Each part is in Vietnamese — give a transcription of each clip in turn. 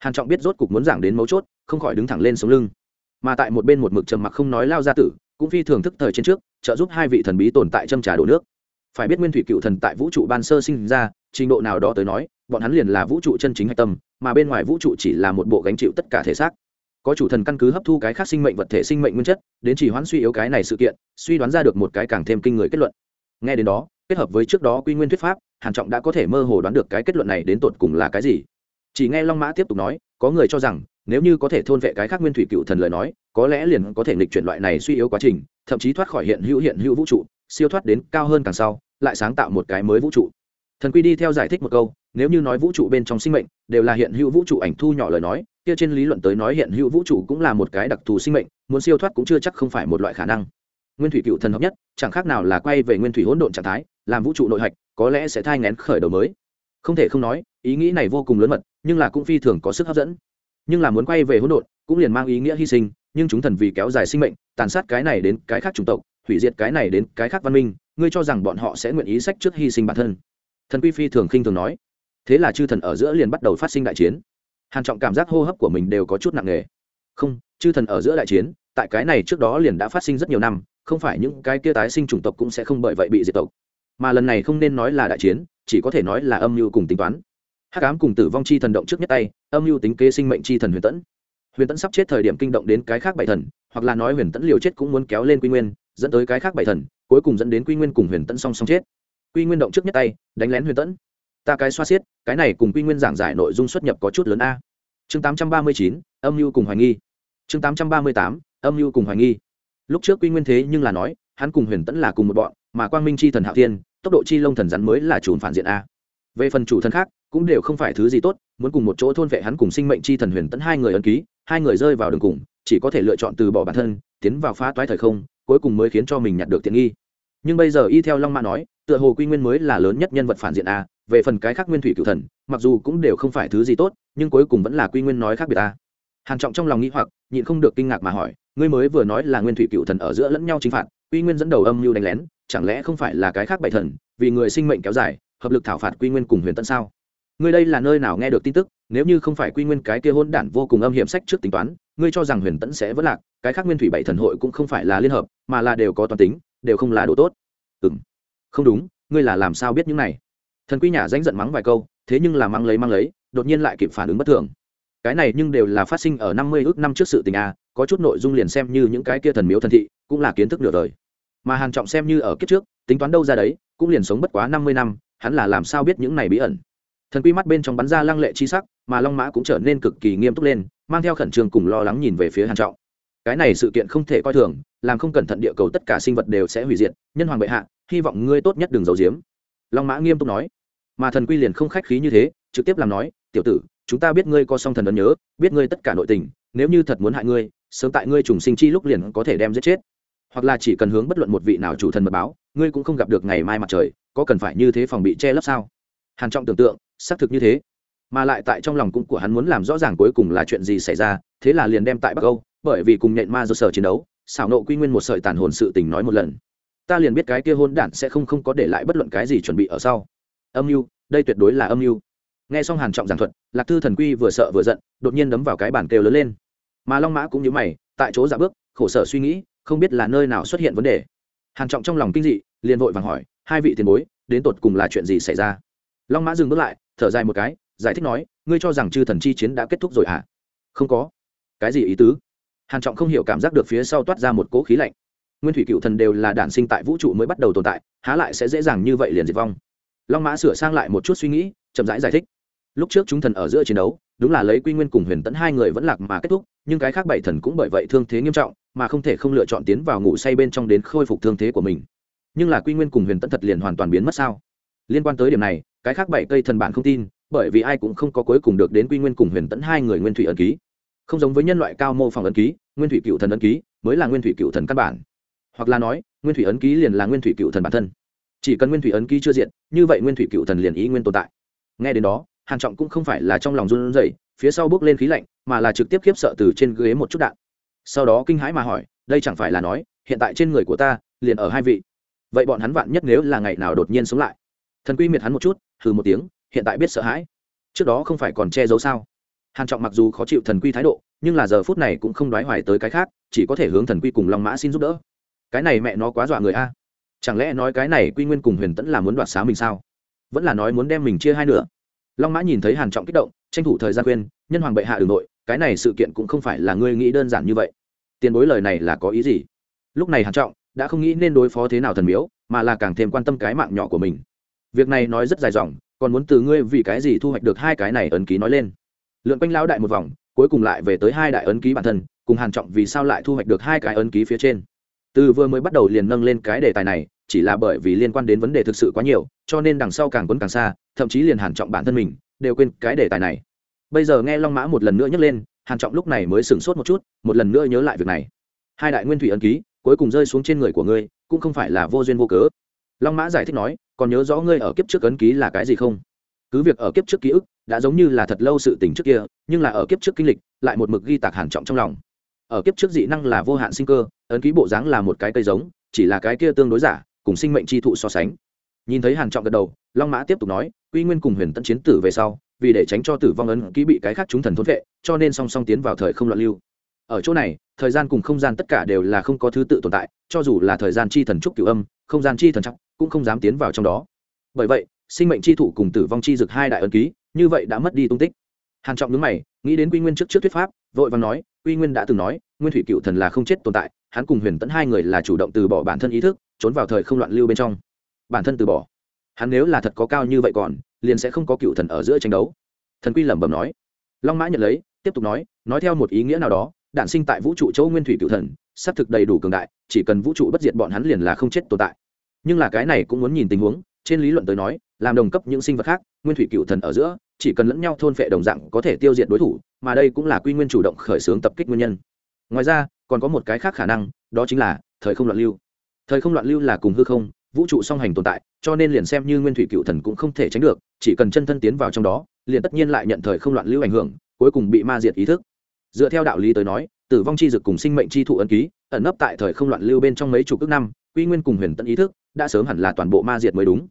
hàn trọng biết rốt cục muốn giảng đến mấu chốt, không khỏi đứng thẳng lên sống lưng. Mà tại một bên một mực trầm mặc không nói lao ra tử, cũng phi thường thức thời trên trước, trợ giúp hai vị thần bí tồn tại châm trà đổ nước. Phải biết nguyên thủy cựu thần tại vũ trụ ban sơ sinh ra, trình độ nào đó tới nói, bọn hắn liền là vũ trụ chân chính hạch tâm, mà bên ngoài vũ trụ chỉ là một bộ gánh chịu tất cả thể xác. Có chủ thần căn cứ hấp thu cái khác sinh mệnh vật thể sinh mệnh nguyên chất, đến chỉ hoãn suy yếu cái này sự kiện, suy đoán ra được một cái càng thêm kinh người kết luận. Nghe đến đó, kết hợp với trước đó quy nguyên thuyết pháp, hàn trọng đã có thể mơ hồ đoán được cái kết luận này đến tột cùng là cái gì chỉ nghe long mã tiếp tục nói, có người cho rằng, nếu như có thể thôn vệ cái khác nguyên thủy cựu thần lời nói, có lẽ liền có thể nghịch chuyển loại này suy yếu quá trình, thậm chí thoát khỏi hiện hữu hiện hữu vũ trụ, siêu thoát đến cao hơn càng sau, lại sáng tạo một cái mới vũ trụ. Thần quy đi theo giải thích một câu, nếu như nói vũ trụ bên trong sinh mệnh đều là hiện hữu vũ trụ ảnh thu nhỏ lời nói, kia trên lý luận tới nói hiện hữu vũ trụ cũng là một cái đặc thù sinh mệnh, muốn siêu thoát cũng chưa chắc không phải một loại khả năng. Nguyên thủy cựu thần hợp nhất, chẳng khác nào là quay về nguyên thủy hỗn độn trạng thái, làm vũ trụ nội hạch, có lẽ sẽ thai ngén khởi đầu mới. Không thể không nói, ý nghĩ này vô cùng lớn mật nhưng là cũng phi thường có sức hấp dẫn. Nhưng là muốn quay về hỗn độn cũng liền mang ý nghĩa hy sinh, nhưng chúng thần vì kéo dài sinh mệnh, tàn sát cái này đến cái khác chủng tộc, hủy diệt cái này đến cái khác văn minh, ngươi cho rằng bọn họ sẽ nguyện ý sách trước hy sinh bản thân. Thần quy phi thường khinh thường nói. Thế là chư thần ở giữa liền bắt đầu phát sinh đại chiến. Hàn trọng cảm giác hô hấp của mình đều có chút nặng nề. Không, chư thần ở giữa đại chiến, tại cái này trước đó liền đã phát sinh rất nhiều năm, không phải những cái kia tái sinh chủng tộc cũng sẽ không bởi vậy bị diệt tộc. Mà lần này không nên nói là đại chiến, chỉ có thể nói là âm mưu cùng tính toán hắc ám cùng tử vong chi thần động trước nhất tay, âm mưu tính kế sinh mệnh chi thần huyền tẫn. Huyền tẫn sắp chết thời điểm kinh động đến cái khác bảy thần, hoặc là nói huyền tẫn liều chết cũng muốn kéo lên quy nguyên, dẫn tới cái khác bảy thần, cuối cùng dẫn đến quy nguyên cùng huyền tẫn song song chết. Quy nguyên động trước nhất tay, đánh lén huyền tẫn. Ta cái xoa xiết, cái này cùng quy nguyên giảng giải nội dung xuất nhập có chút lớn a. Chương tám trăm ba mươi chín, âm mưu cùng hoài nghi. Chương tám trăm ba mươi tám, âm mưu cùng hoài nghi. Lúc trước quy nguyên thế nhưng là nói, hắn cùng huyền tẫn là cùng một bọn, mà quang minh chi thần hạo thiên, tốc độ chi lông thần rắn mới là chủ phản diện a. Về phần chủ thần khác cũng đều không phải thứ gì tốt, muốn cùng một chỗ thôn vệ hắn cùng sinh mệnh chi thần huyền tẫn hai người ấn ký, hai người rơi vào đường cùng, chỉ có thể lựa chọn từ bỏ bản thân, tiến vào phá toái thời không, cuối cùng mới khiến cho mình nhặt được tiện nghi. Nhưng bây giờ y theo long mã nói, tựa hồ quy nguyên mới là lớn nhất nhân vật phản diện a, về phần cái khác nguyên thủy cựu thần, mặc dù cũng đều không phải thứ gì tốt, nhưng cuối cùng vẫn là quy nguyên nói khác biệt a. Hàn trọng trong lòng nghĩ hoặc, nhịn không được kinh ngạc mà hỏi, ngươi mới vừa nói là nguyên thủy cựu thần ở giữa lẫn nhau chính phạt, quy nguyên dẫn đầu âm mưu đánh lén, chẳng lẽ không phải là cái khác bảy thần, vì người sinh mệnh kéo dài, hợp lực thảo phạt quy nguyên cùng huyền tận sao? Ngươi đây là nơi nào nghe được tin tức, nếu như không phải quy nguyên cái kia hôn đản vô cùng âm hiểm sách trước tính toán, ngươi cho rằng huyền tẫn sẽ vất lạc, cái khác nguyên thủy bảy thần hội cũng không phải là liên hợp, mà là đều có toàn tính, đều không là đồ tốt. Ừ m không đúng, ngươi là làm sao biết những này? Thần quy nhà danh giận mắng vài câu, thế nhưng là mắng lấy mắng lấy, đột nhiên lại kịp phản ứng bất thường. Cái này nhưng đều là phát sinh ở năm mươi ước năm trước sự tình a có chút nội dung liền xem như những cái kia thần miếu thần thị, cũng là kiến thức nửa đời. Mà hàn trọng xem như ở kiếp trước, tính toán đâu ra đấy, cũng liền sống bất quá năm mươi năm, hắn là làm sao biết những này bí ẩn? Thần quy mắt bên trong bắn ra lăng lệ chi sắc, mà long mã cũng trở nên cực kỳ nghiêm túc lên, mang theo khẩn trương cùng lo lắng nhìn về phía hàn trọng. Cái này sự kiện không thể coi thường, làm không cẩn thận địa cầu tất cả sinh vật đều sẽ hủy diệt, nhân hoàng bệ hạ, hy vọng ngươi tốt nhất đừng giấu giếm. Long mã nghiêm túc nói. Mà thần quy liền không khách khí như thế, trực tiếp làm nói, tiểu tử, chúng ta biết ngươi có song thần ấn nhớ, biết ngươi tất cả nội tình, nếu như thật muốn hại ngươi, sớm tại ngươi trùng sinh chi lúc liền có thể đem giết chết. Hoặc là chỉ cần hướng bất luận một vị nào chủ thần mật báo, ngươi cũng không gặp được ngày mai mặt trời, có cần phải như thế phòng bị che lấp sao? Hàn trọng tưởng tượng xác thực như thế. Mà lại tại trong lòng cũng của hắn muốn làm rõ ràng cuối cùng là chuyện gì xảy ra, thế là liền đem tại bắc âu, bởi vì cùng nhện ma do sở chiến đấu, xảo nộ quy nguyên một sợi tàn hồn sự tình nói một lần. Ta liền biết cái kia hôn đản sẽ không không có để lại bất luận cái gì chuẩn bị ở sau. Âm mưu, đây tuyệt đối là âm mưu. Nghe xong hàn trọng giảng thuật, lạc thư thần quy vừa sợ vừa giận, đột nhiên đấm vào cái bàn kêu lớn lên. Mà long mã cũng như mày, tại chỗ giả bước, khổ sở suy nghĩ, không biết là nơi nào xuất hiện vấn đề. Hàn trọng trong lòng kinh dị, liền vội vàng hỏi, hai vị tiền bối, đến tột cùng là chuyện gì xảy ra? Long mã dừng bước lại thở dài một cái giải thích nói ngươi cho rằng chư thần chi chiến đã kết thúc rồi à không có. Cái gì ý tứ? Hàn trọng không hiểu cảm giác được phía sau toát ra một cỗ khí lạnh. Nguyên thủy cựu thần đều là đản sinh tại vũ trụ mới bắt đầu tồn tại há lại sẽ dễ dàng như vậy liền diệt vong. Long mã sửa sang lại một chút suy nghĩ chậm rãi giải, giải thích. Lúc trước chúng thần ở giữa chiến đấu đúng là lấy quy nguyên cùng huyền tẫn hai người vẫn lạc mà kết thúc nhưng cái khác bảy thần cũng bởi vậy thương thế nghiêm trọng mà không thể không lựa chọn tiến vào ngủ say bên trong đến khôi phục thương thế của mình. Nhưng là quy nguyên cùng huyền tẫn thật liền hoàn toàn biến mất sao? Liên quan tới điểm này cái khác bảy cây thần bản không tin, bởi vì ai cũng không có cuối cùng được đến quy nguyên cùng huyền tẫn hai người nguyên thủy ấn ký. Không giống với nhân loại cao mô phỏng ấn ký, nguyên thủy cựu thần ấn ký mới là nguyên thủy cựu thần căn bản. Hoặc là nói, nguyên thủy ấn ký liền là nguyên thủy cựu thần bản thân. Chỉ cần nguyên thủy ấn ký chưa diện như vậy nguyên thủy cựu thần liền ý nguyên tồn tại. Nghe đến đó, hàn trọng cũng không phải là trong lòng run rẩy, phía sau bước lên khí lạnh, mà là trực tiếp khiếp sợ từ trên ghế một chút đạn. Sau đó kinh hãi mà hỏi, đây chẳng phải là nói, hiện tại trên người của ta liền ở hai vị. Vậy bọn hắn vạn nhất nếu là ngày nào đột nhiên sống lại? Thần quy miệt hắn một chút, hừ một tiếng, hiện tại biết sợ hãi. Trước đó không phải còn che giấu sao? Hàn trọng mặc dù khó chịu thần quy thái độ, nhưng là giờ phút này cũng không đoái hoài tới cái khác, chỉ có thể hướng thần quy cùng long mã xin giúp đỡ. Cái này mẹ nó quá dọa người a. Chẳng lẽ nói cái này quy nguyên cùng huyền tẫn là muốn đoạt xá mình sao? Vẫn là nói muốn đem mình chia hai nửa. Long mã nhìn thấy hàn trọng kích động, tranh thủ thời gian quên, nhân hoàng bệ hạ đường nội, cái này sự kiện cũng không phải là ngươi nghĩ đơn giản như vậy. Tiền bối lời này là có ý gì? Lúc này hàn trọng đã không nghĩ nên đối phó thế nào thần miếu, mà là càng thêm quan tâm cái mạng nhỏ của mình việc này nói rất dài dòng, còn muốn từ ngươi vì cái gì thu hoạch được hai cái này ấn ký nói lên. Lượn quanh lão đại một vòng, cuối cùng lại về tới hai đại ấn ký bản thân, cùng hàn trọng vì sao lại thu hoạch được hai cái ấn ký phía trên. Từ vừa mới bắt đầu liền nâng lên cái đề tài này, chỉ là bởi vì liên quan đến vấn đề thực sự quá nhiều, cho nên đằng sau càng quấn càng xa, thậm chí liền hàn trọng bản thân mình, đều quên cái đề tài này. Bây giờ nghe long mã một lần nữa nhắc lên, hàn trọng lúc này mới sửng sốt một chút, một lần nữa nhớ lại việc này. Hai đại nguyên thủy ấn ký, cuối cùng rơi xuống trên người của ngươi, cũng không phải là vô duyên vô cớ long mã giải thích nói, còn nhớ rõ ngươi ở kiếp trước ấn ký là cái gì không? Cứ việc ở kiếp trước ký ức đã giống như là thật lâu sự tình trước kia, nhưng là ở kiếp trước kinh lịch, lại một mực ghi tạc hàn trọng trong lòng. Ở kiếp trước dị năng là vô hạn sinh cơ, ấn ký bộ dáng là một cái cây giống, chỉ là cái kia tương đối giả, cùng sinh mệnh chi thụ so sánh. Nhìn thấy hàn trọng gật đầu, long mã tiếp tục nói, quy nguyên cùng huyền tận chiến tử về sau, vì để tránh cho tử vong ấn ký bị cái khác chúng thần thôn vệ, cho nên song song tiến vào thời không loạn lưu ở chỗ này, thời gian cùng không gian tất cả đều là không có thứ tự tồn tại, cho dù là thời gian chi thần trúc cửu âm, không gian chi thần chắc cũng không dám tiến vào trong đó. Bởi vậy, sinh mệnh chi thủ cùng tử vong chi dực hai đại ấn ký, như vậy đã mất đi tung tích. Hàn trọng nhướng mày, nghĩ đến quy nguyên trước trước thuyết pháp, vội vàng nói, quy nguyên đã từng nói, nguyên thủy cựu thần là không chết tồn tại, hắn cùng huyền tẫn hai người là chủ động từ bỏ bản thân ý thức, trốn vào thời không loạn lưu bên trong. Bản thân từ bỏ. Hắn nếu là thật có cao như vậy còn, liền sẽ không có cựu thần ở giữa tranh đấu. Thần quy lẩm bẩm nói. Long mã nhận lấy, tiếp tục nói nói theo một ý nghĩa nào đó đản sinh tại vũ trụ châu nguyên thủy cựu thần xác thực đầy đủ cường đại, chỉ cần vũ trụ bất diệt bọn hắn liền là không chết tồn tại. Nhưng là cái này cũng muốn nhìn tình huống, trên lý luận tới nói, làm đồng cấp những sinh vật khác, nguyên thủy cựu thần ở giữa, chỉ cần lẫn nhau thôn phệ đồng dạng có thể tiêu diệt đối thủ, mà đây cũng là quy nguyên chủ động khởi xướng tập kích nguyên nhân. Ngoài ra, còn có một cái khác khả năng, đó chính là thời không loạn lưu. Thời không loạn lưu là cùng hư không, vũ trụ song hành tồn tại, cho nên liền xem như nguyên thủy cựu thần cũng không thể tránh được, chỉ cần chân thân tiến vào trong đó, liền tất nhiên lại nhận thời không loạn lưu ảnh hưởng, cuối cùng bị ma diệt ý thức dựa theo đạo lý tới nói tử vong chi dực cùng sinh mệnh chi thụ ấn ký ẩn nấp tại thời không loạn lưu bên trong mấy chục ước năm quy nguyên cùng huyền tận ý thức đã sớm hẳn là toàn bộ ma diệt mới đúng.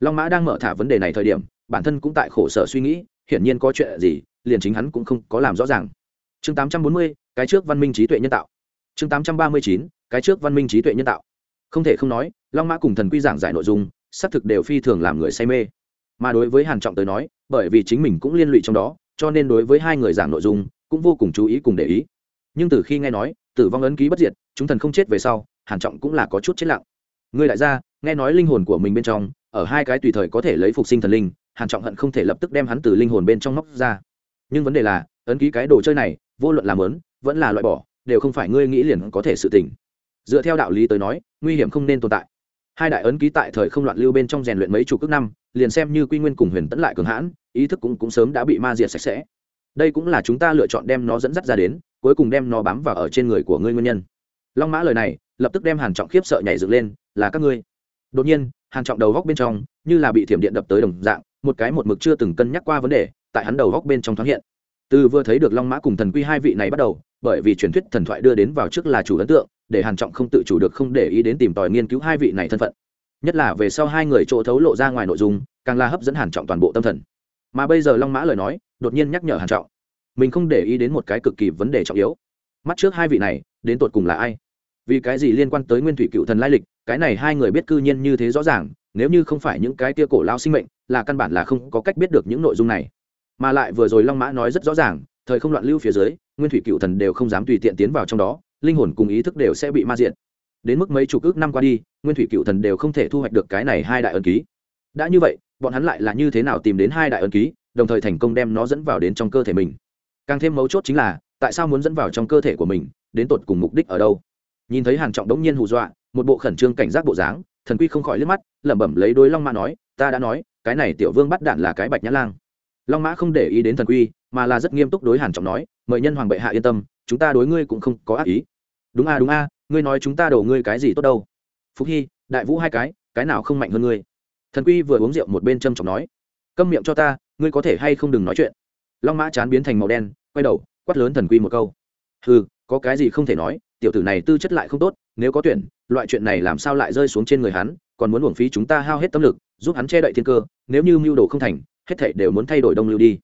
Long mã đang mở thả vấn đề này thời điểm bản thân cũng tại khổ sở suy nghĩ hiển nhiên có chuyện gì liền chính hắn cũng không có làm rõ ràng. Chương 840, cái trước văn minh trí tuệ nhân tạo. Chương 839, cái trước văn minh trí tuệ nhân tạo. Không thể không nói long mã cùng thần quy giảng giải nội dung xác thực đều phi thường làm người say mê. Mà đối với hàn trọng tới nói bởi vì chính mình cũng liên lụy trong đó cho nên đối với hai người giảng nội dung cũng vô cùng chú ý cùng để ý. Nhưng từ khi nghe nói, tử vong ấn ký bất diệt, chúng thần không chết về sau, hàn trọng cũng là có chút chết lặng. Người đại gia, nghe nói linh hồn của mình bên trong, ở hai cái tùy thời có thể lấy phục sinh thần linh, hàn trọng hận không thể lập tức đem hắn từ linh hồn bên trong móc ra. Nhưng vấn đề là, ấn ký cái đồ chơi này, vô luận làm lớn, vẫn là loại bỏ, đều không phải ngươi nghĩ liền có thể sự tình. Dựa theo đạo lý tới nói, nguy hiểm không nên tồn tại. Hai đại ấn ký tại thời không loạn lưu bên trong rèn luyện mấy chục ước năm, liền xem như quy nguyên cùng huyền tẫn lại cường hãn, ý thức cũng cũng sớm đã bị ma diệt sạch sẽ đây cũng là chúng ta lựa chọn đem nó dẫn dắt ra đến, cuối cùng đem nó bám vào ở trên người của ngươi nguyên nhân. Long mã lời này, lập tức đem hàn trọng khiếp sợ nhảy dựng lên, là các ngươi. Đột nhiên, hàn trọng đầu góc bên trong, như là bị thiểm điện đập tới đồng dạng, một cái một mực chưa từng cân nhắc qua vấn đề, tại hắn đầu góc bên trong thoáng hiện. Từ vừa thấy được long mã cùng thần quy hai vị này bắt đầu, bởi vì truyền thuyết thần thoại đưa đến vào trước là chủ ấn tượng, để hàn trọng không tự chủ được không để ý đến tìm tòi nghiên cứu hai vị này thân phận. Nhất là về sau hai người chỗ thấu lộ ra ngoài nội dung, càng là hấp dẫn hàn trọng toàn bộ tâm thần. Mà bây giờ long mã lời nói đột nhiên nhắc nhở hàn trọng. Mình không để ý đến một cái cực kỳ vấn đề trọng yếu. Mắt trước hai vị này, đến tột cùng là ai? Vì cái gì liên quan tới nguyên thủy cựu thần lai lịch, cái này hai người biết cư nhiên như thế rõ ràng, nếu như không phải những cái tia cổ lao sinh mệnh, là căn bản là không có cách biết được những nội dung này. Mà lại vừa rồi long mã nói rất rõ ràng, thời không loạn lưu phía dưới, nguyên thủy cựu thần đều không dám tùy tiện tiến vào trong đó, linh hồn cùng ý thức đều sẽ bị ma diện đến mức mấy chục ước năm qua đi, nguyên thủy cựu thần đều không thể thu hoạch được cái này hai đại ân ký. Đã như vậy, bọn hắn lại là như thế nào tìm đến hai đại ân ký? Đồng thời thành công đem nó dẫn vào đến trong cơ thể mình. Càng thêm mấu chốt chính là, tại sao muốn dẫn vào trong cơ thể của mình, đến tột cùng mục đích ở đâu? Nhìn thấy hàn trọng đống nhiên hù dọa, một bộ khẩn trương cảnh giác bộ dáng, thần quy không khỏi liếc mắt, lẩm bẩm lấy đối long mã nói, ta đã nói, cái này tiểu vương bắt đạn là cái bạch nhã lang. Long mã không để ý đến thần quy, mà là rất nghiêm túc đối hàn trọng nói, mời nhân hoàng bệ hạ yên tâm, chúng ta đối ngươi cũng không có ác ý. Đúng a đúng a, ngươi nói chúng ta đổ ngươi cái gì tốt đâu? Phúc hy, đại vũ hai cái cái nào không mạnh hơn ngươi? Thần quy vừa uống rượu một bên châm trọng nói, câm miệng cho ta ngươi có thể hay không đừng nói chuyện. Long mã chán biến thành màu đen, quay đầu, quát lớn thần quy một câu. Ừ có cái gì không thể nói, tiểu tử này tư chất lại không tốt, nếu có tuyển, loại chuyện này làm sao lại rơi xuống trên người hắn, còn muốn uổng phí chúng ta hao hết tâm lực, giúp hắn che đậy thiên cơ, nếu như mưu đồ không thành, hết thảy đều muốn thay đổi đông lưu đi.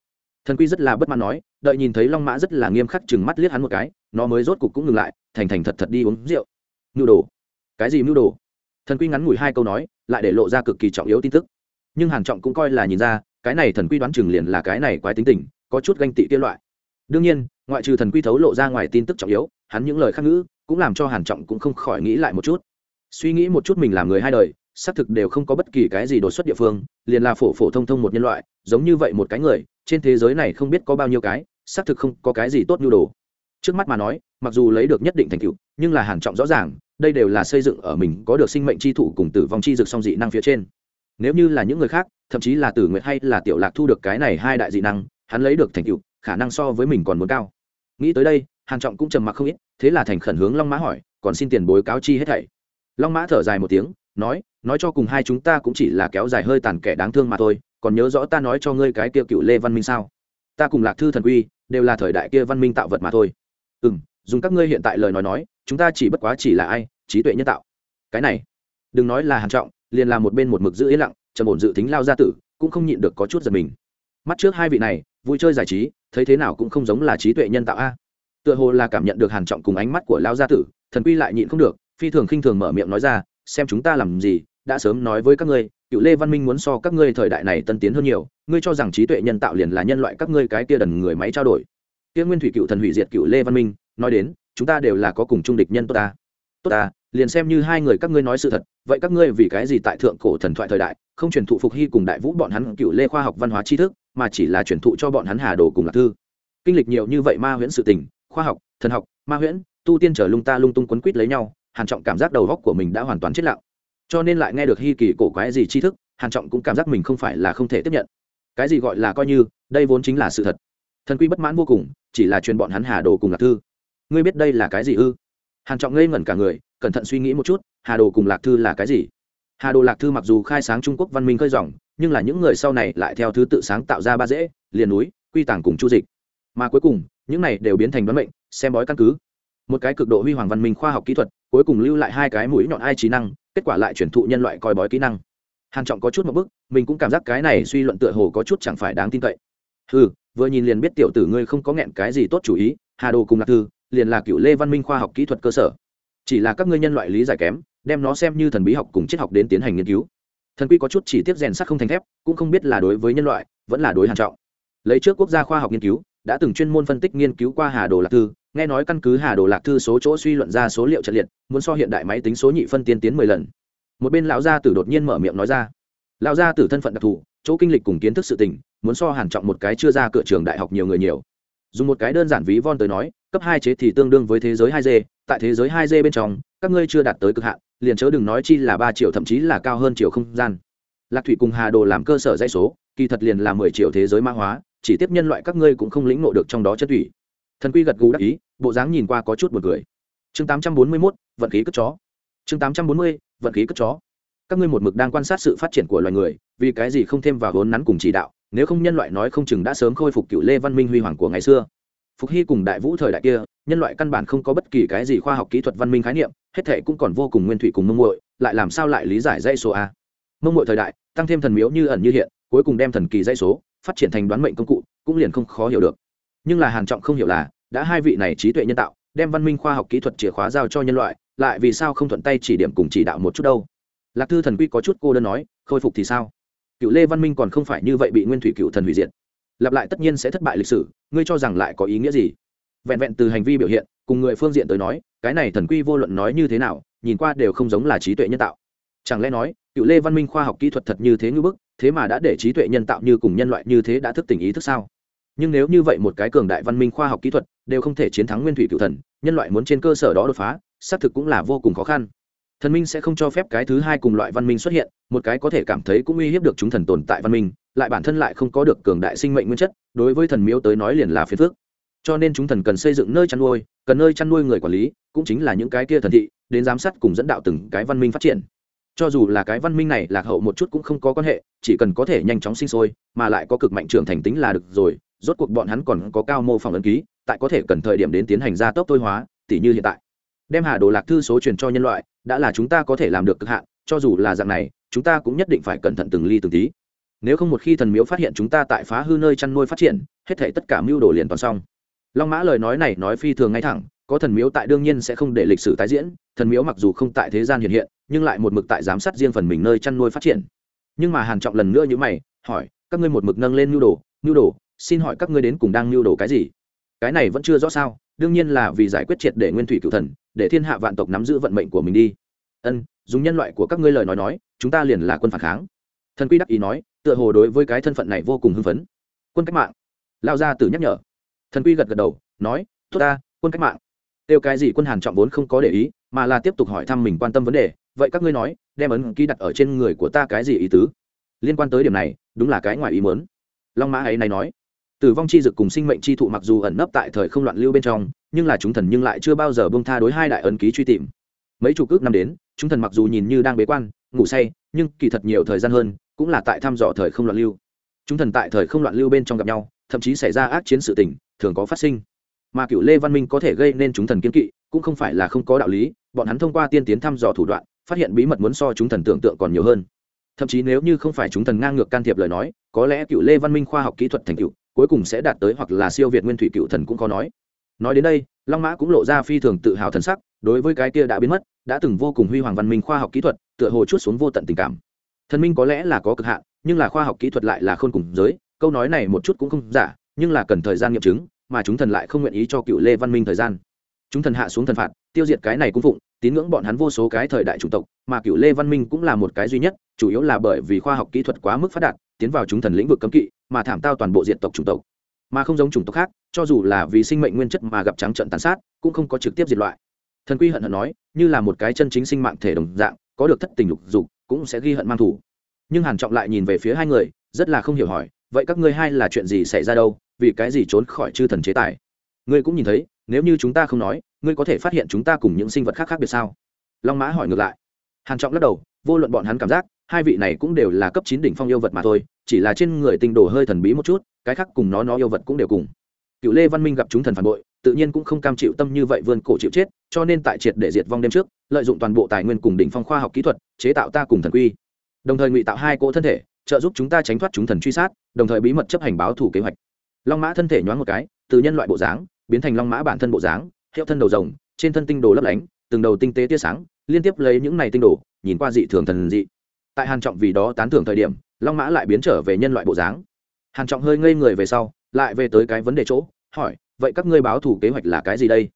Thần quy rất là bất mãn nói, đợi nhìn thấy long mã rất là nghiêm khắc chừng mắt liếc hắn một cái, nó mới rốt cục cũng ngừng lại, thành thành thật thật đi uống rượu. Mưu đồ? Cái gì mưu đồ? Thần quy ngắn ngủi hai câu nói, lại để lộ ra cực kỳ trọng yếu tin tức. Nhưng hàn trọng cũng coi là nhìn ra cái này thần quy đoán chừng liền là cái này quái tính tình, có chút ganh tị kia loại. Đương nhiên, ngoại trừ thần quy thấu lộ ra ngoài tin tức trọng yếu, hắn những lời khác ngữ cũng làm cho hàn trọng cũng không khỏi nghĩ lại một chút. Suy nghĩ một chút mình làm người hai đời, xác thực đều không có bất kỳ cái gì đột xuất địa phương, liền là phổ phổ thông thông một nhân loại, giống như vậy một cái người, trên thế giới này không biết có bao nhiêu cái, xác thực không có cái gì tốt như đồ. Trước mắt mà nói, mặc dù lấy được nhất định thành tựu, nhưng là hàn trọng rõ ràng, đây đều là xây dựng ở mình có được sinh mệnh chi thụ cùng tử vong chi dược song dị năng phía trên. Nếu như là những người khác thậm chí là tử nguyệt hay là tiểu lạc thu được cái này hai đại dị năng, hắn lấy được thành tựu, khả năng so với mình còn muốn cao. Nghĩ tới đây, hàn trọng cũng trầm mặc không ít, thế là thành khẩn hướng long mã hỏi, còn xin tiền bối cáo chi hết thảy? Long mã thở dài một tiếng, nói nói cho cùng hai chúng ta cũng chỉ là kéo dài hơi tàn kẻ đáng thương mà thôi, còn nhớ rõ ta nói cho ngươi cái kia cựu lê văn minh sao? Ta cùng lạc thư thần uy đều là thời đại kia văn minh tạo vật mà thôi. Ừ dùng các ngươi hiện tại lời nói nói, chúng ta chỉ bất quá chỉ là ai, trí tuệ nhân tạo. Cái này, đừng nói là hàn trọng, liền là một bên một mực giữ yên lặng trầm ổn dự tính lao ra tử, cũng không nhịn được có chút giật mình. Mắt trước hai vị này, vui chơi giải trí, thấy thế nào cũng không giống là trí tuệ nhân tạo a. Tựa hồ là cảm nhận được hàn trọng cùng ánh mắt của lao gia tử, thần quy lại nhịn không được, phi thường khinh thường mở miệng nói ra, xem chúng ta làm gì, đã sớm nói với các ngươi, cựu lê văn minh muốn so các ngươi thời đại này tân tiến hơn nhiều, ngươi cho rằng trí tuệ nhân tạo liền là nhân loại các ngươi cái kia đần người máy trao đổi. Kia nguyên thủy cựu thần hủy diệt cựu lê văn minh, nói đến, chúng ta đều là có cùng chung địch nhân tốt ta tốt ta, liền xem như hai người các ngươi nói sự thật, vậy các ngươi vì cái gì tại thượng cổ thần thoại thời đại, không truyền thụ phục hy cùng đại vũ bọn hắn cựu lê khoa học văn hóa tri thức, mà chỉ là truyền thụ cho bọn hắn hà đồ cùng lạc thư? Kinh lịch nhiều như vậy ma huyễn sự tình, khoa học, thần học, ma huyễn, tu tiên trở lung ta lung tung quấn quýt lấy nhau, hàn trọng cảm giác đầu góc của mình đã hoàn toàn chết lặng. Cho nên lại nghe được hy kỳ cổ quái gì tri thức, hàn trọng cũng cảm giác mình không phải là không thể tiếp nhận. Cái gì gọi là coi như, đây vốn chính là sự thật. Thần quy bất mãn vô cùng, chỉ là truyền bọn hắn hà đồ cùng lạc thư. Ngươi biết đây là cái gì ư? Hàn trọng ngây ngẩn cả người, cẩn thận suy nghĩ một chút, hà đồ cùng lạc thư là cái gì? Hà đồ, lạc thư mặc dù khai sáng trung quốc văn minh khơi dòng, nhưng là những người sau này lại theo thứ tự sáng tạo ra ba dễ liền núi, quy tàng cùng chu dịch. Mà cuối cùng, những này đều biến thành đoán mệnh, xem bói căn cứ. Một cái cực độ huy hoàng văn minh khoa học kỹ thuật, cuối cùng lưu lại hai cái mũi nhọn ai trí năng, kết quả lại chuyển thụ nhân loại coi bói kỹ năng. Hàn trọng có chút một bức, mình cũng cảm giác cái này suy luận tựa hồ có chút chẳng phải đáng tin cậy. Ừ vừa nhìn liền biết tiểu tử ngươi không có nghẹn cái gì tốt chủ ý, hà đồ cùng lạc thư liền là cựu lê văn minh khoa học kỹ thuật cơ sở. Chỉ là các ngươi nhân loại lý giải kém, đem nó xem như thần bí học cùng triết học đến tiến hành nghiên cứu. Thần quy có chút chỉ tiếp rèn sắt không thành thép, cũng không biết là đối với nhân loại, vẫn là đối hàn trọng. Lấy trước quốc gia khoa học nghiên cứu, đã từng chuyên môn phân tích nghiên cứu qua hà đồ lạc thư, nghe nói căn cứ hà đồ lạc thư số chỗ suy luận ra số liệu trận liệt, muốn so hiện đại máy tính số nhị phân tiên tiến mười lần. Một bên lão gia tử đột nhiên mở miệng nói ra. Lão gia tử thân phận đặc thù, chỗ kinh lịch cùng kiến thức sự tình, muốn so hàn trọng một cái chưa ra cửa trường đại học nhiều người nhiều dùng một cái đơn giản ví von tới nói cấp hai chế thì tương đương với thế giới hai d tại thế giới hai d bên trong các ngươi chưa đạt tới cực hạn liền chớ đừng nói chi là ba triệu thậm chí là cao hơn triệu không gian. Lạc thủy cùng hà đồ làm cơ sở dãy số kỳ thật liền là mười triệu thế giới mã hóa chỉ tiếp nhân loại các ngươi cũng không lĩnh ngộ được trong đó chất thủy. Thần quy gật gù đắc ý bộ dáng nhìn qua có chút buồn cười. Chương tám trăm bốn mươi 841, vận khí cất chó. Chương tám trăm bốn mươi vận khí cất chó. Các ngươi một mực đang quan sát sự phát triển của loài người vì cái gì không thêm vào vốn nắn cùng chỉ đạo? Nếu không nhân loại nói không chừng đã sớm khôi phục cựu lê văn minh huy hoàng của ngày xưa. Phục hy cùng đại vũ thời đại kia, nhân loại căn bản không có bất kỳ cái gì khoa học kỹ thuật văn minh khái niệm, hết thể cũng còn vô cùng nguyên thủy cùng mông muội, lại làm sao lại lý giải dãy số a? Mông muội thời đại, tăng thêm thần miếu như ẩn như hiện, cuối cùng đem thần kỳ dãy số, phát triển thành đoán mệnh công cụ, cũng liền không khó hiểu được. Nhưng là hàn trọng không hiểu là, đã hai vị này trí tuệ nhân tạo, đem văn minh khoa học kỹ thuật chìa khóa giao cho nhân loại, lại vì sao không thuận tay chỉ điểm cùng chỉ đạo một chút đâu? Lạc thư thần quy có chút cô đơn nói, khôi phục thì sao? Cựu lê văn minh còn không phải như vậy bị nguyên thủy cựu thần hủy diệt. Lặp lại tất nhiên sẽ thất bại lịch sử, ngươi cho rằng lại có ý nghĩa gì? Vẹn vẹn từ hành vi biểu hiện, cùng người phương diện tới nói, cái này thần quy vô luận nói như thế nào, nhìn qua đều không giống là trí tuệ nhân tạo. Chẳng lẽ nói, cựu lê văn minh khoa học kỹ thuật thật như thế ngưỡng bức, thế mà đã để trí tuệ nhân tạo như cùng nhân loại như thế đã thức tỉnh ý thức sao? Nhưng nếu như vậy một cái cường đại văn minh khoa học kỹ thuật đều không thể chiến thắng nguyên thủy cựu thần, nhân loại muốn trên cơ sở đó đột phá, xác thực cũng là vô cùng khó khăn thần minh sẽ không cho phép cái thứ hai cùng loại văn minh xuất hiện, một cái có thể cảm thấy cũng uy hiếp được chúng thần tồn tại văn minh, lại bản thân lại không có được cường đại sinh mệnh nguyên chất, đối với thần miếu tới nói liền là phiền phước cho nên chúng thần cần xây dựng nơi chăn nuôi, cần nơi chăn nuôi người quản lý, cũng chính là những cái kia thần thị, đến giám sát cùng dẫn đạo từng cái văn minh phát triển. Cho dù là cái văn minh này lạc hậu một chút cũng không có quan hệ, chỉ cần có thể nhanh chóng sinh sôi, mà lại có cực mạnh trưởng thành tính là được rồi, rốt cuộc bọn hắn còn có cao mô phỏng ấn ký, tại có thể cần thời điểm đến tiến hành gia tốc tối hóa tỷ như hiện tại. Đem hà đồ lạc thư số truyền cho nhân loại đã là chúng ta có thể làm được cực hạn, cho dù là dạng này, chúng ta cũng nhất định phải cẩn thận từng ly từng tí. Nếu không một khi thần miếu phát hiện chúng ta tại phá hư nơi chăn nuôi phát triển, hết thể tất cả mưu đồ liền toàn xong. Long mã lời nói này nói phi thường ngay thẳng, có thần miếu tại đương nhiên sẽ không để lịch sử tái diễn, thần miếu mặc dù không tại thế gian hiện hiện, nhưng lại một mực tại giám sát riêng phần mình nơi chăn nuôi phát triển. Nhưng mà hàn trọng lần nữa như mày, hỏi, các ngươi một mực nâng lên mưu đồ mưu đồ, xin hỏi các ngươi đến cùng đang mưu đồ cái gì? Cái này vẫn chưa rõ sao, đương nhiên là vì giải quyết triệt để nguyên thủy cửu thần để thiên hạ vạn tộc nắm giữ vận mệnh của mình đi. Ân, dùng nhân loại của các ngươi lời nói nói, chúng ta liền là quân phản kháng. Thần quy đắc ý nói, tựa hồ đối với cái thân phận này vô cùng hưng phấn. Quân cách mạng. Lao ra tử nhắc nhở. Thần quy gật gật đầu, nói, tốt ta, quân cách mạng. Kêu cái gì quân hàn trọng vốn không có để ý, mà là tiếp tục hỏi thăm mình quan tâm vấn đề, vậy các ngươi nói, đem ấn ký đặt ở trên người của ta cái gì ý tứ? Liên quan tới điểm này, đúng là cái ngoài ý muốn. Long mã ấy này nói tử vong chi dực cùng sinh mệnh chi thụ mặc dù ẩn nấp tại thời không loạn lưu bên trong, nhưng là chúng thần nhưng lại chưa bao giờ bông tha đối hai đại ấn ký truy tìm. Mấy chục ước năm đến, chúng thần mặc dù nhìn như đang bế quan, ngủ say, nhưng kỳ thật nhiều thời gian hơn, cũng là tại thăm dò thời không loạn lưu. Chúng thần tại thời không loạn lưu bên trong gặp nhau, thậm chí xảy ra ác chiến sự tình, thường có phát sinh. Mà cựu lê văn minh có thể gây nên chúng thần kiên kỵ, cũng không phải là không có đạo lý, bọn hắn thông qua tiên tiến thăm dò thủ đoạn, phát hiện bí mật muốn so chúng thần tưởng tượng còn nhiều hơn. Thậm chí nếu như không phải chúng thần ngang ngược can thiệp lời nói, có lẽ cựu lê văn minh khoa học kỹ thuật thành cựu cuối cùng sẽ đạt tới hoặc là siêu việt nguyên thủy cựu thần cũng có nói. Nói đến đây, long mã cũng lộ ra phi thường tự hào thần sắc, đối với cái kia đã biến mất, đã từng vô cùng huy hoàng văn minh khoa học kỹ thuật, tựa hồ chút xuống vô tận tình cảm. Thần minh có lẽ là có cực hạn, nhưng là khoa học kỹ thuật lại là khôn cùng giới, câu nói này một chút cũng không giả, nhưng là cần thời gian nghiệm chứng, mà chúng thần lại không nguyện ý cho cựu lê văn minh thời gian. Chúng thần hạ xuống thần phạt, tiêu diệt cái này cũng phụng, tín ngưỡng bọn hắn vô số cái thời đại chủng tộc, mà cựu lê văn minh cũng là một cái duy nhất, chủ yếu là bởi vì khoa học kỹ thuật quá mức phát đạt tiến vào chúng thần lĩnh vực cấm kỵ, mà thảm tao toàn bộ diện tộc chủng tộc. Mà không giống chủng tộc khác, cho dù là vì sinh mệnh nguyên chất mà gặp trắng trận tàn sát, cũng không có trực tiếp diệt loại. Thần quy hận hận nói, như là một cái chân chính sinh mạng thể đồng dạng, có được thất tình lục dục, cũng sẽ ghi hận mang thủ. Nhưng hàn trọng lại nhìn về phía hai người, rất là không hiểu hỏi, vậy các ngươi hai là chuyện gì xảy ra đâu? Vì cái gì trốn khỏi chư thần chế tài? Ngươi cũng nhìn thấy, nếu như chúng ta không nói, ngươi có thể phát hiện chúng ta cùng những sinh vật khác khác biệt sao? Long mã hỏi ngược lại. Hàn trọng lắc đầu, vô luận bọn hắn cảm giác hai vị này cũng đều là cấp chín đỉnh phong yêu vật mà thôi, chỉ là trên người tinh đồ hơi thần bí một chút, cái khác cùng nó nó yêu vật cũng đều cùng. Cựu lê văn minh gặp chúng thần phản bội, tự nhiên cũng không cam chịu tâm như vậy vươn cổ chịu chết, cho nên tại triệt để diệt vong đêm trước, lợi dụng toàn bộ tài nguyên cùng đỉnh phong khoa học kỹ thuật, chế tạo ta cùng thần quy. Đồng thời ngụy tạo hai cỗ thân thể, trợ giúp chúng ta tránh thoát chúng thần truy sát, đồng thời bí mật chấp hành báo thủ kế hoạch. Long mã thân thể nhoáng một cái, từ nhân loại bộ dáng, biến thành long mã bản thân bộ dáng, hiệu thân đầu rồng, trên thân tinh đồ lấp lánh, từng đầu tinh tế tia sáng, liên tiếp lấy những này tinh đồ, nhìn qua dị thường thần dị tại hàn trọng vì đó tán thưởng thời điểm, long mã lại biến trở về nhân loại bộ dáng. Hàn trọng hơi ngây người về sau, lại về tới cái vấn đề chỗ, hỏi, vậy các ngươi báo thủ kế hoạch là cái gì đây?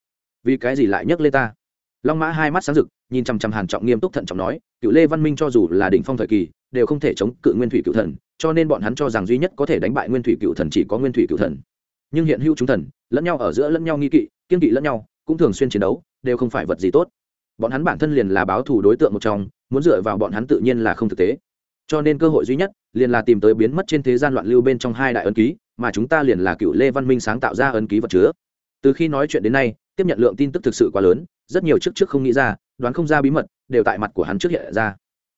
Vì cái gì lại nhắc lên ta? Long mã hai mắt sáng rực, nhìn chăm chăm hàn trọng nghiêm túc thận trọng nói, cựu lê văn minh cho dù là đỉnh phong thời kỳ, đều không thể chống cự nguyên thủy cựu thần, cho nên bọn hắn cho rằng duy nhất có thể đánh bại nguyên thủy cựu thần chỉ có nguyên thủy cựu thần. Nhưng hiện hữu chúng thần, lẫn nhau ở giữa lẫn nhau nghi kỵ, kiên kỵ lẫn nhau, cũng thường xuyên chiến đấu, đều không phải vật gì tốt bọn hắn bản thân liền là báo thù đối tượng một trong, muốn dựa vào bọn hắn tự nhiên là không thực tế. Cho nên cơ hội duy nhất, liền là tìm tới biến mất trên thế gian loạn lưu bên trong hai đại ấn ký, mà chúng ta liền là cựu lê văn minh sáng tạo ra ấn ký vật chứa. Từ khi nói chuyện đến nay, tiếp nhận lượng tin tức thực sự quá lớn, rất nhiều trước trước không nghĩ ra, đoán không ra bí mật, đều tại mặt của hắn trước hiện ra.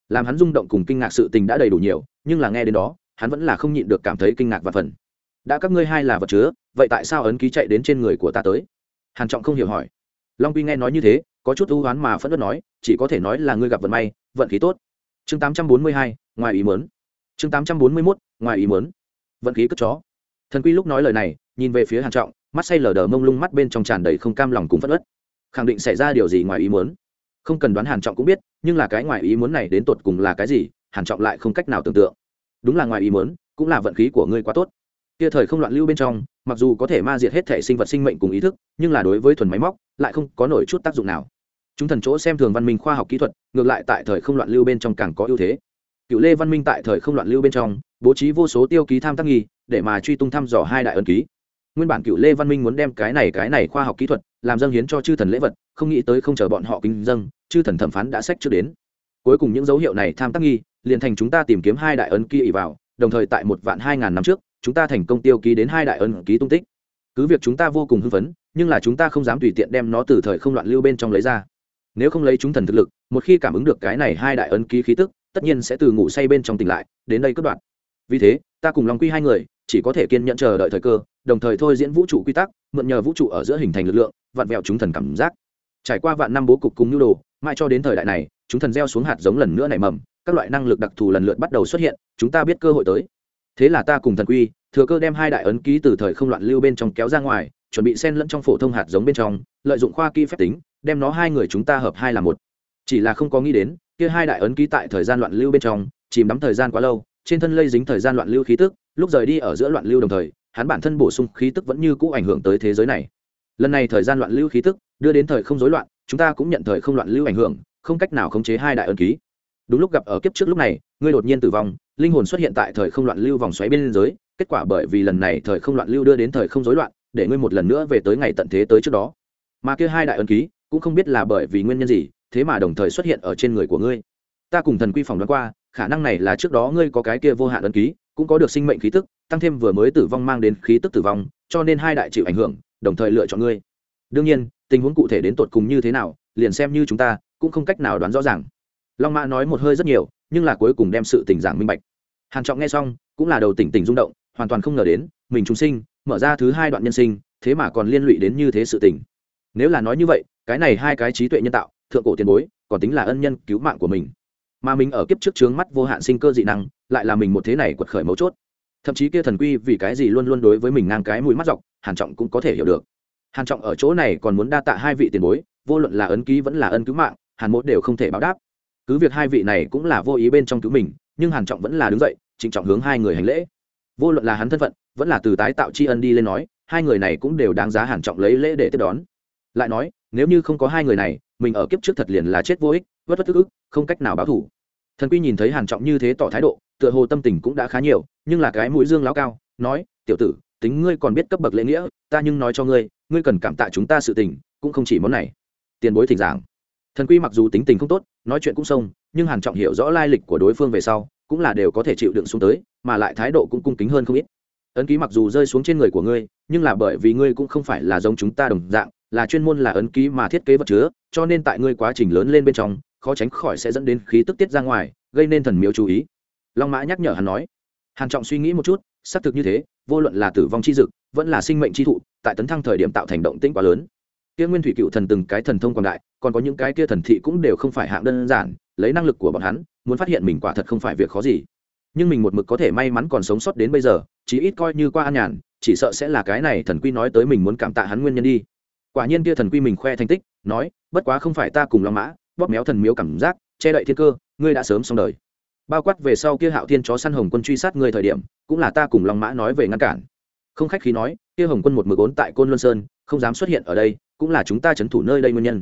Làm hắn rung động cùng kinh ngạc sự tình đã đầy đủ nhiều, nhưng là nghe đến đó, hắn vẫn là không nhịn được cảm thấy kinh ngạc và phần đã các ngươi hai là vật chứa, vậy tại sao ấn ký chạy đến trên người của ta tới? Hàn trọng không hiểu hỏi. Long quy nghe nói như thế có chút ưu oán mà phẫn nộ nói chỉ có thể nói là ngươi gặp vận may vận khí tốt. Chương 842, ngoài ý muốn. Chương 841, ngoài ý muốn. Vận khí cất chó. Thần quy lúc nói lời này nhìn về phía hàn trọng mắt say lờ đờ mông lung mắt bên trong tràn đầy không cam lòng cùng phẫn uất. Khẳng định xảy ra điều gì ngoài ý muốn? Không cần đoán hàn trọng cũng biết nhưng là cái ngoài ý muốn này đến tột cùng là cái gì hàn trọng lại không cách nào tưởng tượng. Đúng là ngoài ý muốn cũng là vận khí của ngươi quá tốt. Kia thời không loạn lưu bên trong mặc dù có thể ma diệt hết thể sinh vật sinh mệnh cùng ý thức nhưng là đối với thuần máy móc lại không có nổi chút tác dụng nào chúng thần chỗ xem thường văn minh khoa học kỹ thuật, ngược lại tại thời không loạn lưu bên trong càng có ưu thế. Cựu lê văn minh tại thời không loạn lưu bên trong, bố trí vô số tiêu ký tham tác nghi, để mà truy tung thăm dò hai đại ân ký. Nguyên bản cựu lê văn minh muốn đem cái này cái này khoa học kỹ thuật làm dâng hiến cho chư thần lễ vật, không nghĩ tới không chờ bọn họ kinh dâng, chư thần thẩm phán đã sách trước đến. Cuối cùng những dấu hiệu này tham tác nghi, liền thành chúng ta tìm kiếm hai đại ấn ký ỉ vào, đồng thời tại một vạn hai ngàn năm trước, chúng ta thành công tiêu ký đến hai đại ấn ký tung tích. Cứ việc chúng ta vô cùng hưng phấn, nhưng là chúng ta không dám tùy tiện đem nó từ thời không loạn lưu bên trong lấy ra nếu không lấy chúng thần thực lực, một khi cảm ứng được cái này hai đại ấn ký khí tức, tất nhiên sẽ từ ngủ say bên trong tỉnh lại, đến đây cất đoạn vì thế, ta cùng long quy hai người, chỉ có thể kiên nhẫn chờ đợi thời cơ, đồng thời thôi diễn vũ trụ quy tắc, mượn nhờ vũ trụ ở giữa hình thành lực lượng, vặn vẹo chúng thần cảm giác. Trải qua vạn năm bố cục cùng nhu đồ, mãi cho đến thời đại này, chúng thần gieo xuống hạt giống lần nữa nảy mầm, các loại năng lực đặc thù lần lượt bắt đầu xuất hiện, chúng ta biết cơ hội tới. Thế là ta cùng thần quy, thừa cơ đem hai đại ấn ký từ thời không loạn lưu bên trong kéo ra ngoài, chuẩn bị xen lẫn trong phổ thông hạt giống bên trong, lợi dụng khoa kỹ phép tính đem nó hai người chúng ta hợp hai là một. Chỉ là không có nghĩ đến, kia hai đại ấn ký tại thời gian loạn lưu bên trong, chìm đắm thời gian quá lâu, trên thân lây dính thời gian loạn lưu khí tức, lúc rời đi ở giữa loạn lưu đồng thời, hắn bản thân bổ sung khí tức vẫn như cũ ảnh hưởng tới thế giới này. Lần này thời gian loạn lưu khí tức, đưa đến thời không rối loạn, chúng ta cũng nhận thời không loạn lưu ảnh hưởng, không cách nào khống chế hai đại ấn ký. Đúng lúc gặp ở kiếp trước lúc này, ngươi đột nhiên tử vong, linh hồn xuất hiện tại thời không loạn lưu vòng xoáy bên dưới, kết quả bởi vì lần này thời không loạn lưu đưa đến thời không rối loạn, để ngươi một lần nữa về tới ngày tận thế tới trước đó. Mà kia hai đại ấn ký cũng không biết là bởi vì nguyên nhân gì, thế mà đồng thời xuất hiện ở trên người của ngươi. Ta cùng thần quy phòng đoán qua, khả năng này là trước đó ngươi có cái kia vô hạn ấn ký, cũng có được sinh mệnh khí tức, tăng thêm vừa mới tử vong mang đến khí tức tử vong, cho nên hai đại chịu ảnh hưởng, đồng thời lựa chọn ngươi. Đương nhiên, tình huống cụ thể đến tột cùng như thế nào, liền xem như chúng ta, cũng không cách nào đoán rõ ràng. Long mã nói một hơi rất nhiều, nhưng là cuối cùng đem sự tình giảng minh bạch. Hàn trọng nghe xong, cũng là đầu tỉnh tỉnh rung động, hoàn toàn không ngờ đến, mình chúng sinh, mở ra thứ hai đoạn nhân sinh, thế mà còn liên lụy đến như thế sự tình nếu là nói như vậy, cái này hai cái trí tuệ nhân tạo, thượng cổ tiền bối, còn tính là ân nhân cứu mạng của mình. Mà mình ở kiếp trước trướng mắt vô hạn sinh cơ dị năng, lại là mình một thế này quật khởi mấu chốt. Thậm chí kia thần quy vì cái gì luôn luôn đối với mình ngang cái mũi mắt dọc, hàn trọng cũng có thể hiểu được. Hàn trọng ở chỗ này còn muốn đa tạ hai vị tiền bối, vô luận là ấn ký vẫn là ân cứu mạng, hàn mốt đều không thể báo đáp. Cứ việc hai vị này cũng là vô ý bên trong cứu mình, nhưng hàn trọng vẫn là đứng dậy, trịnh trọng hướng hai người hành lễ. Vô luận là hắn thân phận, vẫn là từ tái tạo tri ân đi lên nói, hai người này cũng đều đáng giá hàn trọng lấy lễ để tiếp đón lại nói, nếu như không có hai người này, mình ở kiếp trước thật liền là chết vô ích, vất vất tức ức, không cách nào báo thủ. Thần quy nhìn thấy hàn trọng như thế tỏ thái độ, tựa hồ tâm tình cũng đã khá nhiều, nhưng là cái mũi dương láo cao, nói, tiểu tử, tính ngươi còn biết cấp bậc lễ nghĩa, ta nhưng nói cho ngươi ngươi cần cảm tạ chúng ta sự tình, cũng không chỉ món này. Tiền bối thỉnh giảng. Thần quy mặc dù tính tình không tốt, nói chuyện cũng sông, nhưng hàn trọng hiểu rõ lai lịch của đối phương về sau, cũng là đều có thể chịu đựng xuống tới, mà lại thái độ cũng cung kính hơn không ít. Ấn ký mặc dù rơi xuống trên người của ngươi, nhưng là bởi vì ngươi cũng không phải là giống chúng ta đồng dạng là chuyên môn là ấn ký mà thiết kế vật chứa, cho nên tại ngươi quá trình lớn lên bên trong, khó tránh khỏi sẽ dẫn đến khí tức tiết ra ngoài, gây nên thần miếu chú ý. Long mã nhắc nhở hắn nói. Hàn trọng suy nghĩ một chút, xác thực như thế, vô luận là tử vong chi dực, vẫn là sinh mệnh chi thụ, tại tấn thăng thời điểm tạo thành động tĩnh quá lớn. Kia nguyên thủy cựu thần từng cái thần thông quảng đại, còn có những cái kia thần thị cũng đều không phải hạng đơn giản, lấy năng lực của bọn hắn, muốn phát hiện mình quả thật không phải việc khó gì. Nhưng mình một mực có thể may mắn còn sống sót đến bây giờ, chỉ ít coi như qua an nhàn, chỉ sợ sẽ là cái này thần quy nói tới mình muốn cảm tạ hắn nguyên nhân đi quả nhiên kia thần quy mình khoe thành tích, nói, bất quá không phải ta cùng long mã, bóp méo thần miếu cảm giác, che đậy thiên cơ, ngươi đã sớm xong đời. Bao quát về sau kia hạo thiên chó săn hồng quân truy sát ngươi thời điểm, cũng là ta cùng long mã nói về ngăn cản. Không khách khí nói, kia hồng quân một mực ốn tại côn luân sơn, không dám xuất hiện ở đây, cũng là chúng ta c h ấ n thủ nơi đây nguyên nhân.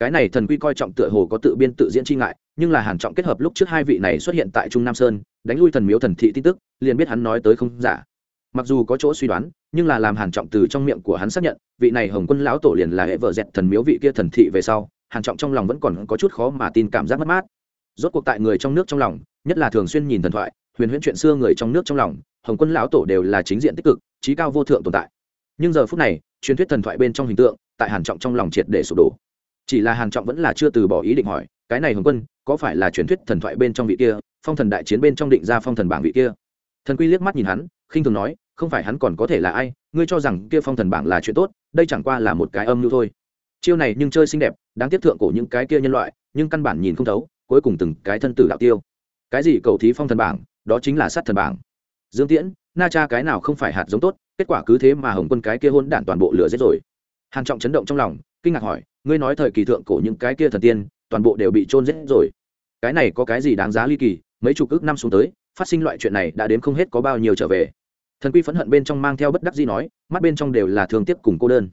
Cái này thần quy coi trọng tựa hồ có tự biên tự diễn c h i ngại, nhưng là hàn trọng kết hợp lúc trước hai vị này xuất hiện tại trung nam sơn, đánh lui thần miếu thần thị tin tức, liền biết hắn nói tới không giả. Mặc dù có chỗ suy đoán nhưng là làm hàn trọng từ trong miệng của hắn xác nhận, vị này hồng quân lão tổ liền là hệ vợ dẹt thần miếu vị kia thần thị về sau, hàn trọng trong lòng vẫn còn có chút khó mà tin cảm giác mất mát. Rốt cuộc tại người trong nước trong lòng, nhất là thường xuyên nhìn thần thoại, huyền huyễn chuyện xưa người trong nước trong lòng, hồng quân lão tổ đều là chính diện tích cực, trí cao vô thượng tồn tại. Nhưng giờ phút này, truyền thuyết thần thoại bên trong hình tượng, tại hàn trọng trong lòng triệt để sụp đổ. Chỉ là hàn trọng vẫn là chưa từ bỏ ý định hỏi, cái này hồng quân, có phải là truyền thuyết thần thoại bên trong vị kia, phong thần đại chiến bên trong định ra phong thần bảng vị kia? Thần quy liếc mắt nhìn hắn, khinh thường nói không phải hắn còn có thể là ai, ngươi cho rằng kia phong thần bảng là chuyện tốt, đây chẳng qua là một cái âm mưu thôi. Chiêu này nhưng chơi xinh đẹp, đáng tiếp thượng cổ những cái kia nhân loại, nhưng căn bản nhìn không thấu, cuối cùng từng cái thân tử đạo tiêu. Cái gì cầu thí phong thần bảng, đó chính là sát thần bảng. Dương tiễn, na cha cái nào không phải hạt giống tốt, kết quả cứ thế mà hồng quân cái kia hôn đản toàn bộ lửa giết rồi. Hàn trọng chấn động trong lòng, kinh ngạc hỏi, ngươi nói thời kỳ thượng cổ những cái kia thần tiên, toàn bộ đều bị trôn giết rồi. Cái này có cái gì đáng giá ly kỳ, mấy chục ước năm xuống tới, phát sinh loại chuyện này đã đến không hết có bao nhiêu trở về thần quy phẫn hận bên trong mang theo bất đắc dĩ nói mắt bên trong đều là thương tiếc cùng cô đơn.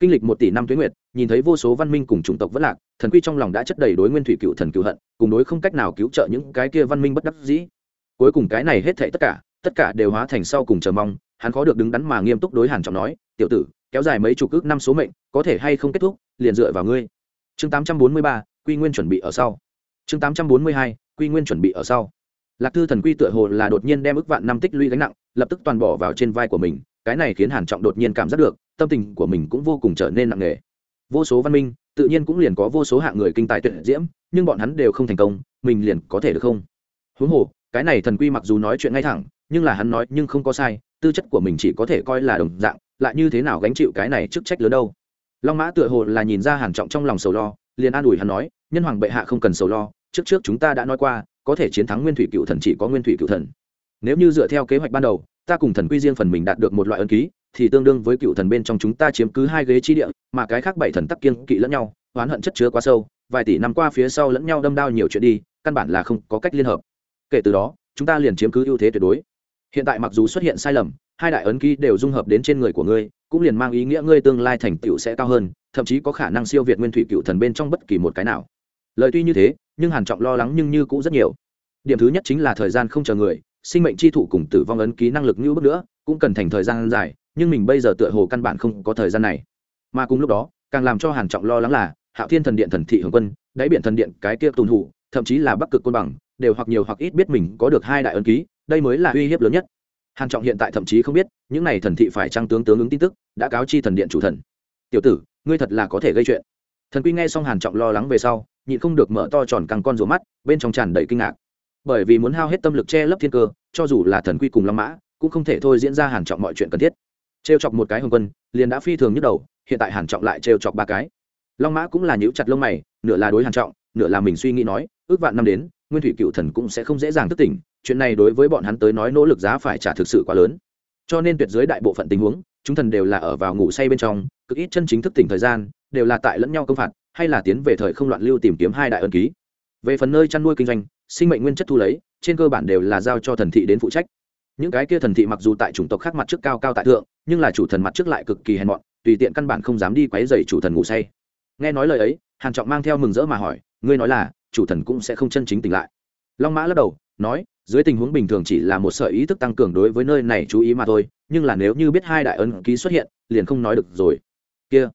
Kinh lịch một tỷ năm tuế nguyệt nhìn thấy vô số văn minh cùng chủng tộc vất lạc thần quy trong lòng đã chất đầy đối nguyên thủy cựu thần cựu hận cùng đối không cách nào cứu trợ những cái kia văn minh bất đắc dĩ. Cuối cùng cái này hết thảy tất cả tất cả đều hóa thành sau cùng chờ mong hắn khó được đứng đắn mà nghiêm túc đối hàn trọng nói tiểu tử kéo dài mấy chục ước năm số mệnh có thể hay không kết thúc liền dựa vào ngươi. Chương 843, quy nguyên chuẩn bị ở sau. Chương 842, quy nguyên chuẩn bị ở sau. Lạc thư thần quy tựa hồ là đột nhiên đem ức vạn năm tích lũy gánh nặng lập tức toàn bỏ vào trên vai của mình, cái này khiến hàn trọng đột nhiên cảm giác được, tâm tình của mình cũng vô cùng trở nên nặng nề. Vô số văn minh, tự nhiên cũng liền có vô số hạng người kinh tài tuyệt diễm, nhưng bọn hắn đều không thành công, mình liền có thể được không? Huống hồ, cái này thần quy mặc dù nói chuyện ngay thẳng, nhưng là hắn nói nhưng không có sai, tư chất của mình chỉ có thể coi là đồng dạng, lại như thế nào gánh chịu cái này chức trách lớn đâu? Long mã tựa hồ là nhìn ra hàn trọng trong lòng sầu lo, liền an ủi hắn nói, nhân hoàng bệ hạ không cần sầu lo, trước trước chúng ta đã nói qua, có thể chiến thắng nguyên thủy cựu thần chỉ có nguyên thủy cựu thần nếu như dựa theo kế hoạch ban đầu, ta cùng thần quy riêng phần mình đạt được một loại ấn ký, thì tương đương với cựu thần bên trong chúng ta chiếm cứ hai ghế chi địa, mà cái khác bảy thần tắc kiên kỵ lẫn nhau, oán hận chất chứa quá sâu, vài tỷ năm qua phía sau lẫn nhau đâm đao nhiều chuyện đi, căn bản là không có cách liên hợp. Kể từ đó, chúng ta liền chiếm cứ ưu thế tuyệt đối. Hiện tại mặc dù xuất hiện sai lầm, hai đại ấn ký đều dung hợp đến trên người của ngươi, cũng liền mang ý nghĩa ngươi tương lai thành tựu sẽ cao hơn, thậm chí có khả năng siêu việt nguyên thủy cựu thần bên trong bất kỳ một cái nào. Lời tuy như thế, nhưng hàn trọng lo lắng nhưng như cũng rất nhiều. Điểm thứ nhất chính là thời gian không chờ người sinh mệnh chi thụ cùng tử vong ấn ký năng lực như bước nữa, cũng cần thành thời gian dài, nhưng mình bây giờ tựa hồ căn bản không có thời gian này. Mà cùng lúc đó, càng làm cho hàn trọng lo lắng là, hạo thiên thần điện thần thị hồng quân, đáy biển thần điện cái kia tùn hủ, thậm chí là bắc cực côn bằng, đều hoặc nhiều hoặc ít biết mình có được hai đại ấn ký, đây mới là uy hiếp lớn nhất. Hàn trọng hiện tại thậm chí không biết, những này thần thị phải trang tướng tướng ứng tin tức, đã cáo chi thần điện chủ thần. Tiểu tử, ngươi thật là có thể gây chuyện. Thần quy nghe xong hàn trọng lo lắng về sau, nhịn không được mở to tròn căng con rùa mắt, bên trong tràn đầy kinh ngạc bởi vì muốn hao hết tâm lực che lấp thiên cơ, cho dù là thần quy cùng long mã, cũng không thể thôi diễn ra hàn trọng mọi chuyện cần thiết. Trêu chọc một cái hồng quân, liền đã phi thường nhức đầu, hiện tại hàn trọng lại trêu chọc ba cái. Long mã cũng là nhíu chặt lông mày, nửa là đối hàn trọng, nửa là mình suy nghĩ nói, ước vạn năm đến, nguyên thủy cựu thần cũng sẽ không dễ dàng thức tỉnh, chuyện này đối với bọn hắn tới nói nỗ lực giá phải trả thực sự quá lớn. Cho nên tuyệt giới đại bộ phận tình huống, chúng thần đều là ở vào ngủ say bên trong, cực ít chân chính thức tỉnh thời gian, đều là tại lẫn nhau công phạt, hay là tiến về thời không loạn lưu tìm kiếm hai đại ân ký. Về phần nơi chăn nuôi kinh doanh sinh mệnh nguyên chất thu lấy, trên cơ bản đều là giao cho thần thị đến phụ trách. Những cái kia thần thị mặc dù tại chủng tộc khác mặt trước cao cao tại thượng, nhưng là chủ thần mặt trước lại cực kỳ hèn mọn, tùy tiện căn bản không dám đi quấy dày chủ thần ngủ say. Nghe nói lời ấy, hàn trọng mang theo mừng rỡ mà hỏi, ngươi nói là, chủ thần cũng sẽ không chân chính tỉnh lại? Long mã lắc đầu, nói, dưới tình huống bình thường chỉ là một sợi ý thức tăng cường đối với nơi này chú ý mà thôi, nhưng là nếu như biết hai đại ấn ký xuất hiện, liền không nói được rồi. Kia.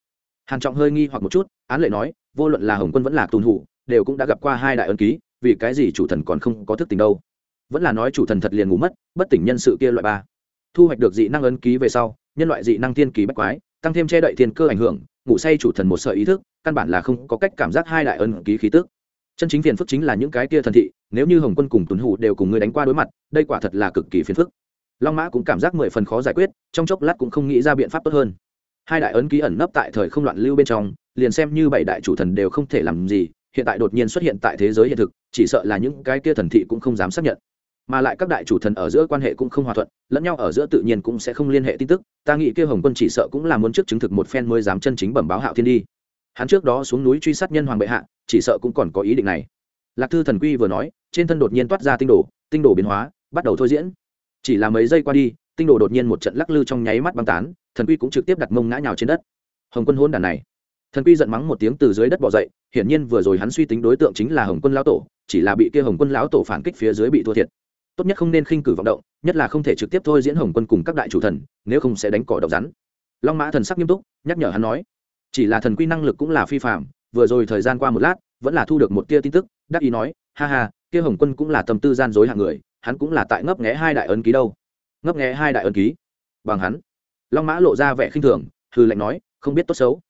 Hàn trọng hơi nghi hoặc một chút, án lệ nói, vô luận là hồng quân vẫn là tùn hủ, đều cũng đã gặp qua hai đại ấn ký vì cái gì chủ thần còn không có thức tỉnh đâu? Vẫn là nói chủ thần thật liền ngủ mất, bất tỉnh nhân sự kia loại ba. Thu hoạch được dị năng ấn ký về sau, nhân loại dị năng thiên kỳ bách quái, tăng thêm che đậy thiên cơ ảnh hưởng, ngủ say chủ thần một sợ ý thức, căn bản là không có cách cảm giác hai đại ấn ký khí tức. Chân chính phiền phức chính là những cái kia thần thị, nếu như hồng quân cùng tuấn hủ đều cùng người đánh qua đối mặt, đây quả thật là cực kỳ phiền phức. Long mã cũng cảm giác mười phần khó giải quyết, trong chốc lát cũng không nghĩ ra biện pháp tốt hơn. Hai đại ấn ký ẩn nấp tại thời không loạn lưu bên trong, liền xem như bảy đại chủ thần đều không thể làm gì hiện tại đột nhiên xuất hiện tại thế giới hiện thực, chỉ sợ là những cái kia thần thị cũng không dám xác nhận. Mà lại các đại chủ thần ở giữa quan hệ cũng không hòa thuận, lẫn nhau ở giữa tự nhiên cũng sẽ không liên hệ tin tức, ta nghĩ kia hồng quân chỉ sợ cũng là muốn trước chứng thực một phen mới dám chân chính bẩm báo hạo thiên đi. Hắn trước đó xuống núi truy sát nhân hoàng bệ hạ, chỉ sợ cũng còn có ý định này. Lạc thư thần quy vừa nói, trên thân đột nhiên toát ra tinh đồ tinh đồ biến hóa, bắt đầu thôi diễn. Chỉ là mấy giây qua đi, tinh đồ đột nhiên một trận lắc lư trong nháy mắt băng tán, thần quy cũng trực tiếp đặt mông ngã nhào trên đất. Hồng quân hôn đàn này thần quy giận mắng một tiếng từ dưới đất bỏ dậy, hiển nhiên vừa rồi hắn suy tính đối tượng chính là hồng quân lão tổ, chỉ là bị kia hồng quân lão tổ phản kích phía dưới bị thua thiệt. Tốt nhất không nên khinh cử vọng động, nhất là không thể trực tiếp thôi diễn hồng quân cùng các đại chủ thần, nếu không sẽ đánh cỏ độc rắn. Long mã thần sắc nghiêm túc, nhắc nhở hắn nói, chỉ là thần quy năng lực cũng là phi phạm vừa rồi thời gian qua một lát, vẫn là thu được một tia tin tức, đắc ý nói, ha ha, kia hồng quân cũng là tâm tư gian dối hạng người, hắn cũng là tại ngấp nghé hai đại ấn ký đâu. Ngấp nghé hai đại ấn ký. Bằng hắn. Long mã lộ ra vẻ khinh thường hư lệnh nói, không biết tốt xấu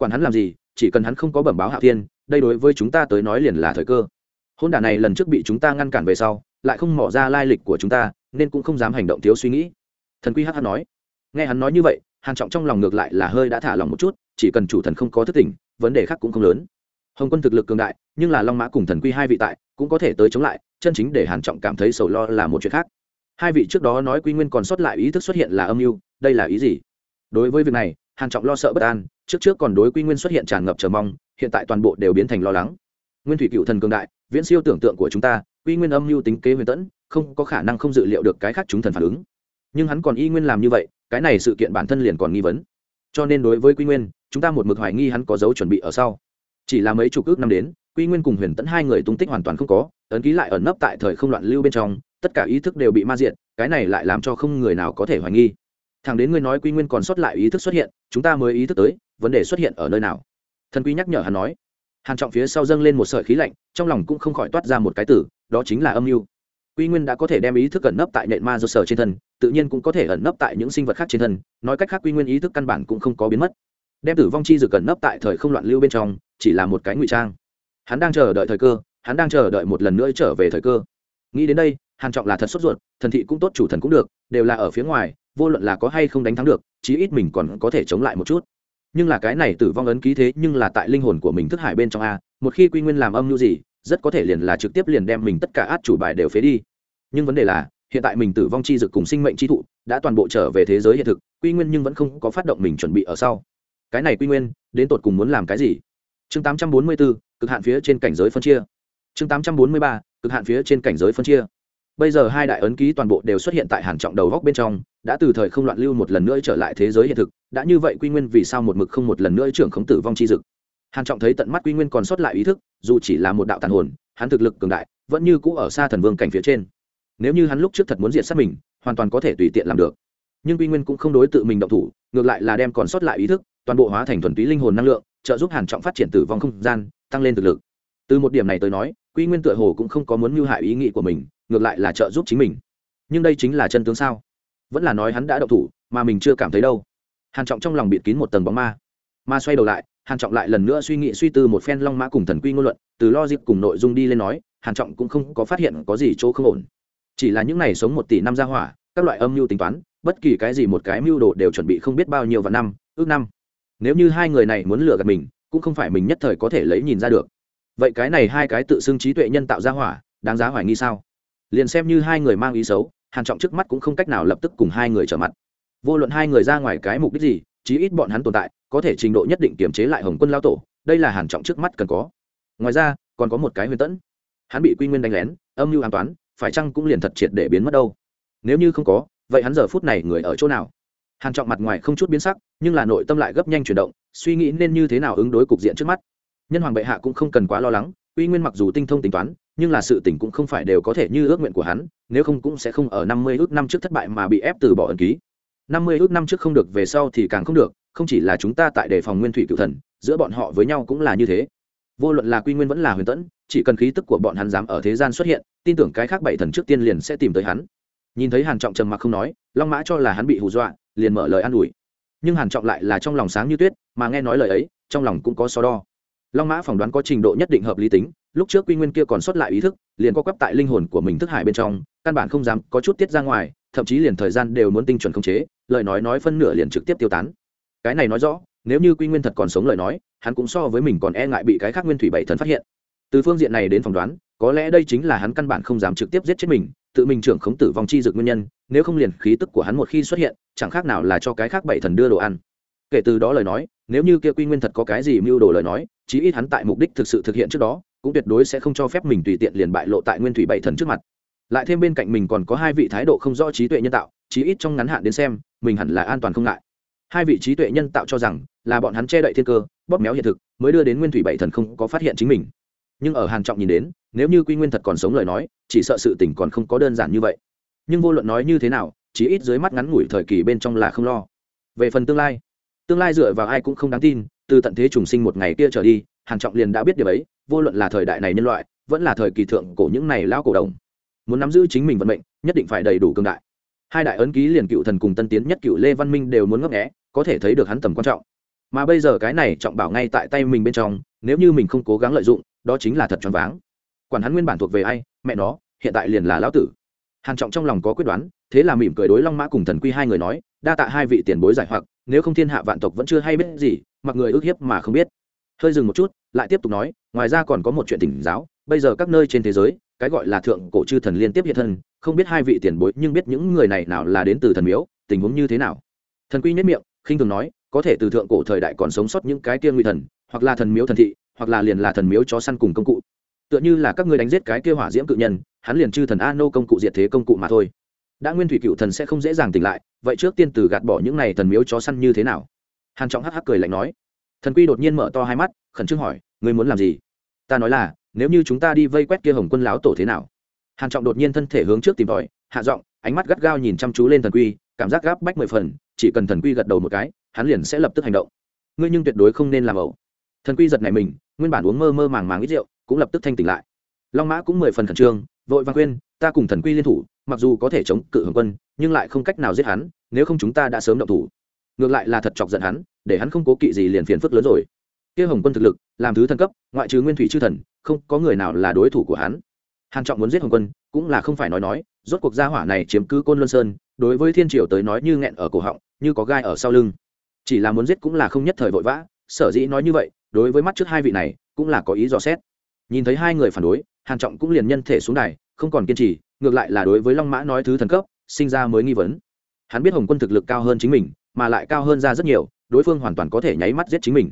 quản hắn làm gì chỉ cần hắn không có bẩm báo hạ thiên đây đối với chúng ta tới nói liền là thời cơ. Hôn đả này lần trước bị chúng ta ngăn cản về sau lại không mỏ ra lai lịch của chúng ta nên cũng không dám hành động thiếu suy nghĩ. Thần quy hh nói. Nghe hắn nói như vậy hàn trọng trong lòng ngược lại là hơi đã thả lòng một chút chỉ cần chủ thần không có thất tình, vấn đề khác cũng không lớn. Hồng quân thực lực cường đại nhưng là long mã cùng thần quy hai vị tại cũng có thể tới chống lại chân chính để hàn trọng cảm thấy sầu lo là một chuyện khác. Hai vị trước đó nói quy nguyên còn sót lại ý thức xuất hiện là âm mưu đây là ý gì? Đối với việc này hàn trọng lo sợ bất an trước trước còn đối quy nguyên xuất hiện tràn ngập chờ mong, hiện tại toàn bộ đều biến thành lo lắng. Nguyên thủy cựu thần cường đại, viễn siêu tưởng tượng của chúng ta, quy nguyên âm mưu tính kế huyền tẫn, không có khả năng không dự liệu được cái khác chúng thần phản ứng. Nhưng hắn còn y nguyên làm như vậy, cái này sự kiện bản thân liền còn nghi vấn. Cho nên đối với quy nguyên, chúng ta một mực hoài nghi hắn có dấu chuẩn bị ở sau. Chỉ là mấy chục ước năm đến, quy nguyên cùng huyền tẫn hai người tung tích hoàn toàn không có, ấn ký lại ẩn nấp tại thời không loạn lưu bên trong, tất cả ý thức đều bị ma diện cái này lại làm cho không người nào có thể hoài nghi. Thằng đến ngươi nói quy nguyên còn sót lại ý thức xuất hiện chúng ta mới ý thức tới, vấn đề xuất hiện ở nơi nào. Thần quy nhắc nhở hắn nói. Hàn trọng phía sau dâng lên một sợi khí lạnh, trong lòng cũng không khỏi toát ra một cái tử đó chính là âm mưu. Quy nguyên đã có thể đem ý thức ẩn nấp tại nện ma do sở trên thân, tự nhiên cũng có thể ẩn nấp tại những sinh vật khác trên thân, nói cách khác quy nguyên ý thức căn bản cũng không có biến mất. Đem tử vong chi dược ẩn nấp tại thời không loạn lưu bên trong, chỉ là một cái ngụy trang. Hắn đang chờ đợi thời cơ, hắn đang chờ đợi một lần nữa trở về thời cơ. Nghĩ đến đây, hàn trọng là thật sốt ruột, thần thị cũng tốt, chủ thần cũng được, đều là ở phía ngoài vô luận là có hay không đánh thắng được chí ít mình còn có thể chống lại một chút. Nhưng là cái này tử vong ấn ký thế nhưng là tại linh hồn của mình thức hải bên trong a một khi quy nguyên làm âm mưu gì rất có thể liền là trực tiếp liền đem mình tất cả át chủ bài đều phế đi. Nhưng vấn đề là hiện tại mình tử vong chi dực cùng sinh mệnh chi thụ đã toàn bộ trở về thế giới hiện thực quy nguyên nhưng vẫn không có phát động mình chuẩn bị ở sau. Cái này quy nguyên đến tột cùng muốn làm cái gì? Chương 844, cực hạn phía trên cảnh giới phân chia. Chương 843, cực hạn phía trên cảnh giới phân chia. Bây giờ hai đại ấn ký toàn bộ đều xuất hiện tại hàn trọng đầu góc bên trong đã từ thời không loạn lưu một lần nữa trở lại thế giới hiện thực, đã như vậy quy nguyên vì sao một mực không một lần nữa trưởng khống tử vong chi dực. Hàn trọng thấy tận mắt quy nguyên còn sót lại ý thức, dù chỉ là một đạo tàn hồn, hắn thực lực cường đại, vẫn như cũ ở xa thần vương cảnh phía trên. Nếu như hắn lúc trước thật muốn diệt sát mình, hoàn toàn có thể tùy tiện làm được. Nhưng quy nguyên cũng không đối tự mình động thủ, ngược lại là đem còn sót lại ý thức, toàn bộ hóa thành thuần túy linh hồn năng lượng, trợ giúp hàn trọng phát triển tử vong không gian, tăng lên thực lực. Từ một điểm này tới nói, quy nguyên tựa hồ cũng không có muốn mưu hại ý nghĩ của mình, ngược lại là trợ giúp chính mình. Nhưng đây chính là chân tướng sao? Vẫn là nói hắn đã đậu thủ, mà mình chưa cảm thấy đâu. Hàn trọng trong lòng bịt kín một tầng bóng ma. Ma xoay đầu lại, hàn trọng lại lần nữa suy nghĩ, suy tư một phen long mã cùng thần quy ngôn luận, từ lo dịp cùng nội dung đi lên nói, hàn trọng cũng không có phát hiện có gì chỗ không ổn. Chỉ là những này sống một tỷ năm ra hỏa, các loại âm mưu tính toán, bất kỳ cái gì một cái mưu đồ đều chuẩn bị không biết bao nhiêu vạn năm, ước năm. Nếu như hai người này muốn lừa gạt mình, cũng không phải mình nhất thời có thể lấy nhìn ra được. Vậy cái này hai cái tự xưng trí tuệ nhân tạo ra hỏa, đáng giá hoài nghi sao? Liền xem như hai người mang ý xấu hàn trọng trước mắt cũng không cách nào lập tức cùng hai người trở mặt. Vô luận hai người ra ngoài cái mục đích gì, chí ít bọn hắn tồn tại, có thể trình độ nhất định kiềm chế lại hồng quân lao tổ, đây là hàn trọng trước mắt cần có. Ngoài ra, còn có một cái huyền tẫn. Hắn bị quy nguyên đánh lén, âm mưu an toán, phải chăng cũng liền thật triệt để biến mất đâu? Nếu như không có, vậy hắn giờ phút này người ở chỗ nào? Hàn trọng mặt ngoài không chút biến sắc, nhưng là nội tâm lại gấp nhanh chuyển động, suy nghĩ nên như thế nào ứng đối cục diện trước mắt. Nhân hoàng bệ hạ cũng không cần quá lo lắng uy nguyên mặc dù tinh thông tính toán, nhưng là sự tình cũng không phải đều có thể như ước nguyện của hắn, nếu không cũng sẽ không ở năm mươi ước năm trước thất bại mà bị ép từ bỏ ẩn ký. năm mươi ước năm trước không được, về sau thì càng không được, không chỉ là chúng ta tại đề phòng nguyên thủy cựu thần, giữa bọn họ với nhau cũng là như thế. Vô luận là quy nguyên vẫn là huyền tẫn, chỉ cần khí tức của bọn hắn dám ở thế gian xuất hiện, tin tưởng cái khác bảy thần trước tiên liền sẽ tìm tới hắn. Nhìn thấy hàn trọng trầm mặc không nói, long mã cho là hắn bị hù dọa, liền mở lời an ủi. Nhưng hàn trọng lại là trong lòng sáng như tuyết, mà nghe nói lời ấy, trong lòng cũng có so đo long mã phỏng đoán có trình độ nhất định hợp lý tính, lúc trước quy nguyên kia còn sót lại ý thức, liền có quắp tại linh hồn của mình thức hải bên trong, căn bản không dám có chút tiết ra ngoài, thậm chí liền thời gian đều muốn tinh chuẩn khống chế, lời nói nói phân nửa liền trực tiếp tiêu tán. Cái này nói rõ, nếu như quy nguyên thật còn sống lời nói, hắn cũng so với mình còn e ngại bị cái khác nguyên thủy bảy thần phát hiện. Từ phương diện này đến phỏng đoán, có lẽ đây chính là hắn căn bản không dám trực tiếp giết chết mình, tự mình trưởng khống tử vong chi dược nguyên nhân, nếu không liền khí tức của hắn một khi xuất hiện, chẳng khác nào là cho cái khác bảy thần đưa đồ ăn. Kể từ đó lời nói nếu như kia quy nguyên thật có cái gì mưu đồ lời nói, chí ít hắn tại mục đích thực sự thực hiện trước đó, cũng tuyệt đối sẽ không cho phép mình tùy tiện liền bại lộ tại nguyên thủy bảy thần trước mặt. Lại thêm bên cạnh mình còn có hai vị thái độ không rõ trí tuệ nhân tạo, chí ít trong ngắn hạn đến xem, mình hẳn là an toàn không ngại. Hai vị trí tuệ nhân tạo cho rằng là bọn hắn che đậy thiên cơ, bóp méo hiện thực, mới đưa đến nguyên thủy bảy thần không có phát hiện chính mình. Nhưng ở hàn trọng nhìn đến, nếu như quy nguyên thật còn sống lời nói, chỉ sợ sự tình còn không có đơn giản như vậy. Nhưng vô luận nói như thế nào, chí ít dưới mắt ngắn ngủi thời kỳ bên trong là không lo. Về phần tương lai tương lai dựa vào ai cũng không đáng tin, từ tận thế trùng sinh một ngày kia trở đi, hàn trọng liền đã biết điều ấy, vô luận là thời đại này nhân loại, vẫn là thời kỳ thượng cổ những này lao cổ đồng. Muốn nắm giữ chính mình vận mệnh, nhất định phải đầy đủ cường đại. Hai đại ấn ký liền cựu thần cùng tân tiến nhất cựu lê văn minh đều muốn ngấp nghé, có thể thấy được hắn tầm quan trọng. Mà bây giờ cái này trọng bảo ngay tại tay mình bên trong, nếu như mình không cố gắng lợi dụng, đó chính là thật choáng váng. Quản hắn nguyên bản thuộc về ai, mẹ nó, hiện tại liền là lão tử. Hàn trọng trong lòng có quyết đoán, thế là mỉm cười đối long mã cùng thần quy hai người nói đa tạ hai vị tiền bối giải hoặc, nếu không thiên hạ vạn tộc vẫn chưa hay biết gì, mặc người ước hiếp mà không biết. Hơi dừng một chút, lại tiếp tục nói, ngoài ra còn có một chuyện tỉnh giáo, bây giờ các nơi trên thế giới, cái gọi là thượng cổ chư thần liên tiếp hiện thân, không biết hai vị tiền bối nhưng biết những người này nào là đến từ thần miếu, tình huống như thế nào. Thần quy nhất miệng, khinh thường nói, có thể từ thượng cổ thời đại còn sống sót những cái kia nguy thần, hoặc là thần miếu thần thị, hoặc là liền là thần miếu chó săn cùng công cụ. Tựa như là các ngươi đánh giết cái kia hỏa diễm cự nhân, hắn liền chư thần a nô công cụ diệt thế công cụ mà thôi đã nguyên thủy cựu thần sẽ không dễ dàng tỉnh lại, vậy trước tiên từ gạt bỏ những này thần miếu chó săn như thế nào? Hàn trọng hắc hắc cười lạnh nói. Thần quy đột nhiên mở to hai mắt, khẩn trương hỏi, ngươi muốn làm gì? Ta nói là, nếu như chúng ta đi vây quét kia hồng quân láo tổ thế nào? Hàn trọng đột nhiên thân thể hướng trước tìm tòi, hạ giọng, ánh mắt gắt gao nhìn chăm chú lên thần quy, cảm giác gáp bách mười phần, chỉ cần thần quy gật đầu một cái, hắn liền sẽ lập tức hành động. Ngươi nhưng tuyệt đối không nên làm ẩu. Thần quy giật này mình, nguyên bản uống mơ mơ màng màng ít rượu, cũng lập tức thanh tỉnh lại. Long mã cũng mười phần khẩn trương, vội vàng khuyên ta cùng thần quy liên thủ mặc dù có thể chống cự hồng quân, nhưng lại không cách nào giết hắn, nếu không chúng ta đã sớm động thủ. Ngược lại là thật chọc giận hắn, để hắn không cố kỵ gì liền phiền phức lớn rồi. Kia hồng quân thực lực, làm thứ thần cấp, ngoại trừ nguyên thủy chư thần, không có người nào là đối thủ của hắn. Hàn trọng muốn giết hồng quân, cũng là không phải nói nói, rốt cuộc gia hỏa này chiếm cứ côn luân sơn, đối với thiên triều tới nói như nghẹn ở cổ họng, như có gai ở sau lưng. Chỉ là muốn giết cũng là không nhất thời vội vã, sở dĩ nói như vậy, đối với mắt trước hai vị này, cũng là có ý dò xét. Nhìn thấy hai người phản đối, hàn trọng cũng liền nhân thể xuống đài không còn kiên trì, ngược lại là đối với long mã nói thứ thần cấp, sinh ra mới nghi vấn. Hắn biết hồng quân thực lực cao hơn chính mình, mà lại cao hơn ra rất nhiều, đối phương hoàn toàn có thể nháy mắt giết chính mình.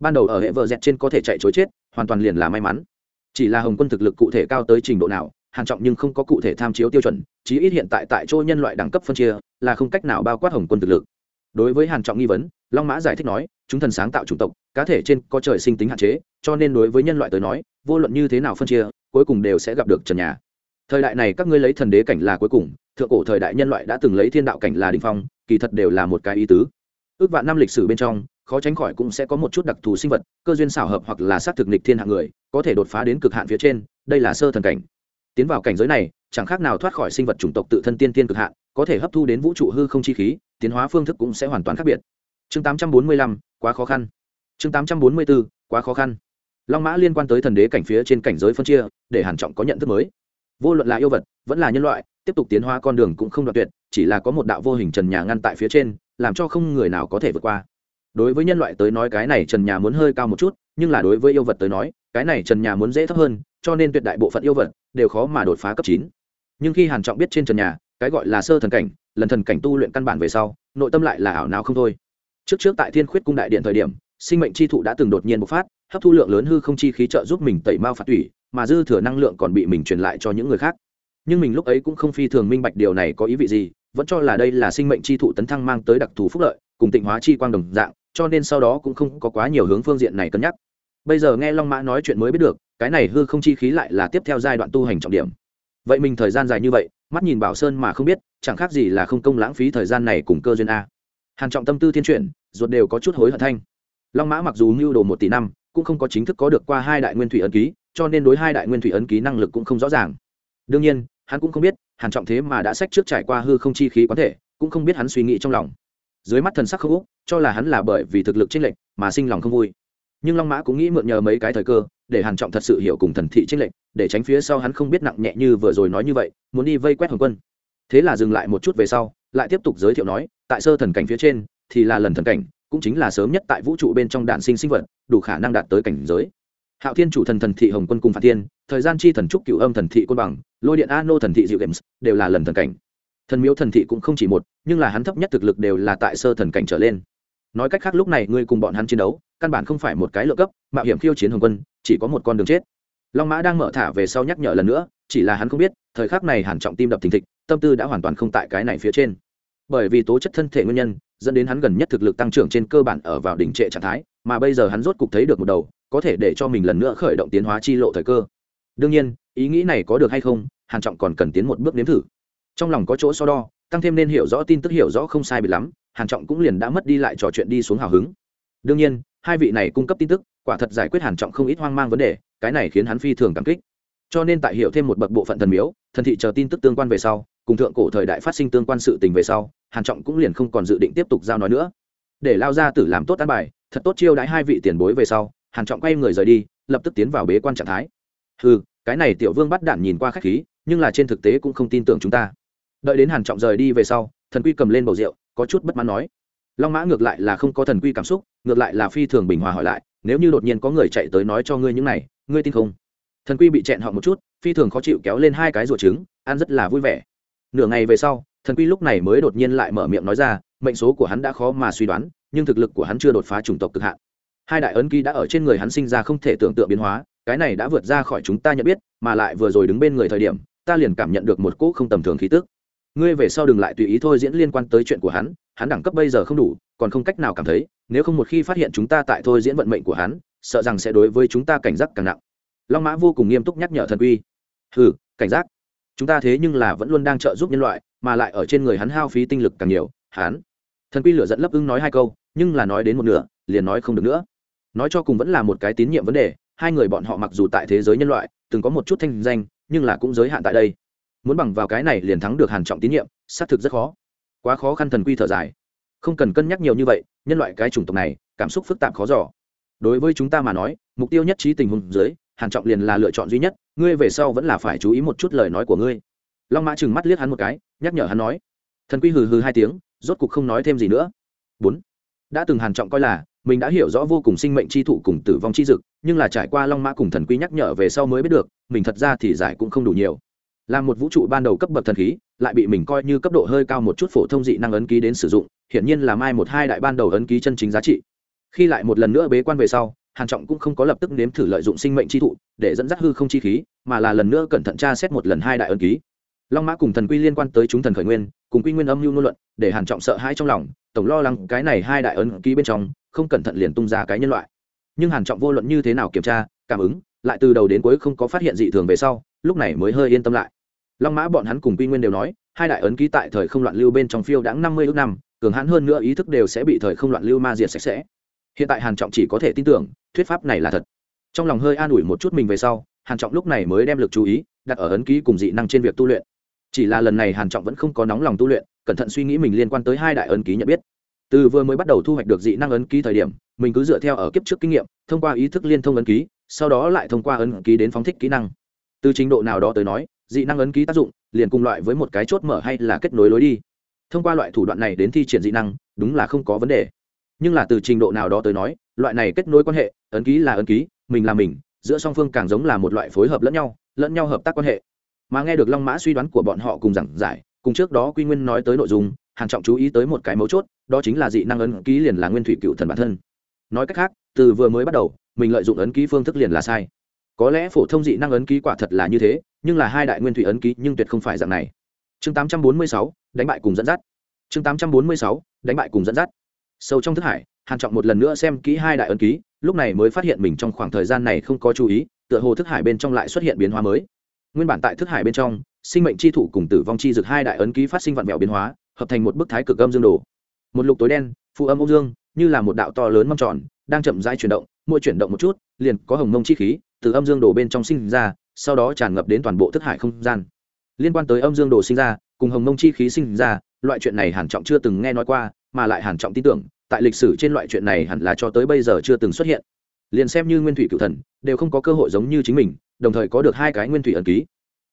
Ban đầu ở hệ vợ dẹt trên có thể chạy chối chết, hoàn toàn liền là may mắn. Chỉ là hồng quân thực lực cụ thể cao tới trình độ nào, hàn trọng nhưng không có cụ thể tham chiếu tiêu chuẩn, chí ít hiện tại tại chỗ nhân loại đẳng cấp phân chia, là không cách nào bao quát hồng quân thực lực. Đối với hàn trọng nghi vấn, long mã giải thích nói, chúng thần sáng tạo chủng tộc, cá thể trên có trời sinh tính hạn chế, cho nên đối với nhân loại tới nói, vô luận như thế nào phân chia, cuối cùng đều sẽ gặp được trần nhà thời đại này các ngươi lấy thần đế cảnh là cuối cùng thượng cổ thời đại nhân loại đã từng lấy thiên đạo cảnh là đỉnh phong kỳ thật đều là một cái ý tứ. Ước vạn năm lịch sử bên trong khó tránh khỏi cũng sẽ có một chút đặc thù sinh vật cơ duyên xảo hợp hoặc là sát thực nịch thiên hạng người có thể đột phá đến cực hạn phía trên đây là sơ thần cảnh. Tiến vào cảnh giới này chẳng khác nào thoát khỏi sinh vật chủng tộc tự thân tiên tiên cực hạn có thể hấp thu đến vũ trụ hư không chi khí tiến hóa phương thức cũng sẽ hoàn toàn khác biệt. Chương 845, quá khó khăn. Chương 844, quá khó khăn. Long mã liên quan tới thần đế cảnh phía trên cảnh giới phân chia để hàn trọng có nhận thức mới vô luận là yêu vật, vẫn là nhân loại, tiếp tục tiến hóa con đường cũng không đoạn tuyệt, chỉ là có một đạo vô hình trần nhà ngăn tại phía trên, làm cho không người nào có thể vượt qua. Đối với nhân loại tới nói cái này trần nhà muốn hơi cao một chút, nhưng là đối với yêu vật tới nói, cái này trần nhà muốn dễ thấp hơn, cho nên tuyệt đại bộ phận yêu vật đều khó mà đột phá cấp chín. Nhưng khi hàn trọng biết trên trần nhà, cái gọi là sơ thần cảnh, lần thần cảnh tu luyện căn bản về sau, nội tâm lại là ảo não không thôi. Trước trước tại thiên khuyết cung đại điện thời điểm, sinh mệnh chi thụ đã từng đột nhiên bộc phát, hấp thu lượng lớn hư không chi khí trợ giúp mình tẩy mao phạt tủy mà dư thừa năng lượng còn bị mình truyền lại cho những người khác. Nhưng mình lúc ấy cũng không phi thường minh bạch điều này có ý vị gì, vẫn cho là đây là sinh mệnh chi thụ tấn thăng mang tới đặc thù phúc lợi, cùng tịnh hóa chi quang đồng dạng, cho nên sau đó cũng không có quá nhiều hướng phương diện này cân nhắc. Bây giờ nghe long mã nói chuyện mới biết được, cái này hư không chi khí lại là tiếp theo giai đoạn tu hành trọng điểm. Vậy mình thời gian dài như vậy, mắt nhìn bảo sơn mà không biết, chẳng khác gì là không công lãng phí thời gian này cùng cơ duyên a. Hàn trọng tâm tư thiên chuyển, ruột đều có chút hối hận thanh. Long mã mặc dù mưu đồ một tỷ năm, cũng không có chính thức có được qua hai đại nguyên thủy ấn ký cho nên đối hai đại nguyên thủy ấn ký năng lực cũng không rõ ràng. Đương nhiên, hắn cũng không biết, hàn trọng thế mà đã sách trước trải qua hư không chi khí quán thể, cũng không biết hắn suy nghĩ trong lòng. Dưới mắt thần sắc không úc, cho là hắn là bởi vì thực lực chênh lệch mà sinh lòng không vui. Nhưng long mã cũng nghĩ mượn nhờ mấy cái thời cơ, để hàn trọng thật sự hiểu cùng thần thị chênh lệch, để tránh phía sau hắn không biết nặng nhẹ như vừa rồi nói như vậy, muốn đi vây quét hồng quân. Thế là dừng lại một chút về sau, lại tiếp tục giới thiệu nói, tại sơ thần cảnh phía trên, thì là lần thần cảnh, cũng chính là sớm nhất tại vũ trụ bên trong đạn sinh sinh vật, đủ khả năng đạt tới cảnh giới hạo thiên chủ thần thần thị hồng quân cùng phạt thiên, thời gian chi thần trúc cựu âm thần thị côn bằng, lôi điện a nô thần thị diệu games, đều là lần thần cảnh. Thần miếu thần thị cũng không chỉ một, nhưng là hắn thấp nhất thực lực đều là tại sơ thần cảnh trở lên. Nói cách khác lúc này ngươi cùng bọn hắn chiến đấu, căn bản không phải một cái lựa cấp, mạo hiểm khiêu chiến hồng quân, chỉ có một con đường chết. Long mã đang mở thả về sau nhắc nhở lần nữa, chỉ là hắn không biết, thời khắc này hàn trọng tim đập thình thịch, tâm tư đã hoàn toàn không tại cái này phía trên. Bởi vì tố chất thân thể nguyên nhân, dẫn đến hắn gần nhất thực lực tăng trưởng trên cơ bản ở vào đỉnh trệ trạng thái, mà bây giờ hắn rốt cục thấy được một đầu có thể để cho mình lần nữa khởi động tiến hóa chi lộ thời cơ. Đương nhiên, ý nghĩ này có được hay không, hàn trọng còn cần tiến một bước nếm thử. Trong lòng có chỗ so đo, tăng thêm nên hiểu rõ tin tức hiểu rõ không sai biệt lắm, hàn trọng cũng liền đã mất đi lại trò chuyện đi xuống hào hứng. Đương nhiên, hai vị này cung cấp tin tức, quả thật giải quyết hàn trọng không ít hoang mang vấn đề, cái này khiến hắn phi thường cảm kích. Cho nên tại hiểu thêm một bậc bộ phận thần miếu, thần thị chờ tin tức tương quan về sau, cùng thượng cổ thời đại phát sinh tương quan sự tình về sau, hàn trọng cũng liền không còn dự định tiếp tục giao nói nữa. Để lao ra tử làm tốt an bài, thật tốt chiêu đãi hai vị tiền bối về sau hàn trọng quay người rời đi, lập tức tiến vào bế quan trạng thái. Ừ cái này tiểu vương bắt đạn nhìn qua khách khí, nhưng là trên thực tế cũng không tin tưởng chúng ta. Đợi đến hàn trọng rời đi về sau, thần quy cầm lên bầu rượu, có chút bất mãn nói. Long mã ngược lại là không có thần quy cảm xúc, ngược lại là phi thường bình hòa hỏi lại, nếu như đột nhiên có người chạy tới nói cho ngươi những này, ngươi tin không? Thần quy bị chẹn họ một chút, phi thường khó chịu kéo lên hai cái ruột trứng, ăn rất là vui vẻ. Nửa ngày về sau, thần quy lúc này mới đột nhiên lại mở miệng nói ra, mệnh số của hắn đã khó mà suy đoán, nhưng thực lực của hắn chưa đột phá chủng tộc cực hạn hai đại ấn ký đã ở trên người hắn sinh ra không thể tưởng tượng biến hóa, cái này đã vượt ra khỏi chúng ta nhận biết, mà lại vừa rồi đứng bên người thời điểm, ta liền cảm nhận được một cỗ không tầm thường khí tức. Ngươi về sau đừng lại tùy ý thôi diễn liên quan tới chuyện của hắn hắn đẳng cấp bây giờ không đủ, còn không cách nào cảm thấy, nếu không một khi phát hiện chúng ta tại thôi diễn vận mệnh của hắn, sợ rằng sẽ đối với chúng ta cảnh giác càng nặng. Long mã vô cùng nghiêm túc nhắc nhở thần uy hừ, cảnh giác. Chúng ta thế nhưng là vẫn luôn đang trợ giúp nhân loại, mà lại ở trên người hắn hao phí tinh lực càng nhiều, hắn. Thần quy lửa dẫn lấp ưng nói hai câu, nhưng là nói đến một nửa, liền nói không được nữa nói cho cùng vẫn là một cái tín nhiệm vấn đề, hai người bọn họ mặc dù tại thế giới nhân loại, từng có một chút thanh danh, nhưng là cũng giới hạn tại đây. Muốn bằng vào cái này liền thắng được hàn trọng tín nhiệm, xác thực rất khó. Quá khó khăn thần quy thở dài. Không cần cân nhắc nhiều như vậy, nhân loại cái chủng tộc này, cảm xúc phức tạp khó giỏ đối với chúng ta mà nói, mục tiêu nhất trí tình huống dưới, hàn trọng liền là lựa chọn duy nhất, ngươi về sau vẫn là phải chú ý một chút lời nói của ngươi. Long mã chừng mắt liếc hắn một cái, nhắc nhở hắn nói. Thần quy hừ hừ hai tiếng, rốt cục không nói thêm gì nữa. Bốn. Đã từng hàn trọng coi là mình đã hiểu rõ vô cùng sinh mệnh chi thụ cùng tử vong chi dực, nhưng là trải qua long mã cùng thần quy nhắc nhở về sau mới biết được, mình thật ra thì giải cũng không đủ nhiều. Là một vũ trụ ban đầu cấp bậc thần khí, lại bị mình coi như cấp độ hơi cao một chút phổ thông dị năng ấn ký đến sử dụng, hiển nhiên là mai một hai đại ban đầu ấn ký chân chính giá trị. Khi lại một lần nữa bế quan về sau, hàn trọng cũng không có lập tức nếm thử lợi dụng sinh mệnh chi thụ để dẫn dắt hư không chi khí, mà là lần nữa cẩn thận tra xét một lần hai đại ấn ký. Long mã cùng thần quy liên quan tới chúng thần khởi nguyên, cùng quy nguyên âm lưu ngôn luận, để hàn trọng sợ hãi trong lòng tổng lo lắng cái này hai đại ấn ký bên trong, không cẩn thận liền tung ra cái nhân loại. Nhưng hàn trọng vô luận như thế nào kiểm tra, cảm ứng, lại từ đầu đến cuối không có phát hiện dị thường về sau, lúc này mới hơi yên tâm lại. Long mã bọn hắn cùng quy nguyên đều nói, hai đại ấn ký tại thời không loạn lưu bên trong phiêu đãng năm mươi ước năm, cường hãn hơn nữa ý thức đều sẽ bị thời không loạn lưu ma diệt sạch sẽ. Hiện tại hàn trọng chỉ có thể tin tưởng, thuyết pháp này là thật. Trong lòng hơi an ủi một chút mình về sau, hàn trọng lúc này mới đem lực chú ý đặt ở ấn ký cùng dị năng trên việc tu luyện. Chỉ là lần này hàn trọng vẫn không có nóng lòng tu luyện cẩn thận suy nghĩ mình liên quan tới hai đại ấn ký nhận biết. Từ vừa mới bắt đầu thu hoạch được dị năng ấn ký thời điểm, mình cứ dựa theo ở kiếp trước kinh nghiệm, thông qua ý thức liên thông ấn ký, sau đó lại thông qua ấn ký đến phóng thích kỹ năng. Từ trình độ nào đó tới nói, dị năng ấn ký tác dụng liền cùng loại với một cái chốt mở hay là kết nối lối đi. Thông qua loại thủ đoạn này đến thi triển dị năng, đúng là không có vấn đề. Nhưng là từ trình độ nào đó tới nói, loại này kết nối quan hệ, ấn ký là ấn ký, mình là mình, giữa song phương càng giống là một loại phối hợp lẫn nhau lẫn nhau hợp tác quan hệ. Mà nghe được long mã suy đoán của bọn họ cùng giảng giải cùng trước đó quy nguyên nói tới nội dung hàn trọng chú ý tới một cái mấu chốt đó chính là dị năng ấn ký liền là nguyên thủy cựu thần bản thân. Nói cách khác từ vừa mới bắt đầu mình lợi dụng ấn ký phương thức liền là sai. Có lẽ phổ thông dị năng ấn ký quả thật là như thế nhưng là hai đại nguyên thủy ấn ký nhưng tuyệt không phải dạng này. Chương 846, đánh bại cùng dẫn dắt. Chương 846, đánh bại cùng dẫn dắt. Sâu trong thức hải hàn trọng một lần nữa xem kỹ hai đại ấn ký lúc này mới phát hiện mình trong khoảng thời gian này không có chú ý tựa hồ thức hải bên trong lại xuất hiện biến hóa mới. Nguyên bản tại thức hải bên trong sinh mệnh chi thủ cùng tử vong chi dược hai đại ấn ký phát sinh vạn vẹo biến hóa, hợp thành một bức thái cực âm dương đồ. Một lục tối đen, phụ âm âu dương, như là một đạo to lớn mâm tròn, đang chậm rãi chuyển động, mỗi chuyển động một chút, liền có hồng mông chi khí từ âm dương đồ bên trong sinh ra, sau đó tràn ngập đến toàn bộ thức hải không gian. Liên quan tới âm dương đồ sinh ra, cùng hồng mông chi khí sinh ra, loại chuyện này hàn trọng chưa từng nghe nói qua, mà lại hàn trọng tin tưởng, tại lịch sử trên loại chuyện này hẳn là cho tới bây giờ chưa từng xuất hiện. Liền xem như nguyên thủy cựu thần, đều không có cơ hội giống như chính mình, đồng thời có được hai cái nguyên thủy ẩn ký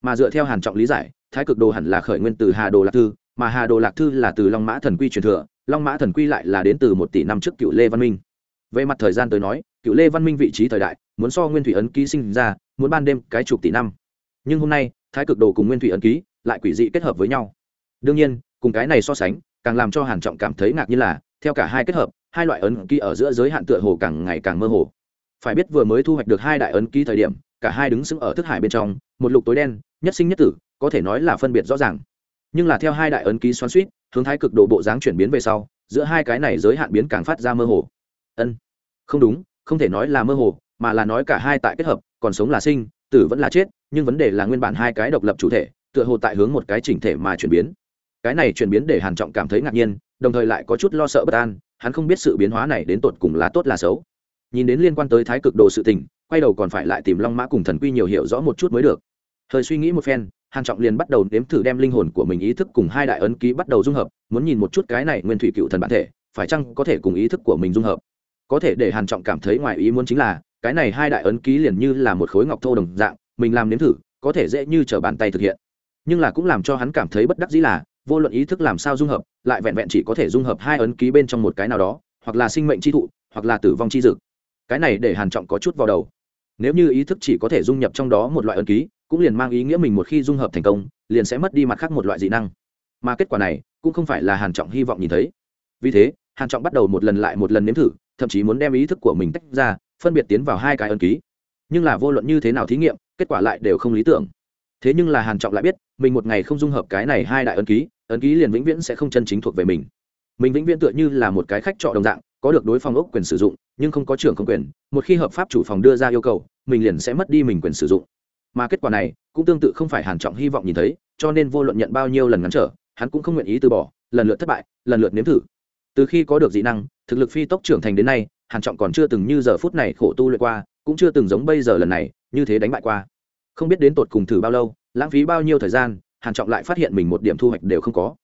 mà dựa theo hàn trọng lý giải, thái cực đồ hẳn là khởi nguyên từ hà đồ lạc thư, mà hà đồ lạc thư là từ long mã thần quy truyền thừa, long mã thần quy lại là đến từ một tỷ năm trước cựu lê văn minh. Về mặt thời gian tới nói, cựu lê văn minh vị trí thời đại, muốn so nguyên thủy ấn ký sinh ra, muốn ban đêm cái chục tỷ năm. Nhưng hôm nay, thái cực đồ cùng nguyên thủy ấn ký lại quỷ dị kết hợp với nhau. Đương nhiên, cùng cái này so sánh, càng làm cho hàn trọng cảm thấy ngạc nhiên là, theo cả hai kết hợp, hai loại ấn ký ở giữa giới hạn tựa hồ càng ngày càng mơ hồ. Phải biết vừa mới thu hoạch được hai đại ấn ký thời điểm, cả hai đứng sững ở thức hải bên trong, một lục tối đen nhất sinh nhất tử, có thể nói là phân biệt rõ ràng. Nhưng là theo hai đại ấn ký xoắn suýt hướng thái cực độ bộ dáng chuyển biến về sau, giữa hai cái này giới hạn biến càng phát ra mơ hồ. Ân, không đúng, không thể nói là mơ hồ, mà là nói cả hai tại kết hợp, còn sống là sinh, tử vẫn là chết, nhưng vấn đề là nguyên bản hai cái độc lập chủ thể, tựa hồ tại hướng một cái chỉnh thể mà chuyển biến. Cái này chuyển biến để hàn trọng cảm thấy ngạc nhiên, đồng thời lại có chút lo sợ bất an, hắn không biết sự biến hóa này đến tột cùng là tốt là xấu. Nhìn đến liên quan tới thái cực đồ sự tình, quay đầu còn phải lại tìm long mã cùng thần quy nhiều hiểu rõ một chút mới được hơi suy nghĩ một phen, hàn trọng liền bắt đầu nếm thử đem linh hồn của mình ý thức cùng hai đại ấn ký bắt đầu dung hợp, muốn nhìn một chút cái này nguyên thủy cựu thần bản thể, phải chăng có thể cùng ý thức của mình dung hợp. Có thể để hàn trọng cảm thấy ngoài ý muốn chính là, cái này hai đại ấn ký liền như là một khối ngọc thô đồng dạng, mình làm nếm thử, có thể dễ như trở bàn tay thực hiện. Nhưng là cũng làm cho hắn cảm thấy bất đắc dĩ là, vô luận ý thức làm sao dung hợp, lại vẹn vẹn chỉ có thể dung hợp hai ấn ký bên trong một cái nào đó, hoặc là sinh mệnh chi thụ, hoặc là tử vong chi dực cái này để hàn trọng có chút vào đầu. Nếu như ý thức chỉ có thể dung nhập trong đó một loại ấn ký cũng liền mang ý nghĩa mình một khi dung hợp thành công, liền sẽ mất đi mặt khác một loại dị năng. Mà kết quả này, cũng không phải là hàn trọng hy vọng nhìn thấy. Vì thế, hàn trọng bắt đầu một lần lại một lần nếm thử, thậm chí muốn đem ý thức của mình tách ra, phân biệt tiến vào hai cái ấn ký. Nhưng là vô luận như thế nào thí nghiệm, kết quả lại đều không lý tưởng. Thế nhưng là hàn trọng lại biết, mình một ngày không dung hợp cái này hai đại ấn ký ấn ký liền vĩnh viễn sẽ không chân chính thuộc về mình. Mình vĩnh viễn tựa như là một cái khách trọ đồng dạng, có được đối phòng ốc quyền sử dụng, nhưng không có trưởng không quyền, một khi hợp pháp chủ phòng đưa ra yêu cầu, mình liền sẽ mất đi mình quyền sử dụng mà kết quả này cũng tương tự không phải hàn trọng hy vọng nhìn thấy, cho nên vô luận nhận bao nhiêu lần ngắn trở, hắn cũng không nguyện ý từ bỏ, lần lượt thất bại, lần lượt nếm thử. Từ khi có được dị năng, thực lực phi tốc trưởng thành đến nay, hàn trọng còn chưa từng như giờ phút này khổ tu luyện qua, cũng chưa từng giống bây giờ lần này, như thế đánh bại qua. Không biết đến tột cùng thử bao lâu, lãng phí bao nhiêu thời gian, hàn trọng lại phát hiện mình một điểm thu hoạch đều không có.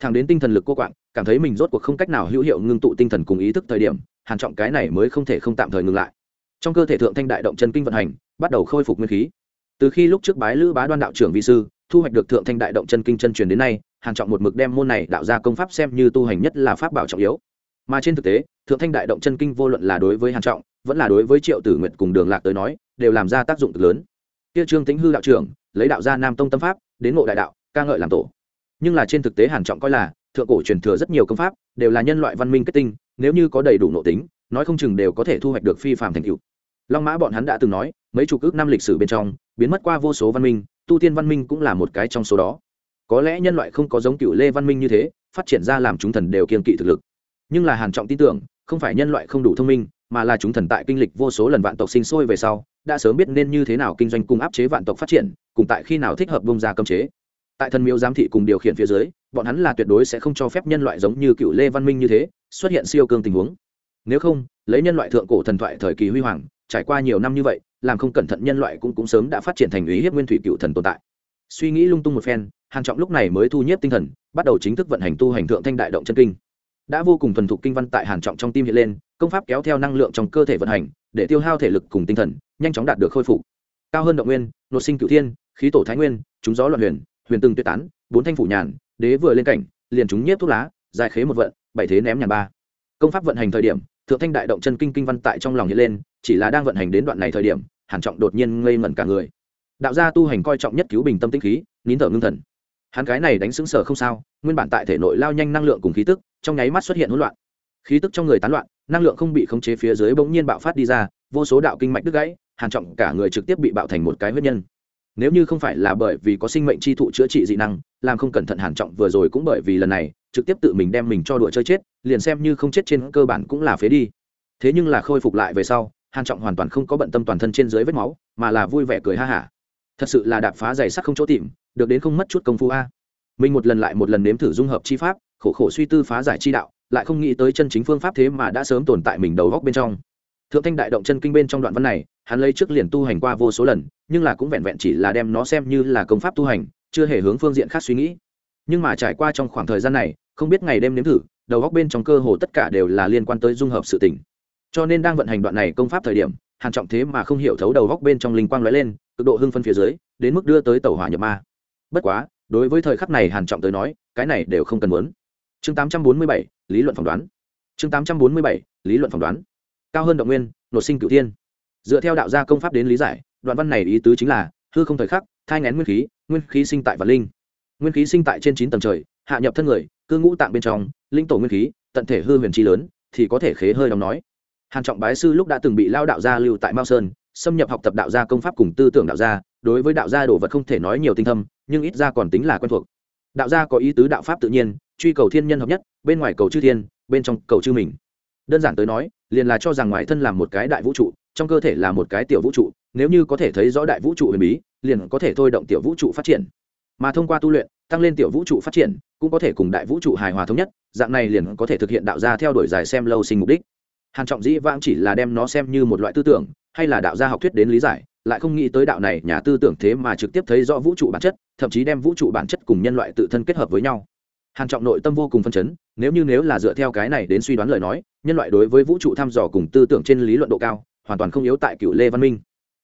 Thẳng đến tinh thần lực cô quạng, cảm thấy mình rốt cuộc không cách nào hữu hiệu ngưng tụ tinh thần cùng ý thức thời điểm, hàn trọng cái này mới không thể không tạm thời ngừng lại. Trong cơ thể thượng thanh đại động chân kinh vận hành, bắt đầu khôi phục nguyên khí từ khi lúc trước bái lữ bá đoan đạo trưởng vi sư, thu hoạch được thượng thanh đại động chân kinh chân truyền đến nay, hàn trọng một mực đem môn này đạo ra công pháp xem như tu hành nhất là pháp bảo trọng yếu. Mà trên thực tế, thượng thanh đại động chân kinh vô luận là đối với hàn trọng, vẫn là đối với triệu tử nguyệt cùng đường lạc tới nói, đều làm ra tác dụng cực lớn. Kia trương tĩnh hư đạo trưởng, lấy đạo gia nam tông tâm pháp, đến ngộ đại đạo, ca ngợi làm tổ. Nhưng là trên thực tế hàn trọng coi là, thượng cổ truyền thừa rất nhiều công pháp, đều là nhân loại văn minh kết tinh, nếu như có đầy đủ nội tính, nói không chừng đều có thể thu hoạch được phi phàm thành tựu long mã bọn hắn đã từng nói, mấy chục ước năm lịch sử bên trong, biến mất qua vô số văn minh, tu tiên văn minh cũng là một cái trong số đó. Có lẽ nhân loại không có giống cựu lê văn minh như thế, phát triển ra làm chúng thần đều kiên kỵ thực lực. Nhưng là hàn trọng tin tưởng, không phải nhân loại không đủ thông minh, mà là chúng thần tại kinh lịch vô số lần vạn tộc sinh sôi về sau, đã sớm biết nên như thế nào kinh doanh cung áp chế vạn tộc phát triển, cùng tại khi nào thích hợp bông ra cấm chế. Tại thần miếu giám thị cùng điều khiển phía dưới, bọn hắn là tuyệt đối sẽ không cho phép nhân loại giống như cựu lê văn minh như thế, xuất hiện siêu cương tình huống. Nếu không, lấy nhân loại thượng cổ thần thoại thời kỳ huy hoàng trải qua nhiều năm như vậy, làm không cẩn thận nhân loại cũng cũng sớm đã phát triển thành ý hiếp nguyên thủy cựu thần tồn tại. Suy nghĩ lung tung một phen, hàn trọng lúc này mới thu nhếp tinh thần, bắt đầu chính thức vận hành tu hành thượng thanh đại động chân kinh. Đã vô cùng thuần thục kinh văn tại hàn trọng trong tim hiện lên, công pháp kéo theo năng lượng trong cơ thể vận hành, để tiêu hao thể lực cùng tinh thần, nhanh chóng đạt được khôi phục. Cao hơn động nguyên nội sinh cửu thiên, khí tổ thái nguyên, chúng gió loạn huyền huyền từng tuyệt tán, bốn thanh phủ nhàn, đế vừa lên cảnh, liền chúng nhiếp thuốc lá dài khế một vận, bảy thế ném nhàn ba. Công pháp vận hành thời điểm, thượng thanh đại động chân kinh kinh văn tại trong lòng hiện lên chỉ là đang vận hành đến đoạn này thời điểm, hàn trọng đột nhiên ngây ngẩn cả người. Đạo gia tu hành coi trọng nhất cứu bình tâm tĩnh khí, nín thở ngưng thần. Hắn cái này đánh xứng sở không sao, nguyên bản tại thể nội lao nhanh năng lượng cùng khí tức, trong nháy mắt xuất hiện hỗn loạn. Khí tức trong người tán loạn, năng lượng không bị khống chế phía dưới bỗng nhiên bạo phát đi ra, vô số đạo kinh mạch đứt gãy, hàn trọng cả người trực tiếp bị bạo thành một cái huyết nhân. Nếu như không phải là bởi vì có sinh mệnh chi thụ chữa trị dị năng, làm không cẩn thận hàn trọng vừa rồi cũng bởi vì lần này, trực tiếp tự mình đem mình cho đùa chơi chết, liền xem như không chết trên cơ bản cũng là phế đi. Thế nhưng là khôi phục lại về sau hàn trọng hoàn toàn không có bận tâm toàn thân trên dưới vết máu, mà là vui vẻ cười ha hả. Thật sự là đạp phá giày sắc không chỗ tìm, được đến không mất chút công phu a. Mình một lần lại một lần nếm thử dung hợp chi pháp, khổ khổ suy tư phá giải chi đạo, lại không nghĩ tới chân chính phương pháp thế mà đã sớm tồn tại mình đầu góc bên trong. Thượng thanh đại động chân kinh bên trong đoạn văn này, hắn lấy trước liền tu hành qua vô số lần, nhưng là cũng vẹn vẹn chỉ là đem nó xem như là công pháp tu hành, chưa hề hướng phương diện khác suy nghĩ. Nhưng mà trải qua trong khoảng thời gian này, không biết ngày đêm nếm thử, đầu góc bên trong cơ hồ tất cả đều là liên quan tới dung hợp sự tình cho nên đang vận hành đoạn này công pháp thời điểm hàn trọng thế mà không hiểu thấu đầu góc bên trong linh quang lóe lên cực độ hưng phân phía dưới đến mức đưa tới tàu hỏa nhập ma. Bất quá đối với thời khắc này hàn trọng tới nói cái này đều không cần muốn. Chương 847, lý luận phỏng đoán. Chương 847, lý luận phỏng đoán. Cao hơn động nguyên nội sinh cửu thiên. Dựa theo đạo gia công pháp đến lý giải đoạn văn này ý tứ chính là hư không thời khắc thai ngén nguyên khí nguyên khí sinh tại vật linh. Nguyên khí sinh tại trên chín tầng trời hạ nhập thân người cư ngũ tạng bên trong linh tổ nguyên khí tận thể hư huyền chi lớn thì có thể khế hơi đóng nói hàn trọng bái sư lúc đã từng bị lao đạo gia lưu tại mao sơn, xâm nhập học tập đạo gia công pháp cùng tư tưởng đạo gia, đối với đạo gia đồ vật không thể nói nhiều tinh thâm, nhưng ít ra còn tính là quen thuộc. Đạo gia có ý tứ đạo pháp tự nhiên, truy cầu thiên nhân hợp nhất, bên ngoài cầu chư thiên, bên trong cầu chư mình. Đơn giản tới nói, liền là cho rằng ngoài thân là một cái đại vũ trụ, trong cơ thể là một cái tiểu vũ trụ, nếu như có thể thấy rõ đại vũ trụ huyền bí, liền có thể thôi động tiểu vũ trụ phát triển. Mà thông qua tu luyện, tăng lên tiểu vũ trụ phát triển, cũng có thể cùng đại vũ trụ hài hòa thống nhất, dạng này liền có thể thực hiện đạo gia theo đuổi dài xem lâu sinh mục đích hàn trọng dĩ vãng chỉ là đem nó xem như một loại tư tưởng, hay là đạo gia học thuyết đến lý giải, lại không nghĩ tới đạo này nhà tư tưởng thế mà trực tiếp thấy rõ vũ trụ bản chất, thậm chí đem vũ trụ bản chất cùng nhân loại tự thân kết hợp với nhau. Hàn trọng nội tâm vô cùng phân chấn, nếu như nếu là dựa theo cái này đến suy đoán lời nói, nhân loại đối với vũ trụ thăm dò cùng tư tưởng trên lý luận độ cao, hoàn toàn không yếu tại cựu lê văn minh.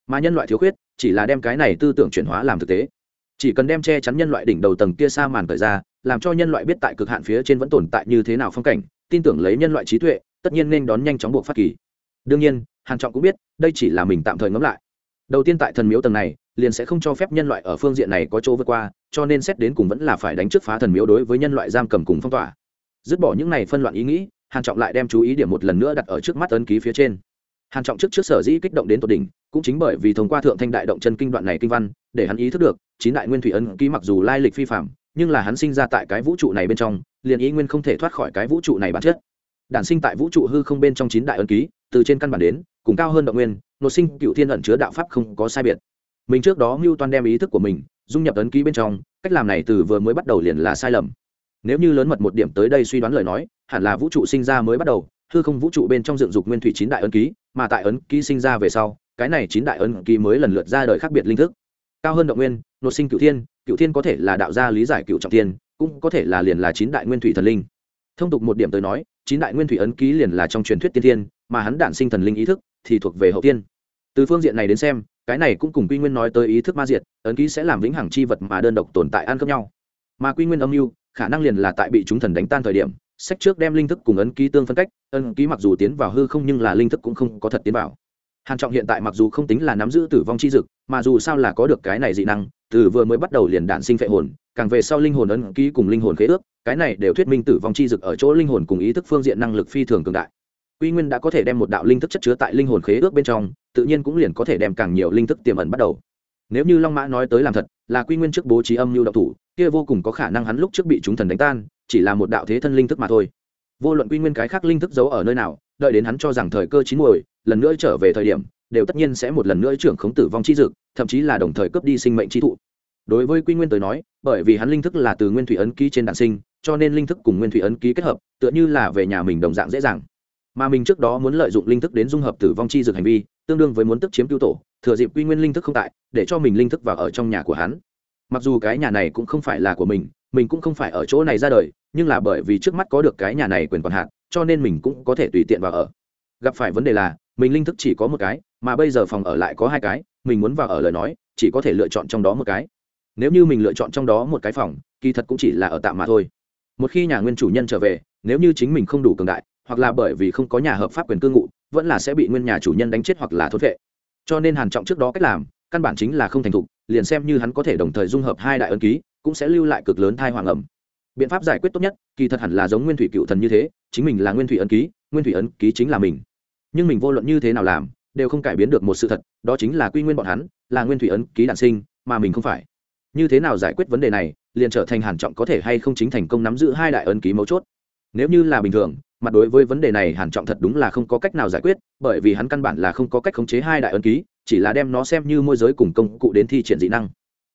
Mà nhân loại thiếu khuyết, chỉ là đem cái này tư tưởng chuyển hóa làm thực tế. Chỉ cần đem che chắn nhân loại đỉnh đầu tầng kia xa màn thời ra, làm cho nhân loại biết tại cực hạn phía trên vẫn tồn tại như thế nào phong cảnh, tin tưởng lấy nhân loại trí tuệ tất nhiên nên đón nhanh chóng buộc phát kỳ. Đương nhiên, hàn trọng cũng biết, đây chỉ là mình tạm thời ngẫm lại. Đầu tiên tại thần miếu tầng này, liền sẽ không cho phép nhân loại ở phương diện này có chỗ vượt qua, cho nên xét đến cùng vẫn là phải đánh trước phá thần miếu đối với nhân loại giam cầm cùng phong tỏa. Dứt bỏ những này phân loạn ý nghĩ, hàn trọng lại đem chú ý điểm một lần nữa đặt ở trước mắt ấn ký phía trên. Hàn trọng trước trước sở dĩ kích động đến tột đỉnh, cũng chính bởi vì thông qua thượng thanh đại động chân kinh đoạn này kinh văn, để hắn ý thức được, chín đại nguyên thủy ấn ký mặc dù lai lịch phi phạm, nhưng là hắn sinh ra tại cái vũ trụ này bên trong, liền ý nguyên không thể thoát khỏi cái vũ trụ này bản chất đản sinh tại vũ trụ hư không bên trong chín đại ấn ký, từ trên căn bản đến, cùng cao hơn động nguyên nội sinh cựu thiên ẩn chứa đạo pháp không có sai biệt. Mình trước đó mưu toan đem ý thức của mình, dung nhập ấn ký bên trong, cách làm này từ vừa mới bắt đầu liền là sai lầm. Nếu như lớn mật một điểm tới đây suy đoán lời nói, hẳn là vũ trụ sinh ra mới bắt đầu, hư không vũ trụ bên trong dựng dục nguyên thủy chín đại ấn ký, mà tại ấn ký sinh ra về sau, cái này chín đại ấn ký mới lần lượt ra đời khác biệt linh thức. Cao hơn động nguyên nội sinh cựu thiên cựu thiên có thể là đạo gia lý giải cựu trọng thiên, cũng có thể là liền là chín đại nguyên thủy thần linh thông tục một điểm tới nói, chín đại nguyên thủy ấn ký liền là trong truyền thuyết tiên thiên, mà hắn đản sinh thần linh ý thức thì thuộc về hậu tiên. Từ phương diện này đến xem, cái này cũng cùng quy nguyên nói tới ý thức ma diệt, ấn ký sẽ làm vĩnh hằng chi vật mà đơn độc tồn tại ăn cướp nhau. Mà quy nguyên âm mưu, khả năng liền là tại bị chúng thần đánh tan thời điểm, sách trước đem linh thức cùng ấn ký tương phân cách, ấn ký mặc dù tiến vào hư không nhưng là linh thức cũng không có thật tiến vào. Hàn trọng hiện tại mặc dù không tính là nắm giữ tử vong chi dực, mà dù sao là có được cái này dị năng, từ vừa mới bắt đầu liền đản sinh phệ hồn càng về sau linh hồn ấn ký cùng linh hồn khế ước, cái này đều thuyết minh tử vong chi dực ở chỗ linh hồn cùng ý thức phương diện năng lực phi thường cường đại. Quy nguyên đã có thể đem một đạo linh thức chất chứa tại linh hồn khế ước bên trong, tự nhiên cũng liền có thể đem càng nhiều linh thức tiềm ẩn bắt đầu. Nếu như long mã nói tới làm thật, là quy nguyên trước bố trí âm mưu đạo thủ, kia vô cùng có khả năng hắn lúc trước bị chúng thần đánh tan, chỉ là một đạo thế thân linh thức mà thôi. Vô luận quy nguyên cái khác linh thức giấu ở nơi nào, đợi đến hắn cho rằng thời cơ chín muồi, lần nữa trở về thời điểm, đều tất nhiên sẽ một lần nữa trưởng khống tử vong chi dực, thậm chí là đồng thời cướp đi sinh mệnh chi thụ đối với quy nguyên tới nói, bởi vì hắn linh thức là từ nguyên thủy ấn ký trên đạn sinh, cho nên linh thức cùng nguyên thủy ấn ký kết hợp, tựa như là về nhà mình đồng dạng dễ dàng. Mà mình trước đó muốn lợi dụng linh thức đến dung hợp tử vong chi dược hành vi, tương đương với muốn tức chiếm cứu tổ, thừa dịp quy nguyên linh thức không tại, để cho mình linh thức vào ở trong nhà của hắn. Mặc dù cái nhà này cũng không phải là của mình mình cũng không phải ở chỗ này ra đời, nhưng là bởi vì trước mắt có được cái nhà này quyền quản hạt, cho nên mình cũng có thể tùy tiện vào ở. Gặp phải vấn đề là, mình linh thức chỉ có một cái, mà bây giờ phòng ở lại có hai cái, mình muốn vào ở lời nói, chỉ có thể lựa chọn trong đó một cái nếu như mình lựa chọn trong đó một cái phòng, kỳ thật cũng chỉ là ở tạm mà thôi. Một khi nhà nguyên chủ nhân trở về, nếu như chính mình không đủ cường đại, hoặc là bởi vì không có nhà hợp pháp quyền cư ngụ, vẫn là sẽ bị nguyên nhà chủ nhân đánh chết hoặc là thốt vệ cho nên hàn trọng trước đó cách làm, căn bản chính là không thành thục, liền xem như hắn có thể đồng thời dung hợp hai đại ấn ký, cũng sẽ lưu lại cực lớn thai hoàng ẩm. Biện pháp giải quyết tốt nhất, kỳ thật hẳn là giống nguyên thủy cựu thần như thế, chính mình là nguyên thủy ấn ký, nguyên thủy ấn ký chính là mình. Nhưng mình vô luận như thế nào làm, đều không cải biến được một sự thật, đó chính là quy nguyên bọn hắn, là nguyên thủy ấn ký đản sinh, mà mình không phải như thế nào giải quyết vấn đề này, liền trở thành hàn trọng có thể hay không chính thành công nắm giữ hai đại ấn ký mấu chốt. Nếu như là bình thường, mặt đối với vấn đề này hàn trọng thật đúng là không có cách nào giải quyết, bởi vì hắn căn bản là không có cách khống chế hai đại ấn ký, chỉ là đem nó xem như môi giới cùng công cụ đến thi triển dị năng.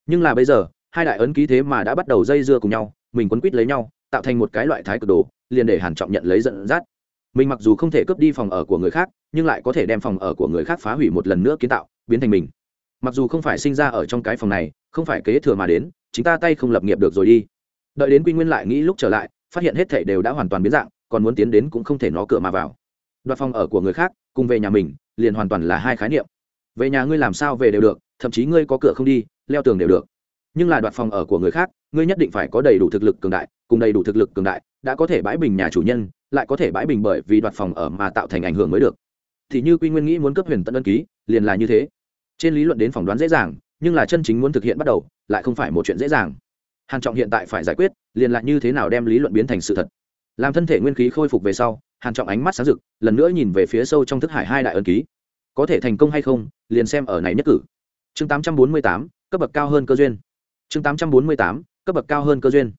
Nhưng là bây giờ, hai đại ấn ký thế mà đã bắt đầu dây dưa cùng nhau, mình quấn quýt lấy nhau, tạo thành một cái loại thái cực đồ, liền để hàn trọng nhận lấy giận dắt. Mình mặc dù không thể cướp đi phòng ở của người khác, nhưng lại có thể đem phòng ở của người khác phá hủy một lần nữa kiến tạo, biến thành mình. Mặc dù không phải sinh ra ở trong cái phòng này không phải kế thừa mà đến, chính ta tay không lập nghiệp được rồi đi. Đợi đến quy nguyên lại nghĩ lúc trở lại, phát hiện hết thảy đều đã hoàn toàn biến dạng, còn muốn tiến đến cũng không thể nó cửa mà vào. Đoạt phòng ở của người khác, cùng về nhà mình, liền hoàn toàn là hai khái niệm. Về nhà ngươi làm sao về đều được, thậm chí ngươi có cửa không đi, leo tường đều được. Nhưng là đoạt phòng ở của người khác, ngươi nhất định phải có đầy đủ thực lực cường đại, cùng đầy đủ thực lực cường đại, đã có thể bãi bình nhà chủ nhân, lại có thể bãi bình bởi vì đoạt phòng ở mà tạo thành ảnh hưởng mới được. Thì như quy nguyên nghĩ muốn cấp huyền tận ân ký, liền là như thế. Trên lý luận đến phỏng đoán dễ dàng nhưng là chân chính muốn thực hiện bắt đầu lại không phải một chuyện dễ dàng. Hàn trọng hiện tại phải giải quyết liền lại như thế nào đem lý luận biến thành sự thật. Làm thân thể nguyên khí khôi phục về sau hàn trọng ánh mắt sáng rực lần nữa nhìn về phía sâu trong thức hải hai đại ân ký. Có thể thành công hay không liền xem ở này nhất cử. Chương 848, cấp bậc cao hơn cơ duyên. Chương 848, cấp bậc cao hơn cơ duyên.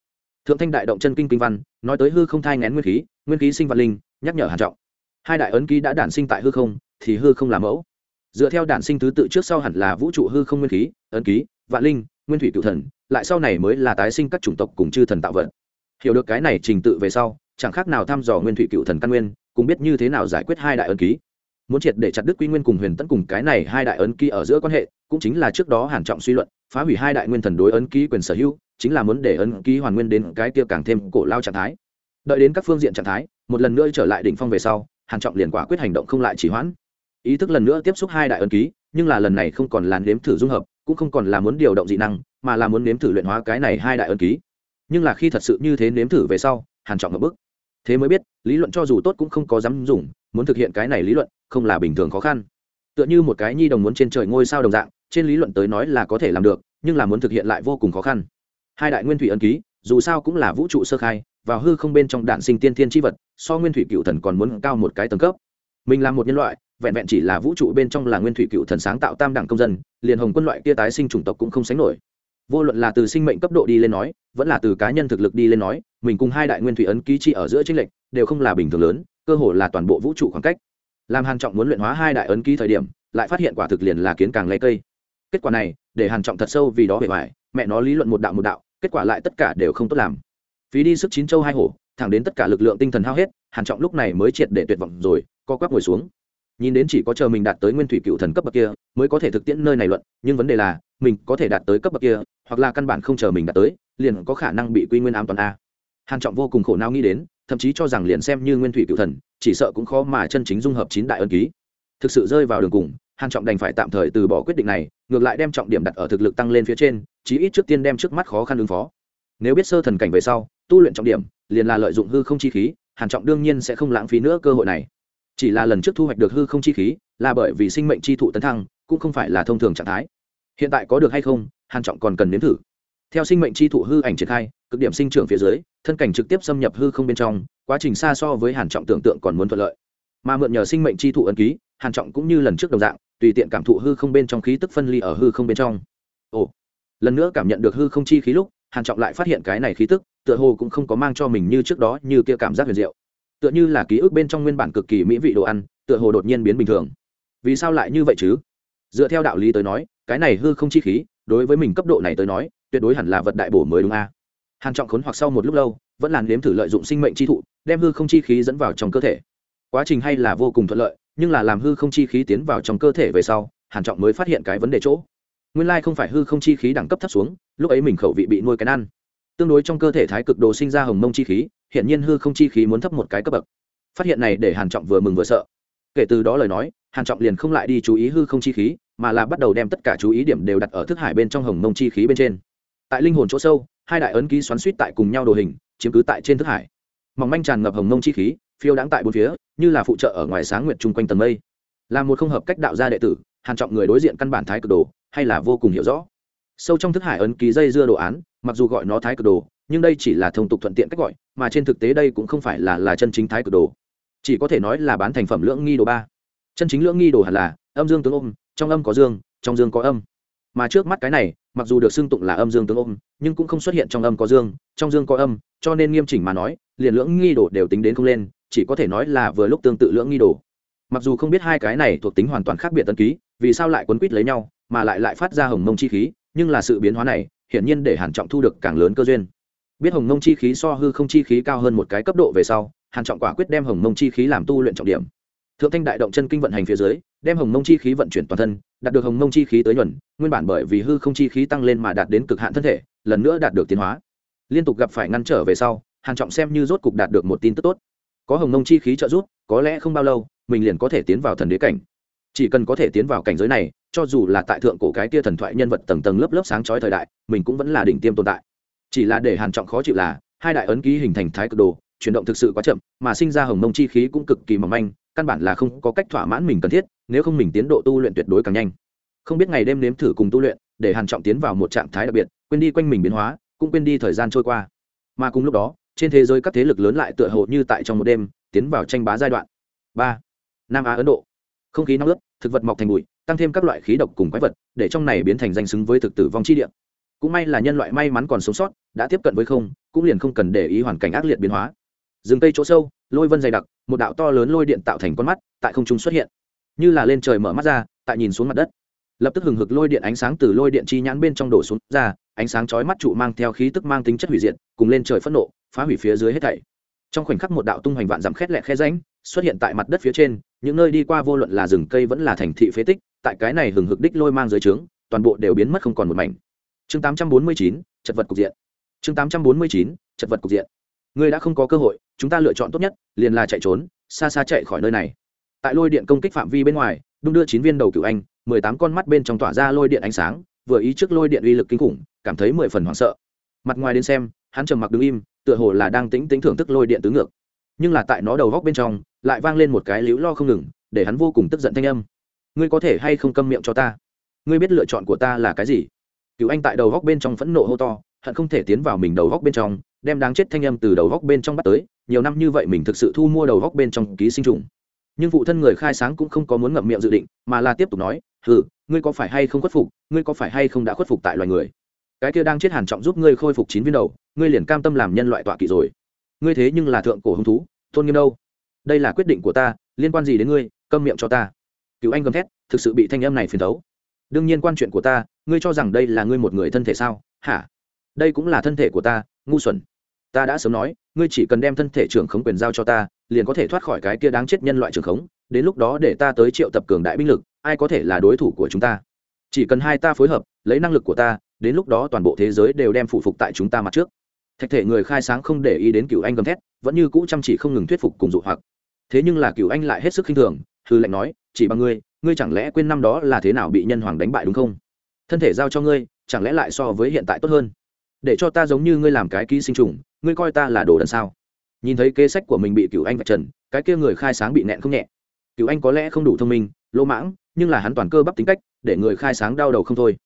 Thượng thanh đại động chân kinh kinh văn nói tới hư không thai ngén nguyên khí nguyên khí sinh vật linh nhắc nhở hàn trọng. Hai đại ấn ký đã đản sinh tại hư không thì hư không là mẫu dựa theo đản sinh thứ tự trước sau hẳn là vũ trụ hư không nguyên khí, ấn ký, vạn linh, nguyên thủy cựu thần, lại sau này mới là tái sinh các chủng tộc cùng chư thần tạo vật. Hiểu được cái này trình tự về sau, chẳng khác nào thăm dò nguyên thủy cựu thần căn nguyên, cũng biết như thế nào giải quyết hai đại ấn ký. Muốn triệt để chặt đứt quy nguyên cùng huyền tấn cùng cái này hai đại ấn ký ở giữa quan hệ, cũng chính là trước đó hàn trọng suy luận, phá hủy hai đại nguyên thần đối ấn ký quyền sở hữu, chính là muốn để ấn ký hoàn nguyên đến cái kia càng thêm cổ lao trạng thái. Đợi đến các phương diện trạng thái, một lần nữa trở lại đỉnh phong về sau, hàn trọng liền quả quyết hành động không lại chỉ hoãn ý thức lần nữa tiếp xúc hai đại ấn ký, nhưng là lần này không còn là nếm thử dung hợp, cũng không còn là muốn điều động dị năng, mà là muốn nếm thử luyện hóa cái này hai đại ấn ký. Nhưng là khi thật sự như thế nếm thử về sau, hàn trọng ngập bức. Thế mới biết, lý luận cho dù tốt cũng không có dám dùng, muốn thực hiện cái này lý luận, không là bình thường khó khăn. Tựa như một cái nhi đồng muốn trên trời ngôi sao đồng dạng, trên lý luận tới nói là có thể làm được, nhưng là muốn thực hiện lại vô cùng khó khăn. Hai đại nguyên thủy ấn ký, dù sao cũng là vũ trụ sơ khai, vào hư không bên trong đạn sinh tiên thiên tri vật, so nguyên thủy cựu thần còn muốn cao một cái tầng cấp. Mình là một nhân loại vẹn vẹn chỉ là vũ trụ bên trong là nguyên thủy cựu thần sáng tạo tam đẳng công dân, liền hồng quân loại kia tái sinh chủng tộc cũng không sánh nổi. Vô luận là từ sinh mệnh cấp độ đi lên nói, vẫn là từ cá nhân thực lực đi lên nói, mình cùng hai đại nguyên thủy ấn ký trị ở giữa tranh lệch, đều không là bình thường lớn, cơ hồ là toàn bộ vũ trụ khoảng cách. Làm hàn trọng muốn luyện hóa hai đại ấn ký thời điểm, lại phát hiện quả thực liền là kiến càng lấy cây. Kết quả này, để hàn trọng thật sâu vì đó bề ngoài, mẹ nó lý luận một đạo một đạo, kết quả lại tất cả đều không tốt làm. Phí đi sức chín châu hai hổ, thẳng đến tất cả lực lượng tinh thần hao hết, hàn trọng lúc này mới triệt để tuyệt vọng rồi, co quắp ngồi xuống nhìn đến chỉ có chờ mình đạt tới nguyên thủy cựu thần cấp bậc kia, mới có thể thực tiễn nơi này luận, nhưng vấn đề là, mình có thể đạt tới cấp bậc kia, hoặc là căn bản không chờ mình đạt tới, liền có khả năng bị quy nguyên ám toàn a. Hàn trọng vô cùng khổ não nghĩ đến, thậm chí cho rằng liền xem như nguyên thủy cựu thần, chỉ sợ cũng khó mà chân chính dung hợp chín đại ân ký. Thực sự rơi vào đường cùng, hàn trọng đành phải tạm thời từ bỏ quyết định này, ngược lại đem trọng điểm đặt ở thực lực tăng lên phía trên, chí ít trước tiên đem trước mắt khó khăn ứng phó. Nếu biết sơ thần cảnh về sau, tu luyện trọng điểm, liền là lợi dụng hư không chi khí, hàn trọng đương nhiên sẽ không lãng phí nữa cơ hội này chỉ là lần trước thu hoạch được hư không chi khí, là bởi vì sinh mệnh chi thụ tấn thăng, cũng không phải là thông thường trạng thái. Hiện tại có được hay không, hàn trọng còn cần nếm thử. Theo sinh mệnh chi thụ hư ảnh triển khai, cực điểm sinh trưởng phía dưới, thân cảnh trực tiếp xâm nhập hư không bên trong, quá trình xa so với hàn trọng tưởng tượng còn muốn thuận lợi. Mà mượn nhờ sinh mệnh chi thụ ấn ký, hàn trọng cũng như lần trước đồng dạng, tùy tiện cảm thụ hư không bên trong khí tức phân ly ở hư không bên trong. Ồ, lần nữa cảm nhận được hư không chi khí lúc, hàn trọng lại phát hiện cái này khí tức, tựa hồ cũng không có mang cho mình như trước đó như kia cảm giác huyền diệu tựa như là ký ức bên trong nguyên bản cực kỳ mỹ vị đồ ăn, tựa hồ đột nhiên biến bình thường. Vì sao lại như vậy chứ? Dựa theo đạo lý tới nói, cái này hư không chi khí, đối với mình cấp độ này tới nói, tuyệt đối hẳn là vật đại bổ mới đúng a. Hàn trọng khốn hoặc sau một lúc lâu, vẫn làn nếm thử lợi dụng sinh mệnh chi thụ, đem hư không chi khí dẫn vào trong cơ thể. Quá trình hay là vô cùng thuận lợi, nhưng là làm hư không chi khí tiến vào trong cơ thể về sau, hàn trọng mới phát hiện cái vấn đề chỗ. Nguyên lai không phải hư không chi khí đẳng cấp thấp xuống, lúc ấy mình khẩu vị bị nuôi cái ăn. Tương đối trong cơ thể thái cực đồ sinh ra hồng mông chi khí hiện nhiên hư không chi khí muốn thấp một cái cấp bậc. Phát hiện này để hàn trọng vừa mừng vừa sợ. Kể từ đó lời nói, hàn trọng liền không lại đi chú ý hư không chi khí, mà là bắt đầu đem tất cả chú ý điểm đều đặt ở thức hải bên trong hồng mông chi khí bên trên. Tại linh hồn chỗ sâu, hai đại ấn ký xoắn suýt tại cùng nhau đồ hình, chiếm cứ tại trên thức hải. Mỏng manh tràn ngập hồng mông chi khí, phiêu đãng tại bốn phía, như là phụ trợ ở ngoài sáng nguyệt chung quanh tầng mây. Là một không hợp cách đạo gia đệ tử, hàn trọng người đối diện căn bản thái cực đồ, hay là vô cùng hiểu rõ. Sâu trong thức hải ấn ký dây dưa đồ án, mặc dù gọi nó thái cực đồ nhưng đây chỉ là thông tục thuận tiện cách gọi, mà trên thực tế đây cũng không phải là là chân chính thái cực đồ. Chỉ có thể nói là bán thành phẩm lưỡng nghi đồ ba. Chân chính lưỡng nghi đồ hẳn là, âm dương tướng ôm, trong âm có dương, trong dương có âm. Mà trước mắt cái này, mặc dù được xưng tụng là âm dương tướng ôm, nhưng cũng không xuất hiện trong âm có dương, trong dương có âm, cho nên nghiêm chỉnh mà nói, liền lưỡng nghi đồ đều tính đến không lên, chỉ có thể nói là vừa lúc tương tự lưỡng nghi đồ. Mặc dù không biết hai cái này thuộc tính hoàn toàn khác biệt tân ký, vì sao lại quấn quýt lấy nhau, mà lại lại phát ra hồng mông chi khí, nhưng là sự biến hóa này, hiển nhiên để hàn trọng thu được càng lớn cơ duyên biết hồng mông chi khí so hư không chi khí cao hơn một cái cấp độ về sau, hàn trọng quả quyết đem hồng mông chi khí làm tu luyện trọng điểm. Thượng thanh đại động chân kinh vận hành phía dưới, đem hồng mông chi khí vận chuyển toàn thân, đạt được hồng mông chi khí tới nhuần, nguyên bản bởi vì hư không chi khí tăng lên mà đạt đến cực hạn thân thể, lần nữa đạt được tiến hóa. Liên tục gặp phải ngăn trở về sau, hàn trọng xem như rốt cục đạt được một tin tức tốt. Có hồng mông chi khí trợ giúp, có lẽ không bao lâu, mình liền có thể tiến vào thần đế cảnh. Chỉ cần có thể tiến vào cảnh giới này, cho dù là tại thượng cổ cái kia thần thoại nhân vật tầng tầng lớp lớp sáng chói thời đại, mình cũng vẫn là đỉnh tiêm tồn tại chỉ là để hàn trọng khó chịu là, hai đại ấn ký hình thành thái cực đồ, chuyển động thực sự quá chậm, mà sinh ra hồng mông chi khí cũng cực kỳ mỏng manh, căn bản là không có cách thỏa mãn mình cần thiết, nếu không mình tiến độ tu luyện tuyệt đối càng nhanh. Không biết ngày đêm nếm thử cùng tu luyện, để hàn trọng tiến vào một trạng thái đặc biệt, quên đi quanh mình biến hóa, cũng quên đi thời gian trôi qua. Mà cùng lúc đó, trên thế giới các thế lực lớn lại tựa hồ như tại trong một đêm, tiến vào tranh bá giai đoạn. Ba. Nam á ấn độ. Không khí nóng ướt, thực vật mọc thành bụi, tăng thêm các loại khí độc cùng quái vật, để trong này biến thành danh xứng với thực tử vong chi địa cũng may là nhân loại may mắn còn sống sót, đã tiếp cận với không, cũng liền không cần để ý hoàn cảnh ác liệt biến hóa. Rừng cây chỗ sâu, lôi vân dày đặc, một đạo to lớn lôi điện tạo thành con mắt, tại không trung xuất hiện. Như là lên trời mở mắt ra, tại nhìn xuống mặt đất. Lập tức hừng hực lôi điện ánh sáng từ lôi điện chi nhãn bên trong đổ xuống ra, ánh sáng chói mắt trụ mang theo khí tức mang tính chất hủy diệt, cùng lên trời phẫn nộ, phá hủy phía dưới hết thảy. Trong khoảnh khắc một đạo tung hoành vạn dặm khét lẹ khe ránh xuất hiện tại mặt đất phía trên, những nơi đi qua vô luận là rừng cây vẫn là thành thị phế tích, tại cái này hừng hực đích lôi mang dưới trướng, toàn bộ đều biến mất không còn một mảnh chương 849, chật vật cục diện. Chương 849, chật vật cục diện. Ngươi đã không có cơ hội chúng ta lựa chọn tốt nhất liền là chạy trốn xa xa chạy khỏi nơi này. Tại lôi điện công kích phạm vi bên ngoài đung đưa chín viên đầu cựu anh mười tám con mắt bên trong tỏa ra lôi điện ánh sáng vừa ý trước lôi điện uy lực kinh khủng cảm thấy mười phần hoảng sợ. Mặt ngoài đến xem hắn trầm mặc đứng im tựa hồ là đang tĩnh tĩnh thưởng thức lôi điện tứ ngược. Nhưng là tại nó đầu góc bên trong lại vang lên một cái liễu lo không ngừng để hắn vô cùng tức giận thanh âm. Ngươi có thể hay không câm miệng cho ta? Ngươi biết lựa chọn của ta là cái gì? Cựu anh tại đầu góc bên trong phẫn nộ hô to, hận không thể tiến vào mình đầu góc bên trong, đem đáng chết thanh âm từ đầu góc bên trong bắt tới, nhiều năm như vậy mình thực sự thu mua đầu góc bên trong ký sinh trùng. Nhưng phụ thân người khai sáng cũng không có muốn ngậm miệng dự định, mà là tiếp tục nói ừ ngươi có phải hay không khuất phục, ngươi có phải hay không đã khuất phục tại loài người? Cái kia đang chết hàn trọng giúp ngươi khôi phục chín viên đầu, ngươi liền cam tâm làm nhân loại tọa kỵ rồi. Ngươi thế nhưng là thượng cổ hung thú, tôn nghiêm đâu? Đây là quyết định của ta, liên quan gì đến ngươi, câm miệng cho ta. Cựu anh gầm thét, thực sự bị thanh âm này phiền thấu đương nhiên quan chuyện của ta, ngươi cho rằng đây là ngươi một người thân thể sao? Hả? Đây cũng là thân thể của ta, ngu xuẩn. Ta đã sớm nói, ngươi chỉ cần đem thân thể trưởng khống quyền giao cho ta, liền có thể thoát khỏi cái kia đáng chết nhân loại trưởng khống. Đến lúc đó để ta tới triệu tập cường đại binh lực, ai có thể là đối thủ của chúng ta? Chỉ cần hai ta phối hợp, lấy năng lực của ta, đến lúc đó toàn bộ thế giới đều đem phụ phục tại chúng ta mặt trước. Thạch thể người khai sáng không để ý đến cựu anh gầm thét, vẫn như cũ chăm chỉ không ngừng thuyết phục cùng dụ hoặc. Thế nhưng là cựu anh lại hết sức khinh thường thư lệnh nói chỉ bằng ngươi ngươi chẳng lẽ quên năm đó là thế nào bị nhân hoàng đánh bại đúng không? Thân thể giao cho ngươi, chẳng lẽ lại so với hiện tại tốt hơn? Để cho ta giống như ngươi làm cái ký sinh trùng, ngươi coi ta là đồ đần sao? Nhìn thấy kế sách của mình bị cựu anh vạch trần, cái kia người khai sáng bị nẹn không nhẹ. Cựu anh có lẽ không đủ thông minh, lỗ mãng, nhưng là hắn toàn cơ bắp tính cách, để người khai sáng đau đầu không thôi.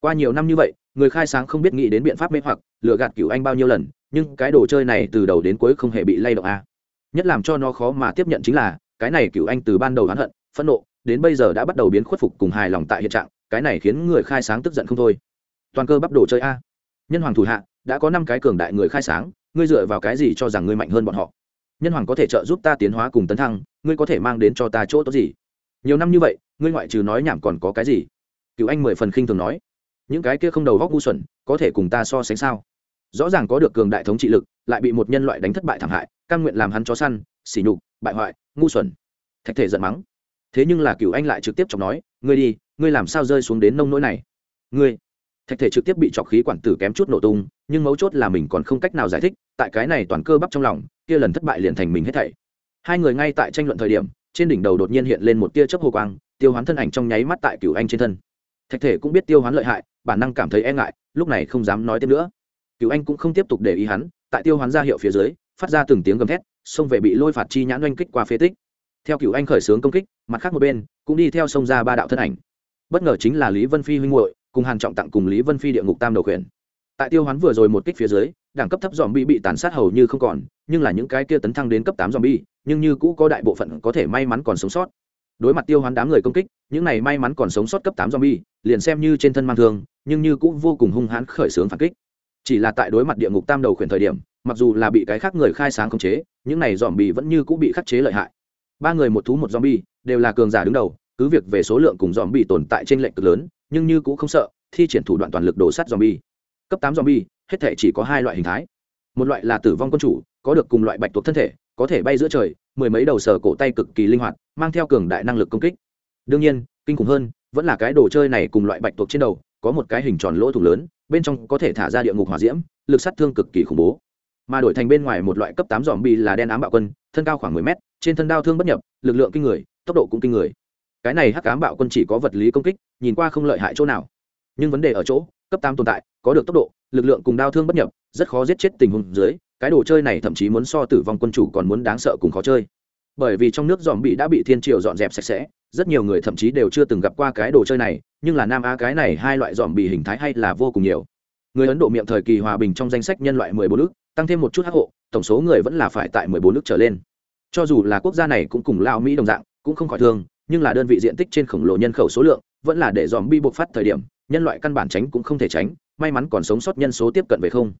Qua nhiều năm như vậy, người khai sáng không biết nghĩ đến biện pháp mê hoặc, lừa gạt cựu anh bao nhiêu lần, nhưng cái đồ chơi này từ đầu đến cuối không hề bị lay động a. Nhất làm cho nó khó mà tiếp nhận chính là, cái này cựu anh từ ban đầu oán hận phẫn nộ, đến bây giờ đã bắt đầu biến khuất phục cùng hài lòng tại hiện trạng, cái này khiến người khai sáng tức giận không thôi. Toàn cơ bắp đồ chơi a. Nhân hoàng thủ hạ, đã có năm cái cường đại người khai sáng, ngươi dựa vào cái gì cho rằng ngươi mạnh hơn bọn họ? Nhân hoàng có thể trợ giúp ta tiến hóa cùng tấn thăng, ngươi có thể mang đến cho ta chỗ tốt gì? Nhiều năm như vậy, ngươi ngoại trừ nói nhảm còn có cái gì? Cựu anh mười phần khinh thường nói. Những cái kia không đầu góc ngu xuẩn, có thể cùng ta so sánh sao? Rõ ràng có được cường đại thống trị lực, lại bị một nhân loại đánh thất bại thảm hại căn nguyện làm hắn chó săn xỉ nhục, bại hoại, ngu xuẩn. Thạch thể giận mắng thế nhưng là cựu anh lại trực tiếp chọc nói, ngươi đi, ngươi làm sao rơi xuống đến nông nỗi này? Ngươi? Thạch thể trực tiếp bị chọc khí quản tử kém chút nổ tung, nhưng mấu chốt là mình còn không cách nào giải thích, tại cái này toàn cơ bắp trong lòng, kia lần thất bại liền thành mình hết thảy. Hai người ngay tại tranh luận thời điểm, trên đỉnh đầu đột nhiên hiện lên một tia chớp hồ quang, tiêu hoán thân ảnh trong nháy mắt tại cựu anh trên thân. Thạch thể cũng biết tiêu hoán lợi hại, bản năng cảm thấy e ngại, lúc này không dám nói tiếp nữa. Cựu anh cũng không tiếp tục để ý hắn, tại tiêu hoán ra hiệu phía dưới, phát ra từng tiếng gầm thét, xông về bị lôi phạt chi nhãn oanh kích qua phế tích theo cựu anh khởi xướng công kích, mặt khác một bên, cũng đi theo sông ra ba đạo thân ảnh. Bất ngờ chính là lý vân phi huynh hội cùng hàn trọng tặng cùng lý vân phi địa ngục tam đầu khuyển. Tại tiêu hoán vừa rồi một kích phía dưới, đẳng cấp thấp dòm bị bị tàn sát hầu như không còn, nhưng là những cái kia tấn thăng đến cấp tám dòm bi nhưng như cũ có đại bộ phận có thể may mắn còn sống sót. Đối mặt tiêu hoán đám người công kích, những này may mắn còn sống sót cấp tám dòm bi liền xem như trên thân mang thương, nhưng như cũ vô cùng hung hãn khởi xướng phản kích. Chỉ là tại đối mặt địa ngục tam đầu khuyển thời điểm, mặc dù là bị cái khác người khai sáng khống chế, những này dòm bị vẫn như cũ bị khắc chế lợi hại ba người một thú một zombie, đều là cường giả đứng đầu cứ việc về số lượng cùng zombie tồn tại trên lệnh cực lớn nhưng như cũng không sợ thi triển thủ đoạn toàn lực đổ sắt zombie. cấp tám zombie, hết thể chỉ có hai loại hình thái. Một loại là tử vong quân chủ có được cùng loại bạch tuộc thân thể có thể bay giữa trời mười mấy đầu sờ cổ tay cực kỳ linh hoạt mang theo cường đại năng lực công kích. Đương nhiên kinh khủng hơn vẫn là cái đồ chơi này cùng loại bạch tuộc trên đầu có một cái hình tròn lỗ thủng lớn bên trong có thể thả ra địa ngục hỏa diễm lực sát thương cực kỳ khủng bố mà đổi thành bên ngoài một loại cấp tám dòm bi là đen ám bạo quân, thân cao khoảng mười mét, trên thân đao thương bất nhập, lực lượng kinh người, tốc độ cũng kinh người. Cái này hắc ám bạo quân chỉ có vật lý công kích, nhìn qua không lợi hại chỗ nào. Nhưng vấn đề ở chỗ, cấp tám tồn tại, có được tốc độ, lực lượng cùng đao thương bất nhập, rất khó giết chết tình huống dưới, cái đồ chơi này thậm chí muốn so tử vong quân chủ còn muốn đáng sợ cùng khó chơi. Bởi vì trong nước dòm bị đã bị thiên triều dọn dẹp sạch sẽ, rất nhiều người thậm chí đều chưa từng gặp qua cái đồ chơi này, nhưng là nam á cái này hai loại dòm bị hình thái hay là vô cùng nhiều. Người ấn độ miệng thời kỳ hòa bình trong danh sách nhân loại mười bốn nước tăng thêm một chút hắc hộ, tổng số người vẫn là phải tại mười bốn nước trở lên. Cho dù là quốc gia này cũng cùng lao mỹ đồng dạng, cũng không khỏi thương, nhưng là đơn vị diện tích trên khổng lồ nhân khẩu số lượng, vẫn là để dòm bi bộc phát thời điểm, nhân loại căn bản tránh cũng không thể tránh, may mắn còn sống sót nhân số tiếp cận về không.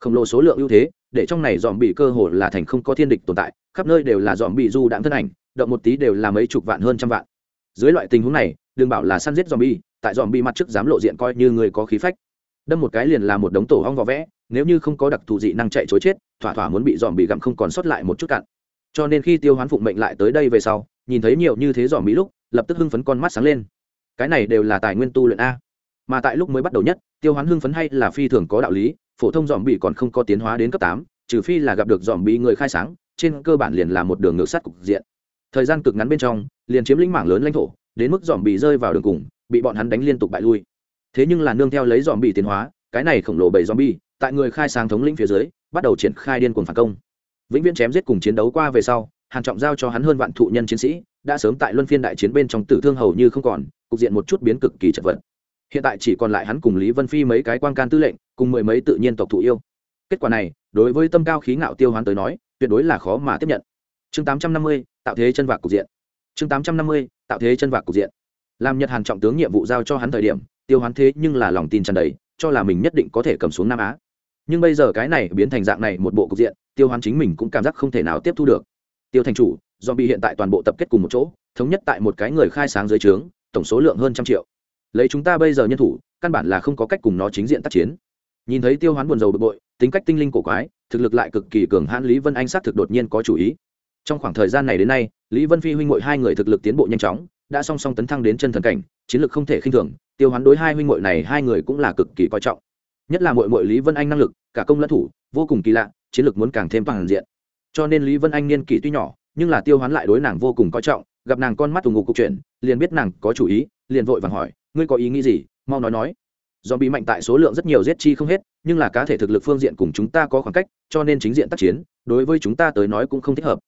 Khổng lồ số lượng ưu thế, để trong này dòm bị cơ hồ là thành không có thiên địch tồn tại, khắp nơi đều là dòm bị du đãng thân ảnh, động một tí đều là mấy chục vạn hơn trăm vạn. Dưới loại tình huống này, đừng bảo là săn giết dòm bi tại dòm bi mặt trước dám lộ diện coi như người có khí phách. Đâm một cái liền là một đống tổ hong vỏ vẽ nếu như không có đặc thù dị năng chạy chối chết, thỏa thỏa muốn bị dòm bị gặm không còn sót lại một chút cạn. cho nên khi tiêu hoán phụng mệnh lại tới đây về sau, nhìn thấy nhiều như thế dòm bị lúc, lập tức hưng phấn con mắt sáng lên. Cái này đều là tài nguyên tu luyện a. Mà tại lúc mới bắt đầu nhất, tiêu hoán hưng phấn hay là phi thường có đạo lý, phổ thông dòm bị còn không có tiến hóa đến cấp tám, trừ phi là gặp được dòm bị người khai sáng, trên cơ bản liền là một đường ngược sát cục diện. Thời gian cực ngắn bên trong, liền chiếm lĩnh mảng lớn lãnh thổ, đến mức dòm bị rơi vào đường cùng, bị bọn hắn đánh liên tục bại lui. Thế nhưng là nương theo lấy dòm bị tiến hóa, cái này khổng lồ bảy dòm bi tại người khai sáng thống lĩnh phía dưới, bắt đầu triển khai điên cuồng phản công. Vĩnh viễn chém giết cùng chiến đấu qua về sau, hàn trọng giao cho hắn hơn vạn thụ nhân chiến sĩ, đã sớm tại luân phiên đại chiến bên trong tử thương hầu như không còn, cục diện một chút biến cực kỳ chật vật. Hiện tại chỉ còn lại hắn cùng lý vân phi mấy cái quan can tư lệnh, cùng mười mấy tự nhiên tộc thụ yêu. Kết quả này, đối với tâm cao khí ngạo tiêu hoán tới nói, tuyệt đối là khó mà tiếp nhận. Chương tám trăm năm mươi, tạo thế chân vạc cục diện. Chương tám trăm năm mươi, tạo thế chân vạc cục diện. Làm nhật hàn trọng tướng nhiệm vụ giao cho hắn thời điểm, tiêu hoán thế nhưng là lòng tin tràn đầy, cho là mình nhất định có thể cầm xuống nam á nhưng bây giờ cái này biến thành dạng này một bộ cục diện, tiêu hoán chính mình cũng cảm giác không thể nào tiếp thu được. Tiêu thành chủ do bị hiện tại toàn bộ tập kết cùng một chỗ, thống nhất tại một cái người khai sáng dưới trướng, tổng số lượng hơn trăm triệu. Lấy chúng ta bây giờ nhân thủ, căn bản là không có cách cùng nó chính diện tác chiến. Nhìn thấy tiêu hoán buồn rầu bực bội, tính cách tinh linh cổ quái, thực lực lại cực kỳ cường hãn lý vân anh xác thực đột nhiên có chủ ý. Trong khoảng thời gian này đến nay, lý vân phi huynh ngội hai người thực lực tiến bộ nhanh chóng, đã song song tấn thăng đến chân thần cảnh, chiến lược không thể khinh thường, tiêu hoán đối hai huynh ngội này hai người cũng là cực kỳ coi trọng nhất là mội mội lý vân anh năng lực, cả công lẫn thủ, vô cùng kỳ lạ, chiến lược muốn càng thêm toàn diện. Cho nên lý vân anh niên kỷ tuy nhỏ, nhưng là tiêu hoán lại đối nàng vô cùng coi trọng, gặp nàng con mắt tù ngụ cục chuyện liền biết nàng có chủ ý, liền vội vàng hỏi, ngươi có ý nghĩ gì? Mau nói nói. Do bị mạnh tại số lượng rất nhiều giết chi không hết, nhưng là cá thể thực lực phương diện cùng chúng ta có khoảng cách, cho nên chính diện tác chiến, đối với chúng ta tới nói cũng không thích hợp.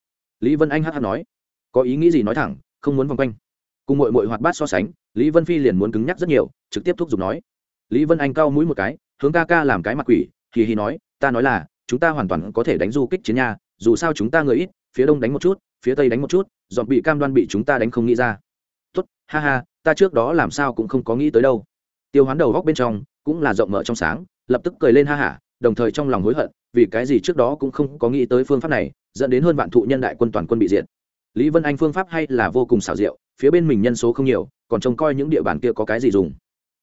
Lý vân anh hh nói, có ý nghĩ gì nói thẳng, không muốn vòng quanh. Cùng mội mội hoạt bát so sánh, lý vân phi liền muốn cứng nhắc rất nhiều, trực tiếp thúc giục nói. Lý vân anh cau mũi một cái hướng ca ca làm cái mặt quỷ thì hì nói, ta nói là, chúng ta hoàn toàn có thể đánh du kích chiến nha, dù sao chúng ta người ít, phía đông đánh một chút, phía tây đánh một chút dọn bị cam đoan bị chúng ta đánh không nghĩ ra. Tốt, ha ha, ta trước đó làm sao cũng không có nghĩ tới đâu. Tiêu hoán đầu góc bên trong cũng là rộng mở trong sáng, lập tức cười lên ha hả, đồng thời trong lòng hối hận, vì cái gì trước đó cũng không có nghĩ tới phương pháp này, dẫn đến hơn vạn thụ nhân đại quân toàn quân bị diệt. Lý vân anh phương pháp hay là vô cùng xảo diệu, phía bên mình nhân số không nhiều, còn trông coi những địa bàn kia có cái gì dùng.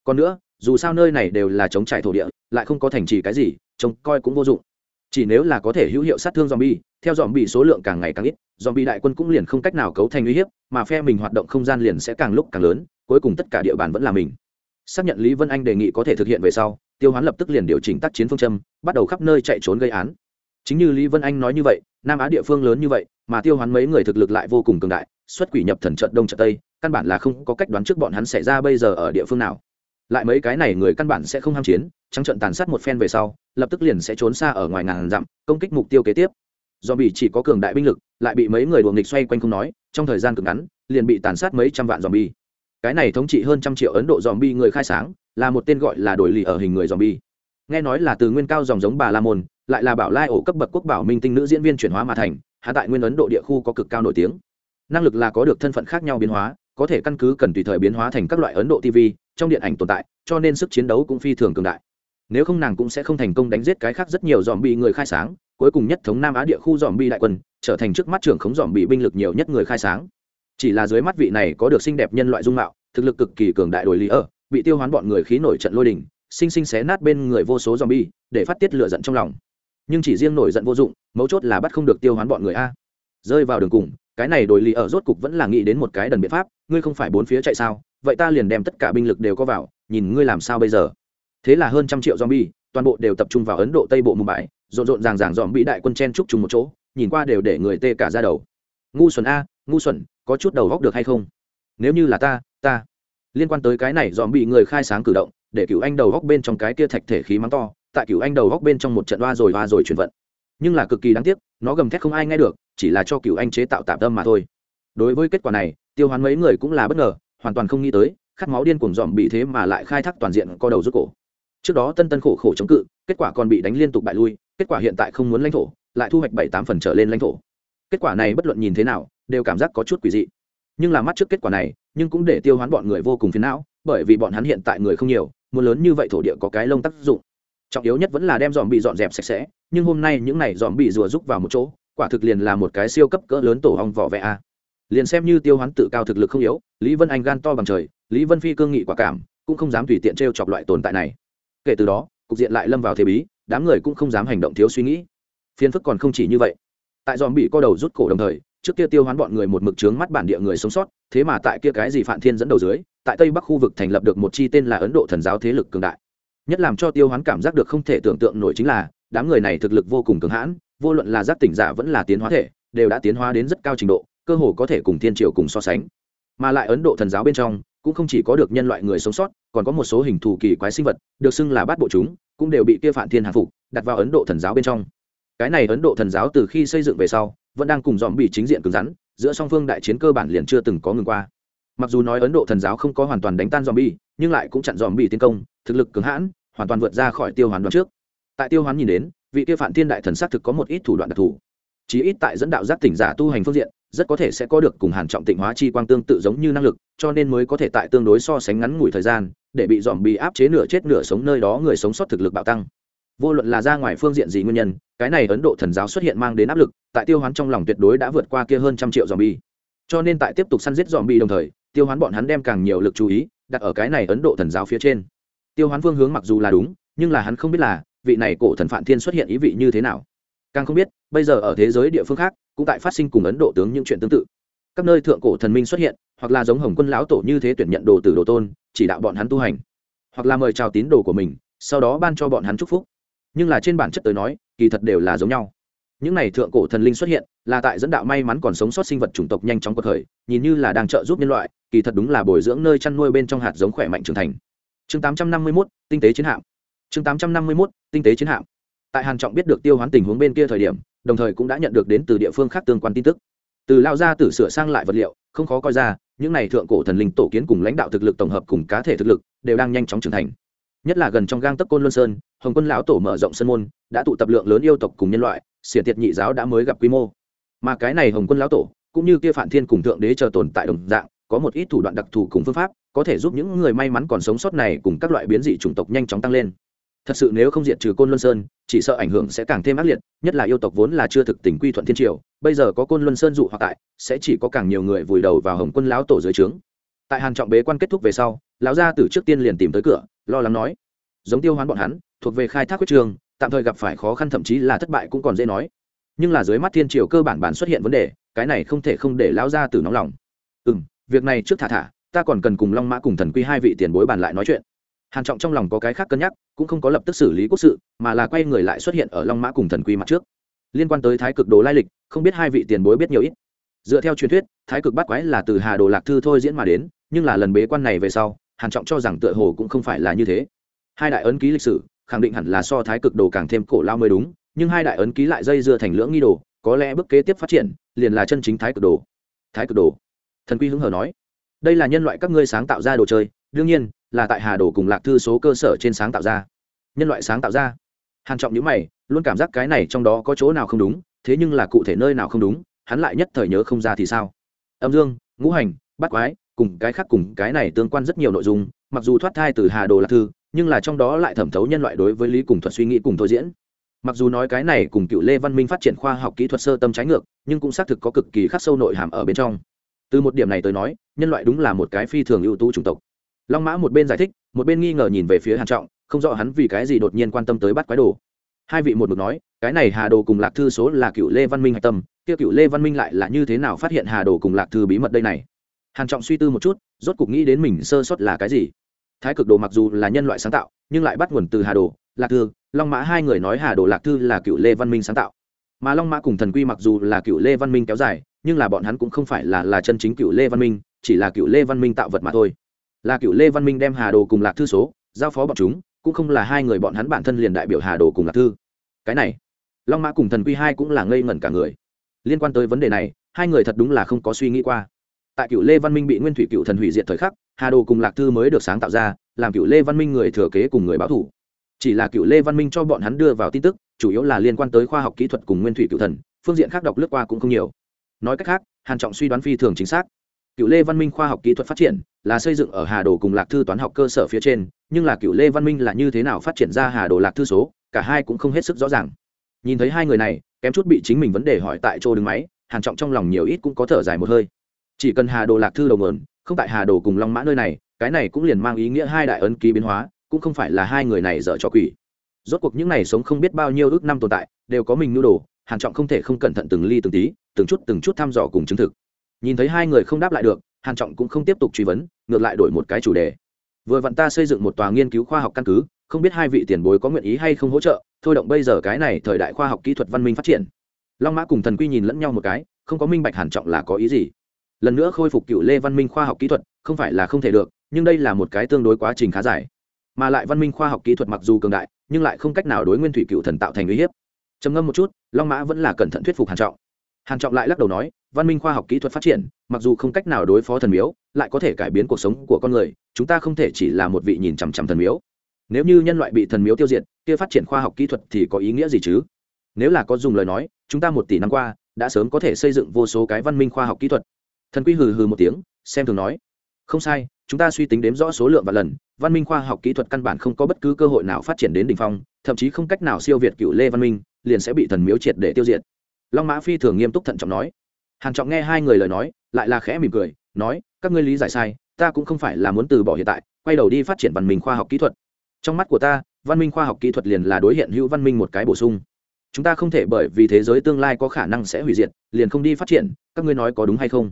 Còn nữa dù sao nơi này đều là chống trải thổ địa, lại không có thành trì cái gì, trông coi cũng vô dụng. Chỉ nếu là có thể hữu hiệu sát thương zombie, theo zombie số lượng càng ngày càng ít, zombie đại quân cũng liền không cách nào cấu thành uy hiếp, mà phe mình hoạt động không gian liền sẽ càng lúc càng lớn, cuối cùng tất cả địa bàn vẫn là mình. Xác nhận lý vân anh đề nghị có thể thực hiện về sau, tiêu hoán lập tức liền điều chỉnh tác chiến phương châm, bắt đầu khắp nơi chạy trốn gây án. Chính như lý vân anh nói như vậy, nam á địa phương lớn như vậy, mà tiêu hoán mấy người thực lực lại vô cùng cường đại, xuất quỷ nhập thần trận đông trận tây, căn bản là không có cách đoán trước bọn hắn xảy ra bây giờ ở địa phương nào lại mấy cái này người căn bản sẽ không ham chiến, trắng trận tàn sát một phen về sau, lập tức liền sẽ trốn xa ở ngoài ngàn dặm, công kích mục tiêu kế tiếp. Do bị chỉ có cường đại binh lực, lại bị mấy người đuồng nghịch xoay quanh không nói, trong thời gian cực ngắn, liền bị tàn sát mấy trăm vạn dòm bi cái này thống trị hơn trăm triệu ấn độ dòm bi người khai sáng, là một tên gọi là đổi lì ở hình người dòm bi nghe nói là từ nguyên cao dòng giống bà la môn, lại là bảo lai ổ cấp bậc quốc bảo minh tinh nữ diễn viên chuyển hóa mà thành, hạ tại nguyên ấn độ địa khu có cực cao nổi tiếng. Năng lực là có được thân phận khác nhau biến hóa có thể căn cứ cần tùy thời biến hóa thành các loại ấn độ tv trong điện ảnh tồn tại, cho nên sức chiến đấu cũng phi thường cường đại. Nếu không nàng cũng sẽ không thành công đánh giết cái khác rất nhiều dòm bị người khai sáng, cuối cùng nhất thống nam á địa khu dòm bị đại quân, trở thành trước mắt trưởng khống dòm bị binh lực nhiều nhất người khai sáng. Chỉ là dưới mắt vị này có được xinh đẹp nhân loại dung mạo, thực lực cực kỳ cường đại đổi lý ở bị tiêu hoán bọn người khí nổi trận lôi đình, sinh sinh xé nát bên người vô số dòm bi để phát tiết lửa giận trong lòng. Nhưng chỉ riêng nổi giận vô dụng, mấu chốt là bắt không được tiêu hoán bọn người a. Rơi vào đường cùng cái này đổi lý ở rốt cục vẫn là nghĩ đến một cái đần biện pháp, ngươi không phải bốn phía chạy sao, vậy ta liền đem tất cả binh lực đều có vào, nhìn ngươi làm sao bây giờ. Thế là hơn trăm triệu zombie, toàn bộ đều tập trung vào ấn độ tây bộ mumbai, rộn rộn ràng ràng dòm bị đại quân chen trúc chung một chỗ, nhìn qua đều để người tê cả ra đầu. Ngu xuẩn a, ngu xuẩn, có chút đầu góc được hay không? Nếu như là ta ta. Liên quan tới cái này dòm bị người khai sáng cử động, để cựu anh đầu góc bên trong cái kia thạch thể khí mắng to, tại cựu anh đầu góc bên trong một trận đoa rồi hoa rồi chuyển vận nhưng là cực kỳ đáng tiếc, nó gầm thét không ai nghe được, chỉ là cho cựu anh chế tạo tạm tâm mà thôi. Đối với kết quả này, tiêu hoán mấy người cũng là bất ngờ, hoàn toàn không nghĩ tới, khát máu điên cuồng dòm bị thế mà lại khai thác toàn diện co đầu rút cổ. Trước đó tân tân khổ khổ chống cự, kết quả còn bị đánh liên tục bại lui, kết quả hiện tại không muốn lãnh thổ, lại thu hoạch bảy tám phần trở lên lãnh thổ. Kết quả này bất luận nhìn thế nào, đều cảm giác có chút quỷ dị. Nhưng là mắt trước kết quả này, nhưng cũng để tiêu hoán bọn người vô cùng phiền não, bởi vì bọn hắn hiện tại người không nhiều, muốn lớn như vậy thổ địa có cái lông tác dụng trọng yếu nhất vẫn là đem dòm bị dọn dẹp sạch sẽ, nhưng hôm nay những này dòm bị rùa rúc vào một chỗ, quả thực liền là một cái siêu cấp cỡ lớn tổ hong vỏ vẽ a. Liền xem như tiêu hoán tự cao thực lực không yếu, lý vân anh gan to bằng trời, lý vân phi cương nghị quả cảm, cũng không dám tùy tiện t r e o chọc loại tồn tại này. Kể từ đó, cục diện lại lâm vào thế bí, đám người cũng không dám hành động thiếu suy nghĩ. Phiền phức còn không chỉ như vậy. Tại dòm bị co đầu rút cổ đồng thời, trước kia tiêu hoán bọn người một mực trướng mắt bản địa người sống sót, thế mà tại kia cái gì phản thiên dẫn đầu dưới, tại tây bắc khu vực thành lập được một chi tên là ấn độ thần giáo thế lực cường đại nhất làm cho tiêu hoán cảm giác được không thể tưởng tượng nổi chính là, đám người này thực lực vô cùng cường hãn, vô luận là giác tỉnh giả vẫn là tiến hóa thể, đều đã tiến hóa đến rất cao trình độ, cơ hồ có thể cùng thiên triều cùng so sánh. Mà lại ấn độ thần giáo bên trong, cũng không chỉ có được nhân loại người sống sót, còn có một số hình thù kỳ quái sinh vật, được xưng là bát bộ chúng, cũng đều bị kia phản thiên hạ phục đặt vào ấn độ thần giáo bên trong. Cái này ấn độ thần giáo từ khi xây dựng về sau, vẫn đang cùng dòm bị chính diện cứng rắn, giữa song phương đại chiến cơ bản liền chưa từng có ngừng qua mặc dù nói ấn độ thần giáo không có hoàn toàn đánh tan dòm bi nhưng lại cũng chặn dòm bị tiến công, thực lực cứng hãn, hoàn toàn vượt ra khỏi tiêu hoán đoạn trước. Tại tiêu hoán nhìn đến, vị tiêu phản thiên đại thần xác thực có một ít thủ đoạn đặc thù. Chí ít tại dẫn đạo giác tỉnh giả tu hành phương diện, rất có thể sẽ có được cùng hàn trọng tịnh hóa chi quang tương tự giống như năng lực, cho nên mới có thể tại tương đối so sánh ngắn ngủi thời gian, để bị dòm bị áp chế nửa chết nửa sống nơi đó người sống sót thực lực bạo tăng. Vô luận là ra ngoài phương diện gì nguyên nhân, cái này ấn độ thần giáo xuất hiện mang đến áp lực, tại tiêu hoán trong lòng tuyệt đối đã vượt qua kia hơn trăm triệu dòm bi cho nên tại tiếp tục săn giết dòm bi đồng thời tiêu hoán bọn hắn đem càng nhiều lực chú ý đặt ở cái này ấn độ thần giáo phía trên. Tiêu hoán phương hướng mặc dù là đúng, nhưng là hắn không biết là vị này cổ thần phạm thiên xuất hiện ý vị như thế nào. Càng không biết, bây giờ ở thế giới địa phương khác, cũng tại phát sinh cùng ấn độ tướng những chuyện tương tự. Các nơi thượng cổ thần minh xuất hiện, hoặc là giống hồng quân lão tổ như thế tuyển nhận đồ từ đồ tôn, chỉ đạo bọn hắn tu hành. Hoặc là mời chào tín đồ của mình, sau đó ban cho bọn hắn chúc phúc. Nhưng là trên bản chất tới nói, kỳ thật đều là giống nhau những này thượng cổ thần linh xuất hiện, là tại dẫn đạo may mắn còn sống sót sinh vật chủng tộc nhanh chóng cuộc khởi, nhìn như là đang trợ giúp nhân loại, kỳ thật đúng là bồi dưỡng nơi chăn nuôi bên trong hạt giống khỏe mạnh trưởng thành. Chương tám trăm năm mươi mốt, tinh tế chiến hạm. Chương tám trăm năm mươi mốt, tinh tế chiến hạm. Tại hàn trọng biết được tiêu hoán tình huống bên kia thời điểm, đồng thời cũng đã nhận được đến từ địa phương khác tương quan tin tức. Từ lao ra tử sửa sang lại vật liệu, không khó coi ra, những này thượng cổ thần linh tổ kiến cùng lãnh đạo thực lực tổng hợp cùng cá thể thực lực, đều đang nhanh chóng trưởng thành. Nhất là gần trong gang tấc côn luân sơn, hồng quân lão tổ mở rộng sân môn, đã tụ tập lượng lớn yêu tộc cùng nhân loại xiển tiệt nhị giáo đã mới gặp quy mô. Mà cái này hồng quân lão tổ, cũng như kia phản thiên cùng thượng đế chờ tồn tại đồng dạng, có một ít thủ đoạn đặc thù cùng phương pháp, có thể giúp những người may mắn còn sống sót này cùng các loại biến dị chủng tộc nhanh chóng tăng lên. Thật sự nếu không diệt trừ côn luân sơn, chỉ sợ ảnh hưởng sẽ càng thêm ác liệt, nhất là yêu tộc vốn là chưa thực tình quy thuận thiên triều, bây giờ có côn luân sơn dụ hoặc tại, sẽ chỉ có càng nhiều người vùi đầu vào hồng quân lão tổ dưới trướng. Tại hàn trọng bế quan kết thúc về sau, lão gia tử trước tiên liền tìm tới cửa, lo lắng nói, giống tiêu hoán bọn hắn, thuộc về khai thác quyết trường tạm thời gặp phải khó khăn thậm chí là thất bại cũng còn dễ nói. Nhưng là dưới mắt thiên triều cơ bản bản xuất hiện vấn đề, cái này không thể không để lão gia tử nóng lòng. Ừ việc này trước thả thả, ta còn cần cùng long mã cùng thần quy hai vị tiền bối bàn lại nói chuyện. Hàn trọng trong lòng có cái khác cân nhắc, cũng không có lập tức xử lý quốc sự, mà là quay người lại xuất hiện ở long mã cùng thần quy mặt trước. Liên quan tới thái cực đồ lai lịch, không biết hai vị tiền bối biết nhiều ít. Dựa theo truyền thuyết, thái cực bắt quái là từ hà đồ lạc thư thôi diễn mà đến, nhưng là lần bế quan này về sau, hàn trọng cho rằng tựa hồ cũng không phải là như thế. Hai đại ấn ký lịch sử khẳng định hẳn là so thái cực đồ càng thêm cổ lao mới đúng, nhưng hai đại ấn ký lại dây dưa thành lưỡng nghi đồ, có lẽ bước kế tiếp phát triển, liền là chân chính thái cực đồ. Thái cực đồ. Thần quy hứng hờ nói, đây là nhân loại các ngươi sáng tạo ra đồ chơi, đương nhiên, là tại hà đồ cùng lạc thư số cơ sở trên sáng tạo ra. Nhân loại sáng tạo ra. Hàn trọng nhíu mày, luôn cảm giác cái này trong đó có chỗ nào không đúng, thế nhưng là cụ thể nơi nào không đúng, hắn lại nhất thời nhớ không ra thì sao. Âm dương, ngũ hành bắt quái, cùng cái khác cùng cái này tương quan rất nhiều nội dung, mặc dù thoát thai từ hà đồ lạc thư nhưng là trong đó lại thẩm thấu nhân loại đối với lý cùng thuật suy nghĩ cùng thôi diễn. Mặc dù nói cái này cùng cựu lê văn minh phát triển khoa học kỹ thuật sơ tâm trái ngược, nhưng cũng xác thực có cực kỳ khắc sâu nội hàm ở bên trong. Từ một điểm này tới nói, nhân loại đúng là một cái phi thường ưu tú chủng tộc. Long mã một bên giải thích, một bên nghi ngờ nhìn về phía hàn trọng, không rõ hắn vì cái gì đột nhiên quan tâm tới bắt quái đồ. Hai vị một mực nói, cái này hà đồ cùng lạc thư số là cựu lê văn minh hạch tâm, kia cựu lê văn minh lại là như thế nào phát hiện hà đồ cùng lạc thư bí mật đây này? Hàn trọng suy tư một chút, rốt cục nghĩ đến mình sơ sót là cái gì? Thái cực đồ mặc dù là nhân loại sáng tạo, nhưng lại bắt nguồn từ hà đồ, lạc thư, long mã, hai người nói hà đồ, lạc thư là cựu lê văn minh sáng tạo. Mà long mã cùng thần quy mặc dù là cựu lê văn minh kéo dài, nhưng là bọn hắn cũng không phải là là chân chính cựu lê văn minh, chỉ là cựu lê văn minh tạo vật mà thôi. Là cựu lê văn minh đem hà đồ cùng lạc thư số, giao phó bọn chúng, cũng không là hai người bọn hắn bản thân liền đại biểu hà đồ cùng lạc thư. Cái này, long mã cùng thần quy hai cũng là ngây ngẩn cả người. Liên quan tới vấn đề này, hai người thật đúng là không có suy nghĩ qua tại cựu lê văn minh bị nguyên thủy cựu thần hủy diệt thời khắc, hà đồ cùng lạc thư mới được sáng tạo ra, làm cựu lê văn minh người thừa kế cùng người báo thủ. Chỉ là cựu lê văn minh cho bọn hắn đưa vào tin tức, chủ yếu là liên quan tới khoa học kỹ thuật cùng nguyên thủy cựu thần, phương diện khác đọc lướt qua cũng không nhiều. Nói cách khác, hàn trọng suy đoán phi thường chính xác. Cựu lê văn minh khoa học kỹ thuật phát triển là xây dựng ở hà đồ cùng lạc thư toán học cơ sở phía trên, nhưng là cựu lê văn minh là như thế nào phát triển ra hà đồ lạc thư số, cả hai cũng không hết sức rõ ràng. Nhìn thấy hai người này, kém chút bị chính mình vấn đề hỏi tại chỗ đứng máy, hàn trọng trong lòng nhiều ít cũng có thở dài một hơi chỉ cần hà đồ lạc thư đầu mượn không tại hà đồ cùng long mã nơi này, cái này cũng liền mang ý nghĩa hai đại ấn ký biến hóa, cũng không phải là hai người này dở cho quỷ. Rốt cuộc những này sống không biết bao nhiêu ước năm tồn tại, đều có mình nhu đồ, hàn trọng không thể không cẩn thận từng ly từng tí, từng chút từng chút thăm dò cùng chứng thực. Nhìn thấy hai người không đáp lại được, hàn trọng cũng không tiếp tục truy vấn, ngược lại đổi một cái chủ đề. Vừa vặn ta xây dựng một tòa nghiên cứu khoa học căn cứ, không biết hai vị tiền bối có nguyện ý hay không hỗ trợ, thôi động bây giờ cái này thời đại khoa học kỹ thuật văn minh phát triển. Long mã cùng thần quy nhìn lẫn nhau một cái, không có minh bạch hàn trọng là có ý gì lần nữa khôi phục cựu lê văn minh khoa học kỹ thuật, không phải là không thể được, nhưng đây là một cái tương đối quá trình khá dài. Mà lại văn minh khoa học kỹ thuật mặc dù cường đại, nhưng lại không cách nào đối nguyên thủy cựu thần tạo thành uy hiếp. Trầm ngâm một chút, long mã vẫn là cẩn thận thuyết phục hàn trọng. Hàn trọng lại lắc đầu nói, văn minh khoa học kỹ thuật phát triển, mặc dù không cách nào đối phó thần miếu, lại có thể cải biến cuộc sống của con người, chúng ta không thể chỉ là một vị nhìn chằm chằm thần miếu. Nếu như nhân loại bị thần miếu tiêu diệt, kia phát triển khoa học kỹ thuật thì có ý nghĩa gì chứ? Nếu là có dùng lời nói, chúng ta một tỷ năm qua, đã sớm có thể xây dựng vô số cái văn minh khoa học kỹ thuật thần quy hừ hừ một tiếng, xem thường nói, không sai, chúng ta suy tính đếm rõ số lượng và lần, văn minh khoa học kỹ thuật căn bản không có bất cứ cơ hội nào phát triển đến đỉnh phong, thậm chí không cách nào siêu việt cựu lê văn minh, liền sẽ bị thần miếu triệt để tiêu diệt. Long mã phi thường nghiêm túc thận trọng nói. Hàn trọng nghe hai người lời nói, lại là khẽ mỉm cười, nói, các ngươi lý giải sai, ta cũng không phải là muốn từ bỏ hiện tại, quay đầu đi phát triển văn minh khoa học kỹ thuật. Trong mắt của ta, văn minh khoa học kỹ thuật liền là đối hiện hữu văn minh một cái bổ sung. Chúng ta không thể bởi vì thế giới tương lai có khả năng sẽ hủy diệt, liền không đi phát triển, các ngươi nói có đúng hay không?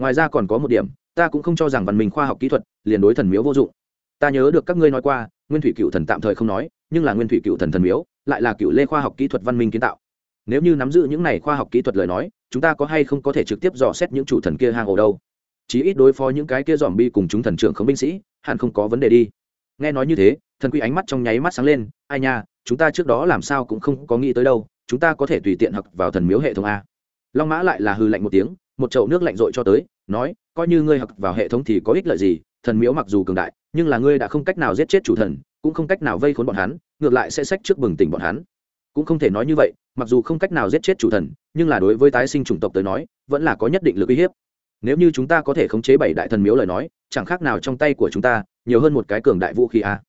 Ngoài ra còn có một điểm, ta cũng không cho rằng văn minh khoa học kỹ thuật liền đối thần miếu vô dụng. Ta nhớ được các ngươi nói qua, nguyên thủy cựu thần tạm thời không nói, nhưng là nguyên thủy cựu thần thần miếu lại là cựu lê khoa học kỹ thuật văn minh kiến tạo. Nếu như nắm giữ những này khoa học kỹ thuật lời nói, chúng ta có hay không có thể trực tiếp dò xét những chủ thần kia hang ổ đâu? Chí ít đối phó những cái kia dòm bi cùng chúng thần trưởng không binh sĩ, hẳn không có vấn đề đi. Nghe nói như thế, thần quy ánh mắt trong nháy mắt sáng lên, ai nha, chúng ta trước đó làm sao cũng không có nghĩ tới đâu, chúng ta có thể tùy tiện học vào thần miếu hệ thống a. Long mã lại là hư lạnh một tiếng một chậu nước lạnh rội cho tới, nói, coi như ngươi học vào hệ thống thì có ích lợi gì, thần miếu mặc dù cường đại, nhưng là ngươi đã không cách nào giết chết chủ thần, cũng không cách nào vây khốn bọn hắn, ngược lại sẽ sách trước bừng tỉnh bọn hắn. Cũng không thể nói như vậy, mặc dù không cách nào giết chết chủ thần, nhưng là đối với tái sinh chủng tộc tới nói, vẫn là có nhất định lực uy hiếp. Nếu như chúng ta có thể khống chế bảy đại thần miếu lời nói, chẳng khác nào trong tay của chúng ta, nhiều hơn một cái cường đại vũ khí a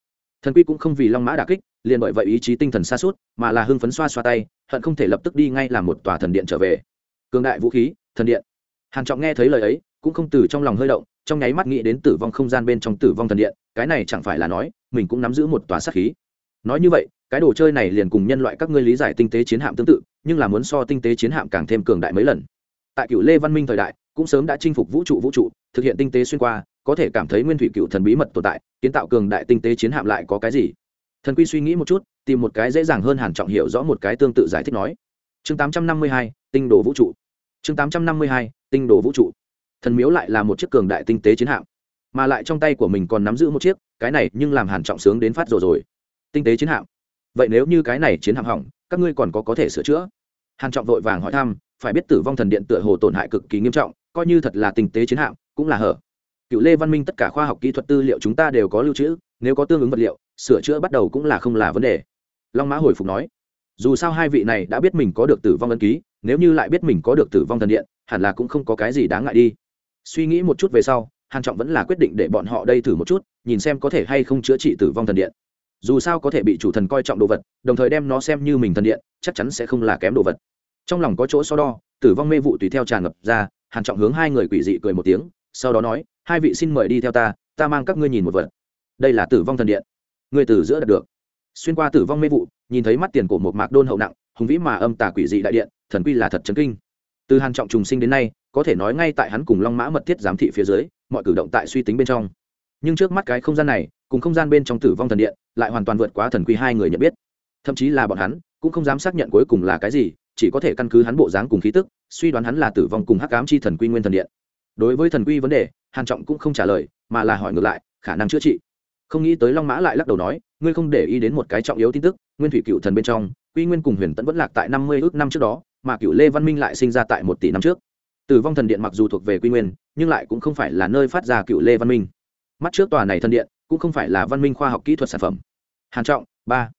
thần quy cũng không vì long mã đà kích, liền bởi vậy ý chí tinh thần xa suốt mà là hưng phấn xoa xoa tay, hận không thể lập tức đi ngay làm một tòa thần điện trở về. Cường đại vũ khí, thần điện hàn trọng nghe thấy lời ấy cũng không từ trong lòng hơi động trong nháy mắt nghĩ đến tử vong không gian bên trong tử vong thần điện cái này chẳng phải là nói mình cũng nắm giữ một tòa sát khí. Nói như vậy cái đồ chơi này liền cùng nhân loại các ngươi lý giải tinh tế chiến hạm tương tự nhưng là muốn so tinh tế chiến hạm càng thêm cường đại mấy lần. Tại cựu lê văn minh thời đại cũng sớm đã chinh phục vũ trụ vũ trụ thực hiện tinh tế xuyên qua có thể cảm thấy nguyên thủy cựu thần bí mật tồn tại kiến tạo cường đại tinh tế chiến hạm lại có cái gì? Thần quy suy nghĩ một chút tìm một cái dễ dàng hơn hàn trọng hiểu rõ một cái tương tự giải thích nói. Chương 852, tinh đồ vũ trụ. Chương 852, tinh đồ vũ trụ. Thần miếu lại là một chiếc cường đại tinh tế chiến hạm, mà lại trong tay của mình còn nắm giữ một chiếc, cái này nhưng làm hàn trọng sướng đến phát rồi rồi. Tinh tế chiến hạm. Vậy nếu như cái này chiến hạm hỏng, các ngươi còn có có thể sửa chữa? Hàn trọng vội vàng hỏi thăm, phải biết tử vong thần điện tựa hồ tổn hại cực kỳ nghiêm trọng, coi như thật là tinh tế chiến hạm, cũng là hở. Cựu lê văn minh tất cả khoa học kỹ thuật tư liệu chúng ta đều có lưu trữ, nếu có tương ứng vật liệu, sửa chữa bắt đầu cũng là không là vấn đề. Long mã hồi phục nói, dù sao hai vị này đã biết mình có được tử vong ân ký nếu như lại biết mình có được tử vong thần điện, hẳn là cũng không có cái gì đáng ngại đi. Suy nghĩ một chút về sau, hàn trọng vẫn là quyết định để bọn họ đây thử một chút, nhìn xem có thể hay không chữa trị tử vong thần điện. Dù sao có thể bị chủ thần coi trọng đồ vật, đồng thời đem nó xem như mình thần điện, chắc chắn sẽ không là kém đồ vật. Trong lòng có chỗ so đo, tử vong mê vụ tùy theo tràn ngập ra, hàn trọng hướng hai người quỷ dị cười một tiếng, sau đó nói, hai vị xin mời đi theo ta ta mang các ngươi nhìn một vật. Đây là tử vong thần điện. Người từ giữa đạt được. Xuyên qua tử vong mê vụ, nhìn thấy mắt tiền của một mạc đôn hậu nặng, hùng vĩ mà âm tà quỷ dị đại điện thần quy là thật chấn kinh. Từ hàn trọng trùng sinh đến nay, có thể nói ngay tại hắn cùng long mã mật thiết giám thị phía dưới, mọi cử động tại suy tính bên trong. Nhưng trước mắt cái không gian này, cùng không gian bên trong tử vong thần điện, lại hoàn toàn vượt quá thần quy hai người nhận biết. Thậm chí là bọn hắn, cũng không dám xác nhận cuối cùng là cái gì, chỉ có thể căn cứ hắn bộ dáng cùng khí tức, suy đoán hắn là tử vong cùng hắc ám chi thần quy nguyên thần điện. Đối với thần quy vấn đề, hàn trọng cũng không trả lời, mà là hỏi ngược lại, khả năng chữa trị. Không nghĩ tới long mã lại lắc đầu nói, ngươi không để ý đến một cái trọng yếu tin tức, nguyên thủy cựu thần bên trong, quy nguyên cùng huyền tẫn vẫn lạc tại năm mươi ước năm trước đó mà cựu lê văn minh lại sinh ra tại một tỷ năm trước. Tử vong thần điện mặc dù thuộc về quy nguyên, nhưng lại cũng không phải là nơi phát ra cựu lê văn minh. Mắt trước tòa này thần điện, cũng không phải là văn minh khoa học kỹ thuật sản phẩm. Hàn trọng, ba.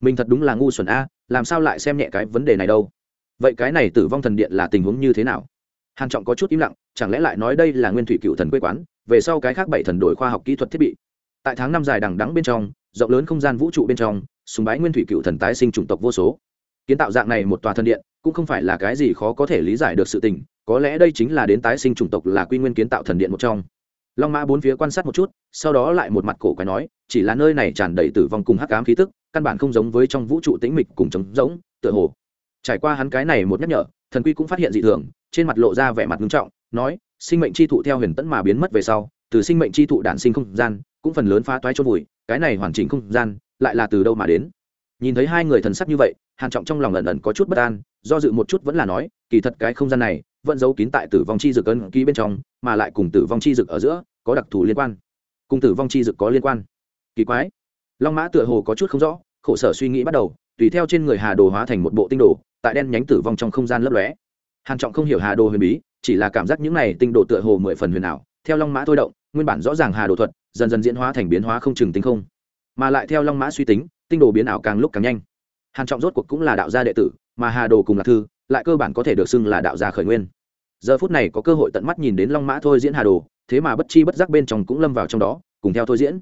Mình thật đúng là ngu xuẩn a, làm sao lại xem nhẹ cái vấn đề này đâu? Vậy cái này tử vong thần điện là tình huống như thế nào? Hàn trọng có chút im lặng, chẳng lẽ lại nói đây là nguyên thủy cựu thần quê quán, về sau cái khác bảy thần đổi khoa học kỹ thuật thiết bị? Tại tháng năm dài đằng đẵng bên trong, rộng lớn không gian vũ trụ bên trong, sùng bái nguyên thủy cựu thần tái sinh chủng tộc vô số kiến tạo dạng này một tòa thần điện cũng không phải là cái gì khó có thể lý giải được sự tình, có lẽ đây chính là đến tái sinh chủng tộc là quy nguyên kiến tạo thần điện một trong. Long mã bốn phía quan sát một chút, sau đó lại một mặt cổ quái nói, chỉ là nơi này tràn đầy tử vong cùng hắc ám khí tức, căn bản không giống với trong vũ trụ tĩnh mịch cùng trống rỗng, tựa hồ. Trải qua hắn cái này một nhắc nhở, thần quy cũng phát hiện dị thường, trên mặt lộ ra vẻ mặt nghiêm trọng, nói, sinh mệnh chi thụ theo huyền tẫn mà biến mất về sau, từ sinh mệnh chi thụ đản sinh không gian, cũng phần lớn phá toái chôn vùi, cái này hoàn chỉnh không gian, lại là từ đâu mà đến? Nhìn thấy hai người thần sắc như vậy hàn trọng trong lòng ẩn ẩn có chút bất an, do dự một chút vẫn là nói, kỳ thật cái không gian này vẫn giấu kín tại tử vong chi dược ấn ký bên trong, mà lại cùng tử vong chi dược ở giữa có đặc thù liên quan. Cùng tử vong chi dược có liên quan. Kỳ quái. Long mã tựa hồ có chút không rõ, khổ sở suy nghĩ bắt đầu, tùy theo trên người hà đồ hóa thành một bộ tinh đồ, tại đen nhánh tử vong trong không gian lấp lóe. Hàn trọng không hiểu hà đồ huyền bí, chỉ là cảm giác những này tinh đồ tựa hồ mười phần huyền ảo, theo long mã thôi động, nguyên bản rõ ràng hà đồ thuật, dần dần diễn hóa thành biến hóa không chừng tinh không. Mà lại theo long mã suy tính, tinh đồ biến ảo càng lúc càng nhanh hàn trọng rốt cuộc cũng là đạo gia đệ tử mà hà đồ cùng là thư lại cơ bản có thể được xưng là đạo gia khởi nguyên giờ phút này có cơ hội tận mắt nhìn đến long mã thôi diễn hà đồ thế mà bất chi bất giác bên trong cũng lâm vào trong đó cùng theo thôi diễn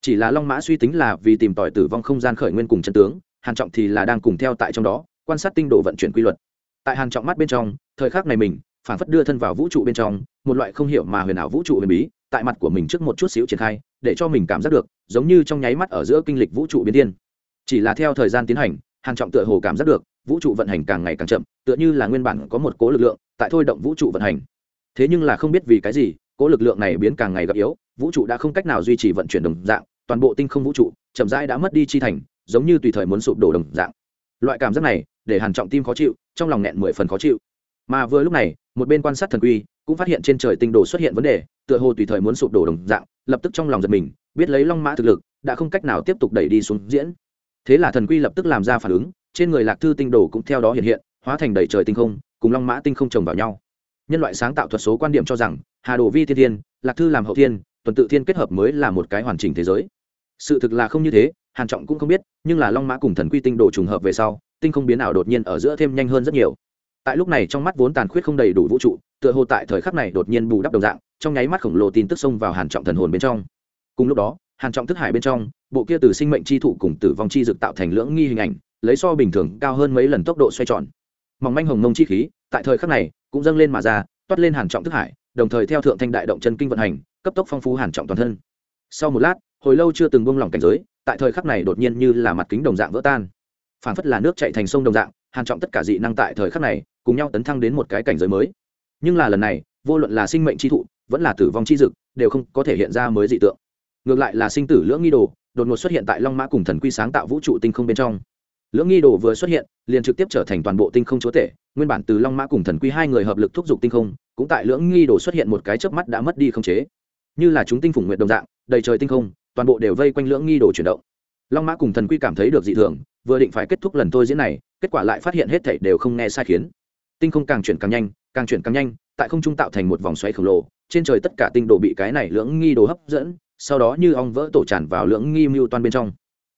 chỉ là long mã suy tính là vì tìm tòi tử vong không gian khởi nguyên cùng chân tướng hàn trọng thì là đang cùng theo tại trong đó quan sát tinh độ vận chuyển quy luật tại hàn trọng mắt bên trong thời khắc này mình phản phất đưa thân vào vũ trụ bên trong một loại không hiểu mà huyền ảo vũ trụ huyền bí tại mặt của mình trước một chút xíu triển khai để cho mình cảm giác được giống như trong nháy mắt ở giữa kinh lịch vũ trụ biến thiên chỉ là theo thời gian tiến hành hàn trọng tựa hồ cảm giác được, vũ trụ vận hành càng ngày càng chậm, tựa như là nguyên bản có một cố lực lượng tại thôi động vũ trụ vận hành. Thế nhưng là không biết vì cái gì, cố lực lượng này biến càng ngày gặp yếu, vũ trụ đã không cách nào duy trì vận chuyển đồng dạng, toàn bộ tinh không vũ trụ chậm rãi đã mất đi chi thành, giống như tùy thời muốn sụp đổ đồng dạng. Loại cảm giác này để hàn trọng tim khó chịu, trong lòng nghẹn mười phần khó chịu. Mà vừa lúc này, một bên quan sát thần quy cũng phát hiện trên trời tinh đồ xuất hiện vấn đề, tựa hồ tùy thời muốn sụp đổ đồng dạng, lập tức trong lòng giật mình, biết lấy long mã thực lực, đã không cách nào tiếp tục đẩy đi xuống diễn thế là thần quy lập tức làm ra phản ứng, trên người lạc thư tinh đồ cũng theo đó hiện hiện, hóa thành đầy trời tinh không, cùng long mã tinh không chồng vào nhau. Nhân loại sáng tạo thuật số quan điểm cho rằng, hà đồ vi thiên thiên, lạc thư làm hậu thiên, tuần tự thiên kết hợp mới là một cái hoàn chỉnh thế giới. Sự thực là không như thế, hàn trọng cũng không biết, nhưng là long mã cùng thần quy tinh đồ trùng hợp về sau, tinh không biến ảo đột nhiên ở giữa thêm nhanh hơn rất nhiều. Tại lúc này trong mắt vốn tàn khuyết không đầy đủ vũ trụ, tựa hồ tại thời khắc này đột nhiên bù đắp đồng dạng, trong nháy mắt khổng lồ tin tức xông vào hàn trọng thần hồn bên trong. Cùng lúc đó, hàn trọng thức hải bên trong bộ kia từ sinh mệnh chi thụ cùng tử vong chi dược tạo thành lưỡng nghi hình ảnh, lấy so bình thường cao hơn mấy lần tốc độ xoay tròn. Mỏng manh hồng mông chi khí, tại thời khắc này, cũng dâng lên mà ra, toát lên hàn trọng thức hải, đồng thời theo thượng thanh đại động chân kinh vận hành, cấp tốc phong phú hàn trọng toàn thân. Sau một lát, hồi lâu chưa từng buông lỏng cảnh giới, tại thời khắc này đột nhiên như là mặt kính đồng dạng vỡ tan. Phản phất là nước chảy thành sông đồng dạng, hàn trọng tất cả dị năng tại thời khắc này, cùng nhau tấn thăng đến một cái cảnh giới mới. Nhưng là lần này, vô luận là sinh mệnh chi thụ, vẫn là tử vong chi dực, đều không có thể hiện ra mới dị tượng. Ngược lại là sinh tử lưỡng nghi đồ đột ngột xuất hiện tại long mã cùng thần quy sáng tạo vũ trụ tinh không bên trong. Lưỡng nghi đồ vừa xuất hiện, liền trực tiếp trở thành toàn bộ tinh không chúa tể, nguyên bản từ long mã cùng thần quy hai người hợp lực thúc giục tinh không, cũng tại lưỡng nghi đồ xuất hiện một cái chớp mắt đã mất đi không chế. Như là chúng tinh phủng nguyện đồng dạng, đầy trời tinh không, toàn bộ đều vây quanh lưỡng nghi đồ chuyển động. Long mã cùng thần quy cảm thấy được dị thường, vừa định phải kết thúc lần thôi diễn này, kết quả lại phát hiện hết thảy đều không nghe sai khiến. Tinh không càng chuyển càng nhanh, càng chuyển càng nhanh, tại không trung tạo thành một vòng xoáy khổng lồ, trên trời tất cả tinh đồ bị cái này lưỡng nghi đồ hấp dẫn sau đó như ong vỡ tổ tràn vào lưỡng nghi mưu toan bên trong.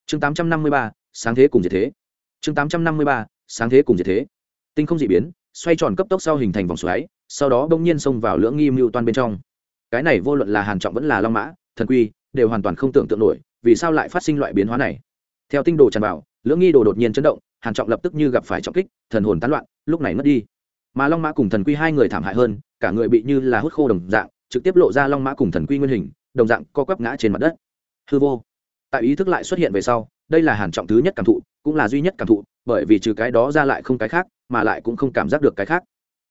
Chương 853, sáng thế cùng diệt thế. Chương 853, sáng thế cùng diệt thế. Tinh không dị biến xoay tròn cấp tốc sau hình thành vòng xoáy sau đó bỗng nhiên xông vào lưỡng nghi mưu toan bên trong. Cái này vô luận là hàn trọng vẫn là long mã thần quy đều hoàn toàn không tưởng tượng nổi vì sao lại phát sinh loại biến hóa này. Theo tinh đồ tràn vào lưỡng nghi đồ đột nhiên chấn động hàn trọng lập tức như gặp phải trọng kích thần hồn tán loạn lúc này mất đi. Mà long mã cùng thần quy hai người thảm hại hơn cả người bị như là hút khô đồng dạng trực tiếp lộ ra long mã cùng thần quy nguyên hình đồng dạng co quắp ngã trên mặt đất. Hư vô. Tại ý thức lại xuất hiện về sau, đây là hàn trọng thứ nhất cảm thụ, cũng là duy nhất cảm thụ, bởi vì trừ cái đó ra lại không cái khác, mà lại cũng không cảm giác được cái khác.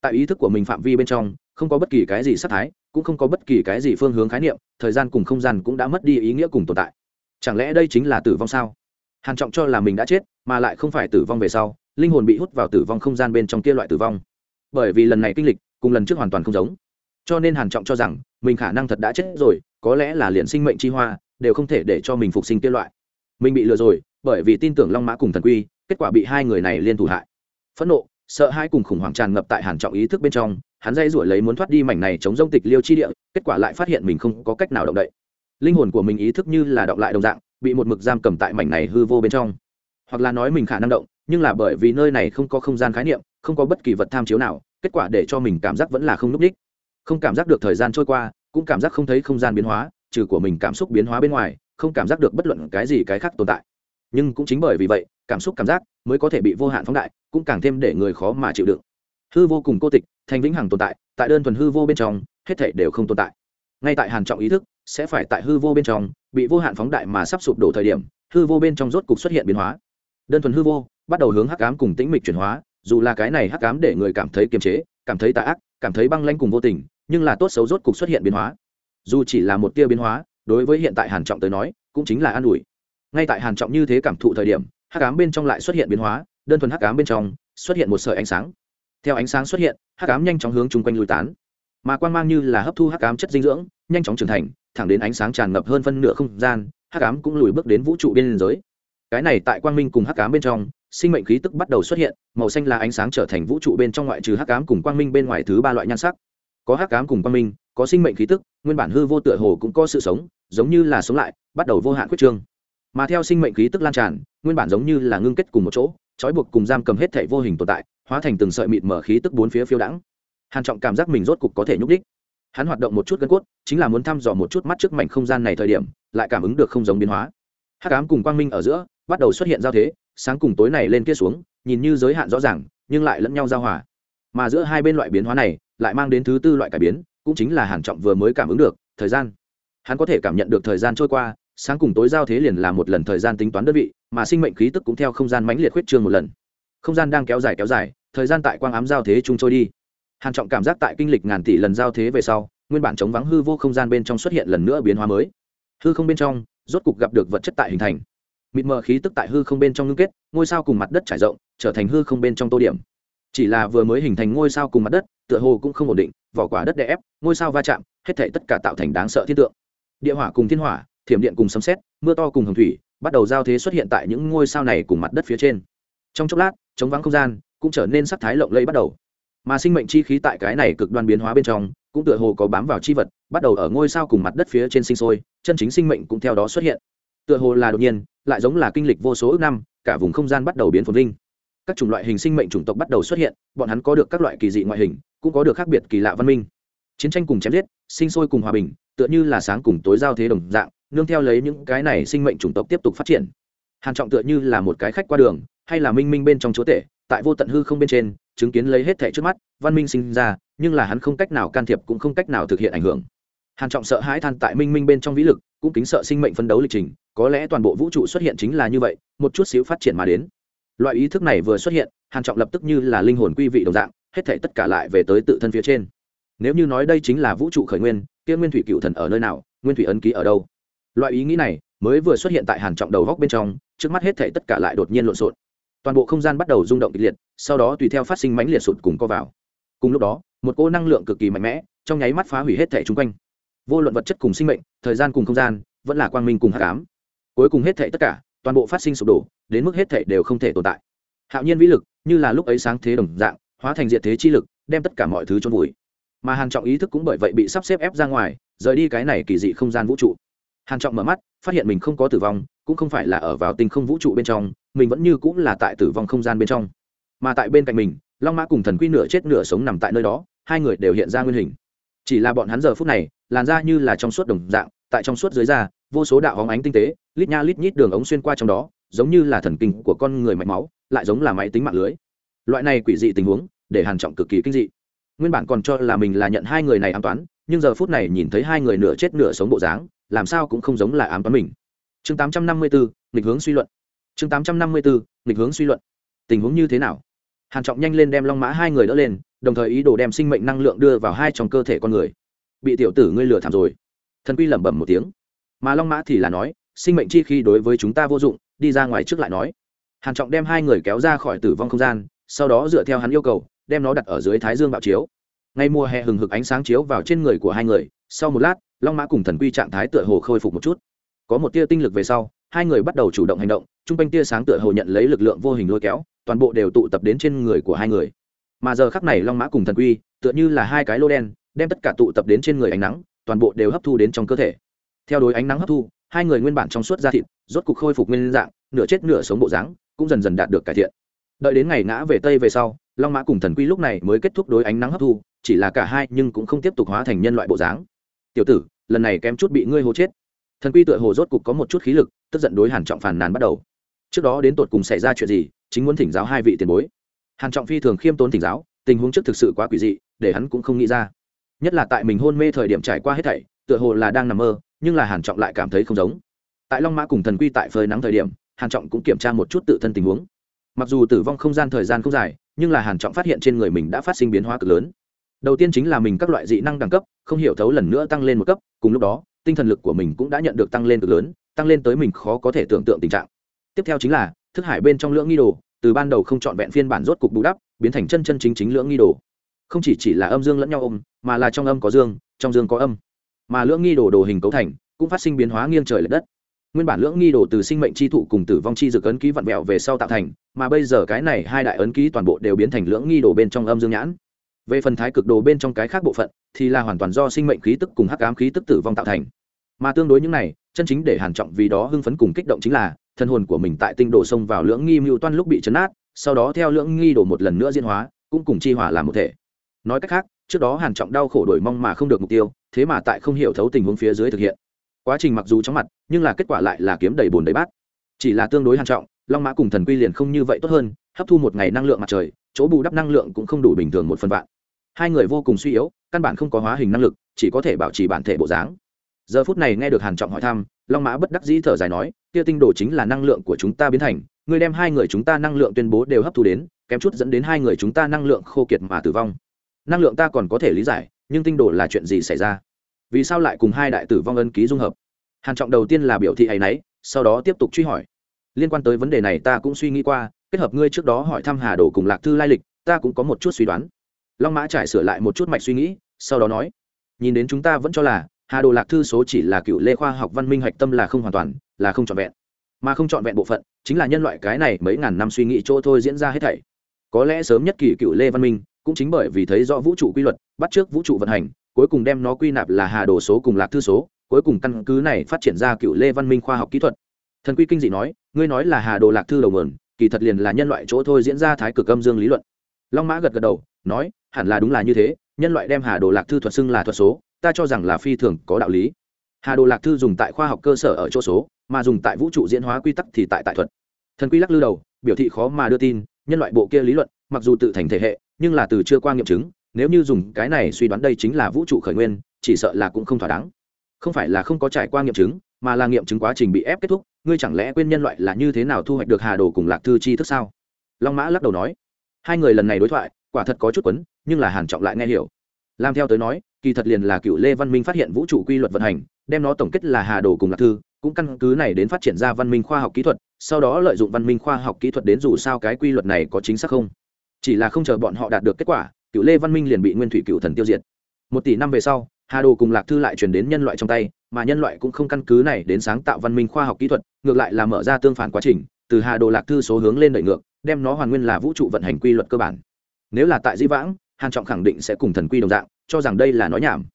Tại ý thức của mình phạm vi bên trong, không có bất kỳ cái gì sát thái, cũng không có bất kỳ cái gì phương hướng khái niệm, thời gian cùng không gian cũng đã mất đi ý nghĩa cùng tồn tại. Chẳng lẽ đây chính là tử vong sao? Hàn trọng cho là mình đã chết, mà lại không phải tử vong về sau, linh hồn bị hút vào tử vong không gian bên trong kia loại tử vong. Bởi vì lần này kinh lịch, cùng lần trước hoàn toàn không giống. Cho nên hàn trọng cho rằng, mình khả năng thật đã chết rồi có lẽ là liền sinh mệnh chi hoa, đều không thể để cho mình phục sinh kia loại. Mình bị lừa rồi, bởi vì tin tưởng long mã cùng thần quy, kết quả bị hai người này liên thủ hại. Phẫn nộ, sợ hai cùng khủng hoảng tràn ngập tại hàn trọng ý thức bên trong, hắn dây rủi lấy muốn thoát đi mảnh này chống rông tịch liêu chi địa, kết quả lại phát hiện mình không có cách nào động đậy. Linh hồn của mình ý thức như là động lại đồng dạng, bị một mực giam cầm tại mảnh này hư vô bên trong. Hoặc là nói mình khả năng động, nhưng là bởi vì nơi này không có không gian khái niệm, không có bất kỳ vật tham chiếu nào, kết quả để cho mình cảm giác vẫn là không núp đích. Không cảm giác được thời gian trôi qua cũng cảm giác không thấy không gian biến hóa, trừ của mình cảm xúc biến hóa bên ngoài, không cảm giác được bất luận cái gì cái khác tồn tại. Nhưng cũng chính bởi vì vậy, cảm xúc cảm giác mới có thể bị vô hạn phóng đại, cũng càng thêm để người khó mà chịu đựng. Hư vô cùng cô tịch, thành vĩnh hằng tồn tại tại đơn thuần hư vô bên trong, hết thể đều không tồn tại. Ngay tại hàn trọng ý thức sẽ phải tại hư vô bên trong, bị vô hạn phóng đại mà sắp sụp đổ thời điểm, hư vô bên trong rốt cục xuất hiện biến hóa. Đơn thuần hư vô, bắt đầu hướng hắc ám cùng tĩnh mịch chuyển hóa, dù là cái này hắc ám để người cảm thấy kiềm chế, cảm thấy tà ác, cảm thấy băng lanh cùng vô tình nhưng là tốt xấu rốt cục xuất hiện biến hóa. Dù chỉ là một tia biến hóa, đối với hiện tại hàn trọng tới nói, cũng chính là an ủi. Ngay tại hàn trọng như thế cảm thụ thời điểm, hắc ám bên trong lại xuất hiện biến hóa, đơn thuần hắc ám bên trong, xuất hiện một sợi ánh sáng. Theo ánh sáng xuất hiện, hắc ám nhanh chóng hướng chung quanh lùi tán. Mà quang mang như là hấp thu hắc ám chất dinh dưỡng, nhanh chóng trưởng thành, thẳng đến ánh sáng tràn ngập hơn phân nửa không gian, hắc ám cũng lùi bước đến vũ trụ biên giới. Cái này tại quang minh cùng hắc ám bên trong, sinh mệnh khí tức bắt đầu xuất hiện, màu xanh là ánh sáng trở thành vũ trụ bên trong ngoại trừ hắc ám cùng quang minh bên ngoài thứ ba loại nhan sắc có hắc cám cùng quang minh, có sinh mệnh khí tức, nguyên bản hư vô tựa hồ cũng có sự sống, giống như là sống lại, bắt đầu vô hạn quyết trương. Mà theo sinh mệnh khí tức lan tràn, nguyên bản giống như là ngưng kết cùng một chỗ, trói buộc cùng giam cầm hết thể vô hình tồn tại, hóa thành từng sợi mịt mở khí tức bốn phía phiêu đãng. Hàn trọng cảm giác mình rốt cục có thể nhúc đích hắn hoạt động một chút gân cốt, chính là muốn thăm dò một chút mắt trước mảnh không gian này thời điểm, lại cảm ứng được không giống biến hóa. Hắc ám cùng quang minh ở giữa, bắt đầu xuất hiện giao thế, sáng cùng tối này lên kia xuống, nhìn như giới hạn rõ ràng, nhưng lại lẫn nhau giao hòa. Mà giữa hai bên loại biến hóa này lại mang đến thứ tư loại cải biến, cũng chính là hàn trọng vừa mới cảm ứng được, thời gian. Hắn có thể cảm nhận được thời gian trôi qua, sáng cùng tối giao thế liền là một lần thời gian tính toán đơn vị, mà sinh mệnh khí tức cũng theo không gian mãnh liệt khuyết trương một lần. Không gian đang kéo dài kéo dài, thời gian tại quang ám giao thế chung trôi đi. Hàn trọng cảm giác tại kinh lịch ngàn tỷ lần giao thế về sau, nguyên bản chống vắng hư vô không gian bên trong xuất hiện lần nữa biến hóa mới. Hư không bên trong, rốt cục gặp được vật chất tại hình thành. Mịt mờ khí tức tại hư không bên trong ngưng kết, ngôi sao cùng mặt đất trải rộng, trở thành hư không bên trong tô điểm chỉ là vừa mới hình thành ngôi sao cùng mặt đất, tựa hồ cũng không ổn định, vỏ quả đất đè ép, ngôi sao va chạm, hết thảy tất cả tạo thành đáng sợ thiên tượng. Địa hỏa cùng thiên hỏa, thiểm điện cùng sấm sét, mưa to cùng hồng thủy, bắt đầu giao thế xuất hiện tại những ngôi sao này cùng mặt đất phía trên. Trong chốc lát, chống vắng không gian cũng trở nên sắc thái lộng lẫy bắt đầu. Mà sinh mệnh chi khí tại cái này cực đoan biến hóa bên trong, cũng tựa hồ có bám vào chi vật, bắt đầu ở ngôi sao cùng mặt đất phía trên sinh sôi, chân chính sinh mệnh cũng theo đó xuất hiện. Tựa hồ là đột nhiên, lại giống là kinh lịch vô số ước năm, cả vùng không gian bắt đầu biến phồn vinh các chủng loại hình sinh mệnh chủng tộc bắt đầu xuất hiện, bọn hắn có được các loại kỳ dị ngoại hình, cũng có được khác biệt kỳ lạ văn minh. Chiến tranh cùng chém giết, sinh sôi cùng hòa bình, tựa như là sáng cùng tối giao thế đồng dạng, nương theo lấy những cái này sinh mệnh chủng tộc tiếp tục phát triển. Hàn trọng tựa như là một cái khách qua đường, hay là minh minh bên trong chúa tể, tại vô tận hư không bên trên, chứng kiến lấy hết thảy trước mắt, văn minh sinh ra, nhưng là hắn không cách nào can thiệp cũng không cách nào thực hiện ảnh hưởng. Hàn trọng sợ hãi than tại minh minh bên trong vĩ lực, cũng kính sợ sinh mệnh phân đấu lịch trình, có lẽ toàn bộ vũ trụ xuất hiện chính là như vậy, một chút xíu phát triển mà đến loại ý thức này vừa xuất hiện, hàn trọng lập tức như là linh hồn quy vị đồng dạng, hết thảy tất cả lại về tới tự thân phía trên. Nếu như nói đây chính là vũ trụ khởi nguyên, kia nguyên thủy cựu thần ở nơi nào, nguyên thủy ấn ký ở đâu? Loại ý nghĩ này mới vừa xuất hiện tại hàn trọng đầu góc bên trong, trước mắt hết thảy tất cả lại đột nhiên lộn xộn. Toàn bộ không gian bắt đầu rung động kịch liệt, sau đó tùy theo phát sinh mãnh liệt sụt cùng co vào. Cùng lúc đó, một cô năng lượng cực kỳ mạnh mẽ, trong nháy mắt phá hủy hết thảy chung quanh. Vô luận vật chất cùng sinh mệnh, thời gian cùng không gian, vẫn là quang minh cùng hắc ám. Cuối cùng hết thảy tất cả, toàn bộ phát sinh sụp đổ đến mức hết thảy đều không thể tồn tại. Hạo nhiên vĩ lực, như là lúc ấy sáng thế đồng dạng, hóa thành diệt thế chi lực, đem tất cả mọi thứ chôn vùi. Mà hàn trọng ý thức cũng bởi vậy bị sắp xếp ép ra ngoài, rời đi cái này kỳ dị không gian vũ trụ. Hàn trọng mở mắt, phát hiện mình không có tử vong, cũng không phải là ở vào tinh không vũ trụ bên trong, mình vẫn như cũng là tại tử vong không gian bên trong. Mà tại bên cạnh mình, long mã cùng thần quy nửa chết nửa sống nằm tại nơi đó, hai người đều hiện ra nguyên hình. Chỉ là bọn hắn giờ phút này, làn ra như là trong suốt đồng dạng, tại trong suốt dưới da, vô số đạo hóng ánh tinh tế, lít nha lít nhít đường ống xuyên qua trong đó giống như là thần kinh của con người mạch máu lại giống là máy tính mạng lưới. Loại này quỷ dị tình huống để hàn trọng cực kỳ kinh dị. Nguyên bản còn cho là mình là nhận hai người này ám toán nhưng giờ phút này nhìn thấy hai người nửa chết nửa sống bộ dáng làm sao cũng không giống là ám toán mình. Chương 854, nghịch hướng suy luận. Chương 854, nghịch hướng suy luận. Tình huống như thế nào? Hàn trọng nhanh lên đem long mã hai người đỡ lên đồng thời ý đồ đem sinh mệnh năng lượng đưa vào hai trong cơ thể con người. Bị tiểu tử ngươi lừa thảm rồi. Thần quy lẩm bẩm một tiếng. Mà long mã thì là nói sinh mệnh chi khi đối với chúng ta vô dụng đi ra ngoài trước lại nói. Hàn trọng đem hai người kéo ra khỏi tử vong không gian, sau đó dựa theo hắn yêu cầu, đem nó đặt ở dưới thái dương bạo chiếu. Ngay mùa hè hừng hực ánh sáng chiếu vào trên người của hai người, sau một lát, long mã cùng thần quy trạng thái tựa hồ khôi phục một chút. Có một tia tinh lực về sau, hai người bắt đầu chủ động hành động, chung quanh tia sáng tựa hồ nhận lấy lực lượng vô hình lôi kéo, toàn bộ đều tụ tập đến trên người của hai người. Mà giờ khắc này long mã cùng thần quy, tựa như là hai cái lô đen, đem tất cả tụ tập đến trên người ánh nắng, toàn bộ đều hấp thu đến trong cơ thể. Theo đối ánh nắng hấp thu hai người nguyên bản trong suốt da thịt, rốt cục khôi phục nguyên dạng, nửa chết nửa sống bộ dáng, cũng dần dần đạt được cải thiện. Đợi đến ngày ngã về tây về sau, long mã cùng thần quy lúc này mới kết thúc đối ánh nắng hấp thu, chỉ là cả hai nhưng cũng không tiếp tục hóa thành nhân loại bộ dáng. Tiểu tử, lần này kém chút bị ngươi hô chết. Thần quy tựa hồ rốt cục có một chút khí lực, tức giận đối hàn trọng phàn nàn bắt đầu. Trước đó đến tột cùng xảy ra chuyện gì, chính muốn thỉnh giáo hai vị tiền bối. Hàn trọng phi thường khiêm tốn thỉnh giáo, tình huống trước thực sự quá quỷ dị, để hắn cũng không nghĩ ra. Nhất là tại mình hôn mê thời điểm trải qua hết thảy, tựa hồ là đang nằm mơ nhưng là hàn trọng lại cảm thấy không giống. Tại long mã cùng thần quy tại phơi nắng thời điểm, hàn trọng cũng kiểm tra một chút tự thân tình huống. Mặc dù tử vong không gian thời gian không dài, nhưng là hàn trọng phát hiện trên người mình đã phát sinh biến hóa cực lớn. Đầu tiên chính là mình các loại dị năng đẳng cấp, không hiểu thấu lần nữa tăng lên một cấp, cùng lúc đó, tinh thần lực của mình cũng đã nhận được tăng lên cực lớn, tăng lên tới mình khó có thể tưởng tượng tình trạng. Tiếp theo chính là, thức hải bên trong lưỡng nghi đồ, từ ban đầu không chọn vẹn phiên bản rốt cục bù đắp, biến thành chân chân chính chính lưỡng nghi đồ. Không chỉ chỉ là âm dương lẫn nhau ôm, mà là trong âm có dương, trong dương có âm mà lưỡng nghi đồ đồ hình cấu thành, cũng phát sinh biến hóa nghiêng trời l ệ đất. Nguyên bản lưỡng nghi đồ từ sinh mệnh chi thụ cùng tử vong chi dược ấn ký vặn vẹo về sau tạo thành, mà bây giờ cái này hai đại ấn ký toàn bộ đều biến thành lưỡng nghi đồ bên trong âm dương nhãn. Về phần thái cực đồ bên trong cái khác bộ phận, thì là hoàn toàn do sinh mệnh khí tức cùng hắc ám khí tức tử vong tạo thành. Mà tương đối những này, chân chính để hàn trọng vì đó hưng phấn cùng kích động chính là, thân hồn của mình tại tinh đồ xông vào lưỡng nghi mưu toan lúc bị chấn át sau đó theo lưỡng nghi đồ một lần nữa diễn hóa, cũng cùng chi hỏa làm một thể. Nói cách khác, trước đó hàn trọng đau khổ đổi mong mà không được mục tiêu thế mà tại không hiểu thấu tình huống phía dưới thực hiện. Quá trình mặc dù chóng mặt, nhưng là kết quả lại là kiếm đầy bồn đầy bát. Chỉ là tương đối hàn trọng, long mã cùng thần quy liền không như vậy tốt hơn, hấp thu một ngày năng lượng mặt trời, chỗ bù đắp năng lượng cũng không đủ bình thường một phần vạn. Hai người vô cùng suy yếu, căn bản không có hóa hình năng lực, chỉ có thể bảo trì bản thể bộ dáng. Giờ phút này nghe được hàn trọng hỏi thăm, long mã bất đắc dĩ thở dài nói, kia tinh đồ chính là năng lượng của chúng ta biến thành người đem hai người chúng ta năng lượng tuyên bố đều hấp thu đến, kém chút dẫn đến hai người chúng ta năng lượng khô kiệt mà tử vong. Năng lượng ta còn có thể lý giải nhưng tinh đồ là chuyện gì xảy ra? Vì sao lại cùng hai đại tử vong ân ký dung hợp? Hàn trọng đầu tiên là biểu thị ấy nấy, sau đó tiếp tục truy hỏi. Liên quan tới vấn đề này ta cũng suy nghĩ qua, kết hợp ngươi trước đó hỏi thăm hà đồ cùng lạc thư lai lịch, ta cũng có một chút suy đoán. Long mã trải sửa lại một chút mạch suy nghĩ, sau đó nói, nhìn đến chúng ta vẫn cho là hà đồ lạc thư số chỉ là cựu lê khoa học văn minh hạch tâm là không hoàn toàn, là không trọn vẹn. Mà không trọn vẹn bộ phận, chính là nhân loại cái này mấy ngàn năm suy nghĩ chỗ thôi diễn ra hết thảy. Có lẽ sớm nhất kỳ cựu lê văn minh cũng chính bởi vì thấy rõ vũ trụ quy luật, bắt trước vũ trụ vận hành, cuối cùng đem nó quy nạp là hà đồ số cùng lạc thư số, cuối cùng căn cứ này phát triển ra cựu lê văn minh khoa học kỹ thuật. Thần quy kinh dị nói, ngươi nói là hà đồ lạc thư đầu nguồn, kỳ thật liền là nhân loại chỗ thôi diễn ra thái cực âm dương lý luận. Long mã gật gật đầu, nói, hẳn là đúng là như thế, nhân loại đem hà đồ lạc thư thuật xưng là thuật số, ta cho rằng là phi thường có đạo lý. Hà đồ lạc thư dùng tại khoa học cơ sở ở chỗ số, mà dùng tại vũ trụ diễn hóa quy tắc thì tại tại thuật. Thần quy lắc lư đầu, biểu thị khó mà đưa tin, nhân loại bộ kia lý luận mặc dù tự thành thể hệ, nhưng là từ chưa qua nghiệm chứng, nếu như dùng cái này suy đoán đây chính là vũ trụ khởi nguyên, chỉ sợ là cũng không thỏa đáng. Không phải là không có trải qua nghiệm chứng, mà là nghiệm chứng quá trình bị ép kết thúc, ngươi chẳng lẽ quên nhân loại là như thế nào thu hoạch được hà đồ cùng lạc thư chi thức sao? Long mã lắc đầu nói. Hai người lần này đối thoại, quả thật có chút quấn, nhưng là hàn trọng lại nghe hiểu. Làm theo tới nói, kỳ thật liền là cựu lê văn minh phát hiện vũ trụ quy luật vận hành, đem nó tổng kết là hà đồ cùng lạc thư, cũng căn cứ này đến phát triển ra văn minh khoa học kỹ thuật, sau đó lợi dụng văn minh khoa học kỹ thuật đến dù sao cái quy luật này có chính xác không? Chỉ là không chờ bọn họ đạt được kết quả, cựu lê văn minh liền bị nguyên thủy cựu thần tiêu diệt. Một tỷ năm về sau, hà đồ cùng lạc thư lại truyền đến nhân loại trong tay, mà nhân loại cũng không căn cứ này đến sáng tạo văn minh khoa học kỹ thuật, ngược lại là mở ra tương phản quá trình, từ hà đồ lạc thư số hướng lên đợi ngược, đem nó hoàn nguyên là vũ trụ vận hành quy luật cơ bản. Nếu là tại di vãng, hàn trọng khẳng định sẽ cùng thần quy đồng dạng, cho rằng đây là nói nhảm.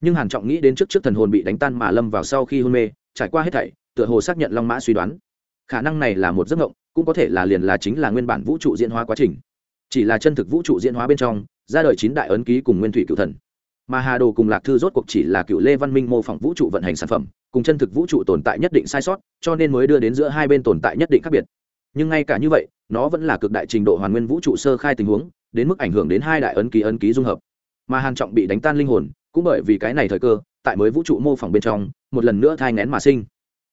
Nhưng hàn trọng nghĩ đến trước trước thần hồn bị đánh tan mà lâm vào sau khi hôn mê, trải qua hết thảy, tựa hồ xác nhận long mã suy đoán. Khả năng này là một giấc mộng, cũng có thể là liền là chính là nguyên bản vũ trụ diễn hóa quá trình chỉ là chân thực vũ trụ diễn hóa bên trong, ra đời chín đại ấn ký cùng nguyên thủy cựu thần. Mà hà đồ cùng lạc thư rốt cuộc chỉ là cựu lê văn minh mô phỏng vũ trụ vận hành sản phẩm, cùng chân thực vũ trụ tồn tại nhất định sai sót, cho nên mới đưa đến giữa hai bên tồn tại nhất định khác biệt. Nhưng ngay cả như vậy, nó vẫn là cực đại trình độ hoàn nguyên vũ trụ sơ khai tình huống, đến mức ảnh hưởng đến hai đại ấn ký ấn ký dung hợp. Mà hàn trọng bị đánh tan linh hồn, cũng bởi vì cái này thời cơ, tại mới vũ trụ mô phỏng bên trong, một lần nữa thai ngén mà sinh.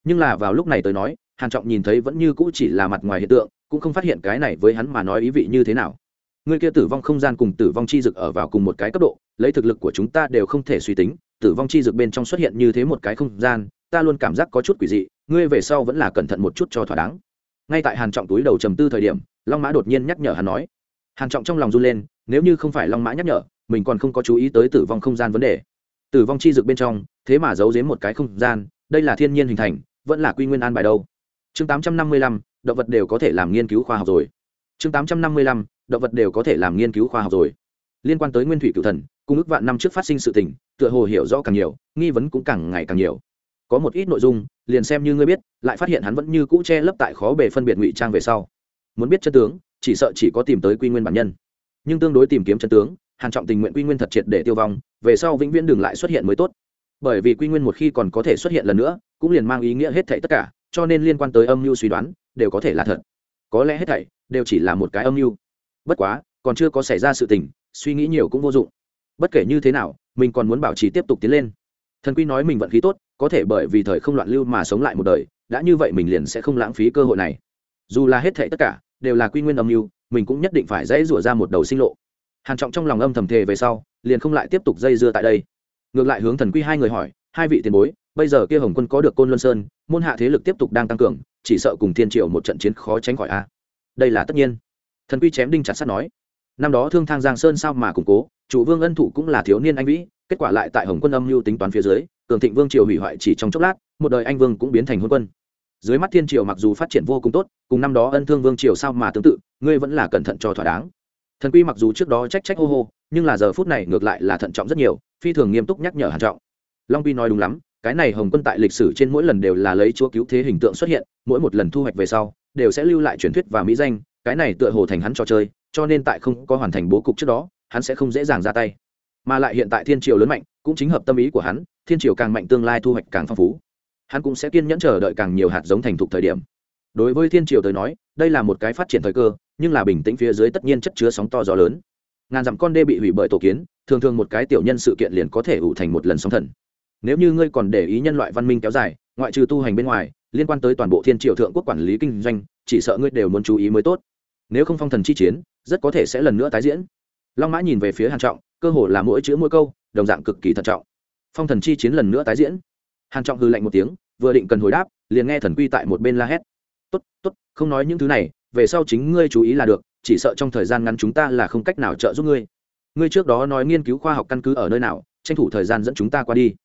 Nhưng là vào lúc này tới nói, hàn trọng nhìn thấy vẫn như cũ chỉ là mặt ngoài hiện tượng, cũng không phát hiện cái này với hắn mà nói ý vị như thế nào người kia tử vong không gian cùng tử vong chi dực ở vào cùng một cái cấp độ lấy thực lực của chúng ta đều không thể suy tính tử vong chi dực bên trong xuất hiện như thế một cái không gian ta luôn cảm giác có chút quỷ dị ngươi về sau vẫn là cẩn thận một chút cho thỏa đáng. Ngay tại hàn trọng túi đầu trầm tư thời điểm long mã đột nhiên nhắc nhở hắn nói. Hàn trọng trong lòng run lên nếu như không phải long mã nhắc nhở mình còn không có chú ý tới tử vong không gian vấn đề. Tử vong chi dực bên trong thế mà giấu giếm một cái không gian đây là thiên nhiên hình thành vẫn là quy nguyên an bài đâu. Chương 855, động vật đều có thể làm nghiên cứu khoa học rồi chương 855, động vật đều có thể làm nghiên cứu khoa học rồi. Liên quan tới nguyên thủy cựu thần cùng ước vạn năm trước phát sinh sự tình tựa hồ hiểu rõ càng nhiều nghi vấn cũng càng ngày càng nhiều. Có một ít nội dung liền xem như ngươi biết lại phát hiện hắn vẫn như cũ che lấp tại khó bề phân biệt ngụy trang về sau. Muốn biết chân tướng chỉ sợ chỉ có tìm tới quy nguyên bản nhân. Nhưng tương đối tìm kiếm chân tướng hàn trọng tình nguyện quy nguyên thật triệt để tiêu vong về sau vĩnh viễn đừng lại xuất hiện mới tốt. Bởi vì quy nguyên một khi còn có thể xuất hiện lần nữa cũng liền mang ý nghĩa hết thảy tất cả cho nên liên quan tới âm mưu suy đoán đều có thể là thật có lẽ hết thảy đều chỉ là một cái âm mưu. Bất quá, còn chưa có xảy ra sự tình, suy nghĩ nhiều cũng vô dụng. Bất kể như thế nào, mình còn muốn bảo trì tiếp tục tiến lên. Thần quy nói mình vận khí tốt, có thể bởi vì thời không loạn lưu mà sống lại một đời, đã như vậy mình liền sẽ không lãng phí cơ hội này. Dù là hết thệ tất cả, đều là quy nguyên âm mưu, mình cũng nhất định phải dãy rủa ra một đầu sinh lộ. Hàn trọng trong lòng âm thầm thề về sau, liền không lại tiếp tục dây dưa tại đây. Ngược lại hướng thần quy hai người hỏi, hai vị tiền bối, bây giờ kia hồng quân có được côn luân sơn, môn hạ thế lực tiếp tục đang tăng cường chỉ sợ cùng thiên triều một trận chiến khó tránh khỏi a. Đây là tất nhiên. Thần quy chém đinh chặt sắt nói. Năm đó thương thang giang sơn sao mà củng cố, chủ vương ân thủ cũng là thiếu niên anh vĩ, kết quả lại tại hồng quân âm mưu tính toán phía dưới, cường thịnh vương triều hủy hoại chỉ trong chốc lát, một đời anh vương cũng biến thành hôn quân. Dưới mắt thiên triều mặc dù phát triển vô cùng tốt, cùng năm đó ân thương vương triều sao mà tương tự, ngươi vẫn là cẩn thận cho thỏa đáng. Thần quy mặc dù trước đó trách trách hô hô, nhưng là giờ phút này ngược lại là thận trọng rất nhiều, phi thường nghiêm túc nhắc nhở hàn trọng. Long quy nói đúng lắm cái này hồng quân tại lịch sử trên mỗi lần đều là lấy chúa cứu thế hình tượng xuất hiện, mỗi một lần thu hoạch về sau, đều sẽ lưu lại truyền thuyết và mỹ danh, cái này tựa hồ thành hắn trò chơi, cho nên tại không có hoàn thành bố cục trước đó, hắn sẽ không dễ dàng ra tay. Mà lại hiện tại thiên triều lớn mạnh, cũng chính hợp tâm ý của hắn, thiên triều càng mạnh tương lai thu hoạch càng phong phú. Hắn cũng sẽ kiên nhẫn chờ đợi càng nhiều hạt giống thành thục thời điểm. Đối với thiên triều tới nói, đây là một cái phát triển thời cơ, nhưng là bình tĩnh phía dưới tất nhiên chất chứa sóng to gió lớn. Ngàn dặm con đê bị hủy bởi tổ kiến, thường thường một cái tiểu nhân sự kiện liền có thể ủ thành một lần sóng thần nếu như ngươi còn để ý nhân loại văn minh kéo dài, ngoại trừ tu hành bên ngoài, liên quan tới toàn bộ thiên triều thượng quốc quản lý kinh doanh, chỉ sợ ngươi đều muốn chú ý mới tốt. Nếu không phong thần chi chiến, rất có thể sẽ lần nữa tái diễn. Long mã nhìn về phía hàn trọng, cơ hồ là mỗi chữ mỗi câu, đồng dạng cực kỳ thận trọng. Phong thần chi chiến lần nữa tái diễn. Hàn trọng hư lạnh một tiếng, vừa định cần hồi đáp, liền nghe thần quy tại một bên la hét. Tốt tốt, không nói những thứ này, về sau chính ngươi chú ý là được, chỉ sợ trong thời gian ngắn chúng ta là không cách nào trợ giúp ngươi. Ngươi trước đó nói nghiên cứu khoa học căn cứ ở nơi nào, tranh thủ thời gian dẫn chúng ta qua đi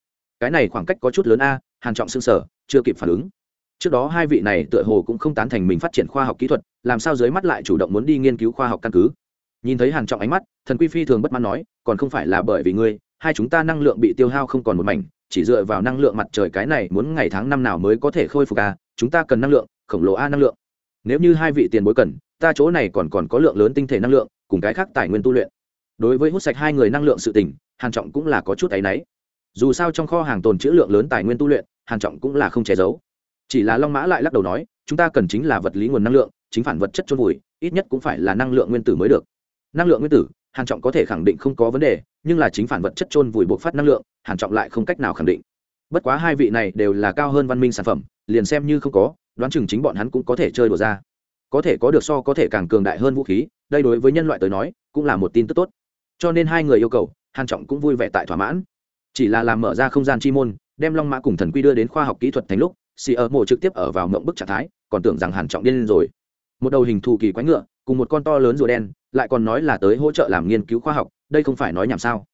cái này khoảng cách có chút lớn a, hàn trọng sưng sở chưa kịp phản ứng. Trước đó hai vị này tựa hồ cũng không tán thành mình phát triển khoa học kỹ thuật, làm sao dưới mắt lại chủ động muốn đi nghiên cứu khoa học căn cứ? Nhìn thấy hàn trọng ánh mắt, thần quy phi thường bất mãn nói, còn không phải là bởi vì ngươi, hai chúng ta năng lượng bị tiêu hao không còn một mảnh, chỉ dựa vào năng lượng mặt trời cái này muốn ngày tháng năm nào mới có thể khôi phục a, chúng ta cần năng lượng, khổng lồ a năng lượng. Nếu như hai vị tiền bối cần, ta chỗ này còn còn có lượng lớn tinh thể năng lượng, cùng cái khác tài nguyên tu luyện. Đối với hút sạch hai người năng lượng sự tình, hàn trọng cũng là có chút áy náy dù sao trong kho hàng tồn trữ lượng lớn tài nguyên tu luyện, hàn trọng cũng là không che giấu. Chỉ là long mã lại lắc đầu nói, chúng ta cần chính là vật lý nguồn năng lượng, chính phản vật chất chôn vùi, ít nhất cũng phải là năng lượng nguyên tử mới được. Năng lượng nguyên tử, hàn trọng có thể khẳng định không có vấn đề, nhưng là chính phản vật chất chôn vùi buộc phát năng lượng, hàn trọng lại không cách nào khẳng định. Bất quá hai vị này đều là cao hơn văn minh sản phẩm, liền xem như không có, đoán chừng chính bọn hắn cũng có thể chơi đùa ra. Có thể có được so có thể càng cường đại hơn vũ khí, đây đối với nhân loại tới nói, cũng là một tin tức tốt. Cho nên hai người yêu cầu, hàn trọng cũng vui vẻ tại thỏa mãn chỉ là làm mở ra không gian chi môn, đem long mã cùng thần quy đưa đến khoa học kỹ thuật thành lúc, xì ở mộ trực tiếp ở vào mộng bức trạng thái, còn tưởng rằng hàn trọng điên lên rồi. Một đầu hình thù kỳ quái ngựa, cùng một con to lớn rùa đen, lại còn nói là tới hỗ trợ làm nghiên cứu khoa học, đây không phải nói nhảm sao?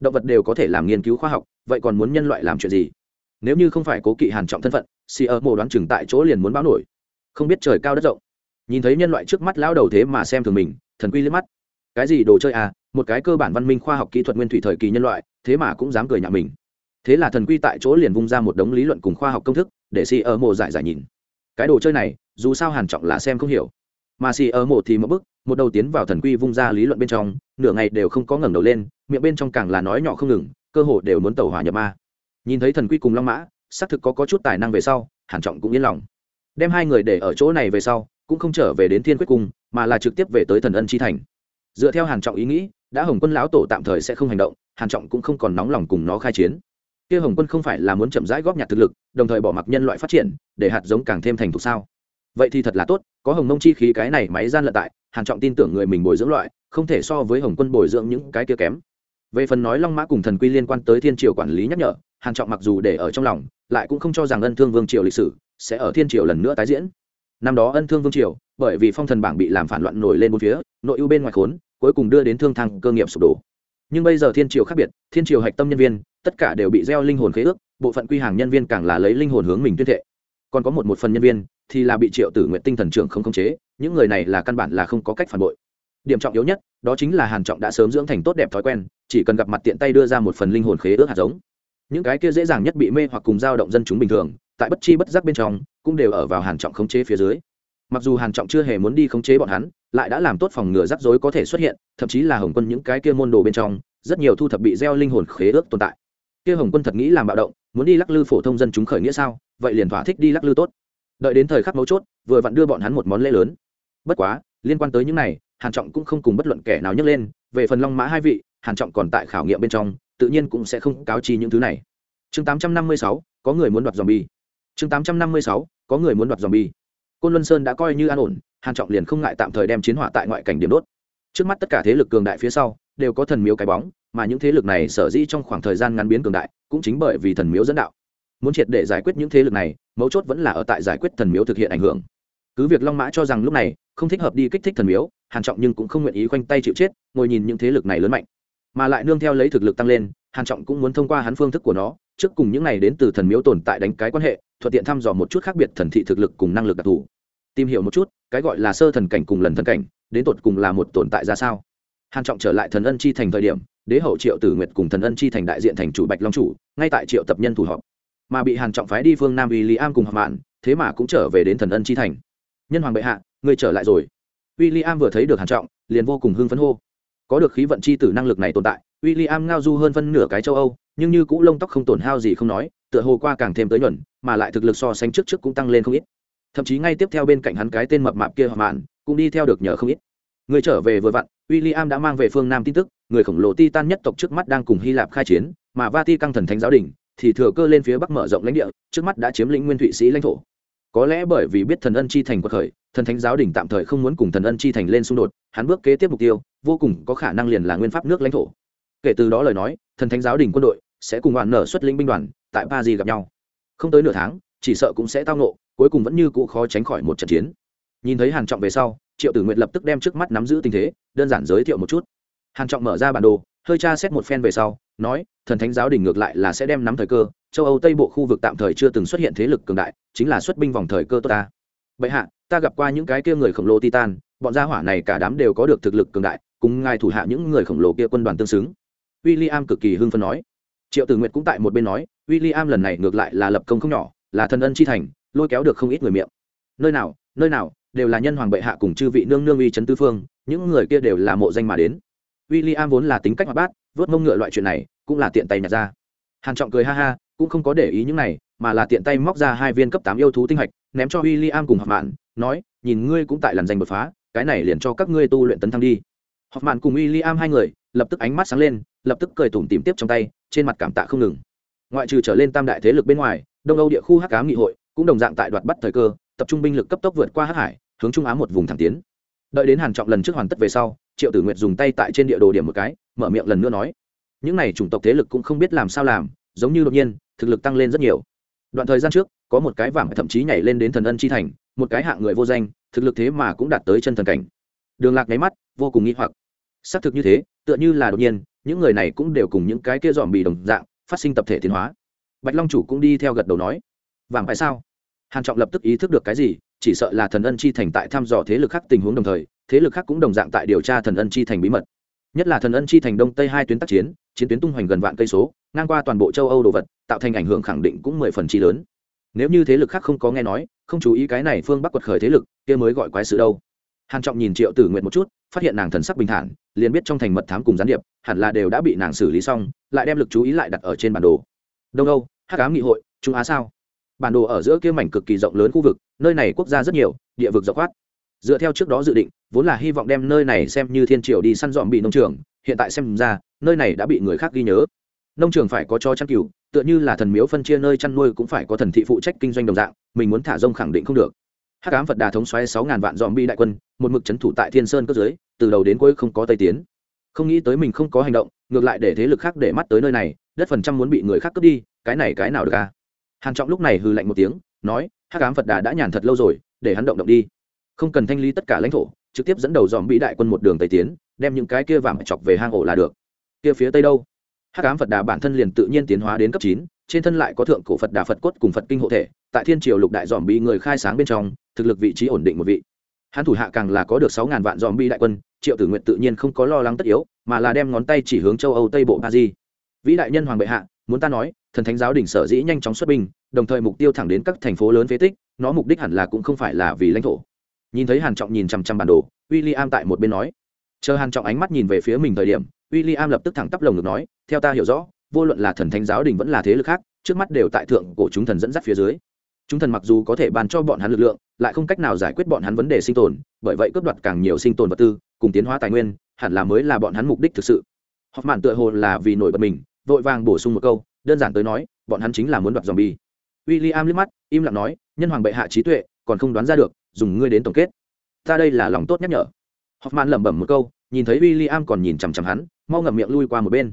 Động vật đều có thể làm nghiên cứu khoa học, vậy còn muốn nhân loại làm chuyện gì? Nếu như không phải cố kỵ hàn trọng thân phận, xì ở mộ đoán chừng tại chỗ liền muốn báo nổi. Không biết trời cao đất rộng. Nhìn thấy nhân loại trước mắt lão đầu thế mà xem thường mình, thần quy liếc mắt. Cái gì đồ chơi à? Một cái cơ bản văn minh khoa học kỹ thuật nguyên thủy thời kỳ nhân loại, thế mà cũng dám cười nhạo mình. Thế là thần quy tại chỗ liền vung ra một đống lý luận cùng khoa học công thức, để xì ở mộ giải giải nhìn. Cái đồ chơi này, dù sao hàn trọng là xem không hiểu. Mà xì ở mộ thì một bức một đầu tiến vào thần quy vung ra lý luận bên trong, nửa ngày đều không có ngẩng đầu lên, miệng bên trong càng là nói nhỏ không ngừng, cơ hồ đều muốn tẩu hỏa nhập ma. Nhìn thấy thần quy cùng long mã, xác thực có có chút tài năng về sau, hàn trọng cũng yên lòng. Đem hai người để ở chỗ này về sau, cũng không trở về đến thiên quyết cung, mà là trực tiếp về tới thần ân chi thành. Dựa theo hàn trọng ý nghĩ đã hồng quân lão tổ tạm thời sẽ không hành động, hàn trọng cũng không còn nóng lòng cùng nó khai chiến. Kia hồng quân không phải là muốn chậm rãi góp nhặt thực lực, đồng thời bỏ mặc nhân loại phát triển, để hạt giống càng thêm thành thục sao? Vậy thì thật là tốt, có hồng mông chi khí cái này máy gian lận tại, hàn trọng tin tưởng người mình bồi dưỡng loại, không thể so với hồng quân bồi dưỡng những cái kia kém. Về phần nói long mã cùng thần quy liên quan tới thiên triều quản lý nhắc nhở, hàn trọng mặc dù để ở trong lòng, lại cũng không cho rằng ân thương vương triều lịch sử sẽ ở thiên triều lần nữa tái diễn. Năm đó ân thương vương triều, bởi vì phong thần bảng bị làm phản loạn nổi lên bốn phía, nội ưu bên ngoài khốn cuối cùng đưa đến thương thăng cơ nghiệp sụp đổ. Nhưng bây giờ thiên triều khác biệt, thiên triều hạch tâm nhân viên, tất cả đều bị gieo linh hồn khế ước, bộ phận quy hàng nhân viên càng là lấy linh hồn hướng mình tuyên thệ. Còn có một một phần nhân viên thì là bị triệu tử nguyện tinh thần trưởng không khống chế, những người này là căn bản là không có cách phản bội. Điểm trọng yếu nhất, đó chính là hàn trọng đã sớm dưỡng thành tốt đẹp thói quen, chỉ cần gặp mặt tiện tay đưa ra một phần linh hồn khế ước hạt giống. Những cái kia dễ dàng nhất bị mê hoặc cùng dao động dân chúng bình thường, tại bất chi bất giác bên trong, cũng đều ở vào hàn trọng khống chế phía dưới mặc dù hàn trọng chưa hề muốn đi khống chế bọn hắn lại đã làm tốt phòng ngừa rắc rối có thể xuất hiện thậm chí là hồng quân những cái kia môn đồ bên trong rất nhiều thu thập bị gieo linh hồn khế ước tồn tại. Kia hồng quân thật nghĩ làm bạo động muốn đi lắc lư phổ thông dân chúng khởi nghĩa sao? Vậy liền thỏa thích đi lắc lư tốt. Đợi đến thời khắc mấu chốt vừa vặn đưa bọn hắn một món lễ lớn. Bất quá liên quan tới những này hàn trọng cũng không cùng bất luận kẻ nào nhắc lên về phần long mã hai vị hàn trọng còn tại khảo nghiệm bên trong tự nhiên cũng sẽ không cáo chi những thứ này. Chương 856, có người muốn đoạt zombie. Chương 856, có người muốn đoạt zombie côn luân sơn đã coi như an ổn, hàn trọng liền không ngại tạm thời đem chiến hỏa tại ngoại cảnh điểm đốt. Trước mắt tất cả thế lực cường đại phía sau, đều có thần miếu cái bóng, mà những thế lực này sở dĩ trong khoảng thời gian ngắn biến cường đại, cũng chính bởi vì thần miếu dẫn đạo. Muốn triệt để giải quyết những thế lực này, mấu chốt vẫn là ở tại giải quyết thần miếu thực hiện ảnh hưởng. Cứ việc long mã cho rằng lúc này, không thích hợp đi kích thích thần miếu, hàn trọng nhưng cũng không nguyện ý khoanh tay chịu chết, ngồi nhìn những thế lực này lớn mạnh. Mà lại nương theo lấy thực lực tăng lên, hàn trọng cũng muốn thông qua hắn phương thức của nó trước cùng những này đến từ thần miếu tồn tại đánh cái quan hệ thuận tiện thăm dò một chút khác biệt thần thị thực lực cùng năng lực đặc thù. Tìm hiểu một chút cái gọi là sơ thần cảnh cùng lần thần cảnh đến tột cùng là một tồn tại ra sao? Hàn trọng trở lại thần ân chi thành thời điểm đế hậu triệu tử nguyệt cùng thần ân chi thành đại diện thành chủ bạch long chủ ngay tại triệu tập nhân thủ họp. Mà bị hàn trọng phái đi phương nam vì lý am cùng họp mạn thế mà cũng trở về đến thần ân chi thành. Nhân hoàng bệ hạ người trở lại rồi. William vừa thấy được Hàn Trọng, liền vô cùng hưng phấn hô. Có được khí vận chi tử năng lực này tồn tại, William ngao du hơn phân nửa cái châu Âu, nhưng như cũ lông tóc không tổn hao gì không nói, tựa hồ qua càng thêm tới nhuẩn mà lại thực lực so sánh trước trước cũng tăng lên không ít. Thậm chí ngay tiếp theo bên cạnh hắn cái tên mập mạp kia họ mạn, cũng đi theo được nhờ không ít. Người trở về vừa vặn, William đã mang về phương Nam tin tức, người khổng lồ Titan nhất tộc trước mắt đang cùng Hy Lạp khai chiến, mà Vatican thần thánh giáo đình thì thừa cơ lên phía bắc mở rộng lãnh địa, trước mắt đã chiếm lĩnh nguyên thụy sĩ lãnh thổ có lẽ bởi vì biết thần ân chi thành quật khởi thần thánh giáo đình tạm thời không muốn cùng thần ân chi thành lên xung đột hắn bước kế tiếp mục tiêu vô cùng có khả năng liền là nguyên pháp nước lãnh thổ kể từ đó lời nói thần thánh giáo đình quân đội sẽ cùng hoàn nở xuất linh binh đoàn, tại ba di gặp nhau. Không tới nửa tháng, chỉ sợ cũng sẽ tao nộ cuối cùng vẫn như cũ khó tránh khỏi một trận chiến. Nhìn thấy hàn trọng về sau, triệu tử nguyện lập tức đem trước mắt nắm giữ tình thế, đơn giản giới thiệu một chút. Hàn trọng mở ra bản đồ, hơi tra xét một phen về sau, nói, thần thánh giáo đình ngược lại là sẽ đem nắm thời cơ, châu âu tây bộ khu vực tạm thời chưa từng xuất hiện thế lực cường đại, chính là xuất binh vòng thời cơ tốt ta. Bệ hạ, ta gặp qua những cái kia người khổng lồ titan, bọn gia hỏa này cả đám đều có được thực lực cường đại, cùng ngài thủ hạ những người khổng lồ kia quân đoàn tương xứng. W i l l i am cực kỳ hưng phấn nói triệu tử nguyệt cũng tại một bên nói w i l l i am lần này ngược lại là lập công không nhỏ, là thần ân chi thành, lôi kéo được không ít người miệng. Nơi nào nơi nào, đều là nhân hoàng bệ hạ cùng chư vị nương nương uy trấn tư phương, những người kia đều là mộ danh mà đến. W i l l i am vốn là tính cách hoạt bát, vớt mông ngựa loại chuyện này, cũng là tiện tay nhặt ra. Hàn trọng cười ha ha, cũng không có để ý những này, mà là tiện tay móc ra hai viên cấp tám yêu thú tinh hạch, ném cho w i l l i am cùng học mạn, nói, nhìn ngươi cũng tại làn danh bật phá, cái này liền cho các ngươi tu luyện tấn thăng đi. Học mạn cùng w i l l i am hai người lập tức ánh mắt sáng lên, lập tức cười tủm tìm tiếp trong tay, trên mặt cảm tạ không ngừng. Ngoại trừ trở lên tam đại thế lực bên ngoài, đông âu địa khu hắc cám nghị hội cũng đồng dạng tại đoạt bắt thời cơ, tập trung binh lực cấp tốc vượt qua hắc hải, hướng trung á một vùng thẳng tiến. Đợi đến hàn trọng lần trước hoàn tất về sau, triệu tử nguyệt dùng tay tại trên địa đồ điểm một cái, mở miệng lần nữa nói, những này chủng tộc thế lực cũng không biết làm sao làm, giống như đột nhiên, thực lực tăng lên rất nhiều. Đoạn thời gian trước, có một cái vàng thậm chí nhảy lên đến thần ân chi thành, một cái hạng người vô danh, thực lực thế mà cũng đạt tới chân thần cảnh. Đường lạc nháy mắt, vô cùng nghi hoặc. Xác thực như thế tựa như là đột nhiên, những người này cũng đều cùng những cái kia dòm bị đồng dạng, phát sinh tập thể tiến hóa. Bạch long chủ cũng đi theo gật đầu nói, vàng phải sao? Hàn trọng lập tức ý thức được cái gì, chỉ sợ là thần ân chi thành tại thăm dò thế lực khác tình huống đồng thời, thế lực khác cũng đồng dạng tại điều tra thần ân chi thành bí mật. Nhất là thần ân chi thành đông tây hai tuyến tác chiến chiến tuyến tung hoành gần vạn cây số, ngang qua toàn bộ châu âu đồ vật, tạo thành ảnh hưởng khẳng định cũng mười phần chi lớn. Nếu như thế lực khác không có nghe nói, không chú ý cái này phương bắc quật khởi thế lực, kia mới gọi quái sự đâu hàn trọng nhìn triệu tử nguyện một chút, phát hiện nàng thần sắc bình thản, liền biết trong thành mật thám cùng gián điệp, hẳn là đều đã bị nàng xử lý xong, lại đem lực chú ý lại đặt ở trên bản đồ. Đông âu, hắc ám nghị hội, trung á sao? Bản đồ ở giữa kia mảnh cực kỳ rộng lớn khu vực, nơi này quốc gia rất nhiều, địa vực rộng khoát. Dựa theo trước đó dự định, vốn là hy vọng đem nơi này xem như thiên triều đi săn dọn bị nông trường, hiện tại xem ra, nơi này đã bị người khác ghi nhớ. Nông trường phải có cho chăn cừu, tựa như là thần miếu phân chia nơi chăn nuôi cũng phải có thần thị phụ trách kinh doanh đồng dạng, mình muốn thả rông khẳng định không được hắc ám phật đà thống xoáy sáu ngàn vạn dòm bi đại quân, một mực c thủ tại thiên sơn cấp dưới, từ đầu đến cuối không có tây tiến. Không nghĩ tới mình không có hành động, ngược lại để thế lực khác để mắt tới nơi này, đất phần trăm muốn bị người khác cướp đi, cái này cái nào được à? Hàn trọng lúc này hừ lạnh một tiếng, nói, hắc ám phật đà đã nhàn thật lâu rồi, để hắn động động đi. Không cần thanh lý tất cả lãnh thổ, trực tiếp dẫn đầu dòm bị đại quân một đường tây tiến, đem những cái kia vàng chọc về hang ổ là được. Kia phía tây đâu? Hắc ám phật đà bản thân liền tự nhiên tiến hóa đến cấp chín, trên thân lại có thượng cổ phật đà phật cốt cùng phật kinh hộ thể tại thiên triều lục đại dòm bị người khai sáng bên trong, thực lực vị trí ổn định một vị. Hắn thủ hạ càng là có được sáu ngàn vạn dòm bi đại quân, triệu tử nguyện tự nhiên không có lo lắng tất yếu, mà là đem ngón tay chỉ hướng châu âu tây bộ ba di. Vĩ đại nhân hoàng bệ hạ, muốn ta nói, thần thánh giáo đỉnh sở dĩ nhanh chóng xuất binh, đồng thời mục tiêu thẳng đến các thành phố lớn phế tích, nó mục đích hẳn là cũng không phải là vì lãnh thổ. Nhìn thấy hàn trọng nhìn chằm chằm bản đồ w i l l i am tại một bên nói. Chờ hàn trọng ánh mắt nhìn về phía mình thời điểm w i l l i am lập tức thẳng tắp lồng ngực nói, theo ta hiểu rõ, vô luận là thần thánh giáo đình vẫn là thế lực khác, trước mắt đều tại thượng cổ chúng thần dẫn dắt phía dưới chúng thần mặc dù có thể bàn cho bọn hắn lực lượng, lại không cách nào giải quyết bọn hắn vấn đề sinh tồn, bởi vậy cướp đoạt càng nhiều sinh tồn vật tư, cùng tiến hóa tài nguyên, hẳn là mới là bọn hắn mục đích thực sự. Họp mạn tựa hồ là vì nổi bật mình, vội vàng bổ sung một câu, đơn giản tới nói, bọn hắn chính là muốn đoạt dòng bi w i l l i am liếc mắt, im lặng nói, nhân hoàng bệ hạ trí tuệ, còn không đoán ra được, dùng ngươi đến tổng kết. Ta đây là lòng tốt nhắc nhở. Hoffman lẩm bẩm một câu, nhìn thấy w i l l i am còn nhìn chằm chằm hắn, mau ngậm miệng lui qua một bên.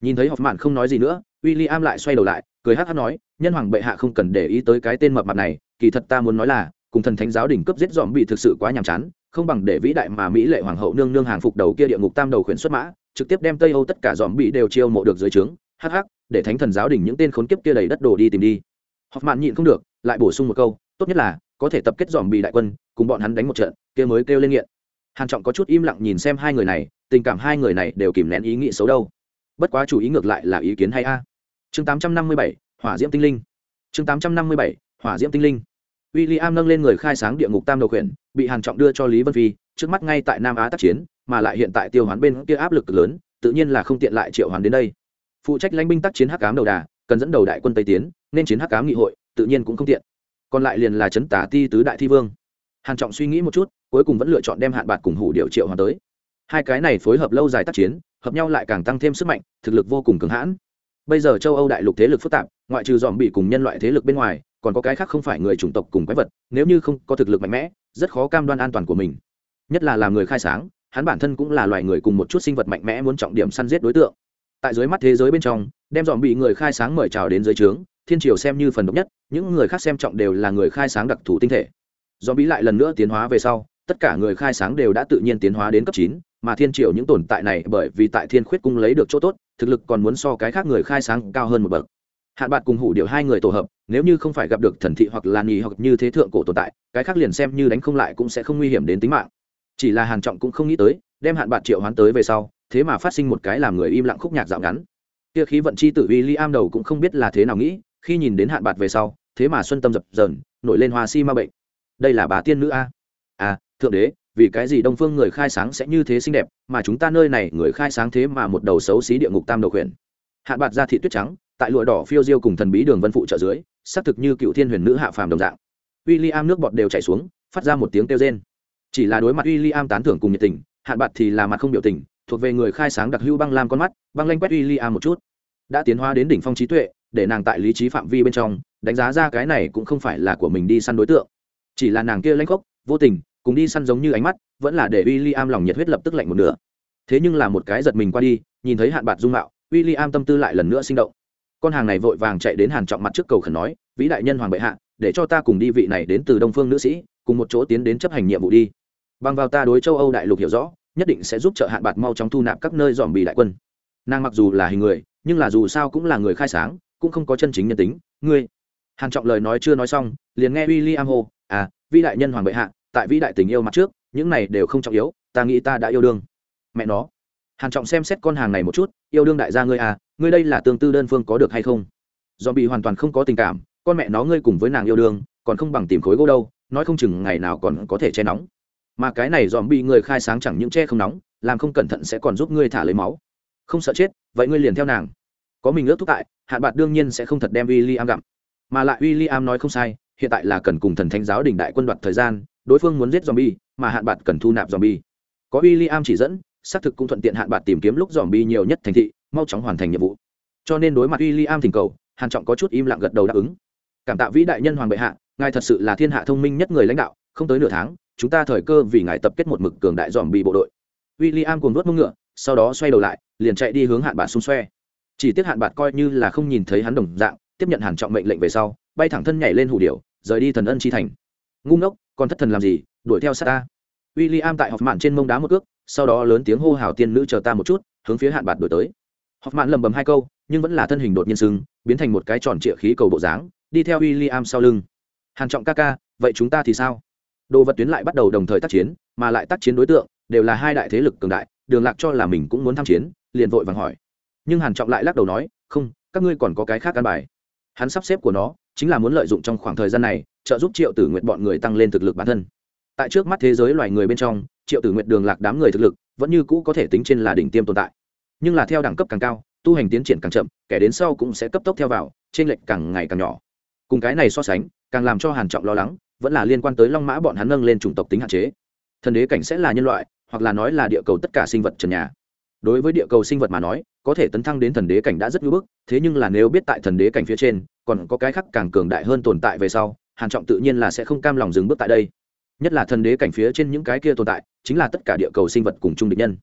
Nhìn thấy hoffman không nói gì nữa w i l l i am lại xoay đầu lại, cười hát hát nói, nhân hoàng bệ hạ không cần để ý tới cái tên mập mặt này, kỳ thật ta muốn nói là, cùng thần thánh giáo đỉnh cấp giết dòm bị thực sự quá nhàm chán, không bằng để vĩ đại mà mỹ lệ hoàng hậu nương nương hàng phục đầu kia địa ngục tam đầu khuyển xuất mã, trực tiếp đem tây âu tất cả dòm bị đều chiêu mộ được dưới trướng, hắc hắc, để thánh thần giáo đỉnh những tên khốn kiếp kia đầy đất đổ đi tìm đi. Hoffman nhịn không được, lại bổ sung một câu, tốt nhất là, có thể tập kết dòm bị đại quân, cùng bọn hắn đánh một trận, kia mới kêu lên nghiện. Hàn trọng có chút im lặng nhìn xem hai người này, tình cảm hai người này đều kìm nén ý nghĩ xấu đâu. Bất quá chủ ý ngược lại là ý kiến hay a chương 857, hỏa diễm tinh linh. Chương 857, hỏa diễm tinh linh. William nâng lên người khai sáng địa ngục tam đầu khuyển bị hàn trọng đưa cho lý vân phi trước mắt ngay tại nam á tác chiến mà lại hiện tại tiêu hoán bên kia áp lực lớn tự nhiên là không tiện lại triệu hoán đến đây. Phụ trách lãnh binh tác chiến hắc ám đầu đà cần dẫn đầu đại quân tây tiến nên chiến hắc ám nghị hội tự nhiên cũng không tiện. Còn lại liền là chấn tả ti tứ đại thi vương. Hàn trọng suy nghĩ một chút cuối cùng vẫn lựa chọn đem hạn bạc cùng hủ điệu triệu hoàn tới. Hai cái này phối hợp lâu dài tác chiến hợp nhau lại càng tăng thêm sức mạnh thực lực vô cùng cứng hãn bây giờ châu âu đại lục thế lực phức tạp, ngoại trừ dòm bị cùng nhân loại thế lực bên ngoài, còn có cái khác không phải người chủng tộc cùng quái vật, nếu như không có thực lực mạnh mẽ, rất khó cam đoan an toàn của mình. Nhất là làm người khai sáng, hắn bản thân cũng là loài người cùng một chút sinh vật mạnh mẽ muốn trọng điểm săn giết đối tượng. Tại dưới mắt thế giới bên trong, đem dòm bị người khai sáng mời chào đến dưới trướng, thiên triều xem như phần độc nhất, những người khác xem trọng đều là người khai sáng đặc thù tinh thể. Dòm bị lại lần nữa tiến hóa về sau, tất cả người khai sáng đều đã tự nhiên tiến hóa đến cấp chín mà thiên triều những tồn tại này bởi vì tại thiên khuyết cung lấy được chỗ tốt, thực lực còn muốn so cái khác người khai sáng cao hơn một bậc. Hạn bạc cùng hủ điệu hai người tổ hợp, nếu như không phải gặp được thần thị hoặc là nghỉ hoặc như thế thượng cổ tồn tại, cái khác liền xem như đánh không lại cũng sẽ không nguy hiểm đến tính mạng. Chỉ là hàn trọng cũng không nghĩ tới, đem hạn bạc triệu hoán tới về sau, thế mà phát sinh một cái làm người im lặng khúc nhạc dạo ngắn. Kia khí vận chi tử uy li am đầu cũng không biết là thế nào nghĩ, khi nhìn đến hạn bạc về sau, thế mà xuân tâm dập dờn, nổi lên hoa si ma bệnh. Đây là bà tiên nữ a. À thượng đế vì cái gì đông phương người khai sáng sẽ như thế xinh đẹp, mà chúng ta nơi này người khai sáng thế mà một đầu xấu xí địa ngục tam đầu khuyển. Hạn bạt ra thị tuyết trắng, tại lụa đỏ phiêu diêu cùng thần bí đường vân phụ trợ dưới, xác thực như cựu thiên huyền nữ hạ phàm đồng dạng. W i l l i am nước bọt đều chảy xuống, phát ra một tiếng kêu rên. Chỉ là đối mặt w i l l i am tán thưởng cùng nhiệt tình, hạn bạt thì là mặt không biểu tình, thuộc về người khai sáng đặc hữu băng lam con mắt, băng lanh quét w i l l i am một chút. Đã tiến hóa đến đỉnh phong trí tuệ, để nàng tại lý trí phạm vi bên trong, đánh giá ra cái này cũng không phải là của mình đi săn đối tượng. Chỉ là nàng kia lanh khốc, vô tình cùng đi săn giống như ánh mắt, vẫn là để w i l l i am lòng nhiệt huyết lập tức lạnh một nửa. Thế nhưng là một cái giật mình qua đi, nhìn thấy hạn bạt dung mạo w i l l i am tâm tư lại lần nữa sinh động. Con hàng này vội vàng chạy đến hàn trọng mặt trước cầu khẩn nói, vĩ đại nhân hoàng bệ hạ, để cho ta cùng đi vị này đến từ đông phương nữ sĩ, cùng một chỗ tiến đến chấp hành nhiệm vụ đi. Bằng vào ta đối châu âu đại lục hiểu rõ, nhất định sẽ giúp trợ hạn bạt mau chóng thu nạp các nơi dòm bị đại quân. Nàng mặc dù là hình người, nhưng là dù sao cũng là người khai sáng, cũng không có chân chính nhân tính. Ngươi? Hàn trọng lời nói chưa nói xong, liền nghe w i l l i am hô à vĩ đại nhân hoàng bệ hạ tại vĩ đại tình yêu mặt trước, những này đều không trọng yếu, ta nghĩ ta đã yêu đương. Mẹ nó, hàn trọng xem xét con hàng này một chút, yêu đương đại gia ngươi à ngươi đây là tương tư đơn phương có được hay không? Do bị hoàn toàn không có tình cảm, con mẹ nó ngươi cùng với nàng yêu đương, còn không bằng tìm khối gỗ đâu, nói không chừng ngày nào còn có thể che nóng. Mà cái này dòm bị người khai sáng chẳng những che không nóng, làm không cẩn thận sẽ còn giúp ngươi thả lấy máu. Không sợ chết, vậy ngươi liền theo nàng. Có mình ước thúc tại, hạn bạc đương nhiên sẽ không thật đem w i l l i am gặm. Mà lại w i l l i am nói không sai, hiện tại là cần cùng thần thánh giáo đình đại quân đoạt thời gian đối phương muốn giết zombie, mà hạn bạn cần thu nạp zombie. Có William chỉ dẫn, xác thực cũng thuận tiện hạn bạn tìm kiếm lúc zombie nhiều nhất thành thị, mau chóng hoàn thành nhiệm vụ. Cho nên đối mặt William thỉnh cầu, Hàn Trọng có chút im lặng gật đầu đáp ứng. Cảm tạ vĩ đại nhân hoàng bệ hạ, ngài thật sự là thiên hạ thông minh nhất người lãnh đạo, không tới nửa tháng, chúng ta thời cơ vì ngài tập kết một mực cường đại zombie bộ đội. William cuồng nuốt mông ngựa, sau đó xoay đầu lại, liền chạy đi hướng hạn bạn xung xoe. Chỉ tiếc hạn bạn coi như là không nhìn thấy hắn đồng dạng, tiếp nhận Hàn Trọng mệnh lệnh về sau, bay thẳng thân nhảy lên hủ điểu, rời đi thần ân chi thành. Ngu ngốc, còn thất thần làm gì, đuổi theo sát ta. W i l l i am tại họp mạn trên mông đá một cước, sau đó lớn tiếng hô hào tiên nữ chờ ta một chút, hướng phía hạn bạt đổi tới. Họp mạn lầm bầm hai câu, nhưng vẫn là thân hình đột nhiên sưng, biến thành một cái tròn trịa khí cầu bộ dáng, đi theo w i l l i am sau lưng. Hàn trọng ca ca, vậy chúng ta thì sao? Đồ vật tuyến lại bắt đầu đồng thời tác chiến, mà lại tác chiến đối tượng, đều là hai đại thế lực cường đại, đường lạc cho là mình cũng muốn tham chiến, liền vội vàng hỏi. Nhưng hàn trọng lại lắc đầu nói, không, các ngươi còn có cái khác căn bài. Hắn sắp xếp của nó, chính là muốn lợi dụng trong khoảng thời gian này trợ giúp triệu tử nguyện bọn người tăng lên thực lực bản thân. Tại trước mắt thế giới loài người bên trong, triệu tử nguyện đường lạc đám người thực lực vẫn như cũ có thể tính trên là đỉnh tiêm tồn tại. Nhưng là theo đẳng cấp càng cao, tu hành tiến triển càng chậm, kẻ đến sau cũng sẽ cấp tốc theo vào trên lệch càng ngày càng nhỏ. Cùng cái này so sánh, càng làm cho hàn trọng lo lắng, vẫn là liên quan tới long mã bọn hắn nâng lên chủng tộc tính hạn chế. Thần đế cảnh sẽ là nhân loại, hoặc là nói là địa cầu tất cả sinh vật trần nhà. Đối với địa cầu sinh vật mà nói, có thể tấn thăng đến thần đế cảnh đã rất ngưỡng bức, thế nhưng là nếu biết tại thần đế cảnh phía trên, còn có cái khác càng cường đại hơn tồn tại về sau hàn trọng tự nhiên là sẽ không cam lòng dừng bước tại đây. Nhất là thần đế cảnh phía trên những cái kia tồn tại, chính là tất cả địa cầu sinh vật cùng chung địch nhân.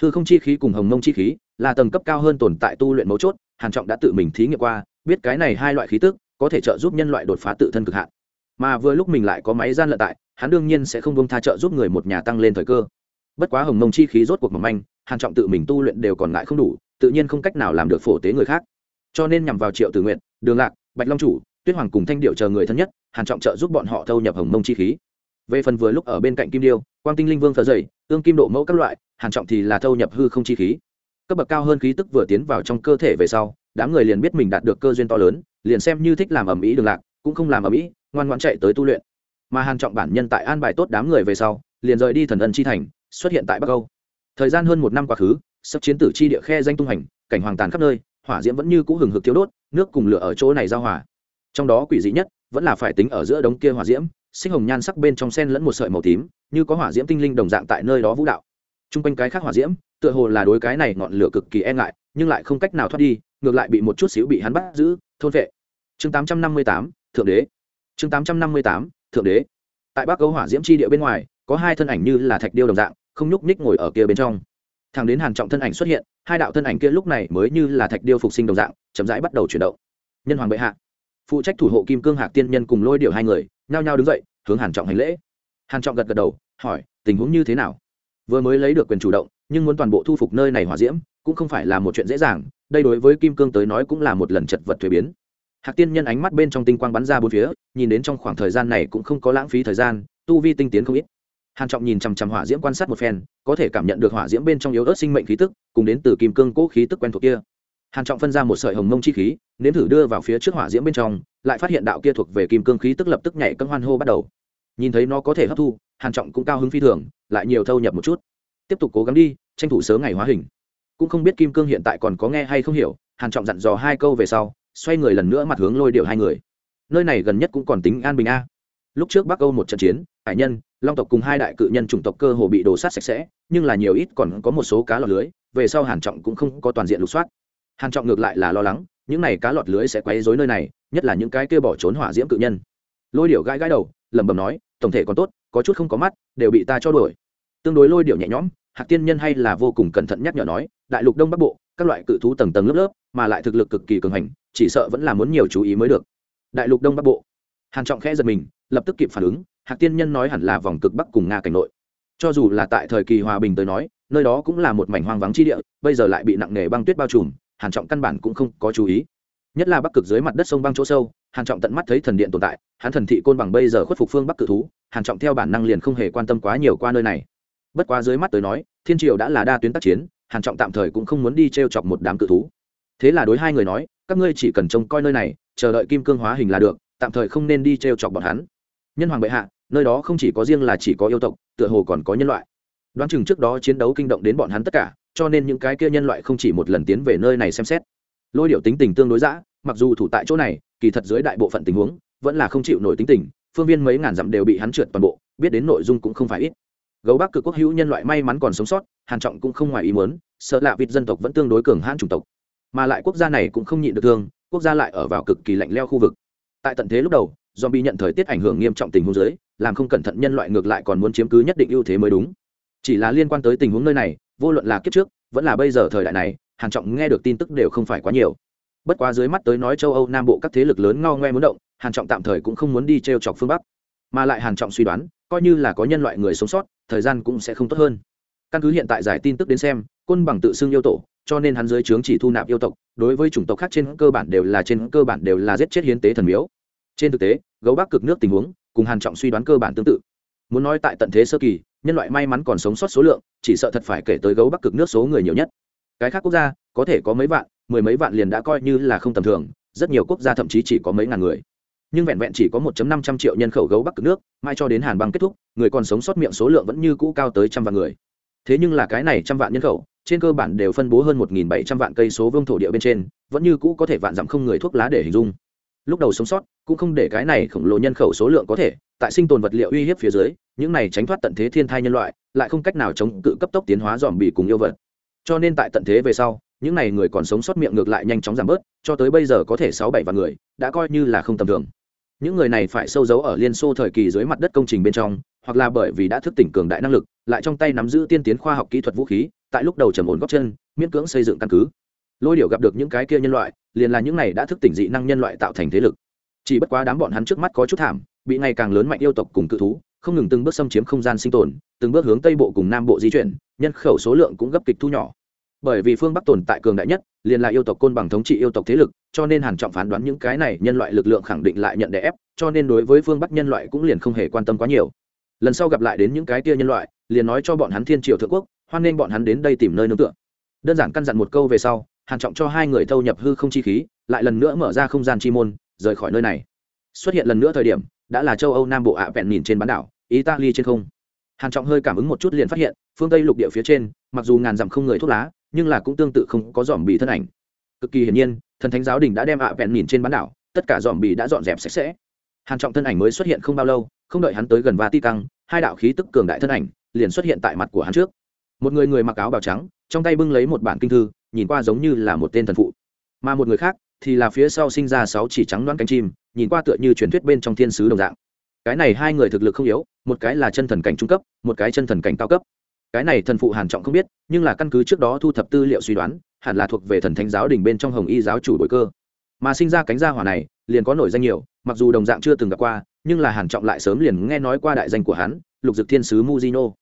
Hư không chi khí cùng hồng mông chi khí là tầng cấp cao hơn tồn tại tu luyện mấu chốt, hàn trọng đã tự mình thí nghiệm qua, biết cái này hai loại khí tức có thể trợ giúp nhân loại đột phá tự thân cực hạn. Mà vừa lúc mình lại có máy gian lận tại, hắn đương nhiên sẽ không buông tha trợ giúp người một nhà tăng lên thời cơ. Bất quá hồng mông chi khí rốt cuộc mỏng manh, hàn trọng tự mình tu luyện đều còn lại không đủ, tự nhiên không cách nào làm được phổ tế người khác. Cho nên nhằm vào triệu tử nguyện đường lạc, bạch long chủ, tuyết hoàng cùng thanh điệu chờ người thân nhất hàn trọng trợ giúp bọn họ thâu nhập hồng mông chi khí. Về phần vừa lúc ở bên cạnh kim điêu, quang tinh linh vương thờ dày tương kim độ mẫu các loại, hàn trọng thì là thâu nhập hư không chi khí. Cấp bậc cao hơn khí tức vừa tiến vào trong cơ thể về sau, đám người liền biết mình đạt được cơ duyên to lớn, liền xem như thích làm ẩm ý đường lạc, cũng không làm ẩm ý, ngoan ngoãn chạy tới tu luyện. Mà hàn trọng bản nhân tại an bài tốt đám người về sau, liền rời đi thần ân chi thành, xuất hiện tại bắc âu. Thời gian hơn một năm quá khứ, sắp chiến tử chi địa khe danh tung hành, cảnh hoàng tàn khắp nơi, hỏa diễm vẫn như cũ hừng hực thiếu đốt, nước cùng lửa ở chỗ này giao hòa. trong đó quỷ dị nhất vẫn là phải tính ở giữa đống kia hỏa diễm, sinh hồng nhan sắc bên trong sen lẫn một sợi màu tím, như có hỏa diễm tinh linh đồng dạng tại nơi đó vũ đạo. T r u n g quanh cái khác hỏa diễm, tựa hồ là đối cái này ngọn lửa cực kỳ e ngại, nhưng lại không cách nào thoát đi, ngược lại bị một chút xíu bị hắn bắt giữ. Thôn vệ. Chương tám trăm năm mươi tám, thượng đế. Chương tám trăm năm mươi tám, thượng đế. Tại bắc âu hỏa diễm tri địa bên ngoài, có hai thân ảnh như là thạch điêu đồng dạng, không nhúc nhích ngồi ở kia bên trong. Thằng đến hàn trọng thân ảnh xuất hiện, hai đạo thân ảnh kia lúc này mới như là thạch điêu phục sinh đồng dạng, chậm rãi bắt đầu chuyển động. Nhân hoàng bệ hạ phụ trách thủ hộ kim cương hạc tiên nhân cùng lôi điệu hai người, nhao nhao đứng dậy, hướng hàn trọng hành lễ. Hàn trọng gật gật đầu, hỏi, tình huống như thế nào? Vừa mới lấy được quyền chủ động, nhưng muốn toàn bộ thu phục nơi này hỏa diễm, cũng không phải là một chuyện dễ dàng, đây đối với kim cương tới nói cũng là một lần chật vật thuế biến. Hạc tiên nhân ánh mắt bên trong tinh quang bắn ra bốn phía, nhìn đến trong khoảng thời gian này cũng không có lãng phí thời gian, tu vi tinh tiến không ít. Hàn trọng nhìn chằm chằm hỏa diễm quan sát một phen, có thể cảm nhận được hỏa diễm bên trong yếu ớt sinh mệnh khí tức, cùng đến từ kim cương cố khí tức quen thuộc kia hàn trọng phân ra một sợi hồng mông chi khí, nếm thử đưa vào phía trước hỏa diễm bên trong, lại phát hiện đạo kia thuộc về kim cương khí tức lập tức nhảy cân hoan hô bắt đầu. Nhìn thấy nó có thể hấp thu, hàn trọng cũng cao hứng phi thường, lại nhiều thâu nhập một chút. Tiếp tục cố gắng đi, tranh thủ sớm ngày hóa hình. Cũng không biết kim cương hiện tại còn có nghe hay không hiểu, hàn trọng dặn dò hai câu về sau, xoay người lần nữa mặt hướng lôi điệu hai người. Nơi này gần nhất cũng còn tính an bình a. Lúc trước bắc âu một trận chiến, hải nhân, long tộc cùng hai đại cự nhân chủng tộc cơ hồ bị đổ sát sạch sẽ, nhưng là nhiều ít còn có một số cá lọt lưới, về sau hàn trọng cũng không có toàn diện lục soát hàn trọng ngược lại là lo lắng, những này cá lọt lưới sẽ quấy rối nơi này, nhất là những cái kia bỏ trốn hỏa diễm cự nhân. Lôi điểu gãi gãi đầu, lẩm bẩm nói, tổng thể còn tốt, có chút không có mắt, đều bị ta cho đuổi. Tương đối lôi điểu nhẹ nhõm, hạc tiên nhân hay là vô cùng cẩn thận nhắc nhở nói, đại lục đông bắc bộ, các loại cự thú tầng tầng lớp lớp, mà lại thực lực cực kỳ cường hành, chỉ sợ vẫn là muốn nhiều chú ý mới được. Đại lục đông bắc bộ. Hàn trọng khẽ giật mình, lập tức kịp phản ứng, hạc tiên nhân nói hẳn là vòng cực bắc cùng nga cảnh nội. Cho dù là tại thời kỳ hòa bình tới nói, nơi đó cũng là một mảnh hoang vắng chi địa, bây giờ lại bị nặng nề băng tuyết bao trùm hàn trọng căn bản cũng không có chú ý. Nhất là bắc cực dưới mặt đất sông băng chỗ sâu, hàn trọng tận mắt thấy thần điện tồn tại, hắn thần thị côn bằng bây giờ khuất phục phương bắc cự thú, hàn trọng theo bản năng liền không hề quan tâm quá nhiều qua nơi này. Bất quá dưới mắt tới nói, thiên triều đã là đa tuyến tác chiến, hàn trọng tạm thời cũng không muốn đi treo chọc một đám cự thú. Thế là đối hai người nói, các ngươi chỉ cần trông coi nơi này, chờ đợi kim cương hóa hình là được, tạm thời không nên đi treo chọc bọn hắn. Nhân hoàng bệ hạ, nơi đó không chỉ có riêng là chỉ có yêu tộc, tựa hồ còn có nhân loại. Đoán chừng trước đó chiến đấu kinh động đến bọn hắn tất cả cho nên những cái kia nhân loại không chỉ một lần tiến về nơi này xem xét. Lôi điệu tính tình tương đối giã mặc dù thủ tại chỗ này, kỳ thật dưới đại bộ phận tình huống, vẫn là không chịu nổi tính tình, phương viên mấy ngàn dặm đều bị hắn trượt toàn bộ, biết đến nội dung cũng không phải ít. Gấu bắc cực quốc hữu nhân loại may mắn còn sống sót, hàn trọng cũng không ngoài ý muốn, sợ lạ vịt dân tộc vẫn tương đối cường hãn chủng tộc. Mà lại quốc gia này cũng không nhịn được thương, quốc gia lại ở vào cực kỳ lạnh leo khu vực. Tại tận thế lúc đầu do bị nhận thời tiết ảnh hưởng nghiêm trọng tình huống dưới, làm không cẩn thận nhân loại ngược lại còn muốn chiếm cứ nhất định ưu thế mới đúng. Chỉ là liên quan tới tình huống nơi này vô luận là kiếp trước, vẫn là bây giờ thời đại này hàn trọng nghe được tin tức đều không phải quá nhiều. Bất quá dưới mắt tới nói châu âu, nam bộ các thế lực lớn ngao ngoe muốn động hàn trọng tạm thời cũng không muốn đi treo chọc phương bắc. Mà lại hàn trọng suy đoán, coi như là có nhân loại người sống sót, thời gian cũng sẽ không tốt hơn. Căn cứ hiện tại giải tin tức đến xem quân bằng tự xưng yêu tổ, cho nên hắn dưới trướng chỉ thu nạp yêu tộc, đối với chủng tộc khác trên cơ bản đều là trên cơ bản đều là giết chết hiến tế thần miếu. Trên thực tế, gấu bắc cực nước tình huống, cùng hàn trọng suy đoán cơ bản tương tự. Muốn nói tại tận thế sơ kỳ nhân loại may mắn còn sống sót số lượng, chỉ sợ thật phải kể tới gấu bắc cực nước số người nhiều nhất. Cái khác quốc gia, có thể có mấy vạn, mười mấy vạn liền đã coi như là không tầm thường, rất nhiều quốc gia thậm chí chỉ có mấy ngàn người. Nhưng vẹn vẹn chỉ có một năm trăm triệu nhân khẩu gấu bắc cực nước, mai cho đến hàn băng kết thúc, người còn sống sót miệng số lượng vẫn như cũ cao tới trăm vạn người. Thế nhưng là cái này trăm vạn nhân khẩu, trên cơ bản đều phân bố hơn một bảy trăm vạn cây số vương thổ địa bên trên, vẫn như cũ có thể vạn dặm không người thuốc lá để hình dung lúc đầu sống sót, cũng không để cái này khổng lồ nhân khẩu số lượng có thể, tại sinh tồn vật liệu uy hiếp phía dưới, những này tránh thoát tận thế thiên thai nhân loại, lại không cách nào chống cự cấp tốc tiến hóa dòm bì cùng yêu vật. Cho nên tại tận thế về sau, những này người còn sống sót miệng ngược lại nhanh chóng giảm bớt, cho tới bây giờ có thể sáu bảy vạn người, đã coi như là không tầm thường. Những người này phải sâu giấu ở liên xô thời kỳ dưới mặt đất công trình bên trong, hoặc là bởi vì đã thức tỉnh cường đại năng lực, lại trong tay nắm giữ tiên tiến khoa học kỹ thuật vũ khí, tại lúc đầu trầm ổn góc chân, miễn cưỡng xây dựng căn cứ. Lôi điệu gặp được những cái kia nhân loại liền là những này đã thức tỉnh dị năng nhân loại tạo thành thế lực. Chỉ bất quá đám bọn hắn trước mắt có chút thảm, bị ngày càng lớn mạnh yêu tộc cùng cự thú, không ngừng từng bước xâm chiếm không gian sinh tồn, từng bước hướng tây bộ cùng nam bộ di chuyển, nhân khẩu số lượng cũng gấp kịch thu nhỏ. Bởi vì phương bắc tồn tại cường đại nhất, liền là yêu tộc côn bằng thống trị yêu tộc thế lực, cho nên hàn trọng phán đoán những cái này nhân loại lực lượng khẳng định lại nhận đè ép, cho nên đối với phương bắc nhân loại cũng liền không hề quan tâm quá nhiều. Lần sau gặp lại đến những cái kia nhân loại, liền nói cho bọn hắn thiên triều thượng quốc, hoan nên bọn hắn đến đây tìm nơi nương tựa. Đơn giản căn dặn một câu về sau hàn trọng cho hai người thâu nhập hư không chi khí, lại lần nữa mở ra không gian chi môn, rời khỏi nơi này. Xuất hiện lần nữa thời điểm, đã là châu âu nam bộ ạ vẹn nhìn trên bán đảo, italy trên không. Hàn trọng hơi cảm ứng một chút liền phát hiện, phương tây lục địa phía trên, mặc dù ngàn dặm không người thuốc lá, nhưng là cũng tương tự không có dòm bị thân ảnh. Cực kỳ hiển nhiên, thần thánh giáo đình đã đem ạ vẹn nhìn trên bán đảo, tất cả dòm bị đã dọn dẹp sạch sẽ. Hàn trọng thân ảnh mới xuất hiện không bao lâu, không đợi hắn tới gần va ti căng hai đạo khí tức cường đại thân ảnh liền xuất hiện tại mặt của hắn trước. Một người người mặc áo bào trắng, trong tay bưng lấy một bản kinh thư nhìn qua giống như là một tên thần phụ. Mà một người khác thì là phía sau sinh ra sáu chỉ trắng đoán cánh chim, nhìn qua tựa như truyền thuyết bên trong thiên sứ đồng dạng. Cái này hai người thực lực không yếu, một cái là chân thần cảnh trung cấp, một cái chân thần cảnh cao cấp. Cái này thần phụ hàn trọng không biết, nhưng là căn cứ trước đó thu thập tư liệu suy đoán, hẳn là thuộc về thần thánh giáo đình bên trong hồng y giáo chủ đội cơ. Mà sinh ra cánh gia hỏa này, liền có nổi danh nhiều, mặc dù đồng dạng chưa từng gặp qua, nhưng là hàn trọng lại sớm liền nghe nói qua đại danh của hắn, lục dực thiên sứ muzino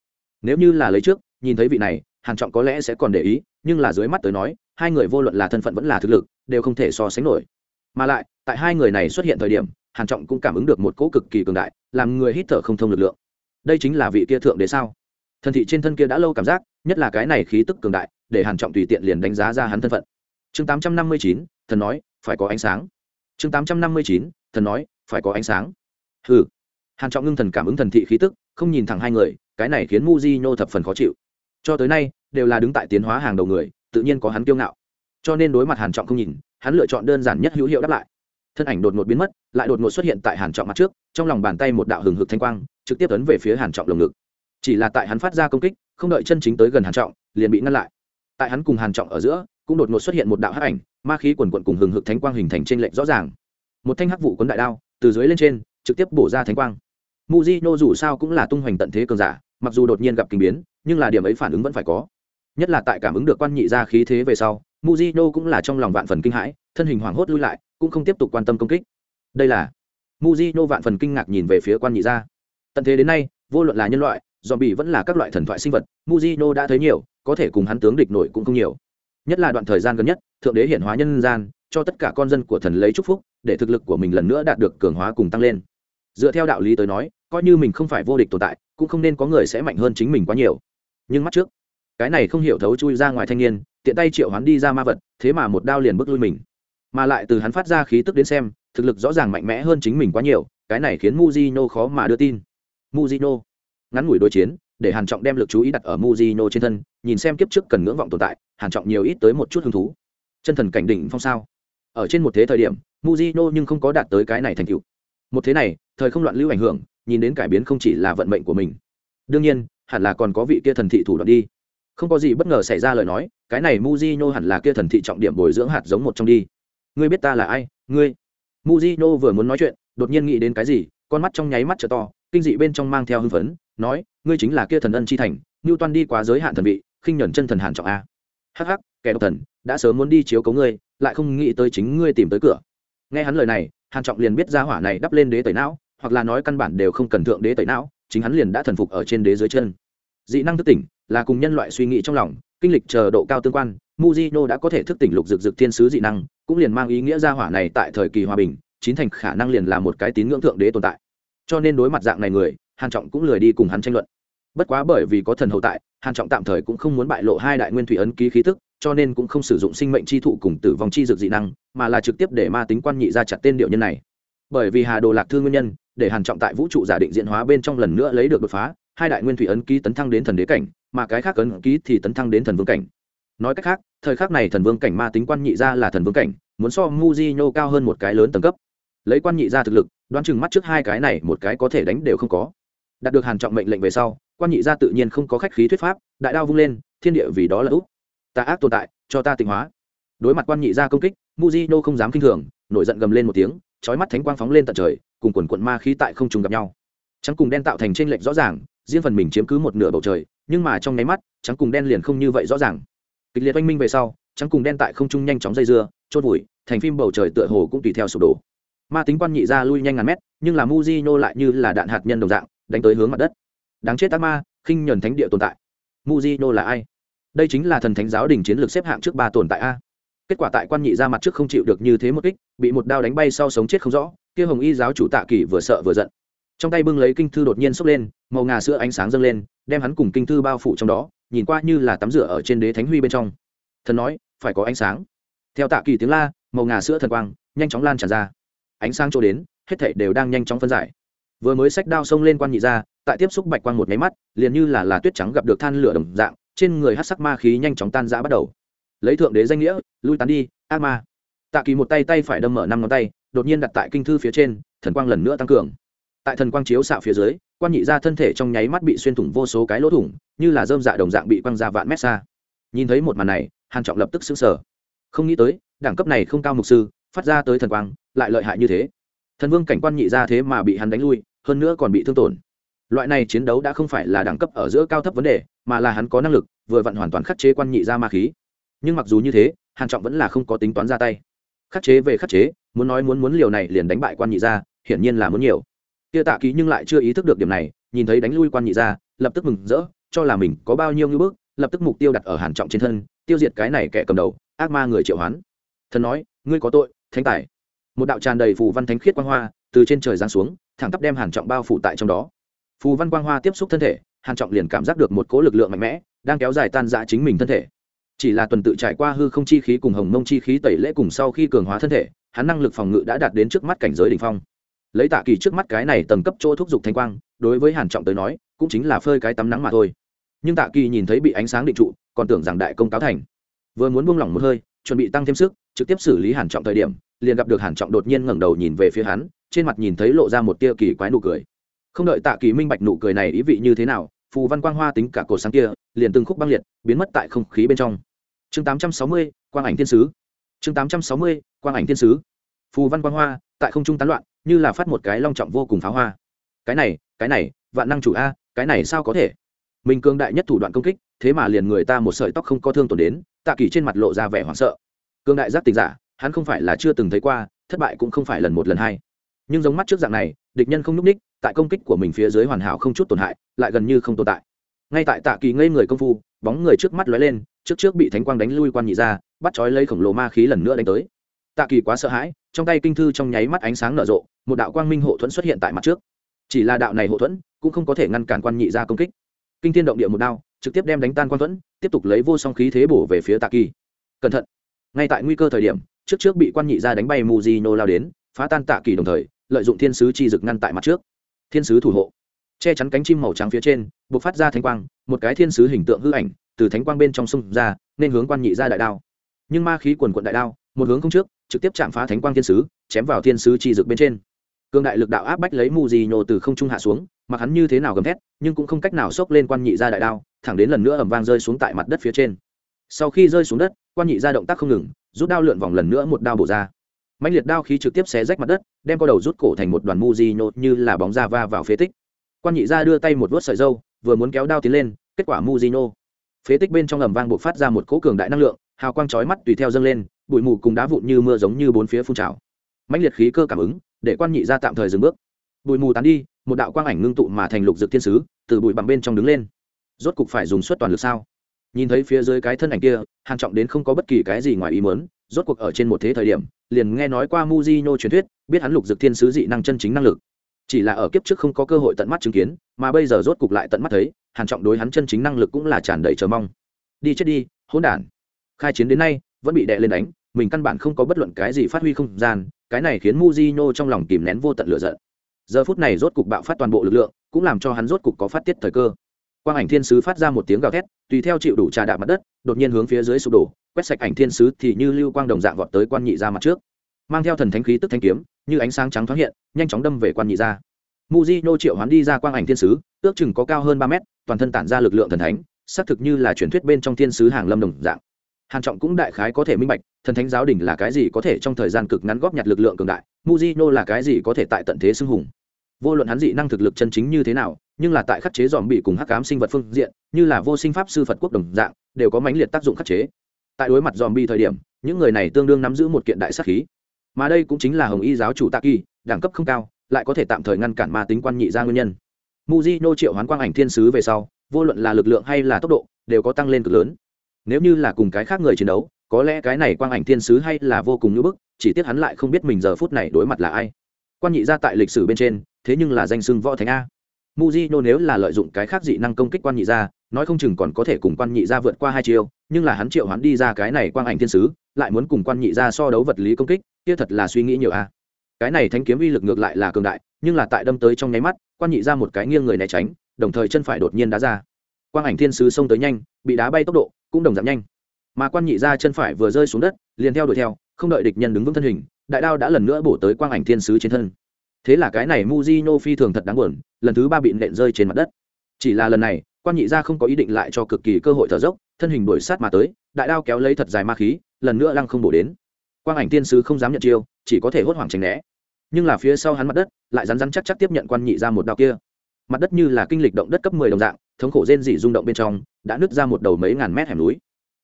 nếu như là lấy trước, nhìn thấy vị này hàn trọng có lẽ sẽ còn để ý, nhưng là dưới mắt tới nói, hai người vô luận là thân phận vẫn là thực lực, đều không thể so sánh nổi. Mà lại, tại hai người này xuất hiện thời điểm, hàn trọng cũng cảm ứng được một cỗ cực kỳ cường đại, làm người hít thở không thông lực lượng. Đây chính là vị kia thượng đế sao? Thần thị trên thân kia đã lâu cảm giác, nhất là cái này khí tức cường đại, để hàn trọng tùy tiện liền đánh giá ra hắn thân phận. Chương tám trăm năm mươi chín, thần nói, phải có ánh sáng. Chương tám trăm năm mươi chín, thần nói, phải có ánh sáng. Hừ. Hàn trọng ngưng thần cảm ứng thần thị khí tức, không nhìn thẳng hai người, cái này khiến Mujino thập phần khó chịu. Cho tới nay đều là đứng tại tiến hóa hàng đầu người, tự nhiên có hắn kiêu ngạo. Cho nên đối mặt hàn trọng không nhìn, hắn lựa chọn đơn giản nhất hữu hiệu đáp lại. Thân ảnh đột ngột biến mất, lại đột ngột xuất hiện tại hàn trọng mặt trước, trong lòng bàn tay một đạo hừng hực thanh quang, trực tiếp ấn về phía hàn trọng lồng ngực. Chỉ là tại hắn phát ra công kích, không đợi chân chính tới gần hàn trọng, liền bị ngăn lại. Tại hắn cùng hàn trọng ở giữa, cũng đột ngột xuất hiện một đạo hắc ảnh, ma khí quần quận cùng hừng hực thánh quang hình thành trên lệnh rõ ràng. Một thanh hắc vụ cuốn đại đao, từ dưới lên trên, trực tiếp bổ ra thánh quang. Mujino dù sao cũng là tung hoành tận thế cường giả, mặc dù đột nhiên gặp kinh biến, nhưng là điểm ấy phản ứng vẫn phải có nhất là tại cảm ứng được quan nhị ra khí thế về sau, Mujino cũng là trong lòng vạn phần kinh hãi, thân hình hoảng hốt lui lại, cũng không tiếp tục quan tâm công kích. Đây là Mujino vạn phần kinh ngạc nhìn về phía quan nhị ra tận thế đến nay, vô luận là nhân loại dòm bị vẫn là các loại thần thoại sinh vật, Mujino đã thấy nhiều, có thể cùng hắn tướng địch nổi cũng không nhiều. Nhất là đoạn thời gian gần nhất, thượng đế hiển hóa nhân gian, cho tất cả con dân của thần lấy chúc phúc, để thực lực của mình lần nữa đạt được cường hóa cùng tăng lên. Dựa theo đạo lý tới nói, coi như mình không phải vô địch tồn tại, cũng không nên có người sẽ mạnh hơn chính mình quá nhiều. Nhưng mắt trước cái này không hiểu thấu chui ra ngoài thanh niên, tiện tay triệu hắn đi ra ma vật, thế mà một đao liền bước lui mình. Mà lại từ hắn phát ra khí tức đến xem, thực lực rõ ràng mạnh mẽ hơn chính mình quá nhiều, cái này khiến muzino khó mà đưa tin. Muzino ngắn ngủi đối chiến, để hàn trọng đem lực chú ý đặt ở muzino trên thân, nhìn xem kiếp trước cần ngưỡng vọng tồn tại, hàn trọng nhiều ít tới một chút hứng thú. Chân thần cảnh đỉnh phong sao? Ở trên một thế thời điểm muzino nhưng không có đạt tới cái này thành tựu. Một thế này, thời không loạn lưu ảnh hưởng, nhìn đến cải biến không chỉ là vận mệnh của mình. Đương nhiên, hẳn là còn có vị kia thần thị thủ đoạn đi không có gì bất ngờ xảy ra lời nói, cái này muzino hẳn là kia thần thị trọng điểm bồi dưỡng hạt giống một trong đi. Ngươi biết ta là ai? Ngươi. Muzino vừa muốn nói chuyện, đột nhiên nghĩ đến cái gì, con mắt trong nháy mắt trở to, kinh dị bên trong mang theo hưng phấn, nói, ngươi chính là kia thần ân chi thành ngưu toan đi quá giới hạn thần vị, khinh nhuần chân thần hàn trọng a. Hắc hắc, kẻ độc thần, đã sớm muốn đi chiếu cấu ngươi, lại không nghĩ tới chính ngươi tìm tới cửa. Nghe hắn lời này, hàn trọng liền biết ra hỏa này đắp lên đế tẩy não, hoặc là nói căn bản đều không cần thượng đế tẩy não, chính hắn liền đã thần phục ở trên đế dưới chân. Dị năng thức tỉnh là cùng nhân loại suy nghĩ trong lòng, kinh lịch chờ độ cao tương quan muzino đã có thể thức tỉnh lục dực dực thiên sứ dị năng, cũng liền mang ý nghĩa gia hỏa này tại thời kỳ hòa bình, chín thành khả năng liền là một cái tín ngưỡng thượng đế tồn tại. Cho nên đối mặt dạng này người, hàn trọng cũng lười đi cùng hắn tranh luận. Bất quá bởi vì có thần hậu tại, hàn trọng tạm thời cũng không muốn bại lộ hai đại nguyên thủy ấn ký khí tức, cho nên cũng không sử dụng sinh mệnh chi thụ cùng tử vong chi dược dị năng, mà là trực tiếp để ma tính quan nhị ra chặt tên điệu nhân này. Bởi vì hà đồ lạc thương nguyên nhân, để hàn trọng tại vũ trụ giả định diễn hóa bên trong lần nữa lấy được đột phá, hai đại nguyên thủy ấn ký tấn thăng đến thần đế cảnh mà cái khác ấn ký thì tấn thăng đến thần vương cảnh. Nói cách khác, thời khắc này thần vương cảnh ma tính quan nhị ra là thần vương cảnh, muốn so Mujino cao hơn một cái lớn tầng cấp. Lấy quan nhị ra thực lực, đoán chừng mắt trước hai cái này một cái có thể đánh đều không có. Đạt được hàn trọng mệnh lệnh về sau, quan nhị ra tự nhiên không có khách khí thuyết pháp, đại đao vung lên, thiên địa vì đó là úp. Ta ác tồn tại, cho ta tịnh hóa. Đối mặt quan nhị ra công kích muzino không dám kinh thường, nổi giận gầm lên một tiếng, chói mắt thánh quang phóng lên tận trời, cùng quần quận ma khí tại không trùng gặp nhau. Trắng cùng đen tạo thành trên lệnh rõ ràng, riêng phần mình chiếm cứ một nửa bầu trời nhưng mà trong nháy mắt, trắng cùng đen liền không như vậy rõ ràng. Kịch liệt oanh minh về sau, trắng cùng đen tại không trung nhanh chóng dây dưa chốt vùi, thành phim bầu trời tựa hồ cũng tùy theo sụp đổ. Ma tính quan nhị ra lui nhanh ngàn mét, nhưng là muzino lại như là đạn hạt nhân đồng dạng, đánh tới hướng mặt đất. Đáng chết ác ma, khinh nhuần thánh địa tồn tại. Muzino là ai? Đây chính là thần thánh giáo đình chiến lược xếp hạng trước ba tồn tại a. Kết quả tại quan nhị ra mặt trước không chịu được như thế một kích, bị một đao đánh bay sau sống chết không rõ, kia hồng y giáo chủ tạ kỳ vừa sợ vừa giận trong tay bưng lấy kinh thư đột nhiên sốc lên, màu ngà sữa ánh sáng dâng lên, đem hắn cùng kinh thư bao phủ trong đó, nhìn qua như là tắm rửa ở trên đế thánh huy bên trong. Thần nói, phải có ánh sáng. Theo tạ kỳ tiếng la, màu ngà sữa thần quang nhanh chóng lan tràn ra. Ánh sáng chỗ đến, hết thảy đều đang nhanh chóng phân giải. Vừa mới sách đao xông lên quan nhị ra tại tiếp xúc bạch quang một máy mắt, liền như là là tuyết trắng gặp được than lửa đồng dạng, trên người hát sắc ma khí nhanh chóng tan rã bắt đầu. Lấy thượng đế danh nghĩa, lui tán đi, ác ma. Tạ kỳ một tay tay phải đâm mở năm ngón tay, đột nhiên đặt tại kinh thư phía trên, thần quang lần nữa tăng cường tại thần quang chiếu xạ phía dưới quan nhị ra thân thể trong nháy mắt bị xuyên thủng vô số cái lỗ thủng, như là dơm dạ đồng dạng bị quăng ra vạn mét xa. Nhìn thấy một màn này, hàn trọng lập tức xứng sở không nghĩ tới, đẳng cấp này không cao mục sư, phát ra tới thần quang, lại lợi hại như thế. Thần vương cảnh quan nhị ra thế mà bị hắn đánh lui, hơn nữa còn bị thương tổn. Loại này chiến đấu đã không phải là đẳng cấp ở giữa cao thấp vấn đề, mà là hắn có năng lực, vừa vặn hoàn toàn khắc chế quan nhị ra ma khí. Nhưng mặc dù như thế, hàn trọng vẫn là không có tính toán ra tay. Khắc chế về khắc chế, muốn nói muốn muốn liều này liền đánh bại quan nhị ra, hiển nhiên là muốn nhiều kia tạ ký nhưng lại chưa ý thức được điểm này, nhìn thấy đánh lui quan nhị ra lập tức mừng rỡ, cho là mình có bao nhiêu ngưỡng bước lập tức mục tiêu đặt ở hàn trọng trên thân, tiêu diệt cái này kẻ cầm đầu, ác ma người triệu hoán. Thần nói, ngươi có tội, thánh tài. Một đạo tràn đầy phù văn thánh khiết quang hoa từ trên trời giáng xuống, thẳng tắp đem hàn trọng bao phủ tại trong đó. Phù văn quang hoa tiếp xúc thân thể, hàn trọng liền cảm giác được một cỗ lực lượng mạnh mẽ, đang kéo dài tan rã chính mình thân thể. Chỉ là tuần tự trải qua hư không chi khí cùng hồng mông chi khí tẩy lễ cùng sau khi cường hóa thân thể, hắn năng lực phòng ngự đã đạt đến trước mắt cảnh giới đỉnh phong lấy tạ kỳ trước mắt cái này tầng cấp chỗ thúc giục thanh quang đối với hàn trọng tới nói cũng chính là phơi cái tắm nắng mà thôi. Nhưng tạ kỳ nhìn thấy bị ánh sáng định trụ còn tưởng rằng đại công cáo thành. Vừa muốn buông lỏng một hơi chuẩn bị tăng thêm sức trực tiếp xử lý hàn trọng thời điểm liền gặp được hàn trọng đột nhiên ngẩng đầu nhìn về phía hắn trên mặt nhìn thấy lộ ra một tia kỳ quái nụ cười. Không đợi tạ kỳ minh bạch nụ cười này ý vị như thế nào phù văn quang hoa tính cả cột sáng kia liền từng khúc băng liệt biến mất tại không khí bên trong. Chương 860, quang ảnh thiên sứ. Chương 860, quang ảnh thiên sứ. Phù văn quang hoa tại không trung tán loạn như là phát một cái long trọng vô cùng pháo hoa. Cái này cái này, vạn năng chủ a, cái này sao có thể? Mình cường đại nhất thủ đoạn công kích, thế mà liền người ta một sợi tóc không có thương tổn đến, tạ kỳ trên mặt lộ ra vẻ hoảng sợ. Cường đại giác tình giả, hắn không phải là chưa từng thấy qua, thất bại cũng không phải lần một lần hai. Nhưng giống mắt trước dạng này, địch nhân không n ú c ních, tại công kích của mình phía dưới hoàn hảo không chút tổn hại, lại gần như không tồn tại. Ngay tại tạ kỳ ngây người công phu, bóng người trước mắt lóe lên, trước trước bị thánh quang đánh lui quan nhị ra, bắt chói lấy khổng lồ ma khí lần nữa đánh tới tạ kỳ quá sợ hãi, trong tay kinh thư trong nháy mắt ánh sáng nở rộ, một đạo quang minh hộ thuẫn xuất hiện tại mặt trước. Chỉ là đạo này hộ thuẫn cũng không có thể ngăn cản quan nhị ra công kích. Kinh thiên động địa một đao, trực tiếp đem đánh tan quan thuẫn, tiếp tục lấy vô song khí thế bổ về phía tạ kỳ. Cẩn thận! Ngay tại nguy cơ thời điểm, trước trước bị quan nhị ra đánh bay mù di nô lao đến, phá tan tạ kỳ đồng thời, lợi dụng thiên sứ chi dực ngăn tại mặt trước. Thiên sứ thủ hộ. Che chắn cánh chim màu trắng phía trên, buộc phát ra thánh quang, một cái thiên sứ hình tượng hư ảnh từ thánh quang bên trong sông ra, nên hướng quan nhị ra đại đao. Nhưng ma khí quần quận đại đao một hướng không trước, trực tiếp chạm phá thánh quang thiên sứ, chém vào thiên sứ chi dực bên trên. Cương đại lực đạo áp bách lấy mù gì nhô từ không trung hạ xuống, mặc hắn như thế nào gầm thét, nhưng cũng không cách nào xốc lên quan nhị ra đại đao, thẳng đến lần nữa ẩm vang rơi xuống tại mặt đất phía trên. Sau khi rơi xuống đất, quan nhị ra động tác không ngừng, rút đao lượn vòng lần nữa một đao bổ ra. Mạnh liệt đao khí trực tiếp xé rách mặt đất, đem co đầu rút cổ thành một đoàn mu di nhô như là bóng da va vào phế tích. Quan nhị ra đưa tay một vớt sợi dâu, vừa muốn kéo đao tiến lên, kết quả mu di nhô phế tích bên trong ầm vang buộc phát ra một cỗ cường đại năng lượng, hào quang chói mắt tùy theo dâng lên bụi mù cùng đá vụn như mưa giống như bốn phía phun trào. Mạnh liệt khí cơ cảm ứng, để quan nhị ra tạm thời dừng bước. Bụi mù tán đi, một đạo quang ảnh ngưng tụ mà thành lục dược thiên sứ, từ bụi bằng bên trong đứng lên. Rốt cục phải dùng suất toàn lực sao? Nhìn thấy phía dưới cái thân ảnh kia hàng trọng đến không có bất kỳ cái gì ngoài ý muốn, rốt cuộc ở trên một thế thời điểm, liền nghe nói qua Mujino truyền thuyết, biết hắn lục dược thiên sứ dị năng chân chính năng lực. Chỉ là ở kiếp trước không có cơ hội tận mắt chứng kiến, mà bây giờ rốt cục lại tận mắt thấy, hàn trọng đối hắn chân chính năng lực cũng là tràn đầy chờ mong. Đi chết đi, hỗn đản. Khai chiến đến nay vẫn bị đè lên đánh, mình căn bản không có bất luận cái gì phát huy không gian, cái này khiến Mujino trong lòng kìm nén vô tận lửa giận. Giờ phút này rốt cục bạo phát toàn bộ lực lượng, cũng làm cho hắn rốt cục có phát tiết thời cơ. Quang ảnh thiên sứ phát ra một tiếng gào thét, tùy theo chịu đủ trà đạp mặt đất, đột nhiên hướng phía dưới sụp đổ, quét sạch ảnh thiên sứ thì như lưu quang đồng dạng vọt tới quan nhị ra mặt trước. Mang theo thần thánh khí tức thanh kiếm, như ánh sáng trắng thoáng hiện, nhanh chóng đâm về quan nhị ra muji triệu hoán đi ra quang ảnh thiên sứ, ước chừng có cao hơn ba mét, toàn thân tản ra lực lượng thần thánh, xác thực như là truyền thuyết bên trong thiên sứ hàng lâm đồng dạng hàn trọng cũng đại khái có thể minh bạch, thần thánh giáo đình là cái gì có thể trong thời gian cực ngắn góp nhặt lực lượng cường đại, Mujino là cái gì có thể tại tận thế xưng hùng. Vô luận hắn dị năng thực lực chân chính như thế nào, nhưng là tại khắc chế dòm bị cùng hắc ám sinh vật phương diện, như là vô sinh pháp sư phật quốc đồng dạng, đều có mãnh liệt tác dụng khắc chế. Tại đối mặt dòm bi thời điểm, những người này tương đương nắm giữ một kiện đại sát khí. Mà đây cũng chính là hồng y giáo chủ tạ kỳ đẳng cấp không cao, lại có thể tạm thời ngăn cản ma tính quan nhị ra nguyên nhân. Mujino triệu hoán quang ảnh thiên sứ về sau, vô luận là lực lượng hay là tốc độ, đều có tăng lên cực lớn nếu như là cùng cái khác người chiến đấu có lẽ cái này quang ảnh thiên sứ hay là vô cùng ngưỡng bức chỉ tiếc hắn lại không biết mình giờ phút này đối mặt là ai. Quan nhị gia tại lịch sử bên trên thế nhưng là danh xưng võ thánh a. Muzino nếu là lợi dụng cái khác dị năng công kích quan nhị gia, nói không chừng còn có thể cùng quan nhị gia vượt qua hai chiêu nhưng là hắn triệu hắn đi ra cái này quang ảnh thiên sứ lại muốn cùng quan nhị gia so đấu vật lý công kích kia thật là suy nghĩ nhiều a. Cái này thanh kiếm uy lực ngược lại là cường đại nhưng là tại đâm tới trong nháy mắt quan nhị ra một cái nghiêng người né tránh đồng thời chân phải đột nhiên đá ra. Quang ảnh thiên sứ xông tới nhanh bị đá bay tốc độ cũng đồng giảm nhanh. Mà quan nhị ra chân phải vừa rơi xuống đất, liền theo đuổi theo, không đợi địch nhân đứng vững thân hình, đại đao đã lần nữa bổ tới quang ảnh thiên sứ trên thân. Thế là cái này muzino phi thường thật đáng buồn, lần thứ ba bị nện rơi trên mặt đất. Chỉ là lần này, quan nhị ra không có ý định lại cho cực kỳ cơ hội thở dốc, thân hình đuổi sát mà tới, đại đao kéo lấy thật dài ma khí, lần nữa lăng không bổ đến. Quang ảnh thiên sứ không dám nhận chiêu, chỉ có thể hốt hoảng tránh né. Nhưng là phía sau hắn mặt đất, lại rắn rắn chắc chắc tiếp nhận quan nhị ra một đao kia. Mặt đất như là kinh lịch động đất cấp mười đồng dạng thống khổ rên dị rung động bên trong, đã nứt ra một đầu mấy ngàn mét hẻm núi.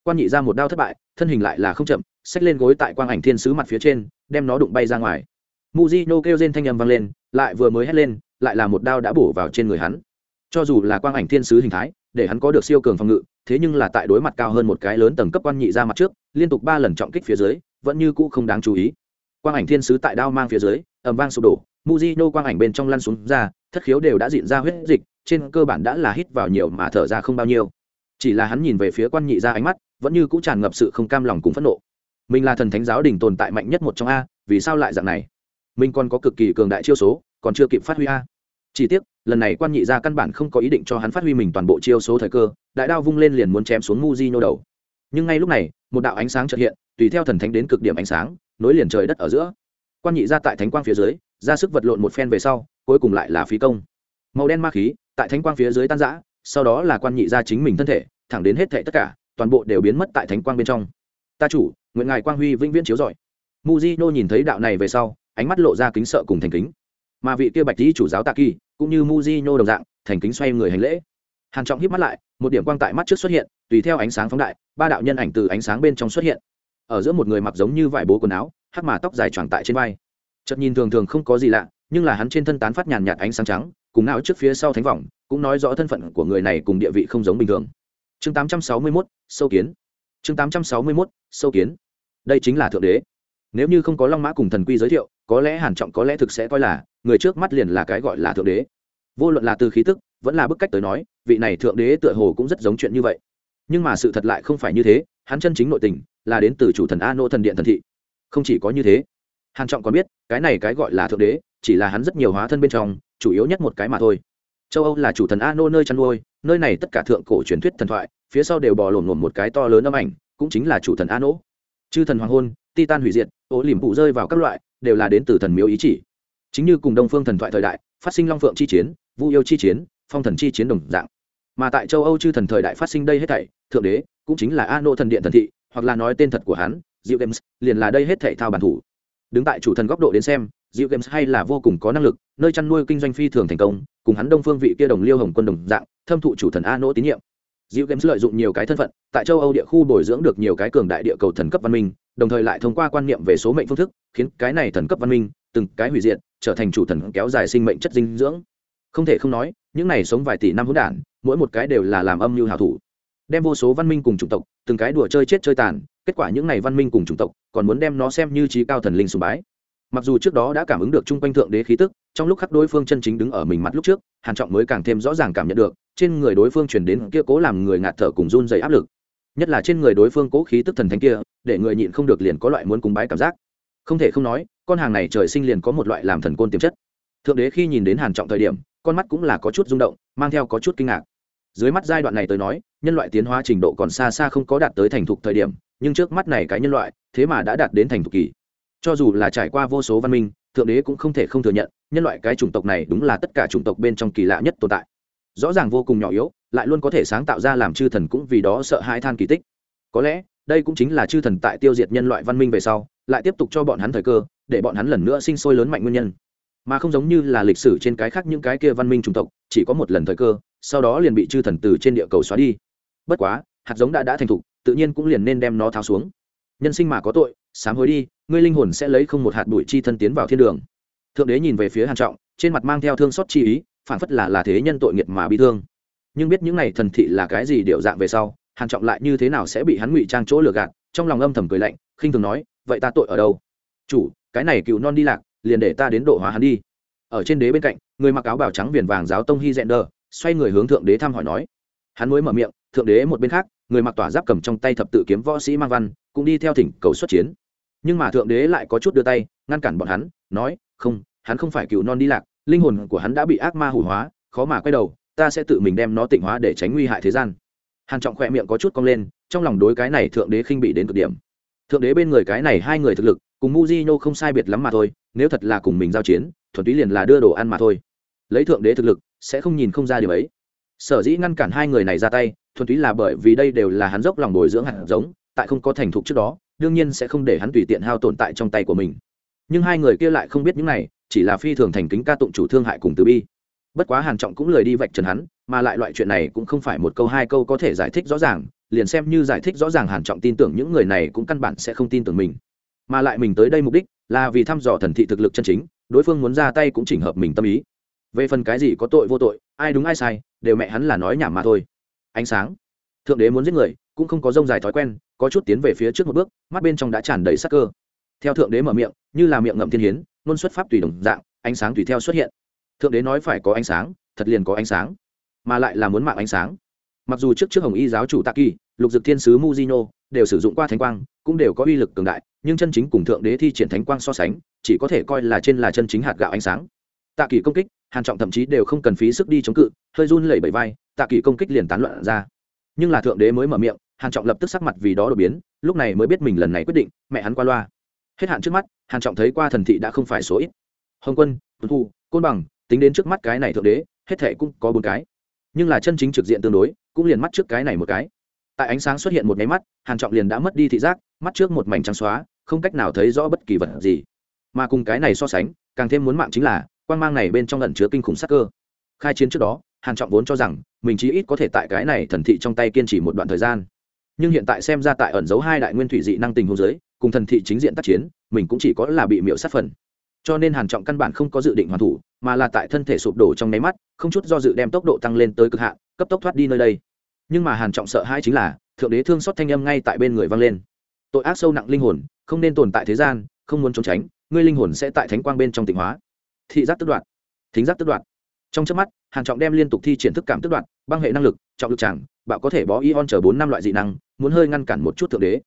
Quan nhị ra một đao thất bại, thân hình lại là không chậm, xách lên gối tại quang ảnh thiên sứ mặt phía trên, đem nó đụng bay ra ngoài. Muzino kêu rên thanh âm vang lên, lại vừa mới hét lên, lại là một đao đã bổ vào trên người hắn. Cho dù là quang ảnh thiên sứ hình thái, để hắn có được siêu cường phòng ngự, thế nhưng là tại đối mặt cao hơn một cái lớn tầng cấp quan nhị ra mặt trước, liên tục ba lần trọng kích phía dưới, vẫn như cũ không đáng chú ý. Quang ảnh thiên sứ tại đao mang phía dưới, ầm vang sụp đổ muzino quang ảnh bên trong lăn xuống ra, thất khiếu đều đã diện ra huyết dịch trên cơ bản đã là hít vào nhiều mà thở ra không bao nhiêu. Chỉ là hắn nhìn về phía quan nhị ra ánh mắt, vẫn như cũng tràn ngập sự không cam lòng cùng phẫn nộ. Mình là thần thánh giáo đình tồn tại mạnh nhất một trong a, vì sao lại dạng này? Mình còn có cực kỳ cường đại chiêu số, còn chưa kịp phát huy a. Chỉ tiếc, lần này quan nhị ra căn bản không có ý định cho hắn phát huy mình toàn bộ chiêu số thời cơ, đại đao vung lên liền muốn chém xuống mu di nhô đầu. Nhưng ngay lúc này, một đạo ánh sáng trợ hiện, tùy theo thần thánh đến cực điểm ánh sáng, nối liền trời đất ở giữa. Quan nhị ra tại thánh quang phía dưới, ra sức vật lộn một phen về sau, cuối cùng lại là phí công. Màu đen ma khí tại thánh quang phía dưới tan rã, sau đó là quan nhị ra chính mình thân thể thẳng đến hết thệ tất cả toàn bộ đều biến mất tại thánh quang bên trong. Ta chủ nguyện ngài quang huy vĩnh viễn chiếu rọi. Muzino nhìn thấy đạo này về sau ánh mắt lộ ra kính sợ cùng thành kính. Mà vị kia bạch tý chủ giáo tạ kỳ cũng như muzino đồng dạng thành kính xoay người hành lễ. Hàn trọng híp mắt lại một điểm quang tại mắt trước xuất hiện tùy theo ánh sáng phóng đại ba đạo nhân ảnh từ ánh sáng bên trong xuất hiện. Ở giữa một người mặc giống như vải bố quần áo hắc mà tóc dài tròn tại trên vai. Chợt nhìn thường thường không có gì lạ nhưng là hắn trên thân tán phát nhàn nhạt ánh sáng trắng cùng não trước phía sau thánh vòng cũng nói rõ thân phận của người này cùng địa vị không giống bình thường. Chương 861, sâu kiến. Chương 861, sâu kiến. Đây chính là thượng đế. Nếu như không có long mã cùng thần quy giới thiệu có lẽ hàn trọng có lẽ thực sẽ coi là người trước mắt liền là cái gọi là thượng đế. Vô luận là từ khí tức vẫn là bức cách tới nói vị này thượng đế tựa hồ cũng rất giống chuyện như vậy. Nhưng mà sự thật lại không phải như thế hắn chân chính nội tình là đến từ chủ thần a nô thần điện thần thị. Không chỉ có như thế. Hàn trọng còn biết cái này cái gọi là thượng đế chỉ là hắn rất nhiều hóa thân bên trong chủ yếu nhất một cái mà thôi. Châu âu là chủ thần a nô nơi chăn nuôi, nơi này tất cả thượng cổ truyền thuyết thần thoại, phía sau đều bò lổm lổm một cái to lớn âm ảnh, cũng chính là chủ thần a nô. Chư thần hoàng hôn, titan hủy diệt ố liềm phụ rơi vào các loại, đều là đến từ thần miếu ý chỉ. Chính như cùng đông phương thần thoại thời đại, phát sinh long phượng chi chiến, vu yêu chi chiến, phong thần chi chiến đồng dạng. Mà tại châu âu chư thần thời đại phát sinh đây hết thảy, thượng đế, cũng chính là a nô thần điện thần thị, hoặc là nói tên thật của hắn diệu games liền là đây hết thảy thao bản thủ. Đứng tại chủ thần góc độ đến xem diệu games hay là vô cùng có năng lực, nơi chăn nuôi kinh doanh phi thường thành công, cùng hắn đông phương vị kia đồng liêu hồng quân đồng dạng, thâm thụ chủ thần a Nỗ tín nhiệm. Diệu games lợi dụng nhiều cái thân phận, tại châu âu địa khu bồi dưỡng được nhiều cái cường đại địa cầu thần cấp văn minh, đồng thời lại thông qua quan niệm về số mệnh phương thức, khiến cái này thần cấp văn minh, từng cái hủy diệt, trở thành chủ thần kéo dài sinh mệnh chất dinh dưỡng. Không thể không nói, những này sống vài tỷ năm hỗn đản, mỗi một cái đều là làm âm mưu hảo thủ. Đem vô số văn minh cùng chủng tộc, từng cái đùa chơi chết chơi tàn, kết quả những này văn minh cùng chủng tộc, còn muốn đem nó xem như trí cao thần linh sùng bái mặc dù trước đó đã cảm ứng được chung quanh thượng đế khí tức, trong lúc khắc đối phương chân chính đứng ở mình mặt lúc trước, hàn trọng mới càng thêm rõ ràng cảm nhận được, trên người đối phương truyền đến kia cố làm người ngạt thở cùng run dày áp lực. Nhất là trên người đối phương cố khí tức thần thánh kia, để người nhịn không được liền có loại muốn cúng bái cảm giác. Không thể không nói, con hàng này trời sinh liền có một loại làm thần côn tiềm chất. Thượng đế khi nhìn đến hàn trọng thời điểm, con mắt cũng là có chút rung động, mang theo có chút kinh ngạc. Dưới mắt giai đoạn này tới nói, nhân loại tiến hóa trình độ còn xa xa không có đạt tới thành thục thời điểm, nhưng trước mắt này cái nhân loại, thế mà đã đạt đến thành thục kỳ cho dù là trải qua vô số văn minh, thượng đế cũng không thể không thừa nhận, nhân loại cái chủng tộc này đúng là tất cả chủng tộc bên trong kỳ lạ nhất tồn tại. Rõ ràng vô cùng nhỏ yếu, lại luôn có thể sáng tạo ra làm chư thần cũng vì đó sợ hãi than kỳ tích. Có lẽ, đây cũng chính là chư thần tại tiêu diệt nhân loại văn minh về sau, lại tiếp tục cho bọn hắn thời cơ, để bọn hắn lần nữa sinh sôi lớn mạnh nguyên nhân. Mà không giống như là lịch sử trên cái khác những cái kia văn minh chủng tộc, chỉ có một lần thời cơ, sau đó liền bị chư thần từ trên địa cầu xóa đi. Bất quá, hạt giống đã đã thành thục, tự nhiên cũng liền nên đem nó tháo xuống nhân sinh mà có tội, sám hối đi, ngươi linh hồn sẽ lấy không một hạt bụi chi thân tiến vào thiên đường. Thượng đế nhìn về phía hàn trọng, trên mặt mang theo thương xót chi ý phản phất là là thế nhân tội nghiệt mà bị thương. Nhưng biết những này thần thị là cái gì điệu dạng về sau, hàn trọng lại như thế nào sẽ bị hắn ngụy trang chỗ lừa gạt, trong lòng âm thầm cười lạnh, khinh thường nói, vậy ta tội ở đâu? Chủ, cái này cựu non đi lạc, liền để ta đến độ hóa hắn đi. Ở trên đế bên cạnh, người mặc áo bào trắng viền vàng giáo tông hy dẹn đờ xoay người hướng thượng đế thăm hỏi nói. Hắn mới mở miệng, thượng đế một bên khác người mặc tỏa giáp cầm trong tay thập tự kiếm võ sĩ mang văn, cũng đi theo thỉnh cầu xuất chiến. Nhưng mà thượng đế lại có chút đưa tay, ngăn cản bọn hắn, nói, không, hắn không phải cựu non đi lạc, linh hồn của hắn đã bị ác ma hủ hóa, khó mà quay đầu, ta sẽ tự mình đem nó tịnh hóa để tránh nguy hại thế gian. Hàn trọng khỏe miệng có chút cong lên, trong lòng đối cái này thượng đế khinh bị đến cực điểm. Thượng đế bên người cái này hai người thực lực, cùng Mujino không sai biệt lắm mà thôi, nếu thật là cùng mình giao chiến, thuần túy liền là đưa đồ ăn mà thôi. Lấy thượng đế thực lực, sẽ không nhìn không ra điều ấy sở dĩ ngăn cản hai người này ra tay, thuần túy là bởi vì đây đều là hắn dốc lòng bồi dưỡng hạt giống, tại không có thành thục trước đó, đương nhiên sẽ không để hắn tùy tiện hao tồn tại trong tay của mình. Nhưng hai người kia lại không biết những này, chỉ là phi thường thành kính ca tụng chủ thương hại cùng từ bi. Bất quá hàn trọng cũng lời đi vạch trần hắn, mà lại loại chuyện này cũng không phải một câu hai câu có thể giải thích rõ ràng, liền xem như giải thích rõ ràng hàn trọng tin tưởng những người này cũng căn bản sẽ không tin tưởng mình. Mà lại mình tới đây mục đích là vì thăm dò thần thị thực lực chân chính, đối phương muốn ra tay cũng chỉnh hợp mình tâm ý về phần cái gì có tội vô tội, ai đúng ai sai, đều mẹ hắn là nói nhảm mà thôi. Ánh sáng. Thượng đế muốn giết người, cũng không có rông dài thói quen, có chút tiến về phía trước một bước, mắt bên trong đã tràn đầy sắc cơ. Theo thượng đế mở miệng, như là miệng ngậm thiên hiến luôn xuất pháp tùy đồng dạng, ánh sáng tùy theo xuất hiện. Thượng đế nói phải có ánh sáng, thật liền có ánh sáng, mà lại là muốn mạng ánh sáng. Mặc dù trước trước hồng y giáo chủ tạ kỳ, lục dực thiên sứ muzino đều sử dụng qua thánh quang, cũng đều có uy lực cường đại, nhưng chân chính cùng thượng đế thi triển thánh quang so sánh, chỉ có thể coi là trên là chân chính hạt gạo ánh sáng. Tạ kỳ công kích hàn trọng thậm chí đều không cần phí sức đi chống cự, hơi run lẩy bẩy vai, tạ kỳ công kích liền tán loạn ra. Nhưng là thượng đế mới mở miệng, hàn trọng lập tức sắc mặt vì đó đột biến, lúc này mới biết mình lần này quyết định, mẹ hắn qua loa. Hết hạn trước mắt, hàn trọng thấy qua thần thị đã không phải số ít. Hồng quân, tuấn thu, côn bằng, tính đến trước mắt cái này thượng đế, hết thề cũng có bốn cái. Nhưng là chân chính trực diện tương đối, cũng liền mắt trước cái này một cái. Tại ánh sáng xuất hiện một nháy mắt, hàn trọng liền đã mất đi thị giác, mắt trước một mảnh trắng xóa, không cách nào thấy rõ bất kỳ vật gì. Mà cùng cái này so sánh, càng thêm muốn mạng chính là quan mang này bên trong ẩn chứa kinh khủng sắc cơ. Khai chiến trước đó, hàn trọng vốn cho rằng, mình chí ít có thể tại cái này thần thị trong tay kiên trì một đoạn thời gian. Nhưng hiện tại xem ra tại ẩn giấu hai đại nguyên thủy dị năng tình hôn giới cùng thần thị chính diện tác chiến, mình cũng chỉ có là bị miễu sát phần. Cho nên hàn trọng căn bản không có dự định hoàn thủ, mà là tại thân thể sụp đổ trong nháy mắt, không chút do dự đem tốc độ tăng lên tới cực hạn, cấp tốc thoát đi nơi đây. Nhưng mà hàn trọng sợ hãi chính là, thượng đế thương xót thanh âm ngay tại bên người vang lên. Tội ác sâu nặng linh hồn, không nên tồn tại thế gian, không muốn trốn tránh, ngươi linh hồn sẽ tại thánh quang bên trong tịnh hóa thị giác tức đoạn thính giác tức đoạn trong chớp mắt, hàn trọng đem liên tục thi triển thức cảm tức đoạn băng hệ năng lực, trọng lực chẳng, bạo có thể bó ion chờ bốn năm loại dị năng, muốn hơi ngăn cản một chút thượng đế.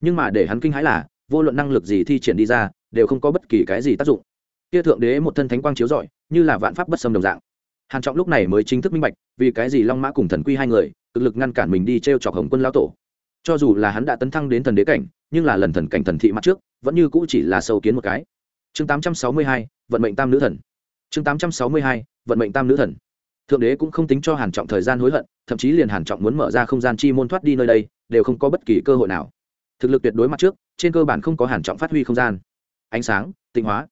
Nhưng mà để hắn kinh hãi là, vô luận năng lực gì thi triển đi ra, đều không có bất kỳ cái gì tác dụng. Kia thượng đế một thân thánh quang chiếu rọi, như là vạn pháp bất xâm đồng dạng. Hàn trọng lúc này mới chính thức minh bạch, vì cái gì long mã cùng thần quy hai người, cực lực ngăn cản mình đi treo chọc hồng quân lão tổ. Cho dù là hắn đã tấn thăng đến thần đế cảnh, nhưng là lần thần cảnh thần thị mắt trước, vẫn như cũ chỉ là sâu kiến một cái chương 862, vận mệnh tam nữ thần. Chương 862, vận mệnh tam nữ thần. Thượng đế cũng không tính cho hàn trọng thời gian hối hận thậm chí liền hàn trọng muốn mở ra không gian chi môn thoát đi nơi đây đều không có bất kỳ cơ hội nào. Thực lực tuyệt đối mặt trước trên cơ bản không có hàn trọng phát huy không gian. Ánh sáng tinh hóa.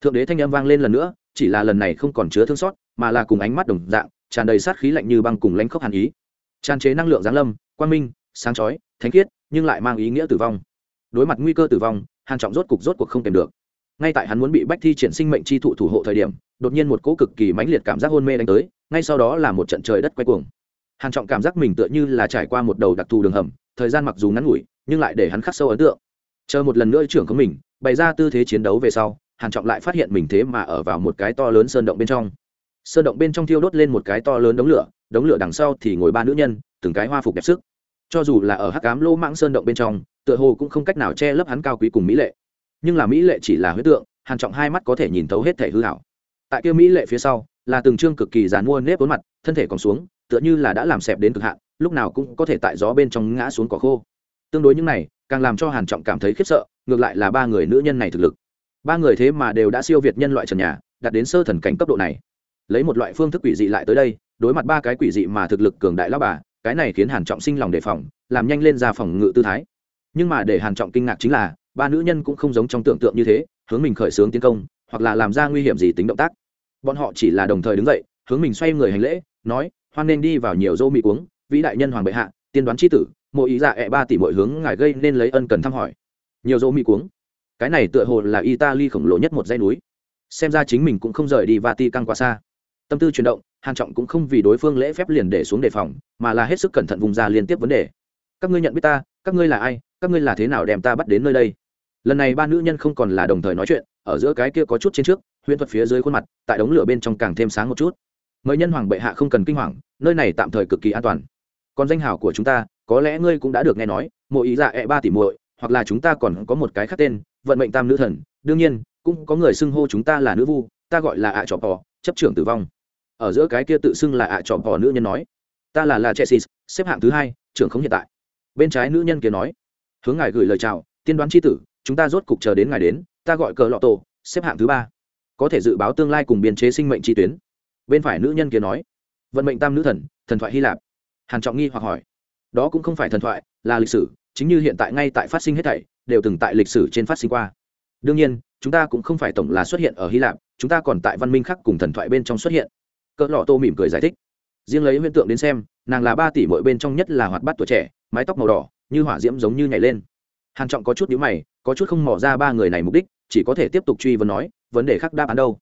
Thượng đế thanh âm vang lên lần nữa chỉ là lần này không còn chứa thương xót mà là cùng ánh mắt đồng dạng tràn đầy sát khí lạnh như băng cùng lãnh khốc hàn ý. Tràn chế năng lượng giáng lâm quang minh sáng chói thánh khiết nhưng lại mang ý nghĩa tử vong. Đối mặt nguy cơ tử vong hàn trọng rốt cục rốt cuộc không kèm được ngay tại hắn muốn bị bách thi triển sinh mệnh chi thụ thủ hộ thời điểm, đột nhiên một cỗ cực kỳ mãnh liệt cảm giác hôn mê đánh tới, ngay sau đó là một trận trời đất quay cuồng. Hàn trọng cảm giác mình tựa như là trải qua một đầu đặc thù đường hầm, thời gian mặc dù ngắn ngủi, nhưng lại để hắn khắc sâu ấn tượng. Chờ một lần nữa trưởng của mình, bày ra tư thế chiến đấu về sau, hàn trọng lại phát hiện mình thế mà ở vào một cái to lớn sơn động bên trong. Sơn động bên trong thiêu đốt lên một cái to lớn đống lửa đống lửa đằng sau thì ngồi ba nữ nhân, từng cái hoa phục đẹp sức. Cho dù là ở hắc cám lô mãng sơn động bên trong, tựa hồ cũng không cách nào che lấp hắn cao quý cùng mỹ lệ nhưng là mỹ lệ chỉ là huyết tượng, hàn trọng hai mắt có thể nhìn thấu hết thể hư hảo. Tại kia mỹ lệ phía sau, là từng trương cực kỳ giàn mua nếp vốn mặt, thân thể còn xuống, tựa như là đã làm xẹp đến cực hạn, lúc nào cũng có thể tại gió bên trong ngã xuống cỏ khô. Tương đối những này, càng làm cho hàn trọng cảm thấy khiếp sợ, ngược lại là ba người nữ nhân này thực lực. Ba người thế mà đều đã siêu việt nhân loại trần nhà, đạt đến sơ thần cảnh cấp độ này. Lấy một loại phương thức quỷ dị lại tới đây, đối mặt ba cái quỷ dị mà thực lực cường đại lão bà, cái này khiến hàn trọng sinh lòng đề phòng, làm nhanh lên ra phòng ngự tư thái. Nhưng mà để hàn trọng kinh ngạc chính là ba nữ nhân cũng không giống trong tưởng tượng như thế, hướng mình khởi xướng tiến công, hoặc là làm ra nguy hiểm gì tính động tác. Bọn họ chỉ là đồng thời đứng dậy, hướng mình xoay người hành lễ, nói, hoan nên đi vào nhiều dô mỹ uống vĩ đại nhân hoàng bệ hạ, tiên đoán chi tử mỗi ý dạ ẹ ba tỷ mọi hướng ngài gây nên lấy ân cần thăm hỏi. Nhiều dô mỹ uống cái này tựa hồ là italy khổng lồ nhất một dãy núi. Xem ra chính mình cũng không rời đi vati căng quá xa. Tâm tư chuyển động, hàn trọng cũng không vì đối phương lễ phép liền để xuống đề phòng, mà là hết sức cẩn thận vùng ra liên tiếp vấn đề. Các ngươi nhận biết ta, các ngươi là ai, các ngươi là thế nào đem ta bắt đến nơi đây? Lần này ba nữ nhân không còn là đồng thời nói chuyện, ở giữa cái kia có chút trên trước, huyễn thuật phía dưới khuôn mặt, tại đống lửa bên trong càng thêm sáng một chút. Mời nhân hoàng bệ hạ không cần kinh hoàng, nơi này tạm thời cực kỳ an toàn. Còn danh hào của chúng ta, có lẽ ngươi cũng đã được nghe nói, mộ ý dạ e ba tỷ muội, hoặc là chúng ta còn có một cái khác tên, vận mệnh tam nữ thần. Đương nhiên, cũng có người xưng hô chúng ta là nữ vu, ta gọi là ạ trọ pò chấp trưởng tử vong. Ở giữa cái kia tự xưng là ạ trọ pò nữ nhân nói, ta là là chessis xếp hạng thứ hai, trưởng không hiện tại. Bên trái nữ nhân kia nói, hướng ngài gửi lời chào, tiên đoán c h i tử chúng ta rốt cục chờ đến ngài đến, ta gọi cờ lọ tổ, xếp hạng thứ ba. Có thể dự báo tương lai cùng biên chế sinh mệnh chi tuyến. Bên phải nữ nhân kia nói, vận mệnh tam nữ thần thần thoại hy lạp. Hàn trọng nghi hoặc hỏi, đó cũng không phải thần thoại, là lịch sử, chính như hiện tại ngay tại phát sinh hết thảy, đều từng tại lịch sử trên phát sinh qua. Đương nhiên, chúng ta cũng không phải tổng là xuất hiện ở hy lạp, chúng ta còn tại văn minh khác cùng thần thoại bên trong xuất hiện. Cỡ lọ tô mỉm cười giải thích, riêng lấy hiện tượng đến xem, nàng là ba tỷ mỗi bên trong nhất là hoạt bát tuổi trẻ, mái tóc màu đỏ, như hỏa diễm giống như nhảy lên hàn trọng có chút nhíu mày, có chút không mò ra ba người này mục đích, chỉ có thể tiếp tục truy vấn nói, vấn đề khác đáp án đâu?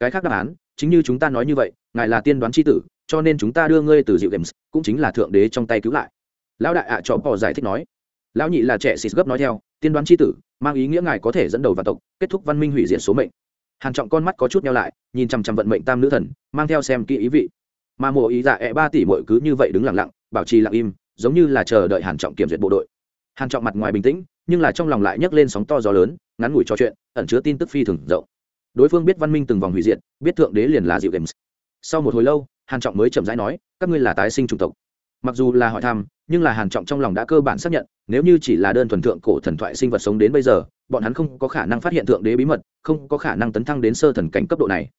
Cái khác đáp án, chính như chúng ta nói như vậy, ngài là tiên đoán chi tử, cho nên chúng ta đưa ngươi từ dịu games, cũng chính là thượng đế trong tay cứu lại. Lão đại ạ à cho bỏ giải thích nói. Lão nhị là trẻ xịt gấp nói theo, tiên đoán chi tử, mang ý nghĩa ngài có thể dẫn đầu vào tộc, kết thúc văn minh hủy diệt số mệnh. Hàn trọng con mắt có chút nhau lại, nhìn chăm chăm vận mệnh tam nữ thần, mang theo xem kỹ ý vị. Mà mộ ý dạ ẹ ba tỷ muội cứ như vậy đứng lặng lặng, bảo trì lặng im, giống như là chờ đợi hàn trọng kiểm duyệt bộ đội. Hàn trọng mặt ngoài bình tĩnh nhưng là trong lòng lại nhấc lên sóng to gió lớn, ngắn ngủi trò chuyện, ẩn chứa tin tức phi thường rộng. Đối phương biết văn minh từng vòng hủy diệt, biết thượng đế liền là dịu games. Sau một hồi lâu, hàn trọng mới chậm rãi nói, các ngươi là tái sinh chủng tộc. Mặc dù là hỏi thăm, nhưng là hàn trọng trong lòng đã cơ bản xác nhận, nếu như chỉ là đơn thuần thượng cổ thần thoại sinh vật sống đến bây giờ, bọn hắn không có khả năng phát hiện thượng đế bí mật, không có khả năng tấn thăng đến sơ thần cảnh cấp độ này.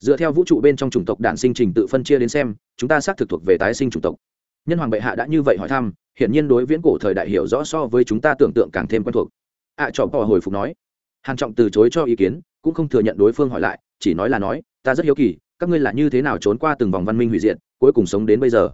Dựa theo vũ trụ bên trong chủng tộc đản sinh trình tự phân chia đến xem, chúng ta xác thực thuộc về tái sinh chủng tộc nhân hoàng bệ hạ đã như vậy hỏi thăm hiển nhiên đối viễn cổ thời đại hiểu rõ so với chúng ta tưởng tượng càng thêm quen thuộc. Ạ à, trọ bỏ hồi phục nói. Hàn trọng từ chối cho ý kiến cũng không thừa nhận đối phương hỏi lại chỉ nói là nói ta rất hiếu kỳ các ngươi là như thế nào trốn qua từng vòng văn minh hủy diệt cuối cùng sống đến bây giờ?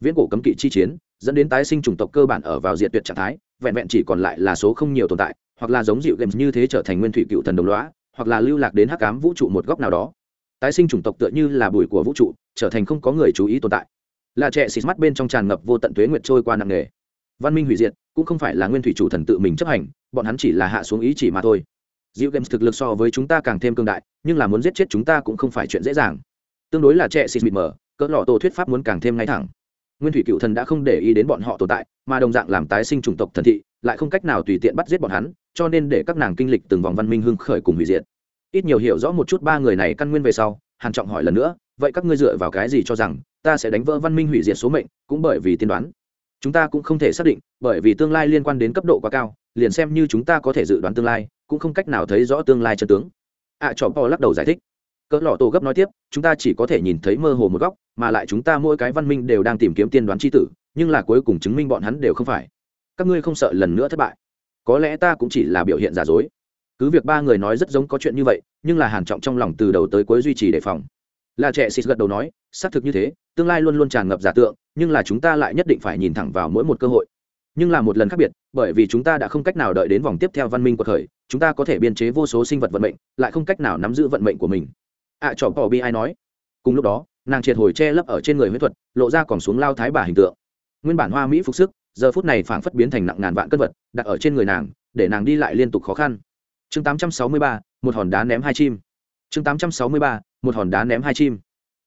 Viễn cổ cấm kỵ chi chiến dẫn đến tái sinh chủng tộc cơ bản ở vào diệt tuyệt trạng thái vẹn vẹn chỉ còn lại là số không nhiều tồn tại hoặc là giống dịu games như thế trở thành nguyên thủy cựu thần đồng lõa hoặc là lưu lạc đến hắc ám vũ trụ một góc nào đó. Tái sinh chủng tộc tựa như là bụi của vũ trụ trở thành không có người chú ý tồn tại là trẻ xịt mắt bên trong tràn ngập vô tận tuế nguyệt trôi qua nặng nề văn minh hủy diệt cũng không phải là nguyên thủy chủ thần tự mình chấp hành bọn hắn chỉ là hạ xuống ý chỉ mà thôi dịu Games thực lực so với chúng ta càng thêm cường đại, nhưng là muốn giết chết chúng ta cũng không phải chuyện dễ dàng. Tương đối là trẻ xịt mịt mờ, cỡ lọ tổ thuyết pháp muốn càng thêm ngay thẳng. Nguyên thủy cựu thần đã không để ý đến bọn họ tồn tại, mà đồng dạng làm tái sinh chủng tộc thần thị, lại không cách nào tùy tiện bắt giết bọn hắn, cho nên để các nàng kinh lịch từng vòng văn minh hưng khởi cùng hủy diệt. Ít nhiều hiểu rõ một chút ba người này căn nguyên về sau, Hàn Trọng hỏi lần nữa, vậy các ngươi dựa vào cái gì cho rằng ta sẽ đánh vỡ văn minh hủy diệt số mệnh, cũng bởi vì tiên đoán. Chúng ta cũng không thể xác định, bởi vì tương lai liên quan đến cấp độ quá cao, liền xem như chúng ta có thể dự đoán tương lai, cũng không cách nào thấy rõ tương lai chân tướng. Ạ à, trọ po lắc đầu giải thích. Cỡ lọ tổ gấp nói tiếp chúng ta chỉ có thể nhìn thấy mơ hồ một góc mà lại chúng ta mỗi cái văn minh đều đang tìm kiếm tiên đoán c h i tử nhưng là cuối cùng chứng minh bọn hắn đều không phải. Các ngươi không sợ lần nữa thất bại. Có lẽ ta cũng chỉ là biểu hiện giả dối cứ việc ba người nói rất giống có chuyện như vậy nhưng là hàn trọng trong lòng từ đầu tới cuối duy trì đề phòng. Là trẻ xịt gật đầu nói xác thực như thế tương lai luôn luôn tràn ngập giả tượng nhưng là chúng ta lại nhất định phải nhìn thẳng vào mỗi một cơ hội. Nhưng là một lần khác biệt bởi vì chúng ta đã không cách nào đợi đến vòng tiếp theo văn minh của thời chúng ta có thể biên chế vô số sinh vật vận mệnh lại không cách nào nắm giữ vận mệnh của mình. Ạ à, trò bỏ bi ai nói. Cùng lúc đó nàng triệt hồi che lấp ở trên người huyết thuật lộ ra còn xuống lao thái bà hình tượng. Nguyên bản hoa mỹ phục sức giờ phút này phảng phất biến thành nặng ngàn vạn cân vật đặt ở trên người nàng để nàng đi lại liên tục khó khăn chương 863, một hòn đá ném hai chim. Chương 863, một hòn đá ném hai chim.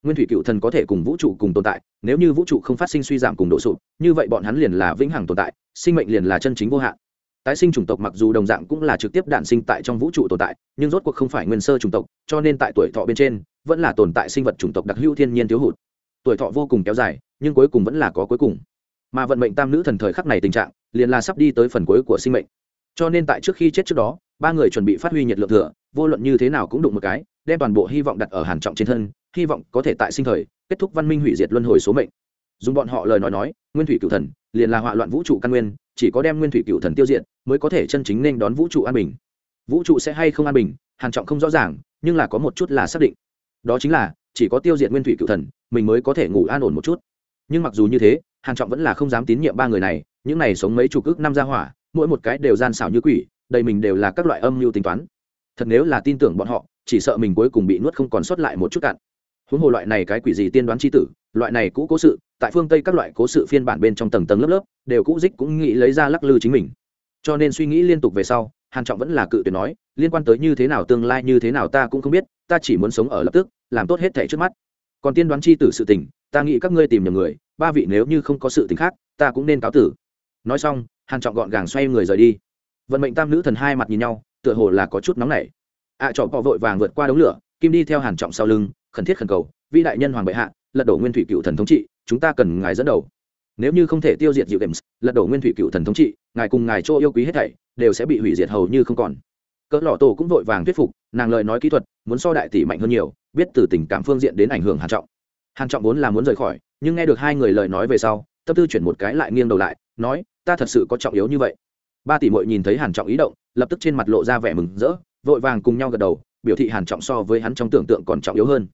Nguyên thủy cựu thần có thể cùng vũ trụ cùng tồn tại nếu như vũ trụ không phát sinh suy giảm cùng độ sụp như vậy bọn hắn liền là vĩnh hằng tồn tại sinh mệnh liền là chân chính vô hạn. Tái sinh chủng tộc mặc dù đồng dạng cũng là trực tiếp đạn sinh tại trong vũ trụ tồn tại nhưng rốt cuộc không phải nguyên sơ chủng tộc cho nên tại tuổi thọ bên trên vẫn là tồn tại sinh vật chủng tộc đặc hữu thiên nhiên thiếu hụt. Tuổi thọ vô cùng kéo dài nhưng cuối cùng vẫn là có cuối cùng. Mà vận mệnh tam nữ thần thời khắc này tình trạng liền là sắp đi tới phần cuối của sinh mệnh cho nên tại trước khi chết trước đó, ba người chuẩn bị phát huy nhiệt lượng thừa, vô luận như thế nào cũng đụng một cái, đem toàn bộ hy vọng đặt ở hàn trọng trên thân, hy vọng có thể tại sinh thời kết thúc văn minh hủy diệt luân hồi số mệnh. Dùng bọn họ lời nói nói, nguyên thủy cựu thần liền là họa loạn vũ trụ căn nguyên, chỉ có đem nguyên thủy cựu thần tiêu diệt mới có thể chân chính nên đón vũ trụ an bình. Vũ trụ sẽ hay không an bình, hàn trọng không rõ ràng, nhưng là có một chút là xác định. Đó chính là, chỉ có tiêu diệt nguyên thủy cựu thần, mình mới có thể ngủ an ổn một chút. Nhưng mặc dù như thế, hàn trọng vẫn là không dám tín nhiệm ba người này, những này sống mấy chục ước năm gia hỏa mỗi một cái đều gian xảo như quỷ, đầy mình đều là các loại âm mưu tính toán. Thật nếu là tin tưởng bọn họ, chỉ sợ mình cuối cùng bị nuốt không còn sót lại một chút cạn huống hồ loại này cái quỷ gì tiên đoán chi tử, loại này cũ cố sự, tại phương tây các loại cố sự phiên bản bên trong tầng tầng lớp lớp, đều cũ dích cũng nghĩ lấy ra lắc lư chính mình. Cho nên suy nghĩ liên tục về sau, hàn trọng vẫn là cự tuyệt nói, liên quan tới như thế nào tương lai như thế nào ta cũng không biết, ta chỉ muốn sống ở lập tức, làm tốt hết thể trước mắt. Còn tiên đoán chi tử sự tình, ta nghĩ các ngươi tìm nhầm người, ba vị nếu như không có sự tình khác, ta cũng nên cáo tử. Nói xong hàn trọng gọn gàng xoay người rời đi. Vận mệnh tam nữ thần hai mặt nhìn nhau tựa hồ là có chút nóng nảy. Ạ à, trọ vội vàng vượt qua đống lửa kim đi theo hàn trọng sau lưng khẩn thiết khẩn cầu vi đại nhân hoàng bệ hạ lật đổ nguyên thủy cựu thần thống trị chúng ta cần ngài dẫn đầu. Nếu như không thể tiêu diệt diệu games lật đổ nguyên thủy cựu thần thống trị ngài cùng ngài chỗ yêu quý hết thảy đều sẽ bị hủy diệt hầu như không còn. Cỡ lọ tổ cũng vội vàng thuyết phục nàng lời nói kỹ thuật muốn so đại tỷ mạnh hơn nhiều biết từ tình cảm phương diện đến ảnh hưởng hàn trọng. Hàn trọng vốn là muốn rời khỏi nhưng nghe được hai người lời nói về sau tâm tư chuyển một cái lại nghiêng đầu lại nói ta thật sự có trọng yếu như vậy. Ba tỷ muội nhìn thấy hàn trọng ý động, lập tức trên mặt lộ ra vẻ mừng rỡ, vội vàng cùng nhau gật đầu, biểu thị hàn trọng so với hắn trong tưởng tượng còn trọng yếu hơn.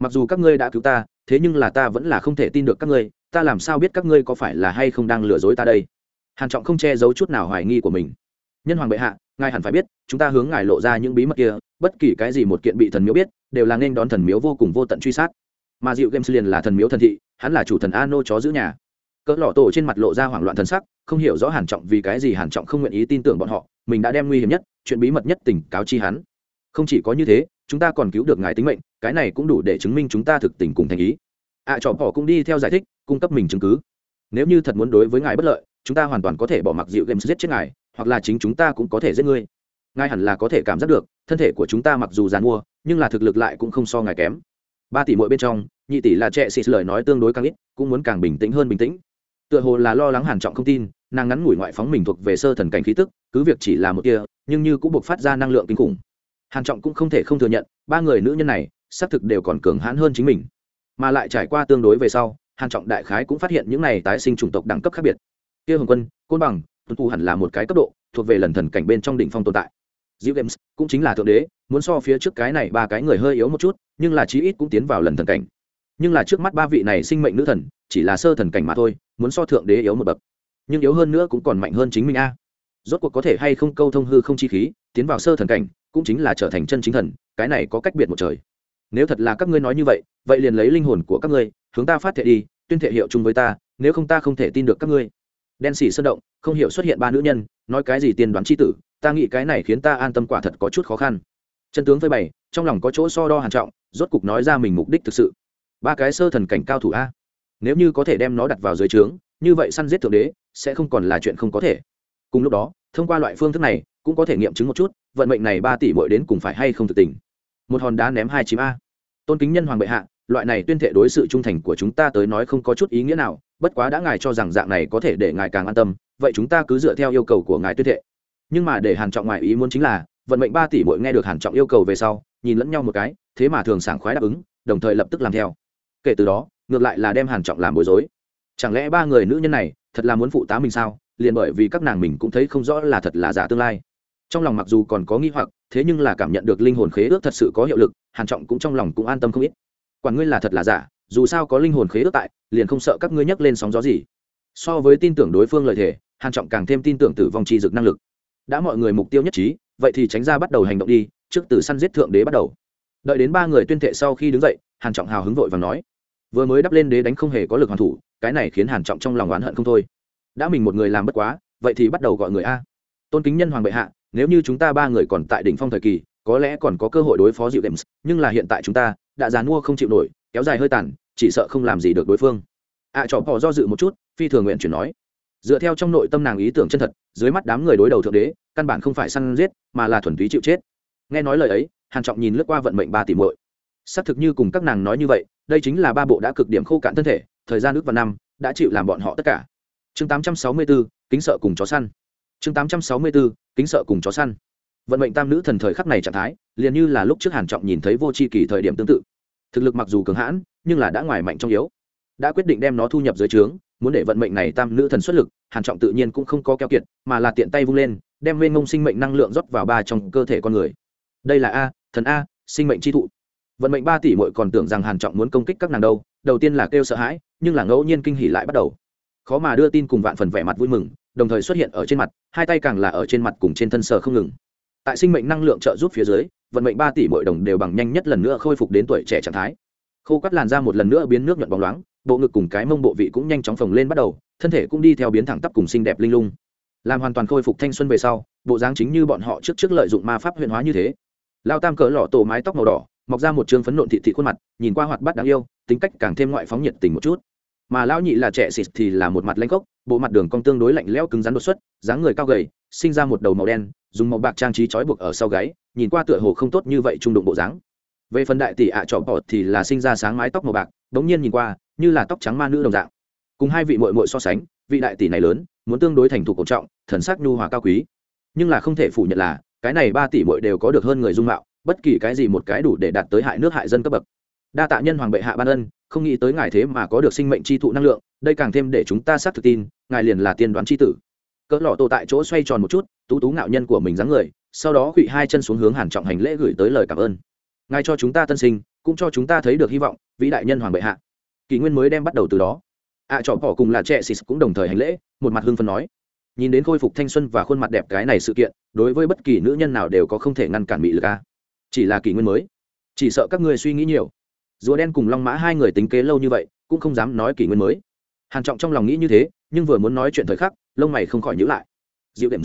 Mặc dù các ngươi đã cứu ta, thế nhưng là ta vẫn là không thể tin được các ngươi, ta làm sao biết các ngươi có phải là hay không đang lừa dối ta đây? Hàn trọng không che giấu chút nào hoài nghi của mình. Nhân hoàng bệ hạ, ngài hẳn phải biết, chúng ta hướng ngài lộ ra những bí mật kia, bất kỳ cái gì một kiện bị thần miếu biết, đều là nên đón thần miếu vô cùng vô tận truy sát. Mà dịu games liền là thần miếu thần thị, hắn là chủ thần ano chó giữ nhà cỡ lọ tổ trên mặt lộ ra hoảng loạn thần sắc không hiểu rõ hàn trọng vì cái gì hàn trọng không nguyện ý tin tưởng bọn họ mình đã đem nguy hiểm nhất chuyện bí mật nhất tỉnh cáo chi hắn. Không chỉ có như thế chúng ta còn cứu được ngài tính mệnh cái này cũng đủ để chứng minh chúng ta thực tình cùng thành ý. Ạ à, trò bỏ cũng đi theo giải thích cung cấp mình chứng cứ. Nếu như thật muốn đối với ngài bất lợi chúng ta hoàn toàn có thể bỏ mặc dịu games giết chết ngài hoặc là chính chúng ta cũng có thể giết ngươi. Ngài hẳn là có thể cảm giác được thân thể của chúng ta mặc dù dàn mua nhưng là thực lực lại cũng không so ngài kém. Ba tỷ mỗi bên trong nhị tỷ là trẻ xịt lời nói tương đối càng ít cũng muốn càng bình tĩnh hơn bình tĩnh tựa hồ là lo lắng hàn trọng không tin nàng ngắn ngủi ngoại phóng mình thuộc về sơ thần cảnh khí tức cứ việc chỉ là một kia nhưng như cũng buộc phát ra năng lượng kinh khủng. Hàn trọng cũng không thể không thừa nhận ba người nữ nhân này xác thực đều còn cường hãn hơn chính mình. Mà lại trải qua tương đối về sau hàn trọng đại khái cũng phát hiện những này tái sinh chủng tộc đẳng cấp khác biệt. Kia hồng quân côn bằng tuân tu hẳn là một cái cấp độ thuộc về lần thần cảnh bên trong đỉnh phong tồn tại. Diệu Games cũng chính là thượng đế, muốn so phía trước cái này ba cái người hơi yếu một chút, nhưng là chí ít cũng tiến vào lần thần cảnh. Nhưng là trước mắt ba vị này sinh mệnh nữ thần, chỉ là sơ thần cảnh mà thôi, muốn so thượng đế yếu một bậc. Nhưng yếu hơn nữa cũng còn mạnh hơn chính mình a. Rốt cuộc có thể hay không câu thông hư không chi khí, tiến vào sơ thần cảnh, cũng chính là trở thành chân chính thần, cái này có cách biệt một trời. Nếu thật là các ngươi nói như vậy, vậy liền lấy linh hồn của các ngươi, hướng ta phát thệ đi, tuyên thệ hiệu chung với ta, nếu không ta không thể tin được các ngươi. Đen xỉ sơn động, không hiểu xuất hiện ba nữ nhân, nói cái gì tiên đoán chi tử, ta nghĩ cái này khiến ta an tâm quả thật có chút khó khăn chân tướng phơi bày trong lòng có chỗ so đo hàn trọng rốt cục nói ra mình mục đích thực sự ba cái sơ thần cảnh cao thủ a nếu như có thể đem nó đặt vào dưới trướng, như vậy săn giết thượng đế sẽ không còn là chuyện không có thể. Cùng lúc đó, thông qua loại phương thức này, cũng có thể nghiệm chứng một chút, vận mệnh này ba tỷ bội đến cùng phải hay không thực tình. Một hòn đá ném hai chim a. Tôn kính nhân hoàng bệ hạ, loại này tuyên thệ đối sự trung thành của chúng ta tới nói không có chút ý nghĩa nào, bất quá đã ngài cho rằng dạng này có thể để ngài càng an tâm, vậy chúng ta cứ dựa theo yêu cầu của ngài tuyên thệ. Nhưng mà để hàn trọng ngoại ý muốn chính là, vận mệnh ba tỷ bội nghe được hàn trọng yêu cầu về sau, nhìn lẫn nhau một cái, thế mà thường sảng khoái đáp ứng, đồng thời lập tức làm theo. Kể từ đó ngược lại là đem hàn trọng làm bối rối. Chẳng lẽ ba người nữ nhân này thật là muốn phụ tá mình sao? Liền bởi vì các nàng mình cũng thấy không rõ là thật là giả tương lai. Trong lòng mặc dù còn có nghi hoặc, thế nhưng là cảm nhận được linh hồn khế ước thật sự có hiệu lực, hàn trọng cũng trong lòng cũng an tâm không ít. Quản ngươi là thật là giả, dù sao có linh hồn khế ước tại, liền không sợ các ngươi nhắc lên sóng gió gì. So với tin tưởng đối phương lời thề, hàn trọng càng thêm tin tưởng tử vong chi dực năng lực. Đã mọi người mục tiêu nhất trí, vậy thì tránh ra bắt đầu hành động đi, trước từ săn giết thượng đế bắt đầu. Đợi đến ba người tuyên thệ sau khi đứng dậy, hàn trọng hào hứng vội và nói vừa mới đắp lên đế đánh không hề có lực hoàn thủ cái này khiến hàn trọng trong lòng oán hận không thôi. Đã mình một người làm bất quá vậy thì bắt đầu gọi người a. Tôn kính nhân hoàng bệ hạ nếu như chúng ta ba người còn tại đỉnh phong thời kỳ có lẽ còn có cơ hội đối phó dịu đệm nhưng là hiện tại chúng ta đã dàn mua không chịu nổi kéo dài hơi tàn chỉ sợ không làm gì được đối phương. Ạ à, trò bỏ do dự một chút phi thường nguyện chuyển nói. Dựa theo trong nội tâm nàng ý tưởng chân thật dưới mắt đám người đối đầu thượng đế căn bản không phải săn giết mà là thuần túy chịu chết. Nghe nói lời ấy hàn trọng nhìn lướt qua vận mệnh ba tỷ muội. Xác thực như cùng các nàng nói như vậy đây chính là ba bộ đã cực điểm khô cạn thân thể thời gian ước và năm đã chịu làm bọn họ tất cả. Chương 864, kính sợ cùng chó săn. Chương 864, kính sợ cùng chó săn. Vận mệnh tam nữ thần thời khắc này trạng thái liền như là lúc trước hàn trọng nhìn thấy vô tri kỳ thời điểm tương tự. Thực lực mặc dù cường hãn nhưng là đã ngoài mạnh trong yếu. Đã quyết định đem nó thu nhập dưới trướng muốn để vận mệnh này tam nữ thần xuất lực hàn trọng tự nhiên cũng không có keo kiệt mà là tiện tay vung lên đem nguyên ngông sinh mệnh năng lượng rót vào ba trong cơ thể con người. Đây là a thần a sinh mệnh chi thụ vận mệnh ba tỷ muội còn tưởng rằng hàn trọng muốn công kích các nàng đâu, đầu tiên là kêu sợ hãi, nhưng là ngẫu nhiên kinh hỉ lại bắt đầu. Khó mà đưa tin cùng vạn phần vẻ mặt vui mừng, đồng thời xuất hiện ở trên mặt, hai tay càng là ở trên mặt cùng trên thân sờ không ngừng. Tại sinh mệnh năng lượng trợ giúp phía dưới, vận mệnh ba tỷ muội đồng đều bằng nhanh nhất lần nữa khôi phục đến tuổi trẻ trạng thái. Khô cắt làn ra một lần nữa biến nước nhuận bóng loáng, bộ ngực cùng cái mông bộ vị cũng nhanh chóng phồng lên bắt đầu, thân thể cũng đi theo biến thẳng tắp cùng xinh đẹp linh lung. Làm hoàn toàn khôi phục thanh xuân về sau, bộ dáng chính như bọn họ trước trước lợi dụng ma pháp huyền hóa như thế. Lao tam cỡ lọ tổ mái tóc màu đỏ mọc ra một t phấn nộn thị thị khuôn mặt, nhìn qua hoạt bát đáng yêu, tính cách càng thêm ngoại phóng nhiệt tình một chút. Mà lão nhị là trẻ xịt thì là một mặt lanh cốc, bộ mặt đường cong tương đối lạnh lẽo cứng rắn đột xuất, dáng người cao gầy, sinh ra một đầu màu đen, dùng màu bạc trang trí trói buộc ở sau gáy, nhìn qua tựa hồ không tốt như vậy trung đụng bộ dáng. Về phần đại tỷ ạ trọ bọt thì là sinh ra sáng mái tóc màu bạc, đống nhiên nhìn qua, như là tóc trắng ma nữ đồng dạng. Cùng hai vị muội muội so sánh, vị đại tỷ này lớn, muốn tương đối thành thục cổ trọng, thần sắc nhu hòa cao quý. Nhưng là không thể phủ nhận là, cái này ba tỷ muội đều có được hơn người dung mạo bất kỳ cái gì một cái đủ để đạt tới hại nước hại dân cấp bậc. Đa tạ nhân hoàng bệ hạ ban ân không nghĩ tới ngài thế mà có được sinh mệnh chi thụ năng lượng đây càng thêm để chúng ta xác thực tin ngài liền là tiên đoán chi tử. Cỡ lọ tổ tại chỗ xoay tròn một chút tú tú ngạo nhân của mình dáng người sau đó quỵ hai chân xuống hướng hàn trọng hành lễ gửi tới lời cảm ơn. Ngài cho chúng ta tân sinh cũng cho chúng ta thấy được hy vọng vĩ đại nhân hoàng bệ hạ. Kỷ nguyên mới đem bắt đầu từ đó. Ạ à, trọ bỏ cùng là trẻ xịt cũng đồng thời hành lễ một mặt hưng phân nói. Nhìn đến khôi phục thanh xuân và khuôn mặt đẹp cái này sự kiện đối với bất kỳ nữ nhân nào đều có không thể ngăn cản bị lực a chỉ là kỷ nguyên mới. Chỉ sợ các ngươi suy nghĩ nhiều. Rùa đen cùng long mã hai người tính kế lâu như vậy, cũng không dám nói kỷ nguyên mới. Hàn trọng trong lòng nghĩ như thế, nhưng vừa muốn nói chuyện thời khắc, lông mày không khỏi nhíu lại. Dịu điểm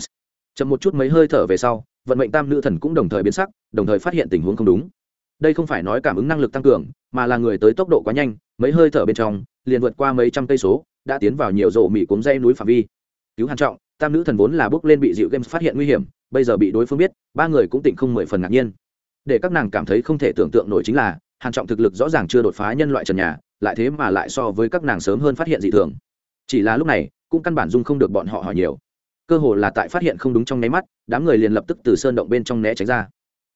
chậm một chút mấy hơi thở về sau, vận mệnh tam nữ thần cũng đồng thời biến sắc, đồng thời phát hiện tình huống không đúng. Đây không phải nói cảm ứng năng lực tăng cường, mà là người tới tốc độ quá nhanh, mấy hơi thở bên trong, liền vượt qua mấy trăm cây số, đã tiến vào nhiều rổ mỹ cuốn dây núi phạm vi. Cứu hàn trọng, tam nữ thần vốn là bước lên bị dịu games phát hiện nguy hiểm, bây giờ bị đối phương biết, ba người cũng tỉnh không mười phần ngạc nhiên để các nàng cảm thấy không thể tưởng tượng nổi chính là, hàn trọng thực lực rõ ràng chưa đột phá nhân loại trần nhà, lại thế mà lại so với các nàng sớm hơn phát hiện dị thường. Chỉ là lúc này, cũng căn bản dung không được bọn họ hỏi nhiều. Cơ hồ là tại phát hiện không đúng trong nháy mắt, đám người liền lập tức từ sơn động bên trong né tránh ra.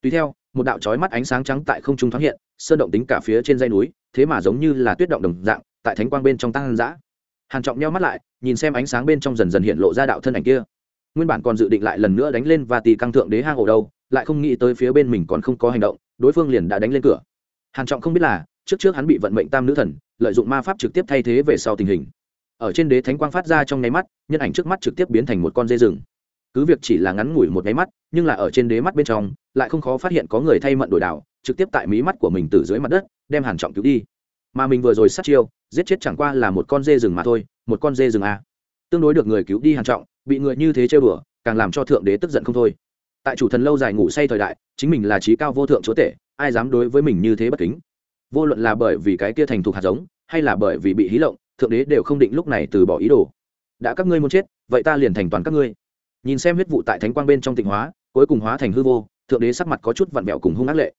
Tùy theo, một đạo chói mắt ánh sáng trắng tại không trung thoáng hiện, sơn động tính cả phía trên dây núi, thế mà giống như là tuyết động đồng dạng, tại thánh quang bên trong tăng dã. Hàn trọng nheo mắt lại, nhìn xem ánh sáng bên trong dần dần hiện lộ ra đạo thân ảnh kia. Nguyên bản còn dự định lại lần nữa đánh lên và tì căng thượng đế hang ổ đâu lại không nghĩ tới phía bên mình còn không có hành động, đối phương liền đã đánh lên cửa. Hàn trọng không biết là, trước trước hắn bị vận mệnh tam nữ thần, lợi dụng ma pháp trực tiếp thay thế về sau tình hình. Ở trên đế thánh quang phát ra trong nháy mắt, nhân ảnh trước mắt trực tiếp biến thành một con dê rừng. Cứ việc chỉ là ngắn ngủi một nháy mắt, nhưng là ở trên đế mắt bên trong, lại không khó phát hiện có người thay mận đổi đảo, trực tiếp tại mí mắt của mình từ dưới mặt đất, đem hàn trọng cứu đi. Mà mình vừa rồi sát chiêu, giết chết chẳng qua là một con dê rừng mà thôi, một con dê rừng a tương đối được người cứu đi hàn trọng, bị người như thế chơi bừa càng làm cho thượng đế tức giận không thôi tại chủ thần lâu dài ngủ say thời đại, chính mình là trí cao vô thượng chúa tể, ai dám đối với mình như thế bất kính? Vô luận là bởi vì cái kia thành thục hạt giống, hay là bởi vì bị hí lộng, thượng đế đều không định lúc này từ bỏ ý đồ. Đã các ngươi muốn chết, vậy ta liền thành toàn các ngươi. Nhìn xem huyết vụ tại thánh quang bên trong tịnh hóa, cuối cùng hóa thành hư vô, thượng đế sắc mặt có chút vặn vẹo cùng hung ác lệ.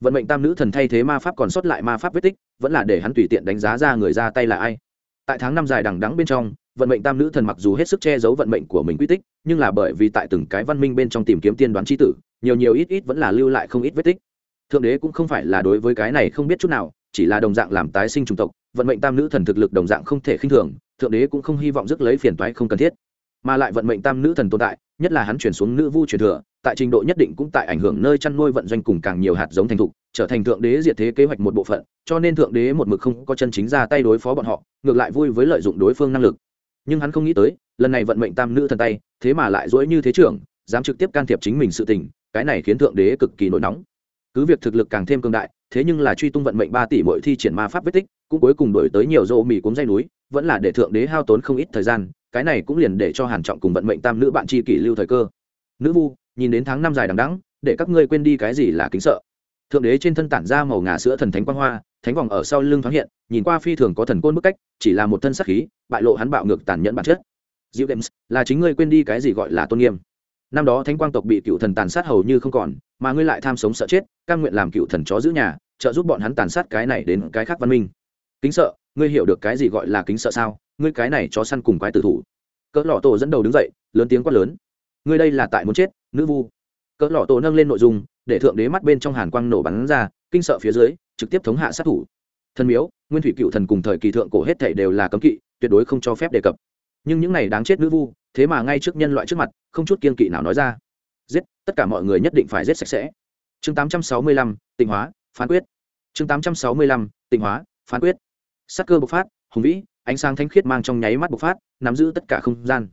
Vận mệnh tam nữ thần thay thế ma pháp còn sót lại ma pháp vết tích, vẫn là để hắn tùy tiện đánh giá ra người ra tay là ai. Tại tháng năm dài đằng đắng bên trong vận mệnh tam nữ thần mặc dù hết sức che giấu vận mệnh của mình quy tích, nhưng là bởi vì tại từng cái văn minh bên trong tìm kiếm tiên đoán tri tử, nhiều nhiều ít ít vẫn là lưu lại không ít vết tích. Thượng đế cũng không phải là đối với cái này không biết chút nào, chỉ là đồng dạng làm tái sinh chủng tộc, vận mệnh tam nữ thần thực lực đồng dạng không thể khinh thường, thượng đế cũng không hy vọng rước lấy phiền toái không cần thiết. Mà lại vận mệnh tam nữ thần tồn tại, nhất là hắn chuyển xuống nữ vu truyền thừa, tại trình độ nhất định cũng tại ảnh hưởng nơi chăn nuôi vận doanh cùng càng nhiều hạt giống thành thục, trở thành thượng đế diệt thế kế hoạch một bộ phận, cho nên thượng đế một mực không có chân chính ra tay đối phó bọn họ, ngược lại vui với lợi dụng đối phương năng lực nhưng hắn không nghĩ tới, lần này vận mệnh tam nữ thần tay, thế mà lại dỗi như thế trưởng, dám trực tiếp can thiệp chính mình sự tình, cái này khiến thượng đế cực kỳ nổi nóng. Cứ việc thực lực càng thêm cương đại, thế nhưng là truy tung vận mệnh ba tỷ mỗi thi triển ma pháp vết tích, cũng cuối cùng đổi tới nhiều rô mì cuốn dây núi, vẫn là để thượng đế hao tốn không ít thời gian, cái này cũng liền để cho hàn trọng cùng vận mệnh tam nữ bạn chi kỷ lưu thời cơ. Nữ vu, nhìn đến tháng năm dài đằng đẵng, để các ngươi quên đi cái gì là kính sợ. Thượng đế trên thân tản ra màu ngà sữa thần thánh quang hoa thánh vòng ở sau lưng thoáng hiện, nhìn qua phi thường có thần côn bức cách, chỉ là một thân sắc khí, bại lộ hắn bạo ngược tàn nhẫn bản chất. Diệu games là chính ngươi quên đi cái gì gọi là tôn nghiêm. Năm đó thánh quang tộc bị cựu thần tàn sát hầu như không còn, mà ngươi lại tham sống sợ chết, cam nguyện làm cựu thần chó giữ nhà, trợ giúp bọn hắn tàn sát cái này đến cái khác văn minh. Kính sợ, ngươi hiểu được cái gì gọi là kính sợ sao? Ngươi cái này chó săn cùng quái tử thủ. Cỡ lọ tổ dẫn đầu đứng dậy, lớn tiếng quát lớn. Ngươi đây là tại muốn chết, nữ vu. Cỡ lọ tổ nâng lên nội dung, để thượng đế mắt bên trong hàn quang nổ bắn ra, kinh sợ phía dưới trực tiếp thống hạ sát thủ. Thần miếu nguyên thủy cựu thần cùng thời kỳ thượng cổ hết thảy đều là cấm kỵ tuyệt đối không cho phép đề cập. Nhưng những này đáng chết nữ vu thế mà ngay trước nhân loại trước mặt không chút kiên kỵ nào nói ra. Giết tất cả mọi người nhất định phải giết sạch sẽ. Chương 865, tịnh hóa phán quyết. Chương 865, tịnh hóa phán quyết. Sắc cơ bộc phát hùng vĩ ánh sáng thánh khiết mang trong nháy mắt bộc phát nắm giữ tất cả không gian.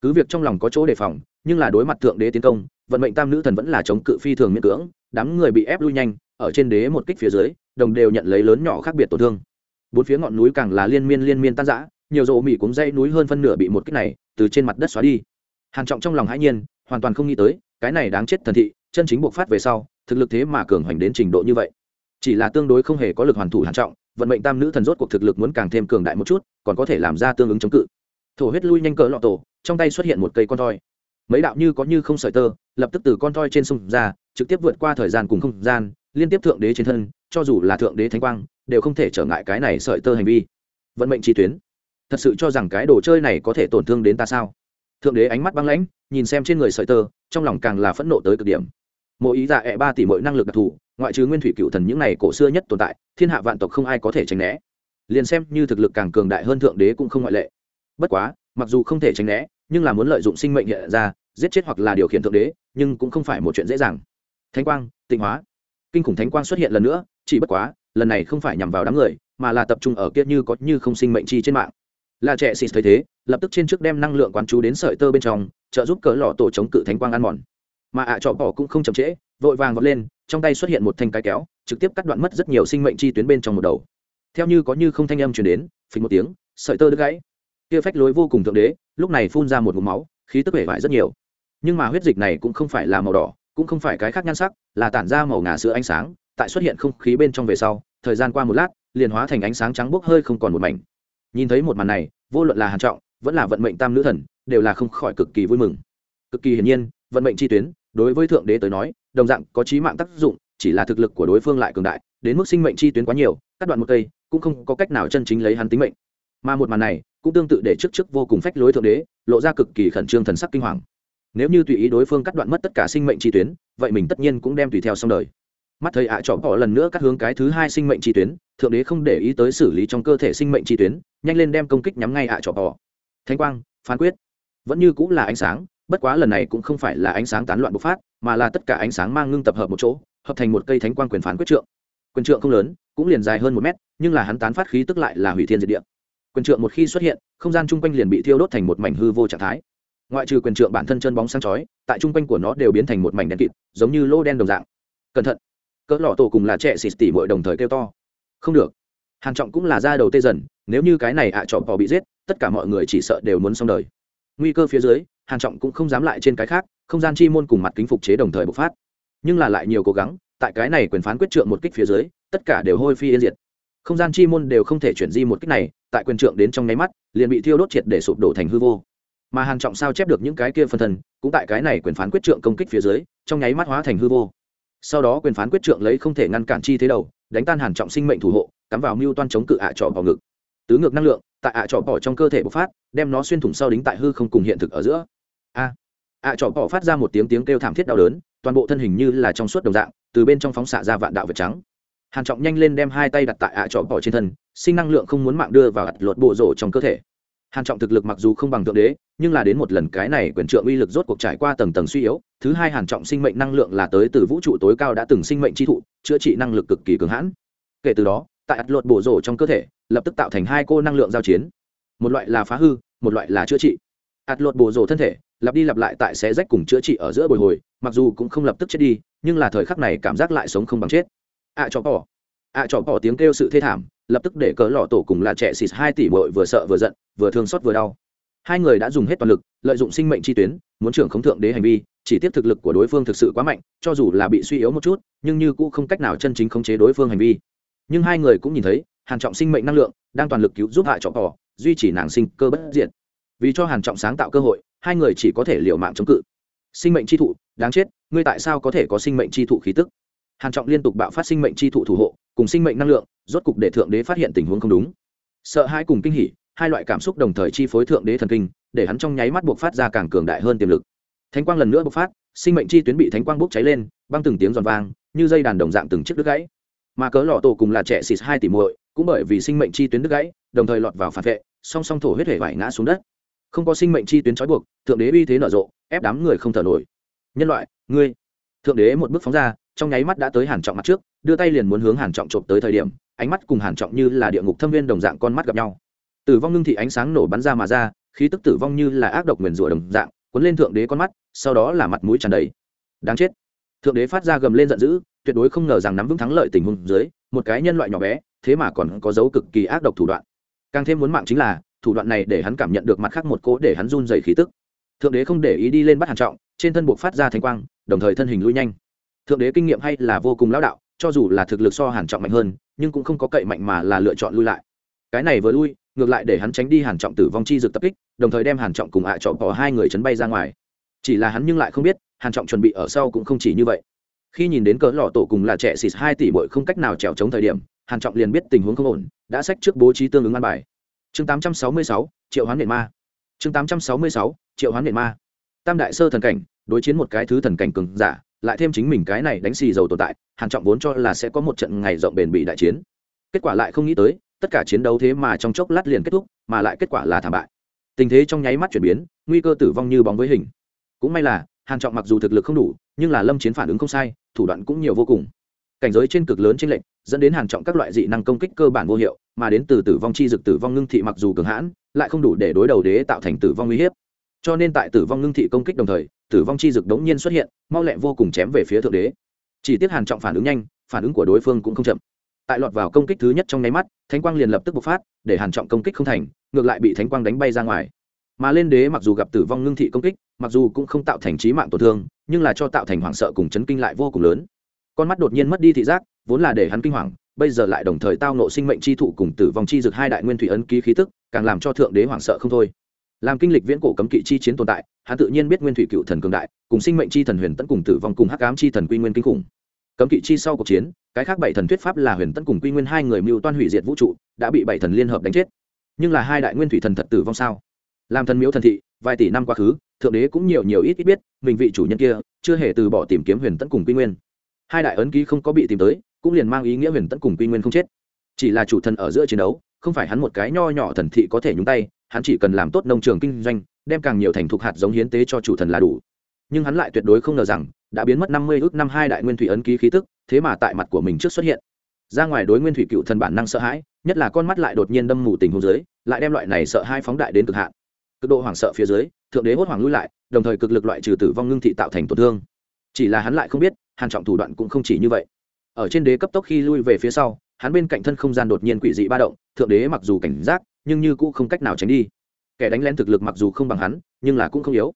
Cứ việc trong lòng có chỗ đề phòng nhưng là đối mặt thượng đế tiến công vận mệnh tam nữ thần vẫn là chống cự phi thường miễn cưỡng, đám người bị ép lui nhanh, ở trên đế một kích phía dưới, đồng đều nhận lấy lớn nhỏ khác biệt tổn thương. Bốn phía ngọn núi càng là liên miên liên miên tan rã, nhiều rộ mỹ cũng dây núi hơn phân nửa bị một kích này từ trên mặt đất xóa đi. Hàn trọng trong lòng hãi nhiên, hoàn toàn không nghĩ tới, cái này đáng chết thần thị, chân chính buộc phát về sau, thực lực thế mà cường hoành đến trình độ như vậy. Chỉ là tương đối không hề có lực hoàn thủ hàn trọng, vận mệnh tam nữ thần rốt cuộc thực lực muốn càng thêm cường đại một chút, còn có thể làm ra tương ứng chống cự. Thổ huyết lui nhanh cỡ lọ tổ, trong tay xuất hiện một cây con thoi mấy đạo như có như không sợi tơ, lập tức từ con thoi trên sông ra, trực tiếp vượt qua thời gian cùng không gian, liên tiếp thượng đế trên thân, cho dù là thượng đế thánh quang, đều không thể trở ngại cái này sợi tơ hành vi. Vận mệnh chi tuyến. Thật sự cho rằng cái đồ chơi này có thể tổn thương đến ta sao? Thượng đế ánh mắt băng lãnh, nhìn xem trên người sợi tơ, trong lòng càng là phẫn nộ tới cực điểm. Mỗi ý dạ ẹ ba tỷ mỗi năng lực đặc thù, ngoại trừ nguyên thủy cựu thần những này cổ xưa nhất tồn tại, thiên hạ vạn tộc không ai có thể tránh né. Liền xem như thực lực càng cường đại hơn thượng đế cũng không ngoại lệ. Bất quá, mặc dù không thể tránh né nhưng là muốn lợi dụng sinh mệnh hiện ra, giết chết hoặc là điều khiển thượng đế, nhưng cũng không phải một chuyện dễ dàng. Thánh quang, tịnh hóa. Kinh khủng thánh quang xuất hiện lần nữa, chỉ bất quá, lần này không phải nhằm vào đám người, mà là tập trung ở kia như có như không sinh mệnh chi trên mạng. Là trẻ xịt thấy thế, lập tức trên trước đem năng lượng quán chú đến sợi tơ bên trong, trợ giúp cỡ lọ tổ chống cự thánh quang ăn mòn. Mà ạ à trọ bỏ cũng không chậm trễ, vội vàng vọt lên, trong tay xuất hiện một thanh cái kéo, trực tiếp cắt đoạn mất rất nhiều sinh mệnh chi tuyến bên trong một đầu. Theo như có như không thanh âm truyền đến, phình một tiếng, sợi tơ đứt gãy. Kia phách lối vô cùng thượng đế lúc này phun ra một ngụm máu, khí tức vẻ vải rất nhiều. Nhưng mà huyết dịch này cũng không phải là màu đỏ, cũng không phải cái khác nhan sắc, là tản ra màu ngà sữa ánh sáng, tại xuất hiện không khí bên trong về sau, thời gian qua một lát, liền hóa thành ánh sáng trắng bốc hơi không còn một mảnh. Nhìn thấy một màn này, vô luận là hàn trọng, vẫn là vận mệnh tam nữ thần, đều là không khỏi cực kỳ vui mừng. Cực kỳ hiển nhiên, vận mệnh chi tuyến, đối với thượng đế tới nói, đồng dạng có chí mạng tác dụng, chỉ là thực lực của đối phương lại cường đại, đến mức sinh mệnh chi tuyến quá nhiều, cắt đoạn một cây, cũng không có cách nào chân chính lấy hắn tính mệnh. Mà một màn này cũng tương tự để trước trước vô cùng phách lối thượng đế, lộ ra cực kỳ khẩn trương thần sắc kinh hoàng. Nếu như tùy ý đối phương cắt đoạn mất tất cả sinh mệnh chi tuyến, vậy mình tất nhiên cũng đem tùy theo xong đời. Mắt thầy ạ à trọ bỏ lần nữa cắt hướng cái thứ hai sinh mệnh chi tuyến, thượng đế không để ý tới xử lý trong cơ thể sinh mệnh chi tuyến, nhanh lên đem công kích nhắm ngay ạ à trọ bỏ. Thanh quang, phán quyết. Vẫn như cũng là ánh sáng, bất quá lần này cũng không phải là ánh sáng tán loạn bộc phát, mà là tất cả ánh sáng mang ngưng tập hợp một chỗ, hợp thành một cây thánh quang quyền phán quyết trượng. Quyền trượng không lớn, cũng liền dài hơn một mét, nhưng là hắn tán phát khí tức lại là hủy thiên diệt địa quyền trượng một khi xuất hiện, không gian chung quanh liền bị thiêu đốt thành một mảnh hư vô trạng thái. Ngoại trừ quyền trượng bản thân chân bóng sáng chói, tại chung quanh của nó đều biến thành một mảnh đen kịt, giống như lô đen đồng dạng. Cẩn thận. Cỡ lọ tổ cùng là trẻ xịt tỉ mọi đồng thời kêu to. Không được. Hàn trọng cũng là ra đầu tê dần, nếu như cái này ạ à bò bị giết, tất cả mọi người chỉ sợ đều muốn xong đời. Nguy cơ phía dưới, hàn trọng cũng không dám lại trên cái khác, không gian chi môn cùng mặt kính phục chế đồng thời bộc phát. Nhưng là lại nhiều cố gắng, tại cái này quyền phán quyết trượng một kích phía dưới, tất cả đều hôi phi yên diệt. Không gian chi môn đều không thể chuyển di một kích này tại quyền trượng đến trong nháy mắt, liền bị thiêu đốt triệt để sụp đổ thành hư vô. Mà hàn trọng sao chép được những cái kia phân thân, cũng tại cái này quyền phán quyết trượng công kích phía dưới, trong nháy mắt hóa thành hư vô. Sau đó quyền phán quyết trượng lấy không thể ngăn cản chi thế đầu, đánh tan hàn trọng sinh mệnh thủ hộ, cắm vào mưu toan chống cự ạ trọ vào ngực. Tứ ngược năng lượng, tại ạ trọ bỏ trong cơ thể bộc phát, đem nó xuyên thủng sau đính tại hư không cùng hiện thực ở giữa. A. Ạ trọ bỏ phát ra một tiếng tiếng kêu thảm thiết đau đớn, toàn bộ thân hình như là trong suốt đồng dạng, từ bên trong phóng xạ ra vạn đạo vật trắng hàn trọng nhanh lên đem hai tay đặt tại ạ trọ bỏ trên thân, sinh năng lượng không muốn mạng đưa vào ạt lột bộ rổ trong cơ thể. Hàn trọng thực lực mặc dù không bằng thượng đế, nhưng là đến một lần cái này quyền trượng uy lực rốt cuộc trải qua tầng tầng suy yếu, thứ hai hàn trọng sinh mệnh năng lượng là tới từ vũ trụ tối cao đã từng sinh mệnh chi thụ, chữa trị năng lực cực kỳ cường hãn. Kể từ đó, tại ạt lột bộ rổ trong cơ thể, lập tức tạo thành hai cô năng lượng giao chiến. Một loại là phá hư, một loại là chữa trị. Ạt lột bộ rổ thân thể, lặp đi lặp lại tại xé rách cùng chữa trị ở giữa bồi hồi, mặc dù cũng không lập tức chết đi, nhưng là thời khắc này cảm giác lại sống không bằng chết ạ à, bỏ ạ à, bỏ tiếng kêu sự thê thảm lập tức để cỡ lọ tổ cùng là trẻ xịt hai tỷ bội vừa sợ vừa giận vừa thương xót vừa đau. Hai người đã dùng hết toàn lực lợi dụng sinh mệnh chi tuyến muốn trưởng khống thượng đế hành vi chỉ tiếp thực lực của đối phương thực sự quá mạnh cho dù là bị suy yếu một chút nhưng như cũng không cách nào chân chính khống chế đối phương hành vi. Nhưng hai người cũng nhìn thấy hàn trọng sinh mệnh năng lượng đang toàn lực cứu giúp hạ trọng cỏ, duy trì nàng sinh cơ bất diệt. Vì cho hàn trọng sáng tạo cơ hội hai người chỉ có thể liều mạng chống cự. Sinh mệnh chi thụ đáng chết ngươi tại sao có thể có sinh mệnh chi thụ khí tức? Hàn trọng liên tục bạo phát sinh mệnh chi thụ thủ hộ, cùng sinh mệnh năng lượng, rốt cục để thượng đế phát hiện tình huống không đúng. Sợ hãi cùng kinh hỉ, hai loại cảm xúc đồng thời chi phối thượng đế thần kinh, để hắn trong nháy mắt buộc phát ra càng cường đại hơn tiềm lực. Thánh quang lần nữa bộc phát, sinh mệnh chi tuyến bị thánh quang bốc cháy lên, băng từng tiếng giòn vang, như dây đàn đồng dạng từng chiếc đứt gãy. Mà cớ lọ tổ cùng là trẻ xịt hai tỷ muội, cũng bởi vì sinh mệnh chi tuyến đứt gãy, đồng thời lọt vào phản vệ, song song thổ huyết hệ vải ngã xuống đất. Không có sinh mệnh chi tuyến trói buộc, thượng đế uy thế nở rộ, ép đám người không thở nổi. Nhân loại, ngươi! Thượng đế một bước phóng ra trong nháy mắt đã tới hàn trọng mặt trước, đưa tay liền muốn hướng hàn trọng trộm tới thời điểm, ánh mắt cùng hàn trọng như là địa ngục thâm viên đồng dạng con mắt gặp nhau. Tử vong ngưng thị ánh sáng nổ bắn ra mà ra, khí tức tử vong như là ác độc nguyền rủa đồng dạng, cuốn lên thượng đế con mắt, sau đó là mặt mũi tràn đầy. Đáng chết. Thượng đế phát ra gầm lên giận dữ, tuyệt đối không ngờ rằng nắm vững thắng lợi tình huống dưới, một cái nhân loại nhỏ bé, thế mà còn có dấu cực kỳ ác độc thủ đoạn. Càng thêm muốn mạng chính là, thủ đoạn này để hắn cảm nhận được mặt khác một cỗ để hắn run dày khí tức. Thượng đế không để ý đi lên bắt hàn trọng, trên thân buộc phát ra thanh quang, đồng thời thân hình lui nhanh thượng đế kinh nghiệm hay là vô cùng lão đạo cho dù là thực lực so hàn trọng mạnh hơn nhưng cũng không có cậy mạnh mà là lựa chọn lui lại. Cái này vừa lui ngược lại để hắn tránh đi hàn trọng tử vong chi dược tập kích đồng thời đem hàn trọng cùng ạ à trọng bỏ hai người chấn bay ra ngoài. Chỉ là hắn nhưng lại không biết hàn trọng chuẩn bị ở sau cũng không chỉ như vậy. Khi nhìn đến cỡ lọ tổ cùng là trẻ xịt hai tỷ bội không cách nào trèo chống thời điểm hàn trọng liền biết tình huống không ổn đã sách trước bố trí tương ứng an bài. Chương 866, triệu hoán điện ma. Chương 866, triệu hoán điện ma. Tam đại sơ thần cảnh đối chiến một cái thứ thần cảnh cường giả lại thêm chính mình cái này đánh xì dầu tồn tại, hàn trọng vốn cho là sẽ có một trận ngày rộng bền bỉ đại chiến. Kết quả lại không nghĩ tới, tất cả chiến đấu thế mà trong chốc lát liền kết thúc, mà lại kết quả là thảm bại. Tình thế trong nháy mắt chuyển biến, nguy cơ tử vong như bóng với hình. Cũng may là, hàn trọng mặc dù thực lực không đủ, nhưng là lâm chiến phản ứng không sai, thủ đoạn cũng nhiều vô cùng. Cảnh giới trên cực lớn trên lệnh dẫn đến hàn trọng các loại dị năng công kích cơ bản vô hiệu, mà đến từ tử vong chi dực tử vong ngưng thị mặc dù cường hãn, lại không đủ để đối đầu đế tạo thành tử vong uy hiếp. Cho nên tại tử vong ngưng thị công kích đồng thời tử vong chi dực đống nhiên xuất hiện, mau lẹ vô cùng chém về phía thượng đế. Chỉ tiếc hàn trọng phản ứng nhanh, phản ứng của đối phương cũng không chậm. Tại lọt vào công kích thứ nhất trong nháy mắt, thánh quang liền lập tức bộc phát, để hàn trọng công kích không thành, ngược lại bị thánh quang đánh bay ra ngoài. Mà lên đế mặc dù gặp tử vong ngưng thị công kích, mặc dù cũng không tạo thành trí mạng tổn thương, nhưng là cho tạo thành hoảng sợ cùng chấn kinh lại vô cùng lớn. Con mắt đột nhiên mất đi thị giác, vốn là để hắn kinh hoàng, bây giờ lại đồng thời tao nộ sinh mệnh chi thụ cùng tử vong chi dực hai đại nguyên thủy ấn ký khí tức, càng làm cho thượng đế hoảng sợ không thôi. Làm kinh lịch viễn cổ cấm kỵ chi chiến tồn tại hắn tự nhiên biết nguyên thủy cựu thần cường đại, cùng sinh mệnh chi thần huyền tẫn cùng tử vong cùng hắc ám chi thần quy nguyên kinh khủng. Cấm kỵ chi sau cuộc chiến, cái khác bảy thần thuyết pháp là huyền tẫn cùng quy nguyên hai người mưu toan hủy diệt vũ trụ, đã bị bảy thần liên hợp đánh chết. Nhưng là hai đại nguyên thủy thần thật tử vong sao? Làm thần miếu thần thị, vài tỷ năm quá khứ, thượng đế cũng nhiều nhiều ít ít biết, mình vị chủ nhân kia, chưa hề từ bỏ tìm kiếm huyền tẫn cùng quy nguyên. Hai đại ấn ký không có bị tìm tới, cũng liền mang ý nghĩa huyền tẫn cùng quy nguyên không chết. Chỉ là chủ thần ở giữa chiến đấu, không phải hắn một cái nho nhỏ thần thị có thể nhúng tay, hắn chỉ cần làm tốt nông trường kinh doanh đem càng nhiều thành thục hạt giống hiến tế cho chủ thần là đủ. Nhưng hắn lại tuyệt đối không ngờ rằng, đã biến mất năm mươi ước năm hai đại nguyên thủy ấn ký khí tức, thế mà tại mặt của mình trước xuất hiện. Ra ngoài đối nguyên thủy cựu thần bản năng sợ hãi, nhất là con mắt lại đột nhiên đâm mù tình hồ dưới, lại đem loại này sợ hai phóng đại đến cực hạn. Cực độ hoảng sợ phía dưới, thượng đế hốt hoảng lui lại, đồng thời cực lực loại trừ tử vong ngưng thị tạo thành tổn thương. Chỉ là hắn lại không biết, hàn trọng thủ đoạn cũng không chỉ như vậy. Ở trên đế cấp tốc khi lui về phía sau, hắn bên cạnh thân không gian đột nhiên quỷ dị ba động, thượng đế mặc dù cảnh giác, nhưng như cũ không cách nào tránh đi kẻ đánh lén thực lực mặc dù không bằng hắn, nhưng là cũng không yếu.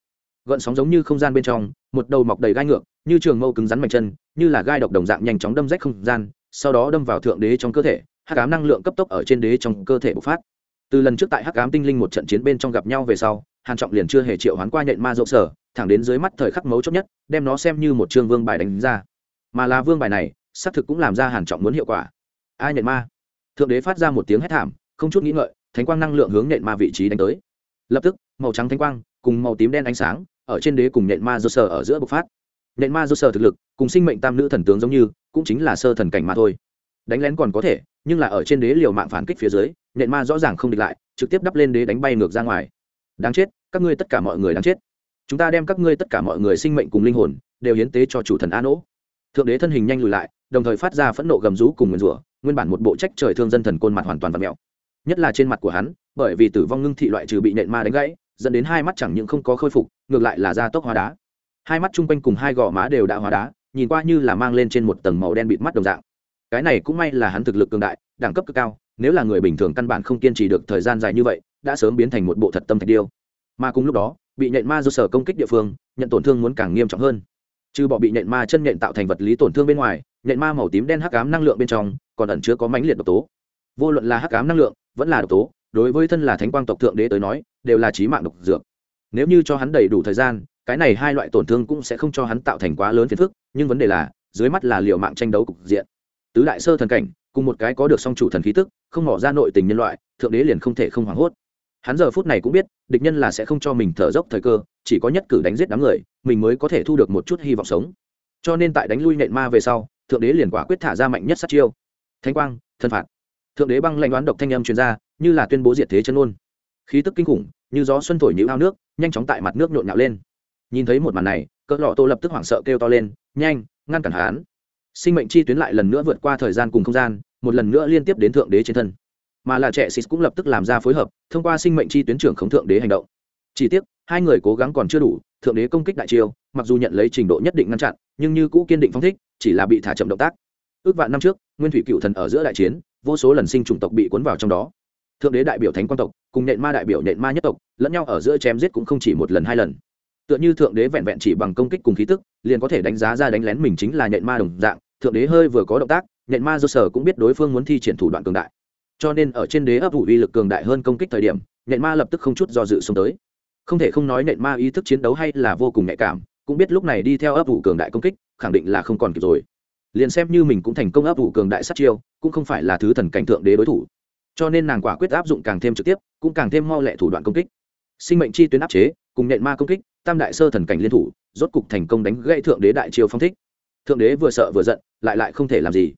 Gợn sóng giống như không gian bên trong, một đầu mọc đầy gai ngược, như trường mâu cứng rắn mạch chân, như là gai độc đồng dạng nhanh chóng đâm rách không gian, sau đó đâm vào thượng đế trong cơ thể, hắc ám năng lượng cấp tốc ở trên đế trong cơ thể bộc phát. Từ lần trước tại hắc ám tinh linh một trận chiến bên trong gặp nhau về sau, hàn trọng liền chưa hề triệu hoán qua nhện ma rộng sở, thẳng đến dưới mắt thời khắc mấu chốt nhất, đem nó xem như một trương vương bài đánh ra. Mà là vương bài này, xác thực cũng làm ra hàn trọng muốn hiệu quả. Ai nhện ma. Thượng đế phát ra một tiếng hét thảm, không chút nghĩ ngợi, thánh quang năng lượng hướng nhện ma vị trí đánh tới lập tức, màu trắng thánh quang, cùng màu tím đen ánh sáng, ở trên đế cùng nện ma do sở ở giữa bộc phát. Nện ma do sở thực lực, cùng sinh mệnh tam nữ thần tướng giống như, cũng chính là sơ thần cảnh mà thôi. Đánh lén còn có thể, nhưng là ở trên đế liều mạng phản kích phía dưới nện ma rõ ràng không địch lại, trực tiếp đắp lên đế đánh bay ngược ra ngoài. Đáng chết, các ngươi tất cả mọi người đáng chết. Chúng ta đem các ngươi tất cả mọi người sinh mệnh cùng linh hồn, đều hiến tế cho chủ thần a nỗ thượng đế thân hình nhanh lùi lại, đồng thời phát ra phẫn nộ gầm rú cùng nguyền rủa, nguyên bản một bộ trách trời thương dân thần côn mặt hoàn toàn và mẹo nhất là trên mặt của hắn, bởi vì tử vong ngưng thị loại trừ bị nện ma đánh gãy, dẫn đến hai mắt chẳng những không có khôi phục, ngược lại là da tốc hóa đá. Hai mắt chung quanh cùng hai gò má đều đã hóa đá, nhìn qua như là mang lên trên một tầng màu đen bịt mắt đồng dạng. Cái này cũng may là hắn thực lực cường đại, đẳng cấp cực cao, nếu là người bình thường căn bản không kiên trì được thời gian dài như vậy, đã sớm biến thành một bộ thật tâm thạch điêu. Mà cùng lúc đó, bị nhện ma do sở công kích địa phương, nhận tổn thương muốn càng nghiêm trọng hơn. Trừ bỏ bị nhện ma chân nhện tạo thành vật lý tổn thương bên ngoài nhện ma màu tím đen hắc ám năng lượng bên trong, còn ẩn chứa có mãnh liệt độc tố. Vô luận là hắc ám năng lượng vẫn là độc tố, đối với thân là thánh quang tộc thượng đế tới nói, đều là trí mạng độc dược. Nếu như cho hắn đầy đủ thời gian, cái này hai loại tổn thương cũng sẽ không cho hắn tạo thành quá lớn phiền phức, nhưng vấn đề là, dưới mắt là liệu mạng tranh đấu cục diện. Tứ đại sơ thần cảnh, cùng một cái có được song chủ thần khí tức, không mỏ ra nội tình nhân loại, thượng đế liền không thể không hoảng hốt. Hắn giờ phút này cũng biết, địch nhân là sẽ không cho mình thở dốc thời cơ, chỉ có nhất cử đánh giết đám người, mình mới có thể thu được một chút hy vọng sống. Cho nên tại đánh lui nện ma về sau, thượng đế liền quả quyết thả ra mạnh nhất sát chiêu. Thanh quang thân phạt thượng đế băng lạnh đoán độc thanh âm truyền ra, như là tuyên bố diệt thế chân ôn khí tức kinh khủng, như gió xuân thổi nhữ ao nước, nhanh chóng tại mặt nước nhộn nhạo lên. Nhìn thấy một màn này, cỡ lọ tô lập tức hoảng sợ kêu to lên, nhanh, ngăn cản hắn. Sinh mệnh chi tuyến lại lần nữa vượt qua thời gian cùng không gian, một lần nữa liên tiếp đến thượng đế trên thân. Mà là trẻ xịt cũng lập tức làm ra phối hợp, thông qua sinh mệnh chi tuyến trưởng khống thượng đế hành động. Chỉ tiếc, hai người cố gắng còn chưa đủ, thượng đế công kích đại chiêu, mặc dù nhận lấy trình độ nhất định ngăn chặn, nhưng như cũ kiên định phong thích, chỉ là bị thả chậm động tác. Ước vạn năm trước, nguyên thủy cựu thần ở giữa đại chiến vô số lần sinh chủng tộc bị cuốn vào trong đó. Thượng đế đại biểu thánh quan tộc, cùng nện ma đại biểu nện ma nhất tộc, lẫn nhau ở giữa chém giết cũng không chỉ một lần hai lần. Tựa như thượng đế vẹn vẹn chỉ bằng công kích cùng khí tức, liền có thể đánh giá ra đánh lén mình chính là nện ma đồng dạng, thượng đế hơi vừa có động tác, nện ma do sở cũng biết đối phương muốn thi triển thủ đoạn cường đại. Cho nên ở trên đế ấp ủ uy lực cường đại hơn công kích thời điểm, nện ma lập tức không chút do dự xông tới. Không thể không nói nện ma ý thức chiến đấu hay là vô cùng nhạy cảm, cũng biết lúc này đi theo ấp ủ cường đại công kích, khẳng định là không còn kịp rồi liền xem như mình cũng thành công áp vụ cường đại sát chiêu, cũng không phải là thứ thần cảnh thượng đế đối thủ. Cho nên nàng quả quyết áp dụng càng thêm trực tiếp, cũng càng thêm mau lẹ thủ đoạn công kích. Sinh mệnh chi tuyến áp chế, cùng nện ma công kích, tam đại sơ thần cảnh liên thủ, rốt cục thành công đánh gãy thượng đế đại chiêu phong thích. Thượng đế vừa sợ vừa giận, lại lại không thể làm gì.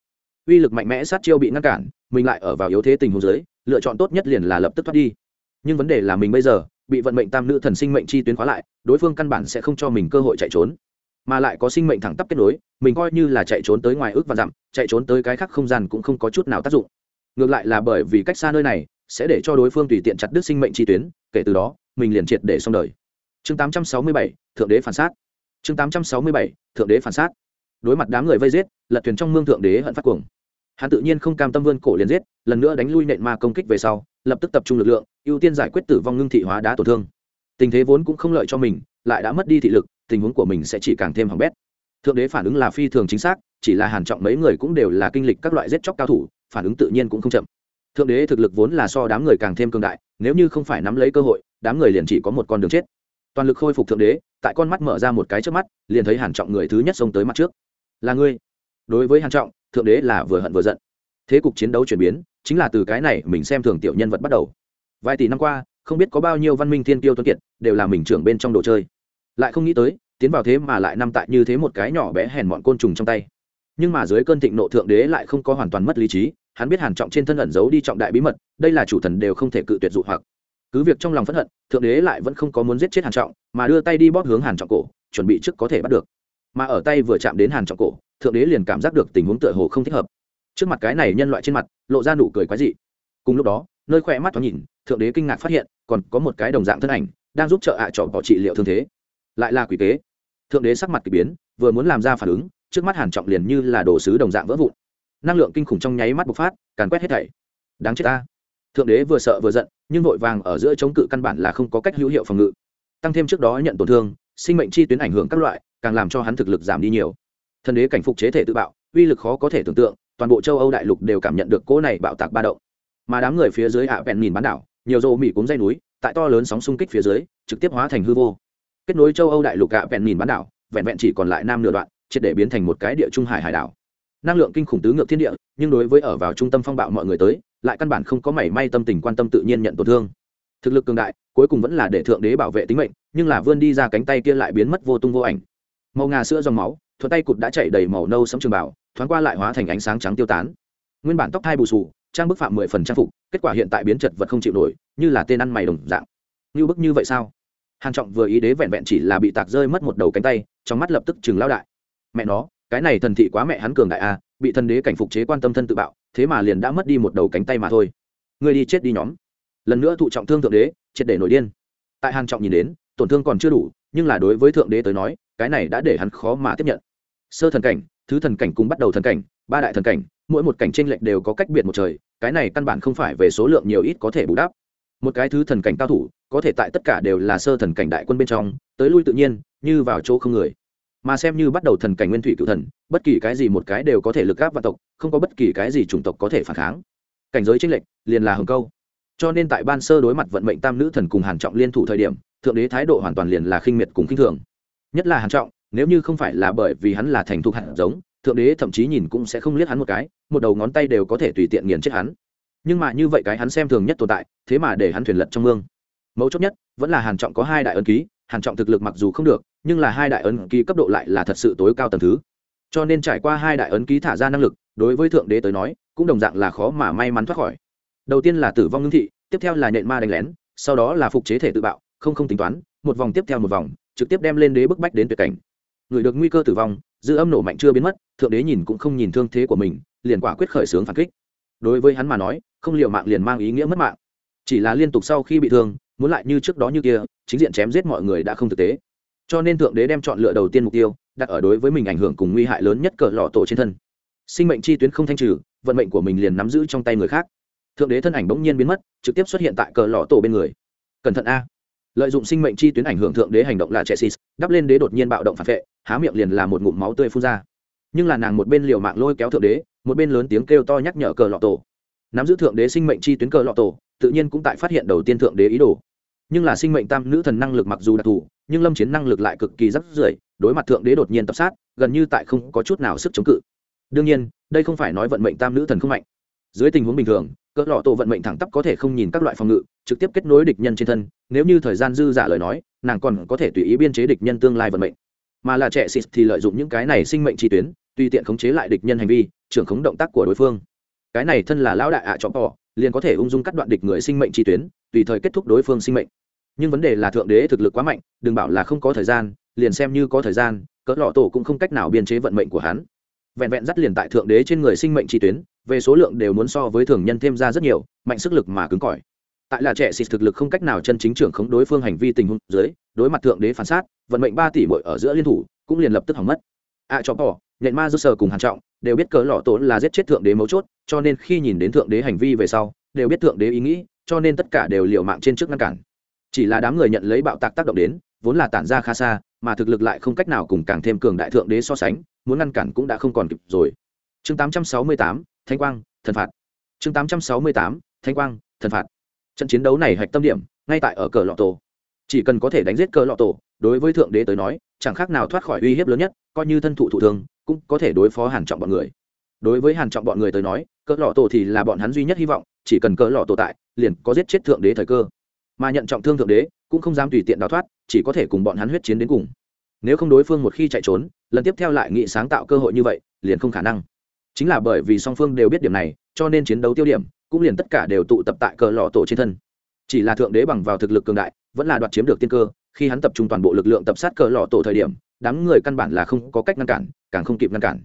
Uy lực mạnh mẽ sát chiêu bị ngăn cản, mình lại ở vào yếu thế tình huống dưới, lựa chọn tốt nhất liền là lập tức thoát đi. Nhưng vấn đề là mình bây giờ, bị vận mệnh tam nữ thần sinh mệnh chi tuyến khóa lại, đối phương căn bản sẽ không cho mình cơ hội chạy trốn mà lại có sinh mệnh thẳng tắp kết nối mình coi như là chạy trốn tới ngoài ước và dặm chạy trốn tới cái khác không gian cũng không có chút nào tác dụng. Ngược lại là bởi vì cách xa nơi này sẽ để cho đối phương tùy tiện chặt đứt sinh mệnh chi tuyến kể từ đó mình liền triệt để xong đời. Chương 867, thượng đế phản sát. Chương 867, thượng đế phản sát. Đối mặt đám người vây giết lật thuyền trong mương thượng đế hận phát cuồng. Hắn tự nhiên không cam tâm vươn cổ liền giết lần nữa đánh lui nện ma công kích về sau lập tức tập trung lực lượng ưu tiên giải quyết tử vong ngưng thị hóa đá tổn thương. Tình thế vốn cũng không lợi cho mình lại đã mất đi thị lực tình huống của mình sẽ chỉ càng thêm hỏng bét. Thượng đế phản ứng là phi thường chính xác, chỉ là hàn trọng mấy người cũng đều là kinh lịch các loại giết chóc cao thủ, phản ứng tự nhiên cũng không chậm. Thượng đế thực lực vốn là so đám người càng thêm cường đại, nếu như không phải nắm lấy cơ hội, đám người liền chỉ có một con đường chết. Toàn lực khôi phục thượng đế, tại con mắt mở ra một cái trước mắt, liền thấy hàn trọng người thứ nhất xông tới mặt trước. Là ngươi. Đối với hàn trọng, thượng đế là vừa hận vừa giận. Thế cục chiến đấu chuyển biến, chính là từ cái này mình xem thường tiểu nhân vật bắt đầu. Vài tỷ năm qua, không biết có bao nhiêu văn minh thiên tiêu tuấn kiệt, đều là mình trưởng bên trong đồ chơi lại không nghĩ tới, tiến vào thế mà lại nằm tại như thế một cái nhỏ bé hèn mọn côn trùng trong tay. Nhưng mà dưới cơn thịnh nộ thượng đế lại không có hoàn toàn mất lý trí, hắn biết hàn trọng trên thân ẩn giấu đi trọng đại bí mật, đây là chủ thần đều không thể cự tuyệt dụ hoặc. Cứ việc trong lòng phẫn hận, thượng đế lại vẫn không có muốn giết chết hàn trọng, mà đưa tay đi bóp hướng hàn trọng cổ, chuẩn bị trước có thể bắt được. Mà ở tay vừa chạm đến hàn trọng cổ, thượng đế liền cảm giác được tình huống tựa hồ không thích hợp. Trước mặt cái này nhân loại trên mặt, lộ ra nụ cười quái dị. Cùng lúc đó, nơi khỏe mắt thoáng nhìn, thượng đế kinh ngạc phát hiện, còn có một cái đồng dạng thân ảnh, đang giúp trợ ạ à bỏ trị liệu thương thế lại là quỷ kế. Thượng đế sắc mặt kỳ biến, vừa muốn làm ra phản ứng, trước mắt hàn trọng liền như là đồ sứ đồng dạng vỡ vụn. Năng lượng kinh khủng trong nháy mắt bộc phát, càn quét hết thảy. Đáng chết ta. Thượng đế vừa sợ vừa giận, nhưng vội vàng ở giữa chống cự căn bản là không có cách hữu hiệu phòng ngự. Tăng thêm trước đó nhận tổn thương, sinh mệnh chi tuyến ảnh hưởng các loại, càng làm cho hắn thực lực giảm đi nhiều. Thần đế cảnh phục chế thể tự bạo, uy lực khó có thể tưởng tượng, toàn bộ châu âu đại lục đều cảm nhận được cỗ này bạo tạc ba động. Mà đám người phía dưới ạ vẹn nhìn bán đảo, nhiều rô mỹ cúng dây núi, tại to lớn sóng xung kích phía dưới, trực tiếp hóa thành hư vô kết nối châu âu đại lục gạ vẹn nhìn bán đảo, vẹn vẹn chỉ còn lại nam nửa đoạn, triệt để biến thành một cái địa trung hải hải đảo. Năng lượng kinh khủng tứ ngược thiên địa, nhưng đối với ở vào trung tâm phong bạo mọi người tới, lại căn bản không có mảy may tâm tình quan tâm tự nhiên nhận tổn thương. Thực lực cường đại, cuối cùng vẫn là để thượng đế bảo vệ tính mệnh, nhưng là vươn đi ra cánh tay kia lại biến mất vô tung vô ảnh. Màu ngà sữa dòng máu, thuận tay cụt đã chảy đầy màu nâu sẫm trường bảo thoáng qua lại hóa thành ánh sáng trắng tiêu tán. Nguyên bản tóc thai bù sù trang bức phạm mười phần trang phục, kết quả hiện tại biến chật vật không chịu nổi, như là tên ăn mày đồng dạng. Như bức như vậy sao? Hàn trọng vừa ý đế vẹn vẹn chỉ là bị tạc rơi mất một đầu cánh tay, trong mắt lập tức chừng lao đại. Mẹ nó, cái này thần thị quá mẹ hắn cường đại a bị thần đế cảnh phục chế quan tâm thân tự bạo, thế mà liền đã mất đi một đầu cánh tay mà thôi. Người đi chết đi nhóm. Lần nữa thụ trọng thương thượng đế, triệt để nổi điên. Tại hàn trọng nhìn đến, tổn thương còn chưa đủ, nhưng là đối với thượng đế tới nói, cái này đã để hắn khó mà tiếp nhận. Sơ thần cảnh, thứ thần cảnh cùng bắt đầu thần cảnh, ba đại thần cảnh, mỗi một cảnh tranh lệch đều có cách biệt một trời, cái này căn bản không phải về số lượng nhiều ít có thể bù đắp một cái thứ thần cảnh cao thủ, có thể tại tất cả đều là sơ thần cảnh đại quân bên trong, tới lui tự nhiên, như vào chỗ không người. Mà xem như bắt đầu thần cảnh nguyên thủy cựu thần, bất kỳ cái gì một cái đều có thể lực gáp vạn tộc, không có bất kỳ cái gì chủng tộc có thể phản kháng. Cảnh giới tranh lệch, liền là hồng câu. Cho nên tại ban sơ đối mặt vận mệnh tam nữ thần cùng hàn trọng liên thủ thời điểm, thượng đế thái độ hoàn toàn liền là khinh miệt cùng khinh thường. Nhất là hàn trọng, nếu như không phải là bởi vì hắn là thành thục hạt giống, thượng đế thậm chí nhìn cũng sẽ không liếc hắn một cái, một đầu ngón tay đều có thể tùy tiện nghiền chết hắn nhưng mà như vậy cái hắn xem thường nhất tồn tại, thế mà để hắn thuyền lật trong mương. Mấu chốt nhất, vẫn là hàn trọng có hai đại ấn ký, hàn trọng thực lực mặc dù không được, nhưng là hai đại ấn ký cấp độ lại là thật sự tối cao tầng thứ. Cho nên trải qua hai đại ấn ký thả ra năng lực, đối với thượng đế tới nói, cũng đồng dạng là khó mà may mắn thoát khỏi. Đầu tiên là tử vong ngưng thị, tiếp theo là nện ma đánh lén, sau đó là phục chế thể tự bạo, không không tính toán, một vòng tiếp theo một vòng, trực tiếp đem lên đế bức bách đến tuyệt cảnh. Người được nguy cơ tử vong, dư âm nổ mạnh chưa biến mất, thượng đế nhìn cũng không nhìn thương thế của mình, liền quả quyết khởi xướng phản kích đối với hắn mà nói, không liệu mạng liền mang ý nghĩa mất mạng. Chỉ là liên tục sau khi bị thương, muốn lại như trước đó như kia, chính diện chém giết mọi người đã không thực tế. Cho nên thượng đế đem chọn lựa đầu tiên mục tiêu, đặt ở đối với mình ảnh hưởng cùng nguy hại lớn nhất cỡ lọ tổ trên thân. Sinh mệnh chi tuyến không thanh trừ, vận mệnh của mình liền nắm giữ trong tay người khác. Thượng đế thân ảnh bỗng nhiên biến mất, trực tiếp xuất hiện tại cờ lọ tổ bên người. Cẩn thận a. Lợi dụng sinh mệnh chi tuyến ảnh hưởng thượng đế hành động là trẻ xịt đắp lên đế đột nhiên bạo động phản vệ, há miệng liền là một ngụm máu tươi phun ra nhưng là nàng một bên liều mạng lôi kéo thượng đế, một bên lớn tiếng kêu to nhắc nhở cờ lọ tổ. Nắm giữ thượng đế sinh mệnh chi tuyến cờ lọ tổ, tự nhiên cũng tại phát hiện đầu tiên thượng đế ý đồ. Nhưng là sinh mệnh tam nữ thần năng lực mặc dù đặc thù, nhưng lâm chiến năng lực lại cực kỳ rắc rưởi, đối mặt thượng đế đột nhiên tập sát, gần như tại không có chút nào sức chống cự. Đương nhiên, đây không phải nói vận mệnh tam nữ thần không mạnh. Dưới tình huống bình thường cỡ lọ tổ vận mệnh thẳng tắp có thể không nhìn các loại phòng ngự, trực tiếp kết nối địch nhân trên thân, nếu như thời gian dư giả lời nói, nàng còn có thể tùy ý biên chế địch nhân tương lai vận mệnh mà là trẻ xịt thì lợi dụng những cái này sinh mệnh chi tuyến, tùy tiện khống chế lại địch nhân hành vi, trưởng khống động tác của đối phương. Cái này thân là lão đại ạ à chọn bỏ, liền có thể ung dung cắt đoạn địch người sinh mệnh chi tuyến, tùy thời kết thúc đối phương sinh mệnh. Nhưng vấn đề là thượng đế thực lực quá mạnh, đừng bảo là không có thời gian, liền xem như có thời gian, cỡ lọ tổ cũng không cách nào biên chế vận mệnh của hắn. Vẹn vẹn dắt liền tại thượng đế trên người sinh mệnh chi tuyến, về số lượng đều muốn so với thường nhân thêm ra rất nhiều, mạnh sức lực mà cứng cỏi tại là trẻ xịt thực lực không cách nào chân chính trưởng khống đối phương hành vi tình huống dưới đối mặt thượng đế phản sát vận mệnh ba tỷ bội ở giữa liên thủ cũng liền lập tức hỏng mất. Ạ à, cho bỏ nhện ma do sờ cùng hàn trọng đều biết cỡ lọ tổn là giết chết thượng đế mấu chốt cho nên khi nhìn đến thượng đế hành vi về sau đều biết thượng đế ý nghĩ cho nên tất cả đều liều mạng trên trước ngăn cản. Chỉ là đám người nhận lấy bạo tạc tác động đến vốn là tản ra khá xa mà thực lực lại không cách nào cùng càng thêm cường đại thượng đế so sánh muốn ngăn cản cũng đã không còn kịp rồi. Chương 868, thanh quang thần phạt. Chương 868, thanh quang thần phạt trận chiến đấu này hạch tâm điểm, ngay tại ở cờ lọ tổ. Chỉ cần có thể đánh giết cờ lọ tổ, đối với thượng đế tới nói, chẳng khác nào thoát khỏi uy hiếp lớn nhất, coi như thân thụ thụ thương, cũng có thể đối phó hàn trọng bọn người. Đối với hàn trọng bọn người tới nói cỡ lọ tổ thì là bọn hắn duy nhất hy vọng, chỉ cần cỡ lọ tổ tại, liền có giết chết thượng đế thời cơ. Mà nhận trọng thương thượng đế, cũng không dám tùy tiện đào thoát, chỉ có thể cùng bọn hắn huyết chiến đến cùng. Nếu không đối phương một khi chạy trốn, lần tiếp theo lại nghị sáng tạo cơ hội như vậy, liền không khả năng chính là bởi vì song phương đều biết điểm này, cho nên chiến đấu tiêu điểm cũng liền tất cả đều tụ tập tại cờ lọ tổ trên thân. Chỉ là thượng đế bằng vào thực lực cường đại, vẫn là đoạt chiếm được tiên cơ, khi hắn tập trung toàn bộ lực lượng tập sát cờ lọ tổ thời điểm, đám người căn bản là không có cách ngăn cản, càng không kịp ngăn cản.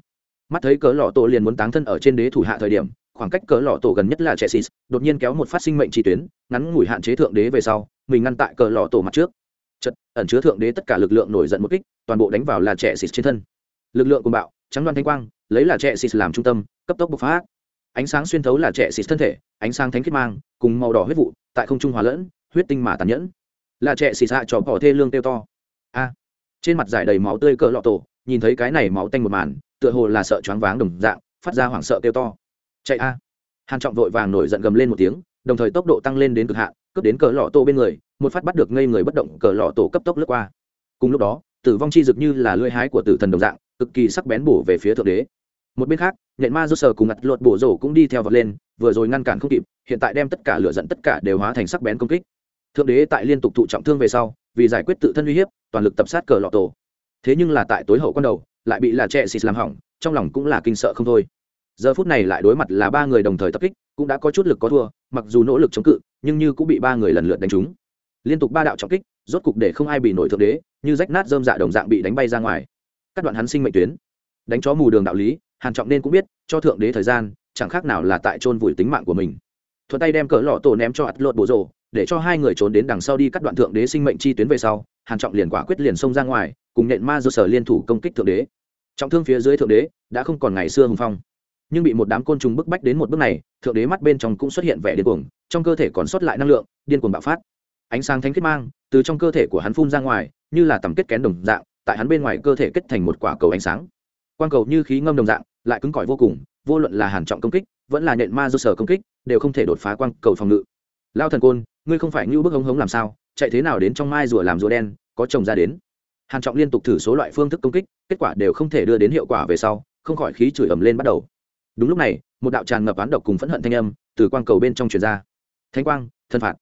Mắt thấy cờ lọ tổ liền muốn táng thân ở trên đế thủ hạ thời điểm, khoảng cách cờ lọ tổ gần nhất là trẻ xịt đột nhiên kéo một phát sinh mệnh chi tuyến, ngắn ngủi hạn chế thượng đế về sau, mình ngăn tại cờ lọ tổ mặt trước. Chật ẩn chứa thượng đế tất cả lực lượng nổi giận một kích, toàn bộ đánh vào là trẻ xịt trên thân. Lực lượng cùng bạo, trắng đoan thanh quang lấy là trẻ xịt làm trung tâm, cấp tốc bộc phát. Ánh sáng xuyên thấu là trẻ xịt thân thể, ánh sáng thánh khiết mang, cùng màu đỏ huyết vụ, tại không trung hòa lẫn, huyết tinh mà tàn nhẫn. Là trẻ xịt hạ cho bỏ thê lương tiêu to. A. Trên mặt giải đầy máu tươi cỡ lọ tổ, nhìn thấy cái này máu tanh một màn, tựa hồ là sợ choáng váng đồng dạng, phát ra hoảng sợ tiêu to. Chạy a. Hàn trọng vội vàng nổi giận gầm lên một tiếng, đồng thời tốc độ tăng lên đến cực hạn, cướp đến cỡ lọ tổ bên người, một phát bắt được ngây người bất động, cỡ lọ tổ cấp tốc lướt qua. Cùng lúc đó, tử vong chi dực như là lưỡi hái của tử thần đồng dạng, cực kỳ sắc bén bổ về phía thượng đế một bên khác, nhện ma do sờ cùng ngặt lột bổ rổ cũng đi theo vật lên, vừa rồi ngăn cản không kịp, hiện tại đem tất cả lửa giận tất cả đều hóa thành sắc bén công kích. Thượng đế tại liên tục thụ trọng thương về sau, vì giải quyết tự thân uy hiếp, toàn lực tập sát cờ lọ tổ. Thế nhưng là tại tối hậu quan đầu, lại bị là trẻ xịt làm hỏng, trong lòng cũng là kinh sợ không thôi. Giờ phút này lại đối mặt là ba người đồng thời tập kích, cũng đã có chút lực có thua, mặc dù nỗ lực chống cự, nhưng như cũng bị ba người lần lượt đánh trúng. Liên tục ba đạo trọng kích, rốt cục để không ai bị nổi thượng đế, như rách nát dơm dạ đồng dạng bị đánh bay ra ngoài. Các đoạn hắn sinh mệnh tuyến đánh chó mù đường đạo lý, hàn trọng nên cũng biết, cho thượng đế thời gian, chẳng khác nào là tại chôn vùi tính mạng của mình. Thuận tay đem cỡ lọ tổ ném cho ắt lột bộ rồ, để cho hai người trốn đến đằng sau đi cắt đoạn thượng đế sinh mệnh chi tuyến về sau, hàn trọng liền quả quyết liền xông ra ngoài, cùng nện ma do sở liên thủ công kích thượng đế. Trọng thương phía dưới thượng đế, đã không còn ngày xưa hùng phong. Nhưng bị một đám côn trùng bức bách đến một bước này, thượng đế mắt bên trong cũng xuất hiện vẻ điên cuồng, trong cơ thể còn sót lại năng lượng, điên cuồng bạo phát. Ánh sáng thánh kết mang, từ trong cơ thể của hắn phun ra ngoài, như là tầm kết kén đồng dạng, tại hắn bên ngoài cơ thể kết thành một quả cầu ánh sáng quang cầu như khí ngâm đồng dạng, lại cứng cỏi vô cùng, vô luận là hàn trọng công kích, vẫn là nện ma do sở công kích, đều không thể đột phá quang cầu phòng ngự. Lao thần côn, ngươi không phải như bức hống hống làm sao, chạy thế nào đến trong mai rùa làm rùa đen, có chồng ra đến. Hàn trọng liên tục thử số loại phương thức công kích, kết quả đều không thể đưa đến hiệu quả về sau, không khỏi khí chửi ầm lên bắt đầu. Đúng lúc này, một đạo tràn ngập án độc cùng phẫn hận thanh âm từ quang cầu bên trong truyền ra. Thánh quang, thân phạt.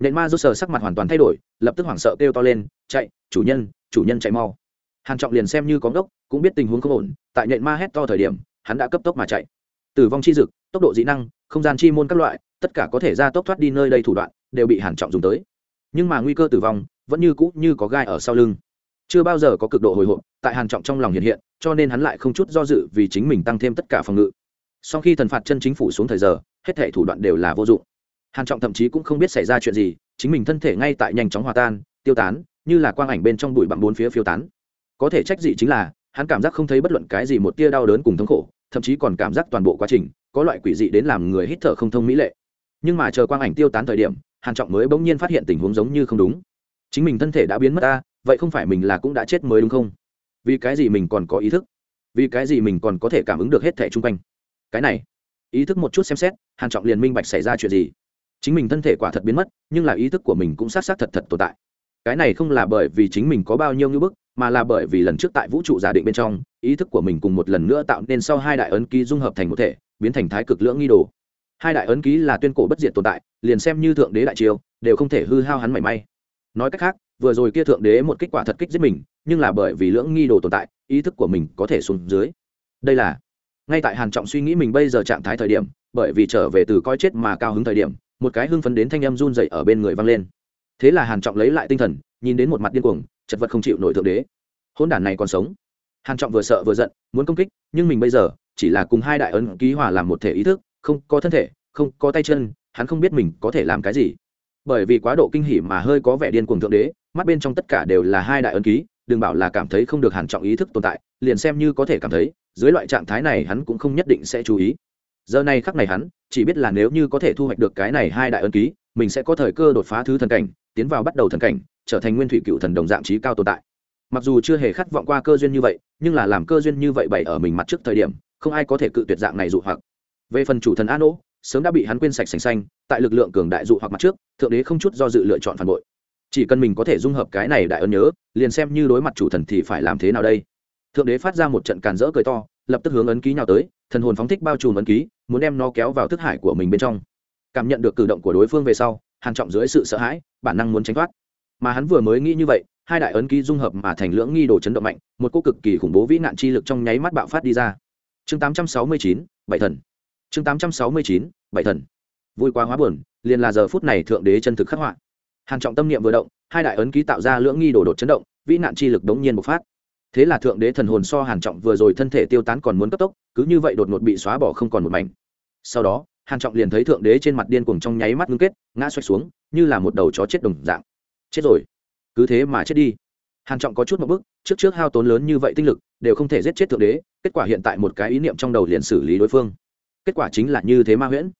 Nện ma do sở sắc mặt hoàn toàn thay đổi, lập tức hoảng sợ kêu to lên, chạy, chủ nhân chủ nhân chạy mau hàn trọng liền xem như có đốc cũng biết tình huống không ổn, tại nện ma hét to thời điểm, hắn đã cấp tốc mà chạy. Tử vong chi dực, tốc độ dị năng, không gian chi môn các loại, tất cả có thể ra tốc thoát đi nơi đây thủ đoạn, đều bị hàn trọng dùng tới. Nhưng mà nguy cơ tử vong, vẫn như cũ như có gai ở sau lưng. Chưa bao giờ có cực độ hồi hộp tại hàn trọng trong lòng hiện hiện, cho nên hắn lại không chút do dự vì chính mình tăng thêm tất cả phòng ngự. Sau khi thần phạt chân chính phủ xuống thời giờ, hết thảy thủ đoạn đều là vô dụng. Hàn trọng thậm chí cũng không biết xảy ra chuyện gì, chính mình thân thể ngay tại nhanh chóng hòa tan, tiêu tán, như là quang ảnh bên trong bụi bặm bốn phía phiêu tán có thể trách gì chính là, hắn cảm giác không thấy bất luận cái gì một tia đau đớn cùng thống khổ, thậm chí còn cảm giác toàn bộ quá trình, có loại quỷ dị đến làm người hít thở không thông mỹ lệ. Nhưng mà chờ quang ảnh tiêu tán thời điểm, hàn trọng mới bỗng nhiên phát hiện tình huống giống như không đúng. Chính mình thân thể đã biến mất ta, vậy không phải mình là cũng đã chết mới đúng không? Vì cái gì mình còn có ý thức? Vì cái gì mình còn có thể cảm ứng được hết thể chung quanh? Cái này, ý thức một chút xem xét, hàn trọng liền minh bạch xảy ra chuyện gì. Chính mình thân thể quả thật biến mất, nhưng là ý thức của mình cũng sát sát thật thật tồn tại. Cái này không là bởi vì chính mình có bao nhiêu như bức mà là bởi vì lần trước tại vũ trụ giả định bên trong, ý thức của mình cùng một lần nữa tạo nên sau hai đại ấn ký dung hợp thành một thể, biến thành thái cực lưỡng nghi đồ. Hai đại ấn ký là tuyên cổ bất diệt tồn tại, liền xem như thượng đế đại triều đều không thể hư hao hắn mảy may. Nói cách khác, vừa rồi kia thượng đế một kết quả thật kích giết mình, nhưng là bởi vì lưỡng nghi đồ tồn tại, ý thức của mình có thể xuống dưới. Đây là, ngay tại hàn trọng suy nghĩ mình bây giờ trạng thái thời điểm, bởi vì trở về từ coi chết mà cao hứng thời điểm, một cái hưng phấn đến thanh âm run dậy ở bên người vang lên. Thế là hàn trọng lấy lại tinh thần, nhìn đến một mặt điên cuồng chật vật không chịu nổi thượng đế. Hôn đản này còn sống. Hàn trọng vừa sợ vừa giận, muốn công kích, nhưng mình bây giờ chỉ là cùng hai đại ấn ký hòa làm một thể ý thức, không có thân thể, không có tay chân, hắn không biết mình có thể làm cái gì. Bởi vì quá độ kinh hỉ mà hơi có vẻ điên cuồng thượng đế, mắt bên trong tất cả đều là hai đại ấn ký, đừng bảo là cảm thấy không được hàn trọng ý thức tồn tại, liền xem như có thể cảm thấy, dưới loại trạng thái này hắn cũng không nhất định sẽ chú ý. Giờ này khắc này hắn, chỉ biết là nếu như có thể thu hoạch được cái này hai đại ấn ký, mình sẽ có thời cơ đột phá thứ thần cảnh, tiến vào bắt đầu thần cảnh trở thành nguyên thủy cựu thần đồng dạng trí cao tồn tại. Mặc dù chưa hề khát vọng qua cơ duyên như vậy, nhưng là làm cơ duyên như vậy bày ở mình mặt trước thời điểm, không ai có thể cự tuyệt dạng này dụ hoặc. Về phần chủ thần an ô, sớm đã bị hắn quên sạch sành xanh, tại lực lượng cường đại dụ hoặc mặt trước, thượng đế không chút do dự lựa chọn phản bội. Chỉ cần mình có thể dung hợp cái này đại ơn nhớ, liền xem như đối mặt chủ thần thì phải làm thế nào đây? Thượng đế phát ra một trận càn rỡ cười to, lập tức hướng ấn ký nhào tới, thần hồn phóng thích bao trùm ấn ký, muốn đem nó kéo vào thức hải của mình bên trong. Cảm nhận được cử động của đối phương về sau, hàn trọng dưới sự sợ hãi, bản năng muốn tránh thoát mà hắn vừa mới nghĩ như vậy hai đại ấn ký dung hợp mà thành lưỡng nghi đồ chấn động mạnh một cô cực kỳ khủng bố vĩ nạn chi lực trong nháy mắt bạo phát đi ra. Chương 869, bảy thần. Chương 869, bảy thần. Vui quá hóa buồn liền là giờ phút này thượng đế chân thực khắc họa. Hàn trọng tâm niệm vừa động hai đại ấn ký tạo ra lưỡng nghi đồ đột chấn động vĩ nạn chi lực đống nhiên bộc phát. Thế là thượng đế thần hồn so hàn trọng vừa rồi thân thể tiêu tán còn muốn cấp tốc cứ như vậy đột ngột bị xóa bỏ không còn một mảnh. Sau đó hàn trọng liền thấy thượng đế trên mặt điên cuồng trong nháy mắt ngưng kết ngã xoay xuống như là một đầu chó chết đồng dạng chết rồi. Cứ thế mà chết đi. Hàn trọng có chút một bước trước trước hao tốn lớn như vậy tinh lực, đều không thể giết chết thượng đế, kết quả hiện tại một cái ý niệm trong đầu liền xử lý đối phương. Kết quả chính là như thế ma huyễn.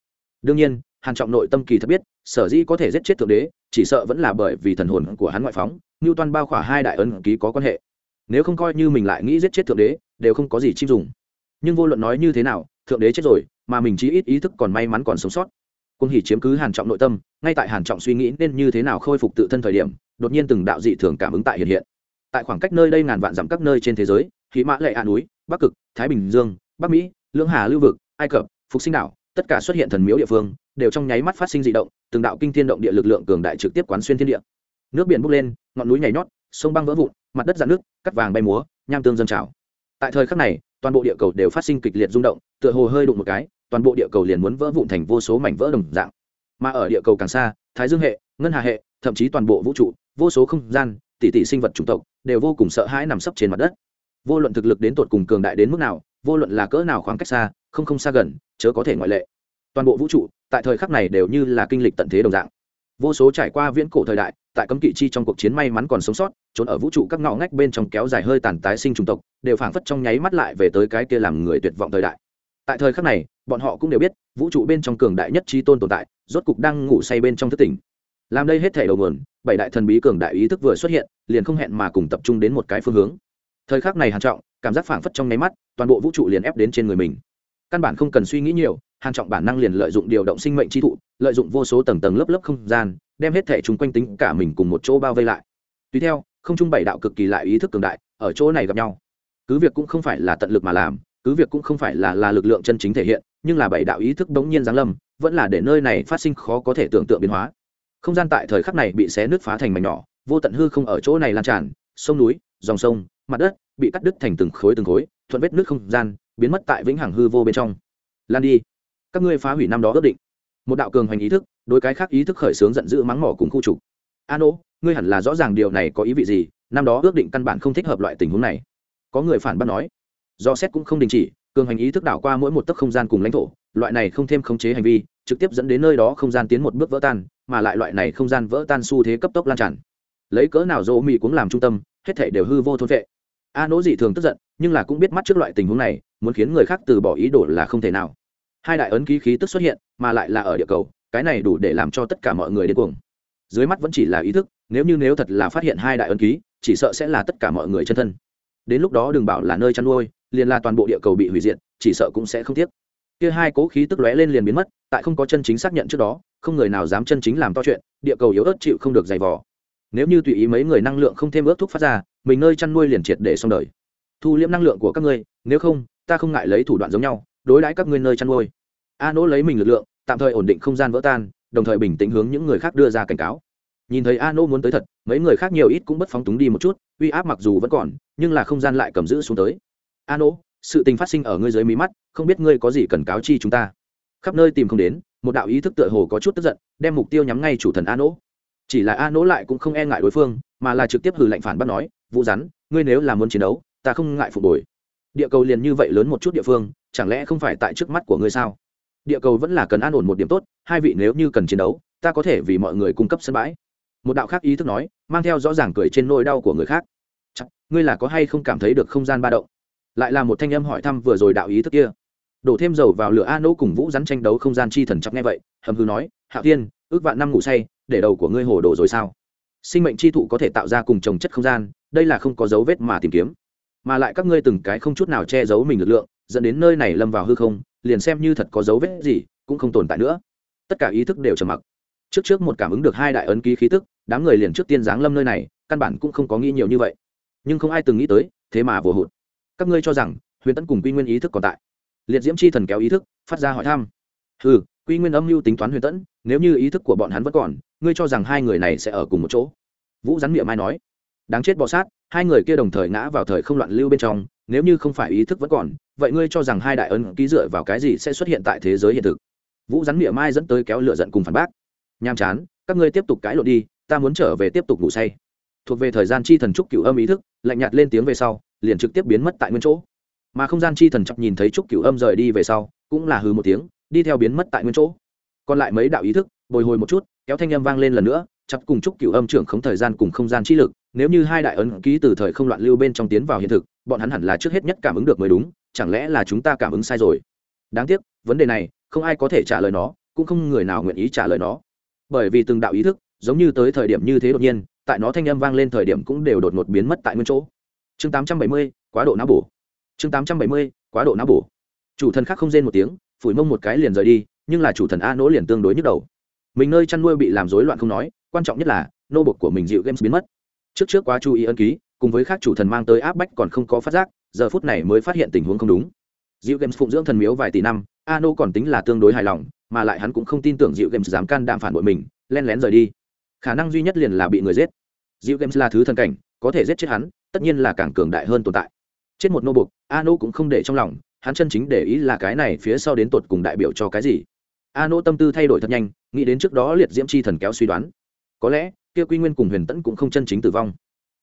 Đương nhiên, hàn trọng nội tâm kỳ thật biết, sở dĩ có thể giết chết thượng đế, chỉ sợ vẫn là bởi vì thần hồn của hắn ngoại phóng như toàn bao khỏa hai đại ấn ký có quan hệ. Nếu không coi như mình lại nghĩ giết chết thượng đế, đều không có gì chim dùng. Nhưng vô luận nói như thế nào, thượng đế chết rồi, mà mình chỉ ít ý thức còn may mắn còn sống sót cung hỉ chiếm cứ hàn trọng nội tâm, ngay tại hàn trọng suy nghĩ nên như thế nào khôi phục tự thân thời điểm, đột nhiên từng đạo dị thường cảm ứng tại hiện hiện. Tại khoảng cách nơi đây ngàn vạn dặm các nơi trên thế giới khí mã lệ hạ núi, bắc cực, thái bình dương, bắc mỹ, lưỡng hà lưu vực, ai cập, phục sinh đảo, tất cả xuất hiện thần miếu địa phương, đều trong nháy mắt phát sinh dị động, từng đạo kinh thiên động địa lực lượng cường đại trực tiếp quán xuyên thiên địa. Nước biển bốc lên, ngọn núi nhảy nhót, sông băng vỡ vụn, mặt đất dạn nước cắt vàng bay múa, nham tương dâng trào. Tại thời khắc này, toàn bộ địa cầu đều phát sinh kịch liệt rung động, tựa hồ hơi đụng một cái toàn bộ địa cầu liền muốn vỡ vụn thành vô số mảnh vỡ đồng dạng. Mà ở địa cầu càng xa, thái dương hệ, ngân hà hệ, thậm chí toàn bộ vũ trụ, vô số không gian, tỷ tỷ sinh vật chủng tộc, đều vô cùng sợ hãi nằm sấp trên mặt đất. Vô luận thực lực đến tột cùng cường đại đến mức nào, vô luận là cỡ nào khoảng cách xa, không không xa gần, chớ có thể ngoại lệ. Toàn bộ vũ trụ, tại thời khắc này đều như là kinh lịch tận thế đồng dạng. Vô số trải qua viễn cổ thời đại, tại cấm kỵ chi trong cuộc chiến may mắn còn sống sót, trốn ở vũ trụ các ngõ ngách bên trong kéo dài hơi tàn tái sinh chủng tộc, đều phảng phất trong nháy mắt lại về tới cái kia làm người tuyệt vọng thời đại. Tại thời khắc này bọn họ cũng đều biết, vũ trụ bên trong cường đại nhất trí tôn tồn tại, rốt cục đang ngủ say bên trong thất tỉnh. Làm đây hết thể đầu nguồn, bảy đại thần bí cường đại ý thức vừa xuất hiện, liền không hẹn mà cùng tập trung đến một cái phương hướng. Thời khắc này hàn trọng, cảm giác phảng phất trong nháy mắt, toàn bộ vũ trụ liền ép đến trên người mình. Căn bản không cần suy nghĩ nhiều, hàn trọng bản năng liền lợi dụng điều động sinh mệnh chi thụ, lợi dụng vô số tầng tầng lớp lớp không gian, đem hết thể chúng quanh tính cả mình cùng một chỗ bao vây lại. Tùy theo, không trung bảy đạo cực kỳ lại ý thức cường đại, ở chỗ này gặp nhau. Cứ việc cũng không phải là tận lực mà làm, cứ việc cũng không phải là là lực lượng chân chính thể hiện nhưng là bảy đạo ý thức đống nhiên giáng lâm, vẫn là để nơi này phát sinh khó có thể tưởng tượng biến hóa. Không gian tại thời khắc này bị xé nứt phá thành mảnh nhỏ, vô tận hư không ở chỗ này lan tràn, sông núi, dòng sông, mặt đất bị cắt đứt thành từng khối từng khối, thuận vết nước không gian, biến mất tại vĩnh hằng hư vô bên trong. Lan đi. Các ngươi phá hủy năm đó ước định. Một đạo cường hoành ý thức, đối cái khác ý thức khởi xướng giận dữ mắng mỏ cùng khu trục. A nỗ ngươi hẳn là rõ ràng điều này có ý vị gì, năm đó ước định căn bản không thích hợp loại tình huống này. Có người phản bác nói. Do xét cũng không đình chỉ cường hành ý thức đảo qua mỗi một tấc không gian cùng lãnh thổ, loại này không thêm khống chế hành vi, trực tiếp dẫn đến nơi đó không gian tiến một bước vỡ tan, mà lại loại này không gian vỡ tan xu thế cấp tốc lan tràn. Lấy cỡ nào dỗ mỹ cũng làm trung tâm, hết thể đều hư vô thôn vệ. A nỗ dị thường tức giận, nhưng là cũng biết mắt trước loại tình huống này, muốn khiến người khác từ bỏ ý đồ là không thể nào. Hai đại ấn ký khí tức xuất hiện, mà lại là ở địa cầu, cái này đủ để làm cho tất cả mọi người đến cuồng. Dưới mắt vẫn chỉ là ý thức, nếu như nếu thật là phát hiện hai đại ấn ký, chỉ sợ sẽ là tất cả mọi người chân thân. Đến lúc đó đừng bảo là nơi chăn nuôi liền là toàn bộ địa cầu bị hủy diệt, chỉ sợ cũng sẽ không tiếc. Kia hai cố khí tức lóe lên liền biến mất, tại không có chân chính xác nhận trước đó, không người nào dám chân chính làm to chuyện, địa cầu yếu ớt chịu không được dày vò. Nếu như tùy ý mấy người năng lượng không thêm ước thuốc phát ra, mình nơi chăn nuôi liền triệt để xong đời. Thu liễm năng lượng của các ngươi, nếu không, ta không ngại lấy thủ đoạn giống nhau, đối đãi các ngươi nơi chăn nuôi. A nỗ lấy mình lực lượng, tạm thời ổn định không gian vỡ tan, đồng thời bình tĩnh hướng những người khác đưa ra cảnh cáo. Nhìn thấy a nỗ muốn tới thật, mấy người khác nhiều ít cũng bất phóng túng đi một chút, uy áp mặc dù vẫn còn, nhưng là không gian lại cầm giữ xuống tới a nỗ sự tình phát sinh ở ngươi dưới mí mắt không biết ngươi có gì cần cáo chi chúng ta. Khắp nơi tìm không đến một đạo ý thức tựa hồ có chút tức giận đem mục tiêu nhắm ngay chủ thần a nỗ. Chỉ là a nỗ lại cũng không e ngại đối phương mà là trực tiếp hừ lệnh phản bắt nói vũ rắn ngươi nếu là muốn chiến đấu ta không ngại phục hồi. Địa cầu liền như vậy lớn một chút địa phương chẳng lẽ không phải tại trước mắt của ngươi sao? Địa cầu vẫn là cần an ổn một điểm tốt hai vị nếu như cần chiến đấu ta có thể vì mọi người cung cấp sân bãi. Một đạo khác ý thức nói mang theo rõ ràng cười trên nỗi đau của người khác. Chắc, ngươi là có hay không cảm thấy được không gian ba động? Lại là một thanh âm hỏi thăm vừa rồi đạo ý thức kia. Đổ thêm dầu vào lửa a nỗ cùng vũ rắn tranh đấu không gian chi thần chắc nghe vậy, hầm hư nói, hạ thiên, ước vạn năm ngủ say, để đầu của ngươi hồ đồ rồi sao? Sinh mệnh chi thụ có thể tạo ra cùng trồng chất không gian, đây là không có dấu vết mà tìm kiếm. Mà lại các ngươi từng cái không chút nào che giấu mình lực lượng, dẫn đến nơi này lâm vào hư không, liền xem như thật có dấu vết gì, cũng không tồn tại nữa. Tất cả ý thức đều trầm mặc. Trước trước một cảm ứng được hai đại ấn ký khí tức, đám người liền trước tiên giáng lâm nơi này, căn bản cũng không có nghĩ nhiều như vậy. Nhưng không ai từng nghĩ tới, thế mà vừa hụt các ngươi cho rằng huyền tấn cùng quy nguyên ý thức còn tại. Liệt diễm chi thần kéo ý thức, phát ra hỏi thăm. Ừ quy nguyên âm mưu tính toán huyền tẫn nếu như ý thức của bọn hắn vẫn còn, ngươi cho rằng hai người này sẽ ở cùng một chỗ? Vũ rắn miệng mai nói. Đáng chết bọ sát, hai người kia đồng thời ngã vào thời không loạn lưu bên trong, nếu như không phải ý thức vẫn còn, vậy ngươi cho rằng hai đại ấn ký dựa vào cái gì sẽ xuất hiện tại thế giới hiện thực? Vũ rắn miệng mai dẫn tới kéo lựa giận cùng phản bác. Nham chán, các ngươi tiếp tục cãi lộn đi, ta muốn trở về tiếp tục ngủ say. Thuộc về thời gian chi thần trúc cửu âm ý thức, lạnh nhạt lên tiếng về sau liền trực tiếp biến mất tại nguyên chỗ. Mà không gian chi thần chọc nhìn thấy trúc cửu âm rời đi về sau, cũng là hừ một tiếng, đi theo biến mất tại nguyên chỗ. Còn lại mấy đạo ý thức, bồi hồi một chút, kéo thanh âm vang lên lần nữa chặt cùng trúc cửu âm trưởng không thời gian cùng không gian chi lực, nếu như hai đại ấn ký từ thời không loạn lưu bên trong tiến vào hiện thực, bọn hắn hẳn là trước hết nhất cảm ứng được mới đúng, chẳng lẽ là chúng ta cảm ứng sai rồi? Đáng tiếc, vấn đề này, không ai có thể trả lời nó, cũng không người nào nguyện ý trả lời nó. Bởi vì từng đạo ý thức, giống như tới thời điểm như thế đột nhiên, tại nó thanh âm vang lên thời điểm cũng đều đột ngột biến mất tại nguyên chỗ chương 870, quá độ não bổ. chương 870, quá độ não bổ. chủ thần khác không rên một tiếng phủi mông một cái liền rời đi nhưng là chủ thần a nỗ liền tương đối nhức đầu. mình nơi chăn nuôi bị làm rối loạn không nói quan trọng nhất là nô bột của mình dịu games biến mất. trước trước quá chú ý ân ký cùng với các chủ thần mang tới áp bách còn không có phát giác giờ phút này mới phát hiện tình huống không đúng. dịu games phụng dưỡng thần miếu vài tỷ năm a nô còn tính là tương đối hài lòng mà lại hắn cũng không tin tưởng dịu games dám can đảm phản bội mình len lén rời đi. khả năng duy nhất liền là bị người giết. dịu games là thứ thần cảnh có thể giết chết hắn tất nhiên là càng cường đại hơn tồn tại. Chết một nô bục a nô cũng không để trong lòng, hắn chân chính để ý là cái này phía sau đến tột cùng đại biểu cho cái gì. A nô tâm tư thay đổi thật nhanh, nghĩ đến trước đó liệt diễm chi thần kéo suy đoán. Có lẽ, kia quy nguyên cùng huyền tẫn cũng không chân chính tử vong.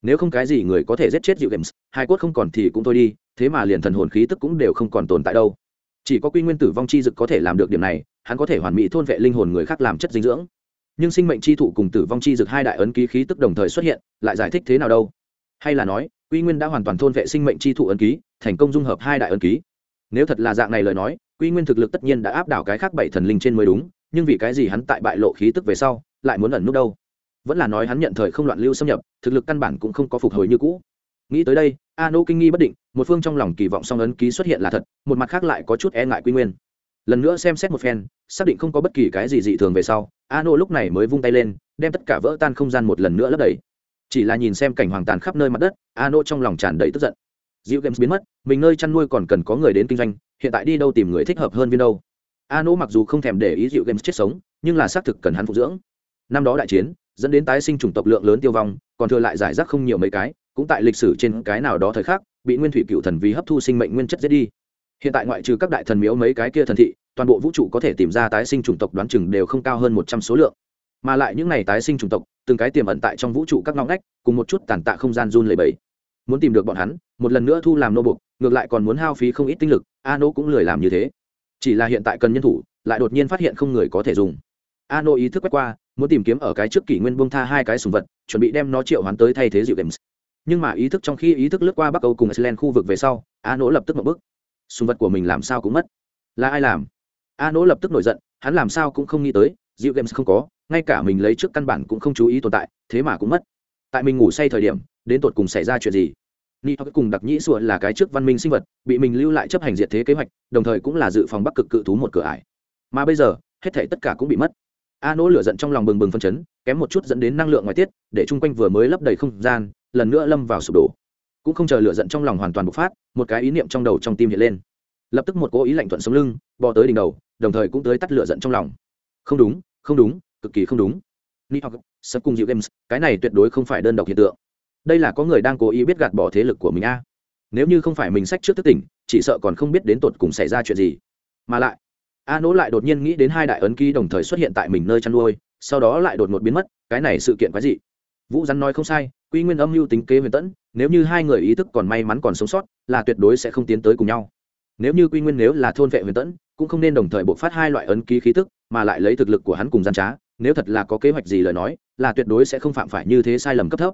Nếu không cái gì người có thể giết chết dịu games, hai cốt không còn thì cũng thôi đi, thế mà liền thần hồn khí tức cũng đều không còn tồn tại đâu. Chỉ có quy nguyên tử vong chi dực có thể làm được điểm này, hắn có thể hoàn mỹ thôn vệ linh hồn người khác làm chất dinh dưỡng. Nhưng sinh mệnh chi thụ cùng tử vong chi dực hai đại ấn ký khí tức đồng thời xuất hiện, lại giải thích thế nào đâu? Hay là nói, quy nguyên đã hoàn toàn thôn vệ sinh mệnh chi thụ ấn ký, thành công dung hợp hai đại ấn ký. Nếu thật là dạng này lời nói, quy nguyên thực lực tất nhiên đã áp đảo cái khác bảy thần linh trên mới đúng, nhưng vì cái gì hắn tại bại lộ khí tức về sau, lại muốn ẩn nút đâu? Vẫn là nói hắn nhận thời không loạn lưu xâm nhập, thực lực căn bản cũng không có phục hồi như cũ. Nghĩ tới đây, a nô kinh nghi bất định, một phương trong lòng kỳ vọng song ấn ký xuất hiện là thật, một mặt khác lại có chút e ngại quy nguyên. Lần nữa xem xét một phen, xác định không có bất kỳ cái gì dị thường về sau, a nô lúc này mới vung tay lên, đem tất cả vỡ tan không gian một lần nữa lấp đầy chỉ là nhìn xem cảnh hoàng tàn khắp nơi mặt đất a nô trong lòng tràn đầy tức giận. Dịu games biến mất, mình nơi chăn nuôi còn cần có người đến kinh doanh, hiện tại đi đâu tìm người thích hợp hơn viên đâu. A nô mặc dù không thèm để ý dịu games chết sống, nhưng là xác thực cần hắn phục dưỡng. Năm đó đại chiến, dẫn đến tái sinh chủng tộc lượng lớn tiêu vong, còn thừa lại giải rác không nhiều mấy cái, cũng tại lịch sử trên cái nào đó thời khắc, bị nguyên thủy cựu thần vì hấp thu sinh mệnh nguyên chất giết đi. Hiện tại ngoại trừ các đại thần miếu mấy cái kia thần thị, toàn bộ vũ trụ có thể tìm ra tái sinh chủng tộc đoán chừng đều không cao hơn một trăm số lượng mà lại những n à y tái sinh chủng tộc, từng cái tiềm ẩn tại trong vũ trụ các ngõ ngách, cùng một chút tàn tạ không gian run lầy bẫy muốn tìm được bọn hắn, một lần nữa thu làm nô bục ngược lại còn muốn hao phí không ít tinh lực a nô cũng lười làm như thế. Chỉ là hiện tại cần nhân thủ, lại đột nhiên phát hiện không người có thể dùng. A nô ý thức quét qua, muốn tìm kiếm ở cái trước kỷ nguyên bông tha hai cái sùng vật, chuẩn bị đem nó triệu hoán tới thay thế dịu games. Nhưng mà ý thức trong khi ý thức lướt qua bắc âu cùng iceland khu vực về sau a nỗ lập tức một bước. Sùng vật của mình làm sao cũng mất. Là ai làm? A nỗ lập tức nổi giận, hắn làm sao cũng không nghĩ tới dịu games không có, ngay cả mình lấy trước căn bản cũng không chú ý tồn tại, thế mà cũng mất. Tại mình ngủ say thời điểm, đến tột cùng xảy ra chuyện gì? Ni hoặc cùng đặc nhĩ sủa là cái trước văn minh sinh vật, bị mình lưu lại chấp hành diệt thế kế hoạch, đồng thời cũng là dự phòng bắc cực cự thú một cửa ải. Mà bây giờ, hết thể tất cả cũng bị mất. A nỗ lửa giận trong lòng bừng bừng phân chấn, kém một chút dẫn đến năng lượng ngoài tiết, để chung quanh vừa mới lấp đầy không gian, lần nữa lâm vào sụp đổ. Cũng không chờ lửa giận trong lòng hoàn toàn bộc phát, một cái ý niệm trong đầu trong tim hiện lên. Lập tức một cố ý lạnh thuận sống lưng, bò tới đỉnh đầu, đồng thời cũng tới tắt lửa giận trong lòng không đúng không đúng, cực kỳ không đúng. Ni học sập cùng dịu games, cái này tuyệt đối không phải đơn độc hiện tượng. Đây là có người đang cố ý biết gạt bỏ thế lực của mình a. Nếu như không phải mình sách trước thức tỉnh, chỉ sợ còn không biết đến tột cùng xảy ra chuyện gì. Mà lại a nỗ lại đột nhiên nghĩ đến hai đại ấn ký đồng thời xuất hiện tại mình nơi chăn nuôi, sau đó lại đột ngột biến mất, cái này sự kiện quái dị. Vũ rắn nói không sai, quy nguyên âm mưu tính kế huyền tẫn, nếu như hai người ý thức còn may mắn còn sống sót, là tuyệt đối sẽ không tiến tới cùng nhau. Nếu như quy nguyên nếu là thôn vệ huyền tẫn, cũng không nên đồng thời bộc phát hai loại ấn ký khí tức mà lại lấy thực lực của hắn cùng gian trá, nếu thật là có kế hoạch gì lời nói, là tuyệt đối sẽ không phạm phải như thế sai lầm cấp thấp.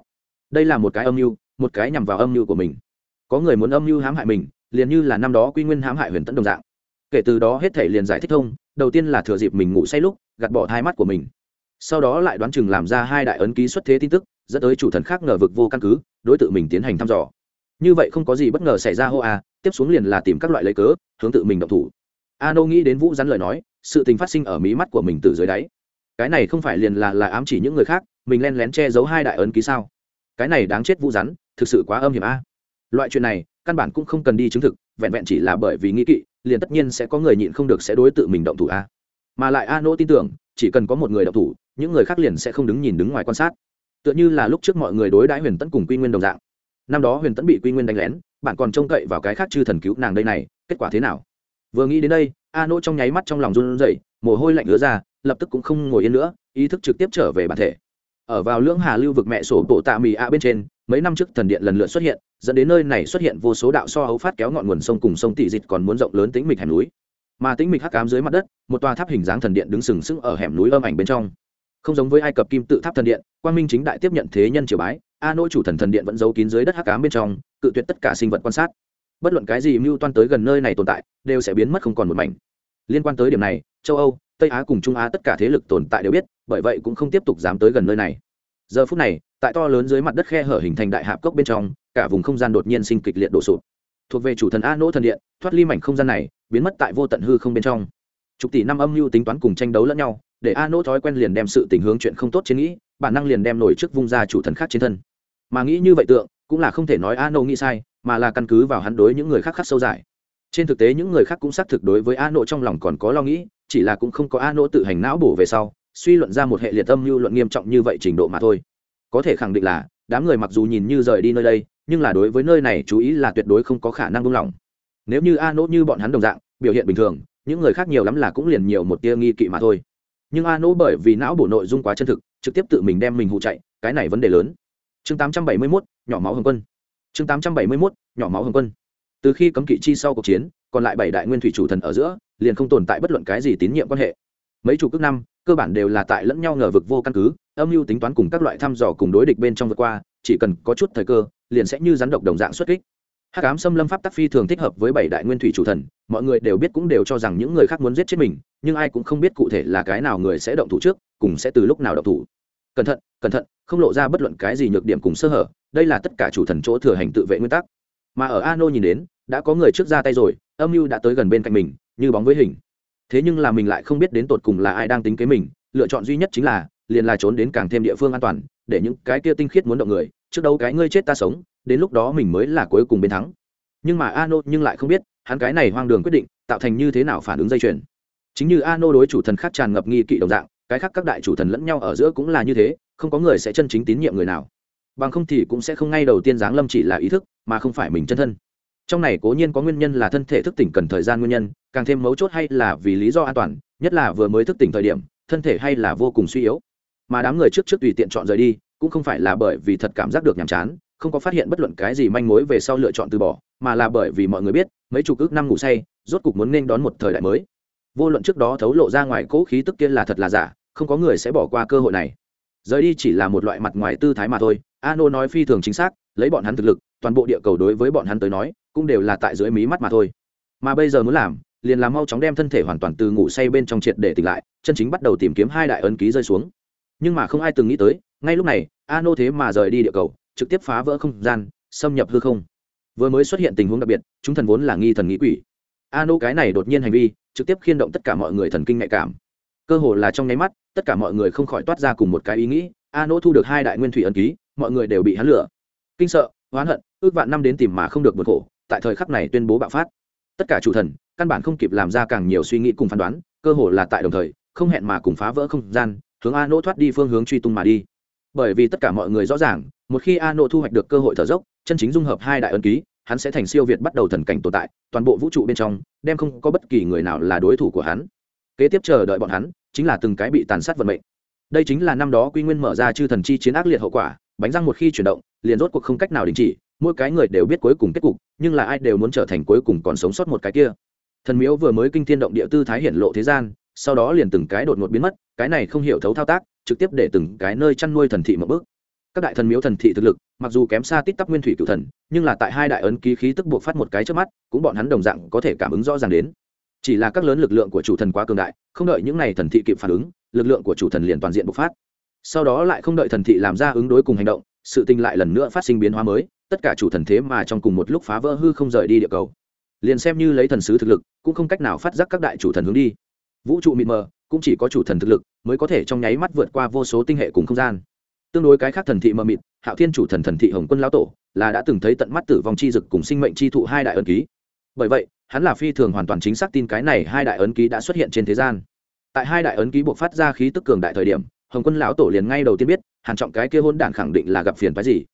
Đây là một cái âm mưu, một cái nhằm vào âm mưu của mình. Có người muốn âm mưu hãm hại mình, liền như là năm đó quy nguyên hãm hại huyền tẫn đồng dạng. Kể từ đó hết thể liền giải thích thông, đầu tiên là thừa dịp mình ngủ say lúc, gạt bỏ hai mắt của mình. Sau đó lại đoán chừng làm ra hai đại ấn ký xuất thế tin tức, dẫn tới chủ thần khác ngờ vực vô căn cứ, đối tượng mình tiến hành thăm dò. Như vậy không có gì bất ngờ xảy ra hô a, tiếp xuống liền là tìm các loại lấy cớ, hướng tự mình động thủ. A nô nghĩ đến vũ rắn lời nói sự tình phát sinh ở mí mắt của mình từ dưới đáy. Cái này không phải liền là là ám chỉ những người khác, mình len lén che giấu hai đại ấn ký sao? Cái này đáng chết vũ rắn, thực sự quá âm hiểm a. Loại chuyện này, căn bản cũng không cần đi chứng thực, vẹn vẹn chỉ là bởi vì nghĩ kỵ, liền tất nhiên sẽ có người nhịn không được sẽ đối tự mình động thủ a. Mà lại a nỗ tin tưởng, chỉ cần có một người động thủ, những người khác liền sẽ không đứng nhìn đứng ngoài quan sát. Tựa như là lúc trước mọi người đối đãi huyền tẫn cùng quy nguyên đồng dạng. Năm đó huyền tẫn bị quy nguyên đánh lén, bạn còn trông cậy vào cái khác chư thần cứu nàng đây này, kết quả thế nào? Vừa nghĩ đến đây, a nô trong nháy mắt trong lòng run rẩy, mồ hôi lạnh ứa ra, lập tức cũng không ngồi yên nữa, ý thức trực tiếp trở về bản thể. Ở vào lưỡng hà lưu vực mẹ sổ bộ tạ mì a bên trên, mấy năm trước thần điện lần lượt xuất hiện, dẫn đến nơi này xuất hiện vô số đạo so hấu phát kéo ngọn nguồn sông cùng sông tỷ dịch còn muốn rộng lớn tính mịch hẻm núi. Mà tính mịch hắc cám dưới mặt đất, một tòa tháp hình dáng thần điện đứng sừng sững ở hẻm núi âm ảnh bên trong. Không giống với ai cập kim tự tháp thần điện, quang minh chính đại tiếp nhận thế nhân triều bái, a nỗi chủ thần thần điện vẫn giấu kín dưới đất hắc cám bên trong, cự tuyệt tất cả sinh vật quan sát bất luận cái gì mưu toan tới gần nơi này tồn tại, đều sẽ biến mất không còn một mảnh. Liên quan tới điểm này, châu âu, tây á cùng trung á tất cả thế lực tồn tại đều biết, bởi vậy cũng không tiếp tục dám tới gần nơi này. Giờ phút này, tại to lớn dưới mặt đất khe hở hình thành đại hạp cốc bên trong, cả vùng không gian đột nhiên sinh kịch liệt đổ sụp. Thuộc về chủ thần a nỗ thần điện, thoát ly mảnh không gian này, biến mất tại vô tận hư không bên trong. Chục tỷ năm âm mưu tính toán cùng tranh đấu lẫn nhau, để a nỗ thói quen liền đem sự tình hướng chuyện không tốt trên nghĩ, bản năng liền đem nổi trước vung ra chủ thần khác trên thân. Mà nghĩ như vậy tượng, cũng là không thể nói a nỗ nghĩ sai mà là căn cứ vào hắn đối những người khác khắc sâu dài. Trên thực tế những người khác cũng xác thực đối với a nỗ trong lòng còn có lo nghĩ chỉ là cũng không có a nỗ tự hành não bổ về sau suy luận ra một hệ liệt âm mưu luận nghiêm trọng như vậy trình độ mà thôi. Có thể khẳng định là đám người mặc dù nhìn như rời đi nơi đây nhưng là đối với nơi này chú ý là tuyệt đối không có khả năng buông lỏng. Nếu như a nỗ như bọn hắn đồng dạng biểu hiện bình thường những người khác nhiều lắm là cũng liền nhiều một tia nghi kỵ mà thôi. Nhưng a nỗ bởi vì não bổ nội dung quá chân thực trực tiếp tự mình đem mình hụ chạy cái này vấn đề lớn. Chương 871, nhỏ máu hồng quân chương 871, nhỏ máu hồng quân. Từ khi cấm kỵ chi sau cuộc chiến còn lại bảy đại nguyên thủy chủ thần ở giữa liền không tồn tại bất luận cái gì tín nhiệm quan hệ. Mấy chủ cước năm cơ bản đều là tại lẫn nhau ngờ vực vô căn cứ âm mưu tính toán cùng các loại thăm dò cùng đối địch bên trong vượt qua chỉ cần có chút thời cơ liền sẽ như rắn độc đồng dạng xuất kích. Hắc ám xâm lâm pháp tắc phi thường thích hợp với bảy đại nguyên thủy chủ thần mọi người đều biết cũng đều cho rằng những người khác muốn giết chết mình nhưng ai cũng không biết cụ thể là cái nào người sẽ động thủ trước cùng sẽ từ lúc nào động thủ cẩn thận cẩn thận, không lộ ra bất luận cái gì nhược điểm cùng sơ hở, đây là tất cả chủ thần chỗ thừa hành tự vệ nguyên tắc. Mà ở ano nhìn đến, đã có người trước ra tay rồi, âm mưu đã tới gần bên cạnh mình, như bóng với hình. Thế nhưng là mình lại không biết đến tột cùng là ai đang tính kế mình, lựa chọn duy nhất chính là, liền là trốn đến càng thêm địa phương an toàn, để những cái kia tinh khiết muốn động người, trước đâu cái ngươi chết ta sống, đến lúc đó mình mới là cuối cùng bên thắng. Nhưng mà ano nhưng lại không biết, hắn cái này hoang đường quyết định, tạo thành như thế nào phản ứng dây chuyền. Chính như ano đối chủ thần khác tràn ngập nghi kỵ đồng dạng cái khác các đại chủ thần lẫn nhau ở giữa cũng là như thế, không có người sẽ chân chính tín nhiệm người nào. Bằng không thì cũng sẽ không ngay đầu tiên giáng lâm chỉ là ý thức, mà không phải mình chân thân. Trong này cố nhiên có nguyên nhân là thân thể thức tỉnh cần thời gian nguyên nhân, càng thêm mấu chốt hay là vì lý do an toàn, nhất là vừa mới thức tỉnh thời điểm, thân thể hay là vô cùng suy yếu. Mà đám người trước trước tùy tiện chọn rời đi, cũng không phải là bởi vì thật cảm giác được nhàm chán, không có phát hiện bất luận cái gì manh mối về sau lựa chọn từ bỏ, mà là bởi vì mọi người biết, mấy chục ước năm ngủ say, rốt cục muốn nên đón một thời đại mới. Vô luận trước đó thấu lộ ra ngoài cố khí tức kia là thật là giả không có người sẽ bỏ qua cơ hội này. Rời đi chỉ là một loại mặt ngoài tư thái mà thôi. Ano nói phi thường chính xác, lấy bọn hắn thực lực, toàn bộ địa cầu đối với bọn hắn tới nói, cũng đều là tại dưới mí mắt mà thôi. Mà bây giờ muốn làm, liền làm mau chóng đem thân thể hoàn toàn từ ngủ say bên trong triệt để tỉnh lại, chân chính bắt đầu tìm kiếm hai đại ấn ký rơi xuống. Nhưng mà không ai từng nghĩ tới, ngay lúc này, ano thế mà rời đi địa cầu, trực tiếp phá vỡ không gian, xâm nhập hư không. Vừa mới xuất hiện tình huống đặc biệt, chúng thần vốn là nghi thần nghĩ quỷ. Ano cái này đột nhiên hành vi, trực tiếp khiên động tất cả mọi người thần kinh nhạy cảm cơ hồ là trong nháy mắt, tất cả mọi người không khỏi toát ra cùng một cái ý nghĩ ano thu được hai đại nguyên thủy ấn ký, mọi người đều bị hắn lửa kinh sợ, oán hận, ước vạn năm đến tìm mà không được vượt khổ, tại thời khắc này tuyên bố bạo phát. Tất cả chủ thần, căn bản không kịp làm ra càng nhiều suy nghĩ cùng phán đoán, cơ hồ là tại đồng thời, không hẹn mà cùng phá vỡ không gian, hướng a nỗ thoát đi phương hướng truy tung mà đi. Bởi vì tất cả mọi người rõ ràng, một khi a nỗ thu hoạch được cơ hội thở dốc, chân chính dung hợp hai đại ấn ký, hắn sẽ thành siêu việt bắt đầu thần cảnh tồn tại, toàn bộ vũ trụ bên trong, đem không có bất kỳ người nào là đối thủ của hắn kế tiếp chờ đợi bọn hắn chính là từng cái bị tàn sát vận mệnh. Đây chính là năm đó quy nguyên mở ra chư thần chi chiến ác liệt hậu quả, bánh răng một khi chuyển động, liền rốt cuộc không cách nào đình chỉ, mỗi cái người đều biết cuối cùng kết cục, nhưng là ai đều muốn trở thành cuối cùng còn sống sót một cái kia. Thần miếu vừa mới kinh thiên động địa tư thái hiển lộ thế gian, sau đó liền từng cái đột ngột biến mất, cái này không hiểu thấu thao tác, trực tiếp để từng cái nơi chăn nuôi thần thị một bước. Các đại thần miếu thần thị thực lực, mặc dù kém xa tít tắp nguyên thủy cựu thần, nhưng là tại hai đại ấn ký khí tức buộc phát một cái trước mắt, cũng bọn hắn đồng dạng có thể cảm ứng rõ ràng đến chỉ là các lớn lực lượng của chủ thần quá cường đại, không đợi những n à y thần thị kịp phản ứng, lực lượng của chủ thần liền toàn diện bộc phát. Sau đó lại không đợi thần thị làm ra ứng đối cùng hành động, sự tình lại lần nữa phát sinh biến hóa mới, tất cả chủ thần thế mà trong cùng một lúc phá vỡ hư không rời đi địa cầu. Liền xem như lấy thần sứ thực lực, cũng không cách nào phát giác các đại chủ thần hướng đi. Vũ trụ mịt mờ, cũng chỉ có chủ thần thực lực, mới có thể trong nháy mắt vượt qua vô số tinh hệ cùng không gian. Tương đối cái khác thần thị mờ mịt, hạo thiên chủ thần thần thị hồng quân lão tổ, là đã từng thấy tận mắt tử vong chi dực cùng sinh mệnh chi thụ hai đại ân ký. Bởi vậy hắn là phi thường hoàn toàn chính xác tin cái này hai đại ấn ký đã xuất hiện trên thế gian. Tại hai đại ấn ký buộc phát ra khí tức cường đại thời điểm, hồng quân lão tổ liền ngay đầu tiên biết, hàn trọng cái kia hôn đản khẳng định là gặp phiền phái gì.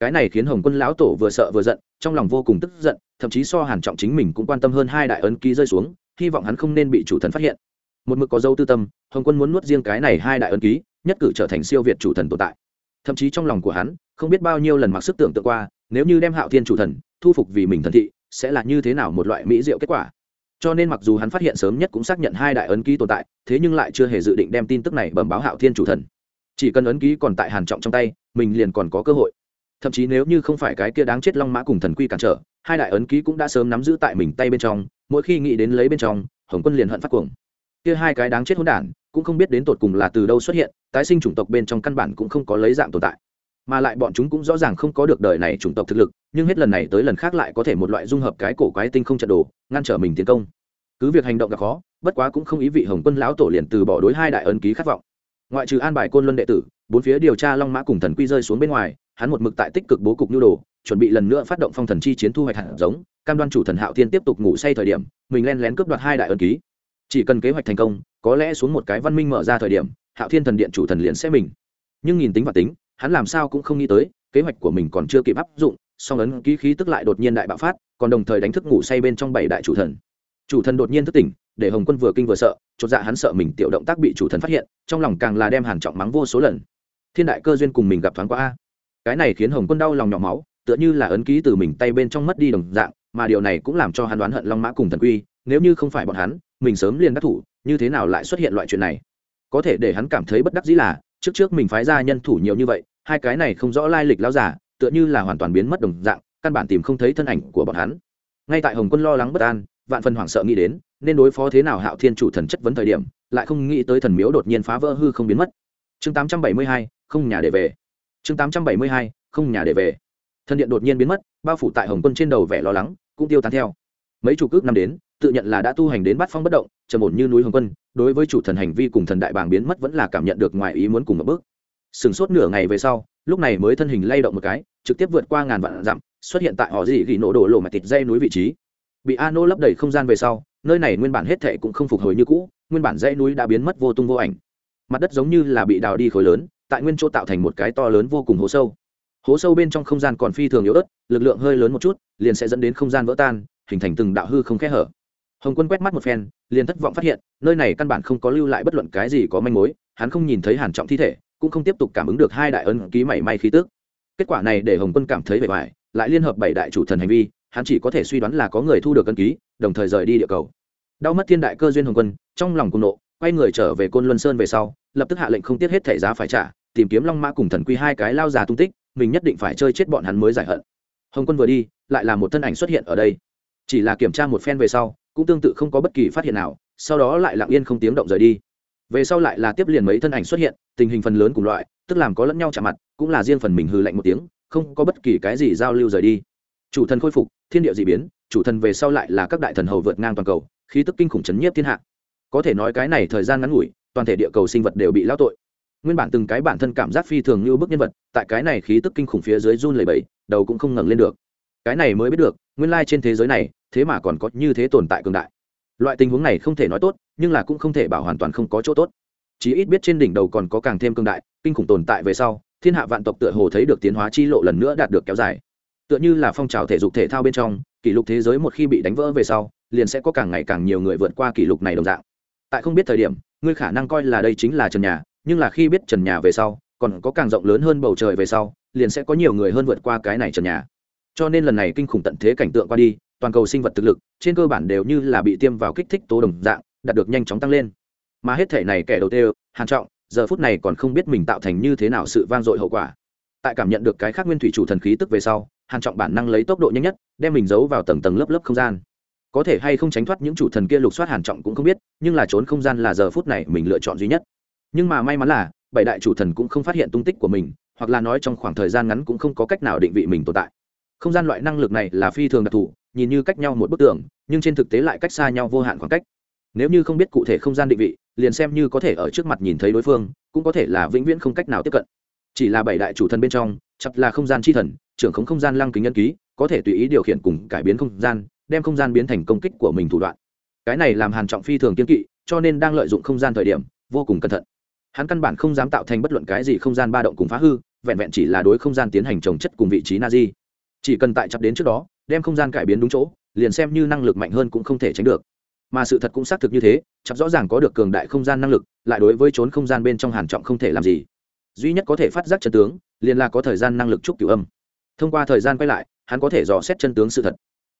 Cái này khiến hồng quân lão tổ vừa sợ vừa giận, trong lòng vô cùng tức giận, thậm chí so hàn trọng chính mình cũng quan tâm hơn hai đại ấn ký rơi xuống, hy vọng hắn không nên bị chủ thần phát hiện. Một mực có dâu tư tâm, hồng quân muốn nuốt riêng cái này hai đại ấn ký, nhất cử trở thành siêu việt chủ thần tồn tại. Thậm chí trong lòng của hắn, không biết bao nhiêu lần mặc sức tưởng tượng qua, nếu như đem hạo thiên chủ thần thu phục vì mình thần thị sẽ là như thế nào một loại mỹ diệu kết quả. Cho nên mặc dù hắn phát hiện sớm nhất cũng xác nhận hai đại ấn ký tồn tại, thế nhưng lại chưa hề dự định đem tin tức này bẩm báo hạo thiên chủ thần. Chỉ cần ấn ký còn tại hàn trọng trong tay, mình liền còn có cơ hội. Thậm chí nếu như không phải cái kia đáng chết long mã cùng thần quy cản trở, hai đại ấn ký cũng đã sớm nắm giữ tại mình tay bên trong, mỗi khi nghĩ đến lấy bên trong, hồng quân liền hận phát cuồng. Kia hai cái đáng chết hỗn đản, cũng không biết đến tột cùng là từ đâu xuất hiện, tái sinh chủng tộc bên trong căn bản cũng không có lấy dạng tồn tại mà lại bọn chúng cũng rõ ràng không có được đời này chủng tộc thực lực, nhưng hết lần này tới lần khác lại có thể một loại dung hợp cái cổ quái tinh không trận đồ, ngăn trở mình tiến công. Cứ việc hành động gặp khó, bất quá cũng không ý vị hồng quân lão tổ liền từ bỏ đối hai đại ấn ký khát vọng. Ngoại trừ an bài côn luân đệ tử, bốn phía điều tra long mã cùng thần quy rơi xuống bên ngoài, hắn một mực tại tích cực bố cục nhu đồ, chuẩn bị lần nữa phát động phong thần chi chiến thu hoạch hạt giống, cam đoan chủ thần hạo thiên tiếp tục ngủ say thời điểm, mình len lén cướp đoạt hai đại ấn ký. Chỉ cần kế hoạch thành công, có lẽ xuống một cái văn minh mở ra thời điểm, hạo thiên thần điện chủ thần liền sẽ mình. Nhưng nhìn tính và tính hắn làm sao cũng không nghĩ tới, kế hoạch của mình còn chưa kịp áp dụng, song ấn ký khí tức lại đột nhiên đại bạo phát, còn đồng thời đánh thức ngủ say bên trong bảy đại chủ thần. Chủ thần đột nhiên thức tỉnh, để hồng quân vừa kinh vừa sợ, chột dạ hắn sợ mình tiểu động tác bị chủ thần phát hiện, trong lòng càng là đem hàn trọng mắng vô số lần. Thiên đại cơ duyên cùng mình gặp thoáng qua a. Cái này khiến hồng quân đau lòng nhỏ máu, tựa như là ấn ký từ mình tay bên trong mất đi đồng dạng, mà điều này cũng làm cho hắn đoán hận long mã cùng thần quy, nếu như không phải bọn hắn, mình sớm liền đắc thủ, như thế nào lại xuất hiện loại chuyện này? Có thể để hắn cảm thấy bất đắc dĩ là trước trước mình phái ra nhân thủ nhiều như vậy hai cái này không rõ lai lịch lao giả tựa như là hoàn toàn biến mất đồng dạng căn bản tìm không thấy thân ảnh của bọn hắn. Ngay tại hồng quân lo lắng bất an vạn phần hoảng sợ nghĩ đến nên đối phó thế nào hạo thiên chủ thần chất vấn thời điểm lại không nghĩ tới thần miếu đột nhiên phá vỡ hư không biến mất. Chương 872, không nhà để về. Chương 872, không nhà để về. Thần điện đột nhiên biến mất bao phủ tại hồng quân trên đầu vẻ lo lắng cũng tiêu tán theo. Mấy chủ cước năm đến tự nhận là đã tu hành đến bát phong bất động trầm ổn như núi hồng quân, đối với chủ thần hành vi cùng thần đại bàng biến mất vẫn là cảm nhận được ngoài ý muốn cùng một bước. Sừng sốt nửa ngày về sau, lúc này mới thân hình lay động một cái, trực tiếp vượt qua ngàn vạn dặm, xuất hiện tại họ dị ghi nổ đổ lộ mặt thịt dây núi vị trí. Bị a nô lấp đầy không gian về sau, nơi này nguyên bản hết thệ cũng không phục hồi như cũ, nguyên bản dãy núi đã biến mất vô tung vô ảnh. Mặt đất giống như là bị đào đi khối lớn, tại nguyên chỗ tạo thành một cái to lớn vô cùng hố sâu. Hố sâu bên trong không gian còn phi thường yếu ớt, lực lượng hơi lớn một chút, liền sẽ dẫn đến không gian vỡ tan, hình thành từng đạo hư không kẽ hở hồng quân quét mắt một phen, liền thất vọng phát hiện, nơi này căn bản không có lưu lại bất luận cái gì có manh mối, hắn không nhìn thấy hàn trọng thi thể, cũng không tiếp tục cảm ứng được hai đại ân ký mảy may khí tức. Kết quả này để hồng quân cảm thấy bề ngoài, lại liên hợp bảy đại chủ thần hành vi, hắn chỉ có thể suy đoán là có người thu được ân ký, đồng thời rời đi địa cầu. Đau mất thiên đại cơ duyên hồng quân, trong lòng cùng nộ, quay người trở về côn luân sơn về sau, lập tức hạ lệnh không tiếc hết thẻ giá phải trả, tìm kiếm long mã cùng thần quy hai cái lao già tung tích, mình nhất định phải chơi chết bọn hắn mới giải hận. Hồng quân vừa đi, lại là một thân ảnh xuất hiện ở đây. Chỉ là kiểm tra một phen về sau cũng tương tự không có bất kỳ phát hiện nào, sau đó lại lặng yên không tiếng động rời đi. Về sau lại là tiếp liền mấy thân ảnh xuất hiện, tình hình phần lớn cùng loại, tức làm có lẫn nhau chạm mặt, cũng là riêng phần mình hư lạnh một tiếng, không có bất kỳ cái gì giao lưu rời đi. Chủ thần khôi phục, thiên địa d ị biến, chủ thần về sau lại là các đại thần hầu vượt ngang toàn cầu, khí tức kinh khủng chấn nhiếp thiên hạ. Có thể nói cái này thời gian ngắn ngủi, toàn thể địa cầu sinh vật đều bị lao tội. Nguyên bản từng cái bản thân cảm giác phi thường như bức nhân vật, tại cái này khí tức kinh khủng phía dưới run lầy bẫy đầu cũng không ngẩng lên được. Cái này mới biết được, nguyên lai trên thế giới này thế mà còn có như thế tồn tại cường đại. Loại tình huống này không thể nói tốt, nhưng là cũng không thể bảo hoàn toàn không có chỗ tốt. Chí ít biết trên đỉnh đầu còn có càng thêm cường đại, kinh khủng tồn tại về sau, thiên hạ vạn tộc tựa hồ thấy được tiến hóa chi lộ lần nữa đạt được kéo dài. Tựa như là phong trào thể dục thể thao bên trong, kỷ lục thế giới một khi bị đánh vỡ về sau, liền sẽ có càng ngày càng nhiều người vượt qua kỷ lục này đồng dạng. Tại không biết thời điểm, ngươi khả năng coi là đây chính là trần nhà, nhưng là khi biết trần nhà về sau, còn có càng rộng lớn hơn bầu trời về sau, liền sẽ có nhiều người hơn vượt qua cái này trần nhà. Cho nên lần này kinh khủng tận thế cảnh tượng qua đi toàn cầu sinh vật thực lực, trên cơ bản đều như là bị tiêm vào kích thích tố đồng dạng, đạt được nhanh chóng tăng lên. Mà hết thể này kẻ đầu tiên, hàn trọng, giờ phút này còn không biết mình tạo thành như thế nào sự vang dội hậu quả. Tại cảm nhận được cái khác nguyên thủy chủ thần khí tức về sau, hàn trọng bản năng lấy tốc độ nhanh nhất, đem mình giấu vào tầng tầng lớp lớp không gian. Có thể hay không tránh thoát những chủ thần kia lục soát hàn trọng cũng không biết, nhưng là trốn không gian là giờ phút này mình lựa chọn duy nhất. Nhưng mà may mắn là, bảy đại chủ thần cũng không phát hiện tung tích của mình, hoặc là nói trong khoảng thời gian ngắn cũng không có cách nào định vị mình tồn tại. Không gian loại năng lực này là phi thường đặc thù nhìn như cách nhau một bức tường, nhưng trên thực tế lại cách xa nhau vô hạn khoảng cách. Nếu như không biết cụ thể không gian định vị, liền xem như có thể ở trước mặt nhìn thấy đối phương, cũng có thể là vĩnh viễn không cách nào tiếp cận. Chỉ là bảy đại chủ thần bên trong chặt là không gian chi thần, trưởng khống không gian lăng kính nhân ký, có thể tùy ý điều khiển cùng cải biến không gian, đem không gian biến thành công kích của mình thủ đoạn. Cái này làm hàn trọng phi thường kiên kỵ, cho nên đang lợi dụng không gian thời điểm, vô cùng cẩn thận. Hắn căn bản không dám tạo thành bất luận cái gì không gian ba động cùng phá hư, vẹn vẹn chỉ là đối không gian tiến hành trồng chất cùng vị trí na di chỉ cần tại chặt đến trước đó đem không gian cải biến đúng chỗ, liền xem như năng lực mạnh hơn cũng không thể tránh được. Mà sự thật cũng xác thực như thế, chắc rõ ràng có được cường đại không gian năng lực, lại đối với trốn không gian bên trong hàn trọng không thể làm gì. Duy nhất có thể phát giác chân tướng, liền là có thời gian năng lực trúc cửu âm. Thông qua thời gian quay lại, hắn có thể dò xét chân tướng sự thật.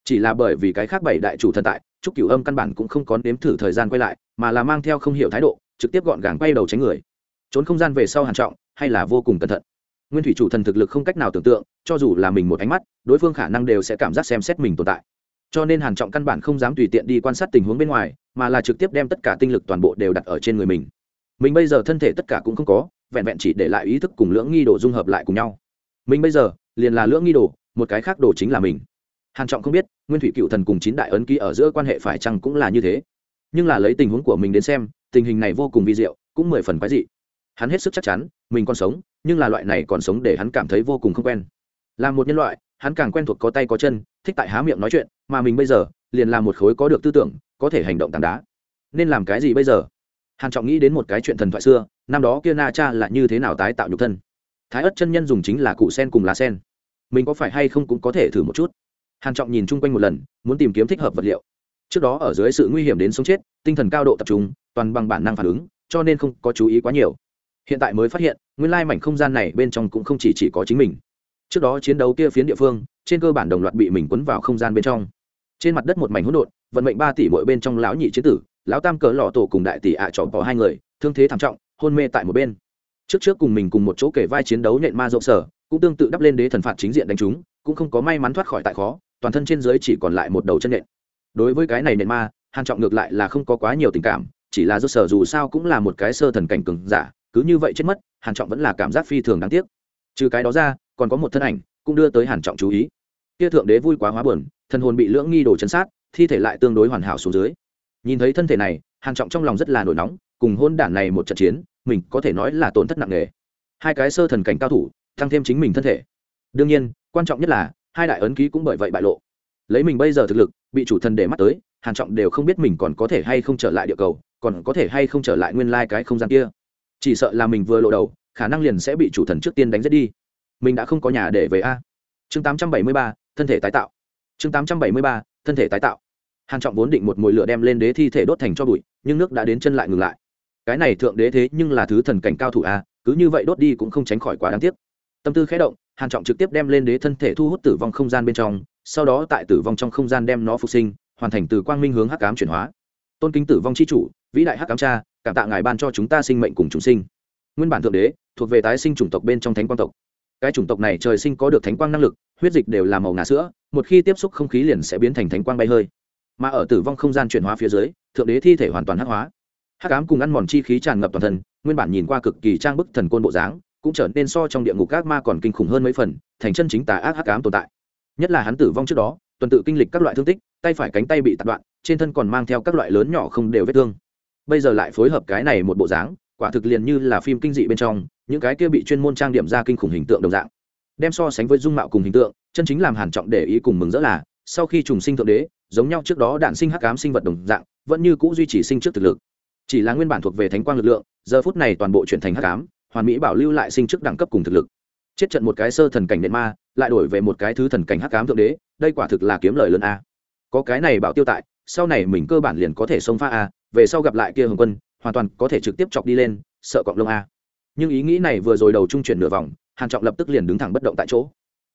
Chỉ là bởi vì cái khác bảy đại chủ thần tại, trúc cửu âm căn bản cũng không có nếm thử thời gian quay lại, mà là mang theo không hiểu thái độ, trực tiếp gọn gàng quay đầu tránh người. Trốn không gian về sau hàn trọng, hay là vô cùng cẩn thận nguyên thủy chủ thần thực lực không cách nào tưởng tượng, cho dù là mình một ánh mắt, đối phương khả năng đều sẽ cảm giác xem xét mình tồn tại. Cho nên hàn trọng căn bản không dám tùy tiện đi quan sát tình huống bên ngoài, mà là trực tiếp đem tất cả tinh lực toàn bộ đều đặt ở trên người mình. Mình bây giờ thân thể tất cả cũng không có, vẹn vẹn chỉ để lại ý thức cùng lưỡng nghi đồ dung hợp lại cùng nhau. Mình bây giờ, liền là lưỡng nghi đồ, một cái khác đồ chính là mình. Hàn trọng không biết, nguyên thủy cựu thần cùng chín đại ấn ký ở giữa quan hệ phải chăng cũng là như thế. Nhưng là lấy tình huống của mình đến xem, tình hình này vô cùng vi diệu, cũng mười phần quái dị. Hắn hết sức chắc chắn, mình còn sống nhưng là loại này còn sống để hắn cảm thấy vô cùng không quen. Là một nhân loại, hắn càng quen thuộc có tay có chân, thích tại há miệng nói chuyện, mà mình bây giờ, liền là một khối có được tư tưởng, có thể hành động tảng đá. Nên làm cái gì bây giờ? Hàn trọng nghĩ đến một cái chuyện thần thoại xưa, năm đó kia na cha là như thế nào tái tạo nhục thân? Thái ất chân nhân dùng chính là cụ sen cùng lá sen. Mình có phải hay không cũng có thể thử một chút. Hàn trọng nhìn chung quanh một lần, muốn tìm kiếm thích hợp vật liệu. Trước đó ở dưới sự nguy hiểm đến sống chết, tinh thần cao độ tập trung, toàn bằng bản năng phản ứng, cho nên không có chú ý quá nhiều hiện tại mới phát hiện nguyên lai mảnh không gian này bên trong cũng không chỉ, chỉ có chính mình. Trước đó chiến đấu kia phiến địa phương trên cơ bản đồng loạt bị mình quấn vào không gian bên trong. Trên mặt đất một mảnh hỗn độn vận mệnh ba tỷ mỗi bên trong lão nhị chiến tử lão tam cỡ lò tổ cùng đại tỷ ạ à trọ hai người thương thế thảm trọng hôn mê tại một bên. Trước trước cùng mình cùng một chỗ kể vai chiến đấu nện ma rộng sở cũng tương tự đắp lên đế thần phạt chính diện đánh chúng cũng không có may mắn thoát khỏi tại khó toàn thân trên dưới chỉ còn lại một đầu chân nện đối với cái này nện ma hàn trọng ngược lại là không có quá nhiều tình cảm chỉ là do sở dù sao cũng là một cái sơ thần cảnh cường giả cứ như vậy chết mất, hàn trọng vẫn là cảm giác phi thường đáng tiếc. Trừ cái đó ra, còn có một thân ảnh cũng đưa tới hàn trọng chú ý. Kia thượng đế vui quá hóa buồn, thần hồn bị lưỡng nghi đổ chấn sát, thi thể lại tương đối hoàn hảo xuống dưới. Nhìn thấy thân thể này, hàn trọng trong lòng rất là nổi nóng, cùng hôn đản này một trận chiến, mình có thể nói là tổn thất nặng nề. Hai cái sơ thần cảnh cao thủ, tăng thêm chính mình thân thể. Đương nhiên, quan trọng nhất là, hai đại ấn ký cũng bởi vậy bại lộ. Lấy mình bây giờ thực lực, bị chủ thần để mắt tới, hàn trọng đều không biết mình còn có thể hay không trở lại địa cầu, còn có thể hay không trở lại nguyên lai cái không gian kia chỉ sợ là mình vừa lộ đầu khả năng liền sẽ bị chủ thần trước tiên đánh giết đi. Mình đã không có nhà để về a. Chương 873, thân thể tái tạo. Chương 873, thân thể tái tạo. Hàn trọng vốn định một mùi lửa đem lên đế thi thể đốt thành cho bụi nhưng nước đã đến chân lại ngừng lại. Cái này thượng đế thế nhưng là thứ thần cảnh cao thủ a cứ như vậy đốt đi cũng không tránh khỏi quá đáng tiếc. Tâm tư khẽ động hàn trọng trực tiếp đem lên đế thân thể thu hút tử vong không gian bên trong sau đó tại tử vong trong không gian đem nó phục sinh hoàn thành từ quang minh hướng hắc ám chuyển hóa. Tôn kính tử vong chi chủ vĩ đại hắc ám cha cảm tạ ngài ban cho chúng ta sinh mệnh cùng chúng sinh. Nguyên bản thượng đế, thuộc về tái sinh chủng tộc bên trong thánh quang tộc. Cái chủng tộc này trời sinh có được thánh quang năng lực, huyết dịch đều là màu ngà sữa, một khi tiếp xúc không khí liền sẽ biến thành thánh quang bay hơi. Mà ở tử vong không gian chuyển hóa phía dưới, thượng đế thi thể hoàn toàn hắc hóa. Hắc ám cùng ăn mòn chi khí tràn ngập toàn thân, nguyên bản nhìn qua cực kỳ trang bức thần côn bộ dáng, cũng trở nên so trong địa ngục các ma còn kinh khủng hơn mấy phần, thành chân chính tà ác hắc ám tồn tại. Nhất là hắn tử vong trước đó, tuần tự kinh lịch các loại thương tích, tay phải cánh tay bị tạt đoạn, trên thân còn mang theo các loại lớn nhỏ không đều vết thương bây giờ lại phối hợp cái này một bộ dáng, quả thực liền như là phim kinh dị bên trong, những cái kia bị chuyên môn trang điểm ra kinh khủng hình tượng đồng dạng. Đem so sánh với dung mạo cùng hình tượng, chân chính làm hàn trọng để ý cùng mừng rỡ là, sau khi trùng sinh thượng đế, giống nhau trước đó đạn sinh hắc ám sinh vật đồng dạng, vẫn như cũ duy trì sinh trước thực lực. Chỉ là nguyên bản thuộc về thánh quang lực lượng, giờ phút này toàn bộ chuyển thành hắc ám, hoàn mỹ bảo lưu lại sinh trước đẳng cấp cùng thực lực. Chết trận một cái sơ thần cảnh điện ma, lại đổi về một cái thứ thần cảnh hắc ám thượng đế, đây quả thực là kiếm lời lớn a. Có cái này bảo tiêu tại sau này mình cơ bản liền có thể xông pha a, về sau gặp lại kia hồng quân, hoàn toàn có thể trực tiếp chọc đi lên, sợ cọng lông a. Nhưng ý nghĩ này vừa rồi đầu trung chuyển nửa vòng, hàn trọng lập tức liền đứng thẳng bất động tại chỗ.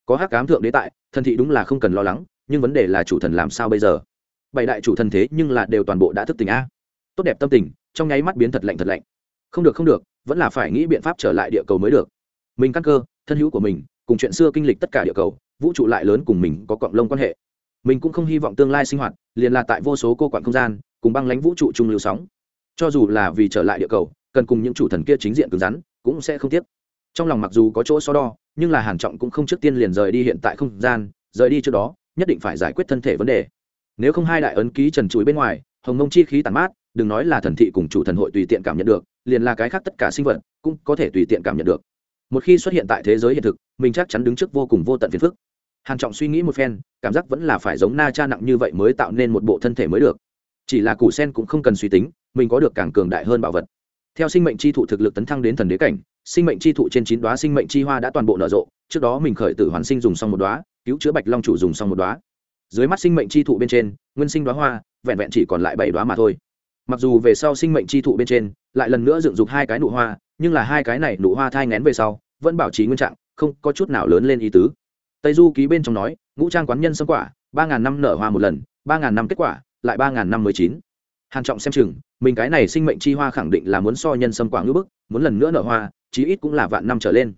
Có hắc cám thượng đế tại, thần thị đúng là không cần lo lắng, nhưng vấn đề là chủ thần làm sao bây giờ? Bảy đại chủ thần thế nhưng là đều toàn bộ đã thức tỉnh a. Tốt đẹp tâm tình, trong nháy mắt biến thật lạnh thật lạnh. Không được không được, vẫn là phải nghĩ biện pháp trở lại địa cầu mới được. Mình căn cơ, thân hữu của mình, cùng chuyện xưa kinh lịch tất cả địa cầu, vũ trụ lại lớn cùng mình có cộng lông quan hệ mình cũng không hy vọng tương lai sinh hoạt liền là tại vô số cô quản không gian cùng băng lãnh vũ trụ chung lưu sóng. Cho dù là vì trở lại địa cầu, cần cùng những chủ thần kia chính diện cứng rắn cũng sẽ không tiếc. Trong lòng mặc dù có chỗ so đo, nhưng là hàn trọng cũng không trước tiên liền rời đi hiện tại không gian, rời đi trước đó, nhất định phải giải quyết thân thể vấn đề. Nếu không hai đại ấn ký trần chuối bên ngoài, hồng mông chi khí tàn mát, đừng nói là thần thị cùng chủ thần hội tùy tiện cảm nhận được, liền là cái khác tất cả sinh vật cũng có thể tùy tiện cảm nhận được. Một khi xuất hiện tại thế giới hiện thực, mình chắc chắn đứng trước vô cùng vô tận phiền phức hàn trọng suy nghĩ một phen cảm giác vẫn là phải giống na cha nặng như vậy mới tạo nên một bộ thân thể mới được chỉ là củ sen cũng không cần suy tính mình có được càng cường đại hơn bảo vật theo sinh mệnh chi thụ thực lực tấn thăng đến thần đế cảnh sinh mệnh chi thụ trên chín đóa sinh mệnh chi hoa đã toàn bộ nở rộ trước đó mình khởi tử hoàn sinh dùng xong một đóa, cứu chữa bạch long chủ dùng xong một đóa. dưới mắt sinh mệnh chi thụ bên trên nguyên sinh đóa hoa vẹn vẹn chỉ còn lại bảy đóa mà thôi mặc dù về sau sinh mệnh chi thụ bên trên lại lần nữa dựng dục hai cái nụ hoa nhưng là hai cái này nụ hoa thai ngén về sau vẫn bảo trì nguyên trạng không có chút nào lớn lên ý tứ tây du ký bên trong nói ngũ trang quán nhân sâm quả ba ngàn năm nở hoa một lần ba ngàn năm kết quả lại ba ngàn năm mới chín. Hàn trọng xem chừng mình cái này sinh mệnh chi hoa khẳng định là muốn so nhân sâm quả ngữ bức muốn lần nữa nở hoa chí ít cũng là vạn năm trở lên.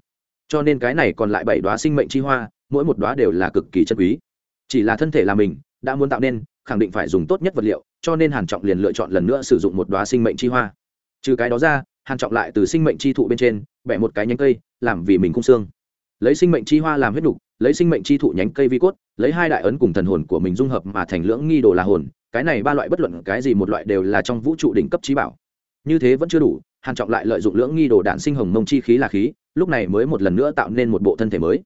Cho nên cái này còn lại bảy đóa sinh mệnh chi hoa mỗi một đóa đều là cực kỳ chân quý. Chỉ là thân thể là mình đã muốn tạo nên khẳng định phải dùng tốt nhất vật liệu cho nên hàn trọng liền lựa chọn lần nữa sử dụng một đóa sinh mệnh chi hoa. Trừ cái đó ra hàn trọng lại từ sinh mệnh chi thụ bên trên bẻ một cái nhánh cây làm vì mình cung xương. Lấy sinh mệnh chi hoa làm huyết đủ, lấy sinh mệnh chi thụ nhánh cây vi cốt, lấy hai đại ấn cùng thần hồn của mình dung hợp mà thành lưỡng nghi đồ là hồn, cái này ba loại bất luận cái gì một loại đều là trong vũ trụ đỉnh cấp trí bảo. Như thế vẫn chưa đủ, hàn trọng lại lợi dụng lưỡng nghi đồ đạn sinh hồng mông chi khí là khí, lúc này mới một lần nữa tạo nên một bộ thân thể mới.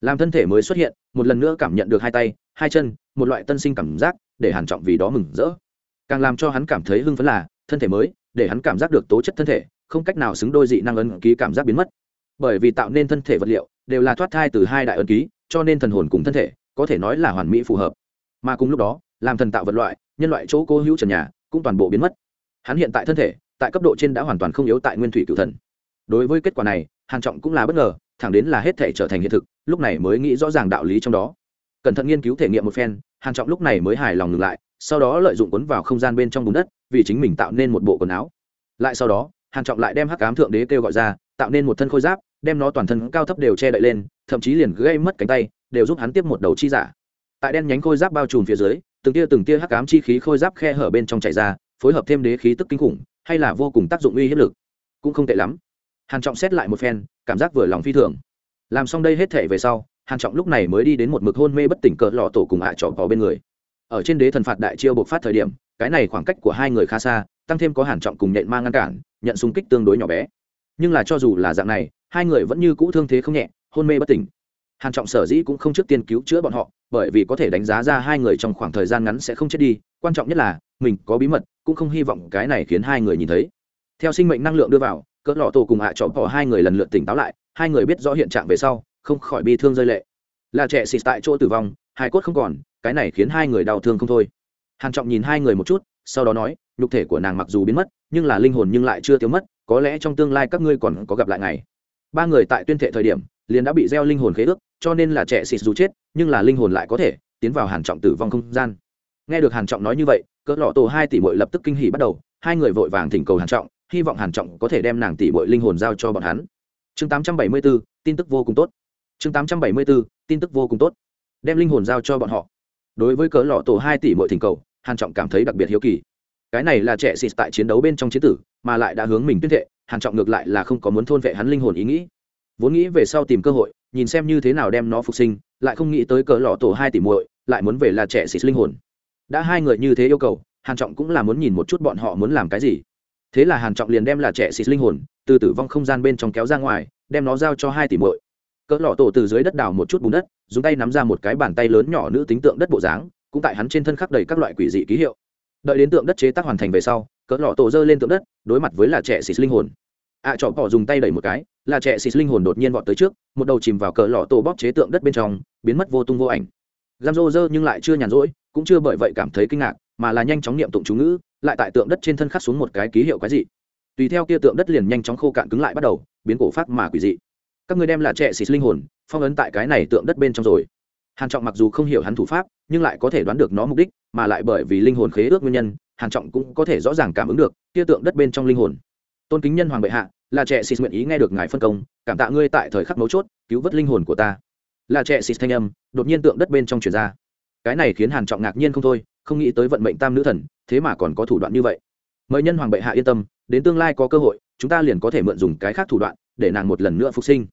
Làm thân thể mới xuất hiện, một lần nữa cảm nhận được hai tay, hai chân, một loại tân sinh cảm giác, để hàn trọng vì đó mừng rỡ. Càng làm cho hắn cảm thấy hưng phấn là, thân thể mới, để hắn cảm giác được tố chất thân thể, không cách nào xứng đôi dị năng ấn ký cảm giác biến mất. Bởi vì tạo nên thân thể vật liệu, đều là thoát thai từ hai đại ấn ký cho nên thần hồn cùng thân thể có thể nói là hoàn mỹ phù hợp. Mà cùng lúc đó, làm thần tạo vật loại, nhân loại chỗ cố hữu trần nhà cũng toàn bộ biến mất. Hắn hiện tại thân thể, tại cấp độ trên đã hoàn toàn không yếu tại nguyên thủy cựu thần. Đối với kết quả này, hàn trọng cũng là bất ngờ, thẳng đến là hết thể trở thành hiện thực, lúc này mới nghĩ rõ ràng đạo lý trong đó. Cẩn thận nghiên cứu thể nghiệm một phen, hàn trọng lúc này mới hài lòng ngừng lại, sau đó lợi dụng cuốn vào không gian bên trong bùn đất, vì chính mình tạo nên một bộ quần áo. Lại sau đó, hàn trọng lại đem hắc ám thượng đế kêu gọi ra, tạo nên một thân khôi giáp, đem nó toàn thân cao thấp đều che đậy lên thậm chí liền gây mất cánh tay, đều giúp hắn tiếp một đầu chi giả. Tại đen nhánh khôi giáp bao trùm phía dưới, từng tia từng tia hắc ám chi khí khôi giáp khe hở bên trong chảy ra, phối hợp thêm đế khí tức kinh khủng, hay là vô cùng tác dụng uy hiếp lực. Cũng không tệ lắm. Hàn trọng xét lại một phen, cảm giác vừa lòng phi thường. Làm xong đây hết thể về sau, hàn trọng lúc này mới đi đến một mực hôn mê bất tỉnh cỡ lọ tổ cùng hạ trọ có bên người. Ở trên đế thần phạt đại chiêu bộc phát thời điểm, cái này khoảng cách của hai người khá xa, tăng thêm có hàn trọng cùng nhện mang ngăn cản, nhận xung kích tương đối nhỏ bé. Nhưng là cho dù là dạng này, hai người vẫn như cũ thương thế không nhẹ hôn mê bất tỉnh. Hàn trọng sở dĩ cũng không trước tiên cứu chữa bọn họ, bởi vì có thể đánh giá ra hai người trong khoảng thời gian ngắn sẽ không chết đi, quan trọng nhất là, mình có bí mật, cũng không hy vọng cái này khiến hai người nhìn thấy. Theo sinh mệnh năng lượng đưa vào, cỡ lọ tổ cùng hạ à bỏ hai người lần lượt tỉnh táo lại, hai người biết rõ hiện trạng về sau, không khỏi bi thương rơi lệ. Là trẻ xịt tại chỗ tử vong hai cốt không còn, cái này khiến hai người đau thương không thôi. Hàn trọng nhìn hai người một chút, sau đó nói, nhục thể của nàng mặc dù biến mất, nhưng là linh hồn nhưng lại chưa tiêu mất, có lẽ trong tương lai các ngươi còn có gặp lại ngày. Ba người tại tuyên thệ thời điểm liền đã bị gieo linh hồn khế ước cho nên là trẻ xịt dù chết nhưng là linh hồn lại có thể tiến vào hàn trọng tử vong không gian. Nghe được hàn trọng nói như vậy cỡ lọ tổ hai tỷ muội lập tức kinh hỉ bắt đầu hai người vội vàng thỉnh cầu hàn trọng hy vọng hàn trọng có thể đem nàng tỷ muội linh hồn giao cho bọn hắn. Chương 874, tin tức vô cùng tốt. Chương 874, tin tức vô cùng tốt. Đem linh hồn giao cho bọn họ. Đối với cỡ lọ tổ hai tỷ muội thỉnh cầu hàn trọng cảm thấy đặc biệt hiếu kỳ. Cái này là trẻ xịt tại chiến đấu bên trong chiến tử mà lại đã hướng mình tuyên thệ hàn trọng ngược lại là không có muốn thôn vệ hắn linh hồn ý nghĩ vốn nghĩ về sau tìm cơ hội, nhìn xem như thế nào đem nó phục sinh, lại không nghĩ tới cỡ lọ tổ hai tỷ muội, lại muốn về là trẻ xịt linh hồn. Đã hai người như thế yêu cầu, hàn trọng cũng là muốn nhìn một chút bọn họ muốn làm cái gì. Thế là hàn trọng liền đem là trẻ xịt linh hồn, từ tử vong không gian bên trong kéo ra ngoài, đem nó giao cho hai tỷ muội. Cỡ lọ tổ từ dưới đất đào một chút bùn đất, dùng tay nắm ra một cái bàn tay lớn nhỏ nữ tính tượng đất bộ dáng, cũng tại hắn trên thân khắc đầy các loại quỷ dị ký hiệu. Đợi đến tượng đất chế tác hoàn thành về sau, cỡ lọ tổ dơ lên tượng đất, đối mặt với là trẻ xịt linh hồn ạ à, trọ bỏ dùng tay đẩy một cái là trẻ xịt linh hồn đột nhiên vọt tới trước một đầu chìm vào cờ lọ tổ bóp chế tượng đất bên trong biến mất vô tung vô ảnh. Giam rô rơ nhưng lại chưa nhàn rỗi cũng chưa bởi vậy cảm thấy kinh ngạc mà là nhanh chóng niệm tụng chú ngữ lại tại tượng đất trên thân khắc xuống một cái ký hiệu quái dị. Tùy theo kia tượng đất liền nhanh chóng khô cạn cứng lại bắt đầu biến cổ phát mà quỷ dị. Các người đem là trẻ xịt linh hồn phong ấn tại cái này tượng đất bên trong rồi. Hàn trọng mặc dù không hiểu hắn thủ pháp nhưng lại có thể đoán được nó mục đích mà lại bởi vì linh hồn khế ước nguyên nhân hàn trọng cũng có thể rõ ràng cảm ứng được kia tượng đất bên trong linh hồn tôn kính nhân hoàng bệ hạ, là trẻ xịt nguyện ý nghe được ngài phân công, cảm tạ ngươi tại thời khắc mấu chốt cứu vớt linh hồn của ta. Là trẻ xịt thanh âm, đột nhiên tượng đất bên trong truyền ra. Cái này khiến hàn trọng ngạc nhiên không thôi, không nghĩ tới vận mệnh tam nữ thần, thế mà còn có thủ đoạn như vậy. Mời nhân hoàng bệ hạ yên tâm, đến tương lai có cơ hội, chúng ta liền có thể mượn dùng cái khác thủ đoạn, để nàng một lần nữa phục sinh.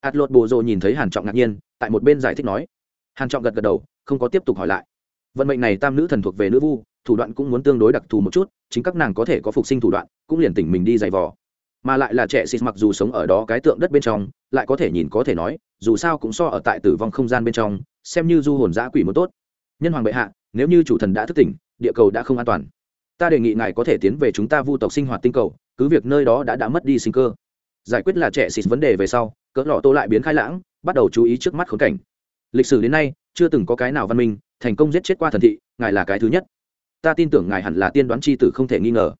Ạt lột bồ rồ nhìn thấy hàn trọng ngạc nhiên, tại một bên giải thích nói. Hàn trọng gật gật đầu, không có tiếp tục hỏi lại. Vận mệnh này tam nữ thần thuộc về nữ vu thủ đoạn cũng muốn tương đối đặc thù một chút, chính các nàng có thể có phục sinh thủ đoạn, cũng liền tỉnh mình đi giày vò. Mà lại là trẻ xịt mặc dù sống ở đó cái tượng đất bên trong, lại có thể nhìn có thể nói, dù sao cũng so ở tại tử vong không gian bên trong, xem như du hồn giã quỷ một tốt. Nhân hoàng bệ hạ, nếu như chủ thần đã thức tỉnh, địa cầu đã không an toàn. Ta đề nghị ngài có thể tiến về chúng ta vu tộc sinh hoạt tinh cầu, cứ việc nơi đó đã đã mất đi sinh cơ. Giải quyết là trẻ xịt vấn đề về sau, cỡ lọ tô lại biến khai lãng, bắt đầu chú ý trước mắt khốn cảnh. Lịch sử đến nay, chưa từng có cái nào văn minh thành công giết chết qua thần thị, ngài là cái thứ nhất ta tin tưởng ngài hẳn là tiên đoán c h i tử không thể nghi ngờ.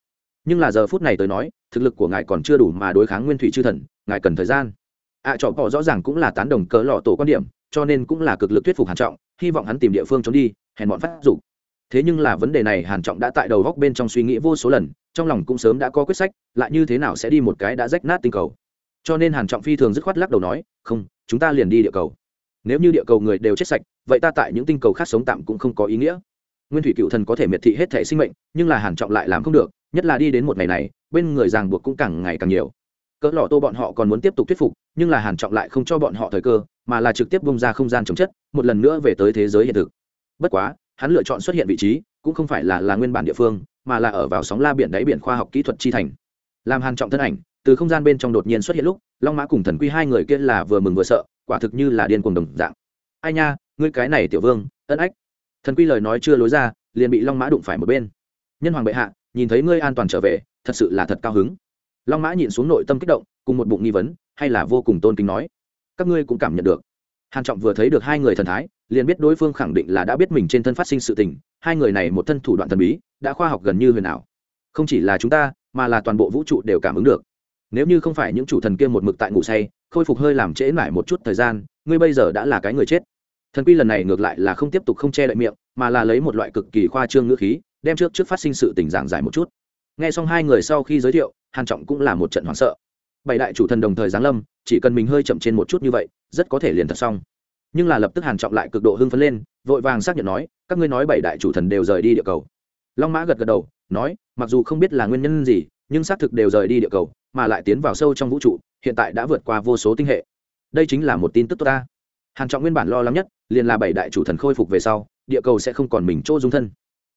Nhưng là giờ phút này tới nói thực lực của ngài còn chưa đủ mà đối kháng nguyên thủy chư thần ngài cần thời gian. Ạ à, trọ bỏ rõ ràng cũng là tán đồng cỡ lọ tổ quan điểm cho nên cũng là cực lực thuyết phục hàn trọng hy vọng hắn tìm địa phương trốn đi hèn bọn phát dục. Thế nhưng là vấn đề này hàn trọng đã tại đầu góc bên trong suy nghĩ vô số lần trong lòng cũng sớm đã có quyết sách lại như thế nào sẽ đi một cái đã rách nát tinh cầu. Cho nên hàn trọng phi thường dứt khoát lắc đầu nói không chúng ta liền đi địa cầu. Nếu như địa cầu người đều chết sạch vậy ta tại những tinh cầu khác sống tạm cũng không có ý nghĩa nguyên thủy cựu thần có thể miệt thị hết thể sinh mệnh, nhưng là hàn trọng lại làm không được, nhất là đi đến một ngày này, bên người ràng buộc cũng càng ngày càng nhiều. Cỡ lọ tô bọn họ còn muốn tiếp tục thuyết phục, nhưng là hàn trọng lại không cho bọn họ thời cơ, mà là trực tiếp bung ra không gian chống chất, một lần nữa về tới thế giới hiện thực. Bất quá, hắn lựa chọn xuất hiện vị trí, cũng không phải là là nguyên bản địa phương, mà là ở vào sóng la biển đáy biển khoa học kỹ thuật chi thành. Làm hàn trọng thân ảnh, từ không gian bên trong đột nhiên xuất hiện lúc, long mã cùng thần quy hai người kia là vừa mừng vừa sợ, quả thực như là điên cuồng đồng dạng. Ai nha, ngươi cái này tiểu vương, ân ách thần quy lời nói chưa lối ra, liền bị long mã đụng phải một bên. Nhân hoàng bệ hạ, nhìn thấy ngươi an toàn trở về, thật sự là thật cao hứng. Long mã nhìn xuống nội tâm kích động, cùng một bụng nghi vấn, hay là vô cùng tôn kính nói. Các ngươi cũng cảm nhận được. Hàn trọng vừa thấy được hai người thần thái, liền biết đối phương khẳng định là đã biết mình trên thân phát sinh sự tình, hai người này một thân thủ đoạn thần bí, đã khoa học gần như huyền ảo. Không chỉ là chúng ta, mà là toàn bộ vũ trụ đều cảm ứng được. Nếu như không phải những chủ thần kia một mực tại ngủ say, khôi phục hơi làm trễ lại một chút thời gian, ngươi bây giờ đã là cái người chết thần quy lần này ngược lại là không tiếp tục không che đậy miệng, mà là lấy một loại cực kỳ khoa trương ngữ khí, đem trước trước phát sinh sự tình giảng giải một chút. Nghe xong hai người sau khi giới thiệu, hàn trọng cũng là một trận hoảng sợ. Bảy đại chủ thần đồng thời giáng lâm, chỉ cần mình hơi chậm trên một chút như vậy, rất có thể liền thật xong. Nhưng là lập tức hàn trọng lại cực độ hưng phấn lên, vội vàng xác nhận nói, các ngươi nói bảy đại chủ thần đều rời đi địa cầu. Long mã gật gật đầu, nói, mặc dù không biết là nguyên nhân gì, nhưng xác thực đều rời đi địa cầu, mà lại tiến vào sâu trong vũ trụ, hiện tại đã vượt qua vô số tinh hệ. Đây chính là một tin tức tốt ta. Hàn trọng nguyên bản lo lắng nhất liền là bảy đại chủ thần khôi phục về sau, địa cầu sẽ không còn mình chỗ dung thân.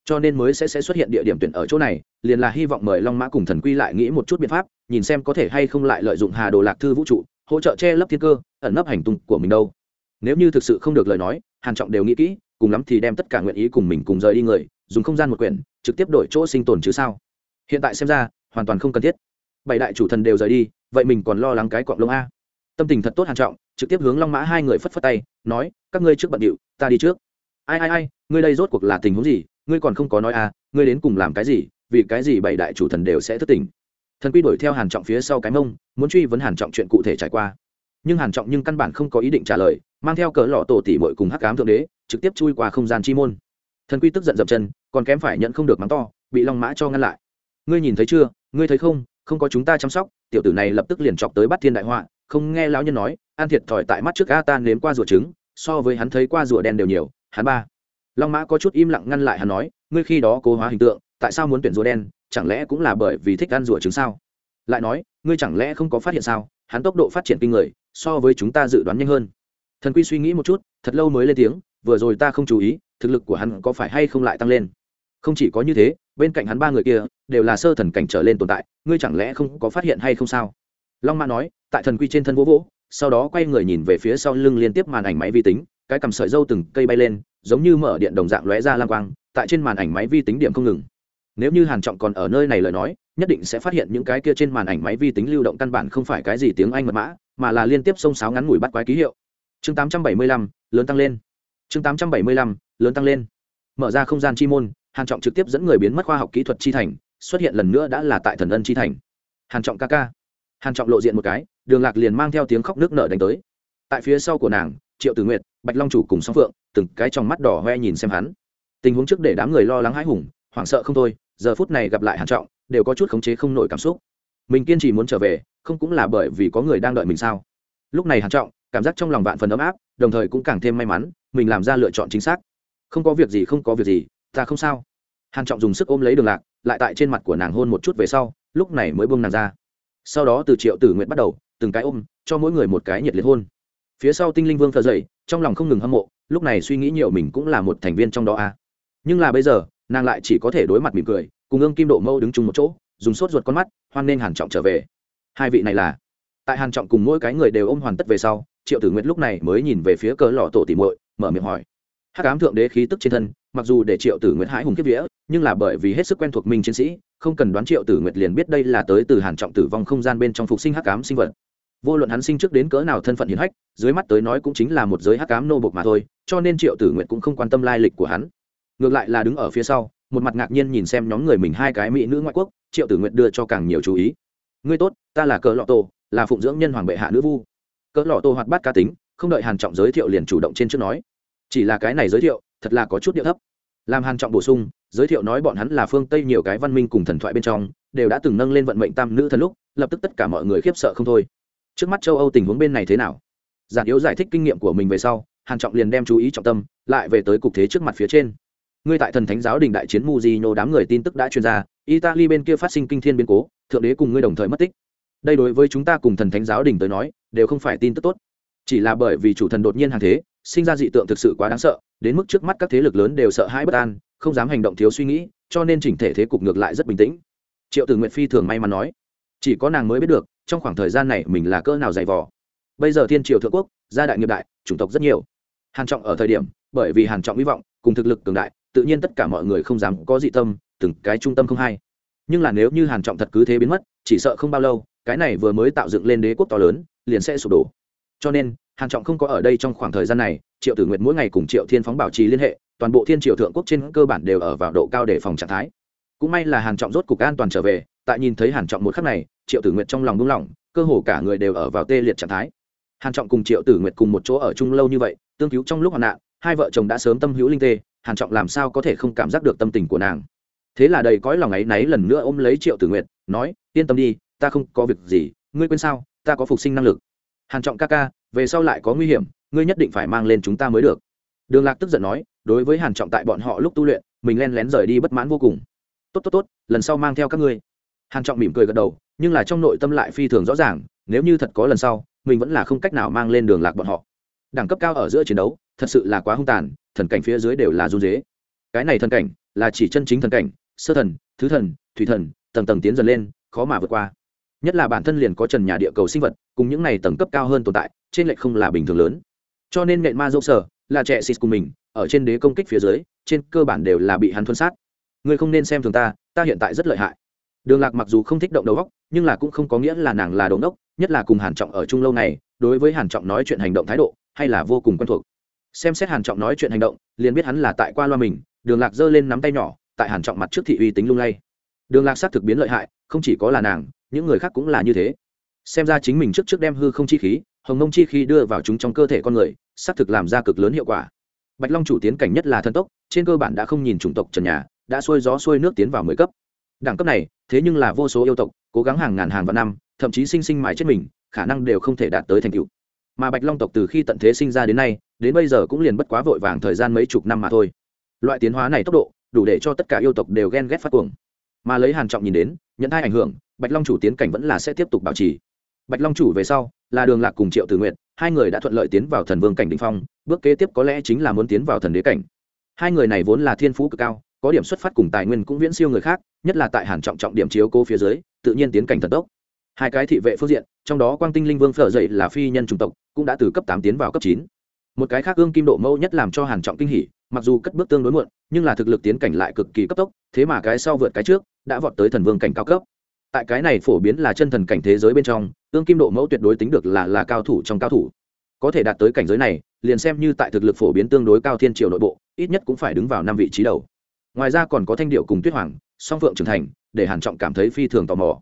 Cho nên mới sẽ sẽ xuất hiện địa điểm tuyển ở chỗ này, liền là hy vọng mời long mã cùng thần quy lại nghĩ một chút biện pháp, nhìn xem có thể hay không lại lợi dụng hà đồ lạc thư vũ trụ, hỗ trợ che lấp thiên cơ, ẩn nấp hành tung của mình đâu. Nếu như thực sự không được lời nói, hàn trọng đều nghĩ kỹ, cùng lắm thì đem tất cả nguyện ý cùng mình cùng rời đi người, dùng không gian một quyển, trực tiếp đổi chỗ sinh tồn chứ sao? Hiện tại xem ra, hoàn toàn không cần thiết. Bảy đại chủ thần đều rời đi, vậy mình còn lo lắng cái quạng lông a. Tâm tình thật tốt hàn trọng trực tiếp hướng long mã hai người phất phất tay, nói, các ngươi trước bận điệu, ta đi trước. Ai ai ai, ngươi đây rốt cuộc là tình huống gì? Ngươi còn không có nói à ngươi đến cùng làm cái gì? Vì cái gì bảy đại chủ thần đều sẽ thất tình. thần quy đuổi theo hàn trọng phía sau cái mông, muốn truy vấn hàn trọng chuyện cụ thể trải qua. Nhưng hàn trọng nhưng căn bản không có ý định trả lời, mang theo cỡ lọ tổ tỷ muội cùng hắc ám thượng đế, trực tiếp chui qua không gian chi môn. Thần quy tức giận dậm chân, còn kém phải nhận không được mắng to, bị long mã cho ngăn lại. Ngươi nhìn thấy chưa? Ngươi thấy không? Không có chúng ta chăm sóc. Tiểu tử này lập tức liền chọc tới bắt thiên đại họa, không nghe lão nhân nói an thiệt thòi tại mắt trước a tan nếm qua rùa trứng, so với hắn thấy qua rùa đen đều nhiều, hắn ba. Long mã có chút im lặng ngăn lại hắn nói, ngươi khi đó cố hóa hình tượng, tại sao muốn tuyển rùa đen, chẳng lẽ cũng là bởi vì thích ăn rùa trứng sao? Lại nói, ngươi chẳng lẽ không có phát hiện sao, hắn tốc độ phát triển kinh người, so với chúng ta dự đoán nhanh hơn. Thần quy suy nghĩ một chút, thật lâu mới lên tiếng, vừa rồi ta không chú ý, thực lực của hắn có phải hay không lại tăng lên? Không chỉ có như thế, bên cạnh hắn ba người kia, đều là sơ thần cảnh trở lên tồn tại, ngươi chẳng lẽ không có phát hiện hay không sao? Long mã nói, tại thần quy trên thân vỗ vỗ sau đó quay người nhìn về phía sau lưng liên tiếp màn ảnh máy vi tính cái cầm sợi dâu từng cây bay lên giống như mở điện đồng dạng lóe ra lang quang tại trên màn ảnh máy vi tính điểm không ngừng. Nếu như hàn trọng còn ở nơi này lời nói nhất định sẽ phát hiện những cái kia trên màn ảnh máy vi tính lưu động căn bản không phải cái gì tiếng anh mật mã mà là liên tiếp xông sáo ngắn ngủi bắt quái ký hiệu. Chương 875, lớn tăng lên. Chương 875, lớn tăng lên. Mở ra không gian chi môn hàn trọng trực tiếp dẫn người biến mất khoa học kỹ thuật chi thành xuất hiện lần nữa đã là tại thần ân chi thành. Hàn trọng ca ca hàn trọng lộ diện một cái, đường lạc liền mang theo tiếng khóc nước nở đánh tới. tại phía sau của nàng, triệu tử nguyệt, bạch long chủ cùng song phượng, từng cái trong mắt đỏ hoe nhìn xem hắn. tình huống trước để đám người lo lắng hãi hùng, hoảng sợ không thôi, giờ phút này gặp lại hàn trọng, đều có chút khống chế không nổi cảm xúc. mình kiên trì muốn trở về, không cũng là bởi vì có người đang đợi mình sao? lúc này hàn trọng, cảm giác trong lòng vạn phần ấm áp, đồng thời cũng càng thêm may mắn, mình làm ra lựa chọn chính xác. không có việc gì, không có việc gì, ta không sao. hàn trọng dùng sức ôm lấy đường lạc, lại tại trên mặt của nàng hôn một chút về sau, lúc này mới buông nàng ra sau đó từ triệu tử nguyện bắt đầu, từng cái ôm, cho mỗi người một cái nhiệt liệt hôn. Phía sau tinh linh vương thờ dậy, trong lòng không ngừng hâm mộ, lúc này suy nghĩ nhiều mình cũng là một thành viên trong đó à. nhưng là bây giờ, nàng lại chỉ có thể đối mặt mỉm cười, cùng ương kim độ mâu đứng chung một chỗ, dùng sốt ruột con mắt, hoan nên hàn trọng trở về. Hai vị này là? Tại hàn trọng cùng mỗi cái người đều ôm hoàn tất về sau, triệu tử nguyệt lúc này mới nhìn về phía cỡ lọ tổ tỉ muội, mở miệng hỏi. Hắc ám thượng đế khí tức trên thân, mặc dù để triệu tử nguyệt hãi hùng kiếp vía, nhưng là bởi vì hết sức quen thuộc minh chiến sĩ không cần đoán triệu tử nguyệt liền biết đây là tới từ hàn trọng tử vong không gian bên trong phục sinh hắc ám sinh vật. Vô luận hắn sinh trước đến cỡ nào thân phận hiển hách, dưới mắt tới nói cũng chính là một giới hắc ám nô bộc mà thôi, cho nên triệu tử nguyệt cũng không quan tâm lai lịch của hắn. Ngược lại là đứng ở phía sau, một mặt ngạc nhiên nhìn xem nhóm người mình hai cái mỹ nữ ngoại quốc, triệu tử nguyệt đưa cho càng nhiều chú ý. Ngươi tốt, ta là cỡ lọ tổ, là phụng dưỡng nhân hoàng bệ hạ nữ vu. Cỡ lọ tổ hoạt bát cá tính, không đợi hàn trọng giới thiệu liền chủ động trên trước nói. Chỉ là cái này giới thiệu, thật là có chút địa thấp. Làm hàn trọng bổ sung giới thiệu nói bọn hắn là phương tây nhiều cái văn minh cùng thần thoại bên trong, đều đã từng nâng lên vận mệnh tam nữ thần lúc, lập tức tất cả mọi người khiếp sợ không thôi. Trước mắt châu âu tình huống bên này thế nào? Giản yếu giải thích kinh nghiệm của mình về sau, hàn trọng liền đem chú ý trọng tâm, lại về tới cục thế trước mặt phía trên. Ngươi tại thần thánh giáo đình đại chiến muzino đám người tin tức đã truyền ra, italy bên kia phát sinh kinh thiên biến cố, thượng đế cùng ngươi đồng thời mất tích. Đây đối với chúng ta cùng thần thánh giáo đình tới nói, đều không phải tin tức tốt. Chỉ là bởi vì chủ thần đột nhiên hàng thế, sinh ra dị tượng thực sự quá đáng sợ, đến mức trước mắt các thế lực lớn đều sợ hãi bất an không dám hành động thiếu suy nghĩ, cho nên chỉnh thể thế cục ngược lại rất bình tĩnh. Triệu tử nguyện phi thường may mắn nói, chỉ có nàng mới biết được, trong khoảng thời gian này mình là cỡ nào dày vò. Bây giờ thiên triều thượng quốc, gia đại nghiệp đại, chủng tộc rất nhiều. Hàn trọng ở thời điểm, bởi vì hàn trọng hy vọng, cùng thực lực cường đại, tự nhiên tất cả mọi người không dám có dị tâm, từng cái trung tâm không hay nhưng là nếu như hàn trọng thật cứ thế biến mất, chỉ sợ không bao lâu, cái này vừa mới tạo dựng lên đế quốc to lớn, liền sẽ sụp đổ. Cho nên, hàn trọng không có ở đây trong khoảng thời gian này, triệu tử nguyệt mỗi ngày cùng triệu thiên phóng bảo trì liên hệ toàn bộ thiên triều thượng quốc trên cơ bản đều ở vào độ cao để phòng trạng thái. Cũng may là hàn trọng rốt cục an toàn trở về, tại nhìn thấy hàn trọng một khắc này, triệu tử nguyệt trong lòng buông lỏng, cơ hồ cả người đều ở vào tê liệt trạng thái. Hàn trọng cùng triệu tử nguyệt cùng một chỗ ở chung lâu như vậy, tương cứu trong lúc hoạn nạn, hai vợ chồng đã sớm tâm hữu linh tê, hàn trọng làm sao có thể không cảm giác được tâm tình của nàng? Thế là đầy cõi lòng ấy náy lần nữa ôm lấy triệu tử nguyệt, nói, yên tâm đi, ta không có việc gì, ngươi quên sao, ta có phục sinh năng lực. Hàn trọng ca ca, về sau lại có nguy hiểm, ngươi nhất định phải mang lên chúng ta mới được đường lạc tức giận nói, đối với hàn trọng tại bọn họ lúc tu luyện, mình len lén rời đi bất mãn vô cùng. Tốt tốt tốt, lần sau mang theo các ngươi. Hàn trọng mỉm cười gật đầu, nhưng là trong nội tâm lại phi thường rõ ràng, nếu như thật có lần sau, mình vẫn là không cách nào mang lên đường lạc bọn họ. Đẳng cấp cao ở giữa chiến đấu, thật sự là quá hung tàn, thần cảnh phía dưới đều là run dế cái này thần cảnh, là chỉ chân chính thần cảnh, sơ thần, thứ thần, thủy thần, tầng tầng tiến dần lên, khó mà vượt qua. Nhất là bản thân liền có trần nhà địa cầu sinh vật, cùng những này tầng cấp cao hơn tồn tại, trên lệch không là bình thường lớn. Cho nên nện ma dâu sở là trẻ xịt cùng mình, ở trên đế công kích phía dưới, trên cơ bản đều là bị hắn thuân sát. Ngươi không nên xem thường ta ta hiện tại rất lợi hại. Đường lạc mặc dù không thích động đầu góc nhưng là cũng không có nghĩa là nàng là đống đốc, nhất là cùng hàn trọng ở chung lâu này, đối với hàn trọng nói chuyện hành động thái độ, hay là vô cùng quen thuộc. Xem xét hàn trọng nói chuyện hành động, liền biết hắn là tại qua loa mình, đường lạc giơ lên nắm tay nhỏ, tại hàn trọng mặt trước thị uy tính lung lay. Đường lạc xác thực biến lợi hại, không chỉ có là nàng, những người khác cũng là như thế. Xem ra chính mình trước trước đem hư không chi khí hồng mông chi khi đưa vào chúng trong cơ thể con người, xác thực làm ra cực lớn hiệu quả. Bạch long chủ tiến cảnh nhất là thân tốc, trên cơ bản đã không nhìn chủng tộc trần nhà, đã xuôi gió xuôi nước tiến vào mười cấp. Đẳng cấp này, thế nhưng là vô số yêu tộc, cố gắng hàng ngàn hàng vạn năm, thậm chí sinh sinh mãi chết mình, khả năng đều không thể đạt tới thành tựu. Mà bạch long tộc từ khi tận thế sinh ra đến nay, đến bây giờ cũng liền bất quá vội vàng thời gian mấy chục năm mà thôi. Loại tiến hóa này tốc độ, đủ để cho tất cả yêu tộc đều ghen ghét phát cuồng. Mà lấy hàn trọng nhìn đến, nhận hai ảnh hưởng, bạch long chủ tiến cảnh vẫn là sẽ tiếp tục bảo trì. Bạch long chủ về sau là đường lạc cùng triệu tử nguyện hai người đã thuận lợi tiến vào thần vương cảnh đình phong, bước kế tiếp có lẽ chính là muốn tiến vào thần đế cảnh. Hai người này vốn là thiên phú cực cao, có điểm xuất phát cùng tài nguyên cũng viễn siêu người khác, nhất là tại hàn trọng trọng điểm chiếu cố phía dưới, tự nhiên tiến cảnh thần tốc. Hai cái thị vệ phương diện, trong đó quang tinh linh vương phở dậy là phi nhân chủng tộc, cũng đã từ cấp tám tiến vào cấp chín. Một cái khác ương kim độ mẫu nhất làm cho hàn trọng kinh hỉ, mặc dù cất bước tương đối muộn, nhưng là thực lực tiến cảnh lại cực kỳ cấp tốc, thế mà cái sau vượt cái trước, đã vọt tới thần vương cảnh cao cấp tại cái này phổ biến là chân thần cảnh thế giới bên trong, ương kim độ mẫu tuyệt đối tính được là là cao thủ trong cao thủ. Có thể đạt tới cảnh giới này, liền xem như tại thực lực phổ biến tương đối cao thiên triều nội bộ, ít nhất cũng phải đứng vào năm vị trí đầu. Ngoài ra còn có thanh điệu cùng tuyết hoàng, song phượng trưởng thành, để hàn trọng cảm thấy phi thường tò mò.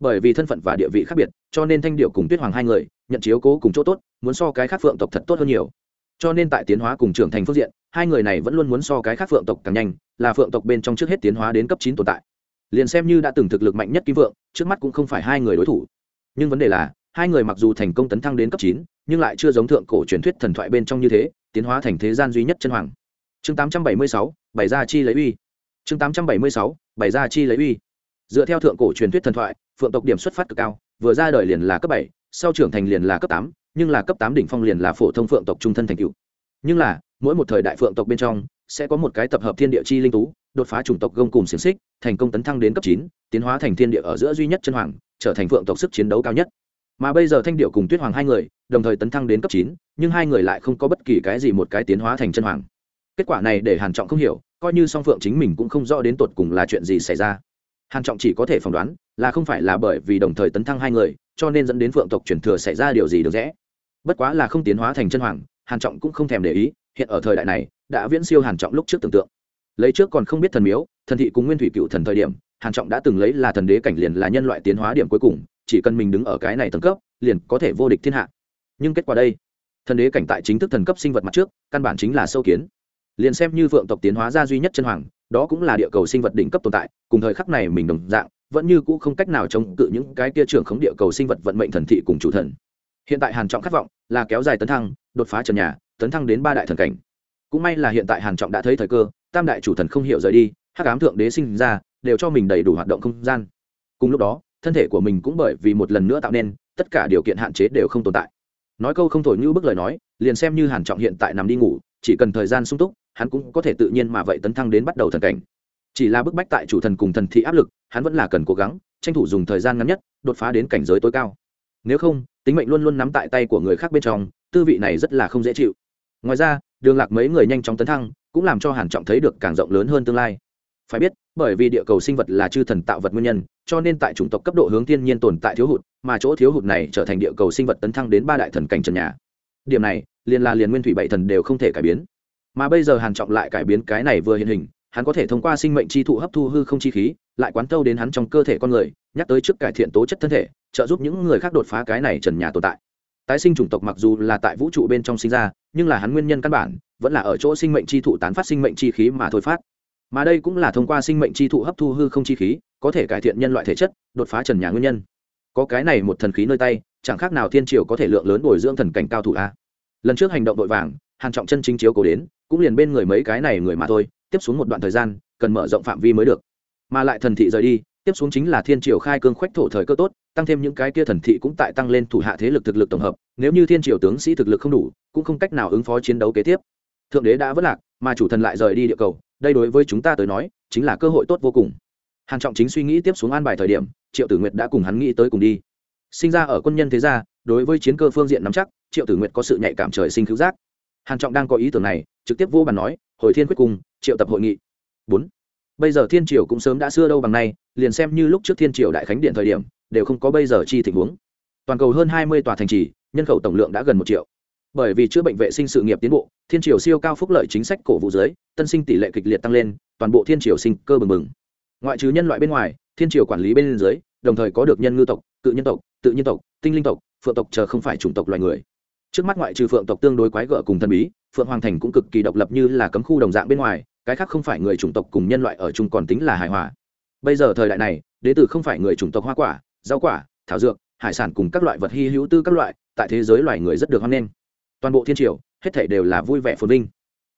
Bởi vì thân phận và địa vị khác biệt, cho nên thanh điệu cùng tuyết hoàng hai người, nhận chiếu cố cùng chỗ tốt, muốn so cái khác phượng tộc thật tốt hơn nhiều. Cho nên tại tiến hóa cùng trưởng thành phương diện, hai người này vẫn luôn muốn so cái khác phượng tộc càng nhanh, là phượng tộc bên trong trước hết tiến hóa đến cấp chín tồn tại liền xem như đã từng thực lực mạnh nhất kim vượng, trước mắt cũng không phải hai người đối thủ. Nhưng vấn đề là, hai người mặc dù thành công tấn thăng đến cấp chín, nhưng lại chưa giống thượng cổ truyền thuyết thần thoại bên trong như thế, tiến hóa thành thế gian duy nhất chân hoàng. Chương tám trăm bảy mươi sáu, bày ra chi lấy uy. Chương tám trăm bảy mươi sáu, bày ra chi lấy uy. Dựa theo thượng cổ truyền thuyết thần thoại, phượng tộc điểm xuất phát cực cao, vừa ra đời liền là cấp bảy, sau trưởng thành liền là cấp tám, nhưng là cấp tám đỉnh phong liền là phổ thông phượng tộc trung thân thành cựu nhưng là, mỗi một thời đại phượng tộc bên trong sẽ có một cái tập hợp thiên địa chi linh tú, đột phá chủng tộc gông cùng xiềng xích, thành công tấn thăng đến cấp chín, tiến hóa thành thiên địa ở giữa duy nhất chân hoàng, trở thành phượng tộc sức chiến đấu cao nhất. Mà bây giờ thanh điệu cùng tuyết hoàng hai người, đồng thời tấn thăng đến cấp chín, nhưng hai người lại không có bất kỳ cái gì một cái tiến hóa thành chân hoàng. Kết quả này để hàn trọng không hiểu, coi như song phượng chính mình cũng không rõ đến tột cùng là chuyện gì xảy ra. Hàn trọng chỉ có thể phỏng đoán là không phải là bởi vì đồng thời tấn thăng hai người, cho nên dẫn đến phượng tộc truyền thừa xảy ra điều gì được rẽ. Bất quá là không tiến hóa thành chân hoàng, hàn trọng cũng không thèm để ý, hiện ở thời đại này đã viễn siêu hàn trọng lúc trước tưởng tượng. Lấy trước còn không biết thần miếu, thần thị cùng nguyên thủy cựu thần thời điểm, hàn trọng đã từng lấy là thần đế cảnh liền là nhân loại tiến hóa điểm cuối cùng, chỉ cần mình đứng ở cái này tầng cấp, liền có thể vô địch thiên hạ. Nhưng kết quả đây, thần đế cảnh tại chính thức thần cấp sinh vật mặt trước, căn bản chính là sâu kiến. Liền xem như vượng tộc tiến hóa ra duy nhất chân hoàng, đó cũng là địa cầu sinh vật đỉnh cấp tồn tại, cùng thời khắc này mình đồng dạng, vẫn như cũ không cách nào chống cự những cái kia trưởng khống địa cầu sinh vật vận mệnh thần thị cùng chủ thần. Hiện tại hàn trọng khát vọng là kéo dài tấn thăng, đột phá trần nhà, tấn thăng đến ba đại thần cảnh cũng may là hiện tại hàn trọng đã thấy thời cơ, tam đại chủ thần không hiểu rời đi, hắc ám thượng đế sinh ra, đều cho mình đầy đủ hoạt động không gian. Cùng lúc đó, thân thể của mình cũng bởi vì một lần nữa tạo nên, tất cả điều kiện hạn chế đều không tồn tại. Nói câu không thổi như bức lời nói, liền xem như hàn trọng hiện tại nằm đi ngủ, chỉ cần thời gian sung túc, hắn cũng có thể tự nhiên mà vậy tấn thăng đến bắt đầu thần cảnh. Chỉ là bức bách tại chủ thần cùng thần thị áp lực, hắn vẫn là cần cố gắng, tranh thủ dùng thời gian ngắn nhất, đột phá đến cảnh giới tối cao. Nếu không, tính mệnh luôn luôn nắm tại tay của người khác bên trong, tư vị này rất là không dễ chịu ngoài ra, đường lạc mấy người nhanh chóng tấn thăng, cũng làm cho hàn trọng thấy được càng rộng lớn hơn tương lai. Phải biết, bởi vì địa cầu sinh vật là chư thần tạo vật nguyên nhân, cho nên tại chủng tộc cấp độ hướng thiên nhiên tồn tại thiếu hụt, mà chỗ thiếu hụt này trở thành địa cầu sinh vật tấn thăng đến ba đại thần cảnh trần nhà. Điểm này, liền là liền nguyên thủy bảy thần đều không thể cải biến. Mà bây giờ hàn trọng lại cải biến cái này vừa hiện hình, hắn có thể thông qua sinh mệnh chi thụ hấp thu hư không chi khí, lại quán thâu đến hắn trong cơ thể con người, nhắc tới trước cải thiện tố chất thân thể, trợ giúp những người khác đột phá cái này trần nhà tồn tại tái sinh chủng tộc mặc dù là tại vũ trụ bên trong sinh ra, nhưng là hắn nguyên nhân căn bản vẫn là ở chỗ sinh mệnh chi thụ tán phát sinh mệnh chi khí mà thôi phát. Mà đây cũng là thông qua sinh mệnh chi thụ hấp thu hư không chi khí, có thể cải thiện nhân loại thể chất, đột phá trần nhà nguyên nhân. Có cái này một thần khí nơi tay, chẳng khác nào thiên triều có thể lượng lớn bồi dưỡng thần cảnh cao thủ a. Lần trước hành động vội vàng, hàn trọng chân chính chiếu cố đến, cũng liền bên người mấy cái này người mà thôi, tiếp xuống một đoạn thời gian, cần mở rộng phạm vi mới được. Mà lại thần thị rời đi tiếp xuống chính là thiên triều khai cương khoách thổ thời cơ tốt, tăng thêm những cái kia thần thị cũng tại tăng lên thủ hạ thế lực thực lực tổng hợp, nếu như thiên triều tướng sĩ thực lực không đủ, cũng không cách nào ứng phó chiến đấu kế tiếp. Thượng đế đã vất lạc, mà chủ thần lại rời đi địa cầu, đây đối với chúng ta tới nói, chính là cơ hội tốt vô cùng. Hàn trọng chính suy nghĩ tiếp xuống an bài thời điểm, triệu tử nguyệt đã cùng hắn nghĩ tới cùng đi. Sinh ra ở quân nhân thế gia, đối với chiến cơ phương diện nắm chắc, triệu tử nguyệt có sự nhạy cảm trời sinh cứu giác. Hàn trọng đang có ý tưởng này, trực tiếp vô bàn nói, hồi thiên quyết cùng, triệu tập hội nghị. Bốn bây giờ thiên triều cũng sớm đã xưa đâu bằng nay, liền xem như lúc trước thiên triều đại khánh điện thời điểm, đều không có bây giờ chi tình huống. Toàn cầu hơn hai mươi tòa thành trì, nhân khẩu tổng lượng đã gần một triệu. Bởi vì chữa bệnh vệ sinh sự nghiệp tiến bộ, thiên triều siêu cao phúc lợi chính sách cổ vũ giới tân sinh tỷ lệ kịch liệt tăng lên, toàn bộ thiên triều sinh cơ bừng bừng. Ngoại trừ nhân loại bên ngoài, thiên triều quản lý bên dưới, đồng thời có được nhân ngư tộc, cự nhân tộc, tự nhiên tộc, tinh linh tộc, phượng tộc chờ không phải chủng tộc loài người. Trước mắt ngoại trừ phượng tộc tương đối quái gở cùng thần bí, phượng hoàng thành cũng cực kỳ độc lập như là cấm khu đồng dạng bên ngoài cái khác không phải người chủng tộc cùng nhân loại ở chung còn tính là hài hòa. Bây giờ thời đại này, đế tử không phải người chủng tộc hoa quả, rau quả, thảo dược, hải sản cùng các loại vật hy hữu tư các loại, tại thế giới loài người rất được hoan nghênh. Toàn bộ thiên triều, hết thảy đều là vui vẻ phồn vinh.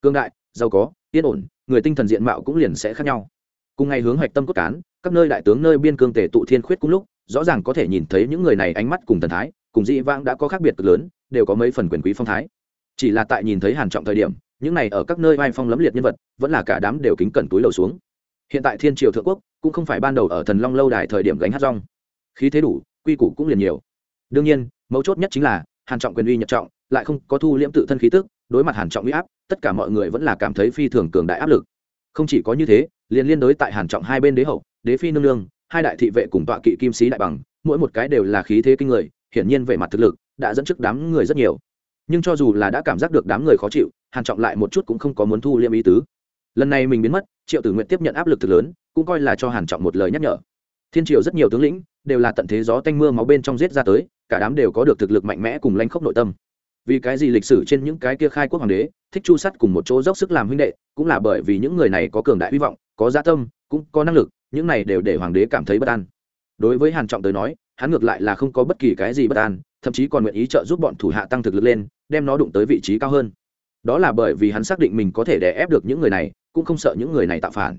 Cương đại, giàu có, yên ổn, người tinh thần diện mạo cũng liền sẽ khác nhau. Cùng ngày hướng hoạch tâm cốt cán, các nơi đại tướng nơi biên cương tề tụ thiên khuyết cùng lúc, rõ ràng có thể nhìn thấy những người này ánh mắt cùng thần thái, cùng dị vãng đã có khác biệt cực lớn, đều có mấy phần quyền quý phong thái chỉ là tại nhìn thấy hàn trọng thời điểm, những này ở các nơi vai phong lấm liệt nhân vật, vẫn là cả đám đều kính cẩn túi lầu xuống. Hiện tại thiên triều thượng quốc cũng không phải ban đầu ở thần long lâu đài thời điểm gánh hát rong. Khí thế đủ, quy củ cũng liền nhiều. Đương nhiên, mấu chốt nhất chính là, hàn trọng quyền uy nhật trọng, lại không có thu liễm tự thân khí tức, đối mặt hàn trọng uy áp, tất cả mọi người vẫn là cảm thấy phi thường cường đại áp lực. Không chỉ có như thế, liền liên đối tại hàn trọng hai bên đế hậu, đế phi nương nương, hai đại thị vệ cùng tọa kỵ kim sĩ đại bằng, mỗi một cái đều là khí thế kinh người, hiển nhiên về mặt thực lực đã dẫn trước đám người rất nhiều nhưng cho dù là đã cảm giác được đám người khó chịu, hàn trọng lại một chút cũng không có muốn thu liêm ý tứ. Lần này mình biến mất, triệu tử nguyện tiếp nhận áp lực thực lớn, cũng coi là cho hàn trọng một lời nhắc nhở. Thiên triều rất nhiều tướng lĩnh, đều là tận thế gió tanh mưa máu bên trong giết ra tới, cả đám đều có được thực lực mạnh mẽ cùng lanh khốc nội tâm. Vì cái gì lịch sử trên những cái kia khai quốc hoàng đế, thích chu sắt cùng một chỗ dốc sức làm huynh đệ, cũng là bởi vì những người này có cường đại hy vọng, có gia tâm, cũng có năng lực, những này đều để hoàng đế cảm thấy bất an. Đối với hàn trọng tới nói, hắn ngược lại là không có bất kỳ cái gì bất an thậm chí còn nguyện ý trợ giúp bọn thủ hạ tăng thực lực lên, đem nó đụng tới vị trí cao hơn. Đó là bởi vì hắn xác định mình có thể đè ép được những người này, cũng không sợ những người này tạo phản.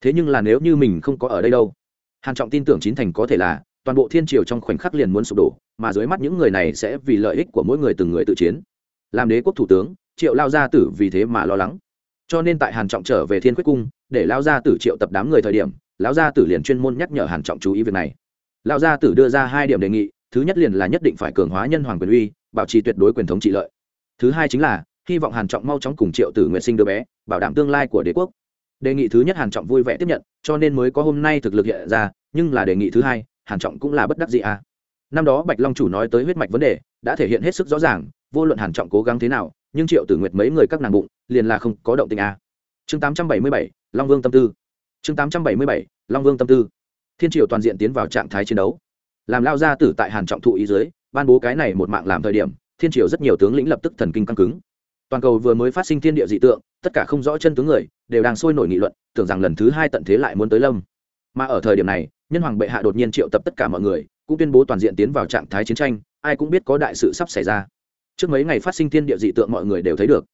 Thế nhưng là nếu như mình không có ở đây đâu, hàn trọng tin tưởng chín thành có thể là, toàn bộ thiên triều trong khoảnh khắc liền muốn sụp đổ, mà dưới mắt những người này sẽ vì lợi ích của mỗi người từng người tự chiến. Làm đế quốc thủ tướng, triệu lao gia tử vì thế mà lo lắng. Cho nên tại hàn trọng trở về thiên quyết cung, để lao gia tử triệu tập đám người thời điểm lão gia tử liền chuyên môn nhắc nhở hàn trọng chú ý việc này. Lão gia tử đưa ra hai điểm đề nghị thứ nhất liền là nhất định phải cường hóa nhân hoàng quyền uy bảo trì tuyệt đối quyền thống trị lợi. Thứ hai chính là hy vọng hàn trọng mau chóng cùng triệu tử nguyện sinh đứa bé bảo đảm tương lai của đế quốc. Đề nghị thứ nhất hàn trọng vui vẻ tiếp nhận cho nên mới có hôm nay thực lực hiện ra nhưng là đề nghị thứ hai hàn trọng cũng là bất đắc dĩ à. Năm đó bạch long chủ nói tới huyết mạch vấn đề đã thể hiện hết sức rõ ràng vô luận hàn trọng cố gắng thế nào nhưng triệu tử nguyệt mấy người các nàng bụng liền là không có động tình à. Chương 877, long vương tâm tư. Chương 877, long vương tâm tư. Thiên triều toàn diện tiến vào trạng thái chiến đấu làm lao ra tử tại hàn trọng thụ ý dưới, ban bố cái này một mạng làm thời điểm, thiên triều rất nhiều tướng lĩnh lập tức thần kinh căng cứng. Toàn cầu vừa mới phát sinh thiên địa dị tượng, tất cả không rõ chân tướng người, đều đang sôi nổi nghị luận, tưởng rằng lần thứ hai tận thế lại muốn tới lâm. Mà ở thời điểm này, nhân hoàng bệ hạ đột nhiên triệu tập tất cả mọi người, cũng tuyên bố toàn diện tiến vào trạng thái chiến tranh, ai cũng biết có đại sự sắp xảy ra. Trước mấy ngày phát sinh thiên địa dị tượng mọi người đều thấy được.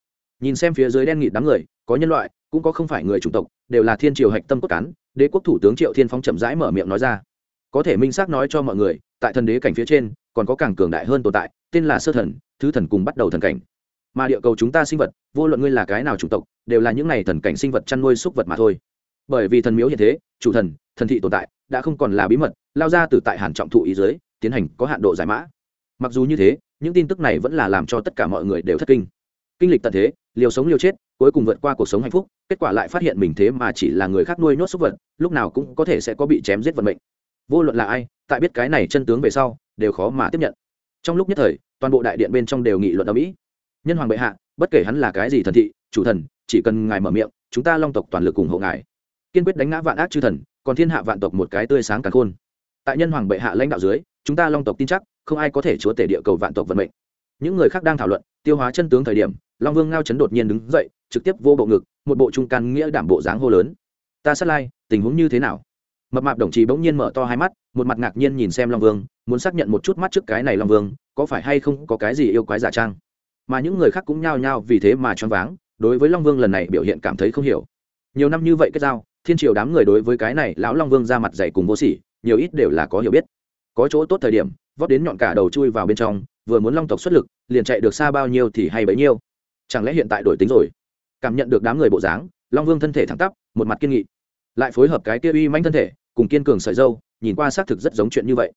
Nhìn xem phía dưới đen nghịt đám người, có nhân loại, cũng có không phải người chủng tộc, đều là thiên triều hạch tâm cốt cán, đế quốc thủ tướng triệu thiên phong chậm rãi mở miệng nói ra có thể minh xác nói cho mọi người, tại thần đế cảnh phía trên, còn có càng cường đại hơn tồn tại, tên là sơ thần, thứ thần cùng bắt đầu thần cảnh. Mà địa cầu chúng ta sinh vật, vô luận ngươi là cái nào chủng tộc, đều là những này thần cảnh sinh vật chăn nuôi súc vật mà thôi. Bởi vì thần miếu hiện thế, chủ thần thần thị tồn tại, đã không còn là bí mật, lao ra từ tại hàn trọng thụ ý giới tiến hành có hạn độ giải mã. Mặc dù như thế, những tin tức này vẫn là làm cho tất cả mọi người đều thất kinh. Kinh lịch tận thế, liều sống liều chết, cuối cùng vượt qua cuộc sống hạnh phúc, kết quả lại phát hiện mình thế mà chỉ là người khác nuôi nhốt súc vật, lúc nào cũng có thể sẽ có bị chém giết vận mệnh vô luận là ai, tại biết cái này chân tướng về sau, đều khó mà tiếp nhận. Trong lúc nhất thời, toàn bộ đại điện bên trong đều nghị luận ở mỹ. Nhân hoàng bệ hạ, bất kể hắn là cái gì thần thị, chủ thần, chỉ cần ngài mở miệng, chúng ta long tộc toàn lực ủng hộ ngài. Kiên quyết đánh ngã vạn ác chư thần, còn thiên hạ vạn tộc một cái tươi sáng càng khôn. Tại nhân hoàng bệ hạ lãnh đạo dưới, chúng ta long tộc tin chắc, không ai có thể chúa tể địa cầu vạn tộc vận mệnh. Những người khác đang thảo luận, tiêu hóa chân tướng thời điểm, long vương ngao chấn đột nhiên đứng dậy, trực tiếp vô bộ ngực, một bộ trung can nghĩa đảm bộ dáng hô lớn. Ta sát lai, tình huống như thế nào? Mập mạp đồng chí bỗng nhiên mở to hai mắt, một mặt ngạc nhiên nhìn xem long vương, muốn xác nhận một chút mắt trước cái này long vương, có phải hay không có cái gì yêu quái giả trang. Mà những người khác cũng nhao nhao vì thế mà choáng váng, đối với long vương lần này biểu hiện cảm thấy không hiểu. Nhiều năm như vậy kết giao, thiên triều đám người đối với cái này lão long vương ra mặt dày cùng vô sỉ, nhiều ít đều là có hiểu biết. Có chỗ tốt thời điểm, vót đến nhọn cả đầu chui vào bên trong, vừa muốn long tộc xuất lực, liền chạy được xa bao nhiêu thì hay bấy nhiêu. Chẳng lẽ hiện tại đổi tính rồi? Cảm nhận được đám người bộ dáng, long vương thân thể thẳng tắp, một mặt kiên nghị lại phối hợp cái kia uy manh thân thể, cùng kiên cường sợi dâu, nhìn qua xác thực rất giống chuyện như vậy.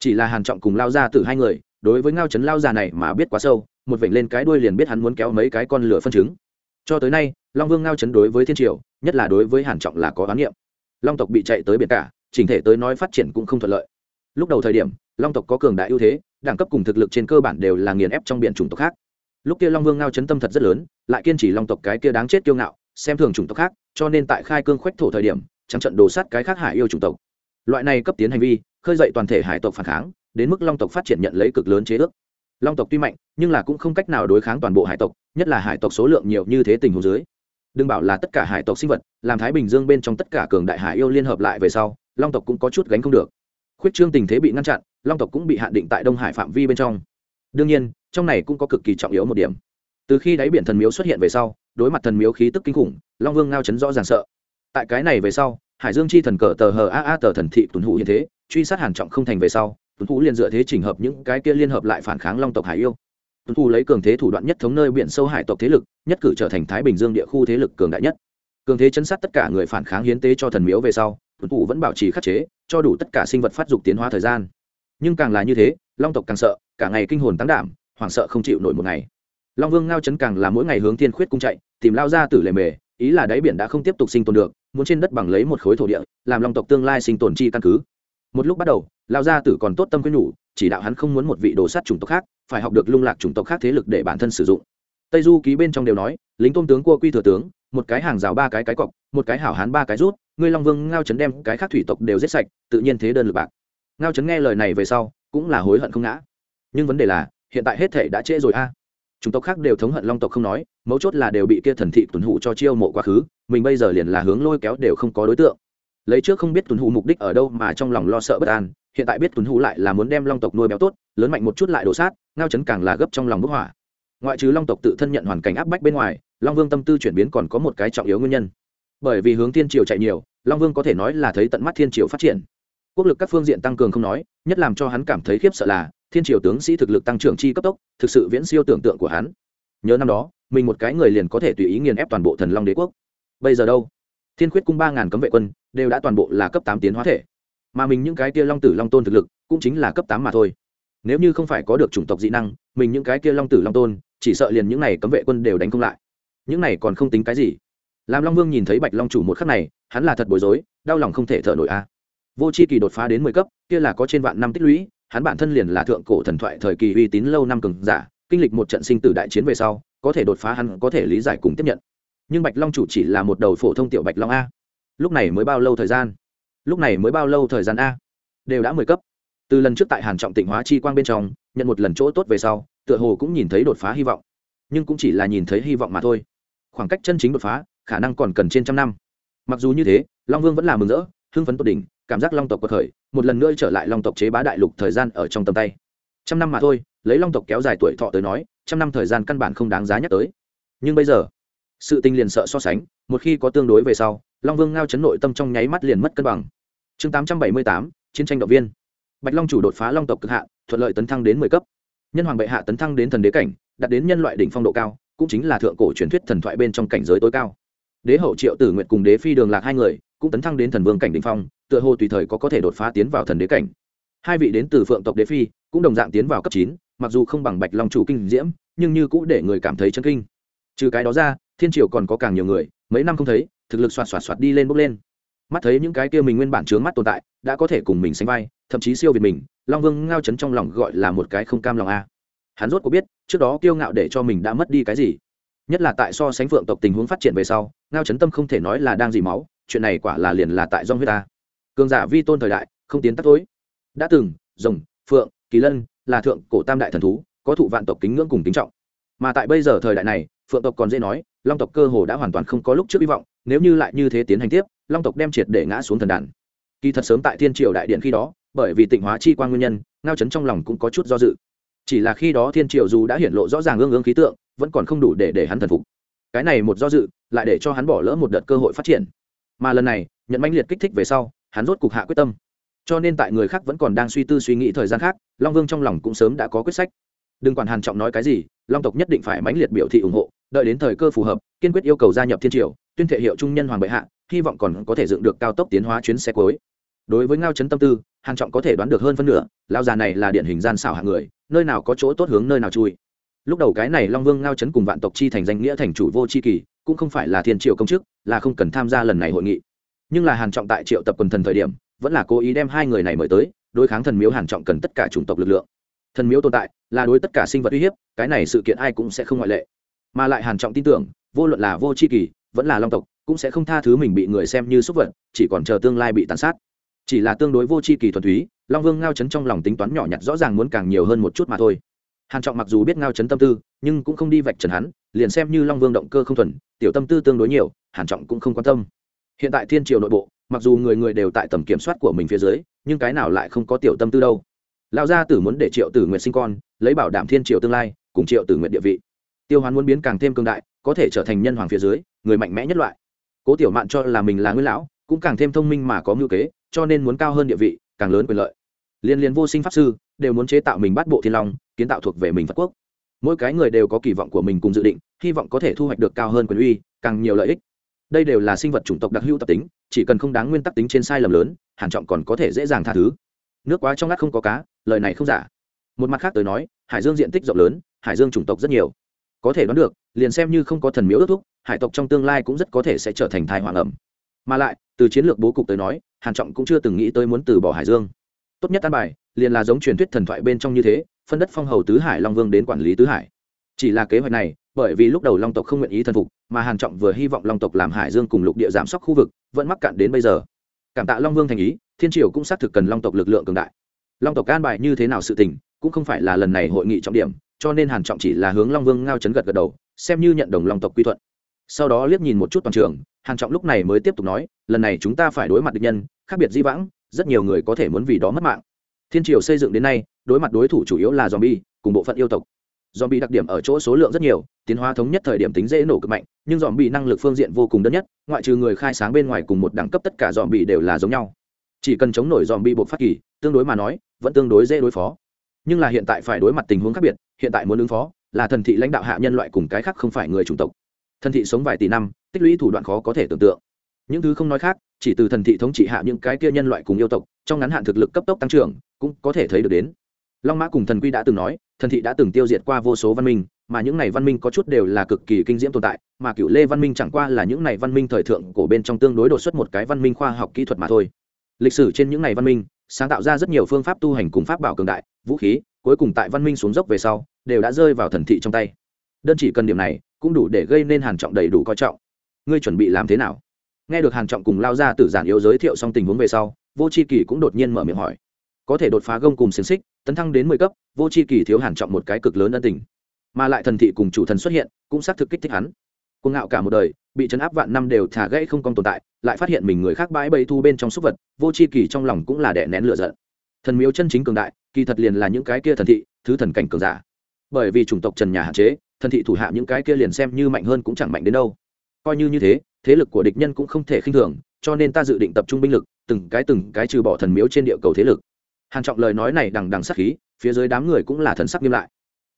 Chỉ là hàn trọng cùng lao ra từ hai người, đối với ngao chấn lao già này mà biết quá sâu, một vểnh lên cái đuôi liền biết hắn muốn kéo mấy cái con lửa phân chứng cho tới nay, long vương ngao chấn đối với thiên triều, nhất là đối với hàn trọng là có oán niệm long tộc bị chạy tới biển cả, chỉnh thể tới nói phát triển cũng không thuận lợi. Lúc đầu thời điểm, long tộc có cường đại ưu thế, đẳng cấp cùng thực lực trên cơ bản đều là nghiền ép trong biển chủng tộc khác. Lúc kia long vương ngao chấn tâm thật rất lớn, lại kiên trì long tộc cái kia đáng chết kiêu ngạo, xem thường chủng tộc khác cho nên tại khai cương khoách thổ thời điểm, trắng trận đồ sát cái khác hải yêu chủng tộc. Loại này cấp tiến hành vi, khơi dậy toàn thể hải tộc phản kháng, đến mức long tộc phát triển nhận lấy cực lớn chế ước. Long tộc tuy mạnh, nhưng là cũng không cách nào đối kháng toàn bộ hải tộc, nhất là hải tộc số lượng nhiều như thế tình hồ dưới. Đừng bảo là tất cả hải tộc sinh vật, làm thái bình dương bên trong tất cả cường đại hải yêu liên hợp lại về sau, long tộc cũng có chút gánh không được. Khuyết trương tình thế bị ngăn chặn, long tộc cũng bị hạn định tại đông hải phạm vi bên trong. Đương nhiên, trong này cũng có cực kỳ trọng yếu một điểm. Từ khi đáy biển thần miếu xuất hiện về sau đối mặt thần miếu khí tức kinh khủng, long vương ngao chấn rõ ràng sợ. Tại cái này về sau, hải dương chi thần cờ tờ hờ a a tờ thần thị tuần hủ như thế, truy sát hàn trọng không thành về sau, tuần hủ liền dựa thế chỉnh hợp những cái kia liên hợp lại phản kháng long tộc hải yêu. Tuần hủ lấy cường thế thủ đoạn nhất thống nơi biển sâu hải tộc thế lực, nhất cử trở thành thái bình dương địa khu thế lực cường đại nhất. Cường thế chấn sát tất cả người phản kháng hiến tế cho thần miếu về sau, tuần hủ vẫn bảo trì khắc chế, cho đủ tất cả sinh vật phát dục tiến hóa thời gian. Nhưng càng là như thế, long tộc càng sợ, cả ngày kinh hồn tăng đảm, hoảng sợ không chịu nổi một ngày. Long vương ngao chấn càng là mỗi ngày hướng thiên khuyết cung chạy tìm lao ra tử lề mề, ý là đáy biển đã không tiếp tục sinh tồn được, muốn trên đất bằng lấy một khối thổ địa, làm long tộc tương lai sinh tồn chi căn cứ. Một lúc bắt đầu, lao gia tử còn tốt tâm quyết nhủ, chỉ đạo hắn không muốn một vị đồ sát chủng tộc khác, phải học được lung lạc chủng tộc khác thế lực để bản thân sử dụng. Tây du ký bên trong đều nói, lính tôn tướng cua quy thừa tướng, một cái hàng rào ba cái cái cọc, một cái hảo hán ba cái rút, ngươi long vương ngao chấn đem cái khác thủy tộc đều giết sạch, tự nhiên thế đơn lực bạc. Ngao chấn nghe lời này về sau, cũng là hối hận không ngã. Nhưng vấn đề là, hiện tại hết thể đã trễ rồi a chúng tộc khác đều thống hận long tộc không nói, mấu chốt là đều bị kia thần thị tuần hụ cho chiêu mộ quá khứ, mình bây giờ liền là hướng lôi kéo đều không có đối tượng. Lấy trước không biết tuần hụ mục đích ở đâu mà trong lòng lo sợ bất an, hiện tại biết tuần hụ lại là muốn đem long tộc nuôi béo tốt, lớn mạnh một chút lại đổ sát, ngao chấn càng là gấp trong lòng bức hỏa ngoại trừ long tộc tự thân nhận hoàn cảnh áp bách bên ngoài, long vương tâm tư chuyển biến còn có một cái trọng yếu nguyên nhân. Bởi vì hướng thiên triều chạy nhiều, long vương có thể nói là thấy tận mắt thiên triều phát triển. Quốc lực các phương diện tăng cường không nói, nhất làm cho hắn cảm thấy khiếp sợ là thiên triều tướng sĩ thực lực tăng trưởng chi cấp tốc, thực sự viễn siêu tưởng tượng của hắn. Nhớ năm đó, mình một cái người liền có thể tùy ý nghiền ép toàn bộ thần long đế quốc. Bây giờ đâu? Thiên khuyết cung ba ngàn cấm vệ quân, đều đã toàn bộ là cấp tám tiến hóa thể. Mà mình những cái kia long tử long tôn thực lực, cũng chính là cấp tám mà thôi. Nếu như không phải có được chủng tộc dị năng, mình những cái kia long tử long tôn, chỉ sợ liền những này cấm vệ quân đều đánh không lại. Những này còn không tính cái gì. Làm long vương nhìn thấy bạch long chủ một khắc này, hắn là thật bối rối, đau lòng không thể thở nổi a. Vô c h i kỳ đột phá đến mười cấp, kia là có trên vạn năm tích lũy hắn bản thân liền là thượng cổ thần thoại thời kỳ uy tín lâu năm cường giả, kinh lịch một trận sinh tử đại chiến về sau, có thể đột phá hắn có thể lý giải cùng tiếp nhận. Nhưng bạch long chủ chỉ là một đầu phổ thông tiểu bạch long a. Lúc này mới bao lâu thời gian? Lúc này mới bao lâu thời gian a? Đều đã mười cấp. Từ lần trước tại hàn trọng tịnh hóa chi quang bên trong, nhận một lần chỗ tốt về sau, tựa hồ cũng nhìn thấy đột phá hy vọng. Nhưng cũng chỉ là nhìn thấy hy vọng mà thôi. Khoảng cách chân chính đột phá, khả năng còn cần trên trăm năm. Mặc dù như thế, long vương vẫn là mừng rỡ, hưng phấn tột đỉnh cảm giác long tộc quật khởi, một lần nữa trở lại long tộc chế bá đại lục thời gian ở trong tầm tay. Trăm năm mà thôi, lấy long tộc kéo dài tuổi thọ tới nói, trăm năm thời gian căn bản không đáng giá nhắc tới. Nhưng bây giờ, sự tình liền sợ so sánh, một khi có tương đối về sau, long vương ngao chấn nội tâm trong nháy mắt liền mất cân bằng. Chương tám trăm bảy mươi tám, chiến tranh động viên. Bạch long chủ đột phá long tộc cực hạ, thuận lợi tấn thăng đến mười cấp. Nhân hoàng bệ hạ tấn thăng đến thần đế cảnh, đạt đến nhân loại đỉnh phong độ cao, cũng chính là thượng cổ truyền thuyết thần thoại bên trong cảnh giới tối cao. Đế hậu triệu tử nguyện cùng đế phi đường lạc hai người, cũng tấn thăng đến thần vương cảnh đỉnh phong tựa hồ tùy thời có có thể đột phá tiến vào thần đế cảnh. Hai vị đến từ phượng tộc đế phi cũng đồng dạng tiến vào cấp chín, mặc dù không bằng bạch long chủ kinh diễm, nhưng như cũ để người cảm thấy chân kinh. Trừ cái đó ra, thiên triều còn có càng nhiều người, mấy năm không thấy, thực lực xoạt xoạt xoạt đi lên bốc lên. Mắt thấy những cái kia mình nguyên bản trướng mắt tồn tại, đã có thể cùng mình sánh vai, thậm chí siêu việt mình, long vương ngao chấn trong lòng gọi là một cái không cam lòng a. Hắn rốt có biết, trước đó kiêu ngạo để cho mình đã mất đi cái gì. Nhất là tại so sánh phượng tộc tình huống phát triển về sau, ngao chấn tâm không thể nói là đang dì máu, chuyện này quả là liền là tại do huyết ta cường giả vi tôn thời đại, không tiến tắc tối đã từng, rồng, phượng, kỳ lân là thượng cổ tam đại thần thú, có thụ vạn tộc kính ngưỡng cùng kính trọng. Mà tại bây giờ thời đại này, phượng tộc còn dễ nói, long tộc cơ hồ đã hoàn toàn không có lúc trước hy vọng, nếu như lại như thế tiến hành tiếp, long tộc đem triệt để ngã xuống thần đàn. Kỳ thật sớm tại thiên triều đại điện khi đó, bởi vì tịnh hóa chi quan nguyên nhân, ngao chấn trong lòng cũng có chút do dự. Chỉ là khi đó thiên triều dù đã hiển lộ rõ ràng ương ương khí tượng, vẫn còn không đủ để để hắn thần phục. Cái này một do dự, lại để cho hắn bỏ lỡ một đợt cơ hội phát triển. Mà lần này, nhận manh liệt kích thích về sau hắn rốt cục hạ quyết tâm. Cho nên tại người khác vẫn còn đang suy tư suy nghĩ thời gian khác, long vương trong lòng cũng sớm đã có quyết sách. Đừng quản hàn trọng nói cái gì, long tộc nhất định phải mãnh liệt biểu thị ủng hộ, đợi đến thời cơ phù hợp, kiên quyết yêu cầu gia nhập thiên triều, tuyên thệ hiệu trung nhân hoàng bệ hạ, hy vọng còn có thể dựng được cao tốc tiến hóa chuyến xe cuối. Đối với ngao chấn tâm tư, hàn trọng có thể đoán được hơn phân nửa lao già này là điển hình gian xảo hạng người, nơi nào có chỗ tốt hướng nơi nào chui. Lúc đầu cái này long vương ngao chấn cùng vạn tộc chi thành danh nghĩa thành chủ vô chi kỳ, cũng không phải là thiên triều công chức, là không cần tham gia lần này hội nghị nhưng là hàn trọng tại triệu tập quần thần thời điểm, vẫn là cố ý đem hai người này mời tới, đối kháng thần miếu hàn trọng cần tất cả chủng tộc lực lượng. Thần miếu tồn tại, là đối tất cả sinh vật uy hiếp, cái này sự kiện ai cũng sẽ không ngoại lệ. Mà lại hàn trọng tin tưởng, vô luận là vô chi kỳ, vẫn là long tộc, cũng sẽ không tha thứ mình bị người xem như xúc vật, chỉ còn chờ tương lai bị tàn sát. Chỉ là tương đối vô chi kỳ thuần túy, long vương ngao chấn trong lòng tính toán nhỏ nhặt rõ ràng muốn càng nhiều hơn một chút mà thôi. Hàn trọng mặc dù biết ngao chấn tâm tư, nhưng cũng không đi vạch trần hắn, liền xem như long vương động cơ không thuần, tiểu tâm tư tương đối nhiều, hàn trọng cũng không quan tâm hiện tại thiên triều nội bộ, mặc dù người người đều tại tầm kiểm soát của mình phía dưới, nhưng cái nào lại không có tiểu tâm tư đâu. Lão gia tử muốn để triệu tử nguyện sinh con, lấy bảo đảm thiên triều tương lai, cùng triệu tử nguyện địa vị. Tiêu hoán muốn biến càng thêm cương đại, có thể trở thành nhân hoàng phía dưới, người mạnh mẽ nhất loại. Cố tiểu mạn cho là mình là nguyên lão, cũng càng thêm thông minh mà có mưu kế, cho nên muốn cao hơn địa vị, càng lớn quyền lợi. Liên liên vô sinh pháp sư, đều muốn chế tạo mình bắt bộ thiên long, kiến tạo thuộc về mình phật quốc. Mỗi cái người đều có kỳ vọng của mình cùng dự định, hy vọng có thể thu hoạch được cao hơn quyền uy, càng nhiều lợi ích đây đều là sinh vật chủng tộc đặc hữu tập tính, chỉ cần không đáng nguyên tắc tính trên sai lầm lớn, hàn trọng còn có thể dễ dàng tha thứ. Nước quá trong ngắt không có cá, lời này không giả. Một mặt khác tới nói, hải dương diện tích rộng lớn, hải dương chủng tộc rất nhiều. Có thể đoán được, liền xem như không có thần miếu ước thúc, hải tộc trong tương lai cũng rất có thể sẽ trở thành thai hoàng ẩm. Mà lại, từ chiến lược bố cục tới nói, hàn trọng cũng chưa từng nghĩ tới muốn từ bỏ hải dương. Tốt nhất an bài, liền là giống truyền thuyết thần thoại bên trong như thế, phân đất phong hầu tứ hải long vương đến quản lý tứ hải. Chỉ là kế hoạch này bởi vì lúc đầu long tộc không nguyện ý thần phục, mà hàn trọng vừa hy vọng long tộc làm hải dương cùng lục địa giảm sóc khu vực, vẫn mắc cạn đến bây giờ. Cảm tạ long vương thành ý, thiên triều cũng xác thực cần long tộc lực lượng cường đại. Long tộc can bài như thế nào sự tình, cũng không phải là lần này hội nghị trọng điểm, cho nên hàn trọng chỉ là hướng long vương ngao chấn gật gật đầu, xem như nhận đồng long tộc quy thuận. Sau đó liếc nhìn một chút toàn trường, hàn trọng lúc này mới tiếp tục nói, lần này chúng ta phải đối mặt địch nhân, khác biệt di vãng, rất nhiều người có thể muốn vì đó mất mạng. Thiên triều xây dựng đến nay, đối mặt đối thủ chủ yếu là zombie, cùng bộ phận yêu tộc dòm bị đặc điểm ở chỗ số lượng rất nhiều, tiến hóa thống nhất thời điểm tính dễ nổ cực mạnh, nhưng dòm bị năng lực phương diện vô cùng đơn nhất, ngoại trừ người khai sáng bên ngoài cùng một đẳng cấp tất cả dòm bị đều là giống nhau. Chỉ cần chống nổi dòm bị buộc phát kỳ, tương đối mà nói, vẫn tương đối dễ đối phó. Nhưng là hiện tại phải đối mặt tình huống khác biệt, hiện tại muốn ứng phó là thần thị lãnh đạo hạ nhân loại cùng cái khác không phải người chủng tộc. Thần thị sống vài tỷ năm, tích lũy thủ đoạn khó có thể tưởng tượng. Những thứ không nói khác, chỉ từ thần thị thống trị hạ những cái kia nhân loại cùng yêu tộc, trong ngắn hạn thực lực cấp tốc tăng trưởng, cũng có thể thấy được đến. Long mã cùng thần quy đã từng nói thần thị đã từng tiêu diệt qua vô số văn minh, mà những này văn minh có chút đều là cực kỳ kinh diễm tồn tại, mà cựu lê văn minh chẳng qua là những này văn minh thời thượng cổ bên trong tương đối đột xuất một cái văn minh khoa học kỹ thuật mà thôi. Lịch sử trên những này văn minh, sáng tạo ra rất nhiều phương pháp tu hành cùng pháp bảo cường đại, vũ khí, cuối cùng tại văn minh xuống dốc về sau, đều đã rơi vào thần thị trong tay. Đơn chỉ cần điểm này, cũng đủ để gây nên hàn trọng đầy đủ coi trọng. Ngươi chuẩn bị làm thế nào? Nghe được hàn trọng cùng lao ra tử giản yếu giới thiệu xong tình huống về sau, vô c h i kỳ cũng đột nhiên mở miệng hỏi có thể đột phá gông cùng xiềng xích, tấn thăng đến mười cấp, vô c h i kỳ thiếu hàn trọng một cái cực lớn ân tình. Mà lại thần thị cùng chủ thần xuất hiện, cũng xác thực kích thích hắn. Cuồng ngạo cả một đời, bị chấn áp vạn năm đều thả gãy không còn tồn tại, lại phát hiện mình người khác bãi bẫy thu bên trong súc vật, vô c h i kỳ trong lòng cũng là đẻ nén lửa giận. Thần miếu chân chính cường đại, kỳ thật liền là những cái kia thần thị, thứ thần cảnh cường giả. Bởi vì chủng tộc trần nhà hạn chế, thần thị thủ hạ những cái kia liền xem như mạnh hơn cũng chẳng mạnh đến đâu. Coi như như thế thế lực của địch nhân cũng không thể khinh thường, cho nên ta dự định tập trung binh lực, từng cái từng cái trừ bỏ thần miếu trên địa cầu thế lực hàn trọng lời nói này đằng đằng sắc khí, phía dưới đám người cũng là thần sắc nghiêm lại.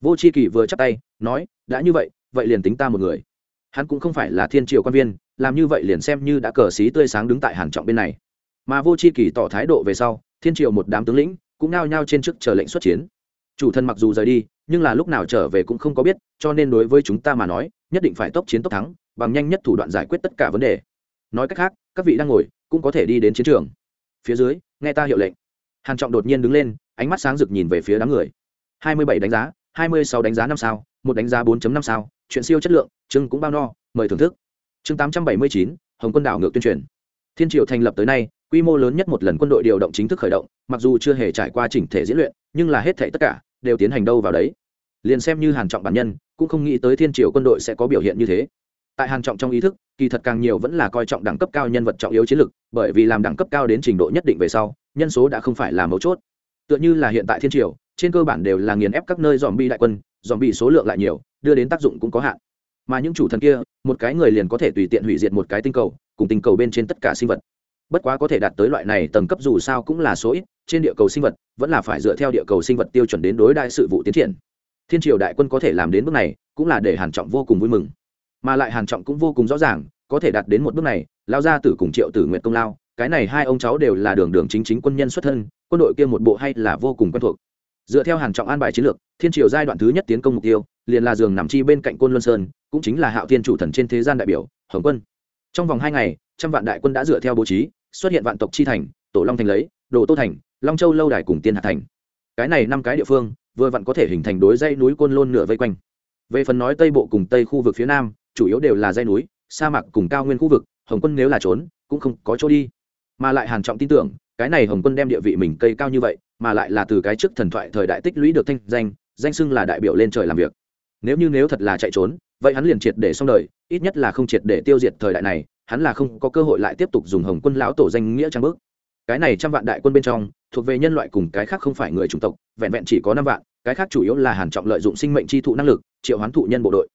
Vô c h i kỳ vừa chắp tay, nói, đã như vậy vậy liền tính ta một người. Hắn cũng không phải là thiên triều quan viên, làm như vậy liền xem như đã cờ xí tươi sáng đứng tại hàn trọng bên này. Mà vô c h i kỳ tỏ thái độ về sau, thiên triều một đám tướng lĩnh cũng nao nhao trên chức chờ lệnh xuất chiến. Chủ thân mặc dù rời đi, nhưng là lúc nào trở về cũng không có biết, cho nên đối với chúng ta mà nói, nhất định phải tốc chiến tốc thắng, bằng nhanh nhất thủ đoạn giải quyết tất cả vấn đề. Nói cách khác, các vị đang ngồi cũng có thể đi đến chiến trường. Phía dưới, nghe ta hiệu lệnh hàn trọng đột nhiên đứng lên, ánh mắt sáng rực nhìn về phía đám người. Hai mươi bảy đánh giá, hai mươi sáu đánh giá năm sao, một đánh giá 4 năm sao, chuyện siêu chất lượng, chương cũng bao no, mời thưởng thức. Chương tám trăm bảy mươi chín, hồng quân đảo ngược tuyên truyền. Thiên triều thành lập tới nay, quy mô lớn nhất một lần quân đội điều động chính thức khởi động, mặc dù chưa hề trải qua chỉnh thể diễn luyện, nhưng là hết thảy tất cả đều tiến hành đâu vào đấy. Liền xem như hàn trọng bản nhân, cũng không nghĩ tới thiên triều quân đội sẽ có biểu hiện như thế tại hàn trọng trong ý thức, kỳ thật càng nhiều vẫn là coi trọng đẳng cấp cao nhân vật trọng yếu chiến lược, bởi vì làm đẳng cấp cao đến trình độ nhất định về sau, nhân số đã không phải là mấu chốt. Tựa như là hiện tại thiên triều, trên cơ bản đều là nghiền ép các nơi dòm bi đại quân dòm bi số lượng lại nhiều, đưa đến tác dụng cũng có hạn. Mà những chủ thần kia, một cái người liền có thể tùy tiện hủy diệt một cái tinh cầu, cùng tinh cầu bên trên tất cả sinh vật. Bất quá có thể đạt tới loại này tầng cấp dù sao cũng là số ít, trên địa cầu sinh vật, vẫn là phải dựa theo địa cầu sinh vật tiêu chuẩn đến đối đại sự vụ tiến triển. Thiên triều đại quân có thể làm đến bước này, cũng là để hàn trọng vô cùng vui mừng mà lại hàn trọng cũng vô cùng rõ ràng, có thể đạt đến một bước này, lao gia tử cùng triệu tử nguyện công lao, cái này hai ông cháu đều là đường đường chính chính quân nhân xuất thân, quân đội kia một bộ hay là vô cùng quen thuộc. Dựa theo hàn trọng an bài chiến lược, thiên triều giai đoạn thứ nhất tiến công mục tiêu, liền là giường nằm chi bên cạnh côn luân sơn, cũng chính là hạo thiên chủ thần trên thế gian đại biểu, hồng quân. Trong vòng hai ngày, trăm vạn đại quân đã dựa theo bố trí, xuất hiện vạn tộc chi thành, tổ long thành lấy, đồ tô thành, long châu lâu đài cùng tiên hạ thành. Cái này năm cái địa phương, vừa vặn có thể hình thành đối dây núi côn lôn nửa vây quanh. Về phần nói tây bộ cùng tây khu vực phía nam chủ yếu đều là dây núi, sa mạc cùng cao nguyên khu vực, hồng quân nếu là trốn, cũng không có chỗ đi. Mà lại hàn trọng tin tưởng, cái này hồng quân đem địa vị mình cây cao như vậy, mà lại là từ cái trước thần thoại thời đại tích lũy được thanh danh danh xưng là đại biểu lên trời làm việc. Nếu như nếu thật là chạy trốn, vậy hắn liền triệt để xong đời, ít nhất là không triệt để tiêu diệt thời đại này, hắn là không có cơ hội lại tiếp tục dùng hồng quân lão tổ danh nghĩa trang bước cái này trăm vạn đại quân bên trong, thuộc về nhân loại cùng cái khác không phải người chủng tộc, vẹn vẹn chỉ có năm vạn, cái khác chủ yếu là hàn trọng lợi dụng sinh mệnh chi thụ năng lực, triệu hoán thụ nhân bộ đội.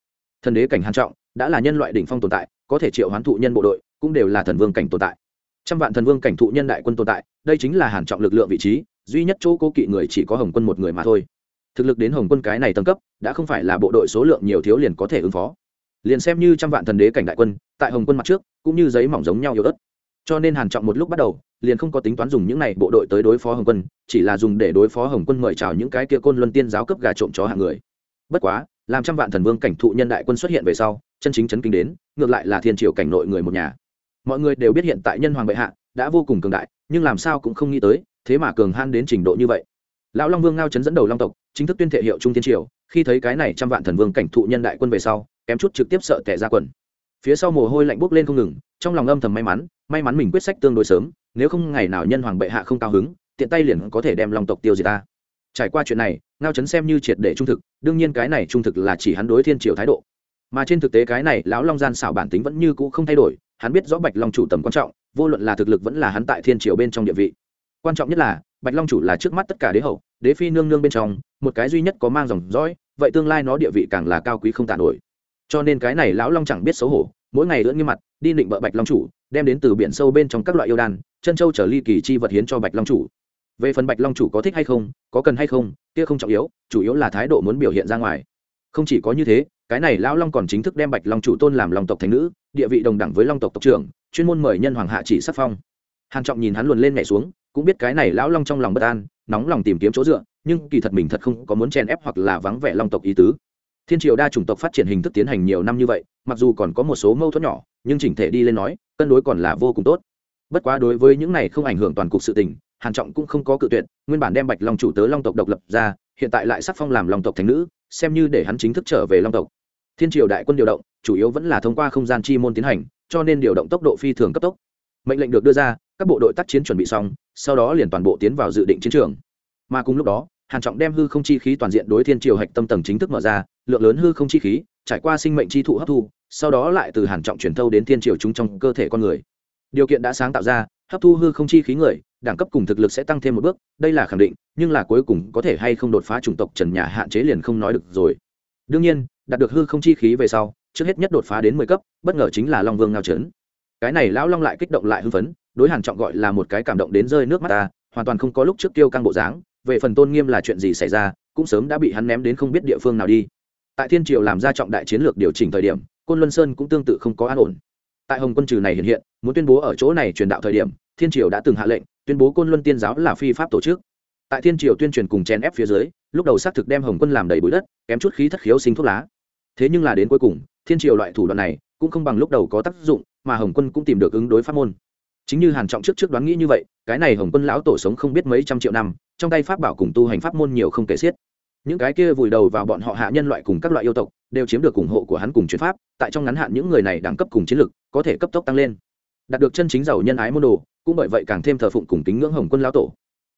Thần đế cảnh hàn trọng đã là nhân loại đỉnh phong tồn tại, có thể triệu hoán thụ nhân bộ đội, cũng đều là thần vương cảnh tồn tại. Trăm vạn thần vương cảnh thụ nhân đại quân tồn tại, đây chính là hàn trọng lực lượng vị trí, duy nhất chỗ cố kỵ người chỉ có hồng quân một người mà thôi. Thực lực đến hồng quân cái này tầng cấp, đã không phải là bộ đội số lượng nhiều thiếu liền có thể ứng phó. Liền xem như trăm vạn thần đế cảnh đại quân, tại hồng quân mặt trước, cũng như giấy mỏng giống nhau yếu ớt. Cho nên hàn trọng một lúc bắt đầu, liền không có tính toán dùng những này bộ đội tới đối phó hồng quân, chỉ là dùng để đối phó hồng quân mời chào những cái kia côn luân tiên giáo cấp gà trộm chó hạng người. Bất quá, làm trăm vạn thần vương cảnh thụ nhân đại quân xuất hiện về sau chân chính chấn kinh đến, ngược lại là thiên triều cảnh nội người một nhà. Mọi người đều biết hiện tại nhân hoàng bệ hạ đã vô cùng cường đại, nhưng làm sao cũng không nghĩ tới, thế mà cường han đến trình độ như vậy. Lão long vương ngao chấn dẫn đầu long tộc, chính thức tuyên thệ hiệu trung thiên triều, khi thấy cái này trăm vạn thần vương cảnh thụ nhân đại quân về sau, kém chút trực tiếp sợ tẻ ra quần. Phía sau mồ hôi lạnh bốc lên không ngừng, trong lòng âm thầm may mắn may mắn mình quyết sách tương đối sớm, nếu không ngày nào nhân hoàng bệ hạ không cao hứng, tiện tay liền có thể đem long tộc tiêu diệt ta. Trải qua chuyện này, ngao chấn xem như triệt để trung thực, đương nhiên cái này trung thực là chỉ hắn đối thiên triều thái độ mà trên thực tế cái này lão long gian xảo bản tính vẫn như cũ không thay đổi, hắn biết rõ bạch long chủ tầm quan trọng, vô luận là thực lực vẫn là hắn tại thiên triều bên trong địa vị. Quan trọng nhất là, bạch long chủ là trước mắt tất cả đế hậu, đế phi nương nương bên trong, một cái duy nhất có mang dòng dõi, vậy tương lai nó địa vị càng là cao quý không tàn nổi. Cho nên cái này lão long chẳng biết xấu hổ, mỗi ngày lưỡng như mặt, đi định bợ bạch long chủ, đem đến từ biển sâu bên trong các loại yêu đan, chân châu trở ly kỳ chi vật hiến cho bạch long chủ. Về phần bạch long chủ có thích hay không, có cần hay không, kia không trọng yếu, chủ yếu là thái độ muốn biểu hiện ra ngoài. Không chỉ có như thế cái này lão long còn chính thức đem bạch long chủ tôn làm long tộc thành nữ, địa vị đồng đẳng với long tộc tộc trưởng, chuyên môn mời nhân hoàng hạ chỉ sắc phong. Hàn trọng nhìn hắn luồn lên nhảy xuống, cũng biết cái này lão long trong lòng bất an, nóng lòng tìm kiếm chỗ dựa, nhưng kỳ thật mình thật không có muốn chen ép hoặc là vắng vẻ long tộc ý tứ. Thiên triều đa chủng tộc phát triển hình thức tiến hành nhiều năm như vậy, mặc dù còn có một số mâu thuẫn nhỏ, nhưng chỉnh thể đi lên nói, cân đối còn là vô cùng tốt. Bất quá đối với những này không ảnh hưởng toàn cục sự tình, hàn trọng cũng không có cự tuyệt, nguyên bản đem bạch long chủ tớ long tộc độc lập ra hiện tại lại sắc phong làm long tộc thành nữ, xem như để hắn chính thức trở về long tộc. Thiên triều đại quân điều động, chủ yếu vẫn là thông qua không gian chi môn tiến hành, cho nên điều động tốc độ phi thường cấp tốc. Mệnh lệnh được đưa ra, các bộ đội tác chiến chuẩn bị xong, sau đó liền toàn bộ tiến vào dự định chiến trường. Mà cùng lúc đó, hàn trọng đem hư không chi khí toàn diện đối thiên triều hạch tâm tầng chính thức mở ra, lượng lớn hư không chi khí trải qua sinh mệnh chi thụ hấp thu, sau đó lại từ hàn trọng chuyển thâu đến thiên triều chúng trong cơ thể con người. Điều kiện đã sáng tạo ra, hấp thu hư không chi khí người đẳng cấp cùng thực lực sẽ tăng thêm một bước, đây là khẳng định, nhưng là cuối cùng có thể hay không đột phá chủng tộc trần nhà hạn chế liền không nói được rồi. Đương nhiên, đạt được hư không chi khí về sau, trước hết nhất đột phá đến mười cấp, bất ngờ chính là long vương ngao trấn. Cái này lão long lại kích động lại hưng phấn, đối hàn trọng gọi là một cái cảm động đến rơi nước mắt ta, hoàn toàn không có lúc trước tiêu căng bộ dáng, về phần tôn nghiêm là chuyện gì xảy ra, cũng sớm đã bị hắn ném đến không biết địa phương nào đi. Tại thiên triều làm ra trọng đại chiến lược điều chỉnh thời điểm, côn luân sơn cũng tương tự không có an ổn. Tại hồng quân trừ này hiện hiện, muốn tuyên bố ở chỗ này truyền đạo thời điểm, thiên triều đã từng hạ lệnh tuyên bố côn luân tiên giáo là phi pháp tổ chức. Tại thiên triều tuyên truyền cùng chen ép phía dưới, lúc đầu xác thực đem hồng quân làm đầy bụi đất, kém chút khí thất khiếu sinh thuốc lá. Thế nhưng là đến cuối cùng, thiên triều loại thủ đoạn này cũng không bằng lúc đầu có tác dụng, mà hồng quân cũng tìm được ứng đối pháp môn. Chính như hàn trọng trước trước đoán nghĩ như vậy, cái này hồng quân lão tổ sống không biết mấy trăm triệu năm, trong tay pháp bảo cùng tu hành pháp môn nhiều không kể xiết. Những cái kia vùi đầu vào bọn họ hạ nhân loại cùng các loại yêu tộc, đều chiếm được ủng hộ của hắn cùng chuyển pháp, tại trong ngắn hạn những người này đẳng cấp cùng chiến lực, có thể cấp tốc tăng lên. Đạt được chân chính giàu nhân ái môn đồ cũng bởi vậy càng thêm thờ phụng cùng kính ngưỡng hồng quân lão tổ.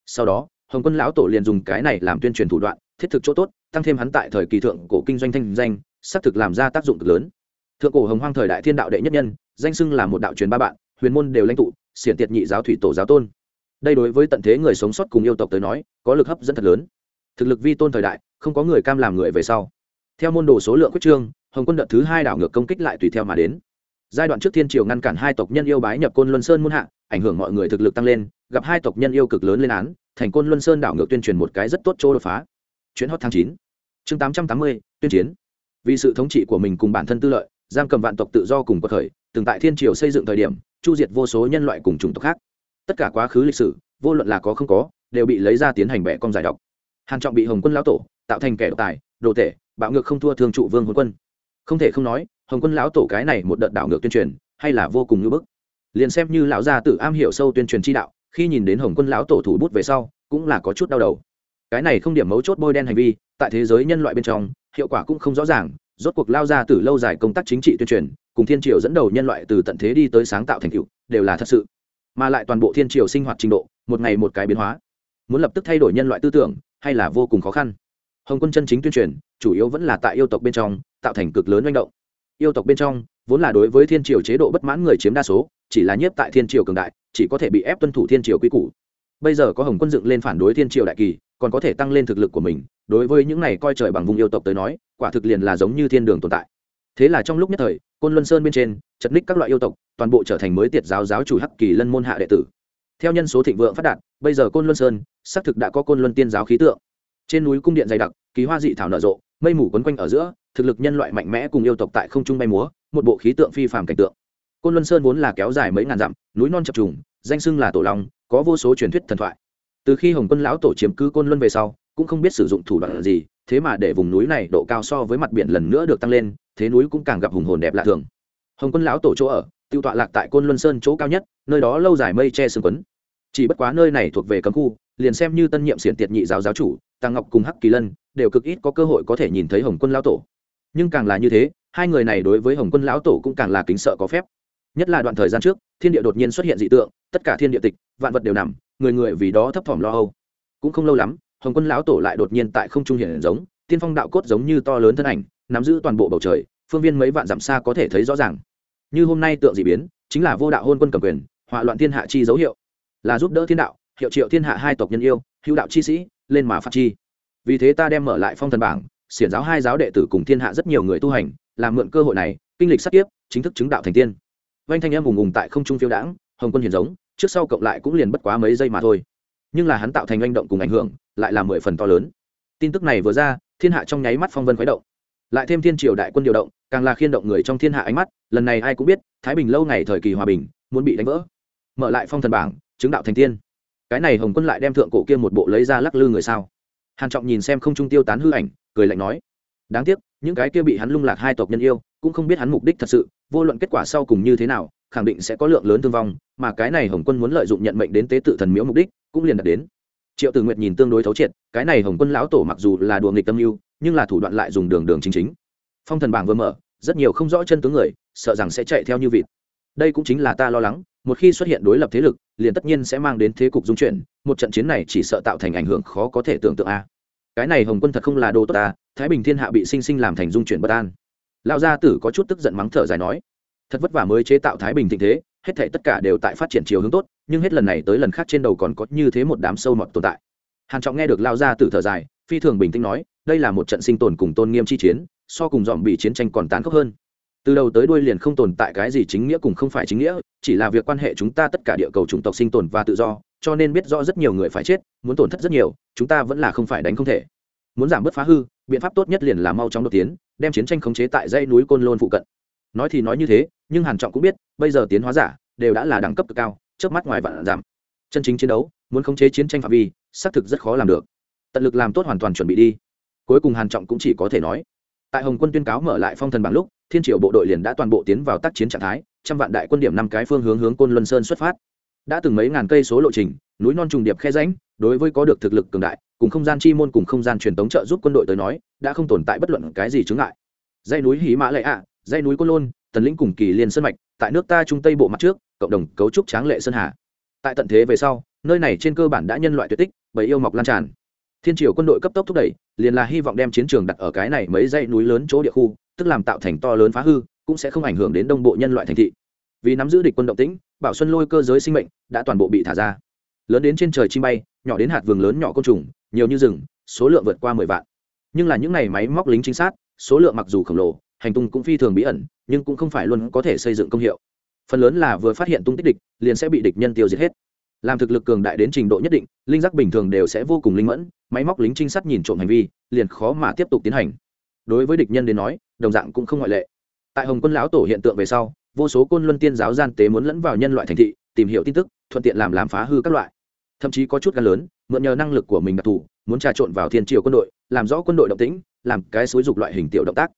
Sau đó, hồng quân lão tổ liền dùng cái này làm tuyên truyền thủ đoạn, thiết thực chỗ tốt, tăng thêm hắn tại thời kỳ thượng cổ kinh doanh thanh danh, xác thực làm ra tác dụng cực lớn. Thượng cổ hồng hoang thời đại thiên đạo đệ nhất nhân, danh xưng là một đạo truyền ba bạn, huyền môn đều lãnh tụ, xiển tiệt nhị giáo thủy tổ giáo tôn. Đây đối với tận thế người sống sót cùng yêu tộc tới nói, có lực hấp dẫn thật lớn. Thực lực vi tôn thời đại, không có người cam làm người về sau. Theo môn đồ số lượng quyết trương, hồng quân đợt thứ hai đảo ngược công kích lại tùy theo mà đến giai đoạn trước thiên triều ngăn cản hai tộc nhân yêu bái nhập côn luân sơn muôn hạ, ảnh hưởng mọi người thực lực tăng lên, gặp hai tộc nhân yêu cực lớn lên án, thành côn luân sơn đảo ngược tuyên truyền một cái rất tốt chỗ đột phá. Chuyến hot tháng chín, chương tám trăm tám mươi, tuyên chiến. Vì sự thống trị của mình cùng bản thân tư lợi, giam cầm vạn tộc tự do cùng cuộc khởi, từng tại thiên triều xây dựng thời điểm, chu diệt vô số nhân loại cùng chủng tộc khác. Tất cả quá khứ lịch sử, vô luận là có không có, đều bị lấy ra tiến hành bẻ con giải độc. Hàn trọng bị hồng quân lão tổ, tạo thành kẻ độc tài, đồ tể, bạo ngược không thua thường trụ vương hồn quân. Không thể không nói hồng quân lão tổ cái này một đợt đảo ngược tuyên truyền, hay là vô cùng ngưỡng bức. Liền xem như lão gia tử am hiểu sâu tuyên truyền chi đạo, khi nhìn đến hồng quân lão tổ thủ bút về sau, cũng là có chút đau đầu. Cái này không điểm mấu chốt bôi đen hành vi, tại thế giới nhân loại bên trong, hiệu quả cũng không rõ ràng, rốt cuộc lao ra từ lâu dài công tác chính trị tuyên truyền, cùng thiên triều dẫn đầu nhân loại từ tận thế đi tới sáng tạo thành tựu, đều là thật sự. Mà lại toàn bộ thiên triều sinh hoạt trình độ, một ngày một cái biến hóa. Muốn lập tức thay đổi nhân loại tư tưởng, hay là vô cùng khó khăn. Hồng quân chân chính tuyên truyền, chủ yếu vẫn là tại yêu tộc bên trong, tạo thành cực lớn manh động yêu tộc bên trong, vốn là đối với thiên triều chế độ bất mãn người chiếm đa số, chỉ là nhiếp tại thiên triều cường đại, chỉ có thể bị ép tuân thủ thiên triều quy củ. Bây giờ có hồng quân dựng lên phản đối thiên triều đại kỳ, còn có thể tăng lên thực lực của mình, đối với những này coi trời bằng vùng yêu tộc tới nói, quả thực liền là giống như thiên đường tồn tại. Thế là trong lúc nhất thời, côn luân sơn bên trên, chật ních các loại yêu tộc, toàn bộ trở thành mới tiệt giáo giáo chủ hắc kỳ lân môn hạ đệ tử. Theo nhân số thịnh vượng phát đạt, bây giờ côn luân sơn, xác thực đã có côn luân tiên giáo khí tượng. Trên núi cung điện dày đặc ký hoa dị thảo nở rộ, mây mù quấn quanh ở giữa thực lực nhân loại mạnh mẽ cùng yêu tộc tại không trung bay múa, một bộ khí tượng phi phàm cảnh tượng. Côn luân sơn vốn là kéo dài mấy ngàn dặm, núi non chập trùng, danh xưng là tổ long, có vô số truyền thuyết thần thoại. Từ khi hồng quân lão tổ chiếm cứ côn luân về sau, cũng không biết sử dụng thủ đoạn gì, thế mà để vùng núi này độ cao so với mặt biển lần nữa được tăng lên, thế núi cũng càng gặp hùng hồn đẹp lạ thường. Hồng quân lão tổ chỗ ở, tiêu tọa lạc tại côn luân sơn chỗ cao nhất, nơi đó lâu dài mây che sương quấn. Chỉ bất quá nơi này thuộc về cấm khu, liền xem như tân nhiệm xiển tiệt nhị giáo giáo chủ, tăng ngọc cùng hắc kỳ lân, đều cực ít có cơ hội có thể nhìn thấy hồng quân lão tổ nhưng càng là như thế, hai người này đối với hồng quân lão tổ cũng càng là kính sợ có phép. Nhất là đoạn thời gian trước, thiên địa đột nhiên xuất hiện dị tượng, tất cả thiên địa tịch, vạn vật đều nằm, người người vì đó thấp thỏm lo âu. Cũng không lâu lắm, hồng quân lão tổ lại đột nhiên tại không trung hiển giống, tiên phong đạo cốt giống như to lớn thân ảnh, nắm giữ toàn bộ bầu trời, phương viên mấy vạn dặm xa có thể thấy rõ ràng. Như hôm nay tượng dị biến, chính là vô đạo hôn quân cầm quyền, hỏa loạn thiên hạ chi dấu hiệu. Là giúp đỡ thiên đạo, hiệu triệu thiên hạ hai tộc nhân yêu, hữu đạo chi sĩ, lên mà phát chi. Vì thế ta đem mở lại phong thần bảng xiển giáo hai giáo đệ tử cùng thiên hạ rất nhiều người tu hành, làm mượn cơ hội này, kinh lịch sắc tiếp chính thức chứng đạo thành tiên. Vanh thanh em ùng ùng tại không trung phiêu đãng, hồng quân hiền giống, trước sau cộng lại cũng liền bất quá mấy giây mà thôi. Nhưng là hắn tạo thành manh động cùng ảnh hưởng, lại là mười phần to lớn. Tin tức này vừa ra, thiên hạ trong nháy mắt phong vân khuấy động. Lại thêm thiên triều đại quân điều động, càng là khiên động người trong thiên hạ ánh mắt, lần này ai cũng biết, thái bình lâu ngày thời kỳ hòa bình, muốn bị đánh vỡ. Mở lại phong thần bảng, chứng đạo thành tiên. Cái này hồng quân lại đem thượng cổ kia một bộ lấy ra lắc lư người sao? Hàn trọng nhìn xem không trung tiêu tán hư ảnh cười lạnh nói, đáng tiếc, những cái kia bị hắn lung lạc hai tộc nhân yêu, cũng không biết hắn mục đích thật sự, vô luận kết quả sau cùng như thế nào, khẳng định sẽ có lượng lớn thương vong, mà cái này hồng quân muốn lợi dụng nhận mệnh đến tế tự thần miếu mục đích, cũng liền đạt đến. Triệu tử nguyệt nhìn tương đối thấu triệt, cái này hồng quân lão tổ mặc dù là đùa nghịch tâm mưu, nhưng là thủ đoạn lại dùng đường đường chính chính. Phong thần bảng vừa mở, rất nhiều không rõ chân tướng người, sợ rằng sẽ chạy theo như vịt. Đây cũng chính là ta lo lắng, một khi xuất hiện đối lập thế lực, liền tất nhiên sẽ mang đến thế cục dung chuyển, một trận chiến này chỉ sợ tạo thành ảnh hưởng khó có thể tưởng tượng a cái này hồng quân thật không là đồ tốt ta, thái bình thiên hạ bị sinh sinh làm thành dung chuyển bất an. Lão gia tử có chút tức giận mắng thở dài nói, thật vất vả mới chế tạo thái bình thịnh thế, hết thể tất cả đều tại phát triển chiều hướng tốt, nhưng hết lần này tới lần khác trên đầu còn có như thế một đám sâu mọt tồn tại. Hàn trọng nghe được Lão gia tử thở dài, phi thường bình tĩnh nói, đây là một trận sinh tồn cùng tôn nghiêm chi chiến, so cùng dòm bị chiến tranh còn tán khốc hơn. Từ đầu tới đuôi liền không tồn tại cái gì chính nghĩa cùng không phải chính nghĩa, chỉ là việc quan hệ chúng ta tất cả địa cầu chủng tộc sinh tồn và tự do cho nên biết rõ rất nhiều người phải chết, muốn tổn thất rất nhiều, chúng ta vẫn là không phải đánh không thể. Muốn giảm bớt phá hư, biện pháp tốt nhất liền là mau chóng đột tiến, đem chiến tranh khống chế tại dãy núi côn lôn phụ cận. Nói thì nói như thế, nhưng hàn trọng cũng biết, bây giờ tiến hóa giả đều đã là đẳng cấp cực cao trước mắt ngoài vạn giảm. Chân chính chiến đấu, muốn khống chế chiến tranh phạm vi, xác thực rất khó làm được. Tận lực làm tốt hoàn toàn chuẩn bị đi. Cuối cùng hàn trọng cũng chỉ có thể nói. Tại hồng quân tuyên cáo mở lại phong thần bảng lúc, thiên triều bộ đội liền đã toàn bộ tiến vào tác chiến trạng thái, trăm vạn đại quân điểm năm cái phương hướng hướng côn luân sơn xuất phát đã từng mấy ngàn cây số lộ trình, núi non trùng điệp khe ránh đối với có được thực lực cường đại, cùng không gian chi môn cùng không gian truyền tống trợ giúp quân đội tới nói, đã không tồn tại bất luận cái gì chướng ngại. Dãy núi hí mã lệ ạ, dãy núi côn lôn, tần lĩnh cùng kỳ liên sơn mạch, tại nước ta trung tây bộ mặt trước, cộng đồng cấu trúc tráng lệ sơn hà. Tại tận thế về sau, nơi này trên cơ bản đã nhân loại tuyệt tích bởi yêu mọc lan tràn. Thiên triều quân đội cấp tốc thúc đẩy, liền là hy vọng đem chiến trường đặt ở cái này mấy dãy núi lớn chỗ địa khu, tức làm tạo thành to lớn phá hư, cũng sẽ không ảnh hưởng đến đông bộ nhân loại thành thị vì nắm giữ địch quân động tĩnh, bảo xuân lôi cơ giới sinh mệnh đã toàn bộ bị thả ra. Lớn đến trên trời chim bay, nhỏ đến hạt vườn lớn nhỏ côn trùng, nhiều như rừng, số lượng vượt qua mười vạn. Nhưng là những n à y máy móc lính chính xác số lượng mặc dù khổng lồ, hành tung cũng phi thường bí ẩn, nhưng cũng không phải luôn có thể xây dựng công hiệu. Phần lớn là vừa phát hiện tung tích địch, liền sẽ bị địch nhân tiêu diệt hết. Làm thực lực cường đại đến trình độ nhất định, linh giác bình thường đều sẽ vô cùng linh mẫn, máy móc lính trinh sát nhìn trộm hành vi, liền khó mà tiếp tục tiến hành. Đối với địch nhân đến nói, đồng dạng cũng không ngoại lệ. Tại hồng quân lão tổ hiện tượng về sau vô số côn luân tiên giáo gian tế muốn lẫn vào nhân loại thành thị, tìm hiểu tin tức, thuận tiện làm làm phá hư các loại. Thậm chí có chút gan lớn, mượn nhờ năng lực của mình đặc thù, muốn trà trộn vào thiên triều quân đội, làm rõ quân đội động tĩnh, làm cái xối dục loại hình tiểu động tác.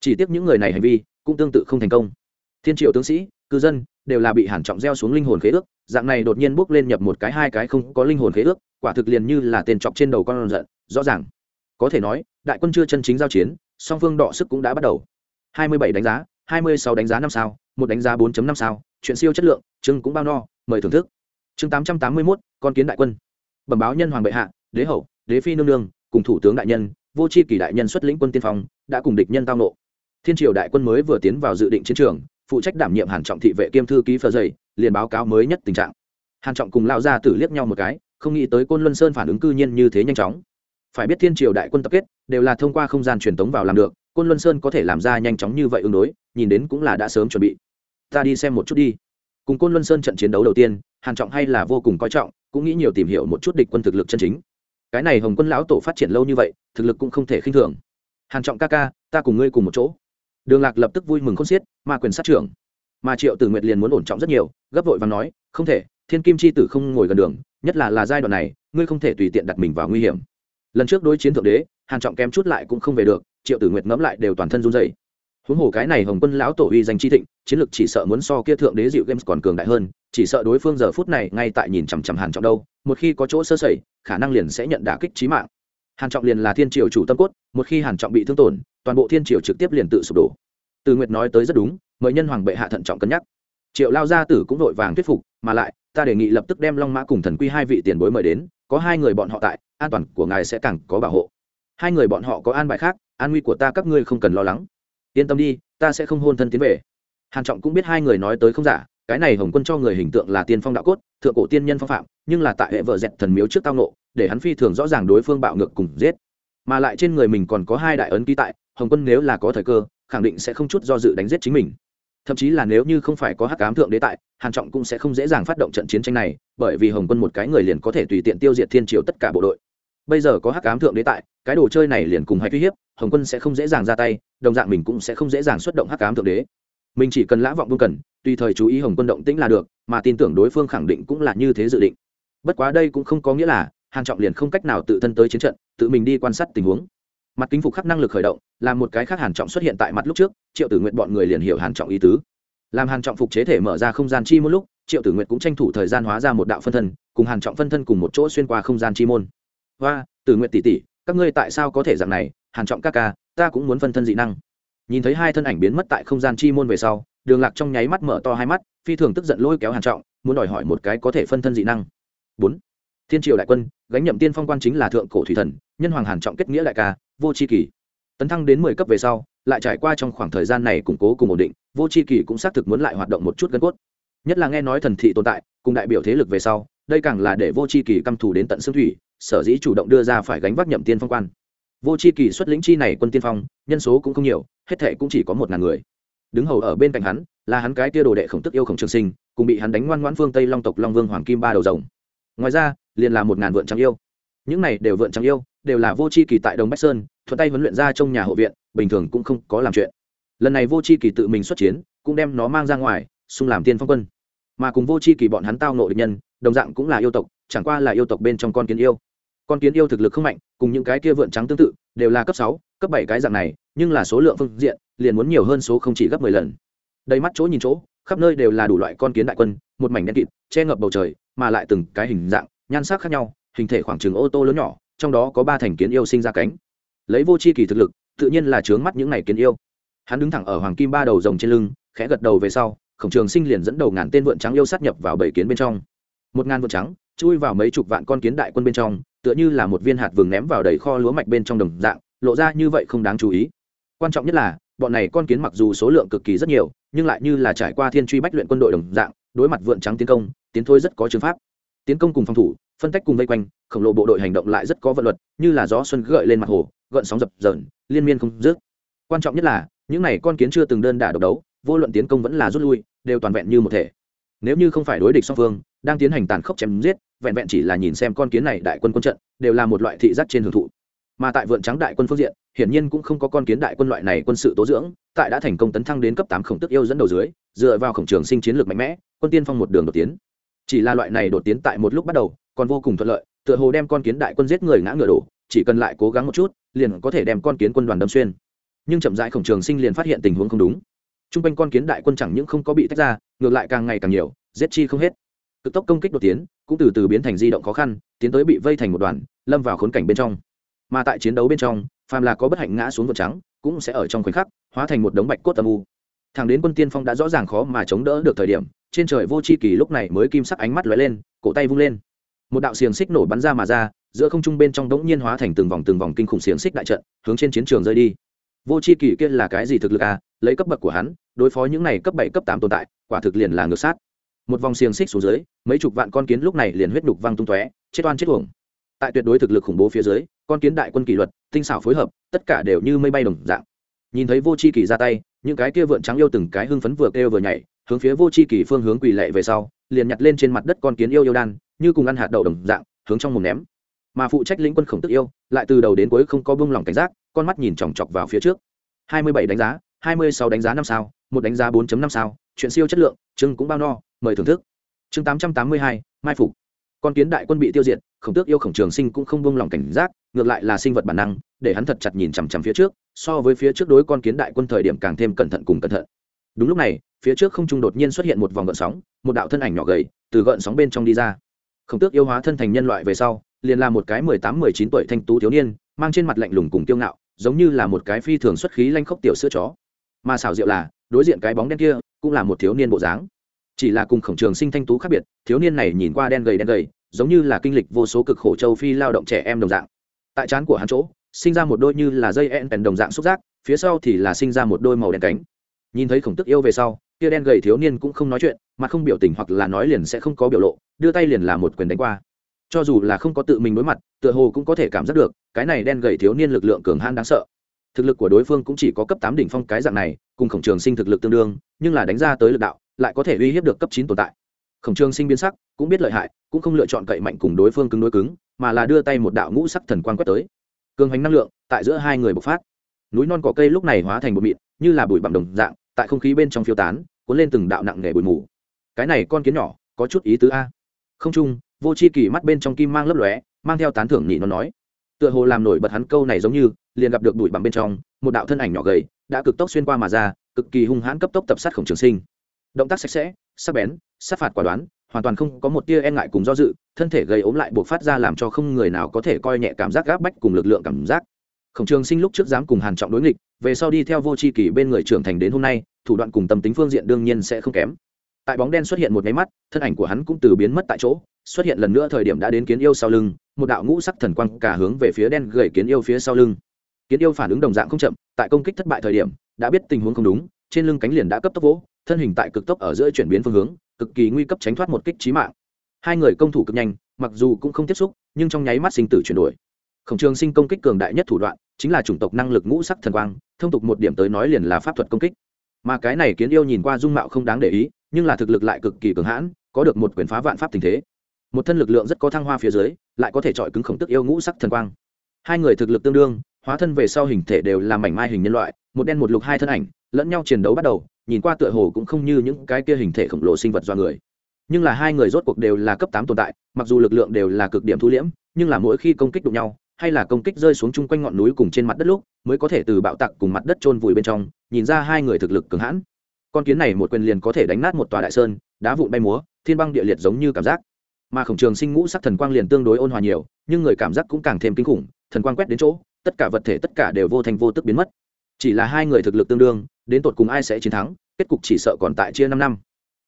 Chỉ tiếc những người này hành vi cũng tương tự không thành công. Thiên triều tướng sĩ, cư dân đều là bị hàn trọng gieo xuống linh hồn khế ước, dạng này đột nhiên bước lên nhập một cái hai cái không có linh hồn khế ước, quả thực liền như là tên chọc trên đầu con giận, rõ ràng. Có thể nói, đại quân chưa chân chính giao chiến, song phương đọ sức cũng đã bắt đầu. 27 đánh giá 26 đánh giá năm sao một đánh giá 4.5 sao chuyện siêu chất lượng chương cũng bao no mời thưởng thức. Chương 881, con kiến đại quân. Bẩm báo nhân hoàng bệ hạ đế hậu đế phi nương nương cùng thủ tướng đại nhân vô c h i kỳ đại nhân xuất lĩnh quân tiên phong đã cùng địch nhân tao nộ. Thiên triều đại quân mới vừa tiến vào dự định chiến trường phụ trách đảm nhiệm hàn trọng thị vệ kiêm thư ký phờ dày liền báo cáo mới nhất tình trạng. Hàn trọng cùng lao ra tử liếc nhau một cái không nghĩ tới côn luân sơn phản ứng cư nhiên như thế nhanh chóng. Phải biết thiên triều đại quân tập kết đều là thông qua không gian truyền tống vào làm được côn luân sơn có thể làm ra nhanh chóng như vậy ứng đối, nhìn đến cũng là đã sớm chuẩn bị. Ta đi xem một chút đi. Cùng côn luân sơn trận chiến đấu đầu tiên, hàn trọng hay là vô cùng coi trọng, cũng nghĩ nhiều tìm hiểu một chút địch quân thực lực chân chính. Cái này hồng quân lão tổ phát triển lâu như vậy, thực lực cũng không thể khinh thường. Hàn trọng ca ca, ta cùng ngươi cùng một chỗ. Đường lạc lập tức vui mừng khôn xiết, ma quyền sát trưởng. Mà triệu tử nguyệt liền muốn ổn trọng rất nhiều, gấp vội và nói, không thể, thiên kim chi tử không ngồi gần đường, nhất là là giai đoạn này, ngươi không thể tùy tiện đặt mình vào nguy hiểm. Lần trước đối chiến thượng đế, hàn trọng kém chút lại cũng không về được triệu tử nguyệt ngẫm lại đều toàn thân run rẩy. Huống hồ cái này hồng quân lão tổ uy danh chi thịnh, chiến lược chỉ sợ muốn so kia thượng đế dịu games còn cường đại hơn, chỉ sợ đối phương giờ phút này ngay tại nhìn chằm chằm hàn trọng đâu, một khi có chỗ sơ sẩy, khả năng liền sẽ nhận đả kích chí mạng. Hàn trọng liền là thiên triều chủ tâm cốt, một khi hàn trọng bị thương tổn, toàn bộ thiên triều trực tiếp liền tự sụp đổ. Từ nguyệt nói tới rất đúng, mời nhân hoàng bệ hạ thận trọng cân nhắc. Triệu lao gia tử cũng vội vàng thuyết phục, mà lại, ta đề nghị lập tức đem long mã cùng thần quy hai vị tiền bối mời đến, có hai người bọn họ tại, an toàn của ngài sẽ càng có bảo hộ hai người bọn họ có an bài khác, an nguy của ta các ngươi không cần lo lắng. Yên tâm đi, ta sẽ không hôn thân tiến về. Hàn trọng cũng biết hai người nói tới không giả, cái này hồng quân cho người hình tượng là tiên phong đạo cốt, thượng cổ tiên nhân phong phạm, nhưng là tại hệ vợ dẹt thần miếu trước tao nộ để hắn phi thường rõ ràng đối phương bạo ngược cùng giết. Mà lại trên người mình còn có hai đại ấn ký tại, hồng quân nếu là có thời cơ, khẳng định sẽ không chút do dự đánh giết chính mình. Thậm chí là nếu như không phải có hắc ám thượng đế tại, hàn trọng cũng sẽ không dễ dàng phát động trận chiến tranh này, bởi vì hồng quân một cái người liền có thể tùy tiện tiêu diệt thiên triều tất cả bộ đội. Bây giờ có hắc ám thượng đế tại cái đồ chơi này liền cùng hay uy hiếp, hồng quân sẽ không dễ dàng ra tay, đồng dạng mình cũng sẽ không dễ dàng xuất động hắc ám thượng đế. Mình chỉ cần lã vọng vương cần, tùy thời chú ý hồng quân động tĩnh là được, mà tin tưởng đối phương khẳng định cũng là như thế dự định. Bất quá đây cũng không có nghĩa là hàn trọng liền không cách nào tự thân tới chiến trận, tự mình đi quan sát tình huống. Mặt kính phục khắc năng lực khởi động làm một cái khác hàn trọng xuất hiện tại mặt lúc trước, triệu tử nguyện bọn người liền hiểu hàn trọng ý tứ. Làm hàn trọng phục chế thể mở ra không gian chi một lúc, triệu tử nguyện cũng tranh thủ thời gian hóa ra một đạo phân thân, cùng hàn trọng phân thân cùng một chỗ xuyên qua không gian chi môn. Và tử nguyện tỷ tỷ các ngươi tại sao có thể dạng này, hàn trọng ca ca, ta cũng muốn phân thân dị năng. Nhìn thấy hai thân ảnh biến mất tại không gian chi môn về sau, đường lạc trong nháy mắt mở to hai mắt, phi thường tức giận lôi kéo hàn trọng, muốn đòi hỏi một cái có thể phân thân dị năng. Bốn. Thiên triều đại quân, gánh nhậm tiên phong quan chính là thượng cổ thủy thần, nhân hoàng hàn trọng kết nghĩa đại ca, vô c h i kỳ. Tấn thăng đến mười cấp về sau, lại trải qua trong khoảng thời gian này củng cố cùng ổn định, vô c h i kỳ cũng xác thực muốn lại hoạt động một chút gân cốt. Nhất là nghe nói thần thị tồn tại, cùng đại biểu thế lực về sau đây càng là để vô c h i kỳ căm thù đến tận xương thủy, sở dĩ chủ động đưa ra phải gánh vác nhậm tiên phong quan. vô c h i kỳ xuất lĩnh chi này quân tiên phong, nhân số cũng không nhiều, hết thệ cũng chỉ có một ngàn người. đứng hầu ở bên cạnh hắn, là hắn cái tia đồ đệ khổng tức yêu khổng trường sinh, cùng bị hắn đánh ngoan ngoãn phương tây long tộc long vương hoàng kim ba đầu rồng. ngoài ra, liền là một ngàn vượn trắng yêu. những này đều vượn trắng yêu, đều là vô c h i kỳ tại đồng bách sơn, thuận tay huấn luyện ra trong nhà hộ viện, bình thường cũng không có làm chuyện. lần này vô c h i kỳ tự mình xuất chiến, cũng đem nó mang ra ngoài, xung làm tiên phong quân. mà cùng vô c h i kỳ bọn hắn tao nộ địch nhân đồng dạng cũng là yêu tộc, chẳng qua là yêu tộc bên trong con kiến yêu. Con kiến yêu thực lực không mạnh, cùng những cái kia vượn trắng tương tự, đều là cấp sáu, cấp bảy cái dạng này, nhưng là số lượng phương diện, liền muốn nhiều hơn số không chỉ gấp mười lần. Đầy mắt chỗ nhìn chỗ, khắp nơi đều là đủ loại con kiến đại quân, một mảnh đen kịt, che ngập bầu trời, mà lại từng cái hình dạng, nhan sắc khác nhau, hình thể khoảng chừng ô tô lớn nhỏ, trong đó có ba thành kiến yêu sinh ra cánh. Lấy vô c h i kỳ thực lực, tự nhiên là trướng mắt những này kiến yêu. Hắn đứng thẳng ở hoàng kim ba đầu rồng trên lưng, khẽ gật đầu về sau, khổng trường sinh liền dẫn đầu ngàn tên vượn trắng yêu sát nhập vào bảy kiến bên trong một ngàn vượt trắng, chui vào mấy chục vạn con kiến đại quân bên trong, tựa như là một viên hạt vừng ném vào đầy kho lúa mạch bên trong đồng dạng, lộ ra như vậy không đáng chú ý. Quan trọng nhất là, bọn này con kiến mặc dù số lượng cực kỳ rất nhiều, nhưng lại như là trải qua thiên truy bách luyện quân đội đồng dạng, đối mặt vượn trắng tiến công, tiến thôi rất có chứng pháp. Tiến công cùng phòng thủ, phân tách cùng vây quanh, khổng lồ bộ đội hành động lại rất có vận luật, như là gió xuân gợi lên mặt hồ, gợn sóng dập dờn, liên miên không dứt. Quan trọng nhất là, những này con kiến chưa từng đơn đả độc đấu, vô luận tiến công vẫn là rút lui, đều toàn vẹn như một thể nếu như không phải đối địch song phương, đang tiến hành tàn khốc chém giết, vẹn vẹn chỉ là nhìn xem con kiến này đại quân quân trận, đều là một loại thị giác trên hưởng thụ. Mà tại vượn trắng đại quân phương diện, hiển nhiên cũng không có con kiến đại quân loại này quân sự tố dưỡng, tại đã thành công tấn thăng đến cấp tám khổng tức yêu dẫn đầu dưới, dựa vào khổng trường sinh chiến lược mạnh mẽ, quân tiên phong một đường đột tiến. Chỉ là loại này đột tiến tại một lúc bắt đầu, còn vô cùng thuận lợi, tựa hồ đem con kiến đại quân giết người ngã ngựa đổ, chỉ cần lại cố gắng một chút, liền có thể đem con kiến quân đoàn đâm xuyên. Nhưng chậm rãi khổng trường sinh liền phát hiện tình huống không đúng t r u n g quanh con kiến đại quân chẳng những không có bị tách ra, ngược lại càng ngày càng nhiều, giết chi không hết. Cực tốc công kích đột tiến, cũng từ từ biến thành di động khó khăn, tiến tới bị vây thành một đoàn, lâm vào khốn cảnh bên trong. Mà tại chiến đấu bên trong, phàm là có bất hạnh ngã xuống vật trắng, cũng sẽ ở trong khoảnh khắc, hóa thành một đống bạch cốt âm u. Thằng đến quân tiên phong đã rõ ràng khó mà chống đỡ được thời điểm, trên trời vô c h i kỳ lúc này mới kim sắc ánh mắt lóe lên, cổ tay vung lên. Một đạo xiềng xích nổ bắn ra mà ra, giữa không trung bên trong đống nhiên hóa thành từng vòng từng vòng kinh khủng xiềng xích đại trận, hướng trên chiến trường rơi đi vô c h i kỳ kia là cái gì thực lực à? Lấy cấp bậc của hắn, đối phó những này cấp bảy, cấp tám tồn tại, quả thực liền là ngược sát. Một vòng xiềng xích xuống dưới, mấy chục vạn con kiến lúc này liền huyết đục văng tung tóe, chết oan chết uổng. Tại tuyệt đối thực lực khủng bố phía dưới, con kiến đại quân kỷ luật, tinh xảo phối hợp, tất cả đều như mây bay đồng dạng. Nhìn thấy vô c h i kỳ ra tay, những cái kia vượn trắng yêu từng cái hưng phấn vừa kêu vừa nhảy, hướng phía vô c h i kỳ phương hướng quỳ lệ về sau, liền nhặt lên trên mặt đất con kiến yêu yêu đan, như cùng ăn hạt đậu đồng dạng, hướng trong mồm ném. Mà phụ trách lĩnh quân khổng tức yêu, lại từ đầu đến cuối không có bông lòng cảnh giác con mắt nhìn chòng chọc vào phía trước. Hai mươi bảy đánh giá, hai mươi sáu đánh giá năm sao, một đánh giá 4 năm sao, chuyện siêu chất lượng, chương cũng bao no, mời thưởng thức. Chương tám trăm tám mươi hai, mai phục. Con kiến đại quân bị tiêu diệt, khổng tước yêu khổng trường sinh cũng không buông lòng cảnh giác, ngược lại là sinh vật bản năng, để hắn thật chặt nhìn chằm chằm phía trước, so với phía trước đối con kiến đại quân thời điểm càng thêm cẩn thận cùng cẩn thận. Đúng lúc này, phía trước không trung đột nhiên xuất hiện một vòng gợn sóng, một đạo thân ảnh nhỏ gầy, từ gợn sóng bên trong đi ra. Khổng tước yêu hóa thân thành nhân loại về sau, liền là một cái mười tám, mười chín tuổi thanh tú thiếu niên, mang trên mặt lạnh lùng cùng kiêu ngạo giống như là một cái phi thường xuất khí lanh khốc tiểu sữa chó. Mà xảo diệu là, đối diện cái bóng đen kia, cũng là một thiếu niên bộ dáng. Chỉ là cùng khổng trường sinh thanh tú khác biệt, thiếu niên này nhìn qua đen gầy đen gầy, giống như là kinh lịch vô số cực khổ châu phi lao động trẻ em đồng dạng. Tại trán của hắn chỗ, sinh ra một đôi như là dây en pèn đồng dạng xúc giác, phía sau thì là sinh ra một đôi màu đen cánh. Nhìn thấy khổng tức yêu về sau, kia đen gầy thiếu niên cũng không nói chuyện, mà không biểu tình hoặc là nói liền sẽ không có biểu lộ, đưa tay liền là một quyền đánh qua cho dù là không có tự mình đối mặt, tựa hồ cũng có thể cảm giác được, cái này đen gầy thiếu niên lực lượng cường han đáng sợ. Thực lực của đối phương cũng chỉ có cấp tám đỉnh phong cái dạng này, cùng khổng trường sinh thực lực tương đương, nhưng là đánh ra tới lực đạo, lại có thể uy hiếp được cấp chín tồn tại. Khổng trường sinh biến sắc, cũng biết lợi hại, cũng không lựa chọn cậy mạnh cùng đối phương cứng đối cứng, mà là đưa tay một đạo ngũ sắc thần quang quét tới. Cường hành năng lượng, tại giữa hai người bộc phát. Núi non cỏ cây lúc này hóa thành một mịn, như là bụi bặm đồng dạng, tại không khí bên trong phiêu tán, cuốn lên từng đạo nặng nề bụi mù. Cái này con kiến nhỏ, có chút ý tứ a. Không chung vô c h i kỳ mắt bên trong kim mang lấp lóe, mang theo tán thưởng nhị nó nói. Tựa hồ làm nổi bật hắn câu này giống như, liền gặp được bụi bằng bên trong, một đạo thân ảnh nhỏ gầy, đã cực tốc xuyên qua mà ra, cực kỳ hung hãn cấp tốc tập sát khổng trường sinh. Động tác sạch sẽ, sắc bén, sát phạt quả đoán, hoàn toàn không có một tia e ngại cùng do dự, thân thể gầy ốm lại buộc phát ra làm cho không người nào có thể coi nhẹ cảm giác gáp bách cùng lực lượng cảm giác. Khổng trường sinh lúc trước dám cùng hàn trọng đối nghịch, về sau đi theo vô c h i kỳ bên người trưởng thành đến hôm nay, thủ đoạn cùng tâm tính phương diện đương nhiên sẽ không kém. Tại bóng đen xuất hiện một nháy mắt, thân ảnh của hắn cũng từ biến mất tại chỗ xuất hiện lần nữa thời điểm đã đến kiến yêu sau lưng, một đạo ngũ sắc thần quang cả hướng về phía đen gầy kiến yêu phía sau lưng. Kiến yêu phản ứng đồng dạng không chậm, tại công kích thất bại thời điểm, đã biết tình huống không đúng, trên lưng cánh liền đã cấp tốc vỗ, thân hình tại cực tốc ở giữa chuyển biến phương hướng, cực kỳ nguy cấp tránh thoát một kích trí mạng. Hai người công thủ cực nhanh, mặc dù cũng không tiếp xúc, nhưng trong nháy mắt sinh tử chuyển đổi. Khổng trường sinh công kích cường đại nhất thủ đoạn, chính là chủng tộc năng lực ngũ sắc thần quang, thông tục một điểm tới nói liền là pháp thuật công kích. Mà cái này kiến yêu nhìn qua dung mạo không đáng để ý, nhưng là thực lực lại cực kỳ cường hãn, có được một quyền phá vạn pháp tình thế một thân lực lượng rất có thăng hoa phía dưới, lại có thể chọi cứng khổng tức yêu ngũ sắc thần quang. Hai người thực lực tương đương, hóa thân về sau hình thể đều là mảnh mai hình nhân loại, một đen một lục hai thân ảnh, lẫn nhau chiến đấu bắt đầu, nhìn qua tựa hồ cũng không như những cái kia hình thể khổng lồ sinh vật do người. Nhưng là hai người rốt cuộc đều là cấp tám tồn tại, mặc dù lực lượng đều là cực điểm thu liễm, nhưng là mỗi khi công kích đụng nhau, hay là công kích rơi xuống chung quanh ngọn núi cùng trên mặt đất lúc, mới có thể từ bạo tặc cùng mặt đất chôn vùi bên trong, nhìn ra hai người thực lực cường hãn. Con kiến này một quyền liền có thể đánh nát một tòa đại sơn, đá vụn bay múa, thiên băng địa liệt giống như cảm giác mà khổng trường sinh ngũ sắc thần quang liền tương đối ôn hòa nhiều, nhưng người cảm giác cũng càng thêm kinh khủng, thần quang quét đến chỗ, tất cả vật thể tất cả đều vô thành vô tức biến mất. Chỉ là hai người thực lực tương đương, đến tột cùng ai sẽ chiến thắng, kết cục chỉ sợ còn tại chia năm năm.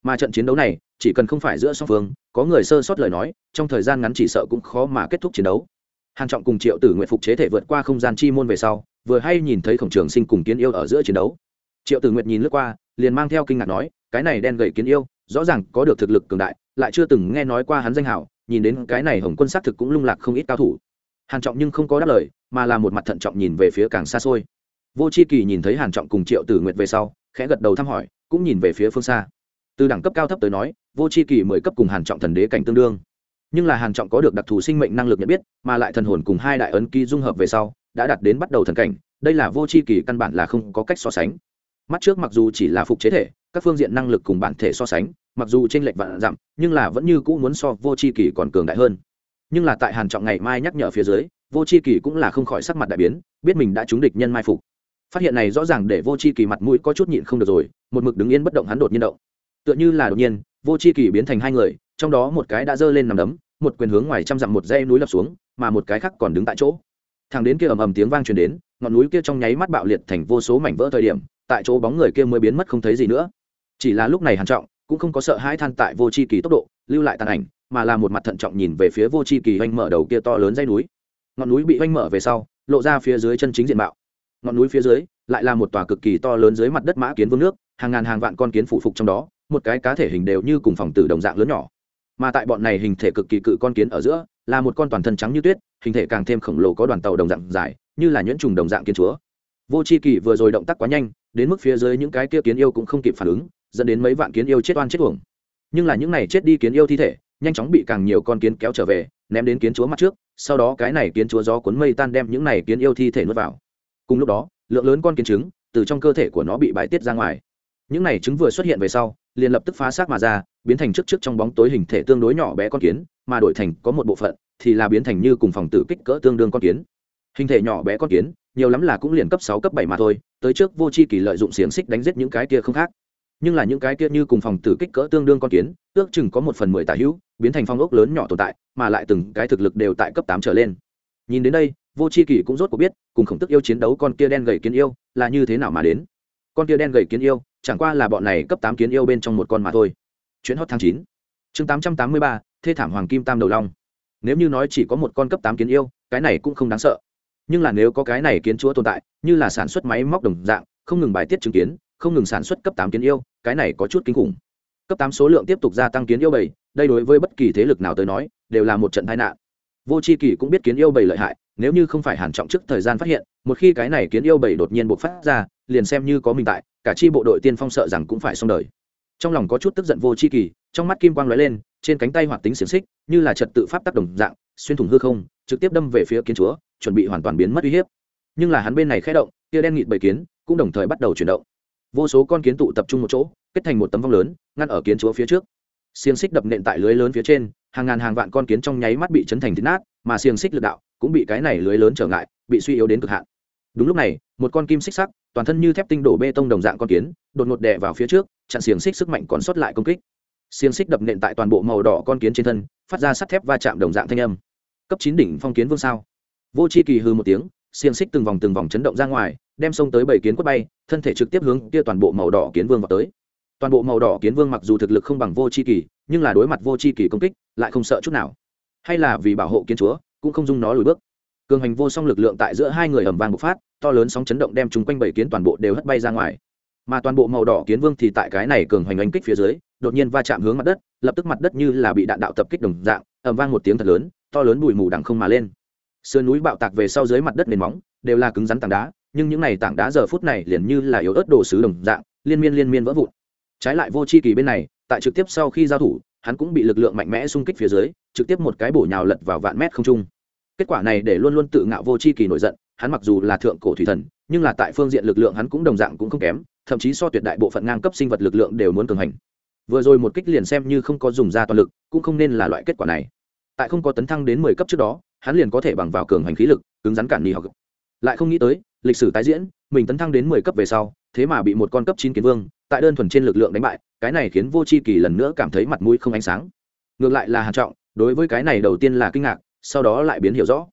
Mà trận chiến đấu này, chỉ cần không phải giữa song phương, có người sơ sót lời nói, trong thời gian ngắn chỉ sợ cũng khó mà kết thúc chiến đấu. Hàn trọng cùng triệu tử nguyện phục chế thể vượt qua không gian chi môn về sau, vừa hay nhìn thấy khổng trường sinh cùng kiến yêu ở giữa chiến đấu. Triệu tử nguyện nhìn lướt qua, liền mang theo kinh ngạc nói, cái này đen gậy kiến yêu, rõ ràng có được thực lực cường đại lại chưa từng nghe nói qua hắn danh hảo, nhìn đến cái này hồng quân xác thực cũng lung lạc không ít cao thủ. Hàn trọng nhưng không có đáp lời, mà là một mặt thận trọng nhìn về phía càng xa xôi. Vô c h i kỳ nhìn thấy hàn trọng cùng triệu tử nguyệt về sau, khẽ gật đầu thăm hỏi, cũng nhìn về phía phương xa. Từ đẳng cấp cao thấp tới nói, vô c h i kỳ mười cấp cùng hàn trọng thần đế cảnh tương đương. Nhưng là hàn trọng có được đặc thù sinh mệnh năng lực nhận biết, mà lại thần hồn cùng hai đại ấn ký dung hợp về sau, đã đạt đến bắt đầu thần cảnh, đây là vô c h i kỳ căn bản là không có cách so sánh. Mắt trước mặc dù chỉ là phục chế thể, các phương diện năng lực cùng bản thể so sánh mặc dù trên lệch vạn dặm nhưng là vẫn như cũ muốn so vô c h i kỳ còn cường đại hơn. Nhưng là tại hàn trọng ngày mai nhắc nhở phía dưới, vô c h i kỳ cũng là không khỏi sắc mặt đại biến, biết mình đã trúng địch nhân mai phục. Phát hiện này rõ ràng để vô c h i kỳ mặt mũi có chút nhịn không được rồi, một mực đứng yên bất động hắn đột nhiên động. Tựa như là đột nhiên, vô c h i kỳ biến thành hai người, trong đó một cái đã giơ lên nằm đấm, một quyền hướng ngoài trăm dặm một dây núi lập xuống, mà một cái khác còn đứng tại chỗ. Thằng đến kia ầm ầm tiếng vang truyền đến, ngọn núi kia trong nháy mắt bạo liệt thành vô số mảnh vỡ thời điểm, tại chỗ bóng người kia mới biến mất không thấy gì nữa. Chỉ là lúc này hàn trọng cũng không có sợ hãi than tại vô c h i kỳ tốc độ, lưu lại tàn ảnh, mà là một mặt thận trọng nhìn về phía vô c h i kỳ oanh mở đầu kia to lớn dây núi. Ngọn núi bị oanh mở về sau, lộ ra phía dưới chân chính diện mạo. Ngọn núi phía dưới lại là một tòa cực kỳ to lớn dưới mặt đất mã kiến vương nước, hàng ngàn hàng vạn con kiến phụ phục trong đó, một cái cá thể hình đều như cùng phòng tử đồng dạng lớn nhỏ. Mà tại bọn này hình thể cực kỳ cự con kiến ở giữa, là một con toàn thân trắng như tuyết, hình thể càng thêm khổng lồ có đoàn tàu đồng dạng dài, như là nhuyễn trùng đồng dạng kiến chúa. Vô c h i kỳ vừa rồi động tác quá nhanh, đến mức phía dưới những cái kia kiến yêu cũng không kịp phản ứng dẫn đến mấy vạn kiến yêu chết oan chết uổng. Nhưng là những này chết đi kiến yêu thi thể, nhanh chóng bị càng nhiều con kiến kéo trở về, ném đến kiến chúa mặt trước, sau đó cái này kiến chúa gió cuốn mây tan đem những này kiến yêu thi thể nuốt vào. Cùng lúc đó, lượng lớn con kiến trứng từ trong cơ thể của nó bị bài tiết ra ngoài. Những này trứng vừa xuất hiện về sau, liền lập tức phá xác mà ra, biến thành trước trước trong bóng tối hình thể tương đối nhỏ bé con kiến, mà đổi thành có một bộ phận thì là biến thành như cùng phòng tử kích cỡ tương đương con kiến. Hình thể nhỏ bé con kiến, nhiều lắm là cũng liền cấp sáu, cấp bảy mà thôi, tới trước vô c h i kỳ lợi dụng xiềng xích đánh giết những cái kia không khác nhưng là những cái kia như cùng phòng tử kích cỡ tương đương con kiến, ước chừng có một phần mười tả hữu, biến thành phong ốc lớn nhỏ tồn tại, mà lại từng cái thực lực đều tại cấp tám trở lên. Nhìn đến đây, vô c h i kỷ cũng rốt cuộc biết, cùng khổng tức yêu chiến đấu con kia đen gầy kiến yêu là như thế nào mà đến. Con kia đen gầy kiến yêu, chẳng qua là bọn này cấp tám kiến yêu bên trong một con mà thôi. Chuyến hot tháng chín. Chương tám trăm tám mươi ba, thê thảm hoàng kim tam đầu long. Nếu như nói chỉ có một con cấp tám kiến yêu, cái này cũng không đáng sợ. Nhưng là nếu có cái này kiến chúa tồn tại, như là sản xuất máy móc đồng dạng, không ngừng bài tiết chứng kiến, không ngừng sản xuất cấp tám kiến yêu cái này có chút kinh khủng. Cấp tám số lượng tiếp tục gia tăng kiến yêu bảy đây đối với bất kỳ thế lực nào tới nói, đều là một trận tai nạn. Vô c h i kỳ cũng biết kiến yêu bảy lợi hại, nếu như không phải hàn trọng trước thời gian phát hiện, một khi cái này kiến yêu bảy đột nhiên bộc phát ra, liền xem như có mình tại, cả chi bộ đội tiên phong sợ rằng cũng phải xong đời. Trong lòng có chút tức giận vô c h i kỳ trong mắt kim quang lóe lên, trên cánh tay hoạt tính xiềng xích, như là trật tự pháp tác động dạng, xuyên thủng hư không, trực tiếp đâm về phía kiến chúa, chuẩn bị hoàn toàn biến mất uy hiếp. Nhưng là hắn bên này khẽ động, tia đen nghịt bầy kiến, cũng đồng thời bắt đầu chuyển động vô số con kiến tụ tập trung một chỗ, kết thành một tấm vong lớn, ngăn ở kiến chúa phía trước. Xiềng xích đập nện tại lưới lớn phía trên, hàng ngàn hàng vạn con kiến trong nháy mắt bị chấn thành thịt nát, mà xiềng xích lực đạo cũng bị cái này lưới lớn trở ngại, bị suy yếu đến cực hạn. Đúng lúc này, một con kim xích sắc, toàn thân như thép tinh đổ bê tông đồng dạng con kiến, đột ngột đè vào phía trước, chặn xiềng xích sức mạnh còn sót lại công kích. Xiềng xích đập nện tại toàn bộ màu đỏ con kiến trên thân, phát ra sắt thép va chạm đồng dạng thanh âm. Cấp chín đỉnh phong kiến vương sao. Vô c h i kỳ hư một tiếng, xiềng xích từng vòng từng vòng chấn động ra ngoài đem xông tới bảy kiến quất bay, thân thể trực tiếp hướng kia toàn bộ màu đỏ kiến vương vào tới. Toàn bộ màu đỏ kiến vương mặc dù thực lực không bằng vô c h i kỳ, nhưng là đối mặt vô c h i kỳ công kích, lại không sợ chút nào. Hay là vì bảo hộ kiến chúa, cũng không dung nó lùi bước. Cường hành vô song lực lượng tại giữa hai người ẩm vàng bộc phát, to lớn sóng chấn động đem chúng quanh bảy kiến toàn bộ đều hất bay ra ngoài. Mà toàn bộ màu đỏ kiến vương thì tại cái này cường hoành oanh kích phía dưới, đột nhiên va chạm hướng mặt đất, lập tức mặt đất như là bị đạn đạo tập kích đồng dạng ẩm vang một tiếng thật lớn, to lớn bụi mù đằng không mà lên. Sườn núi bạo tạc về sau dưới mặt đất nền móng, đều là cứng rắn tảng đá nhưng những này tảng đá giờ phút này liền như là yếu ớt đồ sứ đồng dạng, liên miên liên miên vỡ vụn. Trái lại vô c h i kỳ bên này, tại trực tiếp sau khi giao thủ, hắn cũng bị lực lượng mạnh mẽ xung kích phía dưới, trực tiếp một cái bổ nhào lật vào vạn mét không trung. Kết quả này để luôn luôn tự ngạo vô c h i kỳ nổi giận, hắn mặc dù là thượng cổ thủy thần, nhưng là tại phương diện lực lượng hắn cũng đồng dạng cũng không kém, thậm chí so tuyệt đại bộ phận ngang cấp sinh vật lực lượng đều muốn cường hành. Vừa rồi một kích liền xem như không có dùng ra toàn lực, cũng không nên là loại kết quả này. Tại không có tấn thăng đến mười cấp trước đó, hắn liền có thể bằng vào cường hành khí lực, cứng rắn cản đi học. Lại không nghĩ tới lịch sử tái diễn, mình tấn thăng đến mười cấp về sau, thế mà bị một con cấp chín kiến vương, tại đơn thuần trên lực lượng đánh bại, cái này khiến vô c h i kỳ lần nữa cảm thấy mặt mũi không ánh sáng. Ngược lại là hàn trọng, đối với cái này đầu tiên là kinh ngạc, sau đó lại biến hiểu rõ.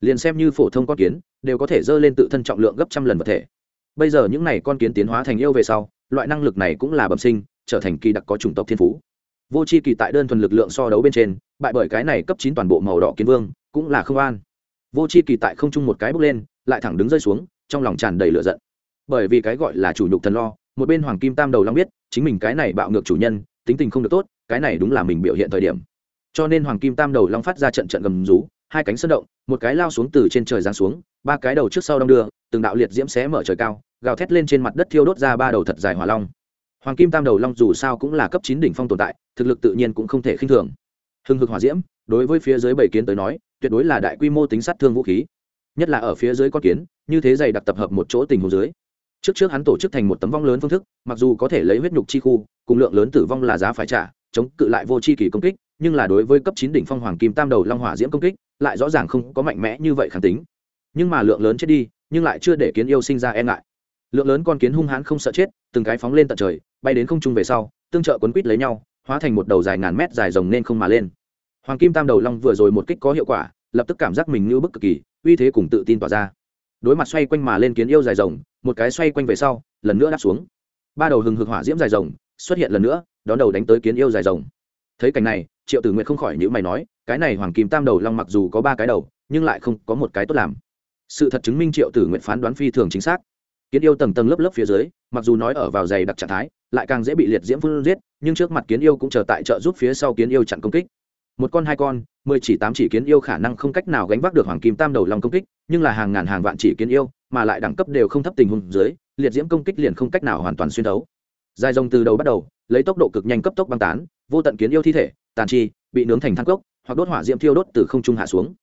Liền xem như phổ thông con kiến, đều có thể dơ lên tự thân trọng lượng gấp trăm lần vật thể. Bây giờ những n à y con kiến tiến hóa thành yêu về sau, loại năng lực này cũng là bẩm sinh, trở thành kỳ đặc có chủng tộc thiên phú. Vô c h i kỳ tại đơn thuần lực lượng so đấu bên trên, bại bởi cái này cấp chín toàn bộ màu đỏ kiến vương, cũng là không an vô c h i kỳ tại không trung một cái bước lên lại thẳng đứng rơi xuống, trong lòng tràn đầy lửa giận. Bởi vì cái gọi là chủ nhục thần lo, một bên hoàng kim tam đầu long biết, chính mình cái này bạo ngược chủ nhân, tính tình không được tốt, cái này đúng là mình biểu hiện thời điểm. Cho nên hoàng kim tam đầu long phát ra trận trận gầm rú, hai cánh sơn động, một cái lao xuống từ trên trời giáng xuống, ba cái đầu trước sau đong đưa, từng đạo liệt diễm xé mở trời cao, gào thét lên trên mặt đất thiêu đốt ra ba đầu thật dài hỏa long. Hoàng kim tam đầu long dù sao cũng là cấp chín đỉnh phong tồn tại, thực lực tự nhiên cũng không thể khinh thường. Hưng hực hỏa diễm, đối với phía dưới bảy kiến tới nói, tuyệt đối là đại quy mô tính sát thương vũ khí nhất là ở phía dưới con kiến, như thế dày đặc tập hợp một chỗ tình hồ dưới. Trước trước hắn tổ chức thành một tấm vong lớn phương thức, mặc dù có thể lấy huyết nhục chi khu, cùng lượng lớn tử vong là giá phải trả, chống cự lại vô chi kỳ công kích, nhưng là đối với cấp chín đỉnh phong hoàng kim tam đầu long hỏa diễm công kích, lại rõ ràng không có mạnh mẽ như vậy khẳng tính. Nhưng mà lượng lớn chết đi, nhưng lại chưa để kiến yêu sinh ra e ngại. Lượng lớn con kiến hung hãn không sợ chết, từng cái phóng lên tận trời, bay đến không trung về sau, tương trợ quấn quít lấy nhau, hóa thành một đầu dài ngàn mét dài rồng nên không mà lên. Hoàng kim tam đầu long vừa rồi một kích có hiệu quả, lập tức cảm giác mình như bức cực kỳ uy thế cùng tự tin tỏa ra. Đối mặt xoay quanh mà lên kiến yêu dài rồng, một cái xoay quanh về sau, lần nữa đáp xuống. Ba đầu hừng hực hỏa diễm dài rồng xuất hiện lần nữa, đón đầu đánh tới kiến yêu dài rồng. Thấy cảnh này, triệu tử nguyện không khỏi những mày nói, cái này hoàng kim tam đầu long mặc dù có ba cái đầu, nhưng lại không có một cái tốt làm. Sự thật chứng minh triệu tử nguyện phán đoán phi thường chính xác. Kiến yêu tầng tầng lớp lớp phía dưới, mặc dù nói ở vào dày đặc trạng thái, lại càng dễ bị liệt diễm phương giết, nhưng trước mặt kiến yêu cũng chờ tại trợ giúp phía sau kiến yêu chặn công kích một con, hai con, mười chỉ, tám chỉ kiến yêu khả năng không cách nào gánh vác được hoàng kim tam đầu long công kích, nhưng là hàng ngàn, hàng vạn chỉ kiến yêu, mà lại đẳng cấp đều không thấp tình huống dưới, liệt diễm công kích liền không cách nào hoàn toàn xuyên đấu. dài rồng từ đầu bắt đầu, lấy tốc độ cực nhanh cấp tốc băng tán, vô tận kiến yêu thi thể, tàn chi, bị nướng thành thang cốc, hoặc đốt hỏa diễm thiêu đốt từ không trung hạ xuống.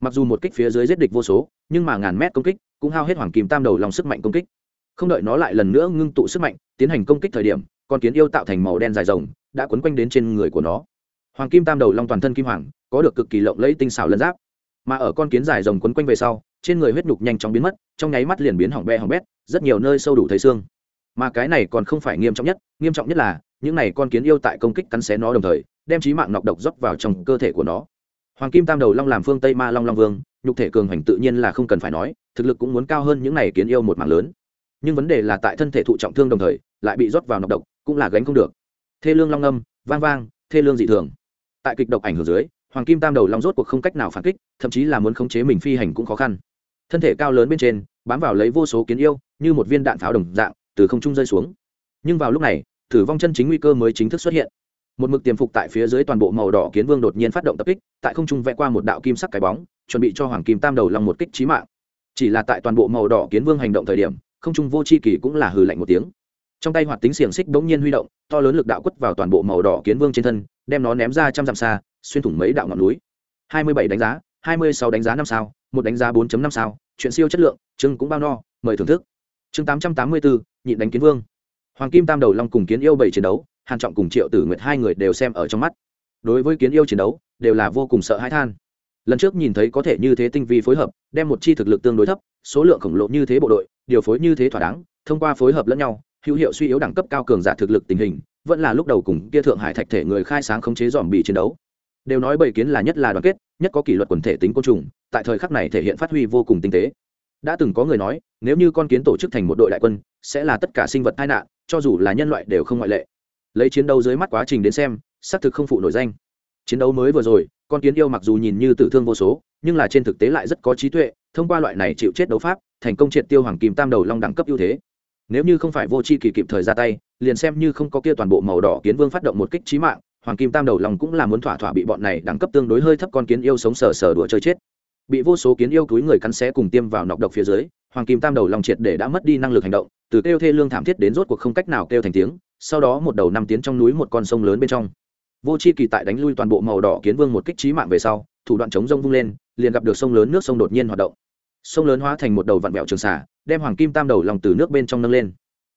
Mặc dù một kích phía dưới giết địch vô số, nhưng mà ngàn mét công kích cũng hao hết hoàng kim tam đầu lòng sức mạnh công kích. Không đợi nó lại lần nữa ngưng tụ sức mạnh, tiến hành công kích thời điểm, con kiến yêu tạo thành màu đen dài rồng đã quấn quanh đến trên người của nó hoàng kim tam đầu long toàn thân kim hoàng, có được cực kỳ lộng lẫy tinh xảo lân giáp. Mà ở con kiến dài rồng quấn quanh về sau, trên người huyết nhục nhanh chóng biến mất, trong nháy mắt liền biến hỏng be hỏng bét, rất nhiều nơi sâu đủ thấy xương. Mà cái này còn không phải nghiêm trọng nhất, nghiêm trọng nhất là, những này con kiến yêu tại công kích cắn xé nó đồng thời, đem trí mạng nọc độc dốc vào trong cơ thể của nó. Hoàng kim tam đầu long làm phương tây ma long long vương, nhục thể cường hành tự nhiên là không cần phải nói, thực lực cũng muốn cao hơn những này kiến yêu một mảng lớn. Nhưng vấn đề là tại thân thể thụ trọng thương đồng thời, lại bị rót vào nọc độc, cũng là gánh không được. Thê lương long âm, vang vang, thê lương dị thường tại kịch độc ảnh hưởng dưới, hoàng kim tam đầu long rốt cuộc không cách nào phản kích, thậm chí là muốn khống chế mình phi hành cũng khó khăn. Thân thể cao lớn bên trên, bám vào lấy vô số kiến yêu, như một viên đạn pháo đồng dạng, từ không trung rơi xuống. Nhưng vào lúc này, tử vong chân chính nguy cơ mới chính thức xuất hiện. Một mực tiềm phục tại phía dưới toàn bộ màu đỏ kiến vương đột nhiên phát động tập kích, tại không trung vẽ qua một đạo kim sắc cái bóng, chuẩn bị cho hoàng kim tam đầu long một kích trí mạng. Chỉ là tại toàn bộ màu đỏ kiến vương hành động thời điểm, không trung vô c h i kỳ cũng là hừ lạnh một tiếng trong tay hoạt tính xiềng xích bỗng nhiên huy động, to lớn lực đạo quất vào toàn bộ màu đỏ kiến vương trên thân, đem nó ném ra trăm dặm xa, xuyên thủng mấy đạo ngọn núi. Hai mươi bảy đánh giá, hai mươi sáu đánh giá năm sao, một đánh giá bốn năm sao, chuyện siêu chất lượng chưng cũng bao no, mời thưởng thức. Chương tám trăm tám mươi bốn nhịn đánh kiến vương. Hoàng kim tam đầu long cùng kiến yêu bảy chiến đấu, hàn trọng cùng triệu tử nguyệt hai người đều xem ở trong mắt. Đối với kiến yêu chiến đấu, đều là vô cùng sợ hãi than. Lần trước nhìn thấy có thể như thế tinh vi phối hợp, đem một chi thực lực tương đối thấp, số lượng khổng lồ như thế bộ đội, điều phối như thế thỏa đáng, thông qua phối hợp lẫn nhau hữu hiệu suy yếu đẳng cấp cao cường giả thực lực tình hình, vẫn là lúc đầu cùng kia thượng hải thạch thể người khai sáng khống chế dòm bị chiến đấu. Đều nói bảy kiến là nhất là đoàn kết, nhất có kỷ luật quần thể tính côn trùng, tại thời khắc này thể hiện phát huy vô cùng tinh tế. Đã từng có người nói, nếu như con kiến tổ chức thành một đội đại quân, sẽ là tất cả sinh vật tai nạn, cho dù là nhân loại đều không ngoại lệ. Lấy chiến đấu dưới mắt quá trình đến xem, xác thực không phụ nổi danh. Chiến đấu mới vừa rồi, con kiến yêu mặc dù nhìn như tử thương vô số, nhưng là trên thực tế lại rất có trí tuệ, thông qua loại này chịu chết đấu pháp, thành công triệt tiêu hoàng kim tam đầu long đẳng cấp ưu thế nếu như không phải vô c h i kỳ kịp thời ra tay, liền xem như không có kia toàn bộ màu đỏ kiến vương phát động một kích trí mạng, hoàng kim tam đầu long cũng là muốn thỏa thỏa bị bọn này đẳng cấp tương đối hơi thấp con kiến yêu sống sờ sờ đùa chơi chết. Bị vô số kiến yêu túi người cắn xé cùng tiêm vào nọc độc phía dưới, hoàng kim tam đầu long triệt để đã mất đi năng lực hành động, từ kêu thê lương thảm thiết đến rốt cuộc không cách nào kêu thành tiếng, sau đó một đầu năm tiến trong núi một con sông lớn bên trong. Vô c h i kỳ tại đánh lui toàn bộ màu đỏ kiến vương một kích trí mạng về sau, thủ đoạn chống rông vung lên, liền gặp được sông lớn nước sông đột nhiên hoạt động sông lớn hóa thành một đầu vặn vẹo trường xà, đem hoàng kim tam đầu lòng từ nước bên trong nâng lên.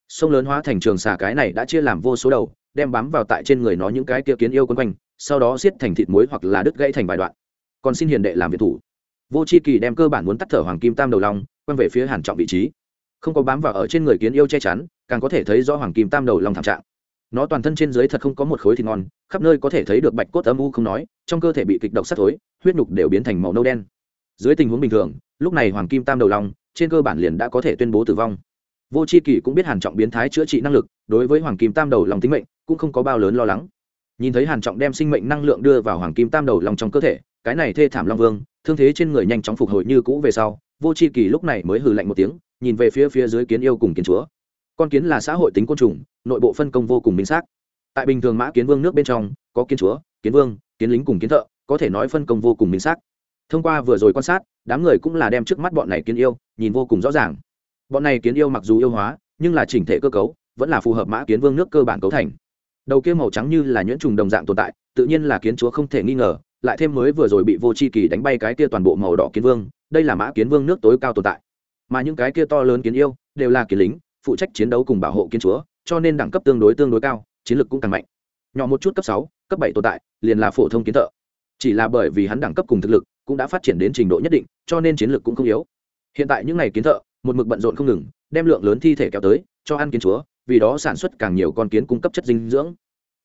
Sông lớn hóa thành trường xà cái này đã chia làm vô số đầu, đem bám vào tại trên người nó những cái kia kiến yêu quấn quanh, sau đó xiết thành thịt muối hoặc là đứt gãy thành vài đoạn. Còn xin hiền đệ làm việc thủ. Vô c h i kỳ đem cơ bản muốn tắt thở hoàng kim tam đầu long quăng về phía hàn trọng vị trí. Không có bám vào ở trên người kiến yêu che chắn, càng có thể thấy do hoàng kim tam đầu long thảm trạng. Nó toàn thân trên dưới thật không có một khối thịt ngon, khắp nơi có thể thấy được bạch cốt âm u không nói, trong cơ thể bị kịch độc sắt thối, huyết nhục đều biến thành màu nâu đen dưới tình huống bình thường, lúc này hoàng kim tam đầu long, trên cơ bản liền đã có thể tuyên bố tử vong. Vô c h i kỳ cũng biết hàn trọng biến thái chữa trị năng lực, đối với hoàng kim tam đầu lòng tính mệnh cũng không có bao lớn lo lắng. Nhìn thấy hàn trọng đem sinh mệnh năng lượng đưa vào hoàng kim tam đầu lòng trong cơ thể, cái này thê thảm long vương, thương thế trên người nhanh chóng phục hồi như cũ về sau, vô c h i kỳ lúc này mới hừ lạnh một tiếng, nhìn về phía phía dưới kiến yêu cùng kiến chúa. Con kiến là xã hội tính côn trùng, nội bộ phân công vô cùng minh xác. Tại bình thường mã kiến vương nước bên trong, có kiến chúa, kiến vương, kiến lính cùng kiến thợ, có thể nói phân công vô cùng minh xác thông qua vừa rồi quan sát, đám người cũng là đem trước mắt bọn này kiến yêu, nhìn vô cùng rõ ràng. Bọn này kiến yêu mặc dù yêu hóa, nhưng là chỉnh thể cơ cấu, vẫn là phù hợp mã kiến vương nước cơ bản cấu thành. Đầu kia màu trắng như là nhuyễn trùng đồng dạng tồn tại, tự nhiên là kiến chúa không thể nghi ngờ, lại thêm mới vừa rồi bị vô c h i kỳ đánh bay cái kia toàn bộ màu đỏ kiến vương, đây là mã kiến vương nước tối cao tồn tại. Mà những cái kia to lớn kiến yêu, đều là kiến lính, phụ trách chiến đấu cùng bảo hộ kiến chúa, cho nên đẳng cấp tương đối tương đối cao, chiến lược cũng càng mạnh. Nhỏ một chút cấp sáu, cấp bảy tồn tại, liền là phổ thông kiến thợ. Chỉ là bởi vì hắn đẳng cấp cùng thực lực cũng đã phát triển đến trình độ nhất định, cho nên chiến lược cũng không yếu. Hiện tại những ngày kiến thợ, một mực bận rộn không ngừng, đem lượng lớn thi thể kéo tới, cho ăn kiến chúa, vì đó sản xuất càng nhiều con kiến cung cấp chất dinh dưỡng.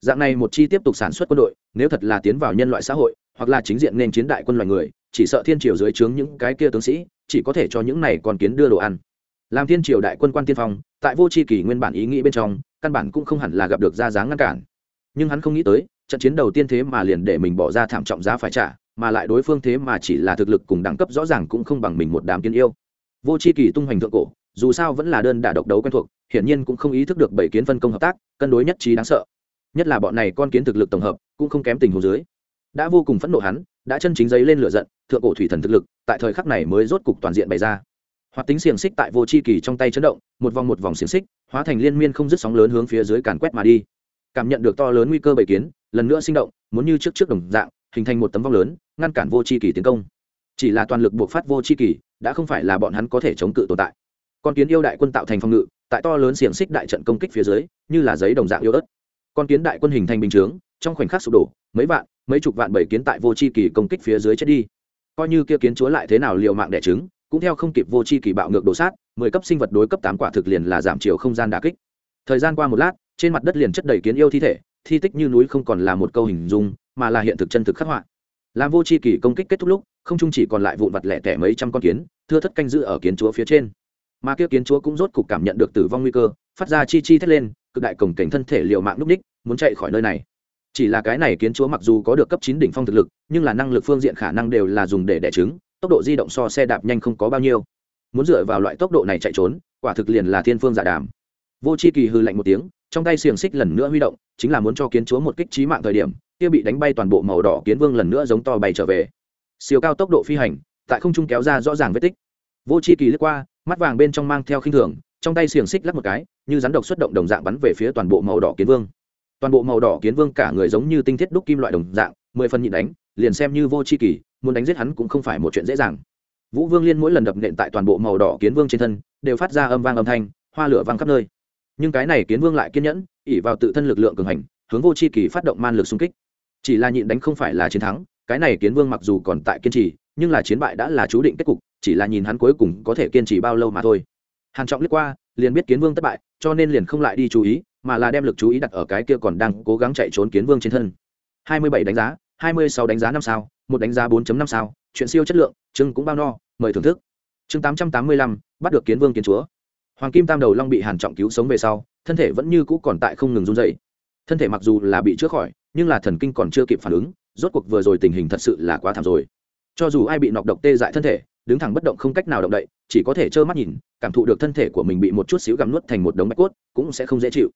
Dạng này một chi tiếp tục sản xuất quân đội, nếu thật là tiến vào nhân loại xã hội, hoặc là chính diện nên chiến đại quân loài người, chỉ sợ thiên triều dưới trướng những cái kia tướng sĩ, chỉ có thể cho những này con kiến đưa đồ ăn. Làm thiên triều đại quân quan tiên phong, tại vô c h i kỳ nguyên bản ý nghĩ bên trong, căn bản cũng không hẳn là gặp được ra dáng ngăn cản. Nhưng hắn không nghĩ tới, trận chiến đầu tiên thế mà liền để mình bỏ ra thảm trọng giá phải trả mà lại đối phương thế mà chỉ là thực lực cùng đẳng cấp rõ ràng cũng không bằng mình một đám kiến yêu. Vô c h i kỳ tung hoành thượng cổ, dù sao vẫn là đơn đả độc đấu quen thuộc, hiển nhiên cũng không ý thức được bảy kiến phân công hợp tác, cân đối nhất trí đáng sợ. Nhất là bọn này con kiến thực lực tổng hợp, cũng không kém tình hồ dưới. Đã vô cùng phẫn nộ hắn, đã chân chính giấy lên lửa giận, thượng cổ thủy thần thực lực, tại thời khắc này mới rốt cục toàn diện bày ra. Hoạt tính xiềng xích tại vô c h i kỳ trong tay chấn động, một vòng một vòng xiềng xích, hóa thành liên miên không dứt sóng lớn hướng phía dưới càn quét mà đi. Cảm nhận được to lớn nguy cơ bầy kiến, lần nữa sinh động, muốn như trước trước đồng dạng hình thành một tấm vong lớn, ngăn cản vô c h i kỳ tiến công. Chỉ là toàn lực buộc phát vô c h i kỳ đã không phải là bọn hắn có thể chống cự tồn tại. Con kiến yêu đại quân tạo thành phòng ngự, tại to lớn xiềng xích đại trận công kích phía dưới, như là giấy đồng dạng yêu ớt. Con kiến đại quân hình thành bình chướng, trong khoảnh khắc sụp đổ, mấy vạn, mấy chục vạn bảy kiến tại vô c h i kỳ công kích phía dưới chết đi. Coi như kia kiến chúa lại thế nào liều mạng đẻ trứng, cũng theo không kịp vô c h i kỳ bạo ngược đổ sát, mười cấp sinh vật đối cấp tám quả thực liền là giảm chiều không gian đà kích. Thời gian qua một lát, trên mặt đất liền chất đầy kiến yêu thi thể, thi tích như núi không còn là một câu hình dung mà là hiện thực chân thực khắc họa. Làm vô c h i kỳ công kích kết thúc lúc, không chung chỉ còn lại vụn vặt lẻ tẻ mấy trăm con kiến, thưa thất canh giữ ở kiến chúa phía trên. Mà kia kiến chúa cũng rốt cục cảm nhận được tử vong nguy cơ, phát ra chi chi thét lên, cực đại cổng cảnh thân thể liệu mạng núp ních, muốn chạy khỏi nơi này. Chỉ là cái này kiến chúa mặc dù có được cấp chín đỉnh phong thực lực, nhưng là năng lực phương diện khả năng đều là dùng để đẻ trứng, tốc độ di động so xe đạp nhanh không có bao nhiêu. Muốn dựa vào loại tốc độ này chạy trốn, quả thực liền là thiên phương giả đàm. Vô c h i kỳ hư lạnh một tiếng, trong tay xiềng xích lần nữa huy động, chính là muốn cho kiến chúa một kích trí mạng thời điểm kia bị đánh bay toàn bộ màu đỏ kiến vương lần nữa giống to bay trở về. Siêu cao tốc độ phi hành, tại không trung kéo ra rõ ràng vết tích. Vô c h i kỳ lướt qua, mắt vàng bên trong mang theo khinh thường, trong tay xiềng xích lắc một cái, như rắn độc xuất động đồng dạng bắn về phía toàn bộ màu đỏ kiến vương. Toàn bộ màu đỏ kiến vương cả người giống như tinh thiết đúc kim loại đồng dạng, mười phần nhịn đánh, liền xem như vô c h i kỳ, muốn đánh giết hắn cũng không phải một chuyện dễ dàng. Vũ vương liên mỗi lần đập nện tại toàn bộ màu đỏ kiến vương trên thân, đều phát ra âm vang âm thanh, hoa lửa vang khắp nơi. Nhưng cái này kiến vương lại kiên nhẫn ỉ vào tự thân lực lượng cường hành, hướng vô c h i kỳ phát động man lực xung kích chỉ là nhịn đánh không phải là chiến thắng cái này kiến vương mặc dù còn tại kiên trì nhưng là chiến bại đã là chú định kết cục chỉ là nhìn hắn cuối cùng có thể kiên trì bao lâu mà thôi. Hàn trọng liếc qua liền biết kiến vương thất bại cho nên liền không lại đi chú ý mà là đem lực chú ý đặt ở cái kia còn đang cố gắng chạy trốn kiến vương trên thân. 27 đánh giá 26 đánh giá năm sao một đánh giá 4.5 sao chuyện siêu chất lượng chương cũng bao no mời thưởng thức. Chương 885, bắt được kiến vương kiến chúa. Hoàng kim tam đầu long bị hàn trọng cứu sống về sau thân thể vẫn như cũ còn tại không ngừng run rẩy. Thân thể mặc dù là bị chữa khỏi nhưng là thần kinh còn chưa kịp phản ứng, rốt cuộc vừa rồi tình hình thật sự là quá thảm rồi. Cho dù ai bị nọc độc tê dại thân thể, đứng thẳng bất động không cách nào động đậy, chỉ có thể trơ mắt nhìn, cảm thụ được thân thể của mình bị một chút xíu gặm nuốt thành một đống bạch cốt, cũng sẽ không dễ chịu.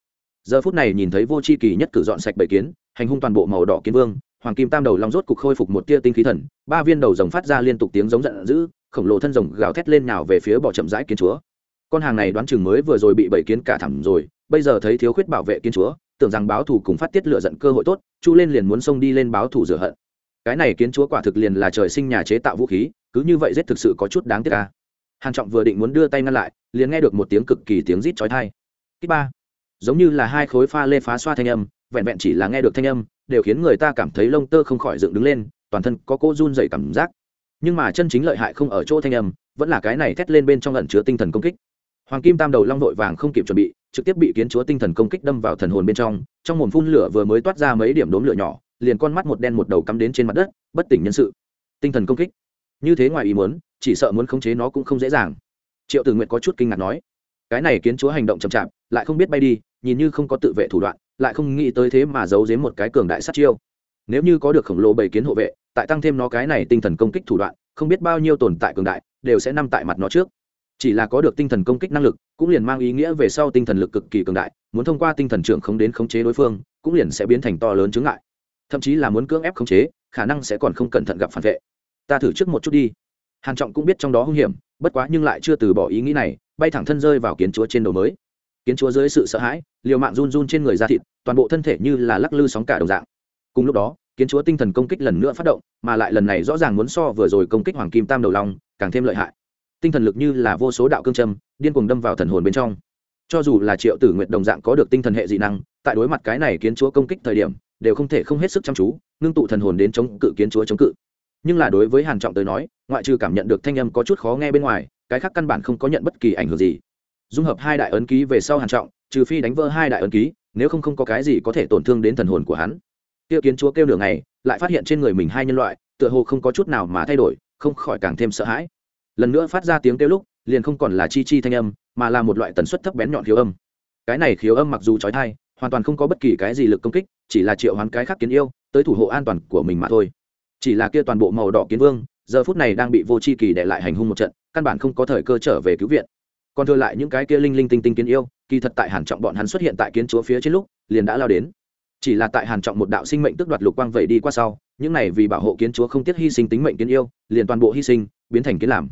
Giờ phút này nhìn thấy vô c h i kỳ nhất cử dọn sạch bầy kiến, hành hung toàn bộ màu đỏ kiến vương, hoàng kim tam đầu long rốt cục khôi phục một tia tinh khí thần, ba viên đầu rồng phát ra liên tục tiếng giống giận dữ, khổng lồ thân rồng gào thét lên nào về phía bỏ chậm rãi kiến chúa con hàng này đoán chừng mới vừa rồi bị bảy kiến cả thẳm rồi, bây giờ thấy thiếu khuyết bảo vệ kiến chúa, tưởng rằng báo thù cùng phát tiết lựa giận cơ hội tốt, chu lên liền muốn xông đi lên báo thù rửa hận. Cái này kiến chúa quả thực liền là trời sinh nhà chế tạo vũ khí, cứ như vậy giết thực sự có chút đáng tiếc ca hàn trọng vừa định muốn đưa tay ngăn lại, liền nghe được một tiếng cực kỳ tiếng rít chói tai. Kích ba. Giống như là hai khối pha lê phá xoa thanh âm, vẹn vẹn chỉ là nghe được thanh âm, đều khiến người ta cảm thấy lông tơ không khỏi dựng đứng lên, toàn thân có cô run rẩy cảm giác. Nhưng mà chân chính lợi hại không ở chỗ thanh âm, vẫn là cái này thét lên bên trong ẩn chứa tinh thần công kích hoàng kim tam đầu long vội vàng không kịp chuẩn bị, trực tiếp bị kiến chúa tinh thần công kích đâm vào thần hồn bên trong trong mồm phun lửa vừa mới toát ra mấy điểm đốm lửa nhỏ, liền con mắt một đen một đầu cắm đến trên mặt đất, bất tỉnh nhân sự. Tinh thần công kích. Như thế ngoài ý muốn, chỉ sợ muốn khống chế nó cũng không dễ dàng. Triệu tử nguyện có chút kinh ngạc nói, cái này kiến chúa hành động chậm chạp, lại không biết bay đi, nhìn như không có tự vệ thủ đoạn, lại không nghĩ tới thế mà giấu giếm một cái cường đại sát chiêu. Nếu như có được khổng lồ bảy kiến hộ vệ, tại tăng thêm nó cái này tinh thần công kích thủ đoạn, không biết bao nhiêu tồn tại cường đại, đều sẽ nằm tại mặt nó trước chỉ là có được tinh thần công kích năng lực, cũng liền mang ý nghĩa về sau tinh thần lực cực kỳ cường đại, muốn thông qua tinh thần trưởng không đến khống chế đối phương, cũng liền sẽ biến thành to lớn chướng ngại. Thậm chí là muốn cưỡng ép khống chế, khả năng sẽ còn không cẩn thận gặp phản vệ. Ta thử trước một chút đi. Hàn trọng cũng biết trong đó hung hiểm, bất quá nhưng lại chưa từ bỏ ý nghĩ này, bay thẳng thân rơi vào kiến chúa trên đầu mới. Kiến chúa dưới sự sợ hãi, liều mạng run run trên người da thịt, toàn bộ thân thể như là lắc lư sóng cả đồng dạng. Cùng lúc đó, kiến chúa tinh thần công kích lần nữa phát động, mà lại lần này rõ ràng muốn so vừa rồi công kích hoàng kim tam đầu long, càng thêm lợi hại tinh thần lực như là vô số đạo cương châm, điên cuồng đâm vào thần hồn bên trong. Cho dù là triệu tử nguyện đồng dạng có được tinh thần hệ dị năng, tại đối mặt cái này kiến chúa công kích thời điểm, đều không thể không hết sức chăm chú, ngưng tụ thần hồn đến chống cự kiến chúa chống cự. Nhưng là đối với hàn trọng tới nói, ngoại trừ cảm nhận được thanh âm có chút khó nghe bên ngoài, cái khác căn bản không có nhận bất kỳ ảnh hưởng gì. Dung hợp hai đại ấn ký về sau hàn trọng, trừ phi đánh vỡ hai đại ấn ký, nếu không không có cái gì có thể tổn thương đến thần hồn của hắn. Tiêu kiến chúa kêu nửa ngày, lại phát hiện trên người mình hai nhân loại, tựa hồ không có chút nào mà thay đổi, không khỏi càng thêm sợ hãi lần nữa phát ra tiếng kêu lúc, liền không còn là chi chi thanh âm, mà là một loại tần suất thấp bén nhọn khiếu âm. Cái này khiếu âm mặc dù trói thai, hoàn toàn không có bất kỳ cái gì lực công kích, chỉ là triệu hoán cái khác kiến yêu, tới thủ hộ an toàn của mình mà thôi. Chỉ là kia toàn bộ màu đỏ kiến vương, giờ phút này đang bị vô c h i kỳ để lại hành hung một trận, căn bản không có thời cơ trở về cứu viện. Còn thừa lại những cái kia linh linh tinh tinh kiến yêu, kỳ thật tại hàn trọng bọn hắn xuất hiện tại kiến chúa phía trên lúc, liền đã lao đến. Chỉ là tại hàn trọng một đạo sinh mệnh tức đoạt lục quang vẩy đi qua sau, những này vì bảo hộ kiến chúa không tiếc hy sinh tính mệnh kiến yêu, liền toàn bộ hy sinh, biến thành kiến làm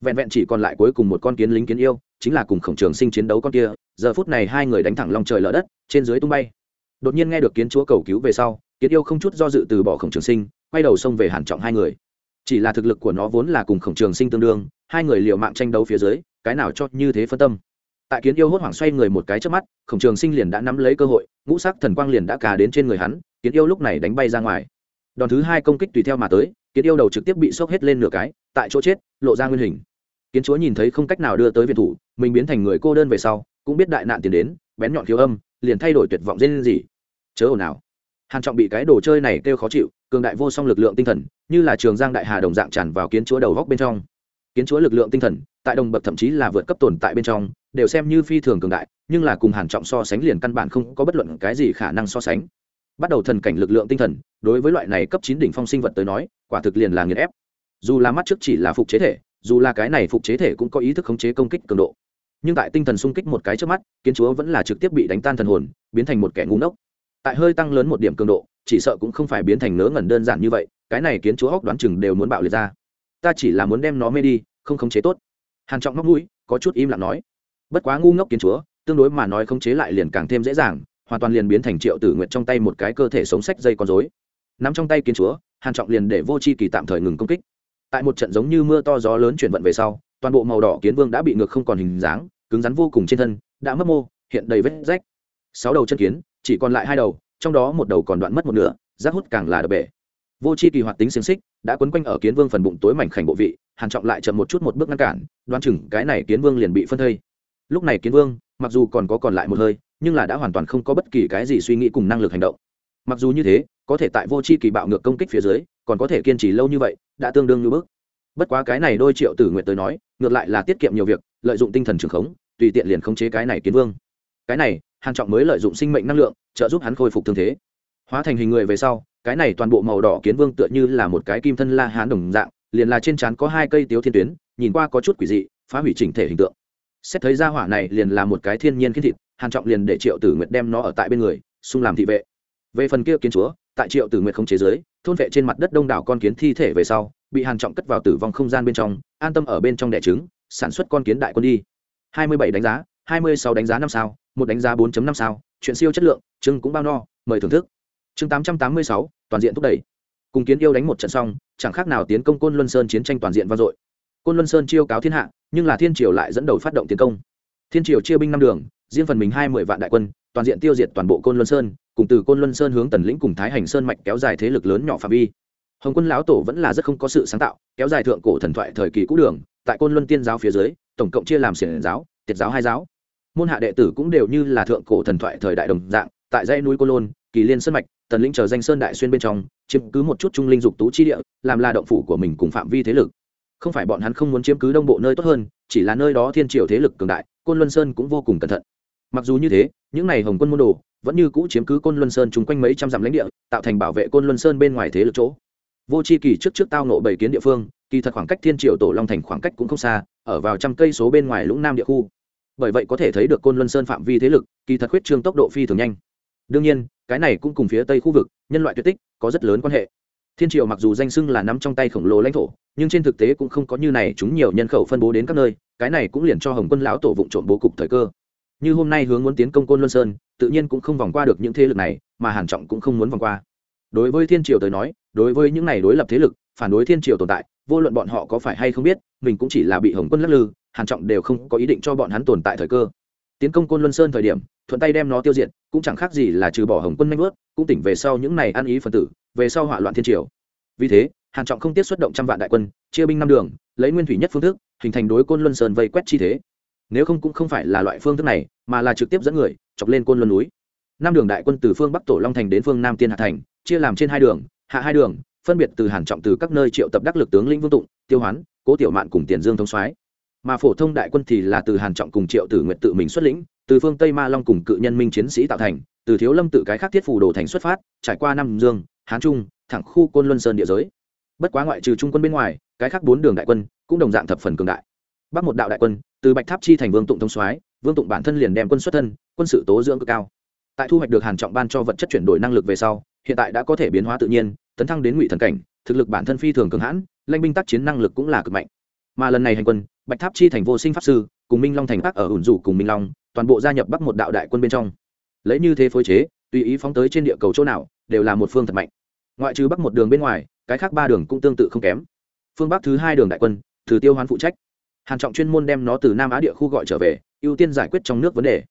vẹn vẹn chỉ còn lại cuối cùng một con kiến lính kiến yêu, chính là cùng khổng trường sinh chiến đấu con kia, giờ phút này hai người đánh thẳng lòng trời lở đất, trên dưới tung bay. Đột nhiên nghe được kiến chúa cầu cứu về sau, kiến yêu không chút do dự từ bỏ khổng trường sinh, quay đầu xông về hàn trọng hai người. Chỉ là thực lực của nó vốn là cùng khổng trường sinh tương đương, hai người liều mạng tranh đấu phía dưới, cái nào cho như thế phân tâm. Tại kiến yêu hốt hoảng xoay người một cái trước mắt, khổng trường sinh liền đã nắm lấy cơ hội, ngũ sắc thần quang liền đã cà đến trên người hắn, kiến yêu lúc này đánh bay ra ngoài. Đòn thứ hai công kích tùy theo mà tới kiến yêu đầu trực tiếp bị sốc hết lên nửa cái, tại chỗ chết, lộ ra nguyên hình. Kiến chúa nhìn thấy không cách nào đưa tới viện thủ, mình biến thành người cô đơn về sau, cũng biết đại nạn tiến đến, bén nhọn thiếu âm, liền thay đổi tuyệt vọng dên gì. Chớ ồn nào hàn trọng bị cái đồ chơi này kêu khó chịu, cường đại vô song lực lượng tinh thần, như là trường giang đại hà đồng dạng tràn vào kiến chúa đầu góc bên trong. Kiến chúa lực lượng tinh thần, tại đồng bậc thậm chí là vượt cấp tồn tại bên trong, đều xem như phi thường cường đại, nhưng là cùng hàn trọng so sánh liền căn bản không có bất luận cái gì khả năng so sánh bắt đầu thần cảnh lực lượng tinh thần, đối với loại này cấp chín đỉnh phong sinh vật tới nói, quả thực liền là nghiền ép. Dù là mắt trước chỉ là phục chế thể, dù là cái này phục chế thể cũng có ý thức khống chế công kích cường độ. Nhưng tại tinh thần xung kích một cái trước mắt, kiến chúa vẫn là trực tiếp bị đánh tan thần hồn, biến thành một kẻ ngu ngốc. Tại hơi tăng lớn một điểm cường độ, chỉ sợ cũng không phải biến thành ngớ ngẩn đơn giản như vậy, cái này kiến chúa hóc đoán chừng đều muốn bạo liệt ra. Ta chỉ là muốn đem nó mê đi, không khống chế tốt. Hàn trọng móc mũi, có chút im lặng nói. Bất quá ngu ngốc kiến chúa, tương đối mà nói khống chế lại liền càng thêm dễ dàng hoàn toàn liền biến thành triệu tử nguyệt trong tay một cái cơ thể sống sách dây con dối nắm trong tay kiến chúa, hàn trọng liền để vô c h i kỳ tạm thời ngừng công kích. Tại một trận giống như mưa to gió lớn chuyển vận về sau, toàn bộ màu đỏ kiến vương đã bị ngược không còn hình dáng, cứng rắn vô cùng trên thân, đã mất mô, hiện đầy vết rách. Sáu đầu chân kiến, chỉ còn lại hai đầu, trong đó một đầu còn đoạn mất một nửa, rác hút càng là đập bể. Vô c h i kỳ hoạt tính xiềng xích, đã quấn quanh ở kiến vương phần bụng tối mảnh khảnh bộ vị, hàn trọng lại chậm một chút một bước ngăn cản đoan chừng cái này kiến vương liền bị phân thây. Lúc này kiến vương, mặc dù còn có còn lại một hơi nhưng là đã hoàn toàn không có bất kỳ cái gì suy nghĩ cùng năng lực hành động. Mặc dù như thế, có thể tại vô c h i kỳ bạo ngược công kích phía dưới, còn có thể kiên trì lâu như vậy, đã tương đương như bước. Bất quá cái này đôi triệu tử nguyện tới nói, ngược lại là tiết kiệm nhiều việc, lợi dụng tinh thần trường khống, tùy tiện liền khống chế cái này kiến vương. Cái này, hàn trọng mới lợi dụng sinh mệnh năng lượng, trợ giúp hắn khôi phục thương thế. Hóa thành hình người về sau, cái này toàn bộ màu đỏ kiến vương tựa như là một cái kim thân la hán đồng dạng, liền là trên trán có hai cây tiếu thiên tuyến, nhìn qua có chút quỷ dị, phá hủy chỉnh thể hình tượng. Xét thấy ra hỏa này liền là một cái thiên nhiên khiến thịt hàn trọng liền để triệu tử nguyệt đem nó ở tại bên người xung làm thị vệ. Về phần kia kiến chúa tại triệu tử nguyệt không chế giới thôn vệ trên mặt đất đông đảo con kiến thi thể về sau bị hàn trọng cất vào tử vong không gian bên trong an tâm ở bên trong đẻ trứng sản xuất con kiến đại quân đi. 27 đánh giá 26 đánh giá năm sao một đánh giá 4.5 sao chuyện siêu chất lượng chương cũng bao no mời thưởng thức. Chương 886, toàn diện thúc đẩy. Cùng kiến yêu đánh một trận xong chẳng khác nào tiến công côn luân sơn chiến tranh toàn diện vang dội. Côn luân sơn chiêu cáo thiên hạ nhưng là thiên triều lại dẫn đầu phát động tiến công thiên triều chia binh năm đường, riêng phần mình hai mươi vạn đại quân, toàn diện tiêu diệt toàn bộ côn luân sơn, cùng từ côn luân sơn hướng tần lĩnh cùng thái hành sơn mạch kéo dài thế lực lớn nhỏ phạm vi. Hồng quân lão tổ vẫn là rất không có sự sáng tạo, kéo dài thượng cổ thần thoại thời kỳ cũ đường, tại côn luân tiên giáo phía dưới, tổng cộng chia làm xiển giáo, tiệt giáo hai giáo. Môn hạ đệ tử cũng đều như là thượng cổ thần thoại thời đại đồng dạng, tại dãy núi côn lôn kỳ liên sơn mạch, tần lĩnh chờ danh sơn đại xuyên bên trong, chiếm cứ một chút trung linh dục tú chi địa, làm là động phủ của mình cùng phạm vi thế lực. Không phải bọn hắn không muốn chiếm cứ đông bộ nơi tốt hơn, chỉ là nơi đó thiên triều thế lực cường đại côn luân sơn cũng vô cùng cẩn thận. Mặc dù như thế, những n à y hồng quân môn đồ vẫn như cũ chiếm cứ côn luân sơn chung quanh mấy trăm dặm lãnh địa, tạo thành bảo vệ côn luân sơn bên ngoài thế lực chỗ. Vô c h i kỳ trước trước tao nộ bảy kiến địa phương, kỳ thật khoảng cách thiên Triệu tổ long thành khoảng cách cũng không xa, ở vào trăm cây số bên ngoài lũng nam địa khu. Bởi vậy có thể thấy được côn luân sơn phạm vi thế lực, kỳ thật khuyết trương tốc độ phi thường nhanh. Đương nhiên, cái này cũng cùng phía tây khu vực, nhân loại tuyệt tích, có rất lớn quan hệ. Thiên triều mặc dù danh xưng là nắm trong tay khổng lồ lãnh thổ, nhưng trên thực tế cũng không có như này chúng nhiều nhân khẩu phân bố đến các nơi cái này cũng liền cho hồng quân lão tổ vụng trộm bố cục thời cơ. Như hôm nay hướng muốn tiến công côn luân sơn, tự nhiên cũng không vòng qua được những thế lực này, mà hàn trọng cũng không muốn vòng qua. Đối với thiên triều tới nói, đối với những này đối lập thế lực, phản đối thiên triều tồn tại, vô luận bọn họ có phải hay không biết, mình cũng chỉ là bị hồng quân lắc lư, hàn trọng đều không có ý định cho bọn hắn tồn tại thời cơ. Tiến công côn luân sơn thời điểm, thuận tay đem nó tiêu diệt, cũng chẳng khác gì là trừ bỏ hồng quân manh bước cũng tỉnh về sau những này ăn ý phần tử, về sau hỏa loạn thiên triều. Vì thế, hàn trọng không tiết xuất động trăm vạn đại quân, chia binh năm đường, lấy nguyên thủy nhất phương thức hình thành đối côn luân sơn vây quét chi thế. Nếu không cũng không phải là loại phương thức này, mà là trực tiếp dẫn người, chọc lên côn luân núi. Năm đường đại quân từ phương bắc tổ long thành đến phương nam tiên hạ thành, chia làm trên hai đường, hạ hai đường, phân biệt từ hàn trọng từ các nơi triệu tập đắc lực tướng lĩnh vương tụng, tiêu hoán, cố tiểu mạn cùng tiền dương thông soái. Mà phổ thông đại quân thì là từ hàn trọng cùng triệu tử nguyện tự mình xuất lĩnh, từ phương tây ma long cùng cự nhân minh chiến sĩ tạo thành, từ thiếu lâm tự cái khác thiết phù đồ thành xuất phát, trải qua năm dương, hán trung, thẳng khu côn luân sơn địa giới. Bất quá ngoại trừ trung quân bên ngoài, cái khác bốn đường đại quân cũng đồng dạng thập phần cường đại. Bắc một đạo đại quân, từ bạch tháp chi thành vương tụng thông soái, vương tụng bản thân liền đem quân xuất thân, quân sự tố dưỡng cực cao. Tại thu hoạch được hàn trọng ban cho vật chất chuyển đổi năng lực về sau, hiện tại đã có thể biến hóa tự nhiên, tấn thăng đến ngụy thần cảnh, thực lực bản thân phi thường cường hãn, lãnh binh tác chiến năng lực cũng là cực mạnh. Mà lần này hành quân, bạch tháp chi thành vô sinh pháp sư, cùng minh long thành bắc ở ủn rủ cùng minh long, toàn bộ gia nhập bắc một đạo đại quân bên trong. Lấy như thế phối chế, tùy ý phóng tới trên địa cầu chỗ nào, đều là một phương thật mạnh. Ngoại trừ bắc một đường bên ngoài, cái khác ba đường cũng tương tự không kém. Phương bắc thứ hai đường đại quân từ tiêu hoán phụ trách. Hàn trọng chuyên môn đem nó từ nam á địa khu gọi trở về, ưu tiên giải quyết trong nước vấn đề.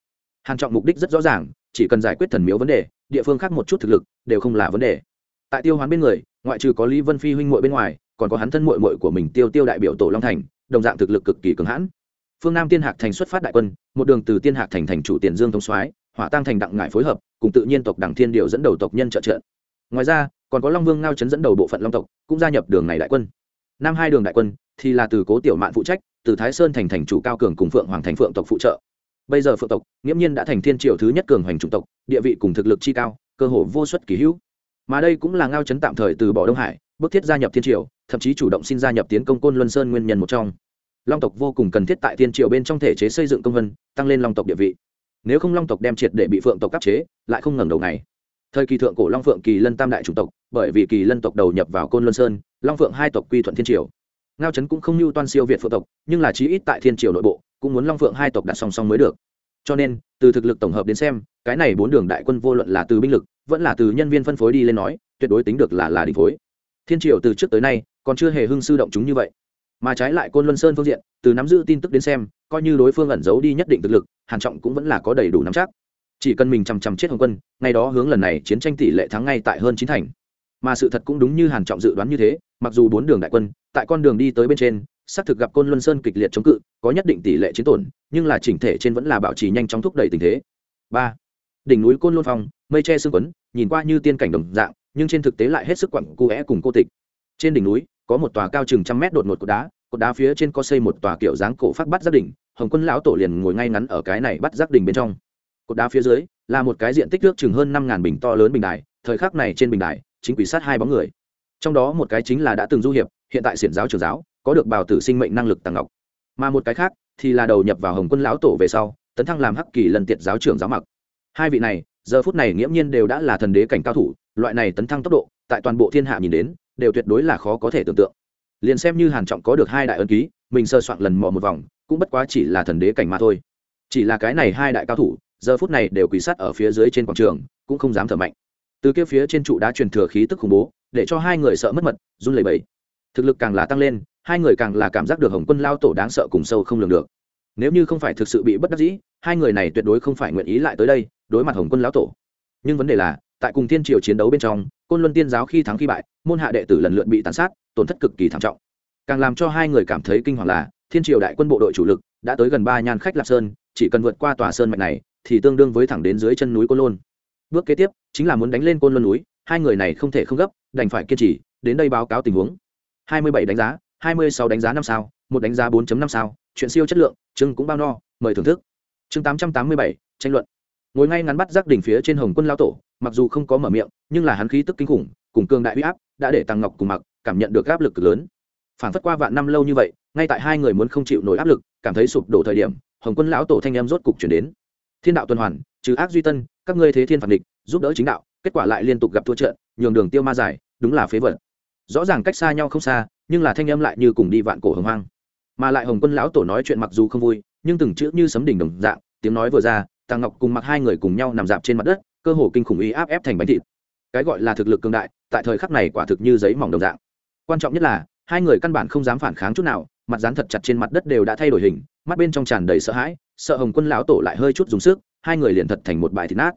Hàn trọng mục đích rất rõ ràng, chỉ cần giải quyết thần miếu vấn đề, địa phương khác một chút thực lực đều không là vấn đề. Tại tiêu hoán bên người, ngoại trừ có lý vân phi huynh muội bên ngoài, còn có hắn thân muội muội của mình tiêu tiêu đại biểu tổ long thành, đồng dạng thực lực cực kỳ cường hãn. Phương nam tiên hạc thành xuất phát đại quân, một đường từ tiên hạc thành thành chủ tiền dương thống soái, hỏa tăng thành đặng ngải phối hợp, cùng tự nhiên tộc đảng thiên điều dẫn đầu tộc nhân trợ trợ. Ngoài ra, còn có long vương ngao chấn dẫn đầu bộ phận long tộc, cũng gia nhập đường này đại quân. Nam hai đường đại quân thì là từ cố tiểu mạn phụ trách, từ thái sơn thành thành chủ cao cường cùng phượng hoàng thành phượng tộc phụ trợ. Bây giờ phượng tộc, nghiễm nhiên đã thành thiên triều thứ nhất cường hoành chủng tộc, địa vị cùng thực lực chi cao, cơ hồ vô suất kỳ hữu. Mà đây cũng là ngao chấn tạm thời từ bỏ đông hải, bức thiết gia nhập thiên triều, thậm chí chủ động xin gia nhập tiến công côn luân sơn nguyên nhân một trong. Long tộc vô cùng cần thiết tại thiên triều bên trong thể chế xây dựng công vân, tăng lên long tộc địa vị. Nếu không long tộc đem triệt để bị phượng tộc áp chế, lại không ngẩng đầu này thời kỳ thượng cổ long phượng kỳ lân tam đại chủng tộc, bởi vì kỳ lân tộc đầu nhập vào côn luân sơn, long phượng hai tộc quy thuận thiên triều ngao trấn cũng không mưu toan siêu việt phượng tộc, nhưng là chí ít tại thiên triều nội bộ, cũng muốn long phượng hai tộc đặt song song mới được. Cho nên, từ thực lực tổng hợp đến xem, cái này bốn đường đại quân vô luận là từ binh lực, vẫn là từ nhân viên phân phối đi lên nói, tuyệt đối tính được là là đỉnh phối. Thiên triều từ trước tới nay, còn chưa hề hưng sư động chúng như vậy. Mà trái lại côn luân sơn phương diện, từ nắm giữ tin tức đến xem, coi như đối phương ẩn giấu đi nhất định thực lực, hàn trọng cũng vẫn là có đầy đủ nắm chắc. Chỉ cần mình chằm chằm chết hồng quân ngay đó hướng lần này chiến tranh tỷ lệ thắng ngay tại hơn chín thành mà sự thật cũng đúng như hàn trọng dự đoán như thế, mặc dù bốn đường đại quân, tại con đường đi tới bên trên, xác thực gặp côn luân sơn kịch liệt chống cự, có nhất định tỷ lệ chiến tổn, nhưng là chỉnh thể trên vẫn là bảo trì nhanh chóng thúc đẩy tình thế. Ba, đỉnh núi côn luân phong, mây che sương quấn, nhìn qua như tiên cảnh đồng dạng, nhưng trên thực tế lại hết sức quặng cu é cùng cô tịch. Trên đỉnh núi, có một tòa cao chừng trăm mét đột ngột cột đá cột đá phía trên có xây một tòa kiểu dáng cổ phát bắt giác đỉnh, hồng quân lão tổ liền ngồi ngay ngắn ở cái này bắt giác đỉnh bên trong. Cột đá phía dưới, là một cái diện tích nước chừng hơn năm ngàn bình to lớn bình đài, thời khắc này trên bình đài chính quỷ sát hai bóng người. Trong đó một cái chính là đã từng du hiệp, hiện tại xiển giáo trường giáo, có được bào tử sinh mệnh năng lực tàng ngọc. Mà một cái khác thì là đầu nhập vào hồng quân lão tổ về sau, tấn thăng làm hắc kỳ lần tiệt giáo trưởng giáo mặc. Hai vị này, giờ phút này nghiễm nhiên đều đã là thần đế cảnh cao thủ, loại này tấn thăng tốc độ, tại toàn bộ thiên hạ nhìn đến, đều tuyệt đối là khó có thể tưởng tượng. Liền xem như hàn trọng có được hai đại ân ký, mình sơ soạn lần mò một vòng, cũng bất quá chỉ là thần đế cảnh mà thôi. Chỉ là cái này hai đại cao thủ, giờ phút này đều quỳ sát ở phía dưới trên quảng trường, cũng không dám thở mạnh từ kia phía trên trụ đá truyền thừa khí tức khủng bố, để cho hai người sợ mất mật, run lẩy bẩy. Thực lực càng là tăng lên, hai người càng là cảm giác được hồng quân lao tổ đáng sợ cùng sâu không lường được. Nếu như không phải thực sự bị bất đắc dĩ, hai người này tuyệt đối không phải nguyện ý lại tới đây, đối mặt hồng quân lão tổ. Nhưng vấn đề là, tại cùng thiên triều chiến đấu bên trong, côn luân tiên giáo khi thắng khi bại, môn hạ đệ tử lần lượt bị tàn sát, tổn thất cực kỳ thảm trọng. Càng làm cho hai người cảm thấy kinh hoàng là, thiên triều đại quân bộ đội chủ lực đã tới gần ba nhan khách lạp sơn, chỉ cần vượt qua tòa sơn mạch này, thì tương đương với thẳng đến dưới chân núi côn lôn bước kế tiếp, chính là muốn đánh lên côn luân núi, hai người này không thể không gấp, đành phải kiên trì, đến đây báo cáo tình huống. Hai mươi bảy đánh giá, hai mươi sáu đánh giá năm sao, một đánh giá 4 năm sao, chuyện siêu chất lượng, chương cũng bao no, mời thưởng thức. Chương tám trăm tám mươi bảy, tranh luận. Ngồi ngay ngắn bắt giác đỉnh phía trên hồng quân lao tổ, mặc dù không có mở miệng, nhưng là hắn khí tức kinh khủng, cùng cường đại uy áp, đã để tăng ngọc cùng mặc cảm nhận được áp lực cực lớn. Phản phất qua vạn năm lâu như vậy, ngay tại hai người muốn không chịu nổi áp lực, cảm thấy sụp đổ thời điểm, hồng quân lão tổ thanh em rốt cục chuyển đến. Thiên đạo tuần hoàn, trừ ác duy tân các ngươi thế thiên phản địch, giúp đỡ chính đạo, kết quả lại liên tục gặp thua trận, nhường đường tiêu ma giải, đúng là phế vật. Rõ ràng cách xa nhau không xa, nhưng là thanh âm lại như cùng đi vạn cổ hồng hoang. Mà lại hồng quân lão tổ nói chuyện mặc dù không vui, nhưng từng chữ như sấm đỉnh đồng dạng, tiếng nói vừa ra, tàng ngọc cùng mặc hai người cùng nhau nằm dạp trên mặt đất, cơ hồ kinh khủng ý áp ép thành bánh thịt. Cái gọi là thực lực cường đại, tại thời khắc này quả thực như giấy mỏng đồng dạng. Quan trọng nhất là, hai người căn bản không dám phản kháng chút nào, mặt dán thật chặt trên mặt đất đều đã thay đổi hình, mắt bên trong tràn đầy sợ hãi, sợ hồng quân lão tổ lại hơi chút dùng sức hai người liền thật thành một bài thịt nát.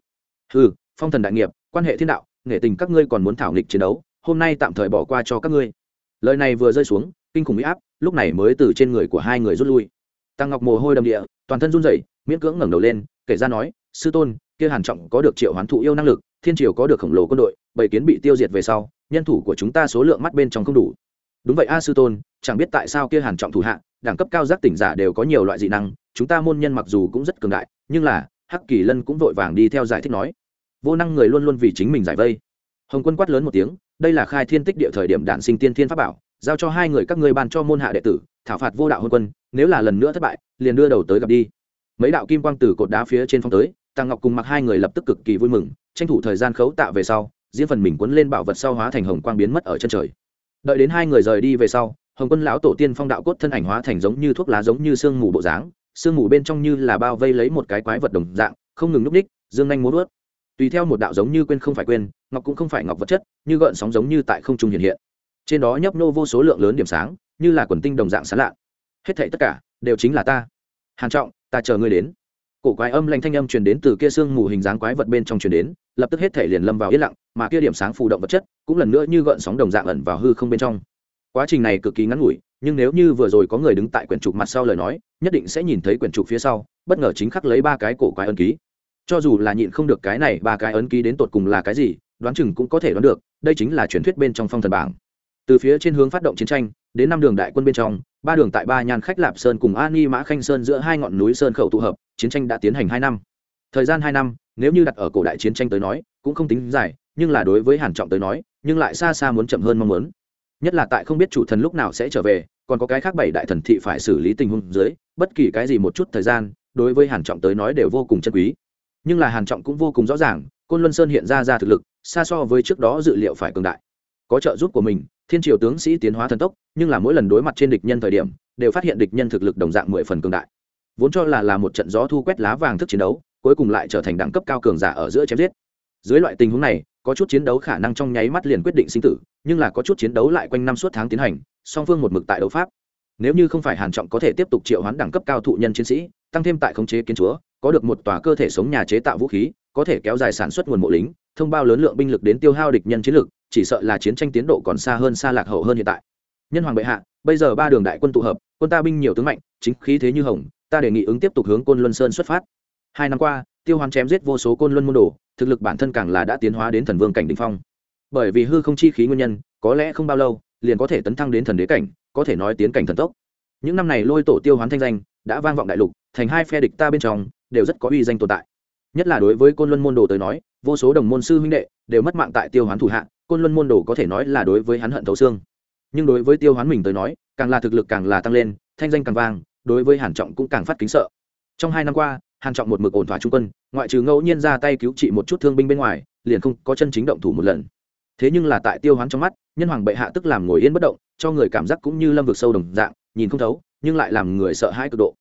Ừ phong thần đại nghiệp, quan hệ thiên đạo nghệ tình các ngươi còn muốn thảo nghịch chiến đấu, hôm nay tạm thời bỏ qua cho các ngươi. Lời này vừa rơi xuống, kinh khủng bị áp, lúc này mới từ trên người của hai người rút lui. Tăng ngọc mồ hôi đầm địa, toàn thân run rẩy, miễn cưỡng ngẩng đầu lên, kể ra nói, sư tôn, kia hàn trọng có được triệu hoán thụ yêu năng lực, thiên triều có được khổng lồ quân đội, bảy kiến bị tiêu diệt về sau, nhân thủ của chúng ta số lượng mắt bên trong không đủ. Đúng vậy a, sư tôn, chẳng biết tại sao kia hàn trọng thủ hạ, đẳng cấp cao giác tỉnh giả đều có nhiều loại dị năng, chúng ta môn nhân mặc dù cũng rất cường đại, nhưng là hắc kỳ lân cũng vội vàng đi theo giải thích nói. Vô năng người luôn luôn vì chính mình giải vây. Hồng quân quát lớn một tiếng, đây là khai thiên tích địa thời điểm đạn sinh tiên thiên pháp bảo, giao cho hai người các ngươi ban cho môn hạ đệ tử, thảo phạt vô đạo hôn quân, nếu là lần nữa thất bại, liền đưa đầu tới gặp đi. Mấy đạo kim quang từ cột đá phía trên phong tới tăng ngọc cùng mặc hai người lập tức cực kỳ vui mừng, tranh thủ thời gian khấu tạo về sau, diễn phần mình quấn lên bảo vật sau hóa thành hồng quang biến mất ở chân trời. Đợi đến hai người rời đi về sau, hồng quân lão tổ tiên phong đạo cốt thân ảnh hóa thành giống như thuốc lá giống như sương mù bộ dáng sương mù bên trong như là bao vây lấy một cái quái vật đồng dạng, không ngừng núp ních dương nhanh muốn vớt tùy theo một đạo giống như quên không phải quên, ngọc cũng không phải ngọc vật chất, như gợn sóng giống như tại không trung hiện hiện. Trên đó nhấp nô vô số lượng lớn điểm sáng, như là quần tinh đồng dạng xá lạ. Hết thảy tất cả đều chính là ta. Hàn trọng, ta chờ ngươi đến. Cổ quái âm lanh thanh âm truyền đến từ kia sương mù hình dáng quái vật bên trong truyền đến, lập tức hết thảy liền lâm vào yên lặng, mà kia điểm sáng phù động vật chất cũng lần nữa như gợn sóng đồng dạng ẩn vào hư không bên trong. Quá trình này cực kỳ ngắn ngủi nhưng nếu như vừa rồi có người đứng tại quyển trục mặt sau lời nói, nhất định sẽ nhìn thấy quyển trục phía sau, bất ngờ chính khắc lấy ba cái cổ quái ấn ký. Cho dù là nhịn không được cái này, ba cái ấn ký đến tột cùng là cái gì, đoán chừng cũng có thể đoán được, đây chính là truyền thuyết bên trong phong thần bảng. Từ phía trên hướng phát động chiến tranh, đến năm đường đại quân bên trong, ba đường tại ba nhàn khách lạp sơn cùng an nghi mã khanh sơn giữa hai ngọn núi sơn khẩu tụ hợp, chiến tranh đã tiến hành hai năm. Thời gian hai năm, nếu như đặt ở cổ đại chiến tranh tới nói, cũng không tính dài, nhưng là đối với hàn trọng tới nói, nhưng lại xa xa muốn chậm hơn mong muốn. Nhất là tại không biết chủ thần lúc nào sẽ trở về còn có cái khác bảy đại thần thị phải xử lý tình huống dưới, bất kỳ cái gì một chút thời gian, đối với hàn trọng tới nói đều vô cùng chân quý. Nhưng là hàn trọng cũng vô cùng rõ ràng, côn luân sơn hiện ra ra thực lực, xa so với trước đó dự liệu phải cường đại. Có trợ giúp của mình, thiên triều tướng sĩ tiến hóa thần tốc, nhưng là mỗi lần đối mặt trên địch nhân thời điểm, đều phát hiện địch nhân thực lực đồng dạng mười phần cường đại. Vốn cho là là một trận gió thu quét lá vàng thức chiến đấu, cuối cùng lại trở thành đẳng cấp cao cường giả ở giữa chém giết. Dưới loại tình huống này, có chút chiến đấu khả năng trong nháy mắt liền quyết định sinh tử, nhưng là có chút chiến đấu lại quanh năm suốt tháng tiến hành song phương một mực tại đấu pháp. Nếu như không phải hàn trọng có thể tiếp tục triệu hoán đẳng cấp cao thụ nhân chiến sĩ, tăng thêm tại khống chế kiến chúa, có được một tòa cơ thể sống nhà chế tạo vũ khí, có thể kéo dài sản xuất nguồn mộ lính, thông bao lớn lượng binh lực đến tiêu hao địch nhân chiến lực, chỉ sợ là chiến tranh tiến độ còn xa hơn xa lạc hậu hơn hiện tại. Nhân hoàng bệ hạ, bây giờ ba đường đại quân tụ hợp, quân ta binh nhiều tướng mạnh, chính khí thế như hồng, ta đề nghị ứng tiếp tục hướng côn luân sơn xuất phát. Hai năm qua, tiêu hoán chém giết vô số côn luân môn đồ, thực lực bản thân càng là đã tiến hóa đến thần vương cảnh đỉnh phong. Bởi vì hư không chi khí nguyên nhân, có lẽ không bao lâu liền có thể tấn thăng đến thần đế cảnh, có thể nói tiến cảnh thần tốc. Những năm này lôi tổ tiêu hoán thanh danh, đã vang vọng đại lục, thành hai phe địch ta bên trong, đều rất có uy danh tồn tại. Nhất là đối với côn luân môn đồ tới nói, vô số đồng môn sư huynh đệ đều mất mạng tại tiêu hoán thủ hạ, côn luân môn đồ có thể nói là đối với hắn hận thấu xương. Nhưng đối với tiêu hoán mình tới nói, càng là thực lực càng là tăng lên, thanh danh càng vang, đối với hàn trọng cũng càng phát kính sợ. Trong hai năm qua, hàn trọng một mực ổn thỏa trung quân, ngoại trừ ngẫu nhiên ra tay cứu trị một chút thương binh bên ngoài, liền không có chân chính động thủ một lần thế nhưng là tại tiêu hoán trong mắt, nhân hoàng bệ hạ tức làm ngồi yên bất động, cho người cảm giác cũng như lâm vực sâu đồng dạng, nhìn không thấu, nhưng lại làm người sợ hãi cực độ.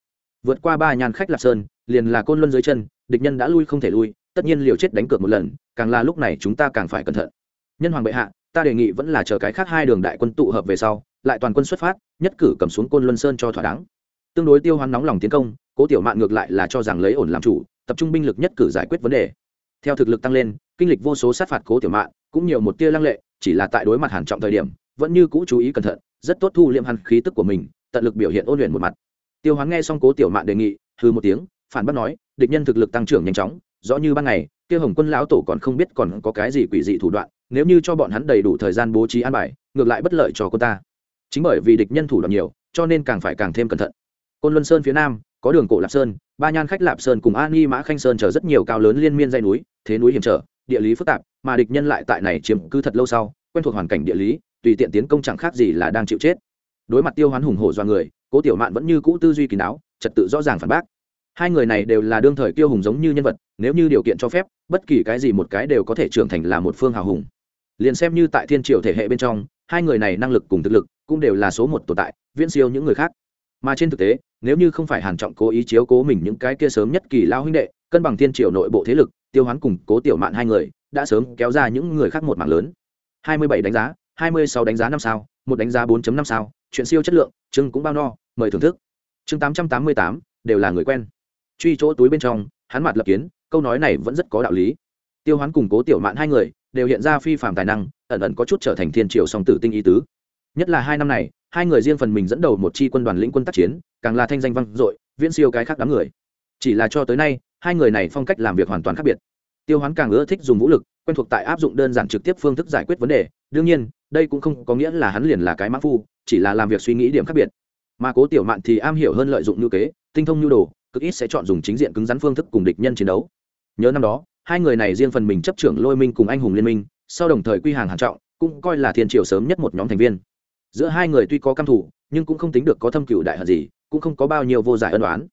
Vượt qua ba nhàn khách lạp sơn, liền là côn luân dưới chân, địch nhân đã lui không thể lui, tất nhiên liều chết đánh cược một lần, càng là lúc này chúng ta càng phải cẩn thận. Nhân hoàng bệ hạ, ta đề nghị vẫn là chờ cái khác hai đường đại quân tụ hợp về sau, lại toàn quân xuất phát, nhất cử cầm xuống côn luân sơn cho thỏa đáng. Tương đối tiêu hoán nóng lòng tiến công, cố tiểu mạn ngược lại là cho rằng lấy ổn làm chủ, tập trung binh lực nhất cử giải quyết vấn đề. Theo thực lực tăng lên, kinh lịch vô số sát phạt cố tiểu mạn cũng nhiều một tia lăng lệ, chỉ là tại đối mặt hàn trọng thời điểm, vẫn như cũ chú ý cẩn thận, rất tốt thu liệm hàn khí tức của mình, tận lực biểu hiện ôn luyện một mặt. Tiêu hoán nghe xong cố tiểu mạn đề nghị hư một tiếng, phản bác nói, địch nhân thực lực tăng trưởng nhanh chóng, rõ như ban ngày, kia hồng quân lão tổ còn không biết còn có cái gì quỷ dị thủ đoạn, nếu như cho bọn hắn đầy đủ thời gian bố trí an bài, ngược lại bất lợi cho cô ta. Chính bởi vì địch nhân thủ đoạn nhiều, cho nên càng phải càng thêm cẩn thận. Côn luân sơn phía nam, có đường cổ lạp sơn, ba nhan khách lạp sơn cùng an nghi mã khanh sơn chở rất nhiều cao lớn liên miên dây núi, thế núi hiểm trở địa lý phức tạp mà địch nhân lại tại này chiếm cứ thật lâu sau quen thuộc hoàn cảnh địa lý tùy tiện tiến công chẳng khác gì là đang chịu chết. Đối mặt tiêu hoán hùng hổ do người cố tiểu mạn vẫn như cũ tư duy kỳ đáo, trật tự rõ ràng phản bác. Hai người này đều là đương thời tiêu hùng giống như nhân vật nếu như điều kiện cho phép bất kỳ cái gì một cái đều có thể trưởng thành là một phương hào hùng. Liền xem như tại thiên triều thể hệ bên trong hai người này năng lực cùng thực lực cũng đều là số một tồn tại viễn siêu những người khác. Mà trên thực tế nếu như không phải hàn trọng cố ý chiếu cố mình những cái kia sớm nhất kỳ lao huynh đệ cân bằng thiên triều nội bộ thế lực tiêu hoán cùng cố tiểu mạn hai người đã sớm kéo ra những người khác một mảng lớn. 27 đánh giá 26 đánh giá năm sao một đánh giá 4.5 sao chuyện siêu chất lượng chưng cũng bao no mời thưởng thức. Chương 888, đều là người quen. Truy chỗ túi bên trong hắn mặt lập kiến câu nói này vẫn rất có đạo lý. Tiêu hoán cùng cố tiểu mạn hai người đều hiện ra phi phạm tài năng ẩn ẩn có chút trở thành thiên triều song tử tinh ý tứ. Nhất là hai năm này hai người riêng phần mình dẫn đầu một chi quân đoàn lĩnh quân tác chiến càng là thanh danh vang dội viễn siêu cái khác đám người. Chỉ là cho tới nay hai người này phong cách làm việc hoàn toàn khác biệt. Tiêu hoán càng ưa thích dùng vũ lực, quen thuộc tại áp dụng đơn giản trực tiếp phương thức giải quyết vấn đề. Đương nhiên, đây cũng không có nghĩa là hắn liền là cái mã phu, chỉ là làm việc suy nghĩ điểm khác biệt. Mà cố tiểu mạn thì am hiểu hơn lợi dụng nhu kế, tinh thông nhu đồ, cực ít sẽ chọn dùng chính diện cứng rắn phương thức cùng địch nhân chiến đấu. Nhớ năm đó, hai người này riêng phần mình chấp trưởng lôi minh cùng anh hùng liên minh, sau đồng thời quy hàng hàn trọng, cũng coi là thiên triều sớm nhất một nhóm thành viên. Giữa hai người tuy có căm thủ nhưng cũng không tính được có thâm cửu đại hận gì, cũng không có bao nhiêu vô giải ân đoán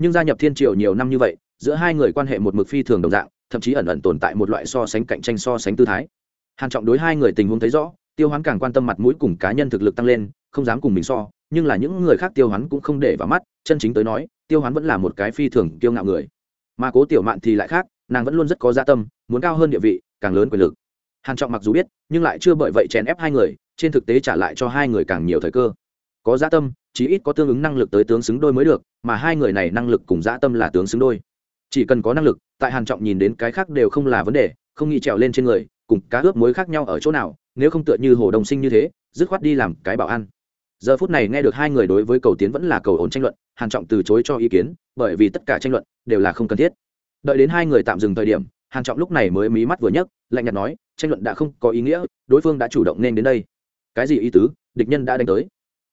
nhưng gia nhập thiên triều nhiều năm như vậy giữa hai người quan hệ một mực phi thường đồng dạng, thậm chí ẩn ẩn tồn tại một loại so sánh cạnh tranh so sánh tư thái. Hàn trọng đối hai người tình huống thấy rõ, tiêu hoán càng quan tâm mặt mũi cùng cá nhân thực lực tăng lên, không dám cùng mình so, nhưng là những người khác tiêu hoán cũng không để vào mắt, chân chính tới nói, tiêu hoán vẫn là một cái phi thường kiêu ngạo người. Mà cố tiểu mạn thì lại khác, nàng vẫn luôn rất có dạ tâm, muốn cao hơn địa vị, càng lớn quyền lực. Hàn trọng mặc dù biết, nhưng lại chưa bởi vậy chèn ép hai người, trên thực tế trả lại cho hai người càng nhiều thời cơ. Có dạ tâm, chí ít có tương ứng năng lực tới tướng xứng đôi mới được, mà hai người này năng lực cùng dạ tâm là tướng xứng đôi chỉ cần có năng lực, tại hàn trọng nhìn đến cái khác đều không là vấn đề, không nghĩ trèo lên trên người, cùng cá ướp muối khác nhau ở chỗ nào, nếu không tựa như hồ đồng sinh như thế, dứt khoát đi làm cái bảo an giờ phút này nghe được hai người đối với cầu tiến vẫn là cầu ổn tranh luận, hàn trọng từ chối cho ý kiến, bởi vì tất cả tranh luận đều là không cần thiết. Đợi đến hai người tạm dừng thời điểm, hàn trọng lúc này mới mí mắt vừa nhấc, lạnh nhạt nói, tranh luận đã không có ý nghĩa, đối phương đã chủ động nên đến đây. Cái gì ý tứ? Địch nhân đã đánh tới.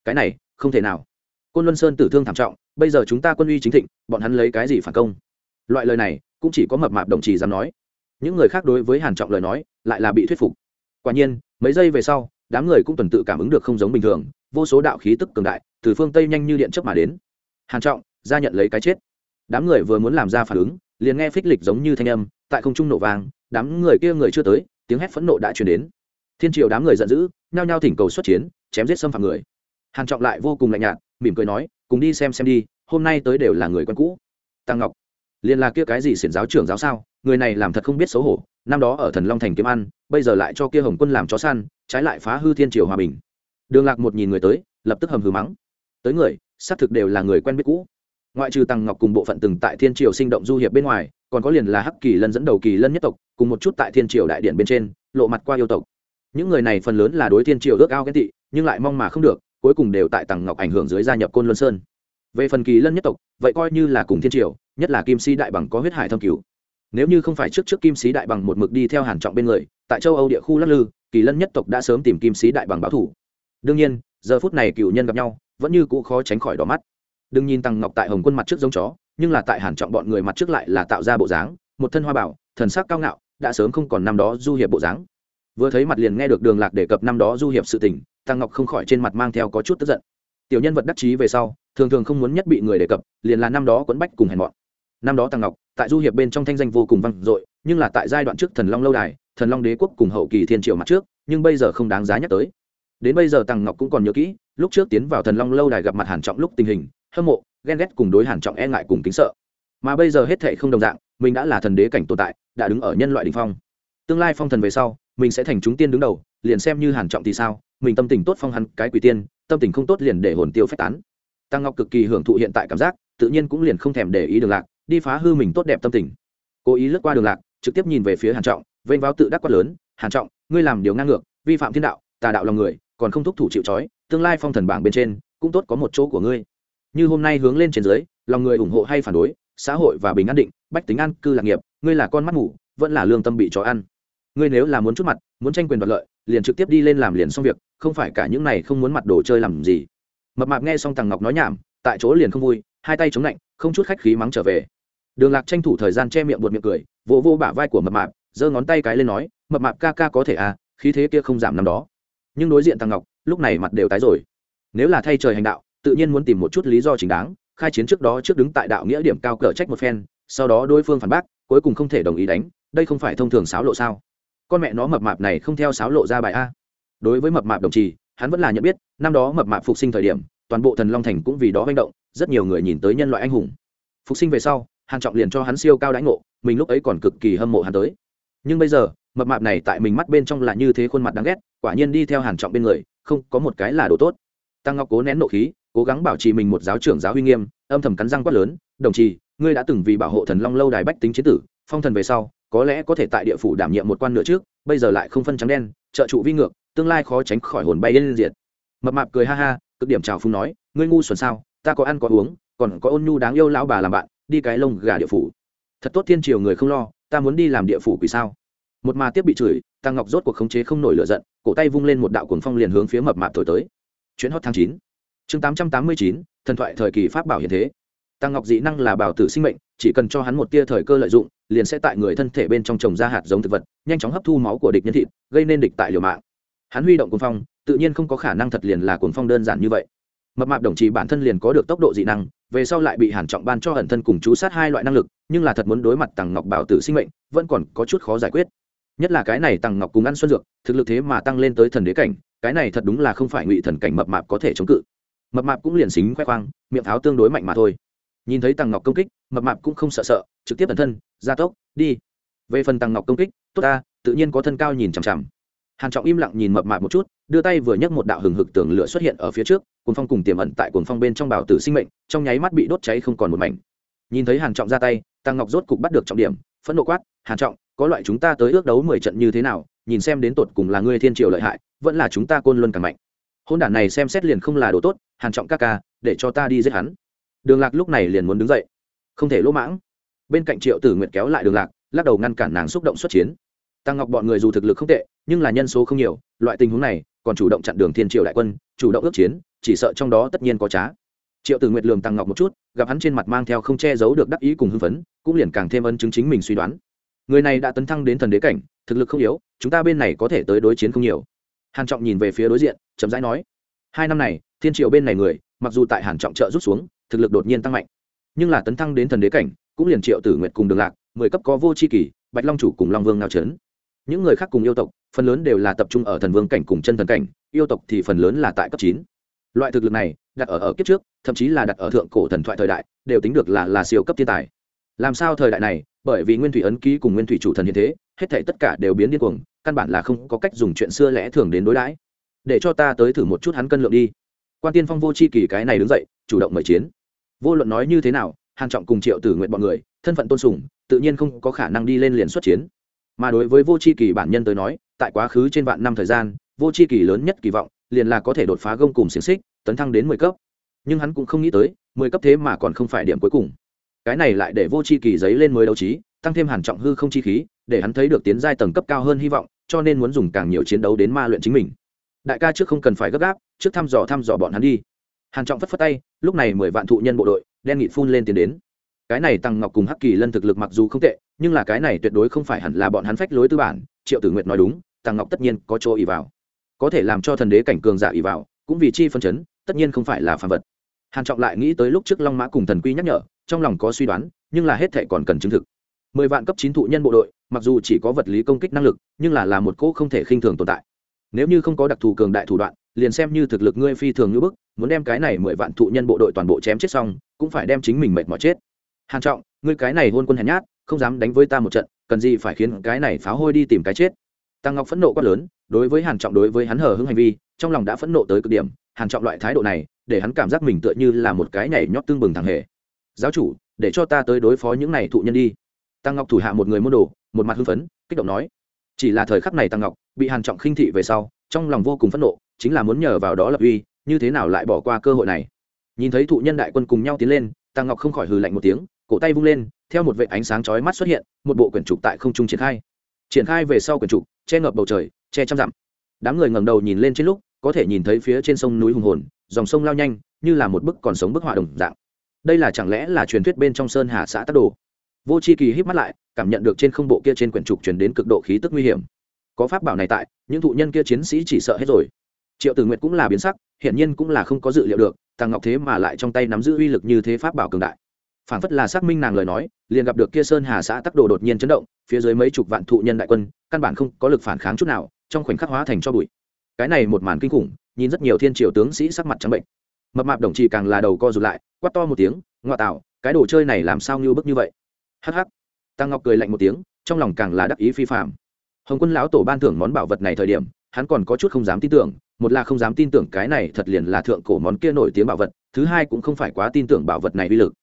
Cái này, không thể nào. Côn luân sơn tử thương thảm trọng, bây giờ chúng ta quân uy chính thịnh, bọn hắn lấy cái gì phản công? Loại lời này cũng chỉ có mập mạp đồng chí dám nói. Những người khác đối với hàn trọng lời nói lại là bị thuyết phục. Quả nhiên, mấy giây về sau, đám người cũng tuần tự cảm ứng được không giống bình thường, vô số đạo khí tức cường đại từ phương tây nhanh như điện chớp mà đến. Hàn trọng, ra nhận lấy cái chết. Đám người vừa muốn làm ra phản ứng, liền nghe phích lịch giống như thanh âm, tại không trung nổ vàng đám người kia người chưa tới, tiếng hét phẫn nộ đã truyền đến. Thiên triều đám người giận dữ, nhao nhao thỉnh cầu xuất chiến, chém giết xâm phạm người. Hàn trọng lại vô cùng lạnh nhạt, mỉm cười nói, cùng đi xem xem đi, hôm nay tới đều là người quen cũ. Tăng ngọc liền là kia cái gì xiển giáo trưởng giáo sao? Người này làm thật không biết xấu hổ. Năm đó ở thần long thành kiếm ăn, bây giờ lại cho kia hồng quân làm chó săn, trái lại phá hư thiên triều hòa bình. Đường lạc một nhìn người tới, lập tức hầm hừ mắng. Tới người, xác thực đều là người quen biết cũ. Ngoại trừ tăng ngọc cùng bộ phận từng tại thiên triều sinh động du hiệp bên ngoài, còn có liền là hắc kỳ lân dẫn đầu kỳ lân nhất tộc, cùng một chút tại thiên triều đại điện bên trên, lộ mặt qua yêu tộc. Những người này phần lớn là đối thiên triều ước ao ghen tị, nhưng lại mong mà không được, cuối cùng đều tại tăng ngọc ảnh hưởng dưới gia nhập côn luân sơn về phần kỳ lân nhất tộc, vậy coi như là cùng thiên triều, nhất là kim sĩ đại bằng có huyết hải thâm cứu nếu như không phải trước trước kim sĩ đại bằng một mực đi theo hàn trọng bên người, tại châu âu địa khu lắc lư, kỳ lân nhất tộc đã sớm tìm kim sĩ đại bằng báo thủ. Đương nhiên, giờ phút này cựu nhân gặp nhau, vẫn như cũ khó tránh khỏi đỏ mắt. Đừng nhìn tăng ngọc tại hồng quân mặt trước giống chó, nhưng là tại hàn trọng bọn người mặt trước lại là tạo ra bộ dáng, một thân hoa bảo, thần sắc cao ngạo, đã sớm không còn năm đó du hiệp bộ dáng. Vừa thấy mặt liền nghe được đường lạc đề cập năm đó du hiệp sự tình, tăng ngọc không khỏi trên mặt mang theo có chút tức giận. Tiểu nhân vật đắc chí về sau thường thường không muốn nhất bị người đề cập, liền là năm đó quấn bách cùng hèn mọn. Năm đó tăng ngọc, tại du hiệp bên trong thanh danh vô cùng vang dội, nhưng là tại giai đoạn trước thần long lâu đài, thần long đế quốc cùng hậu kỳ thiên triều mặt trước, nhưng bây giờ không đáng giá nhắc tới. Đến bây giờ tăng ngọc cũng còn nhớ kỹ, lúc trước tiến vào thần long lâu đài gặp mặt hàn trọng lúc tình hình, hâm mộ, ghen ghét cùng đối hàn trọng e ngại cùng kính sợ. Mà bây giờ hết thệ không đồng dạng, mình đã là thần đế cảnh tồn tại, đã đứng ở nhân loại đỉnh phong. Tương lai phong thần về sau, mình sẽ thành chúng tiên đứng đầu, liền xem như hàn trọng thì sao, mình tâm tình tốt phong hắn cái quỷ tiên, tâm tình không tốt liền để hồn tiêu phách tán tăng ngọc cực kỳ hưởng thụ hiện tại cảm giác, tự nhiên cũng liền không thèm để ý đường lạc, đi phá hư mình tốt đẹp tâm tình. Cố ý lướt qua đường lạc, trực tiếp nhìn về phía hàn trọng, vênh váo tự đắc quát lớn, hàn trọng, ngươi làm điều ngang ngược, vi phạm thiên đạo, tà đạo lòng người, còn không thúc thủ chịu trói, tương lai phong thần bảng bên trên, cũng tốt có một chỗ của ngươi. Như hôm nay hướng lên trên dưới, lòng người ủng hộ hay phản đối, xã hội và bình an định, bách tính an, cư lạc nghiệp, ngươi là con mắt ngủ vẫn là lương tâm bị chó ăn. Ngươi nếu là muốn chút mặt, muốn tranh quyền đoạt lợi, liền trực tiếp đi lên làm liền xong việc, không phải cả những này không muốn mặt đồ chơi làm gì mập mạp nghe xong thằng ngọc nói nhảm tại chỗ liền không vui hai tay chống lạnh không chút khách khí mắng trở về. Đường lạc tranh thủ thời gian che miệng buột miệng cười vỗ vô, vô bả vai của mập mạp giơ ngón tay cái lên nói mập mạp ca ca có thể à khí thế kia không giảm năm đó. Nhưng đối diện thằng ngọc lúc này mặt đều tái rồi. Nếu là thay trời hành đạo tự nhiên muốn tìm một chút lý do chính đáng khai chiến trước đó trước đứng tại đạo nghĩa điểm cao cờ trách một phen sau đó đối phương phản bác cuối cùng không thể đồng ý đánh đây không phải thông thường sáo lộ sao? Con mẹ nó mập mạp này không theo sáo lộ ra bài a. Đối với mập mạp đồng trì hắn vẫn là nhận biết, năm đó mập mạp phục sinh thời điểm, toàn bộ thần long thành cũng vì đó manh động, rất nhiều người nhìn tới nhân loại anh hùng. Phục sinh về sau, hàn trọng liền cho hắn siêu cao đãi ngộ, mình lúc ấy còn cực kỳ hâm mộ hắn tới. Nhưng bây giờ, mập mạp này tại mình mắt bên trong là như thế khuôn mặt đáng ghét, quả nhiên đi theo hàn trọng bên người, không có một cái là đồ tốt. Tăng ngọc cố nén nộ khí, cố gắng bảo trì mình một giáo trưởng giáo huy nghiêm, âm thầm cắn răng quát lớn, đồng chí, ngươi đã từng vì bảo hộ thần long lâu đài bách tính chiến tử, phong thần về sau, có lẽ có thể tại địa phủ đảm nhiệm một quan nữa trước, bây giờ lại không phân trắng đen, trợ trụ vi ngược tương lai khó tránh khỏi hồn bay lên diệt. Mập mạp cười ha ha, cực điểm chào phúng nói, ngươi ngu xuẩn sao, ta có ăn có uống, còn có ôn nhu đáng yêu lão bà làm bạn, đi cái lông gà địa phủ. Thật tốt thiên triều người không lo, ta muốn đi làm địa phủ quỷ sao? Một mà tiếp bị chửi, tăng ngọc rốt cuộc khống chế không nổi lửa giận, cổ tay vung lên một đạo cuồng phong liền hướng phía mập mạp thổi tới. Chuyến hot tháng chín, chương tám trăm tám mươi chín, thần thoại thời kỳ pháp bảo hiện thế. Tăng ngọc dị năng là bảo tử sinh mệnh, chỉ cần cho hắn một tia thời cơ lợi dụng, liền sẽ tại người thân thể bên trong trồng ra hạt giống thực vật, nhanh chóng hấp thu máu của địch nhân thịt, gây nên địch tại liều mạng hắn huy động cuồng phong, tự nhiên không có khả năng thật liền là cuồng phong đơn giản như vậy. Mập mạp đồng chí bản thân liền có được tốc độ dị năng, về sau lại bị hàn trọng ban cho ẩn thân cùng chú sát hai loại năng lực, nhưng là thật muốn đối mặt tằng ngọc bảo tử sinh mệnh, vẫn còn có chút khó giải quyết. Nhất là cái này tằng ngọc cùng ăn xuân dược, thực lực thế mà tăng lên tới thần đế cảnh, cái này thật đúng là không phải ngụy thần cảnh mập mạp có thể chống cự. Mập mạp cũng liền xính khoe khoang, miệng tháo tương đối mạnh mà thôi. Nhìn thấy tằng ngọc công kích, mập mạp cũng không sợ sợ, trực tiếp ẩn thân gia tốc, đi. Về phần tằng ngọc công kích, tốt ta, tự nhiên có thân cao nhìn chằm chằm hàn trọng im lặng nhìn mập mạp một chút, đưa tay vừa nhấc một đạo hừng hực tường lửa xuất hiện ở phía trước, cuồng phong cùng tiềm ẩn tại cuồng phong bên trong bảo tử sinh mệnh, trong nháy mắt bị đốt cháy không còn một mảnh. Nhìn thấy hàn trọng ra tay, tăng ngọc rốt cục bắt được trọng điểm, phẫn nộ quát, hàn trọng, có loại chúng ta tới ước đấu mười trận như thế nào, nhìn xem đến tột cùng là ngươi thiên triều lợi hại, vẫn là chúng ta côn luân càng mạnh. Hôn đản này xem xét liền không là đồ tốt, hàn trọng ca ca, để cho ta đi giết hắn. Đường lạc lúc này liền muốn đứng dậy, không thể lỗ mãng. Bên cạnh triệu tử nguyệt kéo lại đường lạc, lắc đầu ngăn cản nàng xúc động xuất chiến tăng ngọc bọn người dù thực lực không tệ, nhưng là nhân số không nhiều, loại tình huống này, còn chủ động chặn đường thiên triều đại quân, chủ động ước chiến, chỉ sợ trong đó tất nhiên có trá. Triệu tử nguyệt lường tăng ngọc một chút, gặp hắn trên mặt mang theo không che giấu được đắc ý cùng hưng phấn, cũng liền càng thêm ân chứng chính mình suy đoán. Người này đã tấn thăng đến thần đế cảnh, thực lực không yếu, chúng ta bên này có thể tới đối chiến không nhiều. Hàn trọng nhìn về phía đối diện, chậm rãi nói, hai năm này, thiên triều bên này người, mặc dù tại hàn trọng trợ rút xuống, thực lực đột nhiên tăng mạnh, nhưng là tấn thăng đến thần đế cảnh, cũng liền triệu tử nguyệt cùng đường lạc, mười cấp có vô chi kỳ, bạch long chủ cùng long vương nào chấn những người khác cùng yêu tộc, phần lớn đều là tập trung ở thần vương cảnh cùng chân thần cảnh, yêu tộc thì phần lớn là tại cấp chín. Loại thực lực này, đặt ở ở kiếp trước, thậm chí là đặt ở thượng cổ thần thoại thời đại, đều tính được là là siêu cấp thiên tài. Làm sao thời đại này, bởi vì nguyên thủy ấn ký cùng nguyên thủy chủ thần như thế, hết thảy tất cả đều biến điên cuồng, căn bản là không có cách dùng chuyện xưa lẽ thường đến đối đãi. Để cho ta tới thử một chút hắn cân lượng đi. Quan tiên phong vô c h i kỳ cái này đứng dậy, chủ động mời chiến. Vô luận nói như thế nào, hàn trọng cùng triệu tử nguyện bọn người, thân phận tôn sùng, tự nhiên không có khả năng đi lên liền xuất chiến mà đối với vô c h i kỳ bản nhân tới nói, tại quá khứ trên vạn năm thời gian, vô c h i kỳ lớn nhất kỳ vọng liền là có thể đột phá gông cùng xiềng xích, tấn thăng đến mười cấp. Nhưng hắn cũng không nghĩ tới, mười cấp thế mà còn không phải điểm cuối cùng. Cái này lại để vô c h i kỳ giấy lên mới đấu trí, tăng thêm hàn trọng hư không chi khí, để hắn thấy được tiến giai tầng cấp cao hơn hy vọng, cho nên muốn dùng càng nhiều chiến đấu đến ma luyện chính mình. Đại ca trước không cần phải gấp gáp, trước thăm dò thăm dò bọn hắn đi. Hàn trọng phất phất tay, lúc này mười vạn thụ nhân bộ đội, đen nghịt phun lên tiến đến cái này tăng ngọc cùng hắc kỳ lân thực lực mặc dù không tệ, nhưng là cái này tuyệt đối không phải hẳn là bọn hắn phách lối tư bản, triệu tử nguyệt nói đúng, tăng ngọc tất nhiên có chỗ ỉ vào. Có thể làm cho thần đế cảnh cường giả ỉ vào, cũng vì chi phân chấn, tất nhiên không phải là phàm vật. Hàn trọng lại nghĩ tới lúc trước long mã cùng thần quy nhắc nhở, trong lòng có suy đoán, nhưng là hết thệ còn cần chứng thực. Mười vạn cấp chín thụ nhân bộ đội, mặc dù chỉ có vật lý công kích năng lực, nhưng là là một cỗ không thể khinh thường tồn tại. Nếu như không có đặc thù cường đại thủ đoạn, liền xem như thực lực ngươi phi thường như bức, muốn đem cái này mười vạn thụ nhân bộ đội toàn bộ chém chết xong, cũng phải đem chính mình mệt mỏi chết hàn trọng, ngươi cái này hôn quân hèn nhát, không dám đánh với ta một trận, cần gì phải khiến cái này pháo hôi đi tìm cái chết. Tăng ngọc phẫn nộ quá lớn, đối với hàn trọng đối với hắn hờ hững hành vi, trong lòng đã phẫn nộ tới cực điểm, hàn trọng loại thái độ này, để hắn cảm giác mình tựa như là một cái nhảy nhót tương bừng thằng hề. Giáo chủ, để cho ta tới đối phó những này thụ nhân đi. Tăng ngọc thủ hạ một người môn đồ, một mặt hưng phấn, kích động nói. Chỉ là thời khắc này tăng ngọc, bị hàn trọng khinh thị về sau, trong lòng vô cùng phẫn nộ, chính là muốn nhờ vào đó lập uy, như thế nào lại bỏ qua cơ hội này. Nhìn thấy thụ nhân đại quân cùng nhau tiến lên, tăng ngọc không khỏi hừ lạnh một tiếng cổ tay vung lên, theo một vệ ánh sáng chói mắt xuất hiện, một bộ quyển trục tại không trung triển khai. Triển khai về sau quyển trục, che ngập bầu trời, che trăm dặm. Đám người ngẩng đầu nhìn lên trên lúc, có thể nhìn thấy phía trên sông núi hùng hồn, dòng sông lao nhanh, như là một bức còn sống bức họa đồng dạng. Đây là chẳng lẽ là truyền thuyết bên trong sơn hà xã tắc đồ? Vô c h i kỳ hít mắt lại, cảm nhận được trên không bộ kia trên quyển trục chuyển đến cực độ khí tức nguy hiểm. Có pháp bảo này tại, những thụ nhân kia chiến sĩ chỉ sợ hết rồi. Triệu tử nguyện cũng là biến sắc hiện nhiên cũng là không có dự liệu được, tàng ngọc thế mà lại trong tay nắm giữ uy lực như thế pháp bảo cường đại phản phất là xác minh nàng lời nói liền gặp được kia sơn hà xã tắc đồ đột nhiên chấn động phía dưới mấy chục vạn thụ nhân đại quân căn bản không có lực phản kháng chút nào trong khoảnh khắc hóa thành cho bụi. Cái này một màn kinh khủng nhìn rất nhiều thiên triều tướng sĩ sắc mặt trắng bệnh. Mập mạp đồng trì càng là đầu co rụt lại quát to một tiếng ngoại tạo cái đồ chơi này làm sao như bức như vậy? Hắc hắc, tăng ngọc cười lạnh một tiếng trong lòng càng là đắc ý phi phạm hồng quân lão tổ ban thưởng món bảo vật này thời điểm hắn còn có chút không dám tin tưởng một là không dám tin tưởng cái này thật liền là thượng cổ món kia nổi tiếng bảo vật thứ hai cũng không phải quá tin tưởng bảo vật này uy lực.